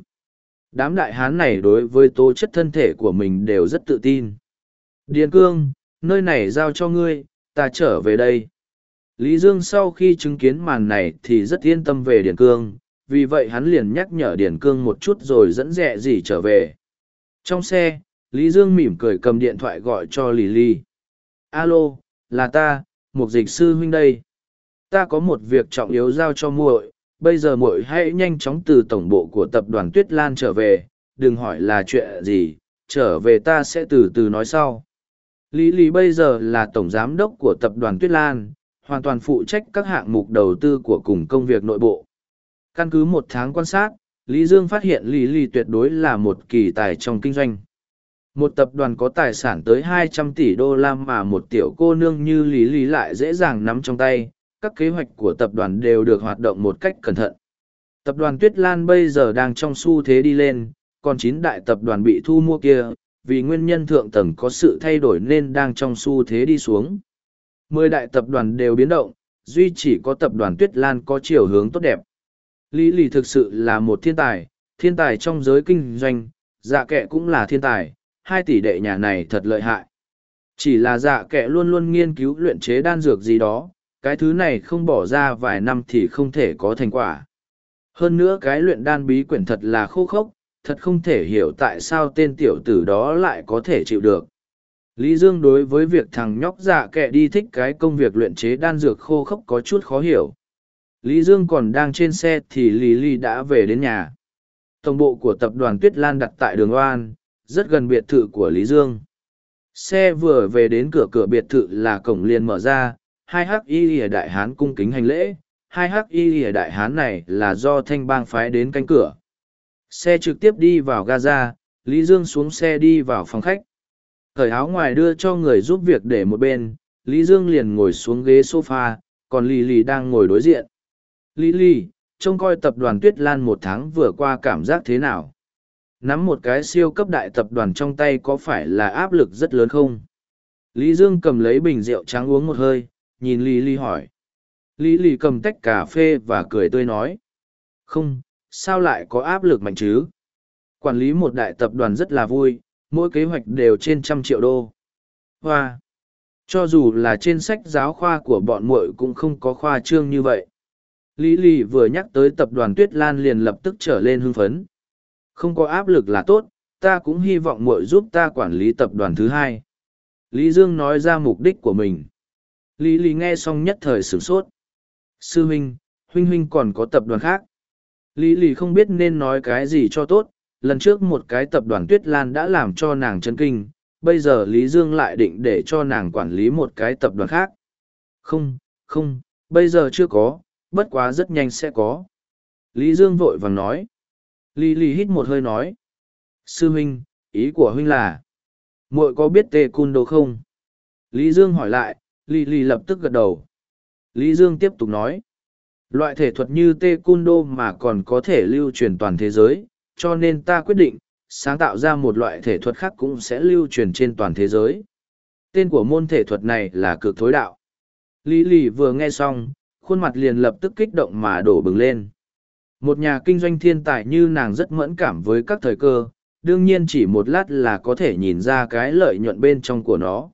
Đám đại hán này đối với tố chất thân thể của mình đều rất tự tin. Điền cương, nơi này giao cho ngươi, ta trở về đây. Lý Dương sau khi chứng kiến màn này thì rất yên tâm về Điền Cương, vì vậy hắn liền nhắc nhở Điền Cương một chút rồi dẫn dẹ gì trở về. Trong xe, Lý Dương mỉm cười cầm điện thoại gọi cho Lì Lì. Alo, là ta, một dịch sư huynh đây. Ta có một việc trọng yếu giao cho muội, bây giờ muội hãy nhanh chóng từ tổng bộ của tập đoàn Tuyết Lan trở về, đừng hỏi là chuyện gì, trở về ta sẽ từ từ nói sau. Lý Lý bây giờ là tổng giám đốc của tập đoàn Tuyết Lan, hoàn toàn phụ trách các hạng mục đầu tư của cùng công việc nội bộ. Căn cứ một tháng quan sát, Lý Dương phát hiện Lý Lý tuyệt đối là một kỳ tài trong kinh doanh. Một tập đoàn có tài sản tới 200 tỷ đô la mà một tiểu cô nương như Lý Lý lại dễ dàng nắm trong tay, các kế hoạch của tập đoàn đều được hoạt động một cách cẩn thận. Tập đoàn Tuyết Lan bây giờ đang trong xu thế đi lên, còn chín đại tập đoàn bị thu mua kia, vì nguyên nhân thượng tầng có sự thay đổi nên đang trong xu thế đi xuống. Mười đại tập đoàn đều biến động, duy chỉ có tập đoàn Tuyết Lan có chiều hướng tốt đẹp. Lý lì thực sự là một thiên tài, thiên tài trong giới kinh doanh, dạ kệ cũng là thiên tài, hai tỷ đệ nhà này thật lợi hại. Chỉ là dạ kệ luôn luôn nghiên cứu luyện chế đan dược gì đó, cái thứ này không bỏ ra vài năm thì không thể có thành quả. Hơn nữa cái luyện đan bí quyển thật là khô khốc, thật không thể hiểu tại sao tên tiểu tử đó lại có thể chịu được. Lý Dương đối với việc thằng nhóc dạ kệ đi thích cái công việc luyện chế đan dược khô khốc có chút khó hiểu. Lý Dương còn đang trên xe thì Lý Lý đã về đến nhà. Tổng bộ của tập đoàn Tuyết Lan đặt tại đường Oan, rất gần biệt thự của Lý Dương. Xe vừa về đến cửa cửa biệt thự là cổng liền mở ra, hai hắc y lìa đại hán cung kính hành lễ, hai hắc y lìa đại hán này là do thanh bang phái đến cánh cửa. Xe trực tiếp đi vào Gaza, Lý Dương xuống xe đi vào phòng khách. Thời áo ngoài đưa cho người giúp việc để một bên, Lý Dương liền ngồi xuống ghế sofa, còn Lý Lý đang ngồi đối diện. Lý Lý, trông coi tập đoàn Tuyết Lan một tháng vừa qua cảm giác thế nào? Nắm một cái siêu cấp đại tập đoàn trong tay có phải là áp lực rất lớn không? Lý Dương cầm lấy bình rượu trắng uống một hơi, nhìn Lý Lý hỏi. Lý Lý cầm tách cà phê và cười tươi nói. Không, sao lại có áp lực mạnh chứ? Quản lý một đại tập đoàn rất là vui, mỗi kế hoạch đều trên trăm triệu đô. Hoa! Cho dù là trên sách giáo khoa của bọn muội cũng không có khoa trương như vậy. Lý Lý vừa nhắc tới tập đoàn Tuyết Lan liền lập tức trở lên hưng phấn. Không có áp lực là tốt, ta cũng hy vọng muội giúp ta quản lý tập đoàn thứ hai. Lý Dương nói ra mục đích của mình. Lý Lý nghe xong nhất thời sửng sốt. Sư huynh, huynh huynh còn có tập đoàn khác. Lý Lý không biết nên nói cái gì cho tốt, lần trước một cái tập đoàn Tuyết Lan đã làm cho nàng chấn kinh, bây giờ Lý Dương lại định để cho nàng quản lý một cái tập đoàn khác. Không, không, bây giờ chưa có, bất quá rất nhanh sẽ có. Lý Dương vội vàng nói. Lý Lý hít một hơi nói. Sư huynh, ý của huynh là, muội có biết tê cun đồ không? Lý Dương hỏi lại, Lý Lý lập tức gật đầu. Lý Dương tiếp tục nói. Loại thể thuật như tê cun đô mà còn có thể lưu truyền toàn thế giới, cho nên ta quyết định, sáng tạo ra một loại thể thuật khác cũng sẽ lưu truyền trên toàn thế giới. Tên của môn thể thuật này là cực thối đạo. Lý Lý vừa nghe xong, khuôn mặt liền lập tức kích động mà đổ bừng lên. Một nhà kinh doanh thiên tài như nàng rất mẫn cảm với các thời cơ, đương nhiên chỉ một lát là có thể nhìn ra cái lợi nhuận bên trong của nó.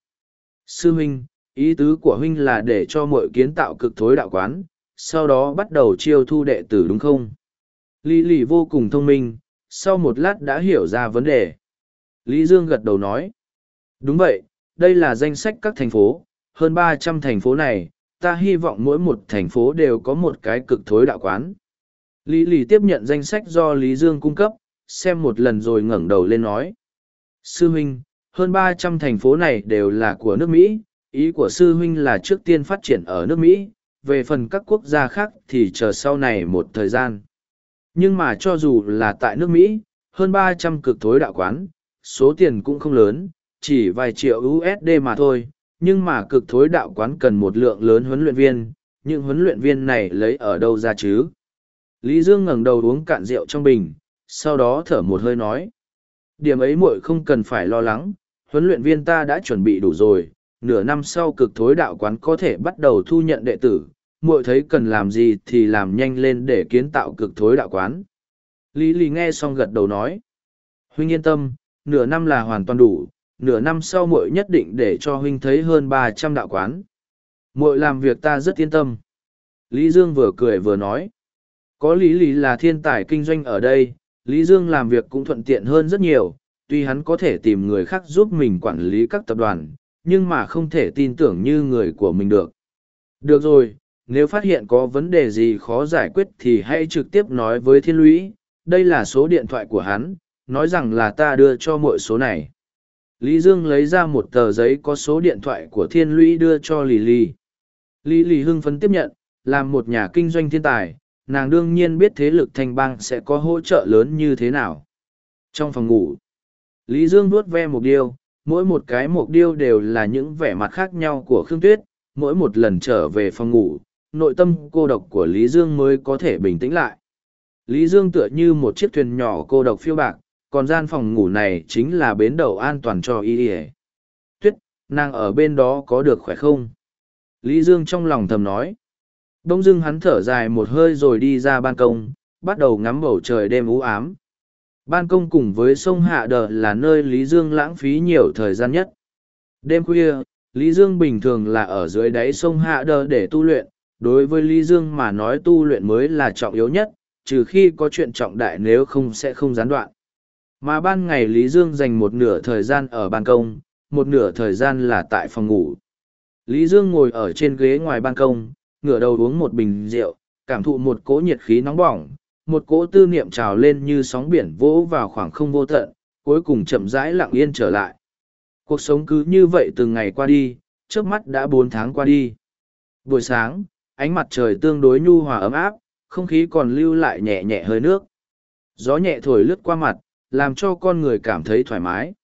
Sư huynh, ý tứ của huynh là để cho mọi kiến tạo cực thối đạo quán, sau đó bắt đầu chiêu thu đệ tử đúng không? Lý lì vô cùng thông minh, sau một lát đã hiểu ra vấn đề. Lý Dương gật đầu nói. Đúng vậy, đây là danh sách các thành phố, hơn ba trăm thành phố này, ta hy vọng mỗi một thành phố đều có một cái cực thối đạo quán. Lý lì tiếp nhận danh sách do Lý Dương cung cấp, xem một lần rồi ngẩng đầu lên nói. Sư huynh, hơn ba trăm thành phố này đều là của nước Mỹ, ý của sư huynh là trước tiên phát triển ở nước Mỹ, về phần các quốc gia khác thì chờ sau này một thời gian. Nhưng mà cho dù là tại nước Mỹ, hơn ba trăm cực thối đạo quán, số tiền cũng không lớn, chỉ vài triệu USD mà thôi, nhưng mà cực thối đạo quán cần một lượng lớn huấn luyện viên, những huấn luyện viên này lấy ở đâu ra chứ? Lý Dương ngẩng đầu uống cạn rượu trong bình, sau đó thở một hơi nói. Điểm ấy muội không cần phải lo lắng, huấn luyện viên ta đã chuẩn bị đủ rồi, nửa năm sau cực thối đạo quán có thể bắt đầu thu nhận đệ tử, muội thấy cần làm gì thì làm nhanh lên để kiến tạo cực thối đạo quán. Lý Lý nghe xong gật đầu nói. Huynh yên tâm, nửa năm là hoàn toàn đủ, nửa năm sau muội nhất định để cho huynh thấy hơn ba trăm đạo quán. Muội làm việc ta rất yên tâm. Lý Dương vừa cười vừa nói. Có Lý Lý là thiên tài kinh doanh ở đây, Lý Dương làm việc cũng thuận tiện hơn rất nhiều, tuy hắn có thể tìm người khác giúp mình quản lý các tập đoàn, nhưng mà không thể tin tưởng như người của mình được. Được rồi, nếu phát hiện có vấn đề gì khó giải quyết thì hãy trực tiếp nói với thiên lũy, đây là số điện thoại của hắn, nói rằng là ta đưa cho mọi số này. Lý Dương lấy ra một tờ giấy có số điện thoại của thiên lũy đưa cho Lý Lý. Lý Lý hưng phấn tiếp nhận, làm một nhà kinh doanh thiên tài, nàng đương nhiên biết thế lực thành bang sẽ có hỗ trợ lớn như thế nào. Trong phòng ngủ, Lý Dương vuốt ve một điêu, mỗi một cái mục điêu đều là những vẻ mặt khác nhau của Khương Tuyết, mỗi một lần trở về phòng ngủ, nội tâm cô độc của Lý Dương mới có thể bình tĩnh lại. Lý Dương tựa như một chiếc thuyền nhỏ cô độc phiêu bạc, còn gian phòng ngủ này chính là bến đầu an toàn cho y ỉa Tuyết, nàng ở bên đó có được khỏe không? Lý Dương trong lòng thầm nói. Đông dưng hắn thở dài một hơi rồi đi ra ban công, bắt đầu ngắm bầu trời đêm u ám. Ban công cùng với sông Hạ Đờ là nơi Lý Dương lãng phí nhiều thời gian nhất. Đêm khuya, Lý Dương bình thường là ở dưới đáy sông Hạ Đờ để tu luyện, đối với Lý Dương mà nói tu luyện mới là trọng yếu nhất, trừ khi có chuyện trọng đại nếu không sẽ không gián đoạn. Mà ban ngày Lý Dương dành một nửa thời gian ở ban công, một nửa thời gian là tại phòng ngủ. Lý Dương ngồi ở trên ghế ngoài ban công, ngửa đầu uống một bình rượu, cảm thụ một cỗ nhiệt khí nóng bỏng, một cỗ tư niệm trào lên như sóng biển vỗ vào khoảng không vô tận, cuối cùng chậm rãi lặng yên trở lại. Cuộc sống cứ như vậy từng ngày qua đi, trước mắt đã bốn tháng qua đi. Buổi sáng, ánh mặt trời tương đối nhu hòa ấm áp, không khí còn lưu lại nhẹ nhẹ hơi nước. Gió nhẹ thổi lướt qua mặt, làm cho con người cảm thấy thoải mái.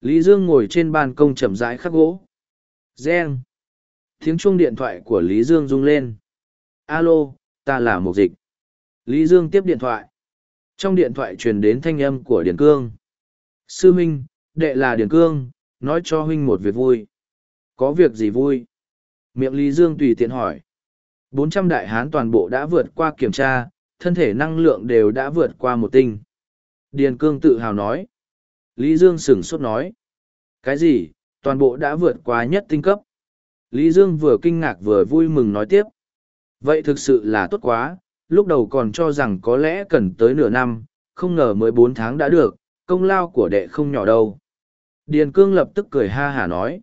Lý Dương ngồi trên ban công chậm rãi khắc gỗ. Gen. Tiếng chuông điện thoại của Lý Dương rung lên. Alo, ta là Mục Dịch. Lý Dương tiếp điện thoại. Trong điện thoại truyền đến thanh âm của Điền Cương. Sư Minh, đệ là Điền Cương, nói cho huynh một việc vui. Có việc gì vui? Miệng Lý Dương tùy tiện hỏi. Bốn trăm đại hán toàn bộ đã vượt qua kiểm tra, thân thể năng lượng đều đã vượt qua một tinh. Điền Cương tự hào nói. Lý Dương sửng sốt nói. Cái gì, toàn bộ đã vượt qua nhất tinh cấp. Lý Dương vừa kinh ngạc vừa vui mừng nói tiếp. Vậy thực sự là tốt quá, lúc đầu còn cho rằng có lẽ cần tới nửa năm, không ngờ mới bốn tháng đã được, công lao của đệ không nhỏ đâu. Điền Cương lập tức cười ha hả nói.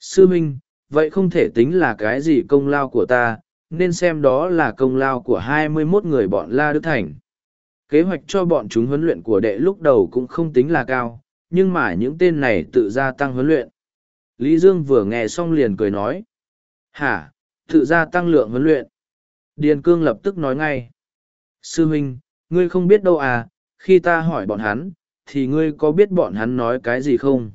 Sư Minh, vậy không thể tính là cái gì công lao của ta, nên xem đó là công lao của hai mươi 21 người bọn La Đức Thành. Kế hoạch cho bọn chúng huấn luyện của đệ lúc đầu cũng không tính là cao, nhưng mà những tên này tự gia tăng huấn luyện. Lý Dương vừa nghe xong liền cười nói. Hả, tự gia tăng lượng huấn luyện. Điền Cương lập tức nói ngay. Sư huynh, ngươi không biết đâu à, khi ta hỏi bọn hắn, thì ngươi có biết bọn hắn nói cái gì không?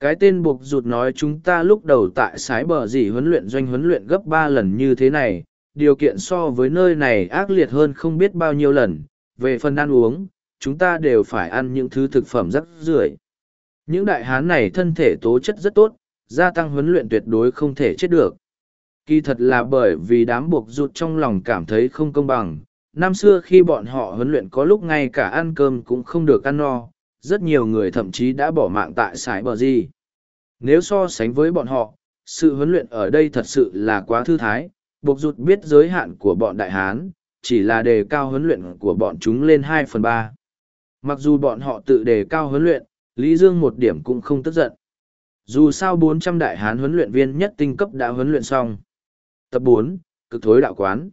Cái tên buộc rụt nói chúng ta lúc đầu tại sái bờ gì huấn luyện doanh huấn luyện gấp ba lần như thế này, điều kiện so với nơi này ác liệt hơn không biết bao nhiêu lần. Về phần ăn uống, chúng ta đều phải ăn những thứ thực phẩm rất rưởi. Những đại hán này thân thể tố chất rất tốt, gia tăng huấn luyện tuyệt đối không thể chết được. Kỳ thật là bởi vì đám buộc rụt trong lòng cảm thấy không công bằng. Năm xưa khi bọn họ huấn luyện có lúc ngay cả ăn cơm cũng không được ăn no, rất nhiều người thậm chí đã bỏ mạng tại sải bờ gì. Nếu so sánh với bọn họ, sự huấn luyện ở đây thật sự là quá thư thái, buộc rụt biết giới hạn của bọn đại hán, chỉ là đề cao huấn luyện của bọn chúng lên hai phần ba. Mặc dù bọn họ tự đề cao huấn luyện, Lý Dương một điểm cũng không tức giận. Dù sao bốn trăm đại hán huấn luyện viên nhất tinh cấp đã huấn luyện xong. Tập bốn cực thối đạo quán.